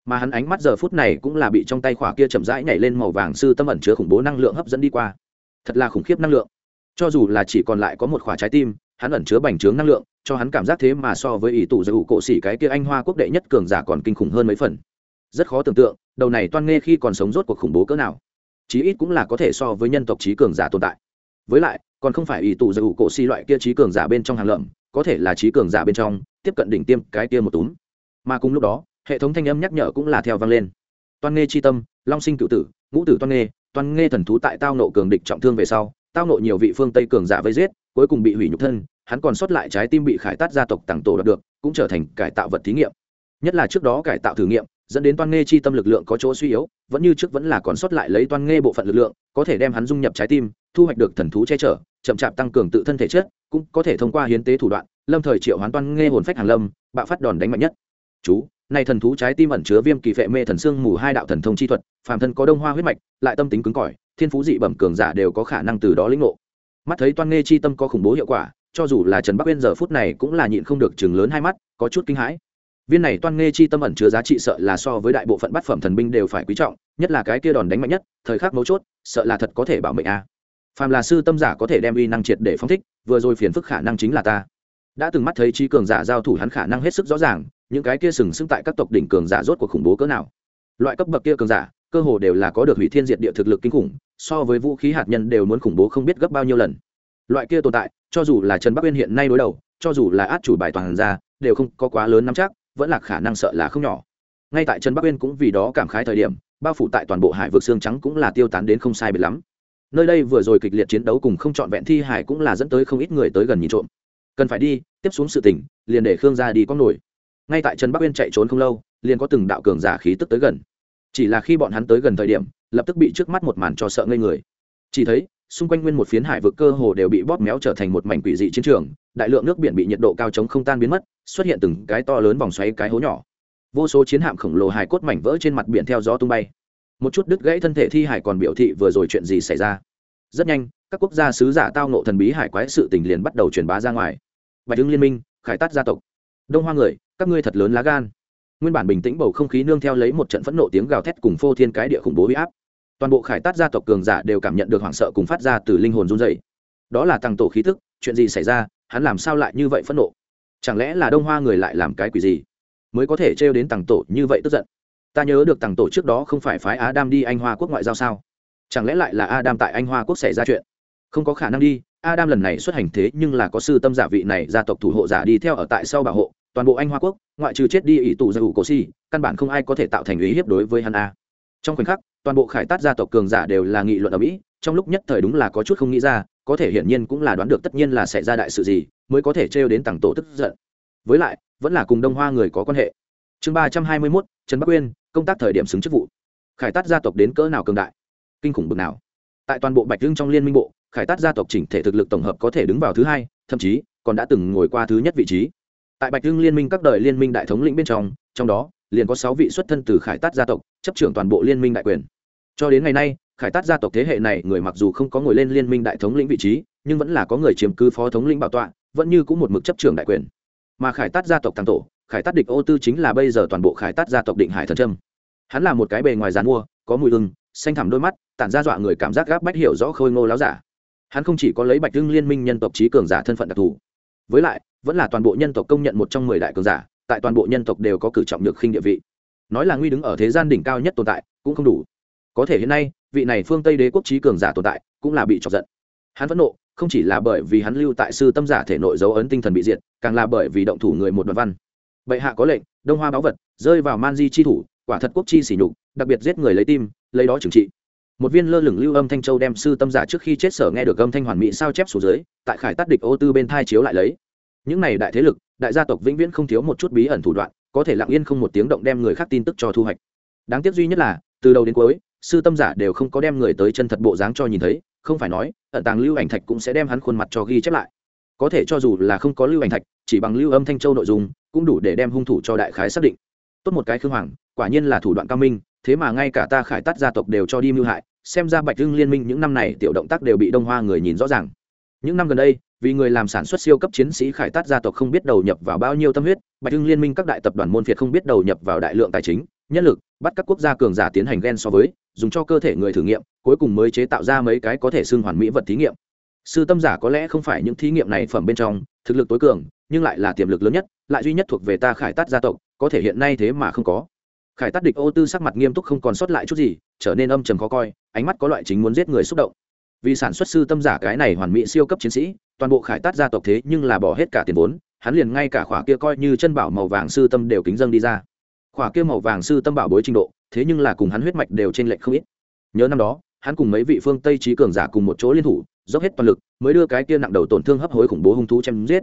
Mà hắn ánh mắt giờ phút này cũng là bị trong tay khỏa kia chậm rãi nhảy lên màu vàng sư tâm ẩn chứa khủng bố năng lượng hấp dẫn đi qua. Thật là khủng khiếp năng lượng cho dù là chỉ còn lại có một khỏa trái tim, hắn ẩn chứa bành trướng năng lượng, cho hắn cảm giác thế mà so với ý tụ ủ cổ xỉ cái kia anh hoa quốc đệ nhất cường giả còn kinh khủng hơn mấy phần. Rất khó tưởng tượng, đầu này toan nghe khi còn sống rốt cuộc khủng bố cỡ nào. Chí ít cũng là có thể so với nhân tộc trí cường giả tồn tại. Với lại, còn không phải ý tụ ủ cổ xỉ loại kia trí cường giả bên trong hàng lợm, có thể là trí cường giả bên trong, tiếp cận đỉnh tiêm cái kia một túm. Mà cùng lúc đó, hệ thống thanh âm nhắc nhở cũng là theo vang lên. Toan nghe chi tâm, long sinh cựu tử, ngũ tử toan nghe toan nghe thần thú tại tao nộ cường địch trọng thương về sau tao nộ nhiều vị phương tây cường giả vây giết, cuối cùng bị hủy nhục thân, hắn còn sót lại trái tim bị khải tát gia tộc tặng tổ đạt được, cũng trở thành cải tạo vật thí nghiệm. Nhất là trước đó cải tạo thử nghiệm, dẫn đến toan nghe chi tâm lực lượng có chỗ suy yếu, vẫn như trước vẫn là còn sót lại lấy toan nghe bộ phận lực lượng, có thể đem hắn dung nhập trái tim, thu hoạch được thần thú che chở, chậm chạp tăng cường tự thân thể chất, cũng có thể thông qua hiến tế thủ đoạn, lâm thời triệu hoán toan nghe hồn phách hàng lâm, bạo phát đòn đánh mạnh nhất. Chú này thần thú trái tim ẩn chứa viêm kỳ vệ mê thần xương mù hai đạo thần thông chi thuật, phàm thân có đông hoa huyết mạch, lại tâm tính cứng cỏi thiên phú dị bẩm cường giả đều có khả năng từ đó lĩnh ngộ. Mắt thấy toan nghe chi tâm có khủng bố hiệu quả, cho dù là trần bắc uyên giờ phút này cũng là nhịn không được chừng lớn hai mắt, có chút kinh hãi. Viên này toan nghe chi tâm ẩn chứa giá trị sợ là so với đại bộ phận bát phẩm thần binh đều phải quý trọng, nhất là cái kia đòn đánh mạnh nhất, thời khắc mấu chốt, sợ là thật có thể bảo mệnh a. À. phàm là sư tâm giả có thể đem uy năng triệt để phóng thích, vừa rồi phiền phức khả năng chính là ta. Đã từng mắt thấy trí cường giả giao thủ hắn khả năng hết sức rõ ràng, những cái kia sừng sững tại các tộc đỉnh cường giả rốt cuộc khủng bố cỡ nào. Loại cấp bậc kia cường giả cơ hồ đều là có được hủy thiên diệt địa thực lực kinh khủng, so với vũ khí hạt nhân đều muốn khủng bố không biết gấp bao nhiêu lần. Loại kia tồn tại, cho dù là trần bắc uyên hiện nay đối đầu, cho dù là át chủ bài toàn ra, đều không có quá lớn nắm chắc, vẫn là khả năng sợ là không nhỏ. Ngay tại trần bắc uyên cũng vì đó cảm khái thời điểm, bao phủ tại toàn bộ hải vực xương trắng cũng là tiêu tán đến không sai biệt lắm. Nơi đây vừa rồi kịch liệt chiến đấu cùng không trọn vẹn thi hải cũng là dẫn tới không ít người tới gần nhìn trộm. Cần phải đi, tiếp xuống sự tỉnh liền để khương ra đi có nổi. Ngay tại trần bắc uyên chạy trốn không lâu, liền có từng đạo cường giả khí tức tới gần chỉ là khi bọn hắn tới gần thời điểm, lập tức bị trước mắt một màn cho sợ ngây người. Chỉ thấy, xung quanh nguyên một phiến hải vực cơ hồ đều bị bóp méo trở thành một mảnh quỷ dị chiến trường, đại lượng nước biển bị nhiệt độ cao chống không tan biến mất, xuất hiện từng cái to lớn vòng xoáy cái hố nhỏ. Vô số chiến hạm khổng lồ hải cốt mảnh vỡ trên mặt biển theo gió tung bay. Một chút đứt gãy thân thể thi hải còn biểu thị vừa rồi chuyện gì xảy ra. Rất nhanh, các quốc gia sứ giả tao nộ thần bí hải quái sự tình liền bắt đầu truyền bá ra ngoài. Bạch hưng liên minh, khải tát gia tộc. Đông hoa người, các ngươi thật lớn lá gan nguyên bản bình tĩnh bầu không khí nương theo lấy một trận phẫn nộ tiếng gào thét cùng phô thiên cái địa khủng bố huy áp. Toàn bộ khải tát gia tộc cường giả đều cảm nhận được hoảng sợ cùng phát ra từ linh hồn run dày đó là tăng tổ khí thức chuyện gì xảy ra, hắn làm sao lại như vậy phẫn nộ? Chẳng lẽ là đông hoa người lại làm cái quỷ gì? Mới có thể trêu đến tăng tổ như vậy tức giận. Ta nhớ được tăng tổ trước đó không phải phái adam đi anh hoa quốc ngoại giao sao? Chẳng lẽ lại là adam tại anh hoa quốc xảy ra chuyện? Không có khả năng đi, adam lần này xuất hành thế nhưng là có sư tâm giả vị này, gia tộc thủ hộ giả đi theo ở tại sau bảo hộ toàn bộ anh hoa quốc, ngoại trừ chết đi ỷ tù gia ủ cổ si căn bản không ai có thể tạo thành ý hiếp đối với hắn a. Trong khoảnh khắc, toàn bộ khải tát gia tộc cường giả đều là nghị luận ở mỹ, trong lúc nhất thời đúng là có chút không nghĩ ra, có thể hiển nhiên cũng là đoán được tất nhiên là sẽ ra đại sự gì, mới có thể trêu đến tặng tổ tức giận. Với lại, vẫn là cùng đông hoa người có quan hệ. Chương ba trăm hai mươi mốt, trần bắc uyên, công tác thời điểm xứng chức vụ. Khải tát gia tộc đến cỡ nào cường đại? Kinh khủng bực nào. Tại toàn bộ bạch lưng trong liên minh bộ, khải tát gia tộc chỉnh thể thực lực tổng hợp có thể đứng vào thứ hai, thậm chí còn đã từng ngồi qua thứ nhất vị trí tại bạch hưng liên minh các đời liên minh đại thống lĩnh bên trong trong đó, liền có sáu vị xuất thân từ khải tát gia tộc, chấp trưởng toàn bộ liên minh đại quyền. Cho đến ngày nay, khải tát gia tộc thế hệ này, người mặc dù không có ngồi lên liên minh đại thống lĩnh vị trí, nhưng vẫn là có người chiếm cứ phó thống lĩnh bảo tọa, vẫn như cũng một mực chấp trưởng đại quyền. Mà khải tát gia tộc tăng tổ, khải tát địch ô tư chính là bây giờ toàn bộ khải tát gia tộc định hải thần trâm hắn là một cái bề ngoài dán mua, có mùi ưng xanh thẳm đôi mắt, tản ra dọa người cảm giác gáp bách hiểu rõ khôi ngô láo giả. Hắn không chỉ có lấy bạch hưng liên minh nhân tộc trí cường giả thân phận đặc thù. Với lại vẫn là toàn bộ nhân tộc công nhận một trong mười đại cường giả, tại toàn bộ nhân tộc đều có cử trọng nhược khinh địa vị. Nói là nguy đứng ở thế gian đỉnh cao nhất tồn tại, cũng không đủ. Có thể hiện nay, vị này phương tây đế quốc trí cường giả tồn tại, cũng là bị chọc giận. Hắn phẫn nộ, không chỉ là bởi vì hắn lưu tại sư tâm giả thể nội dấu ấn tinh thần bị diệt, càng là bởi vì động thủ người một đoạn văn. Bệ hạ có lệnh, đông hoa báo vật, rơi vào man di chi thủ, quả thật quốc chi sỉ nhục, đặc biệt giết người lấy tim, lấy đó trừng trị. Một viên lơ lửng lưu âm thanh châu đem sư tâm giả trước khi chết sở nghe được âm thanh hoàn mỹ sao chép xuống dưới, tại khải tát địch ô tư bên thai chiếu lại lấy những này đại thế lực, đại gia tộc vĩnh viễn không thiếu một chút bí ẩn thủ đoạn, có thể lặng yên không một tiếng động đem người khác tin tức cho thu hoạch. Đáng tiếc duy nhất là, từ đầu đến cuối, sư tâm giả đều không có đem người tới chân thật bộ dáng cho nhìn thấy, không phải nói, ẩn tàng lưu ảnh thạch cũng sẽ đem hắn khuôn mặt cho ghi chép lại. Có thể cho dù là không có lưu ảnh thạch, chỉ bằng lưu âm thanh châu nội dung, cũng đủ để đem hung thủ cho đại khái xác định. Tốt một cái khương hoàng, quả nhiên là thủ đoạn cao minh, thế mà ngay cả ta khải tắt gia tộc đều cho đi mưu hại, xem ra bạch hưng liên minh những năm này tiểu động tác đều bị đông hoa người nhìn rõ ràng. Những năm gần đây vì người làm sản xuất siêu cấp chiến sĩ khải tát gia tộc không biết đầu nhập vào bao nhiêu tâm huyết, bạch hưng liên minh các đại tập đoàn môn phiệt không biết đầu nhập vào đại lượng tài chính, nhân lực, bắt các quốc gia cường giả tiến hành ghen so với, dùng cho cơ thể người thử nghiệm, cuối cùng mới chế tạo ra mấy cái có thể xưng hoàn mỹ vật thí nghiệm. Sư tâm giả có lẽ không phải những thí nghiệm này phẩm bên trong, thực lực tối cường, nhưng lại là tiềm lực lớn nhất, lại duy nhất thuộc về ta khải tát gia tộc, có thể hiện nay thế mà không có. Khải tát địch ô tư sắc mặt nghiêm túc không còn sót lại chút gì, trở nên âm trầm khó coi, ánh mắt có loại chính muốn giết người xúc động vì sản xuất sư tâm giả cái này hoàn mỹ siêu cấp chiến sĩ, toàn bộ khải tát gia tộc thế nhưng là bỏ hết cả tiền vốn, hắn liền ngay cả khỏa kia coi như chân bảo màu vàng sư tâm đều kính dâng đi ra. Khỏa kia màu vàng sư tâm bảo bối trình độ, thế nhưng là cùng hắn huyết mạch đều trên lệnh không ít. Nhớ năm đó, hắn cùng mấy vị phương tây trí cường giả cùng một chỗ liên thủ, dốc hết toàn lực, mới đưa cái kia nặng đầu tổn thương hấp hối khủng bố hung thú chém giết.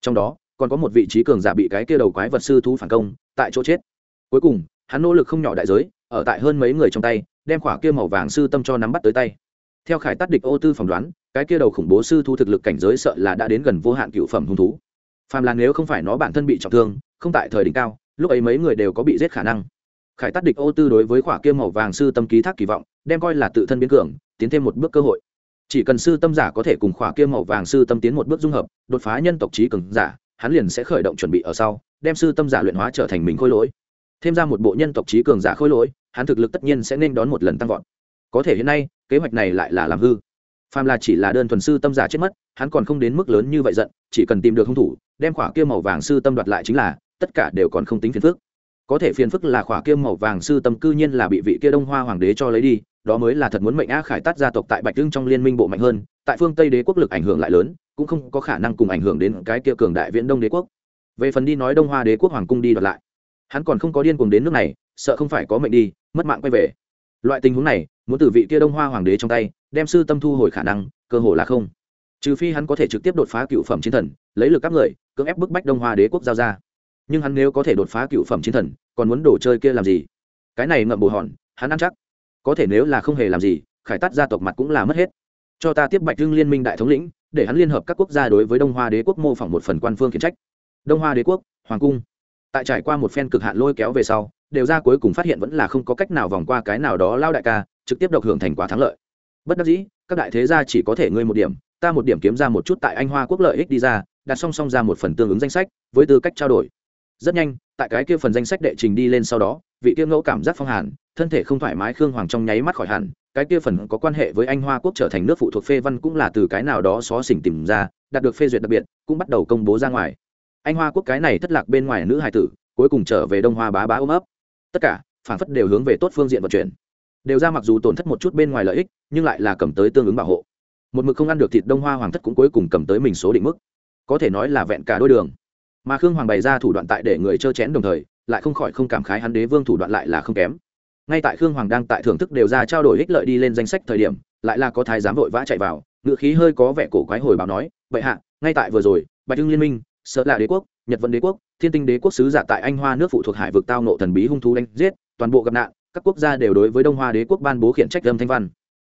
Trong đó, còn có một vị trí cường giả bị cái kia đầu quái vật sư thú phản công, tại chỗ chết. Cuối cùng, hắn nỗ lực không nhỏ đại giới, ở tại hơn mấy người trong tay, đem khỏa kia màu vàng sư tâm cho nắm bắt tới tay theo khải tát địch ô tư phỏng đoán, cái kia đầu khủng bố sư thu thực lực cảnh giới sợ là đã đến gần vô hạn cựu phẩm hung thú. Phàm là nếu không phải nó bản thân bị trọng thương, không tại thời đỉnh cao, lúc ấy mấy người đều có bị giết khả năng. Khải tát địch ô tư đối với khỏa kia màu vàng sư tâm ký thác kỳ vọng, đem coi là tự thân biến cường, tiến thêm một bước cơ hội. Chỉ cần sư tâm giả có thể cùng khỏa kia màu vàng sư tâm tiến một bước dung hợp, đột phá nhân tộc trí cường giả, hắn liền sẽ khởi động chuẩn bị ở sau, đem sư tâm giả luyện hóa trở thành mình khôi lỗi. Thêm ra một bộ nhân tộc trí cường giả khôi lỗi, hắn thực lực tất nhiên sẽ nên đón một lần tăng vọt có thể hiện nay, kế hoạch này lại là làm hư. Phàm là chỉ là đơn thuần sư tâm giả chết mất, hắn còn không đến mức lớn như vậy giận, chỉ cần tìm được hung thủ, đem khỏa kia màu vàng sư tâm đoạt lại chính là, tất cả đều còn không tính phiền phức. Có thể phiền phức là khỏa kia màu vàng sư tâm cư nhiên là bị vị kia đông hoa hoàng đế cho lấy đi, đó mới là thật muốn mệnh á khải tát gia tộc tại bạch tương trong liên minh bộ mạnh hơn, tại phương tây đế quốc lực ảnh hưởng lại lớn, cũng không có khả năng cùng ảnh hưởng đến cái kia cường đại viễn đông đế quốc. Về phần đi nói đông hoa đế quốc hoàng cung đi đoạt lại, hắn còn không có điên cuồng đến nước này, sợ không phải có mệnh đi, mất mạng quay về. Loại tình huống này muốn từ vị kia đông hoa hoàng đế trong tay, đem sư tâm thu hồi khả năng, cơ hồ là không. Trừ phi hắn có thể trực tiếp đột phá cựu phẩm chiến thần, lấy lực các người, cưỡng ép bức bách đông hoa đế quốc giao ra. Nhưng hắn nếu có thể đột phá cựu phẩm chiến thần, còn muốn đổ chơi kia làm gì? Cái này ngậm bồ hòn, hắn ăn chắc. Có thể nếu là không hề làm gì, khải tát gia tộc mặt cũng là mất hết. Cho ta tiếp bạch hưng liên minh đại thống lĩnh, để hắn liên hợp các quốc gia đối với đông hoa đế quốc mô phỏng một phần quan phương khiển trách. Đông hoa đế quốc, hoàng cung. Tại trải qua một phen cực hạn lôi kéo về sau, đều ra cuối cùng phát hiện vẫn là không có cách nào vòng qua cái nào đó lao đại ca trực tiếp độc hưởng thành quả thắng lợi. Bất đắc dĩ, các đại thế gia chỉ có thể ngươi một điểm, ta một điểm kiếm ra một chút tại anh hoa quốc lợi ích đi ra, đặt song song ra một phần tương ứng danh sách, với tư cách trao đổi. Rất nhanh, tại cái kia phần danh sách đệ trình đi lên sau đó, vị kia ngẫu cảm giác phong hàn, thân thể không thoải mái khương hoàng trong nháy mắt khỏi hẳn, cái kia phần có quan hệ với anh hoa quốc trở thành nước phụ thuộc phê văn cũng là từ cái nào đó xó xỉnh tìm ra, đạt được phê duyệt đặc biệt, cũng bắt đầu công bố ra ngoài. Anh hoa quốc cái này thất lạc bên ngoài nữ hài tử, cuối cùng trở về đông hoa bá bá ôm ấp. Tất cả, phản phất đều hướng về tốt phương diện vận chuyển đều ra mặc dù tổn thất một chút bên ngoài lợi ích, nhưng lại là cầm tới tương ứng bảo hộ. Một mực không ăn được thịt đông hoa hoàng thất cũng cuối cùng cầm tới mình số định mức. Có thể nói là vẹn cả đôi đường. Mà khương hoàng bày ra thủ đoạn tại để người trơ chén đồng thời, lại không khỏi không cảm khái hắn đế vương thủ đoạn lại là không kém. Ngay tại khương hoàng đang tại thưởng thức đều ra trao đổi ích lợi đi lên danh sách thời điểm, lại là có thái giám vội vã chạy vào, ngựa khí hơi có vẻ cổ quái hồi báo nói vậy hạ, ngay tại vừa rồi, bạch hưng liên minh, sợ là đế quốc, nhật vân đế quốc, thiên tinh đế quốc sứ giả tại anh hoa nước phụ thuộc hải vực tao nộ thần bí hung thú đánh giết, toàn bộ gặp nạn các quốc gia đều đối với đông hoa đế quốc ban bố khiển trách âm thanh văn.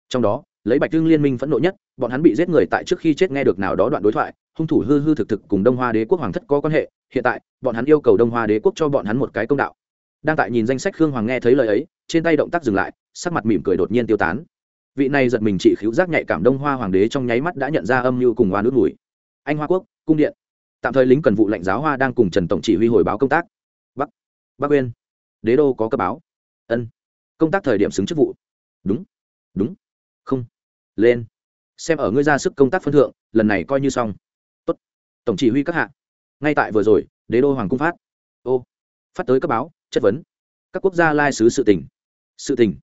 Trong đó, lấy bạch thương liên minh phẫn nộ nhất, bọn hắn bị giết người tại trước khi chết nghe được nào đó đoạn đối thoại, hung thủ hư hư thực thực cùng đông hoa đế quốc hoàng thất có quan hệ, hiện tại, bọn hắn yêu cầu đông hoa đế quốc cho bọn hắn một cái công đạo. Đang tại nhìn danh sách khương hoàng nghe thấy lời ấy, trên tay động tác dừng lại, sắc mặt mỉm cười đột nhiên tiêu tán. Vị này giật mình chỉ khiếu giác nhạy cảm đông hoa hoàng đế trong nháy mắt đã nhận ra âm mưu cùng hoa nước mùi. Anh hoa quốc, cung điện. Tạm thời lính cần vụ lệnh giáo hoa đang cùng trần tổng chỉ huy hồi báo công tác. Bắc bắc uyên. Đế đô có cấp báo ân. Công tác thời điểm xứng chức vụ. Đúng. Đúng. Không. Lên. Xem ở ngươi ra sức công tác phân thượng, lần này coi như xong. Tốt. Tổng chỉ huy các hạ. Ngay tại vừa rồi, đế đô hoàng cung phát. Ô. Phát tới cấp báo, chất vấn. Các quốc gia lai sứ sự tình. Sự tình.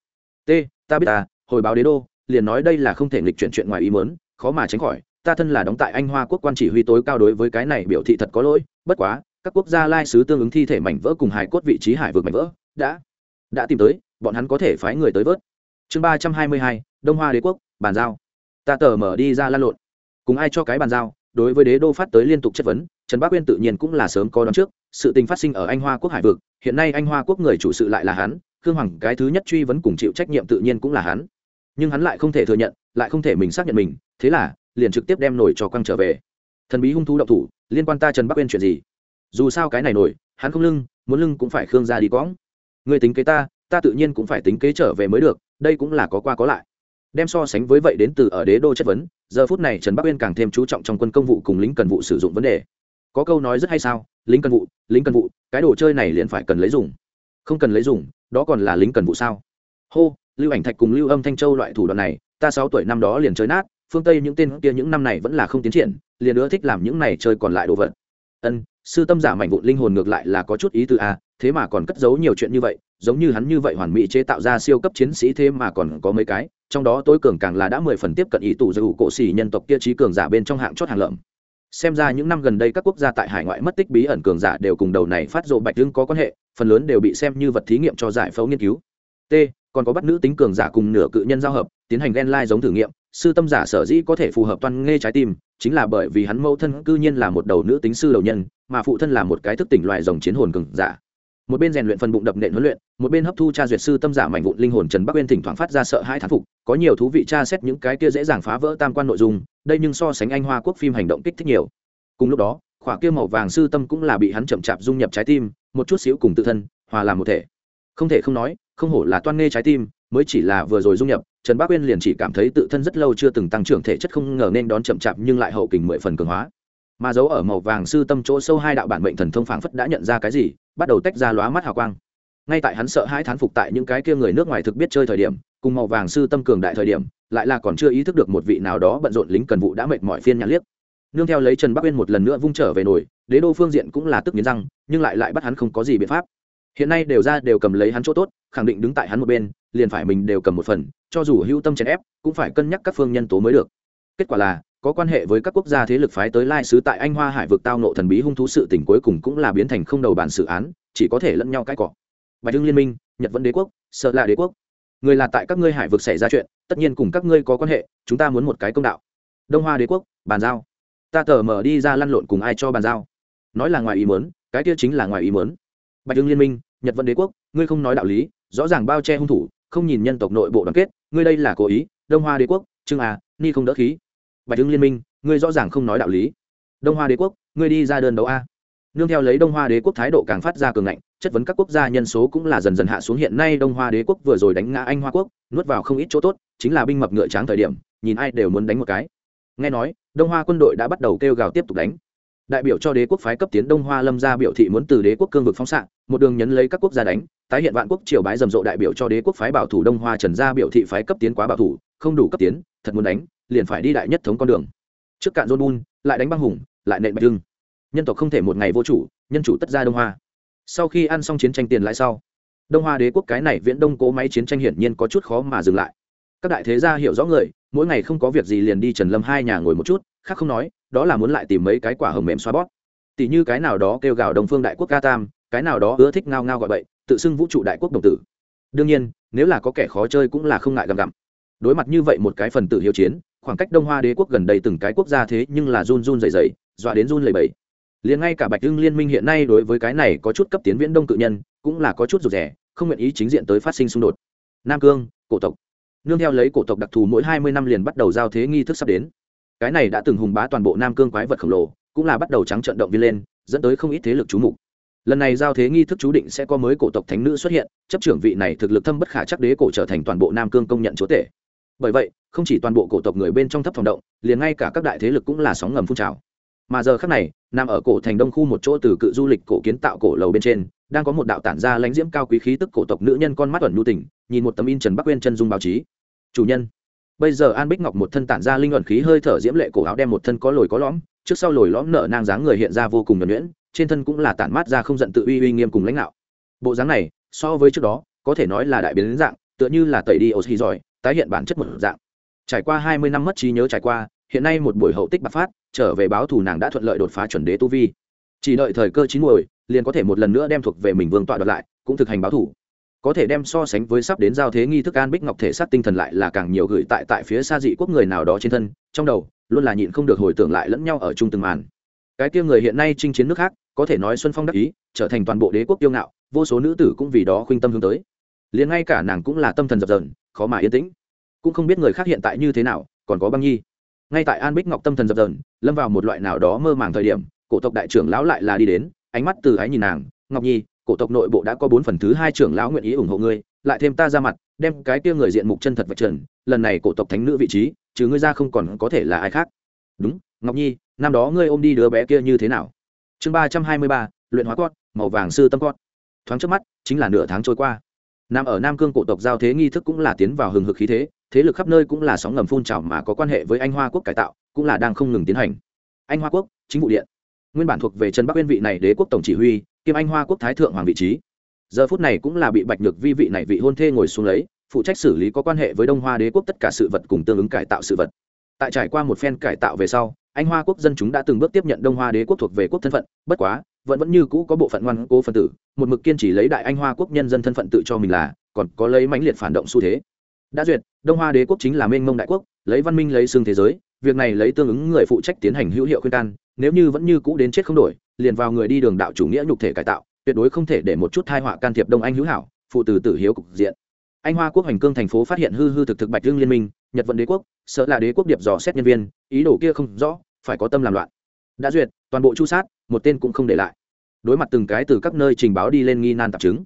T, ta biết ta, hồi báo đế đô, liền nói đây là không thể nghịch chuyện chuyện ngoài ý mớn khó mà tránh khỏi. Ta thân là đóng tại anh hoa quốc quan chỉ huy tối cao đối với cái này biểu thị thật có lỗi. Bất quá, các quốc gia lai sứ tương ứng thi thể mảnh vỡ cùng hải cốt vị trí hải vượt mảnh vỡ, đã đã tìm tới, bọn hắn có thể phái người tới vớt. Chương ba trăm hai mươi hai, đông hoa đế quốc, bàn giao. Ta tờ mở đi ra lan lộn. Cùng ai cho cái bàn giao, đối với đế đô phát tới liên tục chất vấn, trần bác uyên tự nhiên cũng là sớm có đón trước, sự tình phát sinh ở anh hoa quốc hải vực, hiện nay anh hoa quốc người chủ sự lại là hắn, khương hoàng cái thứ nhất truy vấn cùng chịu trách nhiệm tự nhiên cũng là hắn. Nhưng hắn lại không thể thừa nhận, lại không thể mình xác nhận mình, thế là, liền trực tiếp đem nổi cho quăng trở về. Thần bí hung thú động thủ, liên quan ta trần bắc uyên chuyện gì? Dù sao cái này nổi, hắn không lưng, muốn lưng cũng phải khương ra đi quõng người tính kế ta ta tự nhiên cũng phải tính kế trở về mới được, đây cũng là có qua có lại. Đem so sánh với vậy đến từ ở đế đô chất vấn, giờ phút này trần bắc uyên càng thêm chú trọng trong quân công vụ cùng lính cần vụ sử dụng vấn đề. Có câu nói rất hay sao, lính cần vụ, lính cần vụ, cái đồ chơi này liền phải cần lấy dùng. Không cần lấy dùng, đó còn là lính cần vụ sao? Hô, lưu ảnh thạch cùng lưu âm thanh châu loại thủ đoạn này, ta sáu tuổi năm đó liền chơi nát, phương tây những tên kia những năm này vẫn là không tiến triển, liền ưa thích làm những này chơi còn lại đồ vật. Ân, sư tâm giả mảnh vụn linh hồn ngược lại là có chút ý từ a à, thế mà còn cất giấu nhiều chuyện như vậy, giống như hắn như vậy hoàn mỹ chế tạo ra siêu cấp chiến sĩ thế mà còn có mấy cái, trong đó tối cường càng là đã mười phần tiếp cận ý tù dù cổ xỉ nhân tộc kia trí cường giả bên trong hạng chót hàng lợm. Xem ra những năm gần đây các quốc gia tại hải ngoại mất tích bí ẩn cường giả đều cùng đầu này phát rộ bạch hưng có quan hệ, phần lớn đều bị xem như vật thí nghiệm cho giải phẫu nghiên cứu. T, còn có bắt nữ tính cường giả cùng nửa cự nhân giao hợp, tiến hành gen lai giống thử nghiệm, sư tâm giả sở dĩ có thể phù hợp toan nghe trái tim, chính là bởi vì hắn mẫu thân cư nhiên là một đầu nữ tính sư đầu nhân, mà phụ thân là một cái thức tỉnh loài rồng chiến hồn cường giả một bên rèn luyện phần bụng đập nện huấn luyện, một bên hấp thu tra duyệt sư tâm giả mạnh vụn linh hồn trần bắc uyên thỉnh thoảng phát ra sợ hãi thán phục, có nhiều thú vị tra xét những cái kia dễ dàng phá vỡ tam quan nội dung, đây nhưng so sánh anh hoa quốc phim hành động kích thích nhiều. Cùng lúc đó, khỏa kia màu vàng sư tâm cũng là bị hắn chậm chạp dung nhập trái tim, một chút xíu cùng tự thân, hòa làm một thể. Không thể không nói, không hổ là toan nghê trái tim, mới chỉ là vừa rồi dung nhập, trần Bắc uyên liền chỉ cảm thấy tự thân rất lâu chưa từng tăng trưởng thể chất không ngờ nên đón chậm chạp nhưng lại hậu kình mười phần cường hóa mà dấu ở màu vàng sư tâm chỗ sâu hai đạo bản mệnh thần thông phảng phất đã nhận ra cái gì, bắt đầu tách ra lóa mắt hào quang. Ngay tại hắn sợ hãi thán phục tại những cái kia người nước ngoài thực biết chơi thời điểm, cùng màu vàng sư tâm cường đại thời điểm, lại là còn chưa ý thức được một vị nào đó bận rộn lính cần vụ đã mệt mỏi phiên nhãn liếc. Nương theo lấy trần bắc uyên một lần nữa vung trở về nổi đế đô phương diện cũng là tức nghiến răng, nhưng lại lại bắt hắn không có gì biện pháp. Hiện nay đều ra đều cầm lấy hắn chỗ tốt, khẳng định đứng tại hắn một bên, liền phải mình đều cầm một phần, cho dù hưu tâm chèn ép, cũng phải cân nhắc các phương nhân tố mới được. Kết quả là có quan hệ với các quốc gia thế lực phái tới lai sứ tại anh hoa hải vực tao nộ thần bí hung thú sự tình cuối cùng cũng là biến thành không đầu bản xử án, chỉ có thể lẫn nhau cãi cọ. Bạch hưng liên minh, nhật vẫn đế quốc, sợ là đế quốc. Người là tại các ngươi hải vực xảy ra chuyện, tất nhiên cùng các ngươi có quan hệ, chúng ta muốn một cái công đạo. Đông hoa đế quốc, bàn giao. Ta tờ mở đi ra lăn lộn cùng ai cho bàn giao. Nói là ngoài ý mớn cái kia chính là ngoài ý mớn bạch hưng liên minh, nhật vẫn đế quốc, ngươi không nói đạo lý, rõ ràng bao che hung thủ, không nhìn nhân tộc nội bộ đoàn kết, ngươi đây là cố ý, đông hoa đế quốc, trương à ni không đỡ khí bạch hưng liên minh, ngươi rõ ràng không nói đạo lý. Đông hoa đế quốc, ngươi đi ra đơn đấu a. Nương theo lấy đông hoa đế quốc thái độ càng phát ra cường ngạnh, chất vấn các quốc gia nhân số cũng là dần dần hạ xuống. Hiện nay đông hoa đế quốc vừa rồi đánh ngã anh hoa quốc, nuốt vào không ít chỗ tốt, chính là binh mập ngựa tráng thời điểm, nhìn ai đều muốn đánh một cái. Nghe nói, đông hoa quân đội đã bắt đầu kêu gào tiếp tục đánh. Đại biểu cho đế quốc phái cấp tiến đông hoa lâm gia biểu thị muốn từ đế quốc cương vực phóng xạ, một đường nhấn lấy các quốc gia đánh, tái hiện vạn quốc triều bái rầm rộ đại biểu cho đế quốc phái bảo thủ đông hoa trần gia biểu thị phái cấp tiến quá bảo thủ, không đủ cấp tiến, thật muốn đánh liền phải đi đại nhất thống con đường. Trước cạn john bun, lại đánh băng hùng, lại nện bạch hưng. Nhân tộc không thể một ngày vô chủ, nhân chủ tất ra đông hoa. Sau khi ăn xong chiến tranh tiền lại sau, đông hoa đế quốc cái này viễn đông cố máy chiến tranh hiển nhiên có chút khó mà dừng lại. Các đại thế gia hiểu rõ người, mỗi ngày không có việc gì liền đi trần lâm hai nhà ngồi một chút, khác không nói, đó là muốn lại tìm mấy cái quả hầm mềm xoa bót tỷ như cái nào đó kêu gào đồng phương đại quốc ca tam, cái nào đó ưa thích ngao ngao gọi bậy, tự xưng vũ trụ đại quốc đồng tử. Đương nhiên, nếu là có kẻ khó chơi cũng là không ngại gặm gặm. Đối mặt như vậy một cái phần tử hiếu chiến khoảng cách đông hoa đế quốc gần đây từng cái quốc gia thế nhưng là run run dày dày dọa đến run lầy bẫy liền ngay cả bạch hưng liên minh hiện nay đối với cái này có chút cấp tiến viễn đông cự nhân, cũng là có chút rụt rẻ không nguyện ý chính diện tới phát sinh xung đột. Nam cương, cổ tộc. Nương theo lấy cổ tộc đặc thù mỗi hai mươi năm liền bắt đầu giao thế nghi thức sắp đến. Cái này đã từng hùng bá toàn bộ nam cương quái vật khổng lồ, cũng là bắt đầu trắng trận động viên lên, dẫn tới không ít thế lực chú mục. Lần này giao thế nghi thức chú định sẽ có mới cổ tộc thánh nữ xuất hiện, chấp trưởng vị này thực lực thâm bất khả chắc đế cổ trở thành toàn bộ nam cương công nhận chúa tể bởi vậy, không chỉ toàn bộ cổ tộc người bên trong thấp phòng động, liền ngay cả các đại thế lực cũng là sóng ngầm phun trào. Mà giờ khác này, nằm ở cổ thành đông khu một chỗ từ cự du lịch cổ kiến tạo cổ lầu bên trên, đang có một đạo tản ra lãnh diễm cao quý khí tức cổ tộc nữ nhân con mắt ẩn nhu tỉnh nhìn một tấm in trần bắc quên chân dung báo chí. Chủ nhân. Bây giờ an bích ngọc một thân tản ra linh ẩn khí hơi thở diễm lệ cổ áo đem một thân có lồi có lõm, trước sau lồi lõm nở nang dáng người hiện ra vô cùng nhuẩn nhuyễn, trên thân cũng là tản mát ra không giận tự uy uy nghiêm cùng lãnh đạo bộ dáng này, so với trước đó, có thể nói là đại biến dạng, tựa như là tẩy đi oxy giỏi tái hiện bản chất một dạng. Trải qua hai mươi năm mất trí nhớ trải qua, hiện nay một buổi hậu tích bạc phát, trở về báo thủ nàng đã thuận lợi đột phá chuẩn đế tu vi. Chỉ đợi thời cơ chín muồi, liền có thể một lần nữa đem thuộc về mình vương tọa đoạt lại, cũng thực hành báo thủ có thể đem so sánh với sắp đến giao thế nghi thức an bích ngọc thể sát tinh thần lại là càng nhiều gửi tại tại phía xa dị quốc người nào đó trên thân, trong đầu, luôn là nhịn không được hồi tưởng lại lẫn nhau ở chung từng màn. Cái kia người hiện nay chinh chiến nước khác, có thể nói xuân phong đắc ý, trở thành toàn bộ đế quốc kiêu ngạo, vô số nữ tử cũng vì đó khuynh tâm hướng tới liền ngay cả nàng cũng là tâm thần dập dờn, khó mà yên tĩnh. Cũng không biết người khác hiện tại như thế nào, còn có băng nhi. Ngay tại an bích ngọc tâm thần dập dờn, lâm vào một loại nào đó mơ màng thời điểm, cổ tộc đại trưởng lão lại là đi đến, ánh mắt từ ái nhìn nàng, ngọc nhi, cổ tộc nội bộ đã có bốn phần thứ hai trưởng lão nguyện ý ủng hộ ngươi, lại thêm ta ra mặt, đem cái kia người diện mục chân thật vật trần, lần này cổ tộc thánh nữ vị trí, chứ ngươi ra không còn có thể là ai khác. Đúng, ngọc nhi, năm đó ngươi ôm đi đứa bé kia như thế nào? Chương ba trăm hai mươi ba, luyện hóa cót, màu vàng sư tâm cót. Thoáng trước mắt, chính là nửa tháng trôi qua nằm ở nam cương cổ tộc giao thế nghi thức cũng là tiến vào hừng hực khí thế thế lực khắp nơi cũng là sóng ngầm phun trào mà có quan hệ với anh hoa quốc cải tạo, cũng là đang không ngừng tiến hành. Anh hoa quốc, chính vụ điện. Nguyên bản thuộc về trần bắc uyên vị này đế quốc tổng chỉ huy, kiêm anh hoa quốc thái thượng hoàng vị trí. Giờ phút này cũng là bị bạch nhược vi vị này vị hôn thê ngồi xuống lấy, phụ trách xử lý có quan hệ với đông hoa đế quốc tất cả sự vật cùng tương ứng cải tạo sự vật. Tại trải qua một phen cải tạo về sau, anh hoa quốc dân chúng đã từng bước tiếp nhận đông hoa đế quốc thuộc về quốc thân phận, bất quá vẫn vẫn như cũ có bộ phận ngoan cố phân tử, một mực kiên trì lấy đại anh hoa quốc nhân dân thân phận tự cho mình là, còn có lấy mãnh liệt phản động xu thế. Đã duyệt, đông hoa đế quốc chính là mênh mông đại quốc, lấy văn minh lấy xương thế giới, việc này lấy tương ứng người phụ trách tiến hành hữu hiệu khuyên can, nếu như vẫn như cũ đến chết không đổi, liền vào người đi đường đạo chủ nghĩa nhục thể cải tạo, tuyệt đối không thể để một chút thai họa can thiệp đông anh hữu hảo, phụ từ tử hiếu cục diện. Anh hoa quốc hành cương thành phố phát hiện hư hư thực thực bạch hương liên minh, nhật vận đế quốc, sợ là đế quốc điệp dò xét nhân viên, ý đồ kia không rõ, phải có tâm làm loạn. Đã duyệt, toàn bộ chu sát một tên cũng không để lại. Đối mặt từng cái từ các nơi trình báo đi lên nghi nan tạp chứng,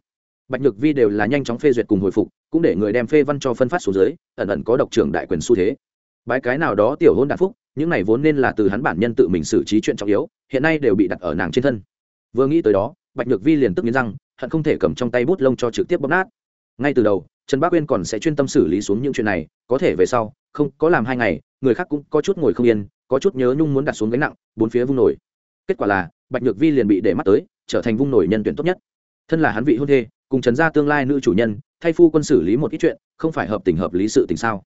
bạch nhược vi đều là nhanh chóng phê duyệt cùng hồi phục, cũng để người đem phê văn cho phân phát xuống dưới, ẩn ẩn có độc trưởng đại quyền xu thế. Bãi cái nào đó tiểu hôn đạn phúc, những này vốn nên là từ hắn bản nhân tự mình xử trí chuyện trọng yếu, hiện nay đều bị đặt ở nàng trên thân. Vừa nghĩ tới đó, bạch nhược vi liền tức nghiến răng, hận không thể cầm trong tay bút lông cho trực tiếp bóp nát. Ngay từ đầu, trần bác uyên còn sẽ chuyên tâm xử lý xuống những chuyện này, có thể về sau, không, có làm hai ngày, người khác cũng có chút ngồi không yên, có chút nhớ nhung muốn đặt xuống gánh nặng, bốn phía vung nổi kết quả là, bạch nhược vi liền bị để mắt tới, trở thành vung nổi nhân tuyển tốt nhất. Thân là hắn vị hôn thê, cùng trần gia tương lai nữ chủ nhân, thay phu quân xử lý một ít chuyện, không phải hợp tình hợp lý sự tình sao?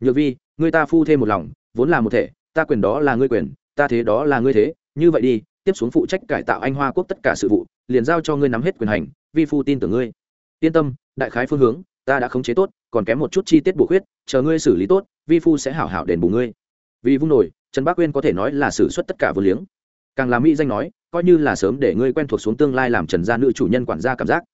Nhược vi, người ta phu thêm một lòng, vốn là một thể, ta quyền đó là ngươi quyền, ta thế đó là ngươi thế, như vậy đi, tiếp xuống phụ trách cải tạo anh hoa quốc tất cả sự vụ, liền giao cho ngươi nắm hết quyền hành, vi phu tin tưởng ngươi. Yên tâm, đại khái phương hướng, ta đã khống chế tốt, còn kém một chút chi tiết bổ khuyết, chờ ngươi xử lý tốt, vi phu sẽ hảo hảo đền bù ngươi. Vì vung nổi, trần bác quyên có thể nói là xử suất tất cả vô liếng càng làm mỹ danh nói, coi như là sớm để ngươi quen thuộc xuống tương lai làm trần gia nữ chủ nhân quản gia cảm giác.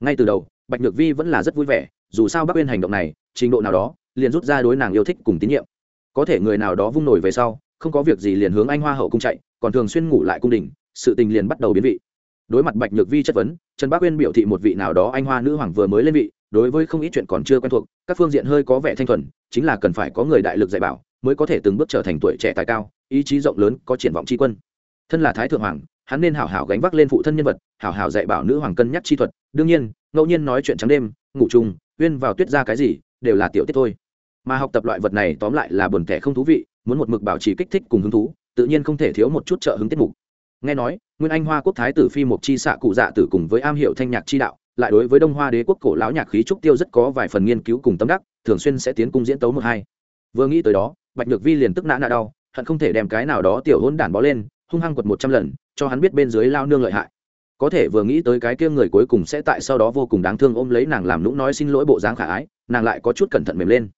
Ngay từ đầu, bạch nhược vi vẫn là rất vui vẻ, dù sao bác uyên hành động này, trình độ nào đó, liền rút ra đối nàng yêu thích cùng tín nhiệm. Có thể người nào đó vung nổi về sau, không có việc gì liền hướng anh hoa hậu cung chạy, còn thường xuyên ngủ lại cung đình, sự tình liền bắt đầu biến vị. Đối mặt bạch nhược vi chất vấn, trần bác uyên biểu thị một vị nào đó anh hoa nữ hoàng vừa mới lên vị, đối với không ít chuyện còn chưa quen thuộc, các phương diện hơi có vẻ thanh thuần, chính là cần phải có người đại lực dạy bảo, mới có thể từng bước trở thành tuổi trẻ tài cao, ý chí rộng lớn, có triển vọng tri quân thân là thái thượng hoàng, hắn nên hảo hảo gánh vác lên phụ thân nhân vật, hảo hảo dạy bảo nữ hoàng cân nhắc chi thuật. đương nhiên, ngẫu nhiên nói chuyện trắng đêm, ngủ chung, uyên vào tuyết ra cái gì, đều là tiểu tiết thôi. mà học tập loại vật này tóm lại là buồn tẻ không thú vị, muốn một mực bảo trì kích thích cùng hứng thú, tự nhiên không thể thiếu một chút trợ hứng tiết mục. nghe nói, nguyên anh hoa quốc thái tử phi một chi xạ cụ dạ tử cùng với am hiểu thanh nhạc chi đạo, lại đối với đông hoa đế quốc cổ lão nhạc khí trúc tiêu rất có vài phần nghiên cứu cùng tâm đắc, thường xuyên sẽ tiến cung diễn tấu một hai. vừa nghĩ tới đó, bạch nhược vi liền tức nã nạ đau, hận không thể đem cái nào đó tiểu hôn đản bó lên hung hăng quật một trăm lần, cho hắn biết bên dưới lao nương lợi hại. Có thể vừa nghĩ tới cái kia người cuối cùng sẽ tại sau đó vô cùng đáng thương ôm lấy nàng làm lũng nói xin lỗi bộ dáng khả ái, nàng lại có chút cẩn thận mềm lên.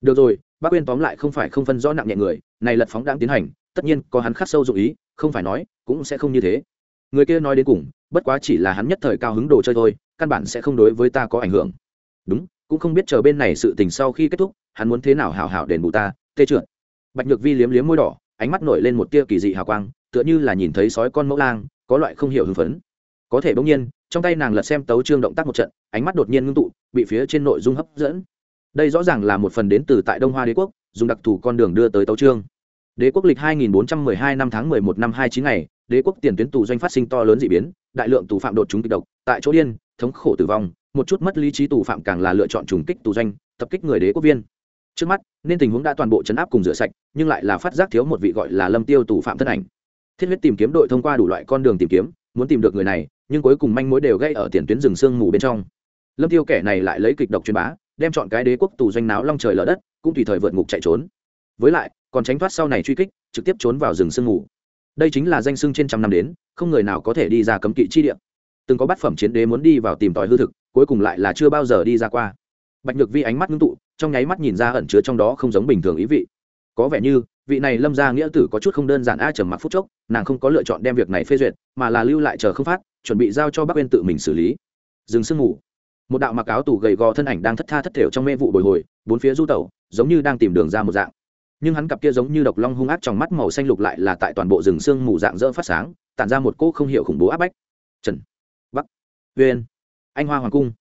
Được rồi, bác uyên tóm lại không phải không phân rõ nặng nhẹ người, này lật phóng đang tiến hành, tất nhiên có hắn khắc sâu dụng ý, không phải nói, cũng sẽ không như thế. Người kia nói đến cùng, bất quá chỉ là hắn nhất thời cao hứng đồ chơi thôi, căn bản sẽ không đối với ta có ảnh hưởng. Đúng, cũng không biết chờ bên này sự tình sau khi kết thúc, hắn muốn thế nào hào hào đền bù ta tê trượt bạch nhược vi liếm liếm môi đỏ, ánh mắt nổi lên một tia kỳ dị hào quang tựa như là nhìn thấy sói con mẫu lang, có loại không hiểu hưng phấn. Có thể bỗng nhiên, trong tay nàng lật xem tấu trương động tác một trận, ánh mắt đột nhiên ngưng tụ, bị phía trên nội dung hấp dẫn. Đây rõ ràng là một phần đến từ tại đông hoa đế quốc, dùng đặc thù con đường đưa tới tấu trương đế quốc lịch 2412 năm tháng 11 năm 29 ngày, đế quốc tiền tuyến tù doanh phát sinh to lớn dị biến, đại lượng tù phạm đột chúng kịch độc, tại chỗ điên, thống khổ tử vong, một chút mất lý trí tù phạm càng là lựa chọn trùng kích tù doanh, tập kích người đế quốc viên. Trước mắt, nên tình huống đã toàn bộ chấn áp cùng rửa sạch, nhưng lại là phát giác thiếu một vị gọi là lâm tiêu tù phạm thân ảnh thiết huyết tìm kiếm đội thông qua đủ loại con đường tìm kiếm, muốn tìm được người này, nhưng cuối cùng manh mối đều gây ở tiền tuyến rừng sương mù bên trong. Lâm tiêu kẻ này lại lấy kịch độc truyền bá, đem chọn cái đế quốc tù doanh náo long trời lở đất, cũng tùy thời vượt ngục chạy trốn. Với lại, còn tránh thoát sau này truy kích, trực tiếp trốn vào rừng sương mù. Đây chính là danh sưng trên trăm năm đến, không người nào có thể đi ra cấm kỵ chi địa. Từng có bát phẩm chiến đế muốn đi vào tìm tòi hư thực, cuối cùng lại là chưa bao giờ đi ra qua. Bạch nhược vi ánh mắt ngưng tụ, trong nháy mắt nhìn ra ẩn chứa trong đó không giống bình thường ý vị. Có vẻ như vị này lâm gia nghĩa tử có chút không đơn giản a trầm mặc phút chốc, nàng không có lựa chọn đem việc này phê duyệt, mà là lưu lại chờ không phát, chuẩn bị giao cho bác uyên tự mình xử lý. Dừng sương ngủ. Một đạo mặc áo tù gầy gò thân ảnh đang thất tha thất thểu trong mê vụ bồi hồi, bốn phía du tẩu, giống như đang tìm đường ra một dạng. Nhưng hắn cặp kia giống như độc long hung ác trong mắt màu xanh lục lại là tại toàn bộ rừng sương mù dạng dỡ phát sáng, tản ra một cỗ không hiểu khủng bố áp bách. Trần, bắc, uyên, anh hoa hoàng cung.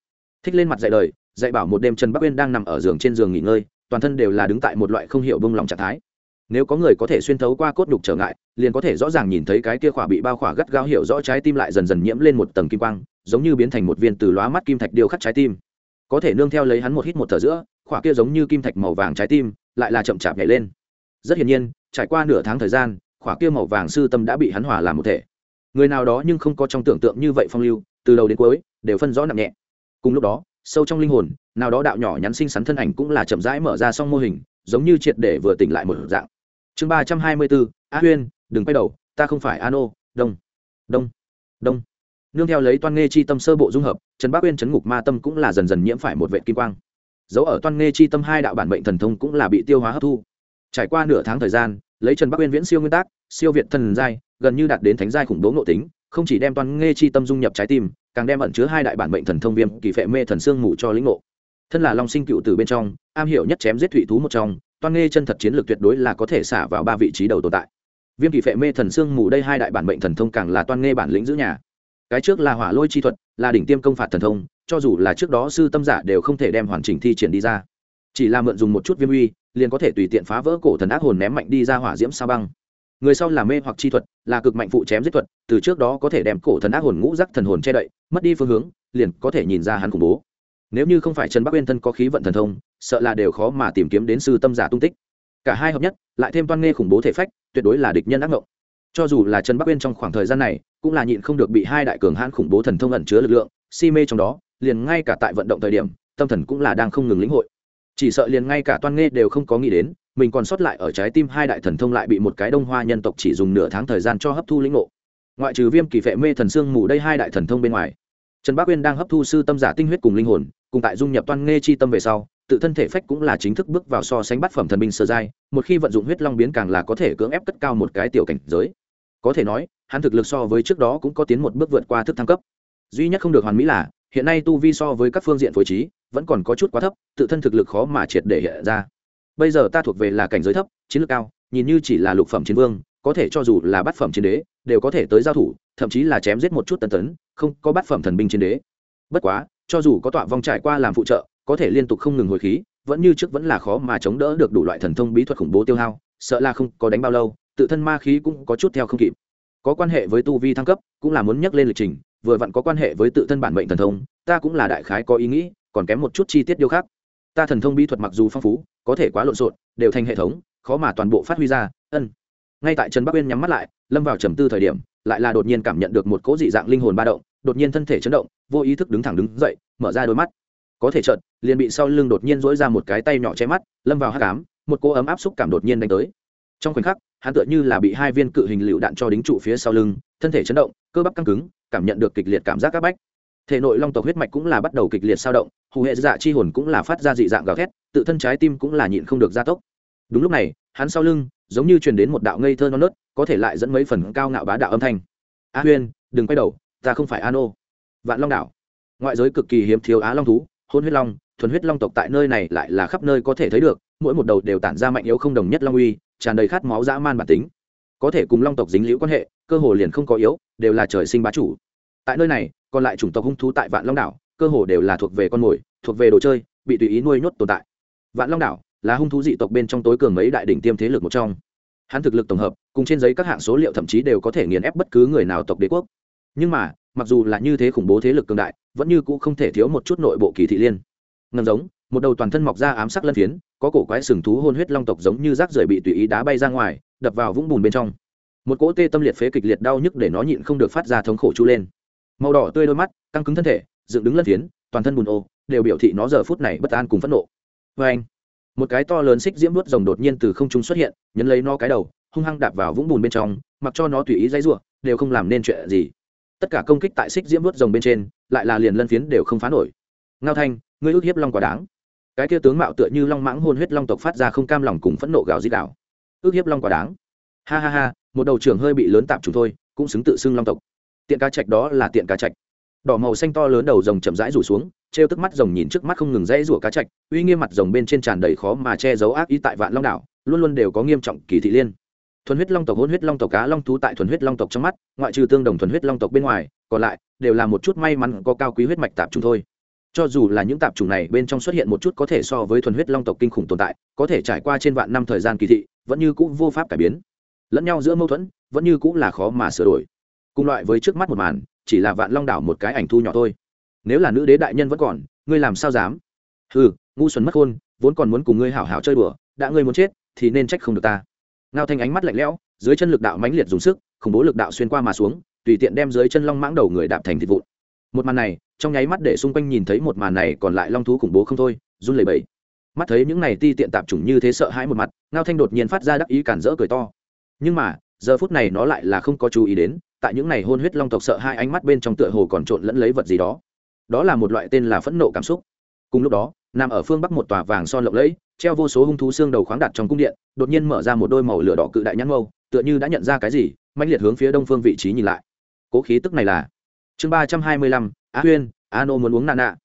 Thích lên mặt dạy đời, dạy bảo một đêm trần bắc uyên đang nằm ở giường trên giường nghỉ ngơi, toàn thân đều là đứng tại một loại không hiểu bông lòng trạng thái nếu có người có thể xuyên thấu qua cốt đục trở ngại, liền có thể rõ ràng nhìn thấy cái kia khỏa bị bao khỏa gắt gao hiểu rõ trái tim lại dần dần nhiễm lên một tầng kim quang, giống như biến thành một viên từ lóa mắt kim thạch điêu khắc trái tim. Có thể nương theo lấy hắn một hít một thở giữa, khỏa kia giống như kim thạch màu vàng trái tim, lại là chậm chạp nhảy lên. Rất hiển nhiên, trải qua nửa tháng thời gian, khỏa kia màu vàng sư tâm đã bị hắn hòa làm một thể. Người nào đó nhưng không có trong tưởng tượng như vậy phong lưu, từ đầu đến cuối, đều phân rõ nặng nhẹ. Cùng lúc đó, sâu trong linh hồn, nào đó đạo nhỏ nhắn xinh xắn thân ảnh cũng là chậm rãi mở ra xong mô hình, giống như triệt để vừa tỉnh lại một dạng chương ba trăm hai mươi bốn a huyên, đừng quay đầu, ta không phải an ô đông đông đông. Nương theo lấy toan nghê chi tâm sơ bộ dung hợp, trần bác uyên chấn ngục ma tâm cũng là dần dần nhiễm phải một vệ kim quang. Dấu ở toan nghê chi tâm hai đạo bản bệnh thần thông cũng là bị tiêu hóa hấp thu. Trải qua nửa tháng thời gian, lấy trần bắc uyên viễn siêu nguyên tắc, siêu việt thần giai, gần như đạt đến thánh giai khủng bố nội tính, không chỉ đem toàn nghê chi tâm dung nhập trái tim, càng đem ẩn chứa hai đại bản bệnh thần thông viêm, kỳ phệ mê thần xương ngủ cho lĩnh ngộ. Thân là long sinh cựu từ bên trong, am hiểu nhất chém giết thủy thú một trong toan nghe chân thật chiến lược tuyệt đối là có thể xả vào ba vị trí đầu tồn tại. Viêm kỳ phệ mê thần xương mù đây hai đại bản mệnh thần thông càng là toan nghe bản lĩnh giữ nhà. Cái trước là hỏa lôi chi thuật, là đỉnh tiêm công phạt thần thông, cho dù là trước đó sư tâm giả đều không thể đem hoàn chỉnh thi triển đi ra. Chỉ là mượn dùng một chút viêm uy, liền có thể tùy tiện phá vỡ cổ thần ác hồn ném mạnh đi ra hỏa diễm sao băng. Người sau là mê hoặc chi thuật, là cực mạnh phụ chém giết thuật, từ trước đó có thể đem cổ thần ác hồn ngũ rắc thần hồn che đậy, mất đi phương hướng, liền có thể nhìn ra hắn khủng bố nếu như không phải trần bắc uyên thân có khí vận thần thông, sợ là đều khó mà tìm kiếm đến sư tâm giả tung tích. Cả hai hợp nhất, lại thêm toan nghe khủng bố thể phách, tuyệt đối là địch nhân ác ngộng. Cho dù là trần bắc uyên trong khoảng thời gian này, cũng là nhịn không được bị hai đại cường hãn khủng bố thần thông ẩn chứa lực lượng, si mê trong đó, liền ngay cả tại vận động thời điểm, tâm thần cũng là đang không ngừng lĩnh hội. Chỉ sợ liền ngay cả toan nghe đều không có nghĩ đến, mình còn sót lại ở trái tim hai đại thần thông lại bị một cái đông hoa nhân tộc chỉ dùng nửa tháng thời gian cho hấp thu lĩnh ngộ. Ngoại trừ viêm kỳ vệ mê thần xương mù đây hai đại thần thông bên ngoài trần bác uyên đang hấp thu sư tâm giả tinh huyết cùng linh hồn, cùng tại dung nhập toan nghe chi tâm về sau, tự thân thể phách cũng là chính thức bước vào so sánh bát phẩm thần binh sơ giai, một khi vận dụng huyết long biến càng là có thể cưỡng ép cất cao một cái tiểu cảnh giới. Có thể nói, hắn thực lực so với trước đó cũng có tiến một bước vượt qua thức thăng cấp. Duy nhất không được hoàn mỹ là, hiện nay tu vi so với các phương diện phối trí, vẫn còn có chút quá thấp, tự thân thực lực khó mà triệt để hiện ra. Bây giờ ta thuộc về là cảnh giới thấp, chiến lược cao, nhìn như chỉ là lục phẩm chiến vương, có thể cho dù là bát phẩm chiến đế, đều có thể tới giao thủ, thậm chí là chém giết một chút tần tấn không có bát phẩm thần binh chiến đế. Bất quá, cho dù có tọa vong trải qua làm phụ trợ, có thể liên tục không ngừng hồi khí, vẫn như trước vẫn là khó mà chống đỡ được đủ loại thần thông bí thuật khủng bố tiêu hao, sợ là không có đánh bao lâu, tự thân ma khí cũng có chút theo không kịp. Có quan hệ với tu vi thăng cấp, cũng là muốn nhắc lên lịch trình, vừa vặn có quan hệ với tự thân bản mệnh thần thông, ta cũng là đại khái có ý nghĩ, còn kém một chút chi tiết điều khác ta thần thông bí thuật mặc dù phong phú, có thể quá lộn xộn, đều thành hệ thống, khó mà toàn bộ phát huy ra, ân. Ngay tại trần bắc uyên nhắm mắt lại, lâm vào trầm tư thời điểm lại là đột nhiên cảm nhận được một cỗ dị dạng linh hồn ba động, đột nhiên thân thể chấn động, vô ý thức đứng thẳng đứng dậy, mở ra đôi mắt. Có thể chợt, liền bị sau lưng đột nhiên dỗi ra một cái tay nhỏ che mắt, lâm vào hát cám một cỗ ấm áp xúc cảm đột nhiên đánh tới. Trong khoảnh khắc, hắn tựa như là bị hai viên cự hình lựu đạn cho đính trụ phía sau lưng, thân thể chấn động, cơ bắp căng cứng, cảm nhận được kịch liệt cảm giác các bách. Thể nội long tộc huyết mạch cũng là bắt đầu kịch liệt sao động, hù hệ dạ chi hồn cũng là phát ra dị dạng gào thét, tự thân trái tim cũng là nhịn không được gia tốc. Đúng lúc này, hắn sau lưng giống như truyền đến một đạo ngây thơ non nớt, có thể lại dẫn mấy phần cao ngạo bá đạo âm thanh. A huyên, đừng quay đầu, ta không phải an ô vạn long đảo. Ngoại giới cực kỳ hiếm thiếu á long thú, hôn huyết long, thuần huyết long tộc tại nơi này lại là khắp nơi có thể thấy được, mỗi một đầu đều tản ra mạnh yếu không đồng nhất long uy, tràn đầy khát máu dã man bản tính. Có thể cùng long tộc dính liễu quan hệ, cơ hồ liền không có yếu, đều là trời sinh bá chủ. Tại nơi này, còn lại chủng tộc hung thú tại vạn long đảo, cơ hồ đều là thuộc về con mồi, thuộc về đồ chơi, bị tùy ý nuôi nhốt tồn tại. Vạn long đảo là hung thú dị tộc bên trong tối cường mấy đại đỉnh tiêm thế lực một trong. Hắn thực lực tổng hợp, cùng trên giấy các hạng số liệu thậm chí đều có thể nghiền ép bất cứ người nào tộc đế quốc. Nhưng mà, mặc dù là như thế khủng bố thế lực cường đại, vẫn như cũng không thể thiếu một chút nội bộ kỳ thị liên. Ngầm giống, một đầu toàn thân mọc ra ám sắc lân phiến, có cổ quái sừng thú hôn huyết long tộc giống như rác rưởi bị tùy ý đá bay ra ngoài, đập vào vũng bùn bên trong. Một cỗ tê tâm liệt phế kịch liệt đau nhức để nó nhịn không được phát ra thống khổ chu lên. Màu đỏ tươi đôi mắt, căng cứng thân thể, dựng đứng lân phiến, toàn thân bùn ô, đều biểu thị nó giờ phút này bất an cùng phẫn nộ. Vê anh một cái to lớn xích diễm đuốt rồng đột nhiên từ không trung xuất hiện, nhấn lấy nó cái đầu, hung hăng đạp vào vũng bùn bên trong, mặc cho nó tùy ý dãy ruộng đều không làm nên chuyện gì. Tất cả công kích tại xích diễm đuốt rồng bên trên, lại là liền lân phiến đều không phá nổi. Ngao thanh, ngươi ước hiếp long quá đáng. Cái kia tướng mạo tựa như long mãng hôn huyết long tộc phát ra không cam lòng cùng phẫn nộ gào di đảo ước hiếp long quá đáng. Ha ha ha, một đầu trưởng hơi bị lớn tạm chúng thôi, cũng xứng tự xưng long tộc. Tiện cá trạch đó là tiện cá trạch đỏ màu xanh to lớn đầu rồng chậm rãi rủ xuống, trêu tức mắt rồng nhìn trước mắt không ngừng rẽ rủa cá trạch uy nghiêm mặt rồng bên trên tràn đầy khó mà che giấu ác ý tại vạn long đảo, luôn luôn đều có nghiêm trọng kỳ thị liên. Thuần huyết long tộc hôn huyết long tộc, cá long thú tại thuần huyết long tộc trong mắt, ngoại trừ tương đồng thuần huyết long tộc bên ngoài, còn lại đều là một chút may mắn có cao quý huyết mạch tạp trùng thôi. Cho dù là những tạp trùng này bên trong xuất hiện một chút có thể so với thuần huyết long tộc kinh khủng tồn tại, có thể trải qua trên vạn năm thời gian kỳ thị, vẫn như cũng vô pháp cải biến. Lẫn nhau giữa mâu thuẫn, vẫn như cũng là khó mà sửa đổi. Cùng loại với trước mắt một màn chỉ là vạn long đảo một cái ảnh thu nhỏ thôi. Nếu là nữ đế đại nhân vẫn còn, ngươi làm sao dám? Ừ ngu xuẩn mất khôn, vốn còn muốn cùng ngươi hảo hảo chơi đùa, đã ngươi muốn chết, thì nên trách không được ta. Ngao thanh ánh mắt lạnh lẽo, dưới chân lực đạo mãnh liệt dùng sức, khủng bố lực đạo xuyên qua mà xuống, tùy tiện đem dưới chân long mãng đầu người đạp thành thịt vụn. Một màn này, trong nháy mắt để xung quanh nhìn thấy một màn này còn lại long thú khủng bố không thôi, run lẩy bẩy. Mắt thấy những này ti tiện tạp chủng như thế sợ hãi một mặt, ngao thanh đột nhiên phát ra đắc ý cản rỡ cười to. Nhưng mà, giờ phút này nó lại là không có chú ý đến tại những này hôn huyết long tộc sợ hai ánh mắt bên trong tựa hồ còn trộn lẫn lấy vật gì đó. Đó là một loại tên là phẫn nộ cảm xúc. Cùng lúc đó, nằm ở phương bắc một tòa vàng son lộng lẫy, treo vô số hung thú xương đầu khoáng đặt trong cung điện, đột nhiên mở ra một đôi màu lửa đỏ cự đại nhãn mâu, tựa như đã nhận ra cái gì mạnh liệt hướng phía đông phương vị trí nhìn lại. Cố khí tức này là chương ba trăm hai mươi lăm, á huyên a nô muốn uống nạn nạ.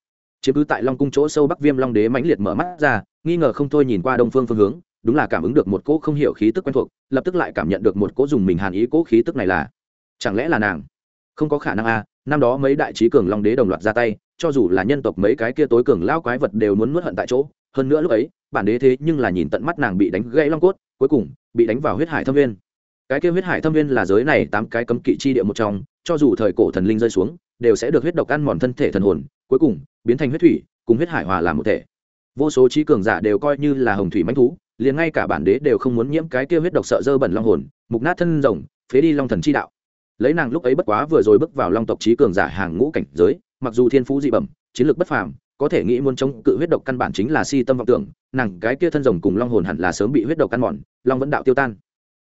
Chứ cứ tại long cung chỗ sâu bắc viêm long đế mãnh liệt mở mắt ra, nghi ngờ không thôi nhìn qua đông phương phương hướng, đúng là cảm ứng được một cỗ không hiểu khí tức quen thuộc, lập tức lại cảm nhận được một cỗ dùng mình hàn ý cỗ khí tức này là chẳng lẽ là nàng? Không có khả năng a năm đó mấy đại trí cường long đế đồng loạt ra tay, cho dù là nhân tộc mấy cái kia tối cường lao quái vật đều muốn nuốt hận tại chỗ. Hơn nữa lúc ấy, bản đế thế nhưng là nhìn tận mắt nàng bị đánh gãy long cốt, cuối cùng bị đánh vào huyết hải thâm viên. Cái kia huyết hải thâm viên là giới này tám cái cấm kỵ chi địa một trong, cho dù thời cổ thần linh rơi xuống, đều sẽ được huyết độc ăn mòn thân thể thần hồn, cuối cùng biến thành huyết thủy, cùng huyết hải hòa làm một thể. Vô số trí cường giả đều coi như là hồng thủy mãnh thú, liền ngay cả bản đế đều không muốn nhiễm cái kia huyết độc sợ dơ bẩn long hồn, mục nát thân rồng, phế đi long thần chi đạo lấy nàng lúc ấy bất quá vừa rồi bước vào long tộc trí cường giả hàng ngũ cảnh giới, mặc dù thiên phú dị bẩm, chiến lược bất phàm, có thể nghĩ muốn chống cự huyết độc căn bản chính là si tâm vọng tưởng, nàng cái kia thân rồng cùng long hồn hẳn là sớm bị huyết độc căn mòn, long vẫn đạo tiêu tan.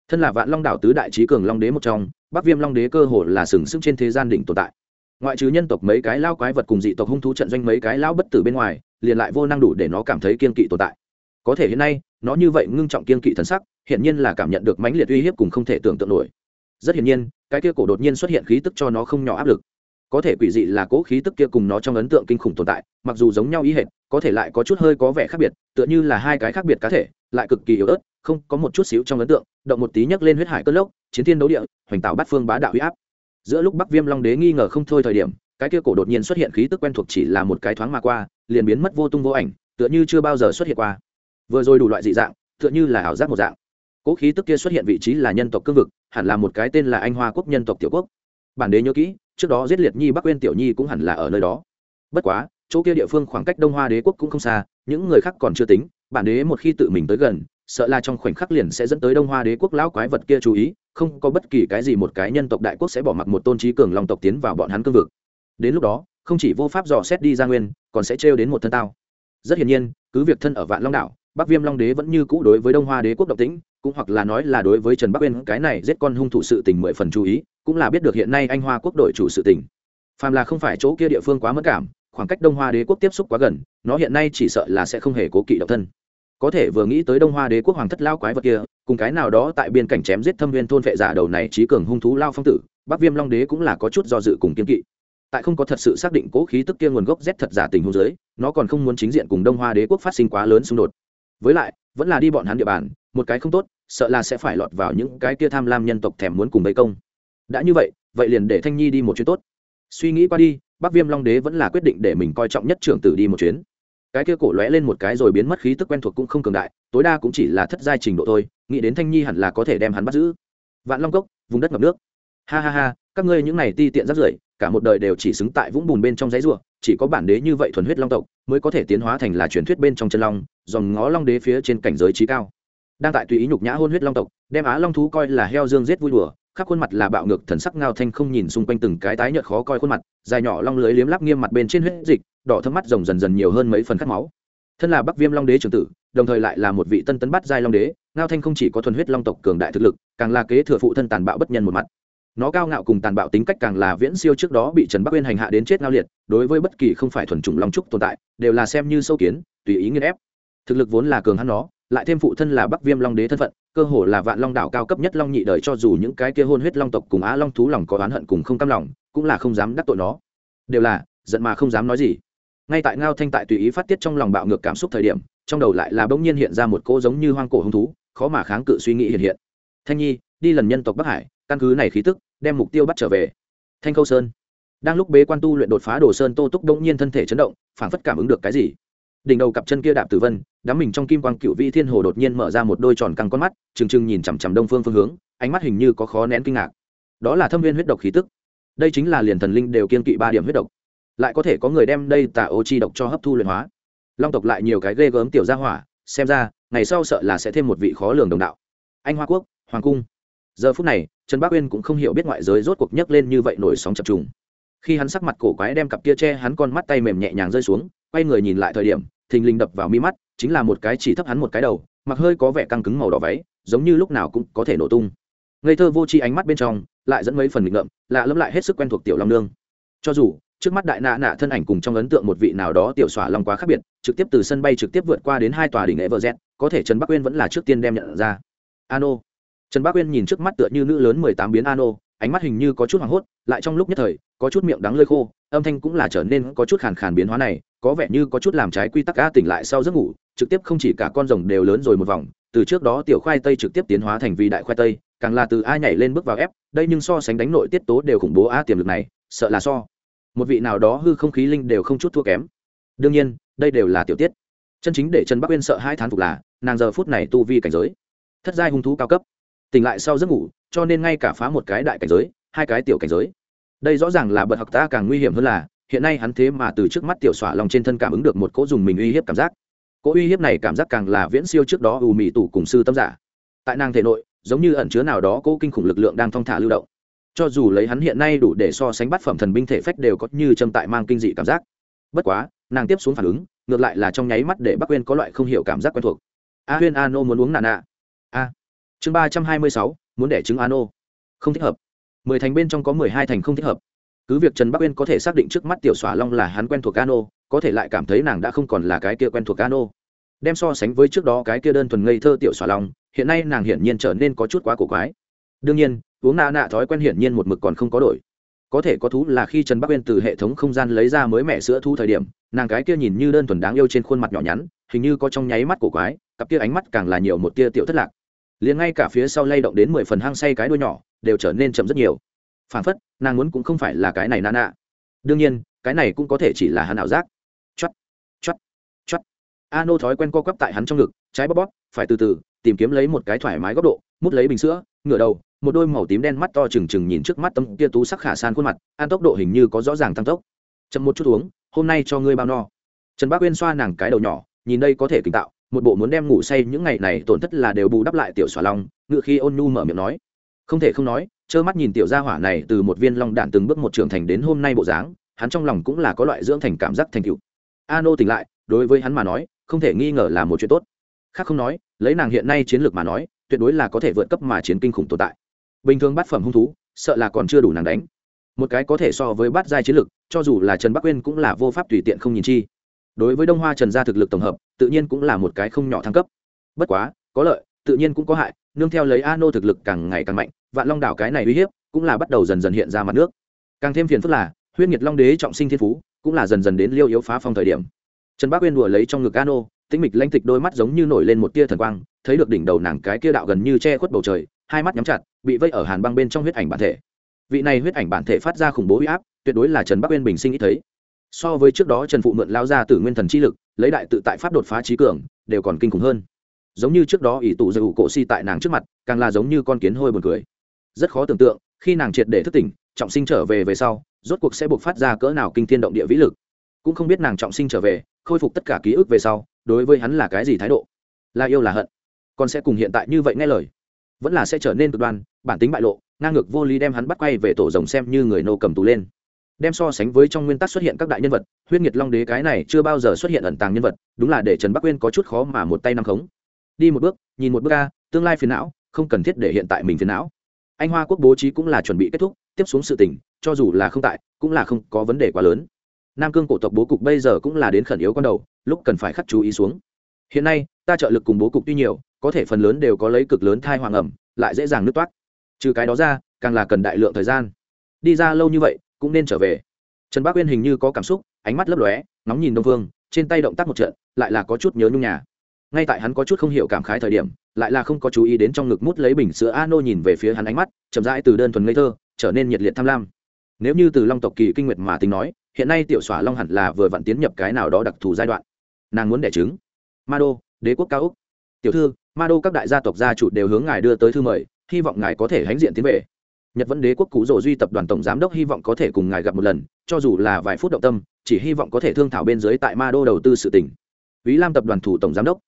Thân là vạn long đạo tứ đại trí cường long đế một trong, bắc viêm long đế cơ hồ là sừng sững trên thế gian đỉnh tồn tại. Ngoại trừ nhân tộc mấy cái lao quái vật cùng dị tộc hung thú trận doanh mấy cái lao bất tử bên ngoài, liền lại vô năng đủ để nó cảm thấy kiên kỵ tồn tại. Có thể hiện nay, nó như vậy ngưng trọng kiên kỵ thần sắc hiện nhiên là cảm nhận được mãnh liệt uy hiếp cùng không thể tưởng tượng nổi. Rất hiển nhiên cái kia cổ đột nhiên xuất hiện khí tức cho nó không nhỏ áp lực. Có thể quỷ dị là cố khí tức kia cùng nó trong ấn tượng kinh khủng tồn tại, mặc dù giống nhau ý hệt, có thể lại có chút hơi có vẻ khác biệt, tựa như là hai cái khác biệt cá thể, lại cực kỳ yếu ớt, không có một chút xíu trong ấn tượng, động một tí nhấc lên huyết hải cất lốc, chiến thiên đấu địa, hoành tạo bát phương bá đạo huy áp. Giữa lúc bắc viêm long đế nghi ngờ không thôi thời điểm, cái kia cổ đột nhiên xuất hiện khí tức quen thuộc chỉ là một cái thoáng mà qua, liền biến mất vô tung vô ảnh, tựa như chưa bao giờ xuất hiện qua. Vừa rồi đủ loại dị dạng, tựa như là ảo giác một dạng cỗ khí tức kia xuất hiện vị trí là nhân tộc cương vực, hẳn là một cái tên là anh hoa quốc nhân tộc tiểu quốc. Bản đế nhớ kỹ, trước đó giết liệt nhi bắc quên tiểu nhi cũng hẳn là ở nơi đó. Bất quá, chỗ kia địa phương khoảng cách đông hoa đế quốc cũng không xa, những người khác còn chưa tính, bản đế một khi tự mình tới gần, sợ là trong khoảnh khắc liền sẽ dẫn tới đông hoa đế quốc lão quái vật kia chú ý, không có bất kỳ cái gì một cái nhân tộc đại quốc sẽ bỏ mặc một tôn trí cường lòng tộc tiến vào bọn hắn cương vực. Đến lúc đó, không chỉ vô pháp dò xét đi ra nguyên, còn sẽ trêu đến một thân tao. Rất hiển nhiên, cứ việc thân ở vạn long đảo, bắc viêm long đế vẫn như cũ đối với đông hoa đế quốc độc tĩnh cũng hoặc là nói là đối với trần bắc uyên, cái này giết con hung thủ sự tình mười phần chú ý, cũng là biết được hiện nay anh hoa quốc đội chủ sự tình. Phàm là không phải chỗ kia địa phương quá mất cảm, khoảng cách đông hoa đế quốc tiếp xúc quá gần, nó hiện nay chỉ sợ là sẽ không hề cố kỵ độc thân. Có thể vừa nghĩ tới đông hoa đế quốc hoàng thất lao quái vật kia, cùng cái nào đó tại biên cảnh chém giết thâm viên thôn vệ giả đầu này trí cường hung thú lao phong tử, bắc viêm long đế cũng là có chút do dự cùng kiên kỵ. Tại không có thật sự xác định cố khí tức kia nguồn gốc rét thật giả tình hôn giới nó còn không muốn chính diện cùng đông hoa đế quốc phát sinh quá lớn xung đột. Với lại, vẫn là đi bọn hắn địa bàn một cái không tốt, sợ là sẽ phải lọt vào những cái kia tham lam nhân tộc thèm muốn cùng vây công. Đã như vậy vậy liền để thanh nhi đi một chuyến tốt. Suy nghĩ qua đi, bắc viêm long đế vẫn là quyết định để mình coi trọng nhất trưởng tử đi một chuyến. Cái kia cổ lóe lên một cái rồi biến mất khí tức quen thuộc cũng không cường đại, tối đa cũng chỉ là thất giai trình độ thôi, nghĩ đến thanh nhi hẳn là có thể đem hắn bắt giữ. Vạn long cốc, vùng đất ngập nước. Ha ha ha, các ngươi những này ti tiện rất rưởi, cả một đời đều chỉ xứng tại vũng bùn bên trong giấy rùa, chỉ có bản đế như vậy thuần huyết long tộc, mới có thể tiến hóa thành là truyền thuyết bên trong chân long, dòng ngó long đế phía trên cảnh giới trí cao đang tại tùy ý nhục nhã hôn huyết long tộc, đem á long thú coi là heo dương giết vui đùa, khắp khuôn mặt là bạo ngược thần sắc ngao thanh không nhìn xung quanh từng cái tái nhợt khó coi khuôn mặt, dài nhỏ long lưới liếm lắp nghiêm mặt bên trên huyết dịch, đỏ thâm mắt rồng dần dần nhiều hơn mấy phần cắt máu. Thân là bắc viêm long đế trưởng tử, đồng thời lại là một vị tân tấn bắt giai long đế, ngao thanh không chỉ có thuần huyết long tộc cường đại thực lực, càng là kế thừa phụ thân tàn bạo bất nhân một mặt. Nó cao ngạo cùng tàn bạo tính cách càng là viễn siêu trước đó bị trần bắc uyên hành hạ đến chết ngao liệt, đối với bất kỳ không phải thuần chủng long trúc tồn tại, đều là xem như sâu kiến, tùy ý nghiên ép. Thực lực vốn là cường hắn nó lại thêm phụ thân là bắc viêm long đế thân phận, cơ hồ là vạn long đảo cao cấp nhất long nhị đời cho dù những cái kia hôn huyết long tộc cùng á long thú lòng có oán hận cùng không cam lòng, cũng là không dám đắc tội nó. Đều là, giận mà không dám nói gì. Ngay tại ngao thanh tại tùy ý phát tiết trong lòng bạo ngược cảm xúc thời điểm, trong đầu lại là bỗng nhiên hiện ra một cô giống như hoang cổ hung thú, khó mà kháng cự suy nghĩ hiện hiện. Thanh nhi, đi lần nhân tộc bắc hải, căn cứ này khí tức, đem mục tiêu bắt trở về. Thanh khâu sơn. Đang lúc bế quan tu luyện đột phá đồ sơn tô túc đông nhiên thân thể chấn động, phảng phất cảm ứng được cái gì đỉnh đầu cặp chân kia đạp tử vân đắm mình trong kim quang cựu vị thiên hồ đột nhiên mở ra một đôi tròn căng con mắt, trừng trừng nhìn chằm chằm đông phương phương hướng, ánh mắt hình như có khó nén kinh ngạc. Đó là thâm viên huyết độc khí tức. Đây chính là liền thần linh đều kiên kỵ ba điểm huyết độc. Lại có thể có người đem đây tả ô chi độc cho hấp thu luyện hóa. Long tộc lại nhiều cái ghê gớm tiểu gia hỏa, xem ra, ngày sau sợ là sẽ thêm một vị khó lường đồng đạo. Anh hoa quốc, hoàng cung. Giờ phút này, trần bác uyên cũng không hiểu biết ngoại giới rốt cuộc nhấc lên như vậy nổi sóng chập trùng. Khi hắn sắc mặt cổ quái đem cặp kia che hắn con mắt tay mềm nhẹ nhàng rơi xuống quay người nhìn lại thời điểm, thình lình đập vào mi mắt, chính là một cái chỉ thấp hắn một cái đầu, mặc hơi có vẻ căng cứng màu đỏ váy, giống như lúc nào cũng có thể nổ tung. Ngây thơ vô tri ánh mắt bên trong, lại dẫn mấy phần nghịch ngợm, lạ lẫm lại hết sức quen thuộc tiểu long nương. Cho dù, trước mắt đại nạ nạ thân ảnh cùng trong ấn tượng một vị nào đó tiểu xỏa long quá khác biệt, trực tiếp từ sân bay trực tiếp vượt qua đến hai tòa đỉnh everest có thể trần bắc uyên vẫn là trước tiên đem nhận ra. Ano. Trần bắc uyên nhìn trước mắt tựa như nữ lớn mười tám biến ano, ánh mắt hình như có chút hoảng hốt, lại trong lúc nhất thời, có chút miệng đắng lơi khô, âm thanh cũng là trở nên có chút khàn khàn biến hóa này có vẻ như có chút làm trái quy tắc a tỉnh lại sau giấc ngủ, trực tiếp không chỉ cả con rồng đều lớn rồi một vòng, từ trước đó tiểu khoai tây trực tiếp tiến hóa thành vi đại khoai tây, càng là từ a nhảy lên bước vào ép, đây nhưng so sánh đánh nội tiết tố đều khủng bố a tiềm lực này, sợ là so. Một vị nào đó hư không khí linh đều không chút thua kém. Đương nhiên, đây đều là tiểu tiết. Chân chính để trần bắc uyên sợ hai thán phục là, nàng giờ phút này tu vi cảnh giới, thất giai hung thú cao cấp. Tỉnh lại sau giấc ngủ, cho nên ngay cả phá một cái đại cảnh giới, hai cái tiểu cảnh giới. Đây rõ ràng là bậc học ta càng nguy hiểm hơn là hiện nay hắn thế mà từ trước mắt tiểu xỏa lòng trên thân cảm ứng được một cỗ dùng mình uy hiếp cảm giác. Cỗ uy hiếp này cảm giác càng là viễn siêu trước đó ù mị tủ cùng sư tâm giả. Tại nàng thể nội, giống như ẩn chứa nào đó cỗ kinh khủng lực lượng đang thong thả lưu động. Cho dù lấy hắn hiện nay đủ để so sánh bắt phẩm thần binh thể phách đều có như châm tại mang kinh dị cảm giác. Bất quá, nàng tiếp xuống phản ứng, ngược lại là trong nháy mắt để bắc quên có loại không hiểu cảm giác quen thuộc. A huyên a nô muốn uống nà a. Chương ba trăm hai mươi sáu, muốn đẻ trứng a nô không thích hợp. Mười thành bên trong có mười hai thành không thích hợp cứ việc trần bắc uyên có thể xác định trước mắt tiểu xỏa long là hắn quen thuộc cano, có thể lại cảm thấy nàng đã không còn là cái kia quen thuộc cano. Đem so sánh với trước đó cái kia đơn thuần ngây thơ tiểu xỏa long, hiện nay nàng hiển nhiên trở nên có chút quá cổ quái. Đương nhiên, uống nạ nạ thói quen hiển nhiên một mực còn không có đổi. Có thể có thú là khi trần bắc uyên từ hệ thống không gian lấy ra mới mẹ sữa thu thời điểm, nàng cái kia nhìn như đơn thuần đáng yêu trên khuôn mặt nhỏ nhắn, hình như có trong nháy mắt cổ quái, cặp kia ánh mắt càng là nhiều một tia tiểu thất lạc. Liền ngay cả phía sau lay động đến mười phần hang say cái đuôi nhỏ, đều trở nên chậm rất nhiều phản phất, nàng muốn cũng không phải là cái này nà nạ đương nhiên, cái này cũng có thể chỉ là hắn ảo giác. Chắt chắt chắt a nô thói quen co quắp tại hắn trong ngực, trái bóp bóp, phải từ từ, tìm kiếm lấy một cái thoải mái góc độ, mút lấy bình sữa, ngửa đầu, một đôi màu tím đen mắt to trừng trừng nhìn trước mắt tâm kia tú sắc khả san khuôn mặt an tốc độ hình như có rõ ràng tăng tốc. Chậm một chút uống, hôm nay cho ngươi bao no. Trần bác uyên xoa nàng cái đầu nhỏ, nhìn đây có thể kinh tạo, một bộ muốn đem ngủ say những ngày này tổn thất là đều bù đắp lại tiểu xòa long ngự khi ôn nhu mở miệng nói. Không thể không nói trơ mắt nhìn tiểu gia hỏa này từ một viên long đạn từng bước một trưởng thành đến hôm nay bộ dáng, hắn trong lòng cũng là có loại dưỡng thành cảm giác thành cựu a nô tỉnh lại, đối với hắn mà nói, không thể nghi ngờ là một chuyện tốt. Khác không nói, lấy nàng hiện nay chiến lược mà nói, tuyệt đối là có thể vượt cấp mà chiến kinh khủng tồn tại. Bình thường bát phẩm hung thú, sợ là còn chưa đủ nàng đánh. Một cái có thể so với bát giai chiến lược, cho dù là trần bắc uyên cũng là vô pháp tùy tiện không nhìn chi. Đối với đông hoa trần gia thực lực tổng hợp, tự nhiên cũng là một cái không nhỏ thăng cấp. Bất quá, có lợi, tự nhiên cũng có hại, nương theo lấy a nô thực lực càng ngày càng mạnh vạn long đảo cái này uy hiếp cũng là bắt đầu dần dần hiện ra mặt nước. Càng thêm phiền phức là, huyết nhiệt long đế trọng sinh thiên phú cũng là dần dần đến liêu yếu phá phong thời điểm. Trần bác uyên đùa lấy trong ngực cano, tĩnh mịch lanh tịch đôi mắt giống như nổi lên một tia thần quang, thấy được đỉnh đầu nàng cái kia đạo gần như che khuất bầu trời, hai mắt nhắm chặt, bị vây ở hàn băng bên trong huyết ảnh bản thể. Vị này huyết ảnh bản thể phát ra khủng bố uy áp, tuyệt đối là trần bắc uyên bình sinh ít thấy. So với trước đó trần phụ mượn lao ra từ nguyên thần chi lực, lấy đại tự tại pháp đột phá trí cường, đều còn kinh khủng hơn. Giống như trước đó ỷ tụ dầu cổ si tại nàng trước mặt, càng là giống như con kiến hôi buồn cười rất khó tưởng tượng, khi nàng triệt để thức tỉnh, trọng sinh trở về về sau, rốt cuộc sẽ buộc phát ra cỡ nào kinh thiên động địa vĩ lực. Cũng không biết nàng trọng sinh trở về, khôi phục tất cả ký ức về sau, đối với hắn là cái gì thái độ? Là yêu là hận? Còn sẽ cùng hiện tại như vậy nghe lời? Vẫn là sẽ trở nên cực đoan, bản tính bại lộ, ngang ngược vô lý đem hắn bắt quay về tổ rồng xem như người nô cầm tù lên. Đem so sánh với trong nguyên tắc xuất hiện các đại nhân vật, huyết nhiệt long đế cái này chưa bao giờ xuất hiện ẩn tàng nhân vật, đúng là để trần bắc uyên có chút khó mà một tay nắm khống. Đi một bước, nhìn một bước ra tương lai phiền não, không cần thiết để hiện tại mình phiền não anh hoa quốc bố trí cũng là chuẩn bị kết thúc, tiếp xuống sự tình, cho dù là không tại, cũng là không có vấn đề quá lớn. Nam cương cổ tộc bố cục bây giờ cũng là đến khẩn yếu con đầu, lúc cần phải khắc chú ý xuống. Hiện nay, ta trợ lực cùng bố cục tuy nhiều, có thể phần lớn đều có lấy cực lớn thai hoàng ẩm, lại dễ dàng nứt toát. Trừ cái đó ra, càng là cần đại lượng thời gian. Đi ra lâu như vậy, cũng nên trở về. Trần bác uyên hình như có cảm xúc, ánh mắt lấp lóe nóng nhìn đông phương, trên tay động tác một trận, lại là có chút nhớ nhung nhà ngay tại hắn có chút không hiểu cảm khái thời điểm, lại là không có chú ý đến trong ngực mút lấy bình sữa a nô nhìn về phía hắn ánh mắt, chậm rãi từ đơn thuần ngây thơ, trở nên nhiệt liệt tham lam. Nếu như từ long tộc kỳ kinh nguyệt mà tính nói, hiện nay tiểu xỏa long hẳn là vừa vặn tiến nhập cái nào đó đặc thù giai đoạn. Nàng muốn đẻ trứng. Ma đô, đế quốc cao úc. Tiểu thư, ma đô các đại gia tộc gia chủ đều hướng ngài đưa tới thư mời, hy vọng ngài có thể hãnh diện tiến về. Nhật vẫn đế quốc cũ rỗ duy tập đoàn tổng giám đốc hy vọng có thể cùng ngài gặp một lần, cho dù là vài phút động tâm, chỉ hy vọng có thể thương thảo bên dưới tại ma đô đầu tư sự tỉnh. Ý lam tập đoàn thủ tổng giám đốc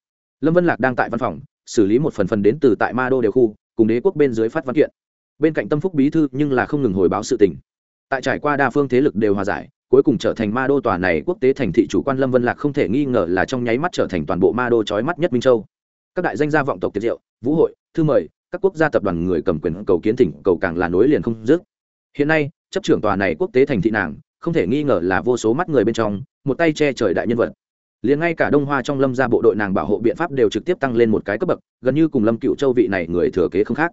lâm vân lạc đang tại văn phòng, xử lý một phần phần đến từ tại ma đô đều khu, cùng đế quốc bên dưới phát văn kiện. Bên cạnh tâm phúc bí thư nhưng là không ngừng hồi báo sự tình. Tại trải qua đa phương thế lực đều hòa giải, cuối cùng trở thành ma đô tòa này quốc tế thành thị chủ quan lâm vân lạc không thể nghi ngờ là trong nháy mắt trở thành toàn bộ ma đô trói mắt nhất minh châu. Các đại danh gia vọng tộc tiệt diệu, vũ hội, thư mời, các quốc gia tập đoàn người cầm quyền cầu kiến thỉnh cầu càng là nối liền không dứt. Hiện nay, chấp trưởng tòa này quốc tế thành thị nàng, không thể nghi ngờ là vô số mắt người bên trong, một tay che trời đại nhân vật liền ngay cả đông hoa trong lâm gia bộ đội nàng bảo hộ biện pháp đều trực tiếp tăng lên một cái cấp bậc, gần như cùng lâm cựu châu vị này người thừa kế không khác.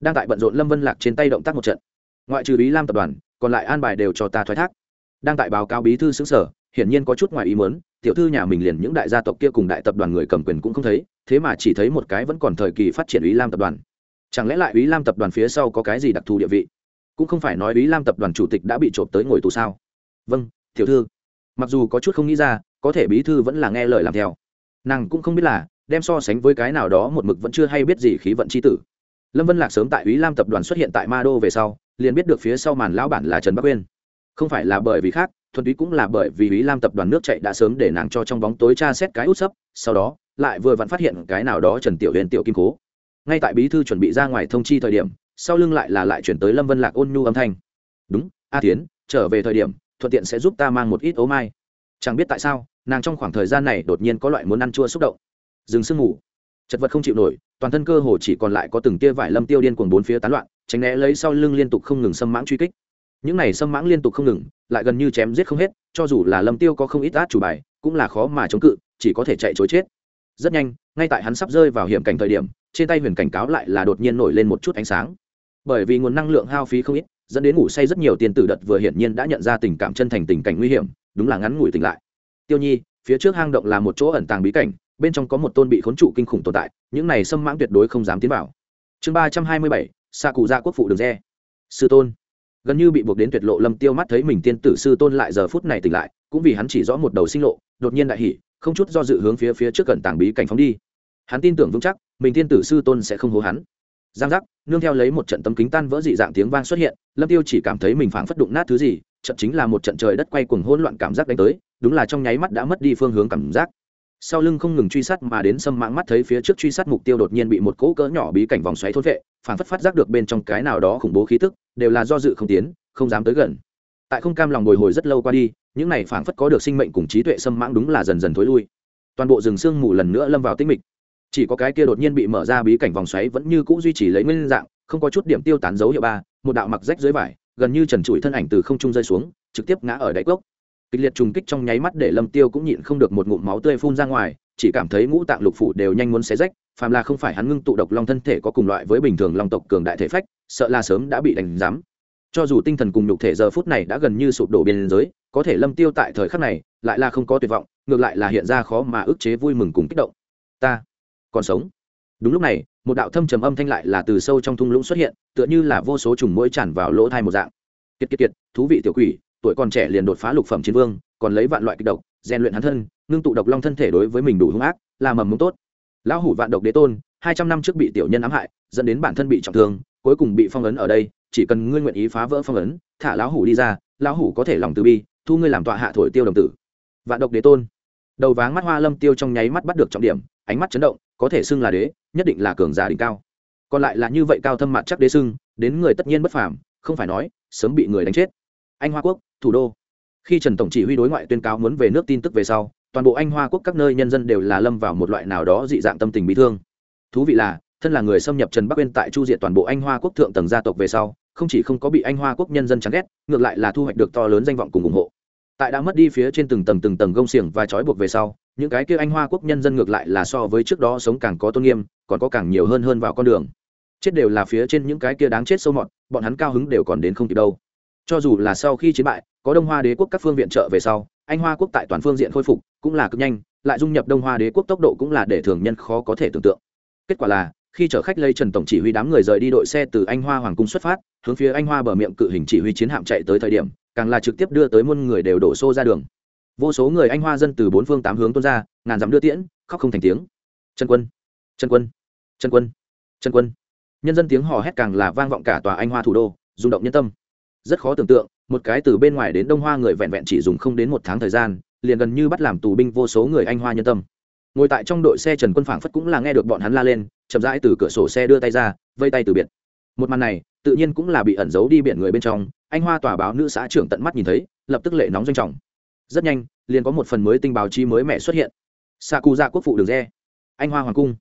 Đang tại bận rộn lâm vân lạc trên tay động tác một trận. Ngoại trừ ý lam tập đoàn, còn lại an bài đều cho ta thoái thác. Đang tại báo cáo bí thư xứ sở, hiển nhiên có chút ngoài ý muốn, tiểu thư nhà mình liền những đại gia tộc kia cùng đại tập đoàn người cầm quyền cũng không thấy, thế mà chỉ thấy một cái vẫn còn thời kỳ phát triển ý lam tập đoàn. Chẳng lẽ lại ý lam tập đoàn phía sau có cái gì đặc thù địa vị? Cũng không phải nói ý lam tập đoàn chủ tịch đã bị trộm tới ngồi tù sao? Vâng tiểu thư. Mặc dù có chút không nghĩ ra có thể bí thư vẫn là nghe lời làm theo. Nàng cũng không biết là, đem so sánh với cái nào đó một mực vẫn chưa hay biết gì khí vận c h i tử. Lâm vân lạc sớm tại ý lam tập đoàn xuất hiện tại ma đô về sau, liền biết được phía sau màn lão bản là trần bắc uyên không phải là bởi vì khác, thuần túy cũng là bởi vì ý lam tập đoàn nước chạy đã sớm để nàng cho trong bóng tối tra xét cái út sấp, sau đó, lại vừa vặn phát hiện cái nào đó trần tiểu huyền tiểu kim cố. Ngay tại bí thư chuẩn bị ra ngoài thông chi thời điểm, sau lưng lại là lại chuyển tới lâm vân lạc ôn nhu âm thanh. Đúng, a tiến trở về thời điểm, thuận tiện sẽ giúp ta mang một ít ố mai. Chẳng biết tại sao nàng trong khoảng thời gian này đột nhiên có loại muốn ăn chua xúc động. Dừng sương ngủ chật vật không chịu nổi, toàn thân cơ hồ chỉ còn lại có từng tia vải lâm tiêu điên cuồng bốn phía tán loạn, tránh né lấy sau lưng liên tục không ngừng xâm mãng truy kích. Những này xâm mãng liên tục không ngừng, lại gần như chém giết không hết, cho dù là lâm tiêu có không ít át chủ bài, cũng là khó mà chống cự, chỉ có thể chạy chối chết. Rất nhanh, ngay tại hắn sắp rơi vào hiểm cảnh thời điểm, trên tay huyền cảnh cáo lại là đột nhiên nổi lên một chút ánh sáng. Bởi vì nguồn năng lượng hao phí không ít, dẫn đến ngủ say rất nhiều tiền tử đợt vừa hiển nhiên đã nhận ra tình cảm chân thành tình cảnh nguy hiểm, đúng là ngắn ngủi tỉnh lại tiêu nhi, phía trước hang động là một chỗ ẩn tàng bí cảnh, bên trong có một tôn bị khốn trụ kinh khủng tồn tại, những này xâm mãng tuyệt đối không dám tiến vào. Chương ba trăm hai mươi bảy xạ cụ gia quốc phụ đường re. Sư tôn. Gần như bị buộc đến tuyệt lộ lâm tiêu mắt thấy mình tiên tử sư tôn lại giờ phút này tỉnh lại, cũng vì hắn chỉ rõ một đầu sinh lộ, đột nhiên đại hỉ, không chút do dự hướng phía phía trước cận tàng bí cảnh phóng đi. Hắn tin tưởng vững chắc, mình tiên tử sư tôn sẽ không hố hắn. Giang giác, nương theo lấy một trận tấm kính tan vỡ dị dạng tiếng vang xuất hiện, lâm tiêu chỉ cảm thấy mình phảng phất đụng nát thứ gì trận chính là một trận trời đất quay cuồng hỗn loạn cảm giác đánh tới, đúng là trong nháy mắt đã mất đi phương hướng cảm giác. Sau lưng không ngừng truy sát mà đến sâm mãng mắt thấy phía trước truy sát mục tiêu đột nhiên bị một cỗ cỡ nhỏ bí cảnh vòng xoáy thôn vệ phảng phất phát giác được bên trong cái nào đó khủng bố khí tức, đều là do dự không tiến, không dám tới gần. Tại không cam lòng bồi hồi rất lâu qua đi, những này phảng phất có được sinh mệnh cùng trí tuệ sâm mãng đúng là dần dần thối lui. Toàn bộ rừng sương mù lần nữa lâm vào tĩnh mịch. Chỉ có cái kia đột nhiên bị mở ra bí cảnh vòng xoáy vẫn như cũ duy trì lấy nguyên dạng, không có chút điểm tiêu tán dấu hiệu ba, một đạo mặc rách dưới vải gần như trần trụi thân ảnh từ không trung rơi xuống, trực tiếp ngã ở đáy cốc. Kịch liệt trùng kích trong nháy mắt để lâm tiêu cũng nhịn không được một ngụm máu tươi phun ra ngoài, chỉ cảm thấy ngũ tạng lục phủ đều nhanh muốn xé rách, phàm là không phải hắn ngưng tụ độc long thân thể có cùng loại với bình thường long tộc cường đại thể phách, sợ là sớm đã bị đánh giám. Cho dù tinh thần cùng nhục thể giờ phút này đã gần như sụp đổ biên giới, có thể lâm tiêu tại thời khắc này lại là không có tuyệt vọng, ngược lại là hiện ra khó mà ức chế vui mừng cùng kích động. Ta còn sống. Đúng lúc này một đạo thâm trầm âm thanh lại là từ sâu trong thung lũng xuất hiện, tựa như là vô số trùng mũi tràn vào lỗ thai một dạng. Kiệt kiệt kiệt, thú vị tiểu quỷ, tuổi còn trẻ liền đột phá lục phẩm chiến vương, còn lấy vạn loại kịch độc, rèn luyện hắn thân, ngưng tụ độc long thân thể đối với mình đủ hung ác, là mầm mống tốt. Lão hủ vạn độc đế tôn, hai trăm năm trước bị tiểu nhân ám hại, dẫn đến bản thân bị trọng thương, cuối cùng bị phong ấn ở đây, chỉ cần ngươi nguyện ý phá vỡ phong ấn, thả lão hủ đi ra, lão hủ có thể lòng từ bi, thu ngươi làm tọa hạ thổi tiêu đồng tử. Vạn độc đế tôn. Đầu váng mắt hoa lâm tiêu trong nháy mắt bắt được trọng điểm, ánh mắt chấn động, có thể xưng là đế nhất định là cường giả đỉnh cao. Còn lại là như vậy cao thâm mặt chắc đế sưng, đến người tất nhiên bất phàm không phải nói sớm bị người đánh chết. Anh hoa quốc thủ đô. Khi trần tổng chỉ huy đối ngoại tuyên cáo muốn về nước tin tức về sau toàn bộ anh hoa quốc các nơi nhân dân đều là lâm vào một loại nào đó dị dạng tâm tình bị thương. Thú vị là thân là người xâm nhập trần bắc uyên tại chu diện toàn bộ anh hoa quốc thượng tầng gia tộc về sau không chỉ không có bị anh hoa quốc nhân dân chán ghét ngược lại là thu hoạch được to lớn danh vọng cùng ủng hộ. Tại đã mất đi phía trên từng tầng từng tầng gông xiềng và trói buộc về sau những cái kia anh hoa quốc nhân dân ngược lại là so với trước đó sống càng có tôn nghiêm, còn có càng nhiều hơn hơn vào con đường. Chết đều là phía trên những cái kia đáng chết sâu mọt, bọn hắn cao hứng đều còn đến không kịp đâu. Cho dù là sau khi chiến bại, có đông hoa đế quốc các phương viện trợ về sau, anh hoa quốc tại toàn phương diện khôi phục cũng là cực nhanh, lại dung nhập đông hoa đế quốc tốc độ cũng là để thường nhân khó có thể tưởng tượng. Kết quả là, khi chở khách lây trần tổng chỉ huy đám người rời đi đội xe từ anh hoa hoàng cung xuất phát, hướng phía anh hoa bờ miệng cự hình chỉ huy chiến hạm chạy tới thời điểm, càng là trực tiếp đưa tới muôn người đều đổ xô ra đường vô số người anh hoa dân từ bốn phương tám hướng tuôn ra, ngàn dặm đưa tiễn, khóc không thành tiếng. Trần quân trần quân trần quân trần quân. Nhân dân tiếng hò hét càng là vang vọng cả tòa anh hoa thủ đô, rung động nhân tâm. Rất khó tưởng tượng, một cái từ bên ngoài đến đông hoa người vẹn vẹn chỉ dùng không đến một tháng thời gian, liền gần như bắt làm tù binh vô số người anh hoa nhân tâm. Ngồi tại trong đội xe trần quân phảng phất cũng là nghe được bọn hắn la lên, chậm rãi từ cửa sổ xe đưa tay ra, vây tay từ biệt. Một màn này, tự nhiên cũng là bị ẩn giấu đi biển người bên trong, anh hoa tòa báo nữ xã trưởng tận mắt nhìn thấy, lập tức lệ nóng doanh trọng rất nhanh, liền có một phần mới tinh báo chí mới mẻ xuất hiện. Xạ cụ dạ quốc phụ đường re. Anh hoa hoàng cung.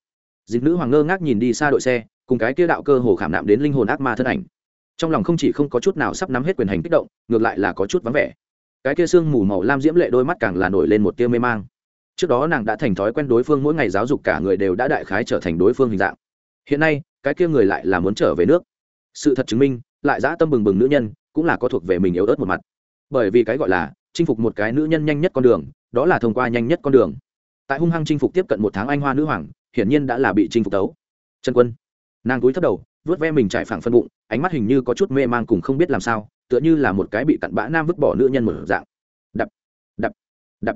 Dịch nữ hoàng ngơ ngác nhìn đi xa đội xe, cùng cái kia đạo cơ hồ khảm nạm đến linh hồn ác ma thân ảnh. Trong lòng không chỉ không có chút nào sắp nắm hết quyền hành kích động, ngược lại là có chút vắng vẻ. Cái kia sương mù màu lam diễm lệ đôi mắt càng là nổi lên một tia mê mang. Trước đó nàng đã thành thói quen đối phương mỗi ngày giáo dục cả người đều đã đại khái trở thành đối phương hình dạng. Hiện nay, cái kia người lại là muốn trở về nước. Sự thật chứng minh, lại dã tâm bừng bừng nữ nhân, cũng là có thuộc về mình yếu ớt một mặt. Bởi vì cái gọi là chinh phục một cái nữ nhân nhanh nhất con đường đó là thông qua nhanh nhất con đường. Tại hung hăng chinh phục tiếp cận một tháng anh hoa nữ hoàng hiển nhiên đã là bị chinh phục tấu. Trần quân nàng cúi thấp đầu vớt ve mình trải phẳng phân bụng ánh mắt hình như có chút mê mang cùng không biết làm sao tựa như là một cái bị cặn bã nam vứt bỏ nữ nhân một dạng. Đập đập đập.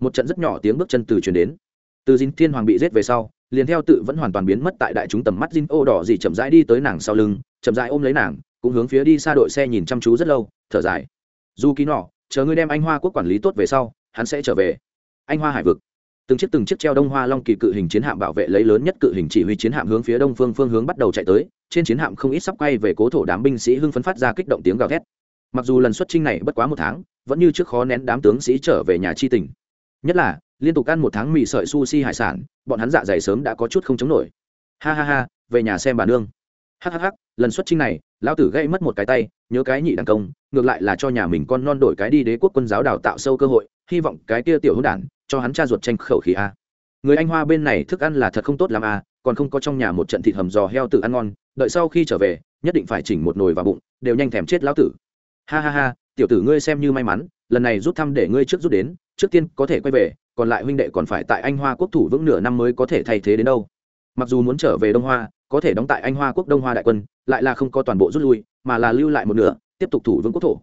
Một trận rất nhỏ tiếng bước chân từ chuyển đến. Từ dinh thiên hoàng bị giết về sau liền theo tự vẫn hoàn toàn biến mất tại đại chúng tầm mắt dinh ô đỏ gì chậm rãi đi tới nàng sau lưng, chậm rãi ôm lấy nàng, cũng hướng phía đi xa đội xe nhìn chăm chú rất lâu, thở dài. Du ký nọ, chờ ngươi đem anh Hoa quốc quản lý tốt về sau, hắn sẽ trở về. Anh Hoa hải vực. Từng chiếc từng chiếc treo Đông Hoa Long kỳ cự hình chiến hạm bảo vệ lấy lớn nhất cự hình chỉ huy chiến hạm hướng phía đông phương phương hướng bắt đầu chạy tới, trên chiến hạm không ít sắp quay về cố thổ đám binh sĩ hưng phấn phát ra kích động tiếng gào thét. Mặc dù lần xuất chinh này bất quá một tháng, vẫn như trước khó nén đám tướng sĩ trở về nhà chi tỉnh. Nhất là, liên tục ăn một tháng mì sợi sushi hải sản bọn hắn dạ dày sớm đã có chút không chống nổi ha ha ha về nhà xem bà nương hhh lần xuất trinh này, lão tử gây mất một cái tay, nhớ cái nhị đàn công, ngược lại là cho nhà mình con non đổi cái đi đế quốc quân giáo đào tạo sâu cơ hội, hy vọng cái kia tiểu hữu đản, cho hắn cha ruột tranh khẩu khí a. Người anh hoa bên này thức ăn là thật không tốt làm a, còn không có trong nhà một trận thịt hầm giò heo tự ăn ngon, đợi sau khi trở về, nhất định phải chỉnh một nồi vào bụng, đều nhanh thèm chết lão tử. Ha ha ha, tiểu tử ngươi xem như may mắn, lần này rút thăm để ngươi trước rút đến, trước tiên có thể quay về, còn lại huynh đệ còn phải tại anh hoa quốc thủ vững nửa năm mới có thể thay thế đến đâu mặc dù muốn trở về đông hoa, có thể đóng tại anh hoa quốc đông hoa đại quân, lại là không có toàn bộ rút lui, mà là lưu lại một nửa, tiếp tục thủ vững quốc thổ.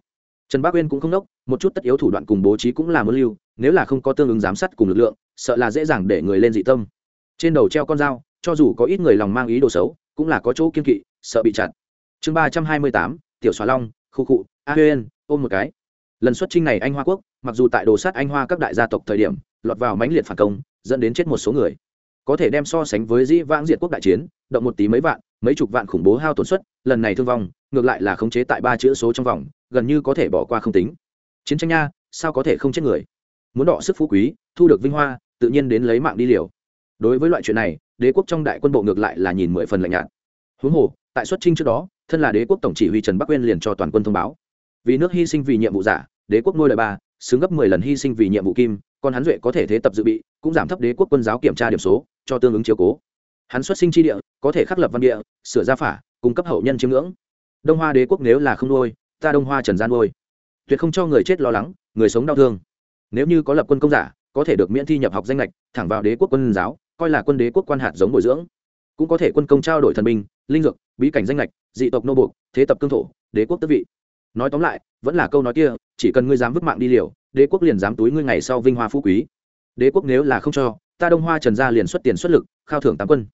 Trần bác uyên cũng không đốc, một chút tất yếu thủ đoạn cùng bố trí cũng là muốn lưu, nếu là không có tương ứng giám sát cùng lực lượng, sợ là dễ dàng để người lên dị tâm. Trên đầu treo con dao, cho dù có ít người lòng mang ý đồ xấu, cũng là có chỗ kiên kỵ, sợ bị chặt. Chương ba trăm hai mươi tám, tiểu xóa long, khu cụ a huyên ôm một cái. Lần xuất trinh này anh hoa quốc, mặc dù tại đồ sát anh hoa các đại gia tộc thời điểm, lọt vào mãnh liệt phản công, dẫn đến chết một số người có thể đem so sánh với dĩ vãng diệt quốc đại chiến, động một tí mấy vạn, mấy chục vạn khủng bố hao tổn suất, lần này thương vong, ngược lại là khống chế tại ba chữ số trong vòng, gần như có thể bỏ qua không tính. Chiến tranh nha, sao có thể không chết người? Muốn đọ sức phú quý, thu được vinh hoa, tự nhiên đến lấy mạng đi liều. Đối với loại chuyện này, đế quốc trong đại quân bộ ngược lại là nhìn mười phần lạnh nhạt. Huống hồ, tại xuất trinh trước đó, thân là đế quốc tổng chỉ huy trần bắc uyên liền cho toàn quân thông báo. Vì nước hy sinh vì nhiệm vụ giả, đế quốc ngôi đời ba, xứng gấp mười lần hy sinh vì nhiệm vụ kim còn hắn duệ có thể thế tập dự bị, cũng giảm thấp đế quốc quân giáo kiểm tra điểm số, cho tương ứng chiếu cố. Hắn xuất sinh tri địa, có thể khắc lập văn địa, sửa gia phả, cung cấp hậu nhân chiếm ngưỡng. Đông hoa đế quốc nếu là không nuôi, ta đông hoa trần gian nuôi. Tuyệt không cho người chết lo lắng, người sống đau thương. Nếu như có lập quân công giả, có thể được miễn thi nhập học danh lệch thẳng vào đế quốc quân giáo, coi là quân đế quốc quan hạt giống bồi dưỡng. Cũng có thể quân công trao đổi thần binh, linh dược, bí cảnh danh lệch dị tộc nô buộc, thế tập cương thổ, đế quốc tước vị. Nói tóm lại, vẫn là câu nói kia, chỉ cần ngươi dám vứt mạng đi liều đế quốc liền dám túi ngươi ngày sau vinh hoa phú quý. Đế quốc nếu là không cho, ta đông hoa trần gia liền xuất tiền xuất lực, khao thưởng tám quân.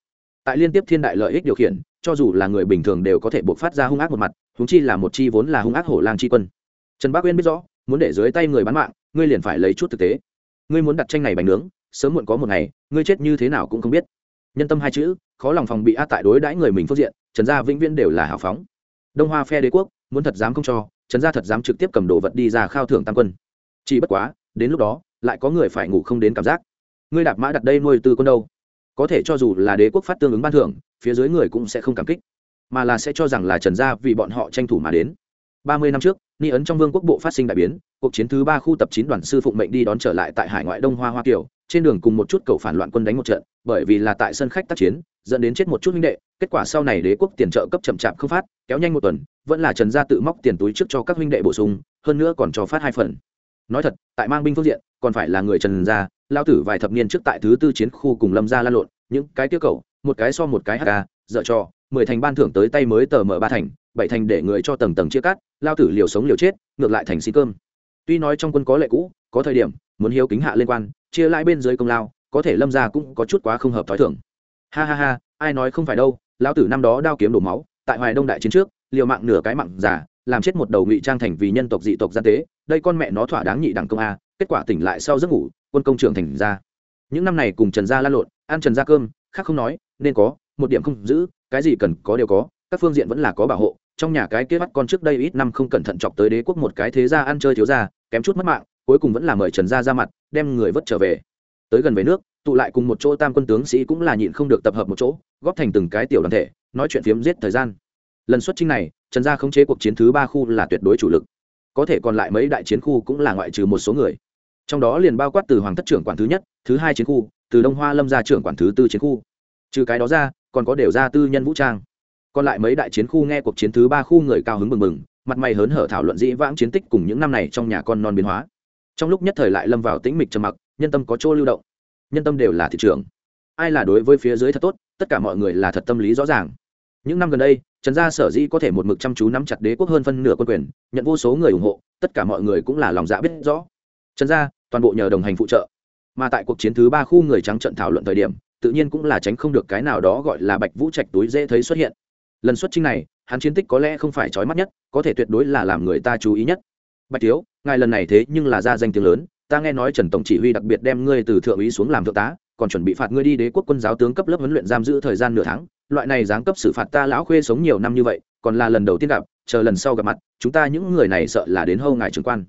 Tại liên tiếp thiên đại lợi ích điều khiển, cho dù là người bình thường đều có thể buộc phát ra hung ác một mặt húng chi là một chi vốn là hung ác hổ lang chi quân. Trần bác uyên biết rõ, muốn để dưới tay người bán mạng, ngươi liền phải lấy chút thực tế. Ngươi muốn đặt tranh này bánh nướng, sớm muộn có một ngày, ngươi chết như thế nào cũng không biết. Nhân tâm hai chữ, khó lòng phòng bị a tại đối đãi người mình phương diện, trần gia vĩnh viễn đều là hào phóng. Đông hoa phe đế quốc, muốn thật dám không cho, trần gia thật dám trực tiếp cầm đồ vật đi ra khao thưởng tam quân chỉ bất quá, đến lúc đó, lại có người phải ngủ không đến cảm giác. Ngươi đạp mã đặt đây nuôi tư con đâu? Có thể cho dù là đế quốc phát tương ứng ban thưởng, phía dưới người cũng sẽ không cảm kích. Mà là sẽ cho rằng là trần gia vì bọn họ tranh thủ mà đến. Ba mươi năm trước, ni ấn trong vương quốc bộ phát sinh đại biến, cuộc chiến thứ ba khu tập chín đoàn sư phụng mệnh đi đón trở lại tại hải ngoại đông hoa hoa kiều, trên đường cùng một chút cầu phản loạn quân đánh một trận, bởi vì là tại sân khách tác chiến, dẫn đến chết một chút huynh đệ, kết quả sau này đế quốc tiền trợ cấp chậm chạp không phát, kéo nhanh một tuần, vẫn là trần gia tự móc tiền túi trước cho các huynh đệ bổ sung, hơn nữa còn cho phát hai phần nói thật, tại mang binh phương diện, còn phải là người trần gia lao tử vài thập niên trước tại thứ tư chiến khu cùng lâm gia lan lộn, những cái tiêu cầu một cái so một cái hk dợ cho mười thành ban thưởng tới tay mới tờ mở ba thành, bảy thành để người cho tầng tầng chia cắt lao tử liều sống liều chết, ngược lại thành xin cơm. Tuy nói trong quân có lệ cũ, có thời điểm, muốn hiếu kính hạ liên quan, chia lại bên dưới công lao, có thể lâm gia cũng có chút quá không hợp t h i thưởng ha ha ha, ai nói không phải đâu, lão tử năm đó đao kiếm đổ máu, tại hoài đông đại chiến trước, liều mạng nửa cái mạng giả, làm chết một đầu ngụy trang thành vì nhân tộc dị tộc gian tế đây con mẹ nó thỏa đáng nhị đẳng công a, kết quả tỉnh lại sau giấc ngủ, quân công trường thành ra. Những năm này cùng trần gia lan lộn, ăn trần gia cơm, khác không nói, nên có, một điểm không giữ, cái gì cần có đều có, các phương diện vẫn là có bảo hộ. Trong nhà cái kia bắt con trước đây ít năm không cẩn thận chọc tới đế quốc một cái thế gia ăn chơi thiếu gia, kém chút mất mạng, cuối cùng vẫn là mời trần gia ra mặt, đem người vất trở về. Tới gần về nước, tụ lại cùng một chỗ tam quân tướng sĩ cũng là nhịn không được tập hợp một chỗ, góp thành từng cái tiểu đoàn thể, nói chuyện phiếm giết thời gian. Lần xuất chinh này, trần gia khống chế cuộc chiến thứ ba khu là tuyệt đối chủ lực có thể còn lại mấy đại chiến khu cũng là ngoại trừ một số người. Trong đó liền bao quát từ hoàng thất trưởng quản thứ nhất, thứ hai chiến khu, từ đông hoa lâm gia trưởng quản thứ tư chiến khu. Trừ cái đó ra, còn có đều gia tư nhân vũ trang. Còn lại mấy đại chiến khu nghe cuộc chiến thứ ba khu người cao hứng mừng mừng mặt mày hớn hở thảo luận dĩ vãng chiến tích cùng những năm này trong nhà con non biến hóa. Trong lúc nhất thời lại lâm vào tĩnh mịch trầm mặc, nhân tâm có chỗ lưu động. Nhân tâm đều là thị trường. Ai là đối với phía dưới thật tốt, tất cả mọi người là thật tâm lý rõ ràng những năm gần đây, trần gia sở dĩ có thể một mực chăm chú nắm chặt đế quốc hơn phân nửa quân quyền, nhận vô số người ủng hộ, tất cả mọi người cũng là lòng dạ biết rõ. Trần gia, toàn bộ nhờ đồng hành phụ trợ. Mà tại cuộc chiến thứ ba khu người trắng trận thảo luận thời điểm, tự nhiên cũng là tránh không được cái nào đó gọi là bạch vũ trạch túi dễ thấy xuất hiện. Lần xuất chinh này, hắn chiến tích có lẽ không phải trói mắt nhất, có thể tuyệt đối là làm người ta chú ý nhất. Bạch thiếu, ngài lần này thế nhưng là ra danh tiếng lớn, ta nghe nói trần tổng chỉ huy đặc biệt đem ngươi từ thượng úy xuống làm thượng tá còn chuẩn bị phạt ngươi đi đế quốc quân giáo tướng cấp lớp huấn luyện giam giữ thời gian nửa tháng, loại này giáng cấp xử phạt ta lão khuê sống nhiều năm như vậy, còn là lần đầu tiên gặp, chờ lần sau gặp mặt, chúng ta những người này sợ là đến hâu ngài trưởng quan.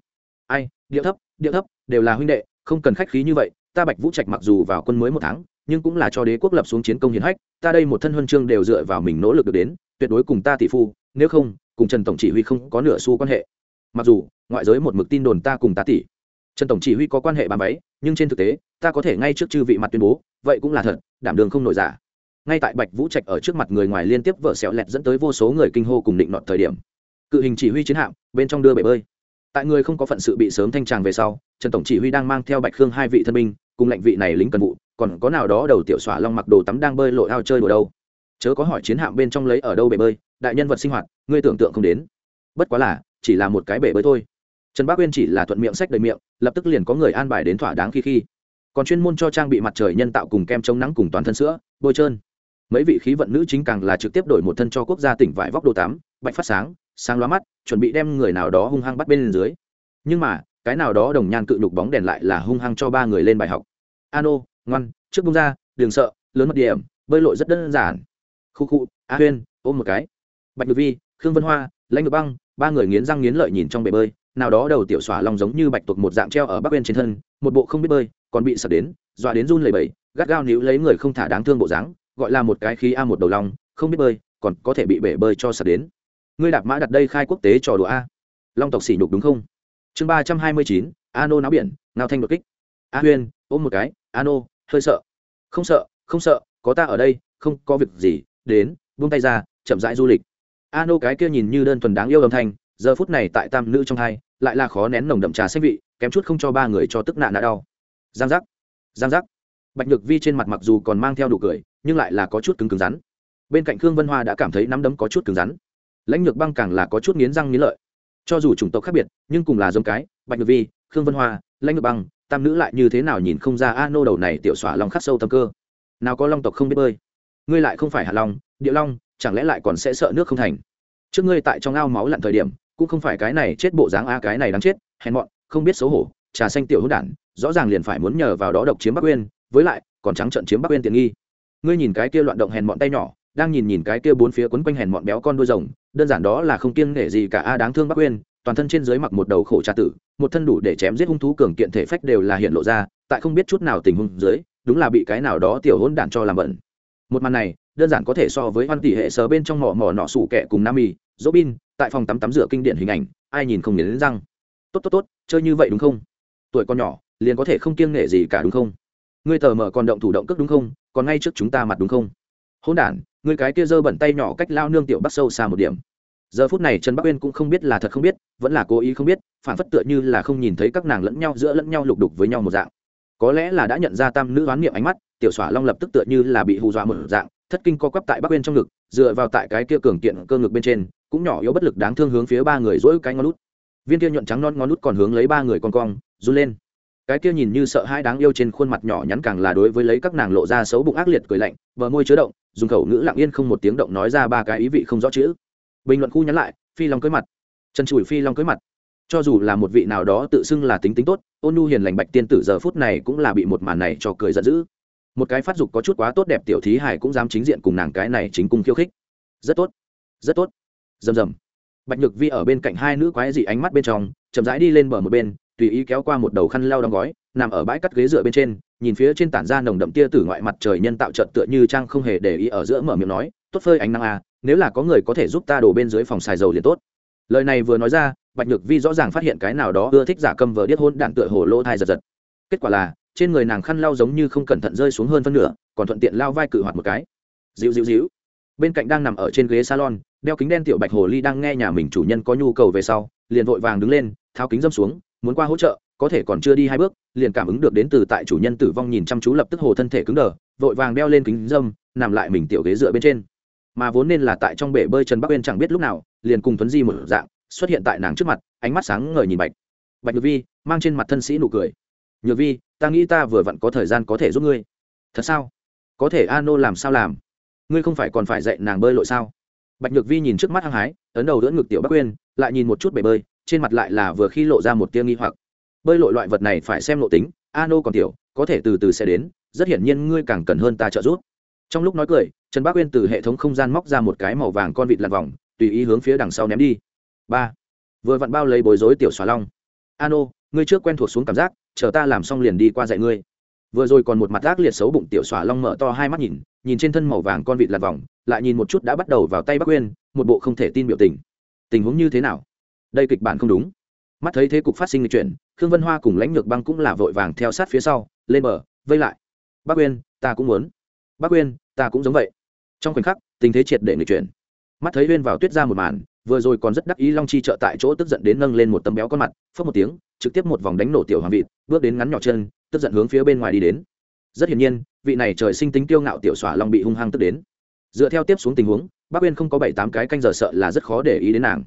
Ai điệu thấp điệu thấp, đều là huynh đệ, không cần khách khí như vậy, ta bạch vũ trạch mặc dù vào quân mới một tháng, nhưng cũng là cho đế quốc lập xuống chiến công hiển hách, ta đây một thân huân chương đều dựa vào mình nỗ lực được đến, tuyệt đối cùng ta tỷ phu, nếu không, cùng trần tổng chỉ huy không có nửa xu quan hệ. Mặc dù, ngoại giới một mực tin đồn ta cùng ta tỷ trần tổng chỉ huy có quan hệ bàn váy, nhưng trên thực tế, ta có thể ngay trước chư vị mặt tuyên bố, vậy cũng là thật, đảm đường không nổi giả. Ngay tại bạch vũ trạch ở trước mặt người ngoài liên tiếp vợ xẹo lẹt dẫn tới vô số người kinh hô cùng định nọt thời điểm. Cự hình chỉ huy chiến hạm, bên trong đưa bể bơi. Tại người không có phận sự bị sớm thanh tràng về sau, trần tổng chỉ huy đang mang theo bạch khương hai vị thân binh, cùng lệnh vị này lính cần vụ, còn có nào đó đầu tiểu xỏa long mặc đồ tắm đang bơi lội ao chơi đùa đâu. Chớ có hỏi chiến hạm bên trong lấy ở đâu bể bơi, đại nhân vật sinh hoạt, ngươi tưởng tượng không đến. Bất quá là, chỉ là một cái bể bơi thôi trần bác uyên chỉ là thuận miệng sách đầy miệng, lập tức liền có người an bài đến thỏa đáng khi khi. Còn chuyên môn cho trang bị mặt trời nhân tạo cùng kem chống nắng cùng toàn thân sữa, bôi trơn. Mấy vị khí vận nữ chính càng là trực tiếp đổi một thân cho quốc gia tỉnh vải vóc đồ tắm, bạch phát sáng sáng loa mắt, chuẩn bị đem người nào đó hung hăng bắt bên dưới. Nhưng mà, cái nào đó đồng nhan cự nhục bóng đèn lại là hung hăng cho ba người lên bài học. Ano ngoan, trước bông ra đường sợ, lớn mất điểm, bơi lội rất đơn giản. Khu khu, a huyên, ôm một cái. Bạch ngự vi, khương vân hoa, lãnh ngự băng, ba người nghiến răng nghiến lợi nhìn trong bể bơi nào đó đầu tiểu xỏa long giống như bạch tuộc một dạng treo ở bắc bên trên thân, một bộ không biết bơi, còn bị sập đến, dọa đến run lầy bẩy, gắt gao níu lấy người không thả đáng thương bộ dáng, gọi là một cái khí a một đầu long, không biết bơi, còn có thể bị bể bơi cho sập đến. Ngươi đạp mã đặt đây khai quốc tế trò đùa a. Long tộc xỉ nhục đúng không? Chương ba trăm hai mươi chín a nô náo biển, ngao thanh đột kích. A huyên, ôm một cái a nô hơi sợ. Không sợ không sợ, có ta ở đây, không có việc gì, đến, buông tay ra, chậm rãi du lịch. A nô cái kia nhìn như đơn thuần đáng yêu âm thanh giờ phút này tại tam nữ trong hai, lại là khó nén nồng đậm trà xanh vị, kém chút không cho ba người cho tức nạn đã đau. Giang giác giang giác. Bạch nhược vi trên mặt mặc dù còn mang theo đủ cười, nhưng lại là có chút cứng cứng rắn. Bên cạnh khương vân hoa đã cảm thấy nắm đấm có chút cứng rắn. Lãnh nhược băng càng là có chút nghiến răng nghiến lợi. Cho dù chủng tộc khác biệt, nhưng cùng là giống cái, bạch nhược vi, khương vân hoa, lãnh nhược băng, tam nữ lại như thế nào nhìn không ra a nô đầu này tiểu xỏa long khắc sâu tâm cơ. Nào có long tộc không biết bơi. Ngươi lại không phải hạ long, địa long, chẳng lẽ lại còn sẽ sợ nước không thành? Trước ngươi tại trong ao máu lặn thời điểm cũng không phải cái này chết bộ dáng a, cái này đáng chết, hèn mọn, không biết xấu hổ, trà xanh tiểu hữu đản, rõ ràng liền phải muốn nhờ vào đó độc chiếm bắc uyên, với lại, còn trắng trận chiếm bắc uyên tiện nghi. Ngươi nhìn cái kia loạn động hèn mọn tay nhỏ, đang nhìn nhìn cái kia bốn phía quấn quanh hèn mọn béo con đuôi rồng, đơn giản đó là không kiêng nể gì cả a, đáng thương bắc uyên, toàn thân trên dưới mặc một đầu khổ trà tử, một thân đủ để chém giết hung thú cường kiện thể phách đều là hiện lộ ra, tại không biết chút nào tình huống dưới, đúng là bị cái nào đó tiểu hỗn đản cho làm bẩn. Một màn này, đơn giản có thể so với hoan tỷ hệ sờ bên trong mỏ mỏ nọ sủ kẹ cùng nam mì dỗ bin tại phòng tắm tắm rửa kinh điển hình ảnh, ai nhìn không đến răng. Tốt tốt tốt, chơi như vậy đúng không? Tuổi con nhỏ, liền có thể không kiêng nghệ gì cả đúng không? Ngươi tờ mở còn động thủ động cước đúng không? Còn ngay trước chúng ta mặt đúng không? Hôn đản, ngươi cái kia dơ bẩn tay nhỏ cách lao nương tiểu bắt sâu xa một điểm. Giờ phút này trần bắc uyên cũng không biết là thật không biết, vẫn là cố ý không biết, phản phất tựa như là không nhìn thấy các nàng lẫn nhau, giữa lẫn nhau lục đục với nhau một dạng. Có lẽ là đã nhận ra tam nữ oán niệm ánh mắt, tiểu xỏa long lập tức tựa như là bị hù dọa một dạng, thất kinh co quắp tại bắc uyên trong ngực, dựa vào tại cái kia cường kiện cơ ngực bên trên cũng nhỏ yếu bất lực đáng thương hướng phía ba người dỗi cái ngón lút viên kia nhuận trắng non ngón lút còn hướng lấy ba người con cong, run lên. Cái kia nhìn như sợ hai đáng yêu trên khuôn mặt nhỏ nhắn càng là đối với lấy các nàng lộ ra xấu bụng ác liệt cười lạnh, bờ môi chứa động, dùng khẩu ngữ lặng yên không một tiếng động nói ra ba cái ý vị không rõ chữ. Bình luận khu nhắn lại, phi long cưới mặt. Chân chùi phi long cưới mặt. Cho dù là một vị nào đó tự xưng là tính tính tốt, ôn nu hiền lành bạch tiên tử giờ phút này cũng là bị một màn này cho cười giận dữ. Một cái phát dục có chút quá tốt đẹp tiểu thí hải cũng dám chính diện cùng nàng cái này chính cung khiêu khích. Rất tốt. Rất tốt rầm rầm. Bạch nhược vi ở bên cạnh hai nữ quái dị ánh mắt bên trong, chậm rãi đi lên bờ một bên, tùy ý kéo qua một đầu khăn lau đóng gói, nằm ở bãi cắt ghế dựa bên trên, nhìn phía trên tản ra nồng đậm tia tử ngoại mặt trời nhân tạo trợt tựa như trang không hề để ý ở giữa mở miệng nói, tốt phơi ánh nắng à nếu là có người có thể giúp ta đổ bên dưới phòng xài dầu liền tốt. Lời này vừa nói ra, bạch nhược vi rõ ràng phát hiện cái nào đó ưa thích giả cầm vờ điếc hôn đạn tựa hồ lỗ thai giật giật. Kết quả là, trên người nàng khăn lau giống như không cẩn thận rơi xuống hơn phân nửa, còn thuận tiện lao vai cự hoạt một cái. Dịu dịu dịu bên cạnh đang nằm ở trên ghế salon, đeo kính đen tiểu bạch hồ ly đang nghe nhà mình chủ nhân có nhu cầu về sau, liền vội vàng đứng lên, tháo kính dâm xuống, muốn qua hỗ trợ, có thể còn chưa đi hai bước, liền cảm ứng được đến từ tại chủ nhân tử vong nhìn chăm chú lập tức hồ thân thể cứng đờ, vội vàng đeo lên kính dâm, nằm lại mình tiểu ghế dựa bên trên. Mà vốn nên là tại trong bể bơi trần bắc uyên chẳng biết lúc nào, liền cùng tuấn di một dạng, xuất hiện tại nàng trước mặt, ánh mắt sáng ngời nhìn bạch. Bạch nhược vi, mang trên mặt thân sĩ nụ cười. Nhược vi, ta nghĩ ta vừa vặn có thời gian có thể giúp ngươi. Thật sao? Có thể a nô làm sao làm? Ngươi không phải còn phải dạy nàng bơi lội sao? Bạch nhược vi nhìn trước mắt hăng hái, ấn đầu đỡ ngực tiểu bắc uyên lại nhìn một chút bể bơi, trên mặt lại là vừa khi lộ ra một tia nghi hoặc. Bơi lội loại vật này phải xem lộ tính, a nô còn tiểu, có thể từ từ sẽ đến, rất hiển nhiên ngươi càng cần hơn ta trợ giúp. Trong lúc nói cười, trần bác uyên từ hệ thống không gian móc ra một cái màu vàng con vịt lặt vòng, tùy ý hướng phía đằng sau ném đi. Ba. Vừa vặn bao lấy bối rối tiểu xóa long. A nô, ngươi trước quen thuộc xuống cảm giác, chờ ta làm xong liền đi qua dạy ngươi. Vừa rồi còn một mặt ác liệt xấu bụng tiểu xóa long mở to hai mắt nhìn nhìn trên thân màu vàng con vịt lặt vòng, lại nhìn một chút đã bắt đầu vào tay Bắc uyên một bộ không thể tin biểu tình. Tình huống như thế nào? Đây kịch bản không đúng. Mắt thấy thế cục phát sinh lịch chuyển, khương vân hoa cùng lãnh lược băng cũng là vội vàng theo sát phía sau, lên bờ, vây lại. Bắc uyên ta cũng muốn. Bắc uyên ta cũng giống vậy. Trong khoảnh khắc, tình thế triệt để nghịch chuyển. Mắt thấy uyên vào tuyết ra một màn, vừa rồi còn rất đắc ý long chi trợ tại chỗ tức giận đến nâng lên một tấm béo con mặt phớt một tiếng, trực tiếp một vòng đánh nổ tiểu hoàng vịt, bước đến ngắn nhỏ chân, tức giận hướng phía bên ngoài đi đến. Rất hiển nhiên vị này trời sinh tính tiêu ngạo tiểu xỏa long bị hung hăng tức đến. Dựa theo tiếp xuống tình huống bác uyên không có bảy tám cái canh giờ sợ là rất khó để ý đến nàng.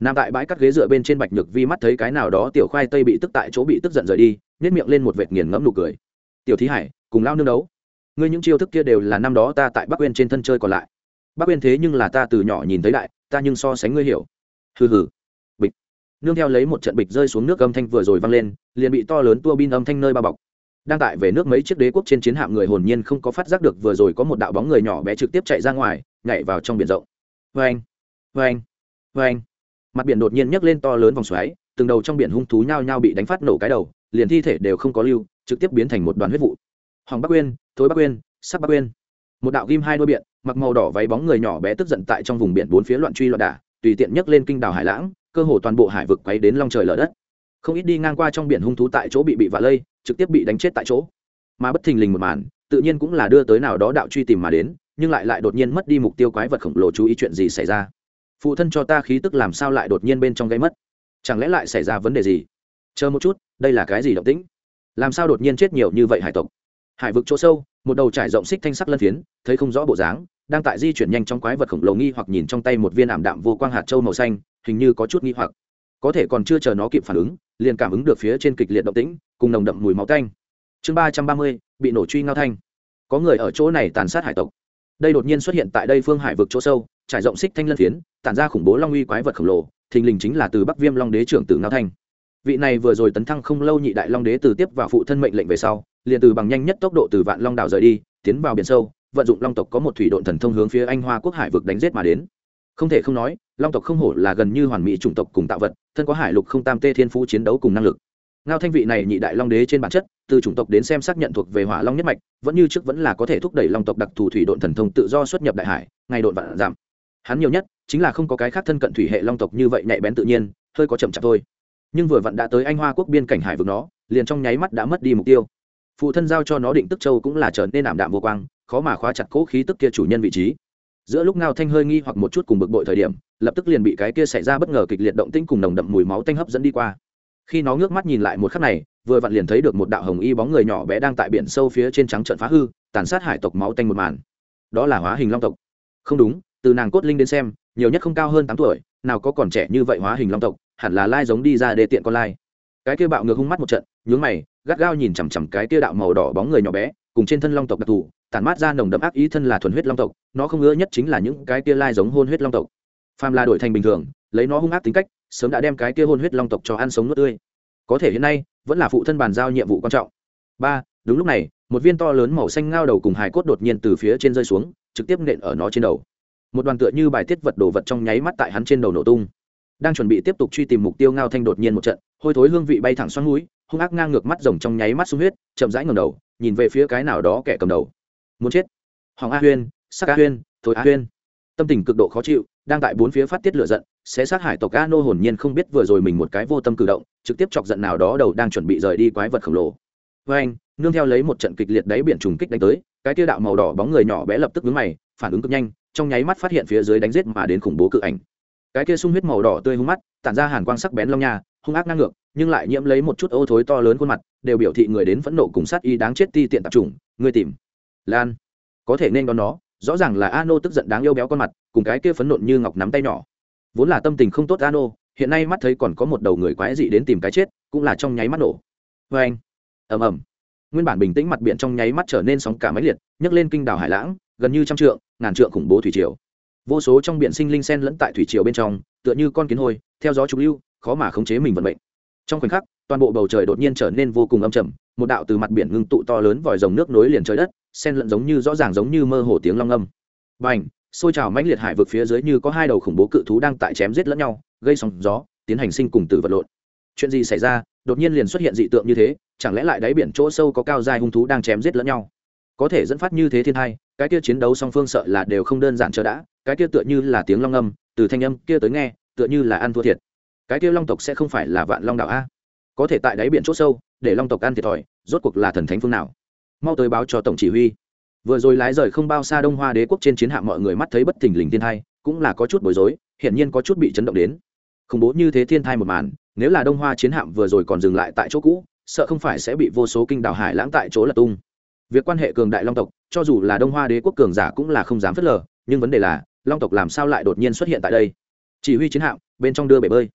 Nằm tại bãi cắt ghế dựa bên trên bạch nhược vi mắt thấy cái nào đó tiểu khoai tây bị tức tại chỗ bị tức giận rời đi nhét miệng lên một vệt nghiền ngẫm nụ cười. Tiểu thí hải, cùng lao nương đấu. Ngươi những chiêu thức kia đều là năm đó ta tại bắc uyên trên thân chơi còn lại. Bắc uyên thế nhưng là ta từ nhỏ nhìn thấy đại, ta nhưng so sánh ngươi hiểu. Hừ hừ. Bịch. Nương theo lấy một trận bịch rơi xuống nước âm thanh vừa rồi vang lên, liền bị to lớn tua bin âm thanh nơi bao bọc đang tại về nước mấy chiếc đế quốc trên chiến hạm người hồn nhiên không có phát giác được vừa rồi có một đạo bóng người nhỏ bé trực tiếp chạy ra ngoài, nhảy vào trong biển rộng. Vê anh vê anh vê anh mặt biển đột nhiên nhấc lên to lớn vòng xoáy, từng đầu trong biển hung thú nhao nhao bị đánh phát nổ cái đầu, liền thi thể đều không có lưu, trực tiếp biến thành một đoàn huyết vụ. Hoàng bắc uyên thối bắc uyên sắc bắc uyên một đạo ghim hai đôi biện mặc màu đỏ váy bóng người nhỏ bé tức giận tại trong vùng biển bốn phía loạn truy loạn đả, tùy tiện nhấc lên kinh đảo hải lãng, cơ hồ toàn bộ hải vực quấy đến long trời lở đất. Không ít đi ngang qua trong biển hung thú tại chỗ bị bị vạ lây trực tiếp bị đánh chết tại chỗ. Mà bất thình lình một màn, tự nhiên cũng là đưa tới nào đó đạo truy tìm mà đến, nhưng lại lại đột nhiên mất đi mục tiêu quái vật khổng lồ chú ý chuyện gì xảy ra. Phụ thân cho ta khí tức làm sao lại đột nhiên bên trong gây mất? Chẳng lẽ lại xảy ra vấn đề gì? Chờ một chút, đây là cái gì động tĩnh? Làm sao đột nhiên chết nhiều như vậy hải tộc? Hải vực chỗ sâu, một đầu trải rộng xích thanh sắc lân phiến, thấy không rõ bộ dáng, đang tại di chuyển nhanh trong quái vật khổng lồ nghi hoặc nhìn trong tay một viên ảm đạm vô quang hạt châu màu xanh, hình như có chút nghi hoặc có thể còn chưa chờ nó kịp phản ứng, liền cảm ứng được phía trên kịch liệt động tĩnh, cùng nồng đậm mùi máu canh chương ba trăm ba mươi, bị nổ truy ngao thanh. Có người ở chỗ này tàn sát hải tộc. Đây đột nhiên xuất hiện tại đây phương hải vực chỗ sâu, trải rộng xích thanh lân phiến, tản ra khủng bố long uy quái vật khổng lồ, thình lình chính là từ bắc viêm long đế trưởng tử ngao thanh. Vị này vừa rồi tấn thăng không lâu nhị đại long đế từ tiếp vào phụ thân mệnh lệnh về sau, liền từ bằng nhanh nhất tốc độ từ vạn long đảo rời đi, tiến vào biển sâu, vận dụng long tộc có một thủy độn thần thông hướng phía anh hoa quốc hải vực đánh giết mà đến. Không thể không nói long tộc không hổ là gần như hoàn mỹ chủng tộc cùng tạo vật, thân có hải lục không tam tê thiên phú chiến đấu cùng năng lực. Ngao thanh vị này nhị đại long đế trên bản chất, từ chủng tộc đến xem xác nhận thuộc về hỏa long nhất mạch, vẫn như trước vẫn là có thể thúc đẩy long tộc đặc thù thủy độn thần thông tự do xuất nhập đại hải, ngày độn vạn giảm. Hắn nhiều nhất, chính là không có cái khác thân cận thủy hệ long tộc như vậy nhạy bén tự nhiên, hơi có chậm chạp thôi. Nhưng vừa vặn đã tới anh hoa quốc biên cảnh hải vực nó, liền trong nháy mắt đã mất đi mục tiêu. Phụ thân giao cho nó định tức châu cũng là trở nên ảm đạm vô quang, khó mà khóa chặt cố khí tức kia chủ nhân vị trí giữa lúc ngao thanh hơi nghi hoặc một chút cùng bực bội thời điểm, lập tức liền bị cái kia xảy ra bất ngờ kịch liệt động tĩnh cùng nồng đậm mùi máu tanh hấp dẫn đi qua. Khi nó ngước mắt nhìn lại một khắc này, vừa vặn liền thấy được một đạo hồng y bóng người nhỏ bé đang tại biển sâu phía trên trắng trận phá hư, tàn sát hải tộc máu tanh một màn. Đó là hóa hình long tộc. Không đúng, từ nàng cốt linh đến xem, nhiều nhất không cao hơn tám tuổi, nào có còn trẻ như vậy hóa hình long tộc, hẳn là lai giống đi ra để tiện con lai. Cái kia bạo ngược hung mắt một trận, nhướng mày, gắt gao nhìn chằm chằm cái kia đạo màu đỏ bóng người nhỏ bé, cùng trên thân long tộc đặc thù tản mát ra nồng đậm ác ý thân là thuần huyết long tộc nó không ngứa nhất chính là những cái kia lai giống hôn huyết long tộc. Phàm là đổi thành bình thường lấy nó hung ác tính cách sớm đã đem cái kia hôn huyết long tộc cho ăn sống nuốt tươi. Có thể hiện nay vẫn là phụ thân bàn giao nhiệm vụ quan trọng. Ba đúng lúc này một viên to lớn màu xanh ngao đầu cùng hài cốt đột nhiên từ phía trên rơi xuống trực tiếp nện ở nó trên đầu. Một đoàn tựa như bài tiết vật đồ vật trong nháy mắt tại hắn trên đầu nổ tung. Đang chuẩn bị tiếp tục truy tìm mục tiêu ngao thanh đột nhiên một trận hôi thối hương vị bay thẳng xoắn mũi, hung ác ngang ngược mắt rồng trong nháy mắt sung huyết chậm rãi ngầm đầu nhìn về phía cái nào đó kẻ cầm đầu muốn chết. Hoàng a huyên, sắc a huyên thôi a huyên. Tâm tình cực độ khó chịu, đang tại bốn phía phát tiết lửa giận sẽ sát hải tộc a nô hồn nhiên không biết vừa rồi mình một cái vô tâm cử động, trực tiếp chọc giận nào đó đầu đang chuẩn bị rời đi quái vật khổng lồ. Với anh, nương theo lấy một trận kịch liệt đáy biển trùng kích đánh tới, cái tiêu đạo màu đỏ bóng người nhỏ bé lập tức vướng mày, phản ứng cực nhanh, trong nháy mắt phát hiện phía dưới đánh giết mà đến khủng bố cự ảnh. Cái kia sung huyết màu đỏ tươi hung mắt, tản ra hàn quang sắc bén long nha, hung ác ngang ngược, nhưng lại nhiễm lấy một chút ô thối to lớn khuôn mặt, đều biểu thị người đến phẫn nộ cùng sát y đáng chết ti tiện tạp chủng ngươi tìm lan, có thể nên đón nó, rõ ràng là ano tức giận đáng yêu béo con mặt, cùng cái kia phấn nộn như ngọc nắm tay nhỏ. Vốn là tâm tình không tốt ano, hiện nay mắt thấy còn có một đầu người quái dị đến tìm cái chết, cũng là trong nháy mắt nổ. Vê anh, ầm ầm. Nguyên bản bình tĩnh mặt biển trong nháy mắt trở nên sóng cả máy liệt, nhấc lên kinh đảo hải lãng, gần như trăm trượng, ngàn trượng khủng bố thủy triều. Vô số trong biển sinh linh sen lẫn tại thủy triều bên trong, tựa như con kiến hôi, theo gió trục lưu, khó mà khống chế mình vận mệnh. Trong khoảnh khắc, toàn bộ bầu trời đột nhiên trở nên vô cùng âm trầm, một đạo từ mặt biển ngưng tụ to lớn vòi rồng nước nối liền trời đất sen lẫn giống như rõ ràng giống như mơ hồ tiếng long âm. B à n h xôi trào mãnh liệt hải vực phía dưới như có hai đầu khủng bố cự thú đang tại chém giết lẫn nhau, gây sóng gió, tiến hành sinh cùng tử vật lộn. Chuyện gì xảy ra, đột nhiên liền xuất hiện dị tượng như thế, chẳng lẽ lại đáy biển chỗ sâu có cao dài hung thú đang chém giết lẫn nhau? Có thể dẫn phát như thế thiên hai cái kia chiến đấu song phương sợ là đều không đơn giản chờ đã, cái kia tựa như là tiếng long âm, từ thanh âm kia tới nghe, tựa như là ăn thua thiệt. Cái kia long tộc sẽ không phải là vạn long đạo a? Có thể tại đáy biển chỗ sâu, để long tộc ăn thiệt thòi, rốt cuộc là thần thánh phương nào? Mau tới báo cho tổng chỉ huy. Vừa rồi lái rời không bao xa đông hoa đế quốc trên chiến hạm mọi người mắt thấy bất thình lình thiên thai, cũng là có chút bối rối, hiển nhiên có chút bị chấn động đến. Khủng bố như thế thiên thai một màn, nếu là đông hoa chiến hạm vừa rồi còn dừng lại tại chỗ cũ, sợ không phải sẽ bị vô số kinh đảo hải lãng tại chỗ lật tung. Việc quan hệ cường đại long tộc, cho dù là đông hoa đế quốc cường giả cũng là không dám phớt lờ, nhưng vấn đề là, long tộc làm sao lại đột nhiên xuất hiện tại đây? Chỉ huy chiến hạm, bên trong đưa bể bơi.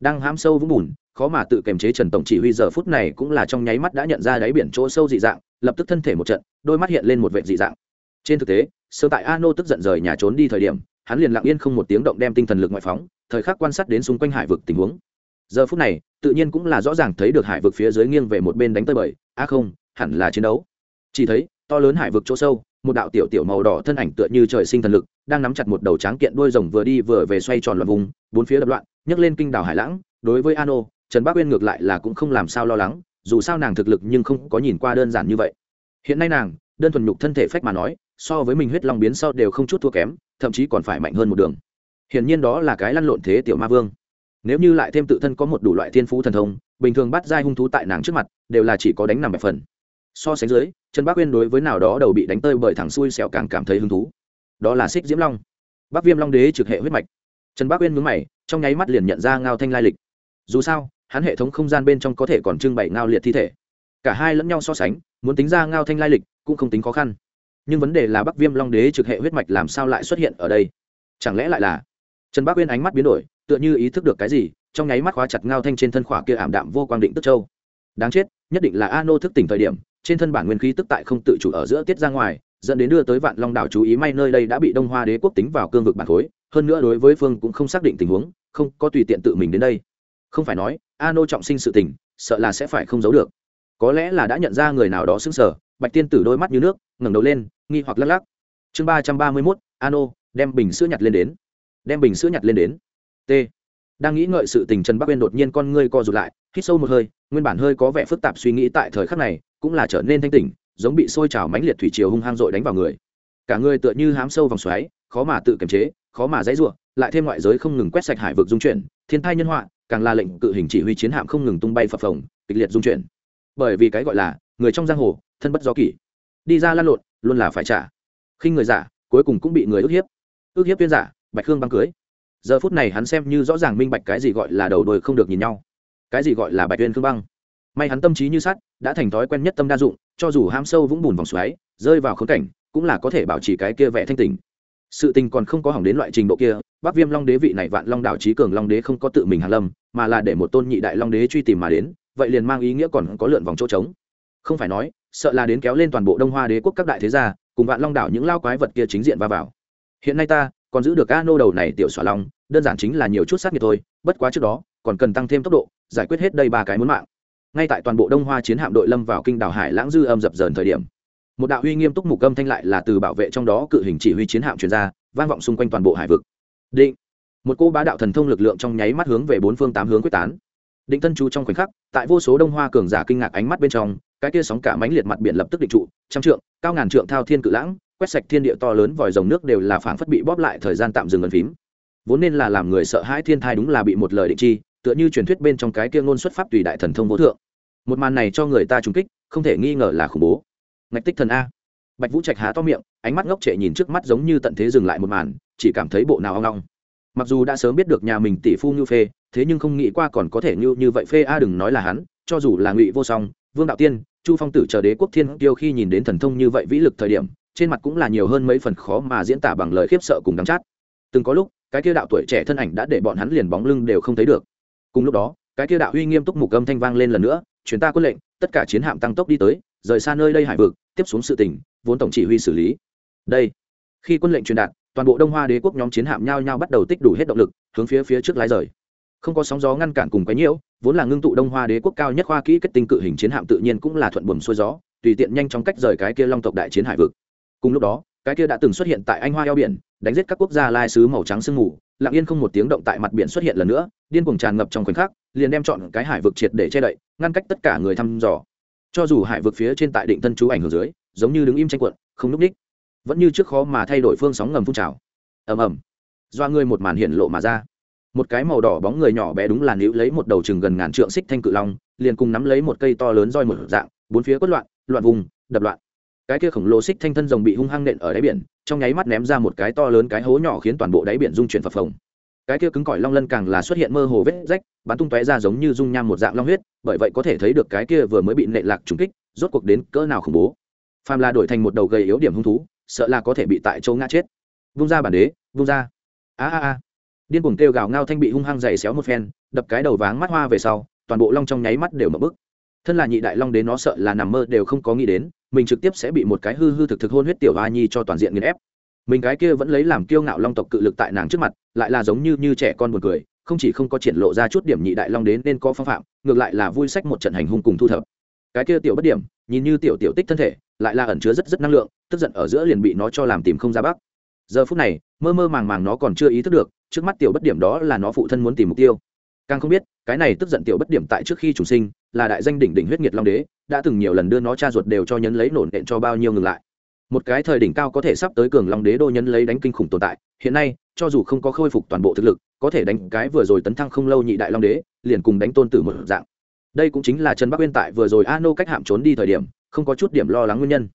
Đang hám sâu vũng bùn, khó mà tự kiềm chế trần tổng chỉ huy giờ phút này cũng là trong nháy mắt đã nhận ra đáy biển chỗ sâu dị dạng lập tức thân thể một trận, đôi mắt hiện lên một vệ dị dạng. Trên thực tế sơ tại a nô tức giận rời nhà trốn đi thời điểm, hắn liền lặng yên không một tiếng động đem tinh thần lực ngoại phóng, thời khắc quan sát đến xung quanh hải vực tình huống. Giờ phút này, tự nhiên cũng là rõ ràng thấy được hải vực phía dưới nghiêng về một bên đánh tơi bời a không, hẳn là chiến đấu. Chỉ thấy, to lớn hải vực chỗ sâu, một đạo tiểu tiểu màu đỏ thân ảnh tựa như trời sinh thần lực, đang nắm chặt một đầu tráng kiện đuôi rồng vừa đi vừa về xoay tròn loạn vùng, bốn phía đập loạn, nhấc lên kinh đảo hải lãng. Đối với ano, trần bác uyên ngược lại là cũng không làm sao lo lắng dù sao nàng thực lực nhưng không có nhìn qua đơn giản như vậy. Hiện nay nàng, đơn thuần nhục thân thể phách mà nói, so với mình huyết long biến sau đều không chút thua kém, thậm chí còn phải mạnh hơn một đường. Hiển nhiên đó là cái lăn lộn thế tiểu ma vương. Nếu như lại thêm tự thân có một đủ loại thiên phú thần thông, bình thường bắt giai hung thú tại nàng trước mặt, đều là chỉ có đánh nằm bẹp phần. So sánh dưới, trần bác uyên đối với nào đó đầu bị đánh tơi bởi thằng xui xẻo càng cảm thấy hứng thú. Đó là xích diễm long. Bác viêm long đế trực hệ huyết mạch. Trần bác uyên mướn mày, trong nháy mắt liền nhận ra ngao thanh lai lịch. Dù sao hắn hệ thống không gian bên trong có thể còn trưng bày ngao liệt thi thể. Cả hai lẫn nhau so sánh, muốn tính ra ngao thanh lai lịch cũng không tính khó khăn. Nhưng vấn đề là bắc viêm long đế trực hệ huyết mạch làm sao lại xuất hiện ở đây? Chẳng lẽ lại là trần bắc uyên ánh mắt biến đổi, tựa như ý thức được cái gì, trong nháy mắt khóa chặt ngao thanh trên thân khỏa kia ảm đạm vô quang định tức châu. Đáng chết, nhất định là a nô thức tỉnh thời điểm, trên thân bản nguyên khí tức tại không tự chủ ở giữa tiết ra ngoài, dẫn đến đưa tới vạn long đảo chú ý may nơi đây đã bị đông hoa đế quốc tính vào cương vực bản khối, hơn nữa đối với phương cũng không xác định tình huống, không có tùy tiện tự mình đến đây. Không phải nói a nô trọng sinh sự tình, sợ là sẽ phải không giấu được. Có lẽ là đã nhận ra người nào đó xứng sở bạch tiên tử đôi mắt như nước, ngẩng đầu lên, nghi hoặc lắc lắc. Chương ba trăm ba mươi mốt, a nô, đem bình sữa nhặt lên đến. Đem bình sữa nhặt lên đến. T. Đang nghĩ ngợi sự tình trần bắc uyên đột nhiên con ngươi co rụt lại, hít sâu một hơi, nguyên bản hơi có vẻ phức tạp suy nghĩ tại thời khắc này, cũng là trở nên thanh tỉnh, giống bị sôi trào mãnh liệt thủy triều hung hăng dội đánh vào người. Cả người tựa như hám sâu vòng xoáy, khó mà tự kiềm chế, khó mà dãy ruộng lại thêm ngoại giới không ngừng quét sạch hải vực dung chuyển, thiên thai nhân họa càng là lệnh cự hình chỉ huy chiến hạm không ngừng tung bay phập phồng, kịch liệt dung chuyển. Bởi vì cái gọi là người trong giang hồ, thân bất do kỷ. Đi ra lăn lộn, luôn là phải trả. Khi người giả, cuối cùng cũng bị người ức hiếp. Ức hiếp viên giả, bạch khương băng cưới. Giờ phút này hắn xem như rõ ràng minh bạch cái gì gọi là đầu đuôi không được nhìn nhau. Cái gì gọi là bạch tuyên khương băng. May hắn tâm trí như sắt, đã thành thói quen nhất tâm đa dụng, cho dù ham sâu vũng bùn vòng xoáy, rơi vào khốn cảnh, cũng là có thể bảo trì cái kia vẻ thanh tình sự tình còn không có hỏng đến loại trình độ kia bắc viêm long đế vị này vạn long đảo trí cường long đế không có tự mình hàn lâm, mà là để một tôn nhị đại long đế truy tìm mà đến, vậy liền mang ý nghĩa còn có lượn vòng chỗ trống. Không phải nói, sợ là đến kéo lên toàn bộ đông hoa đế quốc các đại thế gia, cùng vạn long đảo những lao quái vật kia chính diện va vào. Hiện nay ta còn giữ được a nô đầu này tiểu xỏa long, đơn giản chính là nhiều chút sát nghiệp thôi, bất quá trước đó, còn cần tăng thêm tốc độ, giải quyết hết đây ba cái muốn mạng. Ngay tại toàn bộ đông hoa chiến hạm đội lâm vào kinh đảo hải lãng dư âm dập dờn thời điểm, một đạo uy nghiêm túc mục âm thanh lại là từ bảo vệ trong đó cự hình chỉ huy chiến hạm chuyên ra, vang vọng xung quanh toàn bộ hải vực định. Một cô bá đạo thần thông lực lượng trong nháy mắt hướng về bốn phương tám hướng quyết tán. Định thân chú trong khoảnh khắc, tại vô số đông hoa cường giả kinh ngạc ánh mắt bên trong, cái kia sóng cả mánh liệt mặt biển lập tức định trụ, trăm trượng, cao ngàn trượng thao thiên cự lãng, quét sạch thiên địa to lớn vòi dòng nước đều là phảng phất bị bóp lại thời gian tạm dừng ấn phím. Vốn nên là làm người sợ hãi thiên thai đúng là bị một lời định chi, tựa như truyền thuyết bên trong cái kia ngôn xuất pháp tùy đại thần thông vô thượng. Một màn này cho người ta trùng kích, không thể nghi ngờ là khủng bố. Ngạch tích thần a. Bạch vũ trạch há to miệng, ánh mắt ngốc trệ nhìn trước mắt giống như tận thế dừng lại một màn chỉ cảm thấy bộ nào ong ong. Mặc dù đã sớm biết được nhà mình tỷ phu như phê, thế nhưng không nghĩ qua còn có thể như như vậy phê a đừng nói là hắn, cho dù là ngụy vô song, vương đạo tiên, chu phong tử chờ đế quốc thiên tiêu khi nhìn đến thần thông như vậy vĩ lực thời điểm, trên mặt cũng là nhiều hơn mấy phần khó mà diễn tả bằng lời khiếp sợ cùng đắng chát. Từng có lúc, cái kia đạo tuổi trẻ thân ảnh đã để bọn hắn liền bóng lưng đều không thấy được. Cùng lúc đó, cái kia đạo uy nghiêm túc mục âm thanh vang lên lần nữa chuyến ta quyết lệnh, tất cả chiến hạm tăng tốc đi tới, rời xa nơi đây hải vực, tiếp xuống sự tình, vốn tổng chỉ huy xử lý. Đây, khi quân lệnh truyền đạt toàn bộ đông hoa đế quốc nhóm chiến hạm nhau nhau bắt đầu tích đủ hết động lực, hướng phía phía trước lái rời. Không có sóng gió ngăn cản cùng cái nhiễu, vốn là ngưng tụ đông hoa đế quốc cao nhất khoa kỹ kết tinh cự hình chiến hạm tự nhiên cũng là thuận buồm xuôi gió, tùy tiện nhanh chóng cách rời cái kia long tộc đại chiến hải vực. Cùng lúc đó, cái kia đã từng xuất hiện tại anh hoa eo biển, đánh giết các quốc gia lai sứ màu trắng sương mù, lặng yên không một tiếng động tại mặt biển xuất hiện lần nữa, điên cuồng tràn ngập trong khoảnh khắc, liền đem chọn cái hải vực triệt để che đậy, ngăn cách tất cả người thăm dò. Cho dù hải vực phía trên tại định thân chú ảnh hưởng dưới, giống như đứng im tranh quận không núp ních vẫn như trước khó mà thay đổi phương sóng ngầm phun trào. Ầm ầm. Doa người một màn hiện lộ mà ra. Một cái màu đỏ bóng người nhỏ bé đúng là níu lấy một đầu chừng gần ngàn trượng xích thanh cự long, liền cùng nắm lấy một cây to lớn roi một dạng, bốn phía quất loạn loạn vùng, đập loạn. Cái kia khổng lồ xích thanh thân rồng bị hung hăng nện ở đáy biển, trong nháy mắt ném ra một cái to lớn cái hố nhỏ khiến toàn bộ đáy biển rung chuyển phập phồng. Cái kia cứng cỏi long lân càng là xuất hiện mơ hồ vết rách, bắn tung tóe ra giống như dung nham một dạng long huyết, bởi vậy có thể thấy được cái kia vừa mới bị nện lạc trúng kích, rốt cuộc đến cỡ nào khủng bố. Phàm là đổi thành một đầu gầy yếu điểm hung thú sợ là có thể bị tại chỗ ngã chết. Vung ra bản đế, vung ra. A a a. Điên cuồng kêu gào ngao thanh bị hung hăng dày xéo một phen, đập cái đầu váng mắt hoa về sau, toàn bộ long trong nháy mắt đều mở bức. Thân là nhị đại long đến nó sợ là nằm mơ đều không có nghĩ đến, mình trực tiếp sẽ bị một cái hư hư thực thực hôn huyết tiểu hoa nhi cho toàn diện nghiền ép. Mình cái kia vẫn lấy làm kiêu ngạo long tộc cự lực tại nàng trước mặt, lại là giống như như trẻ con buồn cười, không chỉ không có triển lộ ra chút điểm nhị đại long đến nên có phong phạm, ngược lại là vui sách một trận hành hung cùng thu thập. Cái kia tiểu bất điểm, nhìn như tiểu tiểu tích thân thể lại là ẩn chứa rất rất năng lượng, tức giận ở giữa liền bị nó cho làm tìm không ra bắc giờ phút này, mơ mơ màng màng nó còn chưa ý thức được, trước mắt tiểu bất điểm đó là nó phụ thân muốn tìm mục tiêu. Càng không biết, cái này tức giận tiểu bất điểm tại trước khi trùng sinh, là đại danh đỉnh đỉnh huyết nhiệt long đế, đã từng nhiều lần đưa nó cha ruột đều cho nhấn lấy nổn đện cho bao nhiêu ngừng lại. Một cái thời đỉnh cao có thể sắp tới cường long đế đô nhấn lấy đánh kinh khủng tồn tại, hiện nay, cho dù không có khôi phục toàn bộ thực lực, có thể đánh cái vừa rồi tấn thăng không lâu nhị đại long đế, liền cùng đánh tôn tử một dạng. Đây cũng chính là trần bắc uyên tại vừa rồi a nô cách hạm trốn đi thời điểm không có chút điểm lo lắng nguyên nhân.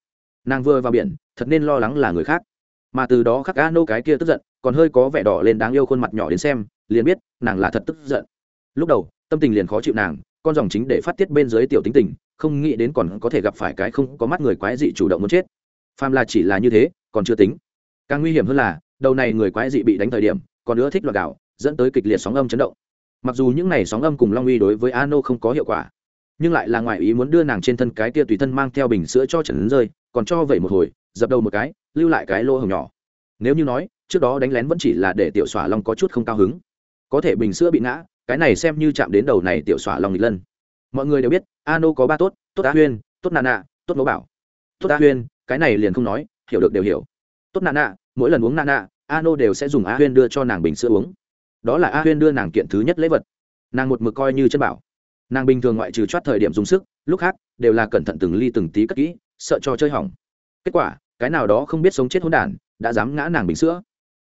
Nàng vừa vào biển, thật nên lo lắng là người khác. Mà từ đó khắc a nô cái kia tức giận, còn hơi có vẻ đỏ lên đáng yêu khuôn mặt nhỏ đến xem, liền biết nàng là thật tức giận. Lúc đầu, tâm tình liền khó chịu nàng, con dòng chính để phát tiết bên dưới tiểu tính tình, không nghĩ đến còn có thể gặp phải cái không có mắt người quái dị chủ động muốn chết. Phàm là chỉ là như thế, còn chưa tính. Càng nguy hiểm hơn là, đầu này người quái dị bị đánh thời điểm, còn nữa thích loạt đảo dẫn tới kịch liệt sóng âm chấn động. Mặc dù những này sóng âm cùng long uy đối với a nô không có hiệu quả nhưng lại là ngoại ý muốn đưa nàng trên thân cái kia tùy thân mang theo bình sữa cho trần rơi, còn cho vẩy một hồi, dập đầu một cái, lưu lại cái lỗ hồng nhỏ. Nếu như nói, trước đó đánh lén vẫn chỉ là để tiểu xỏa long có chút không cao hứng. Có thể bình sữa bị ngã, cái này xem như chạm đến đầu này tiểu xỏa long nghịch lân. Mọi người đều biết a nô có ba tốt tốt á huyên, tốt nà nạ, tốt mẫu bảo. Tốt á huyên, cái này liền không nói, hiểu được đều hiểu. Tốt nà nạ, mỗi lần uống nà nạ a nô đều sẽ dùng a huyên đưa cho nàng bình sữa uống. Đó là a huyên đưa nàng kiện thứ nhất lễ vật. Nàng một mực coi như chân bảo nàng bình thường ngoại trừ chót thời điểm dùng sức, lúc khác, đều là cẩn thận từng ly từng tí cất kỹ, sợ cho chơi hỏng. Kết quả, cái nào đó không biết sống chết hỗn đản, đã dám ngã nàng bình sữa.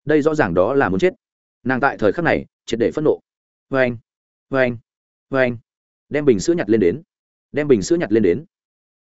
Đây rõ ràng đó là muốn chết. Nàng tại thời khắc này, triệt để phẫn nộ. Vê anh vê anh vê anh đem bình sữa nhặt lên đến. Đem bình sữa nhặt lên đến.